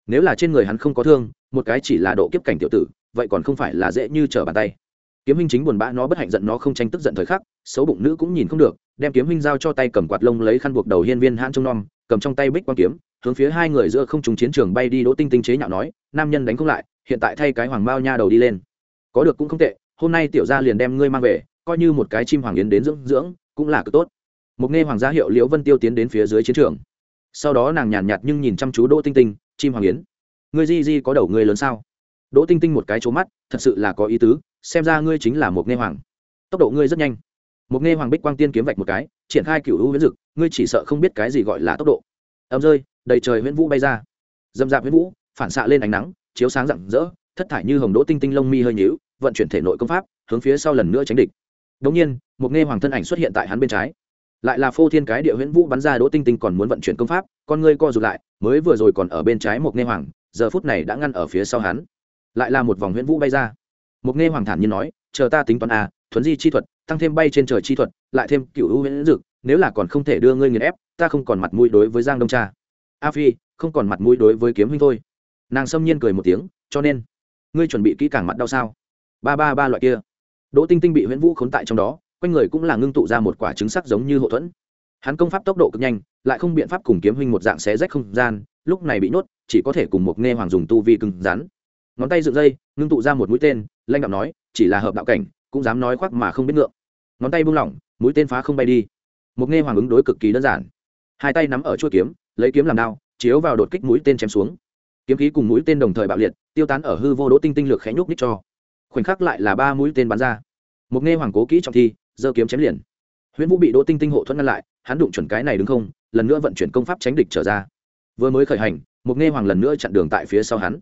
Nếu là trên người hắn không có thương một cái chỉ là độ kiếp cảnh tiểu tử, vậy còn không phải là dễ như trở bàn tay. Kiếm huynh chính buồn bã nó bất hạnh giận nó không tranh tức giận thời khắc, xấu bụng nữ cũng nhìn không được, đem kiếm huynh giao cho tay cầm quạt lông lấy khăn buộc đầu hiên viên hãn trông nom, cầm trong tay bích quang kiếm, hướng phía hai người giữa không trùng chiến trường bay đi đỗ tinh tinh chế nhạo nói, nam nhân đánh không lại, hiện tại thay cái hoàng bao nha đầu đi lên. Có được cũng không tệ, hôm nay tiểu gia liền đem ngươi mang về, coi như một cái chim hoàng yến đến dưỡng dưỡng, cũng là cực tốt. Một nghe hoàng gia hiệu liễu vân tiêu tiến đến phía dưới chiến trường. Sau đó nàng nhàn nhạt nhưng nhìn chăm chú đỗ tinh tinh, chim hoàng yến ngươi di di có đầu ngươi lớn sao? Đỗ tinh tinh một cái trố mắt, thật sự là có ý tứ, xem ra ngươi chính là một nghe hoàng. Tốc độ ngươi rất nhanh. Một nghe hoàng bích quang tiên kiếm vạch một cái, triển khai cựu hữu viễn dực, ngươi chỉ sợ không biết cái gì gọi là tốc độ. Ấm rơi, đầy trời huyễn vũ bay ra. Dâm dạp huyễn vũ, phản xạ lên ánh nắng, chiếu sáng rạng rỡ, thất thải như hồng đỗ tinh tinh lông mi hơi nhíu, vận chuyển thể nội công pháp, hướng phía sau lần nữa tránh địch. Đống nhiên, một nghe hoàng thân ảnh xuất hiện tại hắn bên trái. Lại là phô thiên cái địa huyễn vũ bắn ra, đỗ tinh tinh còn muốn vận chuyển công pháp, con ngươi co rụt lại, mới vừa rồi còn ở bên trái một nghe hoàng giờ phút này đã ngăn ở phía sau hắn. Lại là một vòng huyễn vũ bay ra. Mục nghe hoàng thản nhiên nói, chờ ta tính toán a thuấn di chi thuật, tăng thêm bay trên trời chi thuật, lại thêm cựu ưu huyễn dực nếu là còn không thể đưa ngươi nghiền ép, ta không còn mặt mũi đối với giang đông cha. A phi, không còn mặt mũi đối với kiếm huynh thôi. Nàng xâm nhiên cười một tiếng, cho nên, ngươi chuẩn bị kỹ càng mặt đau sao? Ba ba ba loại kia. Đỗ tinh tinh bị huyễn vũ khốn tại trong đó, quanh người cũng là ngưng tụ ra một quả trứng sắc giống như hậu thuẫn. Hắn công pháp tốc độ cực nhanh, lại không biện pháp cùng kiếm huynh một dạng xé rách không gian lúc này bị nhốt, chỉ có thể cùng một nghe hoàng dùng tu vi cứng rắn. Ngón tay dựng dây, ngưng tụ ra một mũi tên, lanh đạo nói, chỉ là hợp đạo cảnh, cũng dám nói khoác mà không biết ngượng. Ngón tay buông lỏng, mũi tên phá không bay đi. Một nghe hoàng ứng đối cực kỳ đơn giản. Hai tay nắm ở chuôi kiếm, lấy kiếm làm đao, chiếu vào đột kích mũi tên chém xuống. Kiếm khí cùng mũi tên đồng thời bạo liệt, tiêu tán ở hư vô đỗ tinh tinh lược khẽ nhúc ních cho. Khoảnh khắc lại là ba mũi tên bắn ra. Một nghe hoàng cố kỹ trọng thi, giơ kiếm chém liền. Huyễn vũ bị đỗ tinh tinh hộ thuẫn ngăn lại, hắn đụng chuẩn cái này đứng không, lần nữa vận chuyển công pháp tránh địch trở ra vừa mới khởi hành mục nghe hoàng lần nữa chặn đường tại phía sau hắn.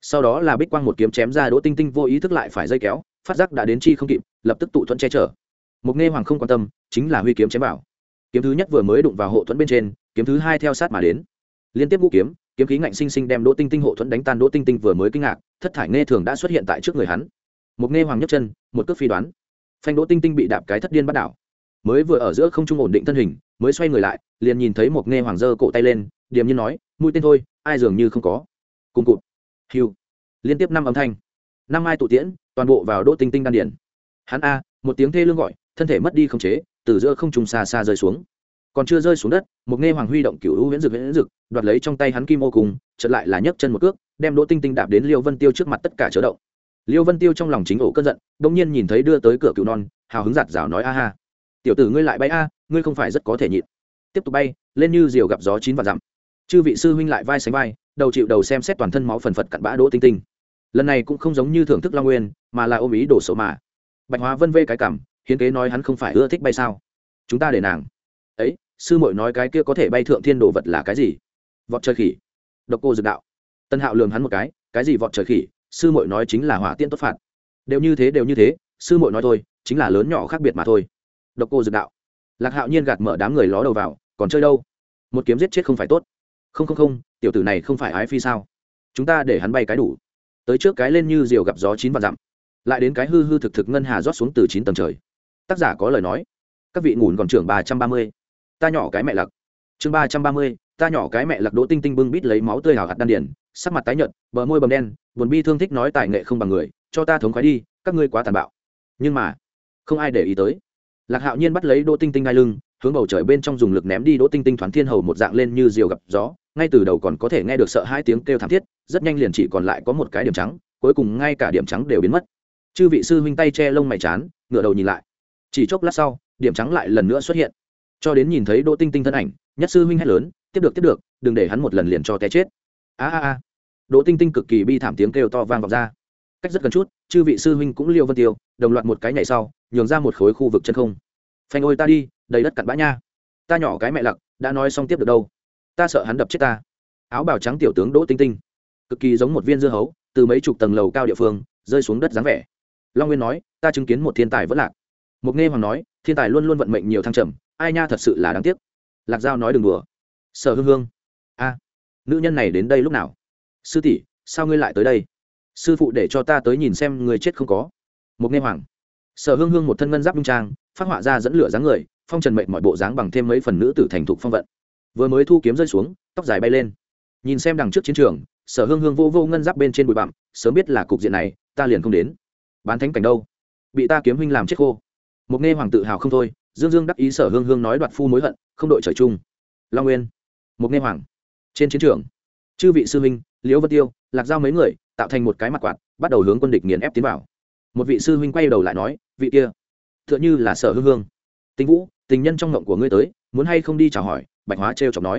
Sau đó là bích quang một kiếm chém ra, đỗ tinh tinh vô ý thức lại phải dây kéo, phát giác đã đến chi không kịp, lập tức tụ thuẫn che chở. Mục nghe hoàng không quan tâm, chính là huy kiếm chém vào. Kiếm thứ nhất vừa mới đụng vào hộ thuẫn bên trên, kiếm thứ hai theo sát mà đến. Liên tiếp vũ kiếm kiếm khí ngạnh sinh sinh đem đỗ tinh tinh hộ thuẫn đánh tan, đỗ tinh tinh vừa mới kinh ngạc, thất thải nghe thường đã xuất hiện tại trước người hắn. Mục nghe hoàng nhấc chân, một cước phi đoán. Phanh đỗ tinh tinh bị đạp cái thất điên bắt đảo mới vừa ở giữa không trung ổn định thân hình, mới xoay người lại, liền nhìn thấy một nghe hoàng dơ cổ tay lên, điềm nhiên nói, mũi tên thôi, ai dường như không có. Cùng cụt. Hiu. Liên tiếp năm âm thanh. Năm ai tụ tiễn, toàn bộ vào đỗ tinh tinh đan điển hắn a, một tiếng thê lương gọi, thân thể mất đi không chế, từ giữa không trung xa xa rơi xuống. Còn chưa rơi xuống đất, một nghe hoàng huy động cựu hữu huyễn dực huyễn dực, đoạt lấy trong tay hắn kim ô cùng, chợt lại là nhấc chân một cước, đem đỗ tinh tinh đạp đến liêu vân tiêu trước mặt tất cả chớ động. Liêu vân tiêu trong lòng chính ổ cơn giận đông nhiên nhìn thấy đưa tới cửa cựu non, hào hứng giạt rào nói, a ha tiểu tử ngươi lại bay a, ngươi không phải rất có thể nhịn. Tiếp tục bay, lên như diều gặp gió chín và dặm. Chư vị sư huynh lại vai sánh vai, đầu chịu đầu xem xét toàn thân máu phần phật cặn bã đỗ tinh tinh. Lần này cũng không giống như thưởng thức long nguyên, mà là ôm ý đổ sổ mà. Bạch hóa vân vê cái cảm, hiến kế nói hắn không phải ưa thích bay sao. Chúng ta để nàng. Ấy, sư muội nói cái kia có thể bay thượng thiên đồ vật là cái gì? Vọt trời khỉ. Độc cô dược đạo. Tân hạo lường hắn một cái cái gì vọt trời khỉ? Sư muội nói chính là hỏa tiên tốt phạt. Đều như thế, đều như thế, sư muội nói thôi, chính là lớn nhỏ khác biệt mà thôi độc cô dược đạo. Lạc hạo nhiên gạt mở đám người ló đầu vào, còn chơi đâu? Một kiếm giết chết không phải tốt. Không không không, tiểu tử này không phải ái phi sao? Chúng ta để hắn bay cái đủ. Tới trước cái lên như diều gặp gió chín và dặm, lại đến cái hư hư thực thực ngân hà rót xuống từ chín tầng trời. Tác giả có lời nói, các vị ngủn còn trưởng ba trăm ba mươi, ta nhỏ cái mẹ lặc chương ba trăm ba mươi, ta nhỏ cái mẹ lặc đỗ tinh tinh bưng bít lấy máu tươi hào hạt đan điển sắc mặt tái nhợt, bờ môi bầm đen, buồn bi thương thích nói tài nghệ không bằng người, cho ta thống khoái đi, các ngươi quá tàn bạo. Nhưng mà, không ai để ý tới lạc hạo nhiên bắt lấy đỗ tinh tinh ngay lưng, hướng bầu trời bên trong dùng lực ném đi đỗ tinh tinh thoáng thiên hầu một dạng lên như diều gặp gió, ngay từ đầu còn có thể nghe được sợ hai tiếng kêu thảm thiết, rất nhanh liền chỉ còn lại có một cái điểm trắng, cuối cùng ngay cả điểm trắng đều biến mất. Chư vị sư huynh tay che lông mày chán ngựa đầu nhìn lại. Chỉ chốc lát sau, điểm trắng lại lần nữa xuất hiện. Cho đến nhìn thấy đỗ tinh tinh thân ảnh, nhất sư huynh hét lớn, tiếp được tiếp được, đừng để hắn một lần liền cho té chết. A a a. Đỗ tinh tinh cực kỳ bi thảm tiếng kêu to vang vọng ra cách rất gần chút, chư vị sư huynh cũng liêu vân tiêu, đồng loạt một cái nhảy sau, nhường ra một khối khu vực chân không. Phanh ôi ta đi, đầy đất cặn bã nha. Ta nhỏ cái mẹ lặc, đã nói xong tiếp được đâu. Ta sợ hắn đập chết ta. Áo bào trắng tiểu tướng đỗ tinh tinh, cực kỳ giống một viên dưa hấu, từ mấy chục tầng lầu cao địa phương, rơi xuống đất dáng vẻ. Long nguyên nói, ta chứng kiến một thiên tài vẫn lạc. Mục nghe hoàng nói, thiên tài luôn luôn vận mệnh nhiều thăng trầm, ai nha thật sự là đáng tiếc. Lạc giao nói đừng đùa. Sở hương hương, a, nữ nhân này đến đây lúc nào? Sư tỷ, sao ngươi lại tới đây? Sư phụ để cho ta tới nhìn xem người chết không có. Mục nghe hoàng. Sở hương hương một thân ngân giáp nhung trang, phát họa ra dẫn lửa dáng người, phong trần mệnh mọi bộ dáng bằng thêm mấy phần nữ tử thành thục phong vận. Vừa mới thu kiếm rơi xuống, tóc dài bay lên. Nhìn xem đằng trước chiến trường, sở hương hương vô vô ngân giáp bên trên bụi bặm, sớm biết là cục diện này, ta liền không đến. Bán thánh cảnh đâu? Bị ta kiếm huynh làm chết khô. Một nghe hoàng tự hào không thôi, dương dương đắc ý sở hương hương nói đoạt phu mối hận, không đội trời chung. Long nguyên. Một nghe hoàng. Trên chiến trường, chư vị sư huynh, liễu vân tiêu, lạc giao mấy người tạo thành một cái mặt quạt, bắt đầu hướng quân địch nghiền ép tiến vào. Một vị sư huynh quay đầu lại nói, vị kia t h ư ợ n h ư là sở hương hương. Tình vũ, tình nhân trong ngộng của ngươi tới, muốn hay không đi chào hỏi? Bạch hóa trêu chọc nói.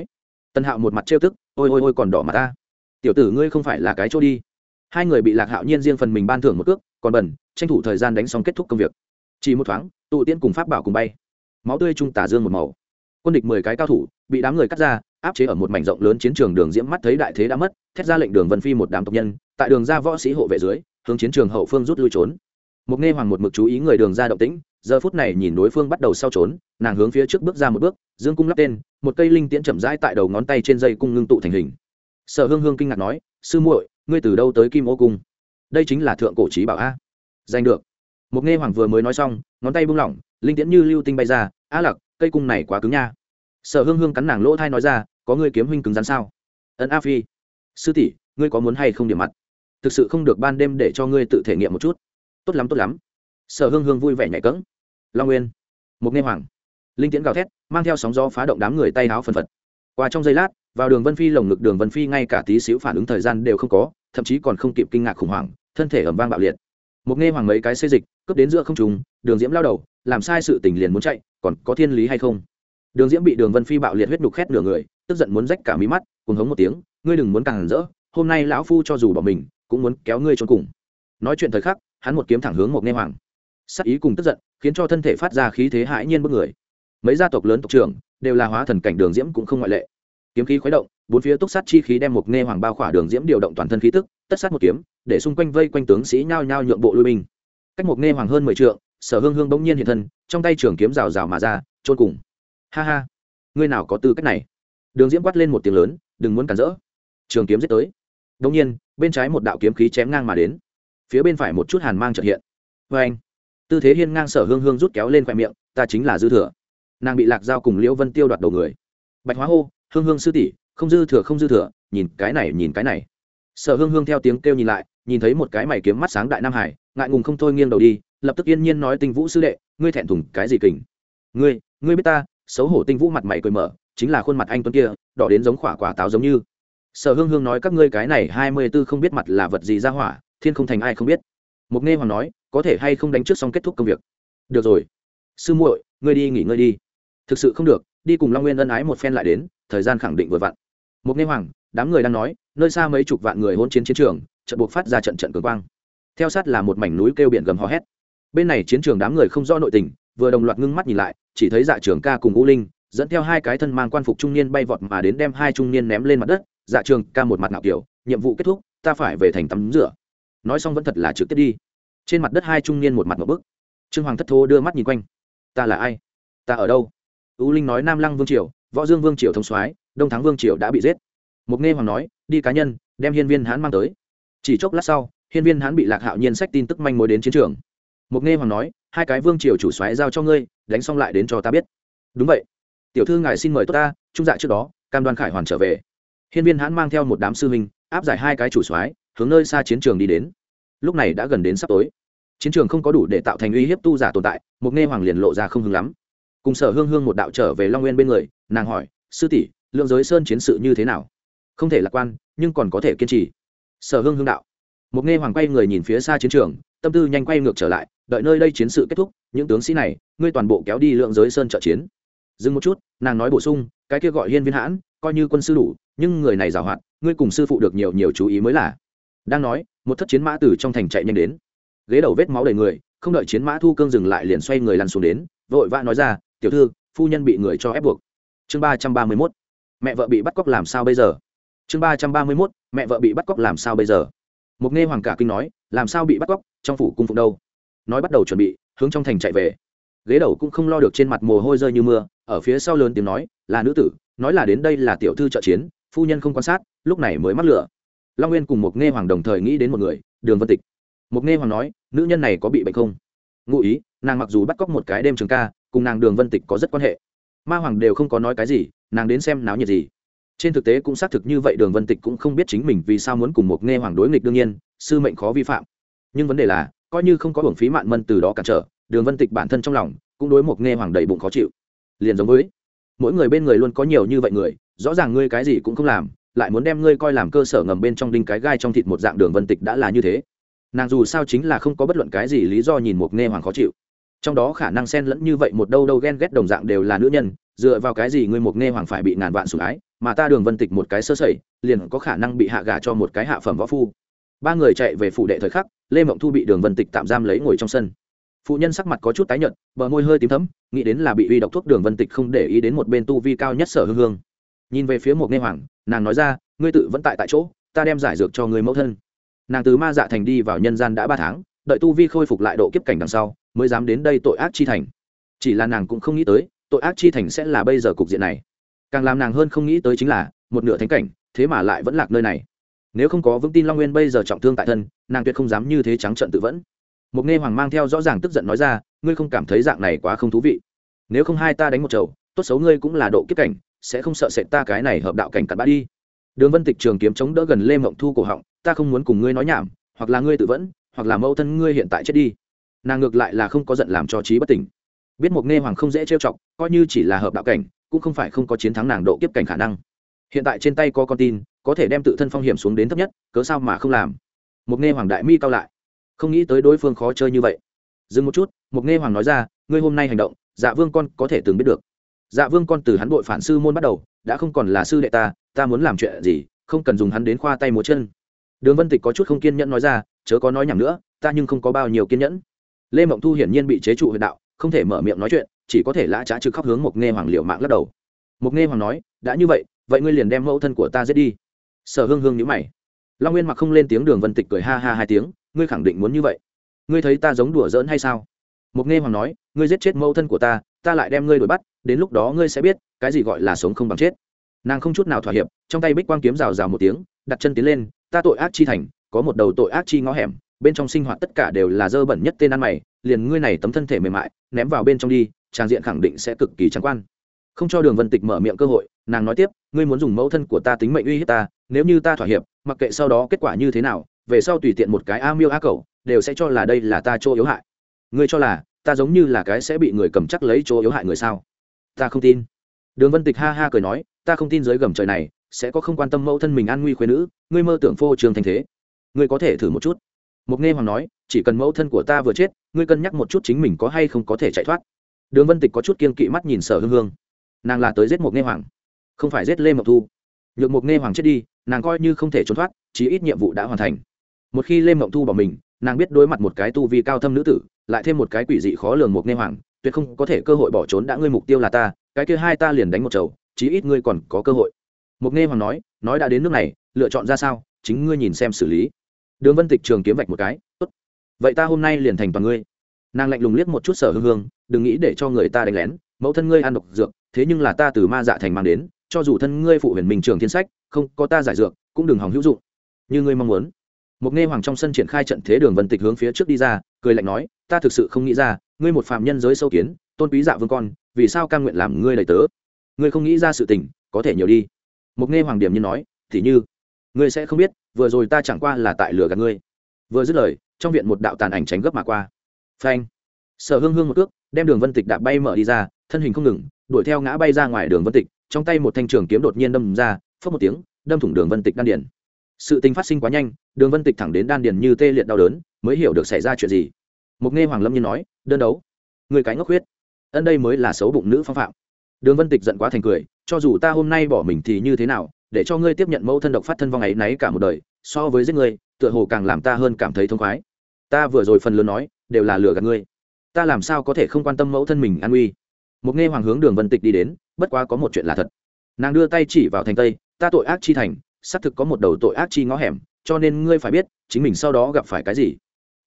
Tân hạo một mặt trêu tức, ôi ôi ôi, còn đỏ mặt ta. Tiểu tử ngươi không phải là cái chỗ đi. Hai người bị lạc hạo nhiên riêng phần mình ban thưởng một cước, còn bẩn, tranh thủ thời gian đánh xong kết thúc công việc. Chỉ một thoáng, tụ tiễn cùng pháp bảo cùng bay. Máu tươi trung tả dương một màu. Quân địch mười cái cao thủ, bị đám người cắt ra áp chế ở một mảnh rộng lớn chiến trường đường diễm mắt thấy đại thế đã mất, thét ra lệnh đường vân phi một đám tộc nhân, tại đường ra võ sĩ hộ vệ dưới, hướng chiến trường hậu phương rút lui trốn. Mục nghe hoàng một mực chú ý người đường ra động tĩnh, giờ phút này nhìn đối phương bắt đầu sau trốn, nàng hướng phía trước bước ra một bước, dương cung lắp tên, một cây linh tiễn chậm rãi tại đầu ngón tay trên dây cung ngưng tụ thành hình. Sở hương hương kinh ngạc nói, sư muội, ngươi từ đâu tới kim ô cung? Đây chính là thượng cổ trí bảo a. Giành được. Mục nghe hoàng vừa mới nói xong, ngón tay buông lỏng, linh tiễn như lưu tinh bay ra, a lặc, cây cung này quá cứng nha sở hương hương cắn nàng lỗ thai nói ra, có ngươi kiếm huynh cứng rắn sao? Ấn a phi. Sư tỷ, ngươi có muốn hay không điểm mặt? Thực sự không được ban đêm để cho ngươi tự thể nghiệm một chút. Tốt lắm tốt lắm. Sở hương hương vui vẻ nhảy cẫng. Long nguyên. Một nghe hoàng. Linh tiễn gào thét, mang theo sóng gió phá động đám người tay háo phần phật. Qua trong giây lát, vào đường vân phi lồng ngực đường vân phi ngay cả tí xíu phản ứng thời gian đều không có, thậm chí còn không kịp kinh ngạc khủng hoảng, thân thể ẩm vang bạo liệt. Một nghe hoàng mấy cái xê dịch, cướp đến giữa không trùng đường diễm lao đầu, làm sai sự tình liền muốn chạy, còn có thiên lý hay không? Đường diễm bị đường vân phi bạo liệt huyết nhục khét nửa người, tức giận muốn rách cả mí mắt cùng hống một tiếng, ngươi đừng muốn càng rỡ, hôm nay lão phu cho dù bỏ mình, cũng muốn kéo ngươi trốn cùng. Nói chuyện thời khắc, hắn một kiếm thẳng hướng một nghe hoàng. Sắc ý cùng tức giận, khiến cho thân thể phát ra khí thế hãi nhiên bất người. Mấy gia tộc lớn tộc trưởng, đều là hóa thần cảnh đường diễm cũng không ngoại lệ. Kiếm khí khuấy động, bốn phía túc sát chi khí đem một nghe hoàng bao khỏa đường diễm điều động toàn thân khí tức, tất sát một kiếm, để xung quanh vây quanh tướng sĩ nhao nhao nhượng bộ lui binh. Cách một nghe hoàng hơn mười trượng, sở hương hương bỗng nhiên hiện thân, trong tay trường kiếm rào rào mà ra trôn cùng ha ha. Ngươi nào có tư cách này? Đường diễm quát lên một tiếng lớn, đừng muốn cản rỡ. Trường kiếm giết tới. Đông nhiên, bên trái một đạo kiếm khí chém ngang mà đến. Phía bên phải một chút hàn mang trợ hiện. Vê anh, tư thế hiên ngang sở hương hương rút kéo lên khoe miệng, ta chính là dư thừa. Nàng bị lạc dao cùng liễu vân tiêu đoạt đầu người. Bạch hóa hô, hương hương sư tỷ, không dư thừa, không dư thừa, nhìn cái này, nhìn cái này. Sở hương hương theo tiếng kêu nhìn lại, nhìn thấy một cái mày kiếm mắt sáng đại nam hải, ngại ngùng không thôi nghiêng đầu đi, lập tức yên nhiên nói tình vũ sư đệ, ngươi thẹn thùng cái gì kình? Ngươi ngươi biết ta xấu hổ tinh vũ mặt mày cười mở, chính là khuôn mặt anh tuấn kia, đỏ đến giống khỏa quả táo giống như. Sở hương hương nói các ngươi cái này hai mươi b ố không biết mặt là vật gì ra hỏa, thiên không thành ai không biết. Mục nghe hoàng nói, có thể hay không đánh trước xong kết thúc công việc. Được rồi. Sư muội, ngươi đi nghỉ ngơi đi. Thực sự không được, đi cùng long nguyên ân ái một phen lại đến, thời gian khẳng định vừa vặn. Mục nghe hoàng, đám người đang nói, nơi xa mấy chục vạn người hôn chiến chiến trường trận buộc phát ra trận trận cường quang. Theo sát là một mảnh núi kêu biển gầm hò hét. Bên này chiến trường đám người không rõ nội tình, vừa đồng loạt ngưng mắt nhìn lại chỉ thấy dạ trường ca cùng u linh dẫn theo hai cái thân mang quan phục trung niên bay vọt mà đến đem hai trung niên ném lên mặt đất. Dạ trường ca một mặt ngạo kiểu, nhiệm vụ kết thúc, ta phải về thành tắm rửa. Nói xong vẫn thật là trực tiếp đi. Trên mặt đất hai trung niên một mặt một bức. Trương hoàng thất thô đưa mắt nhìn quanh. Ta là ai? Ta ở đâu? U linh nói nam lăng vương triều, võ dương vương triều thông soái, đông thắng vương triều đã bị giết. Mục nghe hoàng nói, đi cá nhân, đem hiên viên hãn mang tới. Chỉ chốc lát sau, hiên viên hãn bị lạc hạo nhiên sách tin tức manh mối đến chiến trường mục nghe hoàng nói, hai cái vương triều chủ soái giao cho ngươi, đánh xong lại đến cho ta biết. Đúng vậy. Tiểu thư ngài xin mời tốt ta, trung dạ trước đó, cam đoan khải hoàn trở về. Hiên viên hãn mang theo một đám sư huynh, áp giải hai cái chủ soái, hướng nơi xa chiến trường đi đến. Lúc này đã gần đến sắp tối. Chiến trường không có đủ để tạo thành uy hiếp tu giả tồn tại, mục nghe hoàng liền lộ ra không hứng lắm. Cùng sở hương hương một đạo trở về long nguyên bên người, nàng hỏi, sư tỷ, lượng giới sơn chiến sự như thế nào? Không thể lạc quan, nhưng còn có thể kiên trì. Sở hương hương đạo. Mục nghe hoàng quay người nhìn phía xa chiến trường tâm tư nhanh quay ngược trở lại, đợi nơi đây chiến sự kết thúc, những tướng sĩ này, ngươi toàn bộ kéo đi lượng giới sơn trợ chiến. Dừng một chút, nàng nói bổ sung, cái kia gọi hiên viên hãn, coi như quân sư đủ, nhưng người này giàu hoạt ngươi cùng sư phụ được nhiều nhiều chú ý mới là. Đang nói, một thất chiến mã từ trong thành chạy nhanh đến. Ghế đầu vết máu đầy người, không đợi chiến mã thu cương dừng lại liền xoay người lăn xuống đến, vội vã nói ra, tiểu thư, phu nhân bị người cho ép buộc. Chương ba trăm ba mươi mốt, mẹ vợ bị bắt cóc làm sao bây giờ? Chương ba trăm ba mươi mốt, mẹ vợ bị bắt cóc làm sao bây giờ? Mục nghe hoàng cả kinh nói làm sao bị bắt cóc, trong phủ cung phụng đâu? Nói bắt đầu chuẩn bị, hướng trong thành chạy về. Ghế đầu cũng không lo được trên mặt mồ hôi rơi như mưa, ở phía sau lớn tiếng nói, là nữ tử, nói là đến đây là tiểu thư trợ chiến, phu nhân không quan sát, lúc này mới mắc lửa. Long nguyên cùng một nghe hoàng đồng thời nghĩ đến một người, đường vân tịch. Một nghe hoàng nói, nữ nhân này có bị bệnh không? Ngụ ý, nàng mặc dù bắt cóc một cái đêm trường ca, cùng nàng đường vân tịch có rất quan hệ. Ma hoàng đều không có nói cái gì, nàng đến xem náo nhiệt gì. Trên thực tế cũng xác thực như vậy, đường vân tịch cũng không biết chính mình vì sao muốn cùng một nghe hoàng đối nghịch đương nhiên sư mệnh khó vi phạm. Nhưng vấn đề là, coi như không có hưởng phí mạn mân từ đó cản trở, đường vân tịch bản thân trong lòng cũng đối một nghe hoàng đầy bụng khó chịu. Liền giống với, mỗi người bên người luôn có nhiều như vậy người, rõ ràng ngươi cái gì cũng không làm, lại muốn đem ngươi coi làm cơ sở ngầm bên trong đinh cái gai trong thịt một dạng đường vân tịch đã là như thế. Nàng dù sao chính là không có bất luận cái gì lý do nhìn một nghe hoàng khó chịu. Trong đó khả năng xen lẫn như vậy một đâu đâu ghen ghét đồng dạng đều là nữ nhân, dựa vào cái gì ngươi một nghe hoàng phải bị ngàn vạn sủng ái, mà ta đường vân tịch một cái sơ sẩy, liền có khả năng bị hạ gà cho một cái hạ phẩm võ phu ba người chạy về phủ đệ thời khắc, lê mộng thu bị đường vân tịch tạm giam lấy ngồi trong sân. Phụ nhân sắc mặt có chút tái nhợt, bờ môi hơi tím thấm nghĩ đến là bị uy độc thuốc đường vân tịch không để ý đến một bên tu vi cao nhất sở hương hương. Nhìn về phía một nghe hoàng, nàng nói ra, ngươi tự vẫn tại tại chỗ, ta đem giải dược cho người mẫu thân. Nàng từ ma dạ thành đi vào nhân gian đã ba tháng, đợi tu vi khôi phục lại độ kiếp cảnh đằng sau, mới dám đến đây tội ác chi thành. Chỉ là nàng cũng không nghĩ tới, tội ác chi thành sẽ là bây giờ cục diện này. Càng làm nàng hơn không nghĩ tới chính là, một nửa thánh cảnh, thế mà lại vẫn lạc nơi này nếu không có vững tin long nguyên bây giờ trọng thương tại thân, nàng tuyệt không dám như thế trắng trận tự vẫn. Một nghe hoàng mang theo rõ ràng tức giận nói ra, ngươi không cảm thấy dạng này quá không thú vị. Nếu không hai ta đánh một chầu, tốt xấu ngươi cũng là độ kiếp cảnh, sẽ không sợ sệt ta cái này hợp đạo cảnh cặn bã đi. Đường vân tịch trường kiếm chống đỡ gần lê mộng thu cổ họng, ta không muốn cùng ngươi nói nhảm, hoặc là ngươi tự vẫn, hoặc là mẫu thân ngươi hiện tại chết đi. Nàng ngược lại là không có giận làm cho trí bất tỉnh. Biết một nghe hoàng không dễ trêu chọc, coi như chỉ là hợp đạo cảnh, cũng không phải không có chiến thắng nàng độ kiếp cảnh khả năng. Hiện tại trên tay có con tin có thể đem tự thân phong hiểm xuống đến thấp nhất, cớ sao mà không làm? Một nghe hoàng đại mi cao lại. Không nghĩ tới đối phương khó chơi như vậy. Dừng một chút một nghe hoàng nói ra, ngươi hôm nay hành động dạ vương con có thể từng biết được. Dạ vương con từ hắn bội phản sư môn bắt đầu, đã không còn là sư đệ ta ta muốn làm chuyện gì, không cần dùng hắn đến khoa tay múa chân. Đường vân tịch có chút không kiên nhẫn nói ra, chớ có nói nhầm nữa, ta nhưng không có bao nhiêu kiên nhẫn. Lê mộng thu hiển nhiên bị chế trụ huyện đạo, không thể mở miệng nói chuyện, chỉ có thể lã trá trực khóc hướng một nghe hoàng liệu mạng lắc đầu. Một nghe hoàng nói, đã như vậy vậy ngươi liền đem mẫu thân của ta giết đi sở hương hương nhữ mày. Long nguyên mặc không lên tiếng đường vân tịch cười ha ha hai tiếng, ngươi khẳng định muốn như vậy. Ngươi thấy ta giống đùa giỡn hay sao? Một nghe hoàng nói, ngươi giết chết mẫu thân của ta ta lại đem ngươi đuổi bắt, đến lúc đó ngươi sẽ biết, cái gì gọi là sống không bằng chết. Nàng không chút nào thỏa hiệp, trong tay bích quang kiếm rào rào một tiếng, đặt chân tiến lên, ta tội ác chi thành, có một đầu tội ác chi ngõ hẻm, bên trong sinh hoạt tất cả đều là dơ bẩn nhất tên ăn mày, liền ngươi này tấm thân thể mềm mại, ném vào bên trong đi, trang diện khẳng định sẽ cực kỳ trắng quan không cho đường vân tịch mở miệng cơ hội, nàng nói tiếp, ngươi muốn dùng mẫu thân của ta tính mệnh uy hiếp ta, nếu như ta thỏa hiệp, mặc kệ sau đó kết quả như thế nào, về sau tùy tiện một cái a miêu a cầu đều sẽ cho là đây là ta chỗ yếu hại. Ngươi cho là, ta giống như là cái sẽ bị người cầm chắc lấy chỗ yếu hại người sao? Ta không tin. Đường vân tịch ha ha cười nói, ta không tin dưới gầm trời này, sẽ có không quan tâm mẫu thân mình an nguy khuyên nữ, ngươi mơ tưởng phô trường thành thế. Ngươi có thể thử một chút. Mục nghe hoàng nói, chỉ cần mẫu thân của ta vừa chết, ngươi cân nhắc một chút chính mình có hay không có thể chạy thoát. Đường vân tịch có chút kiên kỵ mắt nhìn sở hương hương nàng là tới giết mục nghe hoàng, không phải giết lê mộc thu. Nhược mục nghe hoàng chết đi, nàng coi như không thể trốn thoát, chí ít nhiệm vụ đã hoàn thành. Một khi lê mộng thu bỏ mình, nàng biết đối mặt một cái tu vi cao thâm nữ tử, lại thêm một cái quỷ dị khó lường mục nghe hoàng, tuyệt không có thể cơ hội bỏ trốn đã ngươi mục tiêu là ta, cái kia hai ta liền đánh một chầu, chí ít ngươi còn có cơ hội. Mục nghe hoàng nói nói đã đến nước này, lựa chọn ra sao, chính ngươi nhìn xem xử lý. Đường vân tịch trường kiếm vạch một cái, tốt. Vậy ta hôm nay liền thành toàn ngươi. Nàng lạnh lùng liếc một chút sở hương hương, đừng nghĩ để cho người ta đánh lén, mẫu thân ngươi ăn độc dược thế nhưng là ta từ ma dạ thành mang đến, cho dù thân ngươi phụ huyền mình trường thiên sách, không có ta giải dược, cũng đừng hỏng hữu dụng. Như ngươi mong muốn. Một nghe hoàng trong sân triển khai trận thế đường vân tịch hướng phía trước đi ra, cười lạnh nói, ta thực sự không nghĩ ra, ngươi một phạm nhân giới sâu kiến, tôn quý dạ vương con, vì sao cam nguyện làm ngươi đầy tớ? Ngươi không nghĩ ra sự tình, có thể nhiều đi. Một nghe hoàng điểm như nói, thì như, ngươi sẽ không biết, vừa rồi ta chẳng qua là tại lửa gạt ngươi. Vừa dứt lời, trong viện một đạo tàn ảnh tránh gấp mà qua. Phanh. Sở hương hương một cước, đem đường vân tịch đạp bay mở đi ra, thân hình không ngừng đuổi theo ngã bay ra ngoài đường vân tịch, trong tay một thanh trường kiếm đột nhiên đâm ra phớt một tiếng, đâm thủng đường vân tịch đan điền. Sự tình phát sinh quá nhanh, đường vân tịch thẳng đến đan điền như tê liệt đau đớn, mới hiểu được xảy ra chuyện gì. Mục nghe hoàng lâm như nói, đơn đấu, người cái ngốc huyết, ân đây mới là xấu bụng nữ phong phạm. Đường vân tịch giận quá thành cười, cho dù ta hôm nay bỏ mình thì như thế nào, để cho ngươi tiếp nhận mẫu thân độc phát thân vong ấy náy cả một đời, so với giết ngươi, tựa hồ càng làm ta hơn cảm thấy thông khoái. Ta vừa rồi phần lớn nói, đều là lừa gạt ngươi. Ta làm sao có thể không quan tâm mẫu thân mình an uy một nghe hoàng hướng đường vân tịch đi đến, bất quá có một chuyện là thật. Nàng đưa tay chỉ vào thành tây, ta tội ác chi thành, xác thực có một đầu tội ác chi ngõ hẻm, cho nên ngươi phải biết, chính mình sau đó gặp phải cái gì.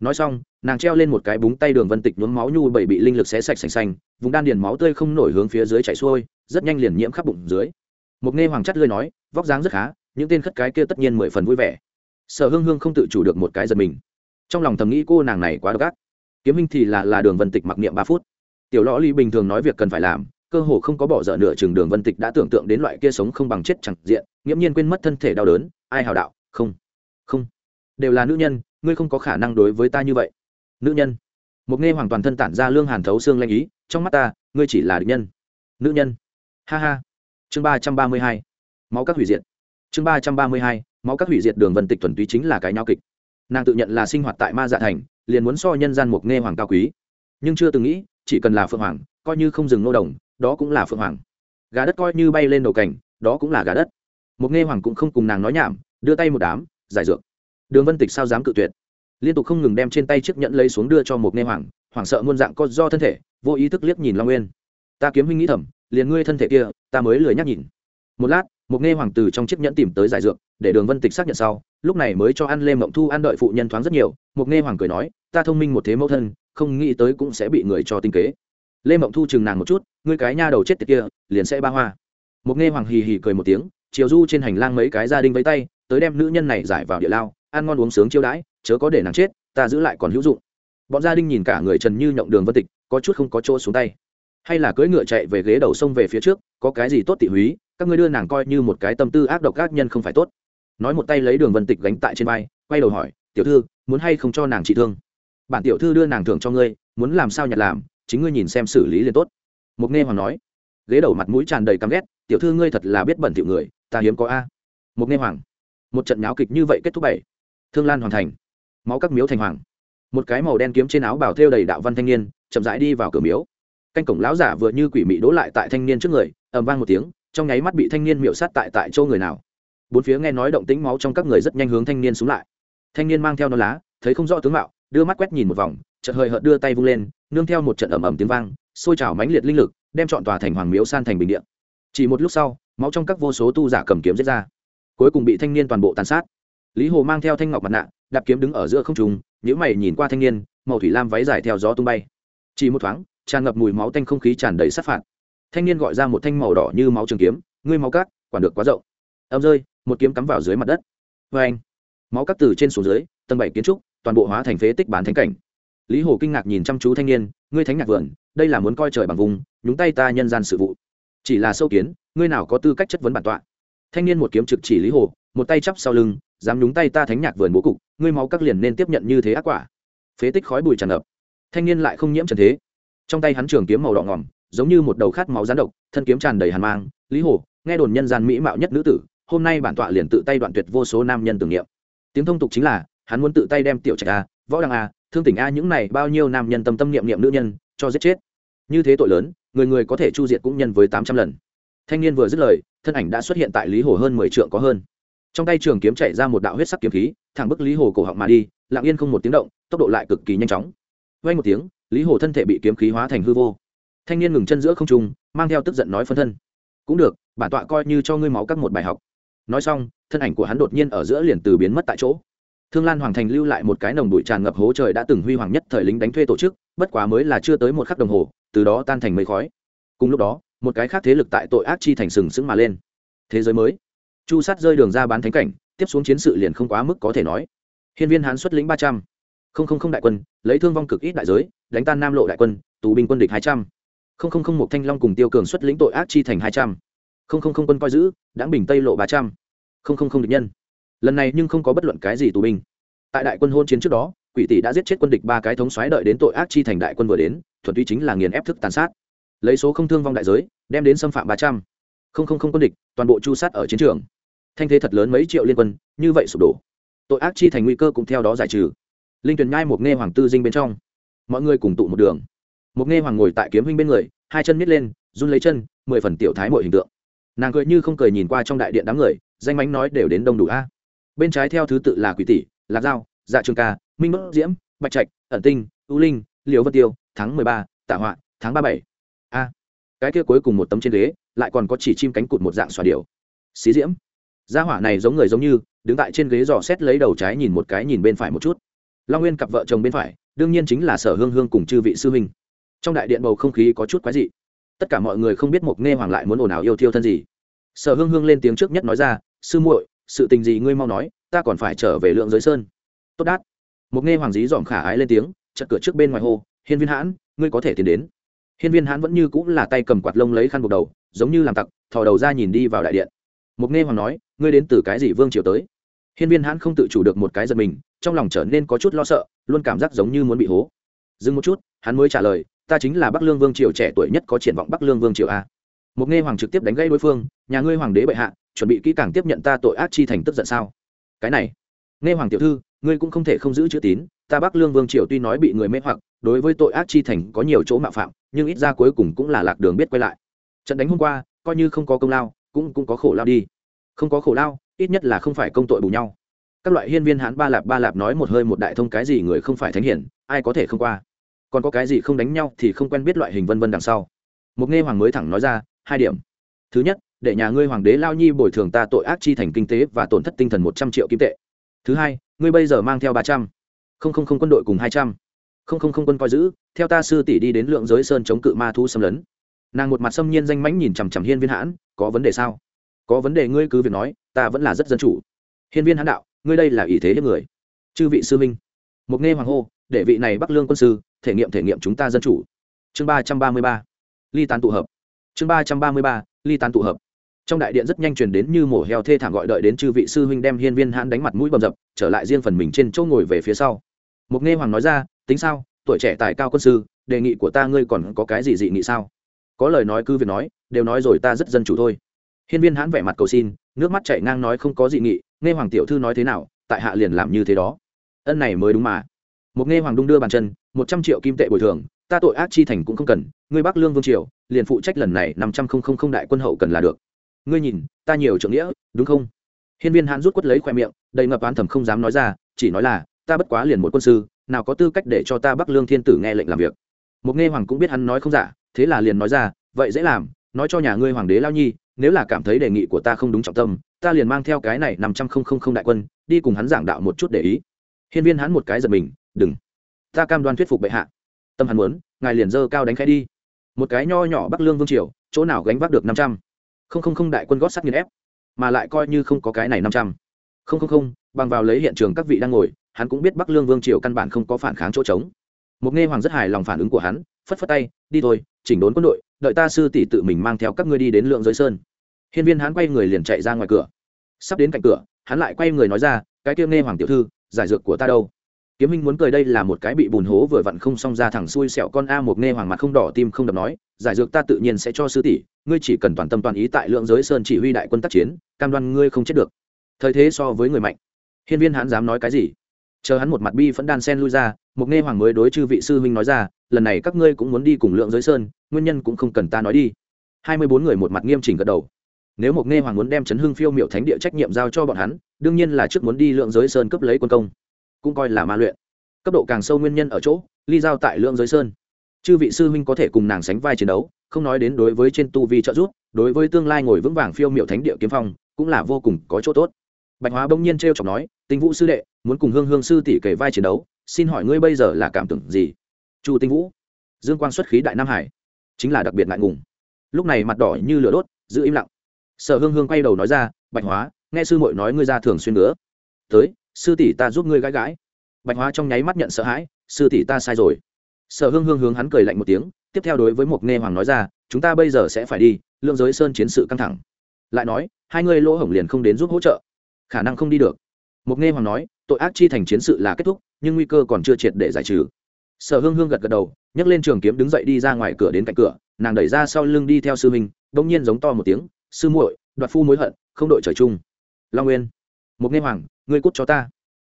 Nói xong, nàng treo lên một cái búng tay đường vân tịch nhuốm máu nhu bảy bị linh lực xé sạch sành xanh, vùng đan điền máu tươi không nổi hướng phía dưới chảy xuôi, rất nhanh liền nhiễm khắp bụng dưới. Một nghe hoàng chắt lơi nói, vóc dáng rất khá, những tên khất cái kia tất nhiên mười phần vui vẻ. Sở hương hương không tự chủ được một cái giật mình. Trong lòng thầm nghĩ cô nàng này quá độc ác. Kiếm minh thì là là đường vân tịch mặc niệm ba phút tiểu lõ ly bình thường nói việc cần phải làm, cơ hồ không có bỏ dở nửa chừng đường vân tịch đã tưởng tượng đến loại kia sống không bằng chết chẳng diện, nghiễm nhiên quên mất thân thể đau đớn, ai hào đạo, không không, đều là nữ nhân, ngươi không có khả năng đối với ta như vậy. Nữ nhân? Một nghe hoàn toàn thân tản ra lương hàn thấu xương lanh ý, trong mắt ta, ngươi chỉ là địch nhân. Nữ nhân? Ha ha. Chương ba trăm ba mươi hai, máu các hủy diệt. Chương ba trăm ba mươi hai, máu các hủy diệt đường vân tịch thuần túy chính là cái nhau kịch. Nàng tự nhận là sinh hoạt tại ma dạ thành, liền muốn so nhân gian mục nghe hoàng cao quý. Nhưng chưa từng nghĩ chỉ cần là phượng hoàng, coi như không dừng nô đồng, đó cũng là phượng hoàng. Gà đất coi như bay lên đầu cảnh đó cũng là gà đất. Một nghe hoàng cũng không cùng nàng nói nhảm, đưa tay một đám, giải dược. Đường vân tịch sao dám cự tuyệt? Liên tục không ngừng đem trên tay chiếc nhẫn lấy xuống đưa cho một nghe hoàng hoảng sợ muôn dạng có do thân thể, vô ý thức liếc nhìn long nguyên. Ta kiếm huynh nghĩ thầm, liền ngươi thân thể kia, ta mới lười nhắc nhìn một lát, một nghe hoàng từ trong chiếc nhẫn tìm tới giải dược, để đường vân tịch xác nhận sau, lúc này mới cho ăn lê mộng thu ăn đợi phụ nhân thoáng rất nhiều, một nghe hoàng cười nói, ta thông minh một thế mẫu thân, không nghĩ tới cũng sẽ bị người cho tinh kế. Lê mộng thu chừng nàng một chút, ngươi cái nha đầu chết tiệt kia, liền sẽ ba hoa. Một nghe hoàng hì hì cười một tiếng, chiều du trên hành lang mấy cái gia đình vẫy tay, tới đem nữ nhân này giải vào địa lao, ăn ngon uống sướng chiêu đãi, chớ có để nàng chết, ta giữ lại còn hữu dụng. Bọn gia đình nhìn cả người trần như nhộng đường vân tịch, có chút không có chỗ xuống tay. Hay là cưỡi ngựa chạy về ghế đầu sông về phía trước, có cái gì tốt tị húy các ngươi đưa nàng coi như một cái tâm tư ác độc ác nhân không phải tốt. Nói một tay lấy đường vân tịch gánh tại trên vai, quay đầu hỏi, tiểu thư, muốn hay không cho nàng trị thương? Bản tiểu thư đưa nàng thưởng cho ngươi, muốn làm sao nhặt làm, chính ngươi nhìn xem xử lý liền tốt. Mục nghe hoàng nói. Ghế đầu mặt mũi tràn đầy căm ghét, tiểu thư ngươi thật là biết bẩn tiểu người, ta hiếm có a. Mục nghe hoàng. Một trận nháo kịch như vậy kết thúc bảy. Thương lan hoàn thành. Máu các miếu thành hoàng. Một cái màu đen kiếm trên áo bảo thêu đầy đạo văn thanh niên, chậm rãi đi vào cửa miếu. Canh cổng lão giả vừa như quỷ mị đỗ lại tại thanh niên trước người, ầm vang một tiếng trong nháy mắt bị thanh niên miệu sát tại tại chỗ người nào. Bốn phía nghe nói động tĩnh máu trong các người rất nhanh hướng thanh niên xuống lại. Thanh niên mang theo nó lá, thấy không rõ tướng mạo, đưa mắt quét nhìn một vòng, chợt hơi hợt đưa tay vung lên, nương theo một trận ầm ầm tiếng vang, xôi trào mãnh liệt linh lực, đem chọn tòa thành hoàng miếu san thành bình điện chỉ một lúc sau, máu trong các vô số tu giả cầm kiếm giết ra. Cuối cùng bị thanh niên toàn bộ tàn sát. Lý hồ mang theo thanh ngọc mặt nạ, đạp kiếm đứng ở giữa không trùng nhữ mày nhìn qua thanh niên, màu thủy lam váy dài theo gió tung bay. Chỉ một thoáng, tràn ngập mùi máu tanh không khí tràn đầy sát phạt thanh niên gọi ra một thanh màu đỏ như máu trường kiếm, ngươi máu cát, quản được quá rộng. Âm rơi, một kiếm cắm vào dưới mặt đất. Vê anh, máu cát từ trên xuống dưới, tầng bảy kiến trúc, toàn bộ hóa thành phế tích bán thánh cảnh. Lý hồ kinh ngạc nhìn chăm chú thanh niên, ngươi thánh nhạc vườn, đây là muốn coi trời bằng vùng, nhúng tay ta nhân gian sự vụ. Chỉ là sâu kiến, ngươi nào có tư cách chất vấn bản tọa? Thanh niên một kiếm trực chỉ lý hồ, một tay chắp sau lưng, dám nhúng tay ta thánh nhạc vườn bố cục, ngươi máu các liền nên tiếp nhận như thế ác quả. Phế tích khói bụi tràn ngập. Thanh niên lại không nhiễm trần thế. Trong tay hắn trường kiếm màu đỏ ngỏm giống như một đầu khát máu rán độc, thân kiếm tràn đầy hàn mang. Lý hồ, nghe đồn nhân gian mỹ mạo nhất nữ tử, hôm nay bản tọa liền tự tay đoạn tuyệt vô số nam nhân tưởng niệm. Tiếng thông tục chính là, hắn muốn tự tay đem tiểu trạch a, võ đăng a, thương tỉnh a những này bao nhiêu nam nhân tâm tâm niệm niệm nữ nhân, cho giết chết. Như thế tội lớn, người người có thể chu diệt cũng nhân với tám trăm lần. Thanh niên vừa dứt lời, thân ảnh đã xuất hiện tại lý hồ hơn mười trượng có hơn. Trong tay trường kiếm chạy ra một đạo huyết sắc kiếm khí, thẳng bức lý hồ cổ họng mà đi, lặng yên không một tiếng động, tốc độ lại cực kỳ nhanh chóng. Vay một tiếng, lý hồ thân thể bị kiếm khí hóa thành hư vô thanh niên ngừng chân giữa không trung, mang theo tức giận nói phân thân. Cũng được, bản tọa coi như cho ngươi máu các một bài học. Nói xong, thân ảnh của hắn đột nhiên ở giữa liền từ biến mất tại chỗ. Thương lan hoàng thành lưu lại một cái nồng bụi tràn ngập hố trời đã từng huy hoàng nhất thời lính đánh thuê tổ chức, bất quá mới là chưa tới một khắc đồng hồ, từ đó tan thành mây khói. Cùng lúc đó, một cái khác thế lực tại tội ác chi thành sừng sững mà lên. Thế giới mới. Chu sát rơi đường ra bán thánh cảnh, tiếp xuống chiến sự liền không quá mức có thể nói. Hiên viên hán xuất lĩnh ba trăm. Không không không đại quân, lấy thương vong cực ít đại giới, đánh tan nam lộ đại quân, tù binh quân địch hai trăm không không không một thanh long cùng tiêu cường xuất lĩnh tội ác chi thành hai trăm. Không không không quân coi giữ đáng bình tây lộ ba trăm. Không không không địch nhân. Lần này nhưng không có bất luận cái gì tù binh. Tại đại quân hôn chiến trước đó, quỷ tỷ đã giết chết quân địch ba cái thống xoáy đợi đến tội ác chi thành đại quân vừa đến, thuần tuy chính là nghiền ép thức tàn sát. Lấy số không thương vong đại giới, đem đến xâm phạm ba trăm. Không không không quân địch, toàn bộ chu sát ở chiến trường. Thanh thế thật lớn mấy triệu liên quân, như vậy sụp đổ. Tội ác chi thành nguy cơ cũng theo đó giải trừ. Linh tuyền nhai một nghe hoàng tư dinh bên trong. Mọi người cùng tụ một đường một nghe hoàng ngồi tại kiếm huynh bên người, hai chân miết lên, run lấy chân, mười phần tiểu thái mọi hình tượng. Nàng cười như không cười nhìn qua trong đại điện đám người, danh mánh nói đều đến đông đủ a. Bên trái theo thứ tự là quỷ tỷ, lạc giao dạ trường ca, minh bất diễm, bạch trạch, ẩn tinh ưu linh liều vân tiêu tháng mười ba tạ họa tháng ba bảy. A. Cái kia cuối cùng một tấm trên ghế, lại còn có chỉ chim cánh cụt một dạng xòa điều xí diễm. Gia hỏa này giống người giống như, đứng tại trên ghế dò xét lấy đầu trái nhìn một cái nhìn bên phải một chút. Long nguyên cặp vợ chồng bên phải, đương nhiên chính là sở hương hương cùng chư vị sư huynh trong đại điện bầu không khí có chút quái dị. Tất cả mọi người không biết mộc nghe hoàng lại muốn ồn ào yêu thiêu thân gì. Sở hương hương lên tiếng trước nhất nói ra, sư muội, sự tình gì ngươi mau nói, ta còn phải trở về lượng giới sơn. Tốt đát. Mộc nghe hoàng dí dòm khả ái lên tiếng chật cửa trước bên ngoài hồ hiên viên hãn, ngươi có thể tiến đến. Hiên viên hãn vẫn như cũng là tay cầm quạt lông lấy khăn buộc đầu, giống như làm tặc, thò đầu ra nhìn đi vào đại điện. Mộc nghe hoàng nói, ngươi đến từ cái gì vương triều tới? Hiên viên hãn không tự chủ được một cái giật mình, trong lòng trở nên có chút lo sợ, luôn cảm giác giống như muốn bị hố. Dừng một chút, hắn mới trả lời ta chính là bắc lương vương triều trẻ tuổi nhất có triển vọng bắc lương vương triều a. Một nghe hoàng trực tiếp đánh gây đối phương, nhà ngươi hoàng đế bệ hạ, chuẩn bị kỹ càng tiếp nhận ta tội ác chi thành tức giận sao? Cái này, nghe hoàng tiểu thư, ngươi cũng không thể không giữ chữ tín, ta bắc lương vương triều tuy nói bị người mê hoặc, đối với tội ác chi thành có nhiều chỗ mạo phạm, nhưng ít ra cuối cùng cũng là lạc đường biết quay lại. Trận đánh hôm qua, coi như không có công lao, cũng cũng có khổ lao đi. Không có khổ lao, ít nhất là không phải công tội bù nhau. Các loại hiên viên hãn ba lạp ba lạp nói một hơi một đại thông cái gì người không phải thánh hiển, ai có thể không qua? Còn có cái gì không đánh nhau thì không quen biết loại hình vân vân đằng sau. Một nghe hoàng mới thẳng nói ra, hai điểm. Thứ nhất, để nhà ngươi hoàng đế lao nhi bồi thường ta tội ác chi thành kinh tế và tổn thất tinh thần một trăm triệu kim tệ. Thứ hai, ngươi bây giờ mang theo ba trăm. Không không không quân đội cùng hai trăm. Không không không quân coi giữ, theo ta sư tỷ đi đến lượng giới sơn chống cự ma thu xâm lấn. Nàng một mặt xâm nhiên danh mãnh nhìn chằm chằm hiên viên hãn, có vấn đề sao? Có vấn đề ngươi cứ việc nói, ta vẫn là rất dân chủ. Hiên viên hãn đạo, ngươi đây là ý thế hiếp người. Chư vị sư minh. Một nghe hoàng hô, để vị này bắc lương quân sư thể nghiệm thể nghiệm chúng ta dân chủ. Chương ba trăm ba mươi ba, ly tán tụ hợp. Chương ba trăm ba mươi ba, ly tán tụ hợp. Trong đại điện rất nhanh truyền đến như mổ heo thê thảm gọi đợi đến chư vị sư huynh đem hiên viên hãn đánh mặt mũi bầm dập, trở lại riêng phần mình trên chỗ ngồi về phía sau. Mục nghe hoàng nói ra, tính sao? Tuổi trẻ tài cao quân sư, đề nghị của ta ngươi còn có cái gì dị nghị sao? Có lời nói cứ việc nói, đều nói rồi ta rất dân chủ thôi. Hiên viên hãn vẻ mặt cầu xin, nước mắt chảy ngang nói không có dị nghị nghe hoàng tiểu thư nói thế nào, tại hạ liền làm như thế đó. Ân này mới đúng mà một nghe hoàng đung đưa bàn chân, một trăm triệu kim tệ bồi thường, ta tội ác chi thành cũng không cần, ngươi bắc lương vương triều, liền phụ trách lần này năm trăm không không không đại quân hậu cần là được. Ngươi nhìn, ta nhiều trưởng nghĩa, đúng không? Hiên viên hãn rút quất lấy khoe miệng, đầy ngập án thầm không dám nói ra, chỉ nói là, ta bất quá liền một quân sư, nào có tư cách để cho ta bắc lương thiên tử nghe lệnh làm việc. Một nghe hoàng cũng biết hắn nói không giả, thế là liền nói ra, vậy dễ làm, nói cho nhà ngươi hoàng đế lao nhi, nếu là cảm thấy đề nghị của ta không đúng trọng tâm, ta liền mang theo cái này năm trăm không không không đại quân, đi cùng hắn giảng đạo một chút để ý. Hiên viên hắn một cái giật mình đừng. Ta cam đoan thuyết phục bệ hạ. Tâm hắn muốn, ngài liền dơ cao đánh khẽ đi. Một cái nho nhỏ bắc lương vương triều, chỗ nào gánh vác được năm trăm? Không không không đại quân gót sắt nghiền ép, mà lại coi như không có cái này năm trăm. Không không không, bằng vào lấy hiện trường các vị đang ngồi, hắn cũng biết bắc lương vương triều căn bản không có phản kháng chỗ trống. Một nghe hoàng rất hài lòng phản ứng của hắn, phất phất tay, đi thôi, chỉnh đốn quân đội, đợi ta sư tỷ tự mình mang theo các ngươi đi đến lượng giới sơn. Hiên viên hắn quay người liền chạy ra ngoài cửa. Sắp đến cạnh cửa, hắn lại quay người nói ra, cái kia nghe hoàng tiểu thư, giải dược của ta đâu? Kiếm minh muốn cười đây là một cái bị bùn hố vừa vặn không xong ra thẳng xuôi sẹo con a một nghe hoàng mặt không đỏ tim không đập nói, giải dược ta tự nhiên sẽ cho sư tỷ, ngươi chỉ cần toàn tâm toàn ý tại lượng giới sơn chỉ huy đại quân tác chiến, cam đoan ngươi không chết được. Thời thế so với người mạnh. Hiên viên hắn dám nói cái gì? Chờ hắn một mặt bi vẫn đan sen lui ra một nghe hoàng mới đối chư vị sư huynh nói ra, lần này các ngươi cũng muốn đi cùng lượng giới sơn, nguyên nhân cũng không cần ta nói đi. Hai mươi bốn người một mặt nghiêm chỉnh gật đầu. Nếu một nghe hoàng muốn đem chấn hưng phiêu miệu thánh địa trách nhiệm giao cho bọn hắn, đương nhiên là trước muốn đi lượng giới sơn cấp lấy quân công cũng coi là ma luyện. Cấp độ càng sâu nguyên nhân ở chỗ, ly giao tại lượng giới sơn. Chư vị sư huynh có thể cùng nàng sánh vai chiến đấu, không nói đến đối với trên tu vi trợ giúp, đối với tương lai ngồi vững vàng phiêu miệu thánh địa kiếm phong, cũng là vô cùng có chỗ tốt. Bạch hóa bỗng nhiên t r e o chọc nói, tinh vũ sư đệ, muốn cùng hương hương sư tỷ kể vai chiến đấu, xin hỏi ngươi bây giờ là cảm tưởng gì? Chu tinh vũ. Dương quang xuất khí đại nam hải, chính là đặc biệt ngại ngùng. Lúc này mặt đỏ như lửa đốt, giữ im lặng. Sở hương hương quay đầu nói ra, bạch hóa, nghe sư muội nói ngươi ra thường xuyên nữa. Tới sư tỷ ta giúp ngươi gãi gãi. Bạch hóa trong nháy mắt nhận sợ hãi, sư tỷ ta sai rồi. Sở hương hương hướng hắn cười lạnh một tiếng, tiếp theo đối với một nghe hoàng nói ra, chúng ta bây giờ sẽ phải đi, lượng giới sơn chiến sự căng thẳng. Lại nói, hai ngươi lỗ hổng liền không đến giúp hỗ trợ. Khả năng không đi được. Một nghe hoàng nói, tội ác chi thành chiến sự là kết thúc, nhưng nguy cơ còn chưa triệt để giải trừ. Sở hương hương gật gật đầu, nhấc lên trường kiếm đứng dậy đi ra ngoài cửa đến cạnh cửa, nàng đẩy ra sau lưng đi theo sư minh bỗng nhiên giống to một tiếng, sư muội, đoạt phu mối hận, không đội trời chung. Long nguyên. Một nghe hoàng ngươi cút cho ta.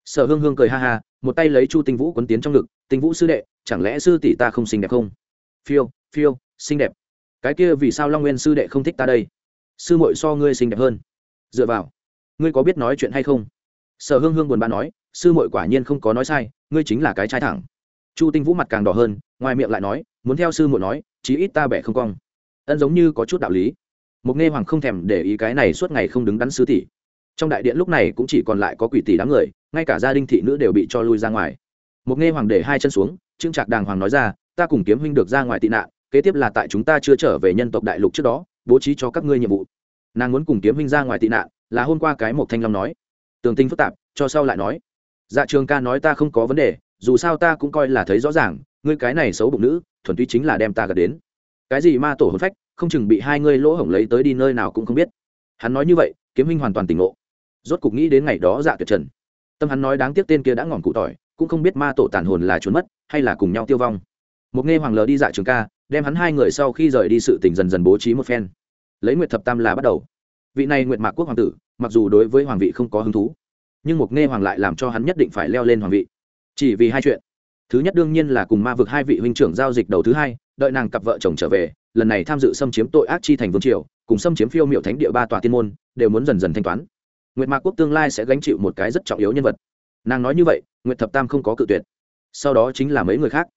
Sở hương hương cười ha ha, một tay lấy chu tinh vũ quấn tiến trong ngực, tinh vũ sư đệ, chẳng lẽ sư tỷ ta không xinh đẹp không? Phiêu phiêu, xinh đẹp. Cái kia vì sao long nguyên sư đệ không thích ta đây? Sư muội so ngươi xinh đẹp hơn. Dựa vào, ngươi có biết nói chuyện hay không? Sở hương hương buồn bã nói, sư muội quả nhiên không có nói sai, ngươi chính là cái trai thẳng. Chu tinh vũ mặt càng đỏ hơn, ngoài miệng lại nói, muốn theo sư muội nói, chí ít ta bẻ không cong. Ân giống như có chút đạo lý. Một nghe hoàng không thèm để ý cái này suốt ngày không đứng đắn sư tỷ trong đại điện lúc này cũng chỉ còn lại có quỷ tỷ đám người, ngay cả gia đình thị nữ đều bị cho lui ra ngoài. Một nghe hoàng để hai chân xuống, trương trạc đàng hoàng nói ra, ta cùng kiếm huynh được ra ngoài tị nạn, kế tiếp là tại chúng ta chưa trở về nhân tộc đại lục trước đó, bố trí cho các ngươi nhiệm vụ. Nàng muốn cùng kiếm huynh ra ngoài tị nạn, là hôm qua cái một thanh long nói. Tường tinh phức tạp, cho sau lại nói. Dạ trường ca nói ta không có vấn đề, dù sao ta cũng coi là thấy rõ ràng, ngươi cái này xấu bụng nữ, thuần túy chính là đem ta gật đến. Cái gì ma tổ hôn phách, không chừng bị hai ngươi lỗ hổng lấy tới đi nơi nào cũng không biết. Hắn nói như vậy, kiếm minh hoàn toàn tỉnh ngộ rốt cục nghĩ đến ngày đó dạ tuyệt trần. Tâm hắn nói đáng tiếc tên kia đã ngỏm cụ tỏi, cũng không biết ma tổ tàn hồn là trốn mất, hay là cùng nhau tiêu vong. Một nghe hoàng lờ đi dạ trường ca, đem hắn hai người sau khi rời đi sự tình dần dần bố trí một phen. Lấy nguyệt thập tam là bắt đầu. Vị này nguyệt mạc quốc hoàng tử, mặc dù đối với hoàng vị không có hứng thú, nhưng một nghe hoàng lại làm cho hắn nhất định phải leo lên hoàng vị. Chỉ vì hai chuyện. Thứ nhất đương nhiên là cùng ma vực hai vị huynh trưởng giao dịch đầu thứ hai, đợi nàng cặp vợ chồng trở về, lần này tham dự xâm chiếm tội ác chi thành vương triều, cùng xâm chiếm phiêu miệu thánh địa ba tòa tiên môn, đều muốn dần dần thanh toán nguyệt mạc quốc tương lai sẽ gánh chịu một cái rất trọng yếu nhân vật. Nàng nói như vậy, nguyệt thập tam không có cự tuyệt. Sau đó chính là mấy người khác.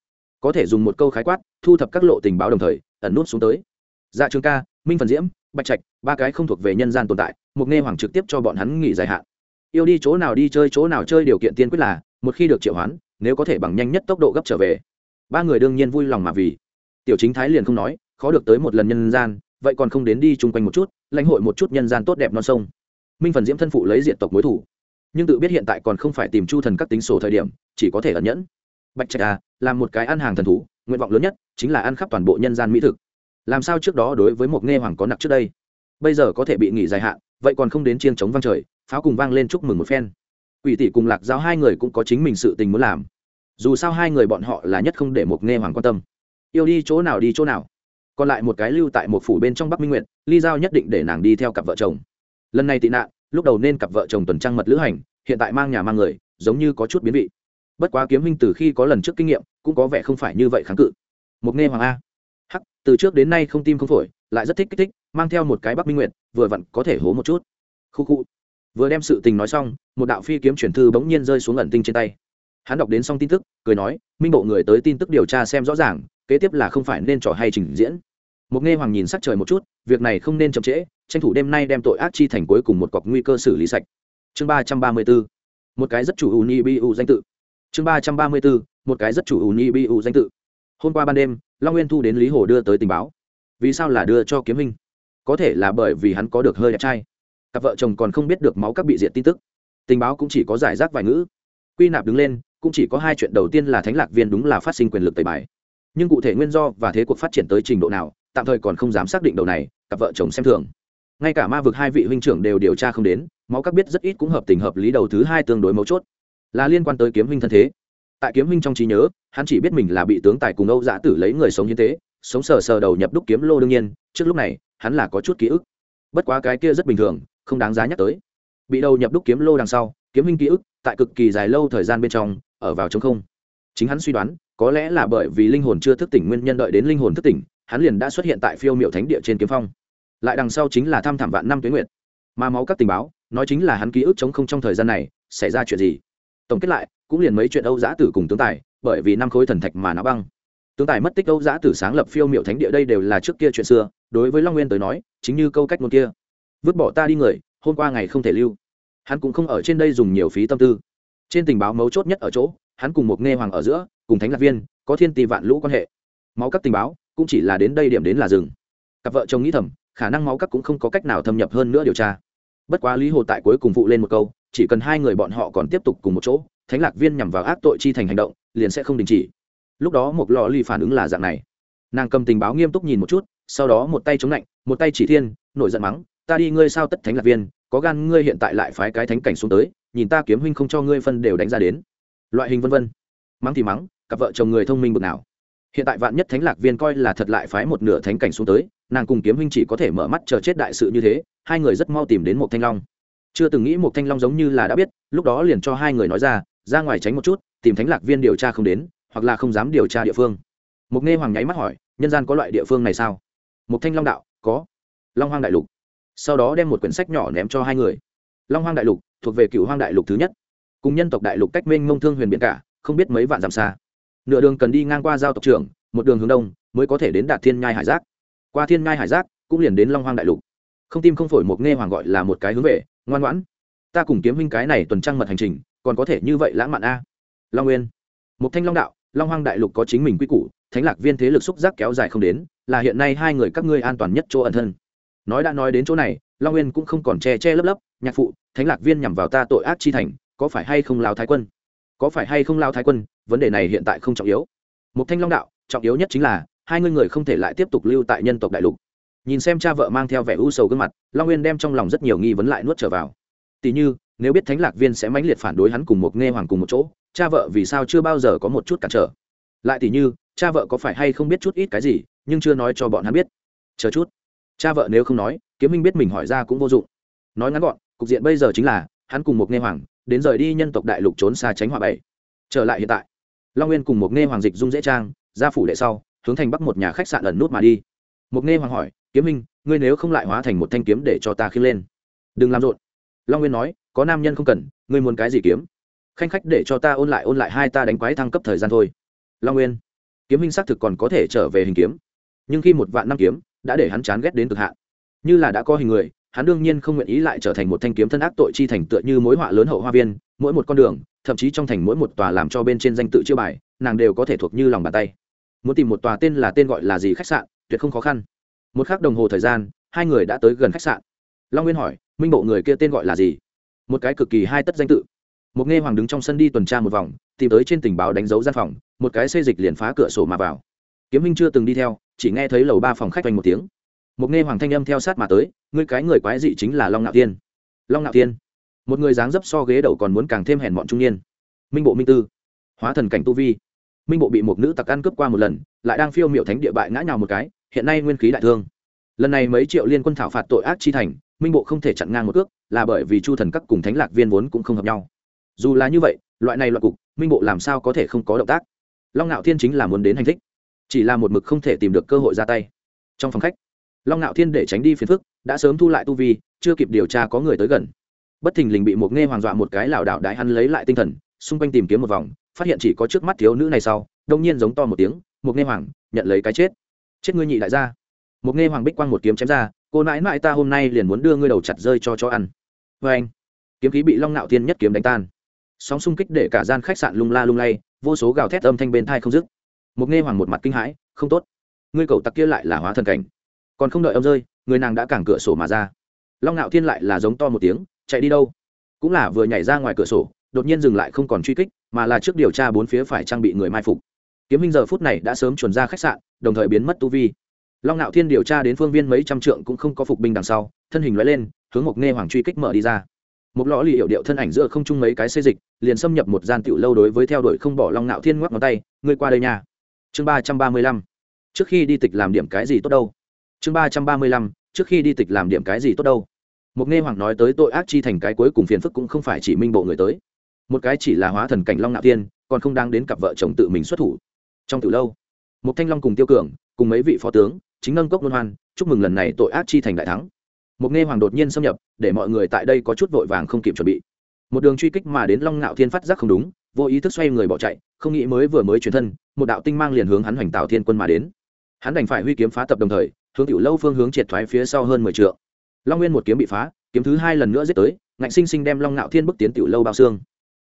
Có thể dùng một câu khái quát, thu thập các lộ tình báo đồng thời, ẩn nút xuống tới. Dạ trường ca, minh phần diễm, bạch trạch, ba cái không thuộc về nhân gian tồn tại, mục nghe hoàng trực tiếp cho bọn hắn nghỉ dài hạn. Yêu đi chỗ nào đi chơi chỗ nào chơi điều kiện tiên quyết là, một khi được triệu hoán, nếu có thể bằng nhanh nhất tốc độ gấp trở về. Ba người đương nhiên vui lòng mà vì. Tiểu chính thái liền không nói, khó được tới một lần nhân gian, vậy còn không đến đi chung quanh một chút, lãnh hội một chút nhân gian tốt đẹp non sông minh phần diễm thân phụ lấy diện tộc mối thủ. Nhưng tự biết hiện tại còn không phải tìm chu thần các tính sổ thời điểm, chỉ có thể ẩn nhẫn. Bạch trạch à là một cái ăn hàng thần thú, nguyện vọng lớn nhất chính là ăn khắp toàn bộ nhân gian mỹ thực. Làm sao trước đó đối với một nghe hoàng có nặc trước đây? Bây giờ có thể bị nghỉ dài hạn, vậy còn không đến chiêng chống vang trời, pháo cùng vang lên chúc mừng một phen. Quỷ tỷ cùng lạc giáo hai người cũng có chính mình sự tình muốn làm. Dù sao hai người bọn họ là nhất không để một nghe hoàng quan tâm. Yêu đi chỗ nào đi chỗ nào. Còn lại một cái lưu tại một phủ bên trong bắc minh nguyện ly giao nhất định để nàng đi theo cặp vợ chồng lần này tị nạn, lúc đầu nên cặp vợ chồng tuần trăng mật lữ hành, hiện tại mang nhà mang người, giống như có chút biến vị. Bất quá kiếm minh từ khi có lần trước kinh nghiệm, cũng có vẻ không phải như vậy kháng cự. Một nghe hoàng a. Hắc, từ trước đến nay không tim không phổi, lại rất thích kích thích, mang theo một cái bắc minh nguyện vừa vặn có thể hố một chút. Khu khu. Vừa đem sự tình nói xong, một đạo phi kiếm chuyển thư bỗng nhiên rơi xuống ẩn tinh trên tay. Hắn đọc đến xong tin tức, cười nói, minh bộ người tới tin tức điều tra xem rõ ràng, kế tiếp là không phải nên trò hay trình diễn. Một nghe hoàng nhìn sắc trời một chút, việc này không nên chậm trễ tranh thủ đêm nay đem tội ác chi thành cuối cùng một cọc nguy cơ xử lý sạch. Chương ba trăm ba mươi bốn, một cái rất chủ uni bu danh tự. Chương ba trăm ba mươi bốn, một cái rất chủ uni bu danh tự. Hôm qua ban đêm, long nguyên thu đến lý hồ đưa tới tình báo. Vì sao là đưa cho kiếm minh? Có thể là bởi vì hắn có được hơi đẹp trai. Cặp vợ chồng còn không biết được máu các bị diệt tin tức. Tình báo cũng chỉ có giải rác vài ngữ. Quy nạp đứng lên, cũng chỉ có hai chuyện đầu tiên là thánh lạc viên đúng là phát sinh quyền lực tẩy bài. Nhưng cụ thể nguyên do và thế cuộc phát triển tới trình độ nào, tạm thời còn không dám xác định đầu này, cặp vợ chồng xem thường ngay cả ma vực hai vị huynh trưởng đều điều tra không đến, máu các biết rất ít cũng hợp tình hợp lý đầu thứ hai tương đối mấu chốt. Là liên quan tới kiếm huynh thân thế. Tại kiếm huynh trong trí nhớ, hắn chỉ biết mình là bị tướng tài cùng âu giã tử lấy người sống như thế sống sờ sờ đầu nhập đúc kiếm lô đương nhiên, trước lúc này, hắn là có chút ký ức. Bất quá cái kia rất bình thường, không đáng giá nhắc tới. Bị đầu nhập đúc kiếm lô đằng sau, kiếm huynh ký ức, tại cực kỳ dài lâu thời gian bên trong, ở vào trong không. Chính hắn suy đoán, có lẽ là bởi vì linh hồn chưa thức tỉnh nguyên nhân đợi đến linh hồn thức tỉnh, hắn liền đã xuất hiện tại phiêu miệu thánh địa trên kiếm phong lại đằng sau chính là tham thảm vạn năm tuyến nguyệt. Mà máu các tình báo, nói chính là hắn ký ức chống không trong thời gian này, xảy ra chuyện gì? Tổng kết lại, cũng liền mấy chuyện âu giã tử cùng tướng tài, bởi vì năm khối thần thạch mà nó băng. Tướng tài mất tích âu giã tử sáng lập phiêu miệu thánh địa đây đều là trước kia chuyện xưa, đối với long nguyên tới nói, chính như câu cách ngôn kia. Vứt bỏ ta đi người, hôm qua ngày không thể lưu. Hắn cũng không ở trên đây dùng nhiều phí tâm tư. Trên tình báo mấu chốt nhất ở chỗ, hắn cùng một nghe hoàng ở giữa, cùng thánh lạc viên, có thiên tỷ vạn lũ quan hệ. Máu các tình báo, cũng chỉ là đến đây điểm đến là rừng cặp vợ chồng nghĩ thầm khả năng máu các cũng không có cách nào thâm nhập hơn nữa điều tra. Bất quá lý hồ tại cuối cùng phụ lên một câu, chỉ cần hai người bọn họ còn tiếp tục cùng một chỗ, thánh lạc viên nhằm vào ác tội chi thành hành động, liền sẽ không đình chỉ. Lúc đó một lò ly phản ứng là dạng này. Nàng cầm tình báo nghiêm túc nhìn một chút, sau đó một tay chống lạnh, một tay chỉ thiên, nổi giận mắng, ta đi, ngươi sao tất thánh lạc viên? Có gan ngươi hiện tại lại phái cái thánh cảnh xuống tới, nhìn ta kiếm huynh không cho ngươi phân đều đánh ra đến. Loại hình vân vân. Mắng thì mắng, cặp vợ chồng người thông minh bực nào hiện tại vạn nhất thánh lạc viên coi là thật lại phái một nửa thánh cảnh xuống tới, nàng cùng kiếm huynh chỉ có thể mở mắt chờ chết đại sự như thế, hai người rất mau tìm đến một thanh long. Chưa từng nghĩ một thanh long giống như là đã biết, lúc đó liền cho hai người nói ra ra ngoài tránh một chút, tìm thánh lạc viên điều tra không đến, hoặc là không dám điều tra địa phương. Mục nghe hoàng nháy mắt hỏi, nhân gian có loại địa phương này sao? Một thanh long đạo, có. Long hoang đại lục. Sau đó đem một quyển sách nhỏ ném cho hai người. Long hoang đại lục thuộc về cựu hoang đại lục thứ nhất. Cùng nhân tộc đại lục cách minh mông thương huyền biển cả, không biết mấy vạn dặm xa nửa đường cần đi ngang qua giao tộc trưởng, một đường hướng đông, mới có thể đến đạt thiên nhai hải giác. Qua thiên nhai hải giác, cũng liền đến long hoang đại lục. Không tim không phổi một nghe hoàng gọi là một cái hướng về, ngoan ngoãn. Ta cùng kiếm huynh cái này tuần trăng mật hành trình, còn có thể như vậy lãng mạn a. Long nguyên. Một thanh long đạo, long hoang đại lục có chính mình quy củ, thánh lạc viên thế lực xúc giác kéo dài không đến, là hiện nay hai người các ngươi an toàn nhất chỗ ẩn thân. Nói đã nói đến chỗ này, long nguyên cũng không còn che che lấp lấp, nhạc phụ, thánh lạc viên nhằm vào ta tội ác chi thành, có phải hay không lao thái quân? Có phải hay không lao thái quân vấn đề này hiện tại không trọng yếu. Một thanh long đạo, trọng yếu nhất chính là, hai ngươi người không thể lại tiếp tục lưu tại nhân tộc đại lục. Nhìn xem cha vợ mang theo vẻ u sầu gương mặt, long nguyên đem trong lòng rất nhiều nghi vấn lại nuốt trở vào. Tỉ như, nếu biết thánh lạc viên sẽ mãnh liệt phản đối hắn cùng một nghe hoàng cùng một chỗ, cha vợ vì sao chưa bao giờ có một chút cản trở? Lại tỉ như, cha vợ có phải hay không biết chút ít cái gì, nhưng chưa nói cho bọn hắn biết? Chờ chút. Cha vợ nếu không nói, kiếm minh biết mình hỏi ra cũng vô dụng. Nói ngắn gọn, cục diện bây giờ chính là, hắn cùng một nghe hoàng, đến rời đi nhân tộc đại lục trốn xa tránh họa bảy trở lại hiện tại long nguyên cùng một nghe hoàng dịch dung dễ trang, ra phủ đệ sau, hướng thành bắc một nhà khách sạn ẩn nút mà đi. Một nghe hoàng hỏi, kiếm minh, ngươi nếu không lại hóa thành một thanh kiếm để cho ta khiêng lên? Đừng làm rộn. Long nguyên nói, có nam nhân không cần, ngươi muốn cái gì kiếm? Khanh khách để cho ta ôn lại ôn lại hai ta đánh quái thăng cấp thời gian thôi. Long nguyên, kiếm minh xác thực còn có thể trở về hình kiếm, nhưng khi một vạn năm kiếm, đã để hắn chán ghét đến cực hạn. Như là đã có hình người hắn đương nhiên không nguyện ý lại trở thành một thanh kiếm thân ác tội chi thành tựa như mối họa lớn hậu hoa viên, mỗi một con đường, thậm chí trong thành mỗi một tòa làm cho bên trên danh tự chiêu bài, nàng đều có thể thuộc như lòng bàn tay. Muốn tìm một tòa tên là tên gọi là gì khách sạn, tuyệt không khó khăn. Một khắc đồng hồ thời gian, hai người đã tới gần khách sạn. Long nguyên hỏi, minh bộ người kia tên gọi là gì? Một cái cực kỳ hai tất danh tự. Một nghe hoàng đứng trong sân đi tuần tra một vòng, tìm tới trên tình báo đánh dấu gian phòng, một cái xây dịch liền phá cửa sổ mà vào. Kiếm minh chưa từng đi theo, chỉ nghe thấy lầu ba phòng khách quanh một tiếng một nghe hoàng thanh âm theo sát mà tới, ngươi cái người quái dị chính là long ngạo thiên. Long ngạo thiên. Một người dáng dấp so ghế đầu còn muốn càng thêm hèn bọn trung niên. Minh bộ minh tư. Hóa thần cảnh tu vi. Minh bộ bị một nữ tặc ăn cướp qua một lần, lại đang phiêu miệu thánh địa bại ngã nhào một cái, hiện nay nguyên khí đại thương. Lần này mấy triệu liên quân thảo phạt tội ác chi thành, minh bộ không thể chặn ngang một cước, là bởi vì chu thần các cùng thánh lạc viên vốn cũng không hợp nhau. Dù là như vậy, loại này loại cục, minh bộ làm sao có thể không có động tác? Long ngạo thiên chính là muốn đến hành thích, chỉ là một mực không thể tìm được cơ hội ra tay. Trong phòng khách long ngạo thiên để tránh đi phiền phức, đã sớm thu lại tu vi, chưa kịp điều tra có người tới gần. Bất thình lình bị một nghe hoàng dọa một cái lảo đảo đại hắn lấy lại tinh thần, xung quanh tìm kiếm một vòng, phát hiện chỉ có trước mắt thiếu nữ này sau, đông nhiên giống to một tiếng, một nghe hoàng, nhận lấy cái chết. Chết ngươi nhị đại gia. Một nghe hoàng bích quang một kiếm chém ra, cô nãi nãi ta hôm nay liền muốn đưa ngươi đầu chặt rơi cho chó ăn. Vê anh. Kiếm khí bị long nạo thiên nhất kiếm đánh tan. Sóng xung kích để cả gian khách sạn lung la lung lay, vô số gào thét âm thanh bên thai không dứt. Một nghe hoàng một mặt kinh hãi, không tốt. Ngươi cầu tặc kia lại là hóa thần cảnh còn không đợi ông rơi, người nàng đã cản cửa sổ mà ra. Long nạo thiên lại là giống to một tiếng, chạy đi đâu? Cũng là vừa nhảy ra ngoài cửa sổ, đột nhiên dừng lại không còn truy kích, mà là trước điều tra bốn phía phải trang bị người mai phục. Kiếm minh giờ phút này đã sớm chuẩn ra khách sạn, đồng thời biến mất tu vi. Long ngạo thiên điều tra đến phương viên mấy trăm trượng cũng không có phục binh đằng sau, thân hình loại lên, hướng một nghe hoàng truy kích mở đi ra. Một lõ lì hiệu điệu thân ảnh giữa không chung mấy cái xây dịch, liền xâm nhập một gian tiểu lâu đối với theo đuổi không bỏ long ngạo thiên ngoắc ngón tay, ngươi qua đây nha. Chương ba trăm ba mươi lăm. Trước khi đi tịch làm điểm cái gì tốt đâu? Chương ba trăm ba mươi lăm, trước khi đi tịch làm điểm cái gì tốt đâu? Một nghe hoàng nói tới tội ác chi thành cái cuối cùng phiền phức cũng không phải chỉ minh bộ người tới. Một cái chỉ là hóa thần cảnh long nạo thiên, còn không đang đến cặp vợ chồng tự mình xuất thủ. Trong từ lâu một thanh long cùng tiêu cường, cùng mấy vị phó tướng, chính nâng cốc luân hoan, chúc mừng lần này tội ác chi thành đại thắng. Một nghe hoàng đột nhiên xâm nhập, để mọi người tại đây có chút vội vàng không kịp chuẩn bị. Một đường truy kích mà đến long ngạo thiên phát giác không đúng, vô ý thức xoay người bỏ chạy, không nghĩ mới vừa mới chuyển thân, một đạo tinh mang liền hướng hắn hoành tạo thiên quân mà đến. Hắn đành phải huy kiếm phá tập đồng thời hướng tiểu lâu phương hướng triệt thoái phía sau hơn mười trượng, long nguyên một kiếm bị phá kiếm thứ hai lần nữa giết tới ngạnh sinh sinh đem long ngạo thiên bước tiến tiểu lâu bao xương.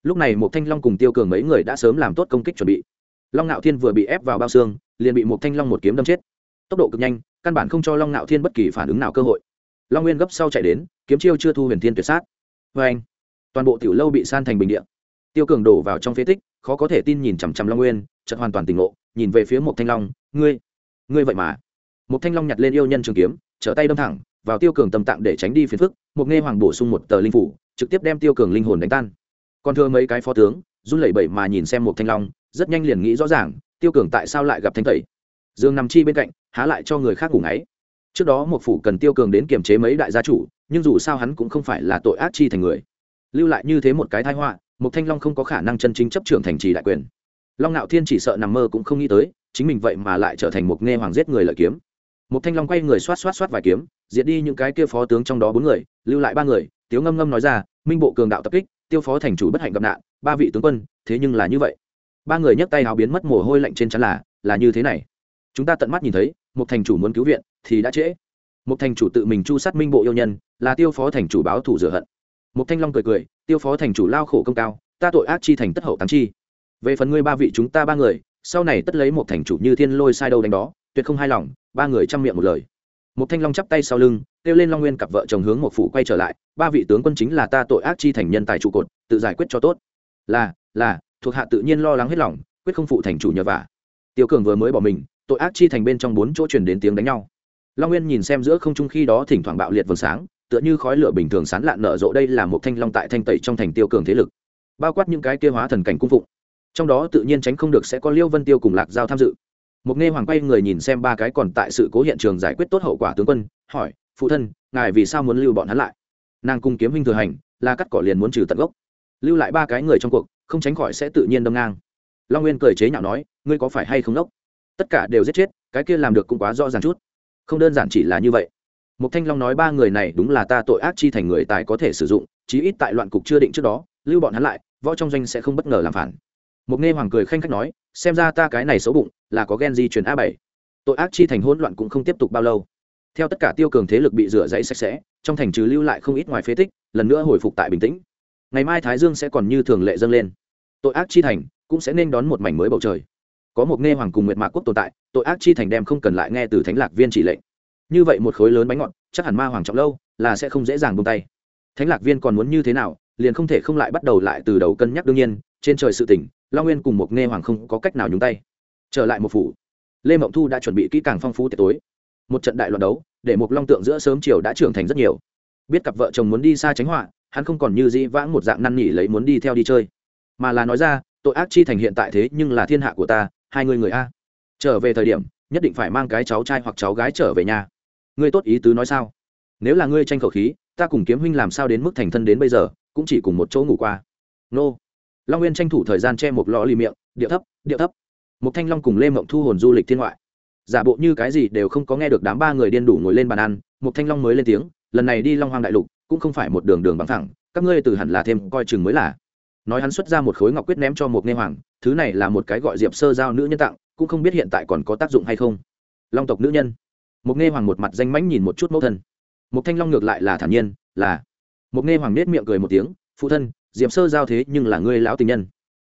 Lúc này một thanh long cùng tiêu cường mấy người đã sớm làm tốt công kích chuẩn bị. Long ngạo thiên vừa bị ép vào bao xương liền bị một thanh long một kiếm đâm chết. Tốc độ cực nhanh căn bản không cho long ngạo thiên bất kỳ phản ứng nào cơ hội. Long nguyên gấp sau chạy đến kiếm chiêu chưa thu huyền thiên tuyệt sát. Vê anh toàn bộ tiểu lâu bị san thành bình điện tiêu cường đổ vào trong phế tích khó có thể tin nhìn chằm chằm long nguyên chợt hoàn toàn tỉnh ngộ nhìn về phía một thanh long ngươi ngươi vậy mà một thanh long nhặt lên yêu nhân trường kiếm, trở tay đâm thẳng vào tiêu cường tâm tạng để tránh đi phiền phức một nghe hoàng bổ sung một tờ linh phủ, trực tiếp đem tiêu cường linh hồn đánh tan. Còn thưa mấy cái phó tướng, run lẩy bẩy mà nhìn xem một thanh long, rất nhanh liền nghĩ rõ ràng, tiêu cường tại sao lại gặp thanh tẩy? Dương nằm chi bên cạnh, há lại cho người khác ngủ ngáy. Trước đó một phủ cần tiêu cường đến kiềm chế mấy đại gia chủ, nhưng dù sao hắn cũng không phải là tội ác chi thành người. Lưu lại như thế một cái thái họa một thanh long không có khả năng chân chính chấp trưởng thành trì đại quyền. Long ngạo thiên chỉ sợ nằm mơ cũng không nghĩ tới, chính mình vậy mà lại trở thành một nghe hoàng giết người lợi kiếm một thanh long quay người xoát xoát xoát vài kiếm, diệt đi những cái kia phó tướng trong đó bốn người, lưu lại ba người, tiếu ngâm ngâm nói ra, minh bộ cường đạo tập kích, tiêu phó thành chủ bất hạnh gặp nạn, ba vị tướng quân, thế nhưng là như vậy. Ba người nhấc tay áo biến mất mồ hôi lạnh trên chắn là là như thế này. Chúng ta tận mắt nhìn thấy một thành chủ muốn cứu viện thì đã trễ. Một thành chủ tự mình chu sát minh bộ yêu nhân, là tiêu phó thành chủ báo thủ rửa hận. Một thanh long cười cười, tiêu phó thành chủ lao khổ công cao, ta tội ác chi thành tất hậu tăng chi. Về phần ngươi ba vị chúng ta ba người, sau này tất lấy một thành chủ như thiên lôi sai đâu đánh đó tuyệt không hài lòng, ba người chăm miệng một lời. Một thanh long chắp tay sau lưng, kêu lên long nguyên cặp vợ chồng hướng một phủ quay trở lại, ba vị tướng quân chính là ta tội ác chi thành nhân tài trụ cột, tự giải quyết cho tốt. Là là, thuộc hạ tự nhiên lo lắng hết lòng, quyết không phụ thành chủ nhờ vả. Tiêu cường vừa mới bỏ mình, tội ác chi thành bên trong bốn chỗ truyền đến tiếng đánh nhau. Long nguyên nhìn xem giữa không trung khi đó thỉnh thoảng bạo liệt vầng sáng, tựa như khói lửa bình thường sán lạn nở rộ đây là một thanh long tại thanh tẩy trong thành tiêu cường thế lực. Bao quát những cái kia hóa thần cảnh cung phụng. Trong đó tự nhiên tránh không được sẽ có liêu vân tiêu cùng lạc giao tham dự một nghe hoàng quay người nhìn xem ba cái còn tại sự cố hiện trường giải quyết tốt hậu quả tướng quân, hỏi, phụ thân, ngài vì sao muốn lưu bọn hắn lại? Nàng cung kiếm huynh thừa hành là cắt cỏ liền muốn trừ tận gốc. Lưu lại ba cái người trong cuộc, không tránh khỏi sẽ tự nhiên đâm ngang. Long nguyên cười chế nhạo nói, ngươi có phải hay không đốc? Tất cả đều giết chết, cái kia làm được cũng quá rõ ràng chút. Không đơn giản chỉ là như vậy. Một thanh long nói, ba người này đúng là ta tội ác chi thành người tài có thể sử dụng, chí ít tại loạn cục chưa định trước đó, lưu bọn hắn lại, võ trong doanh sẽ không bất ngờ làm phản một nghe hoàng cười khanh khách nói, xem ra ta cái này xấu bụng, là có gen di truyền a bảy. Tội ác chi thành hỗn loạn cũng không tiếp tục bao lâu. Theo tất cả tiêu cường thế lực bị rửa giấy sạch sẽ, trong thành trừ lưu lại không ít ngoài phế tích, lần nữa hồi phục tại bình tĩnh. Ngày mai thái dương sẽ còn như thường lệ dâng lên. Tội ác chi thành cũng sẽ nên đón một mảnh mới bầu trời. Có một nghe hoàng cùng nguyệt mạc quốc tồn tại, tội ác chi thành đem không cần lại nghe từ thánh lạc viên chỉ lệnh. Như vậy một khối lớn bánh ngọt, chắc hẳn ma hoàng trọng lâu, là sẽ không dễ dàng buông tay. Thánh lạc viên còn muốn như thế nào, liền không thể không lại bắt đầu lại từ đầu cân nhắc đương nhiên, trên trời sự tỉnh long nguyên cùng một nghe hoàng không có cách nào nhúng tay trở lại một phủ lê mộng thu đã chuẩn bị kỹ càng phong phú tiệc tối một trận đại loạt đấu để một long tượng giữa sớm chiều đã trưởng thành rất nhiều biết cặp vợ chồng muốn đi xa tránh họa hắn không còn như dĩ vãng một dạng năn nỉ lấy muốn đi theo đi chơi mà là nói ra tội ác chi thành hiện tại thế nhưng là thiên hạ của ta hai người người a trở về thời điểm nhất định phải mang cái cháu trai hoặc cháu gái trở về nhà ngươi tốt ý tứ nói sao nếu là ngươi tranh khẩu khí ta cùng kiếm huynh làm sao đến mức thành thân đến bây giờ cũng chỉ cùng một chỗ ngủ qua nô long nguyên tranh thủ thời gian che một lò lì miệng, điệu thấp điệu thấp. Một thanh long cùng lê mộng thu hồn du lịch thiên ngoại. Giả bộ như cái gì đều không có nghe được đám ba người điên đủ ngồi lên bàn ăn một thanh long mới lên tiếng, lần này đi long hoang đại lục, cũng không phải một đường đường bằng thẳng, các ngươi từ hẳn là thêm coi chừng mới là. Nói hắn xuất ra một khối ngọc quyết ném cho một nghe hoàng, thứ này là một cái gọi diệp sơ giao nữ nhân tặng, cũng không biết hiện tại còn có tác dụng hay không. Long tộc nữ nhân. Một nghe hoàng một mặt danh mãnh nhìn một chút mẫu thân. Một thanh long ngược lại là thản nhiên, là. Một nghe hoàng nết miệng cười một tiếng, phụ thân diệp sơ giao thế nhưng là ngươi lão tình nhân.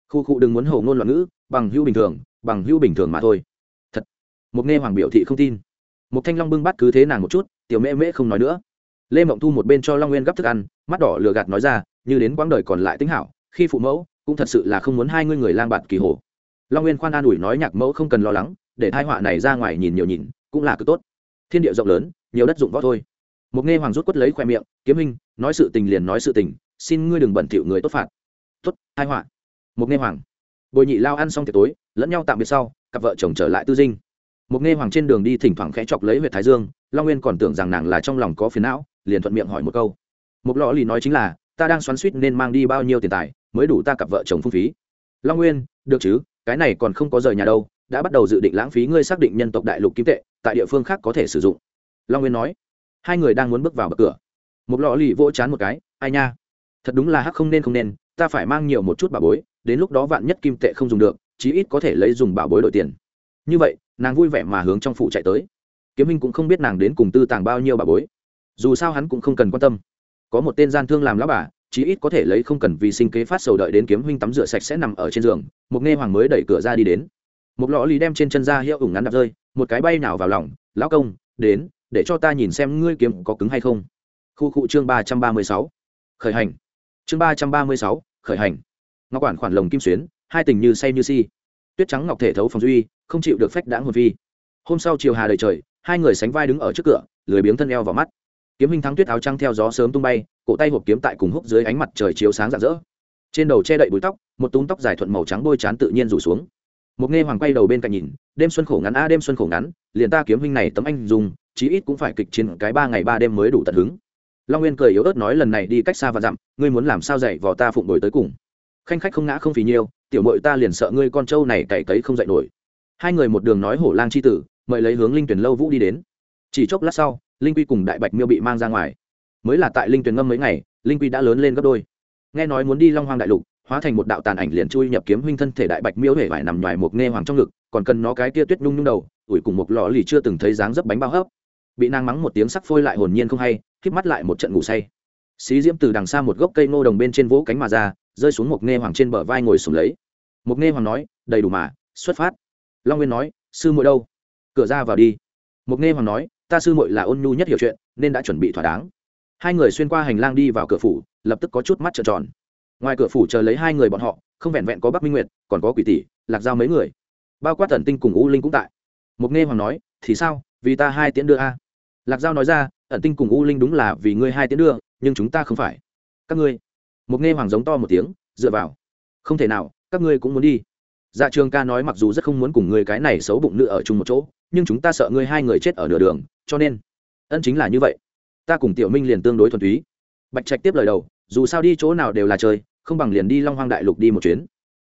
Khu khu đừng muốn hầu ngôn loạn ngữ, bằng hữu bình thường, bằng hữu bình thường mà thôi. Thật. Một nghe hoàng biểu thị không tin. Một thanh long bưng bắt cứ thế nàng một chút, tiểu mễ mễ không nói nữa. Lê mộng thu một bên cho long nguyên gấp thức ăn, mắt đỏ lừa gạt nói ra, như đến quãng đời còn lại tính hảo, khi phụ mẫu, cũng thật sự là không muốn hai ngươi người lang bạt kỳ hồ long nguyên khoan an ủi nói nhạc mẫu không cần lo lắng, để thai họa này ra ngoài nhìn nhiều nhìn, cũng là cực tốt. Thiên địa rộng lớn, nhiều đất dụng võ thôi. Một nghe hoàng rút quất lấy khoe miệng, kiếm hình nói sự tình liền nói sự tình xin ngươi đừng bẩn thỉu người tốt phạt. Tốt, hai họa. Một nghe hoàng. Bồi nhị lao ăn xong tiệc tối, lẫn nhau tạm biệt sau, cặp vợ chồng trở lại tư dinh. Một nghe hoàng trên đường đi thỉnh thoảng khẽ chọc lấy huyện thái dương, long nguyên còn tưởng rằng nàng là trong lòng có phiền não, liền thuận miệng hỏi một câu. Một lọ lì nói chính là, ta đang xoắn suýt nên mang đi bao nhiêu tiền tài, mới đủ ta cặp vợ chồng phung phí? Long nguyên, được chứ, cái này còn không có rời nhà đâu, đã bắt đầu dự định lãng phí ngươi xác định nhân tộc đại lục kim tệ, tại địa phương khác có thể sử dụng. Long nguyên nói. Hai người đang muốn bước vào bậc cửa. Một lọ lì vỗ chán một cái, ai nha thật đúng là hắc không nên không nên, ta phải mang nhiều một chút bà bối, đến lúc đó vạn nhất kim tệ không dùng được, chí ít có thể lấy dùng bảo bối đổi tiền. Như vậy, nàng vui vẻ mà hướng trong phụ chạy tới. Kiếm minh cũng không biết nàng đến cùng tư tàng bao nhiêu bà bối. Dù sao hắn cũng không cần quan tâm. Có một tên gian thương làm lão bà, chí ít có thể lấy không cần vì sinh kế phát sầu đợi đến kiếm huynh tắm rửa sạch sẽ nằm ở trên giường, một nghe hoàng mới đẩy cửa ra đi đến. Một lọ lì đem trên chân ra hiệu ủng ngắn đạp rơi, một cái bay nào vào lòng, lão công, đến, để cho ta nhìn xem ngươi kiếm có cứng hay không. Khu cụ chương ba trăm ba mươi sáu. Khởi hành chương ba trăm ba mươi sáu, khởi hành. Ngọc quản khoản lồng kim xuyến, hai tình như say như si. Tuyết trắng ngọc thể thấu phòng duy, không chịu được phách đãng hồn phi. Hôm sau chiều hà đầy trời, hai người sánh vai đứng ở trước cửa, lười biếng thân eo vào mắt. Kiếm hình thắng tuyết áo trăng theo gió sớm tung bay, cổ tay hộp kiếm tại cùng húc dưới ánh mặt trời chiếu sáng rạng rỡ. Trên đầu che đậy búi tóc, một túm tóc dài thuận màu trắng bôi chán tự nhiên rủ xuống. Một nghe hoàng quay đầu bên cạnh nhìn, đêm xuân khổ ngắn a đêm xuân khổ ngắn, liền ta kiếm hình này tấm anh dùng, chí ít cũng phải kịch chiến cái ba ngày ba đêm mới đủ tận hứng long nguyên cười yếu ớt nói lần này đi cách xa và dặm, ngươi muốn làm sao dạy vò ta phụng đổi tới cùng? Khanh khách không ngã không phì nhiêu, tiểu mội ta liền sợ ngươi con trâu này cày cấy không dạy nổi. Hai người một đường nói hổ lang c h i tử, mời lấy hướng linh tuyển lâu vũ đi đến. Chỉ chốc lát sau, linh quy cùng đại bạch miêu bị mang ra ngoài. Mới là tại linh tuyển ngâm mấy ngày, linh quy đã lớn lên gấp đôi. Nghe nói muốn đi long hoang đại lục, hóa thành một đạo tàn ảnh liền chui nhập kiếm huynh thân thể đại bạch miêu hể vải nằm ngoài một nghe hoàng trong ngực, còn cần nó cái tia tuyết nhung nhung đầu, ủi cùng một lò lì chưa từng thấy dáng dấp bánh bao hấp bị nàng mắng một tiếng sắc phôi lại hồn nhiên không hay híp mắt lại một trận ngủ say. Xí diễm từ đằng xa một gốc cây ngô đồng bên trên vỗ cánh mà ra, rơi xuống một nghe hoàng trên bờ vai ngồi sùng lấy. Một nghe hoàng nói, đầy đủ mà, xuất phát. Long nguyên nói, sư muội đâu? Cửa ra vào đi. Một nghe hoàng nói, ta sư muội là ôn nhu nhất hiểu chuyện, nên đã chuẩn bị thỏa đáng. Hai người xuyên qua hành lang đi vào cửa phủ, lập tức có chút mắt trợn tròn. Ngoài cửa phủ chờ lấy hai người bọn họ, không vẹn vẹn có bắc minh nguyệt, còn có quỷ tỷ, lạc giao mấy người. Bao quát thần tinh cùng u linh cũng tại. Mục nghe hoàng nói, thì sao? Vì ta hai tiễn đưa a. Lạc giao nói ra, ẩn tinh cùng u linh đúng là vì ngươi hai tiễn đưa, nhưng chúng ta không phải. Các ngươi. Một nghe hoàng giống to một tiếng, dựa vào. Không thể nào, các ngươi cũng muốn đi. Dạ trường ca nói mặc dù rất không muốn cùng ngươi cái này xấu bụng nữ ở chung một chỗ, nhưng chúng ta sợ ngươi hai người chết ở nửa đường, cho nên, ân chính là như vậy. Ta cùng tiểu minh liền tương đối thuần túy. Bạch trạch tiếp lời đầu, dù sao đi chỗ nào đều là chơi, không bằng liền đi long hoang đại lục đi một chuyến.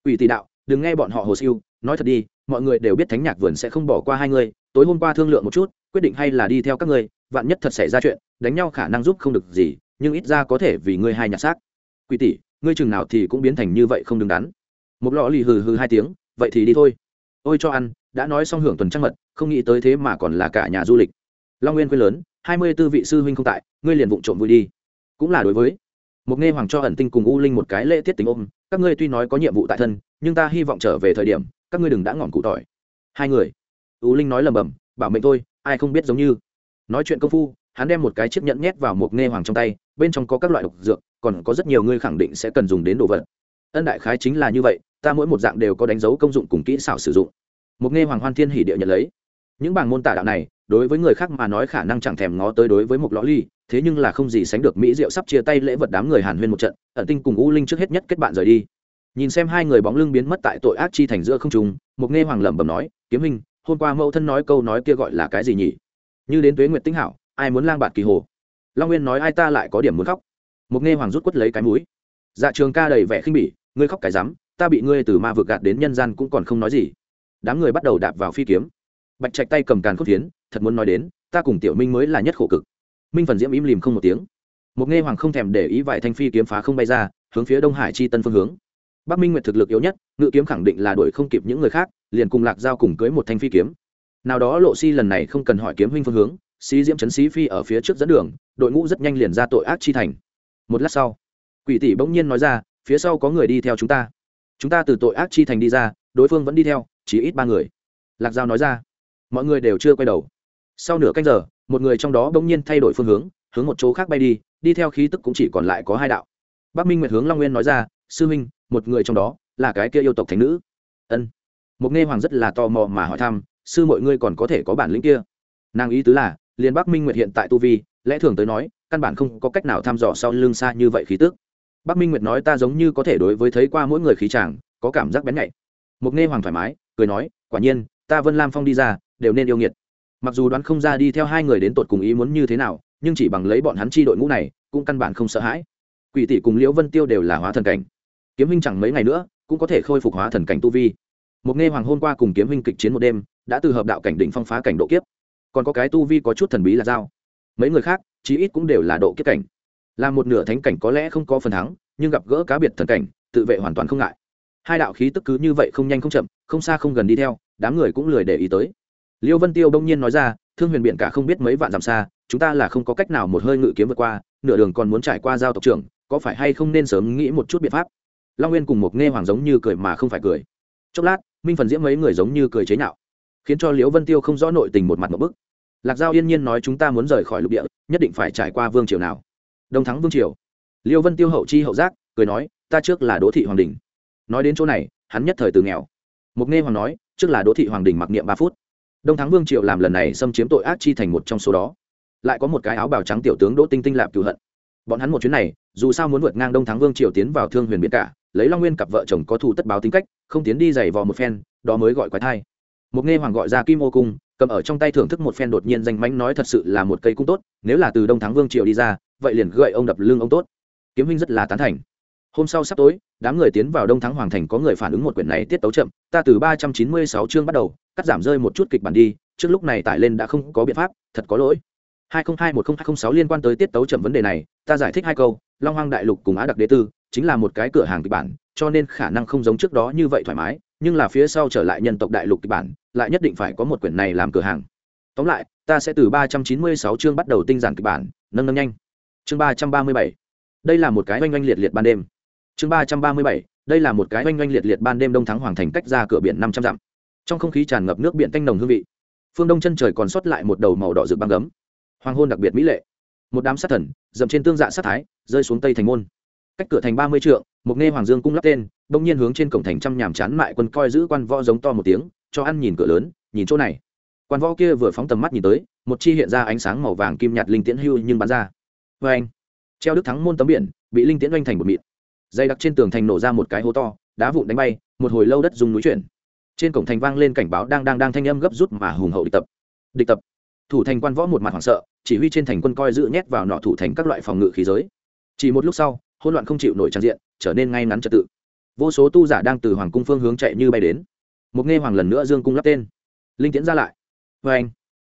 Ủy tỷ đạo, đừng nghe bọn họ hồ siêu, nói thật đi mọi người đều biết thánh nhạc vườn sẽ không bỏ qua hai người, tối hôm qua thương lượng một chút, quyết định hay là đi theo các ngươi vạn nhất thật xảy ra chuyện, đánh nhau khả năng giúp không được gì, nhưng ít ra có thể vì ngươi hai nhặt xác. Quỷ tỷ, ngươi chừng nào thì cũng biến thành như vậy không đứng đắn. Một lọ lì hừ hừ hai tiếng, vậy thì đi thôi. Ôi cho ăn, đã nói xong hưởng tuần trăng mật, không nghĩ tới thế mà còn là cả nhà du lịch. Long nguyên quê lớn, hai mươi tư vị sư huynh không tại, ngươi liền vụng trộm vui đi. Cũng là đối với. Một nghe hoàng cho ẩn tinh cùng u linh một cái lễ tiết tình ôm, các ngươi tuy nói có nhiệm vụ tại thân, nhưng ta hy vọng trở về thời điểm các ngươi đừng đã ngọn cụ tỏi. Hai người. U linh nói lầm bầm, bảo mệnh thôi, ai không biết giống như. Nói chuyện công phu, hắn đem một cái chiếc nhẫn nhét vào một nghe hoàng trong tay, bên trong có các loại độc dược, còn có rất nhiều ngươi khẳng định sẽ cần dùng đến đồ vật. Ân đại khái chính là như vậy, ta mỗi một dạng đều có đánh dấu công dụng cùng kỹ xảo sử dụng. Một nghe hoàng hoan thiên hỉ địa nhận lấy. Những bảng môn tả đạo này, đối với người khác mà nói khả năng chẳng thèm ngó tới đối với một lõ ly, thế nhưng là không gì sánh được mỹ diệu sắp chia tay lễ vật đám người hàn huyên một trận, ẩn tinh cùng u linh trước hết nhất kết bạn rời đi nhìn xem hai người bóng lưng biến mất tại tội ác chi thành giữa không trung Mục nghe hoàng lẩm bẩm nói, kiếm hình hôm qua mẫu thân nói câu nói kia gọi là cái gì nhỉ? Như đến tuế nguyệt tinh hảo, ai muốn lang bạt kỳ hồ? Long nguyên nói ai ta lại có điểm muốn khóc. Mục nghe hoàng rút quất lấy cái mũi. Dạ trường ca đầy vẻ khinh bỉ, ngươi khóc cái rắm, ta bị ngươi từ ma vực gạt đến nhân gian cũng còn không nói gì. Đám người bắt đầu đạp vào phi kiếm. Bạch trạch tay cầm càn khúc phiến, thật muốn nói đến, ta cùng tiểu minh mới là nhất khổ cực. Minh phần diễm im lìm không một tiếng. Một nghe hoàng không thèm để ý vài thanh phi kiếm phá không bay ra, hướng phía đông hải chi tân phương hướng bắc minh nguyệt thực lực yếu nhất, ngự kiếm khẳng định là đuổi không kịp những người khác, liền cùng lạc giao cùng cưới một thanh phi kiếm. Nào đó lộ si lần này không cần hỏi kiếm huynh phương hướng sĩ diễm chấn sĩ phi ở phía trước dẫn đường, đội ngũ rất nhanh liền ra tội ác chi thành. Một lát sau, quỷ tỷ bỗng nhiên nói ra, phía sau có người đi theo chúng ta. Chúng ta từ tội ác chi thành đi ra, đối phương vẫn đi theo, chỉ ít ba người. Lạc giao nói ra, mọi người đều chưa quay đầu. Sau nửa canh giờ, một người trong đó bỗng nhiên thay đổi phương hướng hướng một chỗ khác bay đi đi theo khí tức cũng chỉ còn lại có hai đạo. Bắc minh nguyệt hướng long nguyên nói ra, sư huynh một người trong đó là cái kia yêu tộc thánh nữ. Ân. Một nghe hoàng rất là tò mò mà hỏi thăm, sư mọi ngươi còn có thể có bản lĩnh kia? Nàng ý tứ là, liền bắc minh nguyệt hiện tại tu vi, lẽ thường tới nói, căn bản không có cách nào thăm dò sau lưng xa như vậy khí tức. Bắc minh nguyệt nói ta giống như có thể đối với thấy qua mỗi người khí chàng, có cảm giác bén nhạy. Một nghe hoàng thoải mái, cười nói, quả nhiên, ta vân lam phong đi ra, đều nên yêu nghiệt. Mặc dù đoán không ra đi theo hai người đến tột cùng ý muốn như thế nào, nhưng chỉ bằng lấy bọn hắn chi đội ngũ này, cũng căn bản không sợ hãi. Quỷ tỷ cùng liễu vân tiêu đều là hóa thần cảnh kiếm huynh chẳng mấy ngày nữa cũng có thể khôi phục hóa thần cảnh tu vi. Một nghe hoàng hôn qua cùng kiếm huynh kịch chiến một đêm, đã từ hợp đạo cảnh đỉnh phong phá cảnh độ kiếp. Còn có cái tu vi có chút thần bí là dao mấy người khác, chí ít cũng đều là độ kiếp cảnh. Là một nửa thánh cảnh có lẽ không có phần thắng, nhưng gặp gỡ cá biệt thần cảnh, tự vệ hoàn toàn không ngại. Hai đạo khí tức cứ như vậy không nhanh không chậm, không xa không gần đi theo, đám người cũng lười để ý tới. Liêu vân tiêu bỗng nhiên nói ra, thương huyền biện cả không biết mấy vạn dặm xa, chúng ta là không có cách nào một hơi ngự kiếm vượt qua, nửa đường còn muốn trải qua giao tộc trưởng, có phải hay không nên sớm nghĩ một chút biện pháp? Long nguyên cùng một nghe hoàng giống như cười mà không phải cười. Chốc lát, minh phần diễm mấy người giống như cười chế nhạo, khiến cho liễu vân tiêu không rõ nội tình một mặt một bức. Lạc giao yên nhiên nói chúng ta muốn rời khỏi lục địa, nhất định phải trải qua vương triều nào. Đông thắng vương triều. Liễu vân tiêu hậu chi hậu giác, cười nói, ta trước là đỗ thị hoàng đình. Nói đến chỗ này, hắn nhất thời từ nghèo. Mục nghe hoàng nói, trước là đỗ thị hoàng đình mặc niệm ba phút. Đông thắng vương triệu làm lần này xâm chiếm tội ác chi thành một trong số đó. Lại có một cái áo bào trắng tiểu tướng đỗ tinh tinh lạp cựu hận. Bọn hắn một chuyến này, dù sao muốn vượt ngang đông thắng vương triều tiến vào thương huyền biển cả lấy long nguyên cặp vợ chồng có thù tất báo tính cách, không tiến đi giày vò một phen, đó mới gọi quái thai. Một nghe hoàng gọi ra kim ô cung, cầm ở trong tay thưởng thức một phen đột nhiên danh mánh nói thật sự là một cây cung tốt, nếu là từ đông thắng vương triều đi ra, vậy liền gợi ông đập lưng ông tốt. Kiếm huynh rất là tán thành. Hôm sau sắp tối, đám người tiến vào đông thắng hoàng thành có người phản ứng một quyển này tiết tấu chậm, ta từ ba trăm chín mươi sáu chương bắt đầu, cắt giảm rơi một chút kịch bản đi, trước lúc này tải lên đã không có biện pháp, thật có lỗi. hai nghìn hai một nghìn hai mươi sáu liên quan tới tiết tấu chậm vấn đề này, ta giải thích hai câu, long hoang đại lục cùng á đặc đế tư chính là một cái cửa hàng kịch bản, cho nên khả năng không giống trước đó như vậy thoải mái, nhưng là phía sau trở lại nhân tộc đại lục kịch bản, lại nhất định phải có một quyển này làm cửa hàng. Tóm lại, ta sẽ từ ba trăm chín mươi sáu chương bắt đầu tinh giản kịch bản, nâng nâng nhanh. Chương ba trăm ba mươi bảy. Đây là một cái oanh oanh liệt liệt ban đêm. Chương ba trăm ba mươi bảy. Đây là một cái oanh oanh liệt liệt ban đêm đông thắng hoàng thành cách ra cửa biển năm trăm dặm. Trong không khí tràn ngập nước biển tanh nồng hương vị. Phương đông chân trời còn sót lại một đầu màu đỏ rực băng gấm. Hoàng hôn đặc biệt mỹ lệ. Một đám sát thần, dậm trên tương dạ sát thái, rơi xuống tây thành môn cách cửa thành ba mươi trượng, một nghe hoàng dương cung lắp tên bỗng nhiên hướng trên cổng thành trăm nhàm chán mại quân coi giữ quan võ giống to một tiếng, cho ăn nhìn cửa lớn, nhìn chỗ này. Quan võ kia vừa phóng tầm mắt nhìn tới, một chi hiện ra ánh sáng màu vàng kim nhạt linh tiễn hưu nhưng bắn ra. Vê anh, treo đức thắng môn tấm biển, bị linh tiễn oanh thành một mịn. Dây đặc trên tường thành nổ ra một cái hố to, đá vụn đánh bay, một hồi lâu đất dùng núi chuyển. Trên cổng thành vang lên cảnh báo đang đang đang thanh âm gấp rút mà hùng hậu địch tập. Địch tập. Thủ thành quan võ một mặt hoảng sợ, chỉ huy trên thành quân coi giữ nhét vào nọ thủ thành các loại phòng ngự khí giới. Chỉ một lúc sau hỗn loạn không chịu nổi trang diện, trở nên ngay ngắn trật tự. Vô số tu giả đang từ hoàng cung phương hướng chạy như bay đến. Một nghe hoàng lần nữa dương cung lắp tên. Linh tiễn ra lại. Vê anh,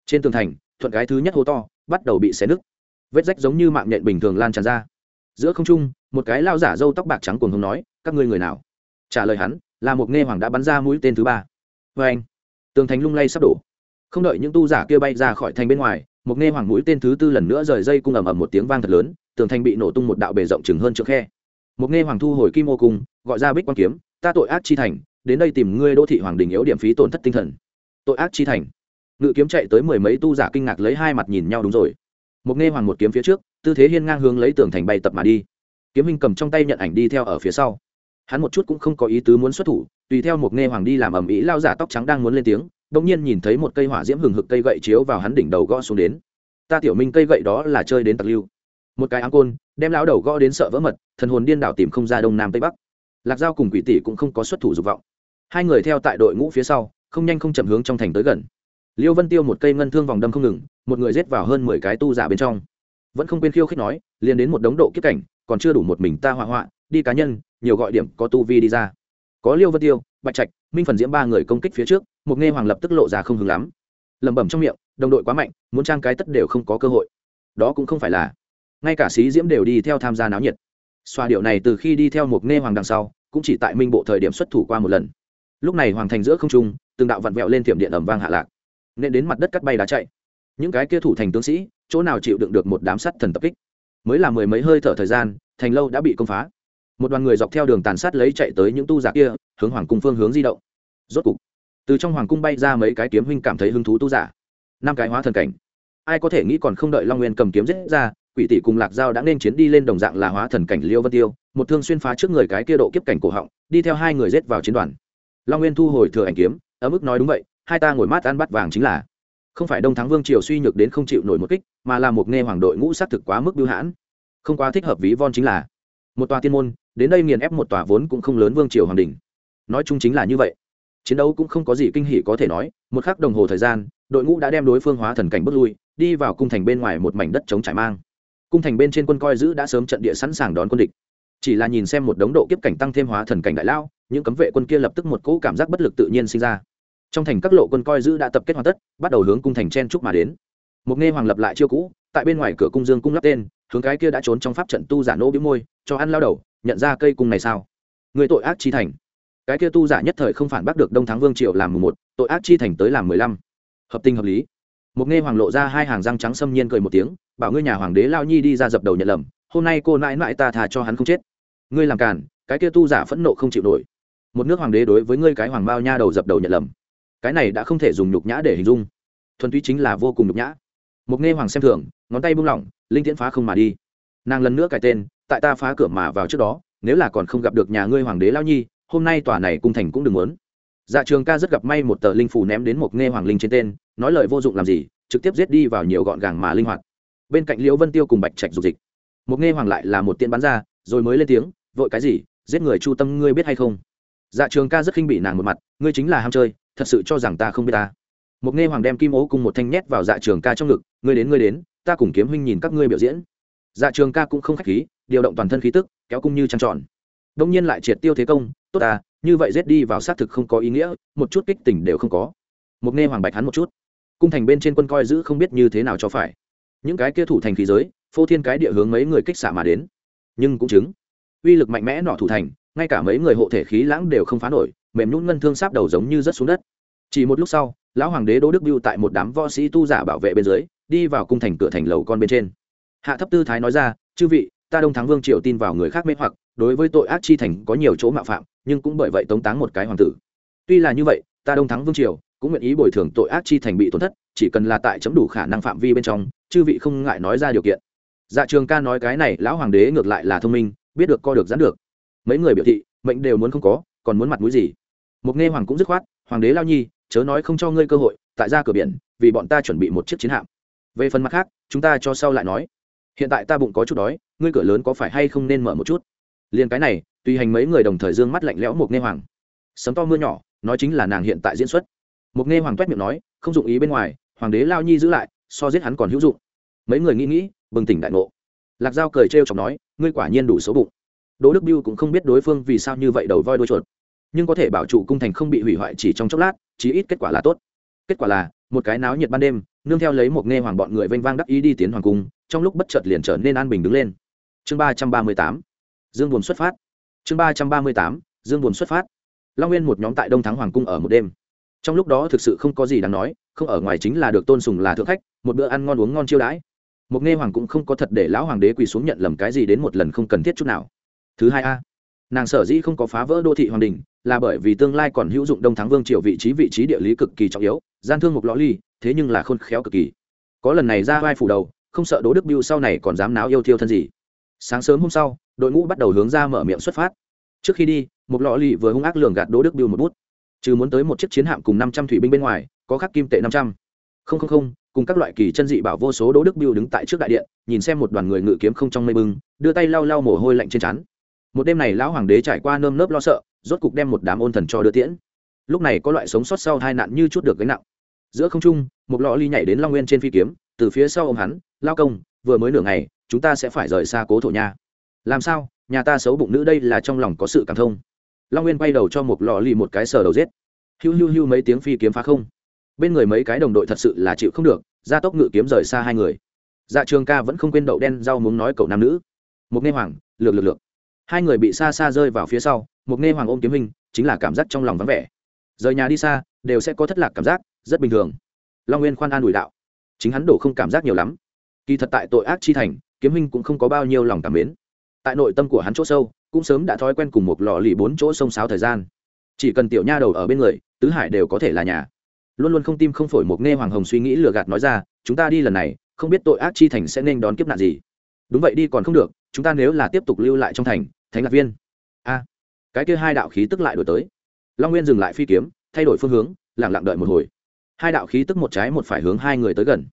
trên tường thành, thuận cái thứ nhất hố to, bắt đầu bị xé nứt. Vết rách giống như mạng nhện bình thường lan tràn ra. Giữa không trung, một cái lao giả râu tóc bạc trắng cuồng hùng nói, các ngươi người nào? Trả lời hắn, là một nghe hoàng đã bắn ra mũi tên thứ ba. Vê anh, tường thành lung lay sắp đổ. Không đợi những tu giả kia bay ra khỏi thành bên ngoài, một nghe hoàng mũi tên thứ tư lần nữa rời dây cung ầm ầm một tiếng vang thật lớn tường thành bị nổ tung một đạo bề rộng chừng hơn trước khe. Một nghe hoàng thu hồi kim ô cung, gọi ra bích quan kiếm, ta tội ác chi thành, đến đây tìm ngươi đô thị hoàng đình yếu điểm phí tổn thất tinh thần. Tội ác chi thành? Ngự kiếm chạy tới mười mấy tu giả kinh ngạc lấy hai mặt nhìn nhau đúng rồi. Một nghe hoàng một kiếm phía trước, tư thế hiên ngang hướng lấy tường thành bay tập mà đi. Kiếm hình cầm trong tay nhận ảnh đi theo ở phía sau. Hắn một chút cũng không có ý tứ muốn xuất thủ, tùy theo một nghe hoàng đi làm ầm ĩ lao giả tóc trắng đang muốn lên tiếng bỗng nhiên nhìn thấy một cây hỏa diễm hừng hực cây gậy chiếu vào hắn đỉnh đầu gõ xuống đến. Ta tiểu minh cây gậy đó là chơi đến tặc lưu một cái áng côn, đem lão đầu gõ đến sợ vỡ mật, thần hồn điên đảo tìm không ra đông nam tây bắc. Lạc giao cùng quỷ tỷ cũng không có xuất thủ dục vọng. Hai người theo tại đội ngũ phía sau, không nhanh không chậm hướng trong thành tới gần. Liêu vân tiêu một cây ngân thương vòng đâm không ngừng, một người rết vào hơn mười cái tu giả bên trong. Vẫn không quên khiêu khích nói, liền đến một đống độ kiếp cảnh, còn chưa đủ một mình ta họa họa, đi cá nhân, nhiều gọi điểm, có tu vi đi ra. Có liêu vân tiêu, bạch trạch, minh phần diễm ba người công kích phía trước, một nghe hoàng lập tức lộ ra không hứng lắm. Lẩm bẩm trong miệng, đồng đội quá mạnh, muốn trang cái tất đều không có cơ hội. Đó cũng không phải là ngay cả sĩ diễm đều đi theo tham gia náo nhiệt. Xoa điệu này từ khi đi theo một nghe hoàng đằng sau, cũng chỉ tại minh bộ thời điểm xuất thủ qua một lần. Lúc này hoàng thành giữa không trung, từng đạo vặn vẹo lên thiểm điện ẩm vang hạ lạc, nên đến mặt đất cắt bay đá chạy. Những cái kia thủ thành tướng sĩ, chỗ nào chịu đựng được một đám sắt thần tập kích? Mới là mười mấy hơi thở thời gian, thành lâu đã bị công phá. Một đoàn người dọc theo đường tàn sát lấy chạy tới những tu giả kia, hướng hoàng cung phương hướng di động. Rốt cục, từ trong hoàng cung bay ra mấy cái kiếm huynh cảm thấy hứng thú tu giả. Năm cái hóa thần cảnh. Ai có thể nghĩ còn không đợi long nguyên cầm kiếm giết ra quỷ tỷ cùng lạc dao đã nên chiến đi lên đồng dạng là hóa thần cảnh liêu vân tiêu, một thương xuyên phá trước người cái kia độ kiếp cảnh cổ họng, đi theo hai người rết vào chiến đoàn. Long nguyên thu hồi thừa ảnh kiếm ở mức nói đúng vậy, hai ta ngồi mát ăn bắt vàng chính là. Không phải đông thắng vương triều suy nhược đến không chịu nổi một kích, mà là một nghe hoàng đội ngũ xác thực quá mức biêu hãn. Không quá thích hợp ví von chính là. Một tòa tiên môn, đến đây nghiền ép một tòa vốn cũng không lớn vương triều hoàng đình. Nói chung chính là như vậy. Chiến đấu cũng không có gì kinh hỉ có thể nói, một khắc đồng hồ thời gian, đội ngũ đã đem đối phương hóa thần cảnh bước lui, đi vào cung thành bên ngoài một mảnh đất chống trải mang cung thành bên trên quân coi giữ đã sớm trận địa sẵn sàng đón quân địch. Chỉ là nhìn xem một đống độ kiếp cảnh tăng thêm hóa thần cảnh đại lao, những cấm vệ quân kia lập tức một cỗ cảm giác bất lực tự nhiên sinh ra. Trong thành các lộ quân coi giữ đã tập kết hoàn tất, bắt đầu hướng cung thành chen trúc mà đến. Một nghe hoàng lập lại chiêu cũ, tại bên ngoài cửa cung dương cung lắp tên, hướng cái kia đã trốn trong pháp trận tu giả nỗ bĩu môi, cho ăn lao đầu, nhận ra cây cung này sao? Người tội ác chi thành. Cái kia tu giả nhất thời không phản bác được đông thắng vương triệu làm mười một, tội ác chi thành tới làm mười lăm. Hợp tình hợp lý một nghe hoàng lộ ra hai hàng răng trắng xâm nhiên cười một tiếng, bảo ngươi nhà hoàng đế lao nhi đi ra dập đầu nhận lầm, hôm nay cô nãi nãi ta thà cho hắn không chết. Ngươi làm càn, cái kia tu giả phẫn nộ không chịu nổi. Một nước hoàng đế đối với ngươi cái hoàng bao nha đầu dập đầu nhận lầm. Cái này đã không thể dùng nhục nhã để hình dung. Thuần túy chính là vô cùng nhục nhã. Một nghe hoàng xem thường, ngón tay buông lỏng, linh tiễn phá không mà đi. Nàng lần nữa cải tên, tại ta phá cửa mà vào trước đó, nếu là còn không gặp được nhà ngươi hoàng đế lao nhi, hôm nay tòa này cung thành cũng đừng muốn dạ trường ca rất gặp may một tờ linh phủ ném đến một nghe hoàng linh trên tên, nói lời vô dụng làm gì, trực tiếp giết đi vào nhiều gọn gàng mà linh hoạt. Bên cạnh liễu vân tiêu cùng bạch trạch dục dịch. Một nghe hoàng lại là một tiên bắn ra, rồi mới lên tiếng, vội cái gì, giết người chu tâm ngươi biết hay không? Dạ trường ca rất khinh bị nàng một mặt, ngươi chính là ham chơi, thật sự cho rằng ta không biết ta. Một nghe hoàng đem kim ố cùng một thanh nhét vào dạ trường ca trong ngực, ngươi đến ngươi đến, ta cùng kiếm huynh nhìn các ngươi biểu diễn. Dạ trường ca cũng không khách khí, điều động toàn thân khí tức, kéo cung như trăng tròn. Đông nhiên lại triệt tiêu thế công, tốt ta như vậy giết đi vào xác thực không có ý nghĩa, một chút kích tỉnh đều không có. Một nghe hoàng bạch hắn một chút, cung thành bên trên quân coi giữ không biết như thế nào cho phải. Những cái kia thủ thành khí giới, phô thiên cái địa hướng mấy người kích xạ mà đến. Nhưng cũng chứng, uy lực mạnh mẽ nọ thủ thành, ngay cả mấy người hộ thể khí lãng đều không phá nổi, mềm nhún ngân thương sáp đầu giống như rớt xuống đất. Chỉ một lúc sau, lão hoàng đế đỗ đức biêu tại một đám võ sĩ tu giả bảo vệ bên dưới, đi vào cung thành cửa thành lầu con bên trên. Hạ thấp tư thái nói ra, chư vị, ta đông thắng vương triều tin vào người khác mê hoặc đối với tội ác chi thành có nhiều chỗ mạo phạm, nhưng cũng bởi vậy tống táng một cái hoàng tử. Tuy là như vậy, ta đông thắng vương triều, cũng nguyện ý bồi thường tội ác chi thành bị tổn thất, chỉ cần là tại chấm đủ khả năng phạm vi bên trong, chư vị không ngại nói ra điều kiện. Dạ trường ca nói cái này, lão hoàng đế ngược lại là thông minh, biết được co được dán được. Mấy người biểu thị, mệnh đều muốn không có, còn muốn mặt mũi gì? Một nghe hoàng cũng dứt khoát, hoàng đế lao nhi, chớ nói không cho ngươi cơ hội, tại ra cửa biển, vì bọn ta chuẩn bị một chiếc chiến hạm. Về phần mặt khác, chúng ta cho sau lại nói. Hiện tại ta bụng có chút đói, ngươi cửa lớn có phải hay không nên mở một chút? Liền cái này tùy hành mấy người đồng thời dương mắt lạnh lẽo một nghe hoàng. Sấm to mưa nhỏ, nói chính là nàng hiện tại diễn xuất. Một nghe hoàng toét miệng nói, không dụng ý bên ngoài, hoàng đế lao nhi giữ lại, so giết hắn còn hữu dụng. Mấy người nghĩ nghĩ, bừng tỉnh đại ngộ. Lạc dao cười trêu chọc nói, ngươi quả nhiên đủ số bụng. Đỗ đức biêu cũng không biết đối phương vì sao như vậy đầu voi đuôi chuột. Nhưng có thể bảo trụ cung thành không bị hủy hoại chỉ trong chốc lát, chí ít kết quả là tốt. Kết quả là, một cái náo nhiệt ban đêm, nương theo lấy một nghe hoàng bọn người vênh vang đắc ý đi tiến hoàng cung, trong lúc bất chợt liền trở nên an bình đứng lên. Chương ba trăm ba mươi tám dương buồn xuất phát. Chương ba trăm ba mươi tám, dương buồn xuất phát. Long nguyên một nhóm tại đông thắng hoàng cung ở một đêm. Trong lúc đó thực sự không có gì đáng nói, không ở ngoài chính là được tôn sùng là thượng khách, một bữa ăn ngon uống ngon chiêu đãi. Một nghe hoàng cũng không có thật để lão hoàng đế quỳ xuống nhận lầm cái gì đến một lần không cần thiết chút nào. Thứ hai a, nàng sở dĩ không có phá vỡ đô thị hoàng đình, là bởi vì tương lai còn hữu dụng đông thắng vương triều vị trí vị trí địa lý cực kỳ trọng yếu, gian thương một lõ ly, thế nhưng là khôn khéo cực kỳ. Có lần này ra vai phủ đầu, không sợ đỗ đức biêu sau này còn dám náo yêu thiêu thân gì sáng sớm hôm sau, đội ngũ bắt đầu hướng ra mở miệng xuất phát. Trước khi đi, một lọ lì vừa hung ác lường gạt đỗ đức biêu một bút. Trừ muốn tới một chiếc chiến hạm cùng năm trăm thủy binh bên ngoài, có khắc kim tệ năm trăm. Không không không, cùng các loại kỳ chân dị bảo vô số đỗ đức biêu đứng tại trước đại điện, nhìn xem một đoàn người ngự kiếm không trong mây bưng đưa tay lau lau mồ hôi lạnh trên trán. Một đêm này lão hoàng đế trải qua nơm nớp lo sợ, rốt cục đem một đám ôn thần cho đưa tiễn. Lúc này có loại sống sót sau hai nạn như chút được gánh nặng. Giữa không trung, một lọ ly nhảy đến long nguyên trên phi kiếm, từ phía sau ô m hắn, lao công, vừa mới nửa ngày chúng ta sẽ phải rời xa cố thổ nha. Làm sao? Nhà ta xấu bụng nữ đây là trong lòng có sự cảm thông. Long nguyên quay đầu cho một lọ lì một cái sờ đầu giết. Hiu hiu hiu mấy tiếng phi kiếm phá không. Bên người mấy cái đồng đội thật sự là chịu không được, gia tốc ngự kiếm rời xa hai người. Dạ trường ca vẫn không quên đậu đen rau muốn nói cậu nam nữ. Một nghe hoàng, lược lược lược. Hai người bị xa xa rơi vào phía sau một nghe hoàng ôm kiếm hình, chính là cảm giác trong lòng vắng vẻ. Rời nhà đi xa, đều sẽ có thất lạc cảm giác, rất bình thường. Long nguyên khoan an ủi đạo. Chính hắn đổ không cảm giác nhiều lắm. Kỳ thật tại tội ác chi thành kiếm huynh cũng không có bao nhiêu lòng cảm mến. Tại nội tâm của hắn chỗ sâu, cũng sớm đã thói quen cùng một lò lì bốn chỗ sông sáo thời gian. Chỉ cần tiểu nha đầu ở bên người, tứ hải đều có thể là nhà. Luôn luôn không tim không phổi một nghe hoàng hồng suy nghĩ lừa gạt nói ra, chúng ta đi lần này, không biết tội ác chi thành sẽ nên đón kiếp nạn gì. Đúng vậy đi còn không được, chúng ta nếu là tiếp tục lưu lại trong thành, thánh lạc viên. A, cái kia hai đạo khí tức lại đổi tới. Long nguyên dừng lại phi kiếm, thay đổi phương hướng lẳng lặng đợi một hồi. Hai đạo khí tức một trái một phải hướng hai người tới gần.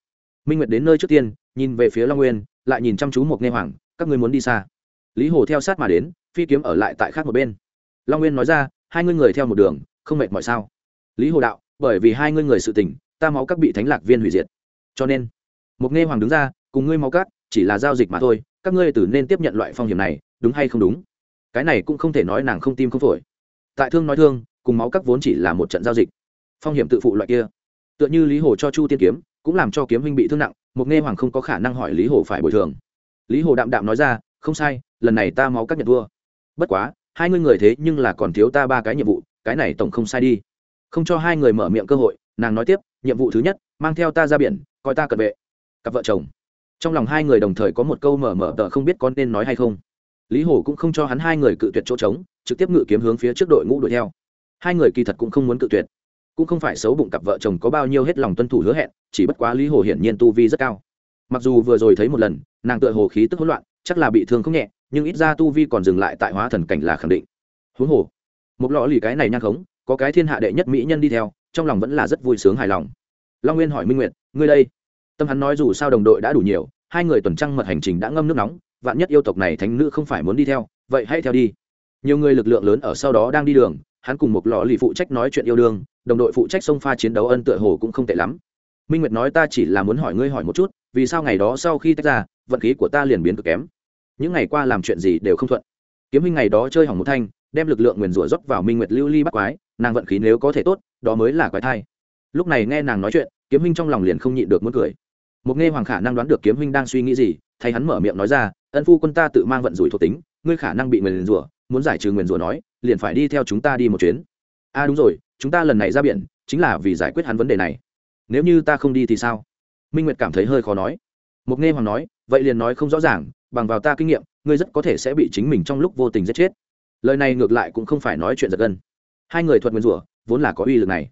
Minh nguyệt đến nơi trước tiên, nhìn về phía long nguyên lại nhìn chăm chú một nghe hoàng, các ngươi muốn đi xa. Lý hồ theo sát mà đến, phi kiếm ở lại tại khác một bên. Long nguyên nói ra, hai ngươi người theo một đường, không mệt mọi sao? Lý hồ đạo, bởi vì hai ngươi người sự tình, ta máu các bị thánh lạc viên hủy diệt. Cho nên, một nghe hoàng đứng ra, cùng ngươi máu cát chỉ là giao dịch mà thôi, các ngươi từ nên tiếp nhận loại phong hiểm này, đúng hay không đúng? Cái này cũng không thể nói nàng không tim không phổi. Tại thương nói thương, cùng máu các vốn chỉ là một trận giao dịch. Phong hiểm tự phụ loại kia. Tựa như lý hồ cho chu tiên kiếm cũng làm cho kiếm huynh bị thương nặng, một nghe hoàng không có khả năng hỏi lý hồ phải bồi thường. Lý hồ đạm đạm nói ra, không sai, lần này ta máu các nhận vua. bất quá, hai ngươi người thế nhưng là còn thiếu ta ba cái nhiệm vụ, cái này tổng không sai đi. Không cho hai người mở miệng cơ hội, nàng nói tiếp, nhiệm vụ thứ nhất, mang theo ta ra biển, coi ta cận vệ. Cặp vợ chồng. Trong lòng hai người đồng thời có một câu mở mở tờ không biết con nên nói hay không. Lý hồ cũng không cho hắn hai người cự tuyệt chỗ trống, trực tiếp ngự kiếm hướng phía trước đội ngũ đuổi theo. Hai người kỳ thật cũng không muốn cự tuyệt cũng không phải xấu bụng cặp vợ chồng có bao nhiêu hết lòng tuân thủ hứa hẹn, chỉ bất quá lý hồ hiển nhiên tu vi rất cao. Mặc dù vừa rồi thấy một lần, nàng tựa hồ khí tức hỗn loạn, chắc là bị thương không nhẹ, nhưng ít ra tu vi còn dừng lại tại hóa thần cảnh là khẳng định. Huống hồ, một lọ lì cái này nhang khống, có cái thiên hạ đệ nhất mỹ nhân đi theo, trong lòng vẫn là rất vui sướng hài lòng. Long nguyên hỏi minh nguyệt, ngươi đây? Tâm hắn nói dù sao đồng đội đã đủ nhiều, hai người tuần trăng mật hành trình đã ngâm nước nóng, vạn nhất yêu tộc này thánh nữ không phải muốn đi theo, vậy hãy theo đi. Nhiều người lực lượng lớn ở sau đó đang đi đường, hắn cùng một lọ lì phụ trách nói chuyện yêu đương đồng đội phụ trách sông pha chiến đấu ân tựa hồ cũng không tệ lắm. Minh nguyệt nói ta chỉ là muốn hỏi ngươi hỏi một chút, vì sao ngày đó sau khi tách ra, vận khí của ta liền biến cực kém? Những ngày qua làm chuyện gì đều không thuận. Kiếm minh ngày đó chơi hỏng một thanh, đem lực lượng nguyền rủa dốc vào minh nguyệt lưu ly bắt quái, nàng vận khí nếu có thể tốt, đó mới là quái thai. Lúc này nghe nàng nói chuyện, kiếm huynh trong lòng liền không nhịn được muốn cười. Một nghe hoàng khả năng đoán được kiếm huynh đang suy nghĩ gì, thay hắn mở miệng nói ra, ân phu quân ta tự mang vận rủi thuộc tính, ngươi khả năng bị nguyền rủa, muốn giải trừ nguyền rủa nói, liền phải đi theo chúng ta đi một chuyến. A à đúng rồi chúng ta lần này ra biển, chính là vì giải quyết hắn vấn đề này. Nếu như ta không đi thì sao? Minh nguyệt cảm thấy hơi khó nói. Mục nghe hoàng nói, vậy liền nói không rõ ràng, bằng vào ta kinh nghiệm, ngươi rất có thể sẽ bị chính mình trong lúc vô tình giết chết. Lời này ngược lại cũng không phải nói chuyện giật gân. Hai người thuật nguyên rủa, vốn là có uy lực này.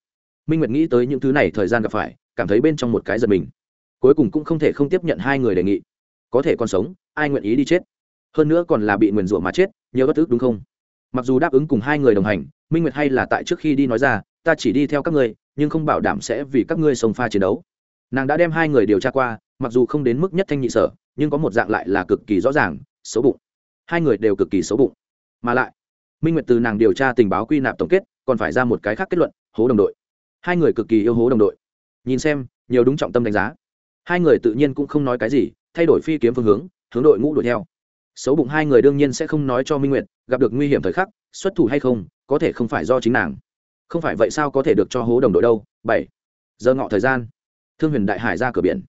Minh nguyệt nghĩ tới những thứ này thời gian gặp phải, cảm thấy bên trong một cái giật mình. Cuối cùng cũng không thể không tiếp nhận hai người đề nghị. Có thể còn sống, ai nguyện ý đi chết? Hơn nữa còn là bị nguyền rủa mà chết, nhiều bất ức đúng không? Mặc dù đáp ứng cùng hai người đồng hành, minh nguyệt hay là tại trước khi đi nói ra, ta chỉ đi theo các ngươi, nhưng không bảo đảm sẽ vì các ngươi sông pha chiến đấu. Nàng đã đem hai người điều tra qua, mặc dù không đến mức nhất thanh nhị sở, nhưng có một dạng lại là cực kỳ rõ ràng, xấu bụng. Hai người đều cực kỳ xấu bụng. Mà lại, minh nguyệt từ nàng điều tra tình báo quy nạp tổng kết, còn phải ra một cái khác kết luận, hố đồng đội. Hai người cực kỳ yêu hố đồng đội. Nhìn xem, nhiều đúng trọng tâm đánh giá. Hai người tự nhiên cũng không nói cái gì, thay đổi phi kiếm phương hướng hướng đội ngũ đuổi theo xấu bụng hai người đương nhiên sẽ không nói cho minh nguyệt, gặp được nguy hiểm thời khắc, xuất thủ hay không, có thể không phải do chính nàng. Không phải vậy sao có thể được cho hố đồng đội đâu? Bảy. Giờ ngọ thời gian. Thương huyền đại hải ra cửa biển.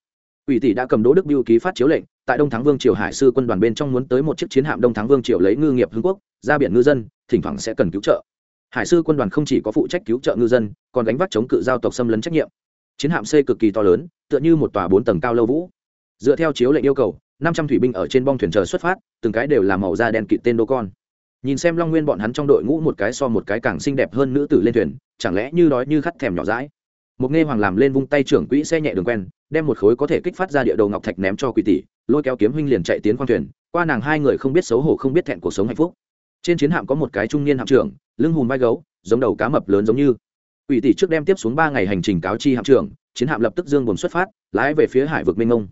Ủy tỷ đã cầm đỗ đức biêu ký phát chiếu lệnh, tại đông thắng vương triều hải sư quân đoàn bên trong muốn tới một chiếc chiến hạm đông thắng vương triều lấy ngư nghiệp hưng quốc, ra biển ngư dân, thỉnh thoảng sẽ cần cứu trợ. Hải sư quân đoàn không chỉ có phụ trách cứu trợ ngư dân, còn gánh vác chống cự giao tộc xâm lấn trách nhiệm. Chiến hạm xây cực kỳ to lớn, tựa như một tòa bốn tầng cao lâu vũ. Dựa theo chiếu lệnh yêu cầu năm trăm thủy binh ở trên bong thuyền chờ xuất phát, từng cái đều là màu da đen kịt tên đô con. Nhìn xem long nguyên bọn hắn trong đội ngũ một cái so một cái càng xinh đẹp hơn nữ tử lên thuyền, chẳng lẽ như đói như khắt thèm nhỏ rãi một nghe hoàng làm lên vung tay trưởng quỹ xe nhẹ đường quen, đem một khối có thể kích phát ra địa đầu ngọc thạch ném cho quỷ tỷ, lôi kéo kiếm huynh liền chạy tiến khoang thuyền, qua nàng hai người không biết xấu hổ không biết thẹn cuộc sống hạnh phúc. Trên chiến hạm có một cái trung niên hạm trưởng, lưng hùm vai gấu, giống đầu cá mập lớn giống như. Quỷ tỷ trước đem tiếp xuống ba ngày hành trình cáo chi hạm trưởng, chiến hạm lập tức dương buồn xuất phát, lái về phía hải vực minh ông